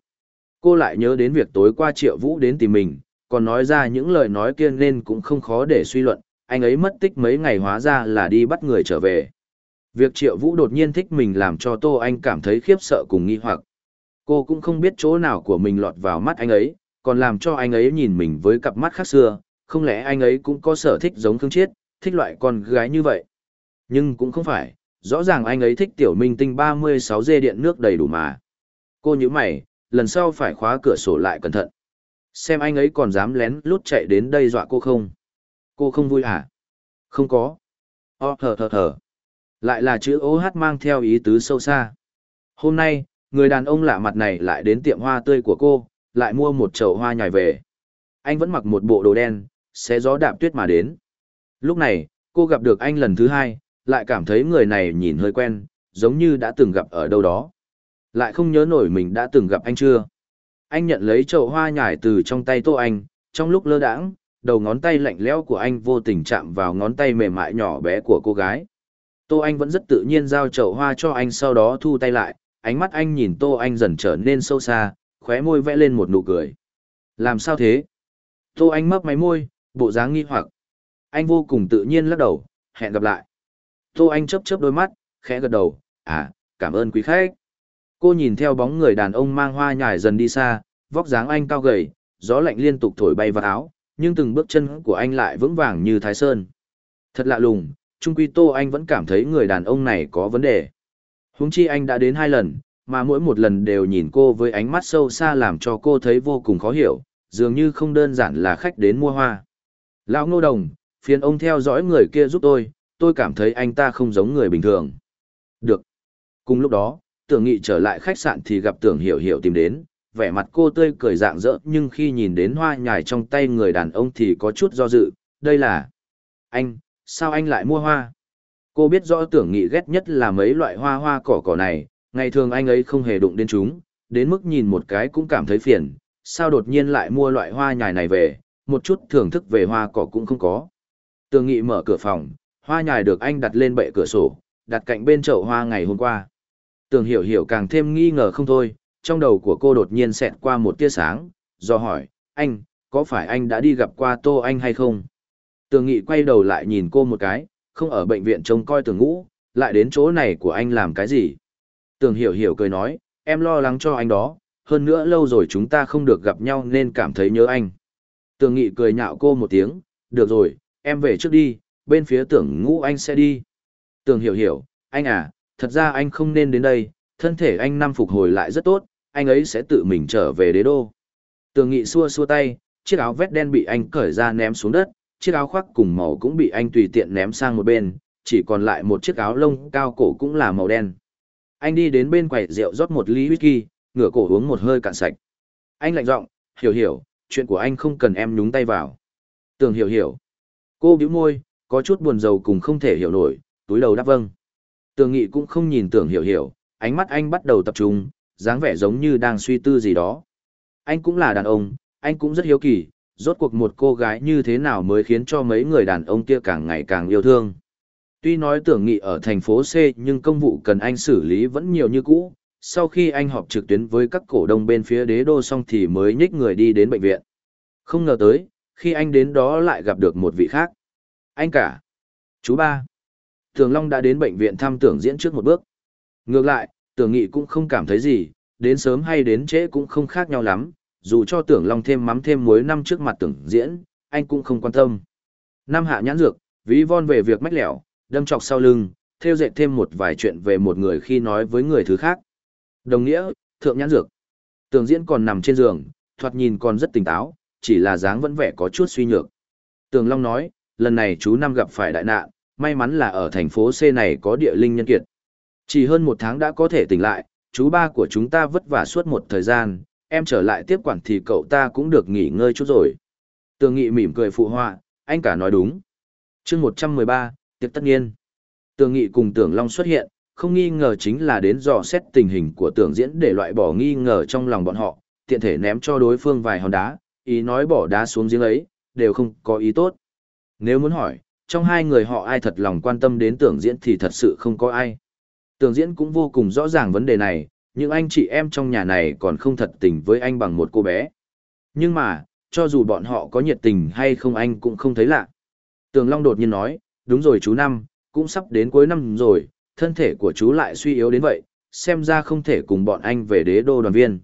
Cô lại nhớ đến việc tối qua triệu vũ đến tìm mình, còn nói ra những lời nói kia nên cũng không khó để suy luận, anh ấy mất tích mấy ngày hóa ra là đi bắt người trở về. Việc triệu vũ đột nhiên thích mình làm cho Tô Anh cảm thấy khiếp sợ cùng nghi hoặc. Cô cũng không biết chỗ nào của mình lọt vào mắt anh ấy, còn làm cho anh ấy nhìn mình với cặp mắt khác xưa, không lẽ anh ấy cũng có sở thích giống Khương Chiết, thích loại con gái như vậy. Nhưng cũng không phải, rõ ràng anh ấy thích tiểu minh tinh 36 dê điện nước đầy đủ mà. Cô như mày, lần sau phải khóa cửa sổ lại cẩn thận. Xem anh ấy còn dám lén lút chạy đến đây dọa cô không? Cô không vui à? Không có. Ô thở thở thở. Lại là chữ ô OH mang theo ý tứ sâu xa. Hôm nay, người đàn ông lạ mặt này lại đến tiệm hoa tươi của cô, lại mua một chậu hoa nhài về. Anh vẫn mặc một bộ đồ đen, xé gió đạp tuyết mà đến. Lúc này, cô gặp được anh lần thứ hai, lại cảm thấy người này nhìn hơi quen, giống như đã từng gặp ở đâu đó. Lại không nhớ nổi mình đã từng gặp anh chưa. Anh nhận lấy chậu hoa nhài từ trong tay Tô Anh, trong lúc lơ đãng, đầu ngón tay lạnh lẽo của anh vô tình chạm vào ngón tay mềm mại nhỏ bé của cô gái. Tô Anh vẫn rất tự nhiên giao chậu hoa cho anh sau đó thu tay lại, ánh mắt anh nhìn Tô Anh dần trở nên sâu xa, khóe môi vẽ lên một nụ cười. Làm sao thế? Tô Anh mấp máy môi, bộ dáng nghi hoặc. Anh vô cùng tự nhiên lắc đầu, hẹn gặp lại. Tô Anh chớp chớp đôi mắt, khẽ gật đầu, à, cảm ơn quý khách. Cô nhìn theo bóng người đàn ông mang hoa nhải dần đi xa, vóc dáng anh cao gầy, gió lạnh liên tục thổi bay vào áo, nhưng từng bước chân của anh lại vững vàng như thái sơn. Thật lạ lùng, trung quy Tô Anh vẫn cảm thấy người đàn ông này có vấn đề. Huống chi anh đã đến hai lần, mà mỗi một lần đều nhìn cô với ánh mắt sâu xa làm cho cô thấy vô cùng khó hiểu, dường như không đơn giản là khách đến mua hoa. Lão Ngô Đồng, phiền ông theo dõi người kia giúp tôi, tôi cảm thấy anh ta không giống người bình thường. Được. Cùng lúc đó, tưởng nghị trở lại khách sạn thì gặp tưởng hiểu hiểu tìm đến, vẻ mặt cô tươi cười rạng rỡ nhưng khi nhìn đến hoa nhài trong tay người đàn ông thì có chút do dự, đây là... Anh, sao anh lại mua hoa? Cô biết rõ tưởng nghị ghét nhất là mấy loại hoa hoa cỏ cỏ này, Ngày thường anh ấy không hề đụng đến chúng, đến mức nhìn một cái cũng cảm thấy phiền, sao đột nhiên lại mua loại hoa nhài này về, một chút thưởng thức về hoa cỏ cũng không có. Tường Nghị mở cửa phòng, hoa nhài được anh đặt lên bệ cửa sổ, đặt cạnh bên chậu hoa ngày hôm qua. Tường Hiểu Hiểu càng thêm nghi ngờ không thôi, trong đầu của cô đột nhiên xẹt qua một tia sáng, do hỏi, anh, có phải anh đã đi gặp qua Tô Anh hay không? Tường Nghị quay đầu lại nhìn cô một cái, không ở bệnh viện trông coi Tường Ngũ, lại đến chỗ này của anh làm cái gì? Tưởng hiểu hiểu cười nói, em lo lắng cho anh đó, hơn nữa lâu rồi chúng ta không được gặp nhau nên cảm thấy nhớ anh. Tưởng nghị cười nhạo cô một tiếng, được rồi, em về trước đi, bên phía tưởng ngũ anh sẽ đi. Tưởng hiểu hiểu, anh à, thật ra anh không nên đến đây, thân thể anh năm phục hồi lại rất tốt, anh ấy sẽ tự mình trở về đế đô. Tưởng nghị xua xua tay, chiếc áo vest đen bị anh cởi ra ném xuống đất, chiếc áo khoác cùng màu cũng bị anh tùy tiện ném sang một bên, chỉ còn lại một chiếc áo lông cao cổ cũng là màu đen. Anh đi đến bên quầy rượu rót một ly whisky, ngửa cổ uống một hơi cạn sạch. Anh lạnh giọng, hiểu hiểu, chuyện của anh không cần em nhúng tay vào. Tường hiểu hiểu. Cô bĩu môi, có chút buồn rầu cùng không thể hiểu nổi, túi đầu đáp vâng. Tường nghị cũng không nhìn tưởng hiểu hiểu, ánh mắt anh bắt đầu tập trung, dáng vẻ giống như đang suy tư gì đó. Anh cũng là đàn ông, anh cũng rất hiếu kỳ, rốt cuộc một cô gái như thế nào mới khiến cho mấy người đàn ông kia càng ngày càng yêu thương. Tuy nói tưởng nghị ở thành phố C nhưng công vụ cần anh xử lý vẫn nhiều như cũ, sau khi anh họp trực tuyến với các cổ đông bên phía đế đô xong thì mới nhích người đi đến bệnh viện. Không ngờ tới, khi anh đến đó lại gặp được một vị khác. Anh cả. Chú ba. Tưởng Long đã đến bệnh viện thăm tưởng diễn trước một bước. Ngược lại, tưởng nghị cũng không cảm thấy gì, đến sớm hay đến trễ cũng không khác nhau lắm, dù cho tưởng Long thêm mắm thêm muối năm trước mặt tưởng diễn, anh cũng không quan tâm. nam hạ nhãn dược, ví von về việc mách lẻo, đâm chọc sau lưng, theo dệt thêm một vài chuyện về một người khi nói với người thứ khác. Đồng nghĩa, thượng nhãn dược. Tường diễn còn nằm trên giường, thoạt nhìn còn rất tỉnh táo, chỉ là dáng vẫn vẻ có chút suy nhược. Tường Long nói, lần này chú Năm gặp phải đại nạn, may mắn là ở thành phố C này có địa linh nhân kiệt. Chỉ hơn một tháng đã có thể tỉnh lại, chú ba của chúng ta vất vả suốt một thời gian, em trở lại tiếp quản thì cậu ta cũng được nghỉ ngơi chút rồi. Tường Nghị mỉm cười phụ họa, anh cả nói đúng. chương 113, Tiếc tất nhiên. Tường Nghị cùng Tưởng Long xuất hiện, không nghi ngờ chính là đến dò xét tình hình của Tưởng Diễn để loại bỏ nghi ngờ trong lòng bọn họ, tiện thể ném cho đối phương vài hòn đá, ý nói bỏ đá xuống giếng ấy, đều không có ý tốt. Nếu muốn hỏi, trong hai người họ ai thật lòng quan tâm đến Tưởng Diễn thì thật sự không có ai. Tưởng Diễn cũng vô cùng rõ ràng vấn đề này, những anh chị em trong nhà này còn không thật tình với anh bằng một cô bé. Nhưng mà, cho dù bọn họ có nhiệt tình hay không anh cũng không thấy lạ. Tường Long đột nhiên nói, đúng rồi chú năm, cũng sắp đến cuối năm rồi, thân thể của chú lại suy yếu đến vậy, xem ra không thể cùng bọn anh về đế đô đoàn viên.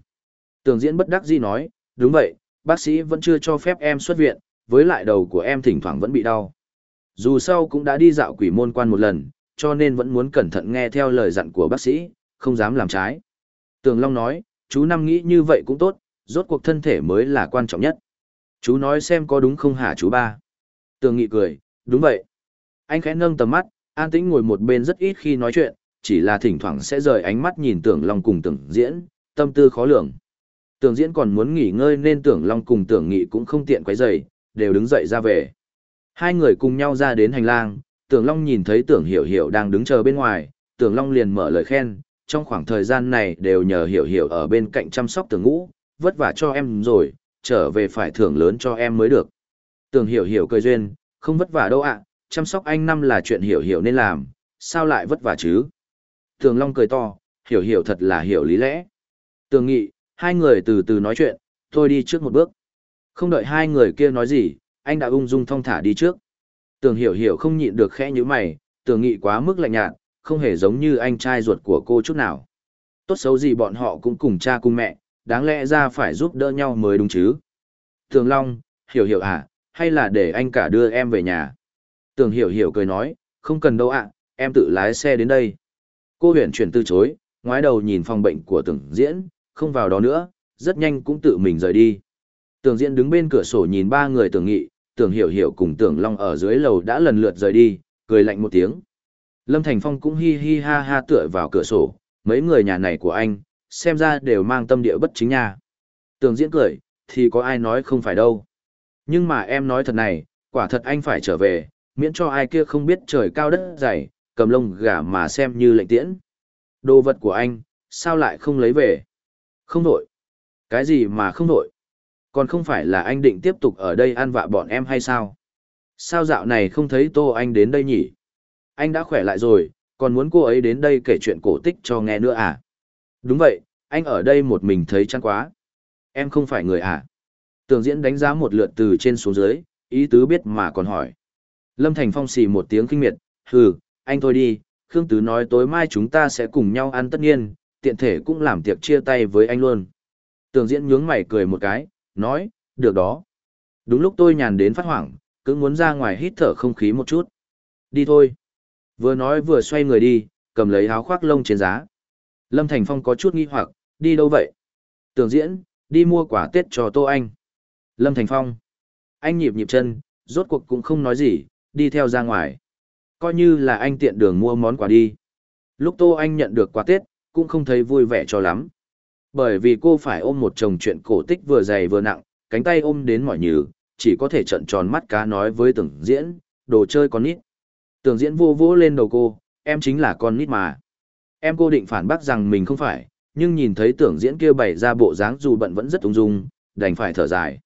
Tường diễn bất đắc dĩ nói, đúng vậy, bác sĩ vẫn chưa cho phép em xuất viện, với lại đầu của em thỉnh thoảng vẫn bị đau. Dù sau cũng đã đi dạo quỷ môn quan một lần, cho nên vẫn muốn cẩn thận nghe theo lời dặn của bác sĩ, không dám làm trái. Tường Long nói, chú Năm nghĩ như vậy cũng tốt, rốt cuộc thân thể mới là quan trọng nhất. Chú nói xem có đúng không hả chú ba? Tường Nghị cười, đúng vậy. Anh khẽ nâng tầm mắt, an tĩnh ngồi một bên rất ít khi nói chuyện, chỉ là thỉnh thoảng sẽ rời ánh mắt nhìn tưởng long cùng tưởng diễn, tâm tư khó lường. Tưởng diễn còn muốn nghỉ ngơi nên tưởng long cùng tưởng nghị cũng không tiện quấy rầy, đều đứng dậy ra về. Hai người cùng nhau ra đến hành lang, tưởng long nhìn thấy tưởng hiểu hiểu đang đứng chờ bên ngoài, tưởng long liền mở lời khen, trong khoảng thời gian này đều nhờ hiểu hiểu ở bên cạnh chăm sóc tưởng ngũ, vất vả cho em rồi, trở về phải thưởng lớn cho em mới được. Tưởng hiểu hiểu cười duyên, không vất vả đâu ạ, chăm sóc anh năm là chuyện hiểu hiểu nên làm, sao lại vất vả chứ? Tường Long cười to, hiểu hiểu thật là hiểu lý lẽ. Tường Nghị, hai người từ từ nói chuyện, tôi đi trước một bước. Không đợi hai người kia nói gì, anh đã ung dung thong thả đi trước. Tường hiểu hiểu không nhịn được khẽ như mày, tường Nghị quá mức lạnh nhạt, không hề giống như anh trai ruột của cô chút nào. Tốt xấu gì bọn họ cũng cùng cha cùng mẹ, đáng lẽ ra phải giúp đỡ nhau mới đúng chứ. Tường Long, hiểu hiểu à, hay là để anh cả đưa em về nhà? Tưởng hiểu hiểu cười nói, không cần đâu ạ, em tự lái xe đến đây. Cô huyền chuyển từ chối, ngoái đầu nhìn phòng bệnh của tưởng diễn, không vào đó nữa, rất nhanh cũng tự mình rời đi. Tưởng diễn đứng bên cửa sổ nhìn ba người tưởng nghị, tưởng hiểu hiểu cùng tưởng long ở dưới lầu đã lần lượt rời đi, cười lạnh một tiếng. Lâm Thành Phong cũng hi hi ha ha tựa vào cửa sổ, mấy người nhà này của anh, xem ra đều mang tâm địa bất chính nha. Tưởng diễn cười, thì có ai nói không phải đâu. Nhưng mà em nói thật này, quả thật anh phải trở về, miễn cho ai kia không biết trời cao đất dày, cầm lông gà mà xem như lệnh tiễn. Đồ vật của anh, sao lại không lấy về? Không nổi. Cái gì mà không nổi? Còn không phải là anh định tiếp tục ở đây ăn vạ bọn em hay sao? Sao dạo này không thấy Tô Anh đến đây nhỉ? Anh đã khỏe lại rồi, còn muốn cô ấy đến đây kể chuyện cổ tích cho nghe nữa à? Đúng vậy, anh ở đây một mình thấy chán quá. Em không phải người à? Tường diễn đánh giá một lượt từ trên xuống dưới, ý tứ biết mà còn hỏi. Lâm Thành Phong xì một tiếng kinh miệt, hừ, anh thôi đi, Khương Tứ nói tối mai chúng ta sẽ cùng nhau ăn tất nhiên, tiện thể cũng làm tiệc chia tay với anh luôn. Tường diễn nhướng mày cười một cái, nói, được đó. Đúng lúc tôi nhàn đến phát hoảng, cứ muốn ra ngoài hít thở không khí một chút. Đi thôi. Vừa nói vừa xoay người đi, cầm lấy áo khoác lông trên giá. Lâm Thành Phong có chút nghi hoặc, đi đâu vậy? Tường diễn, đi mua quả tết cho Tô Anh. Lâm Thành Phong. Anh nhịp nhịp chân, rốt cuộc cũng không nói gì, đi theo ra ngoài. Coi như là anh tiện đường mua món quà đi. Lúc Tô Anh nhận được quà Tết, cũng không thấy vui vẻ cho lắm. Bởi vì cô phải ôm một chồng chuyện cổ tích vừa dày vừa nặng, cánh tay ôm đến mỏi nhừ, chỉ có thể trận tròn mắt cá nói với tưởng diễn, đồ chơi con nít. Tưởng diễn vô vỗ lên đầu cô, em chính là con nít mà. Em cô định phản bác rằng mình không phải, nhưng nhìn thấy tưởng diễn kia bày ra bộ dáng dù bận vẫn rất ung dung, đành phải thở dài.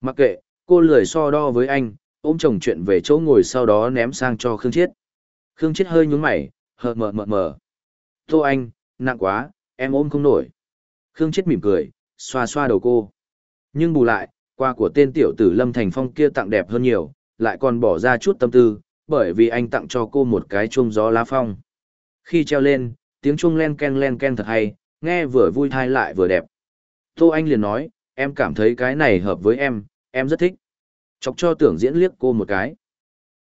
Mặc kệ, cô lười so đo với anh, ôm chồng chuyện về chỗ ngồi sau đó ném sang cho Khương Chiết. Khương Chiết hơi nhúng mày, hờ mờ mờ mờ. Tô Anh, nặng quá, em ôm không nổi. Khương Chiết mỉm cười, xoa xoa đầu cô. Nhưng bù lại, quà của tên tiểu tử Lâm Thành Phong kia tặng đẹp hơn nhiều, lại còn bỏ ra chút tâm tư, bởi vì anh tặng cho cô một cái chuông gió lá phong. Khi treo lên, tiếng chuông len ken len ken thật hay, nghe vừa vui thai lại vừa đẹp. Tô Anh liền nói, em cảm thấy cái này hợp với em, em rất thích chọc cho tưởng diễn liếc cô một cái.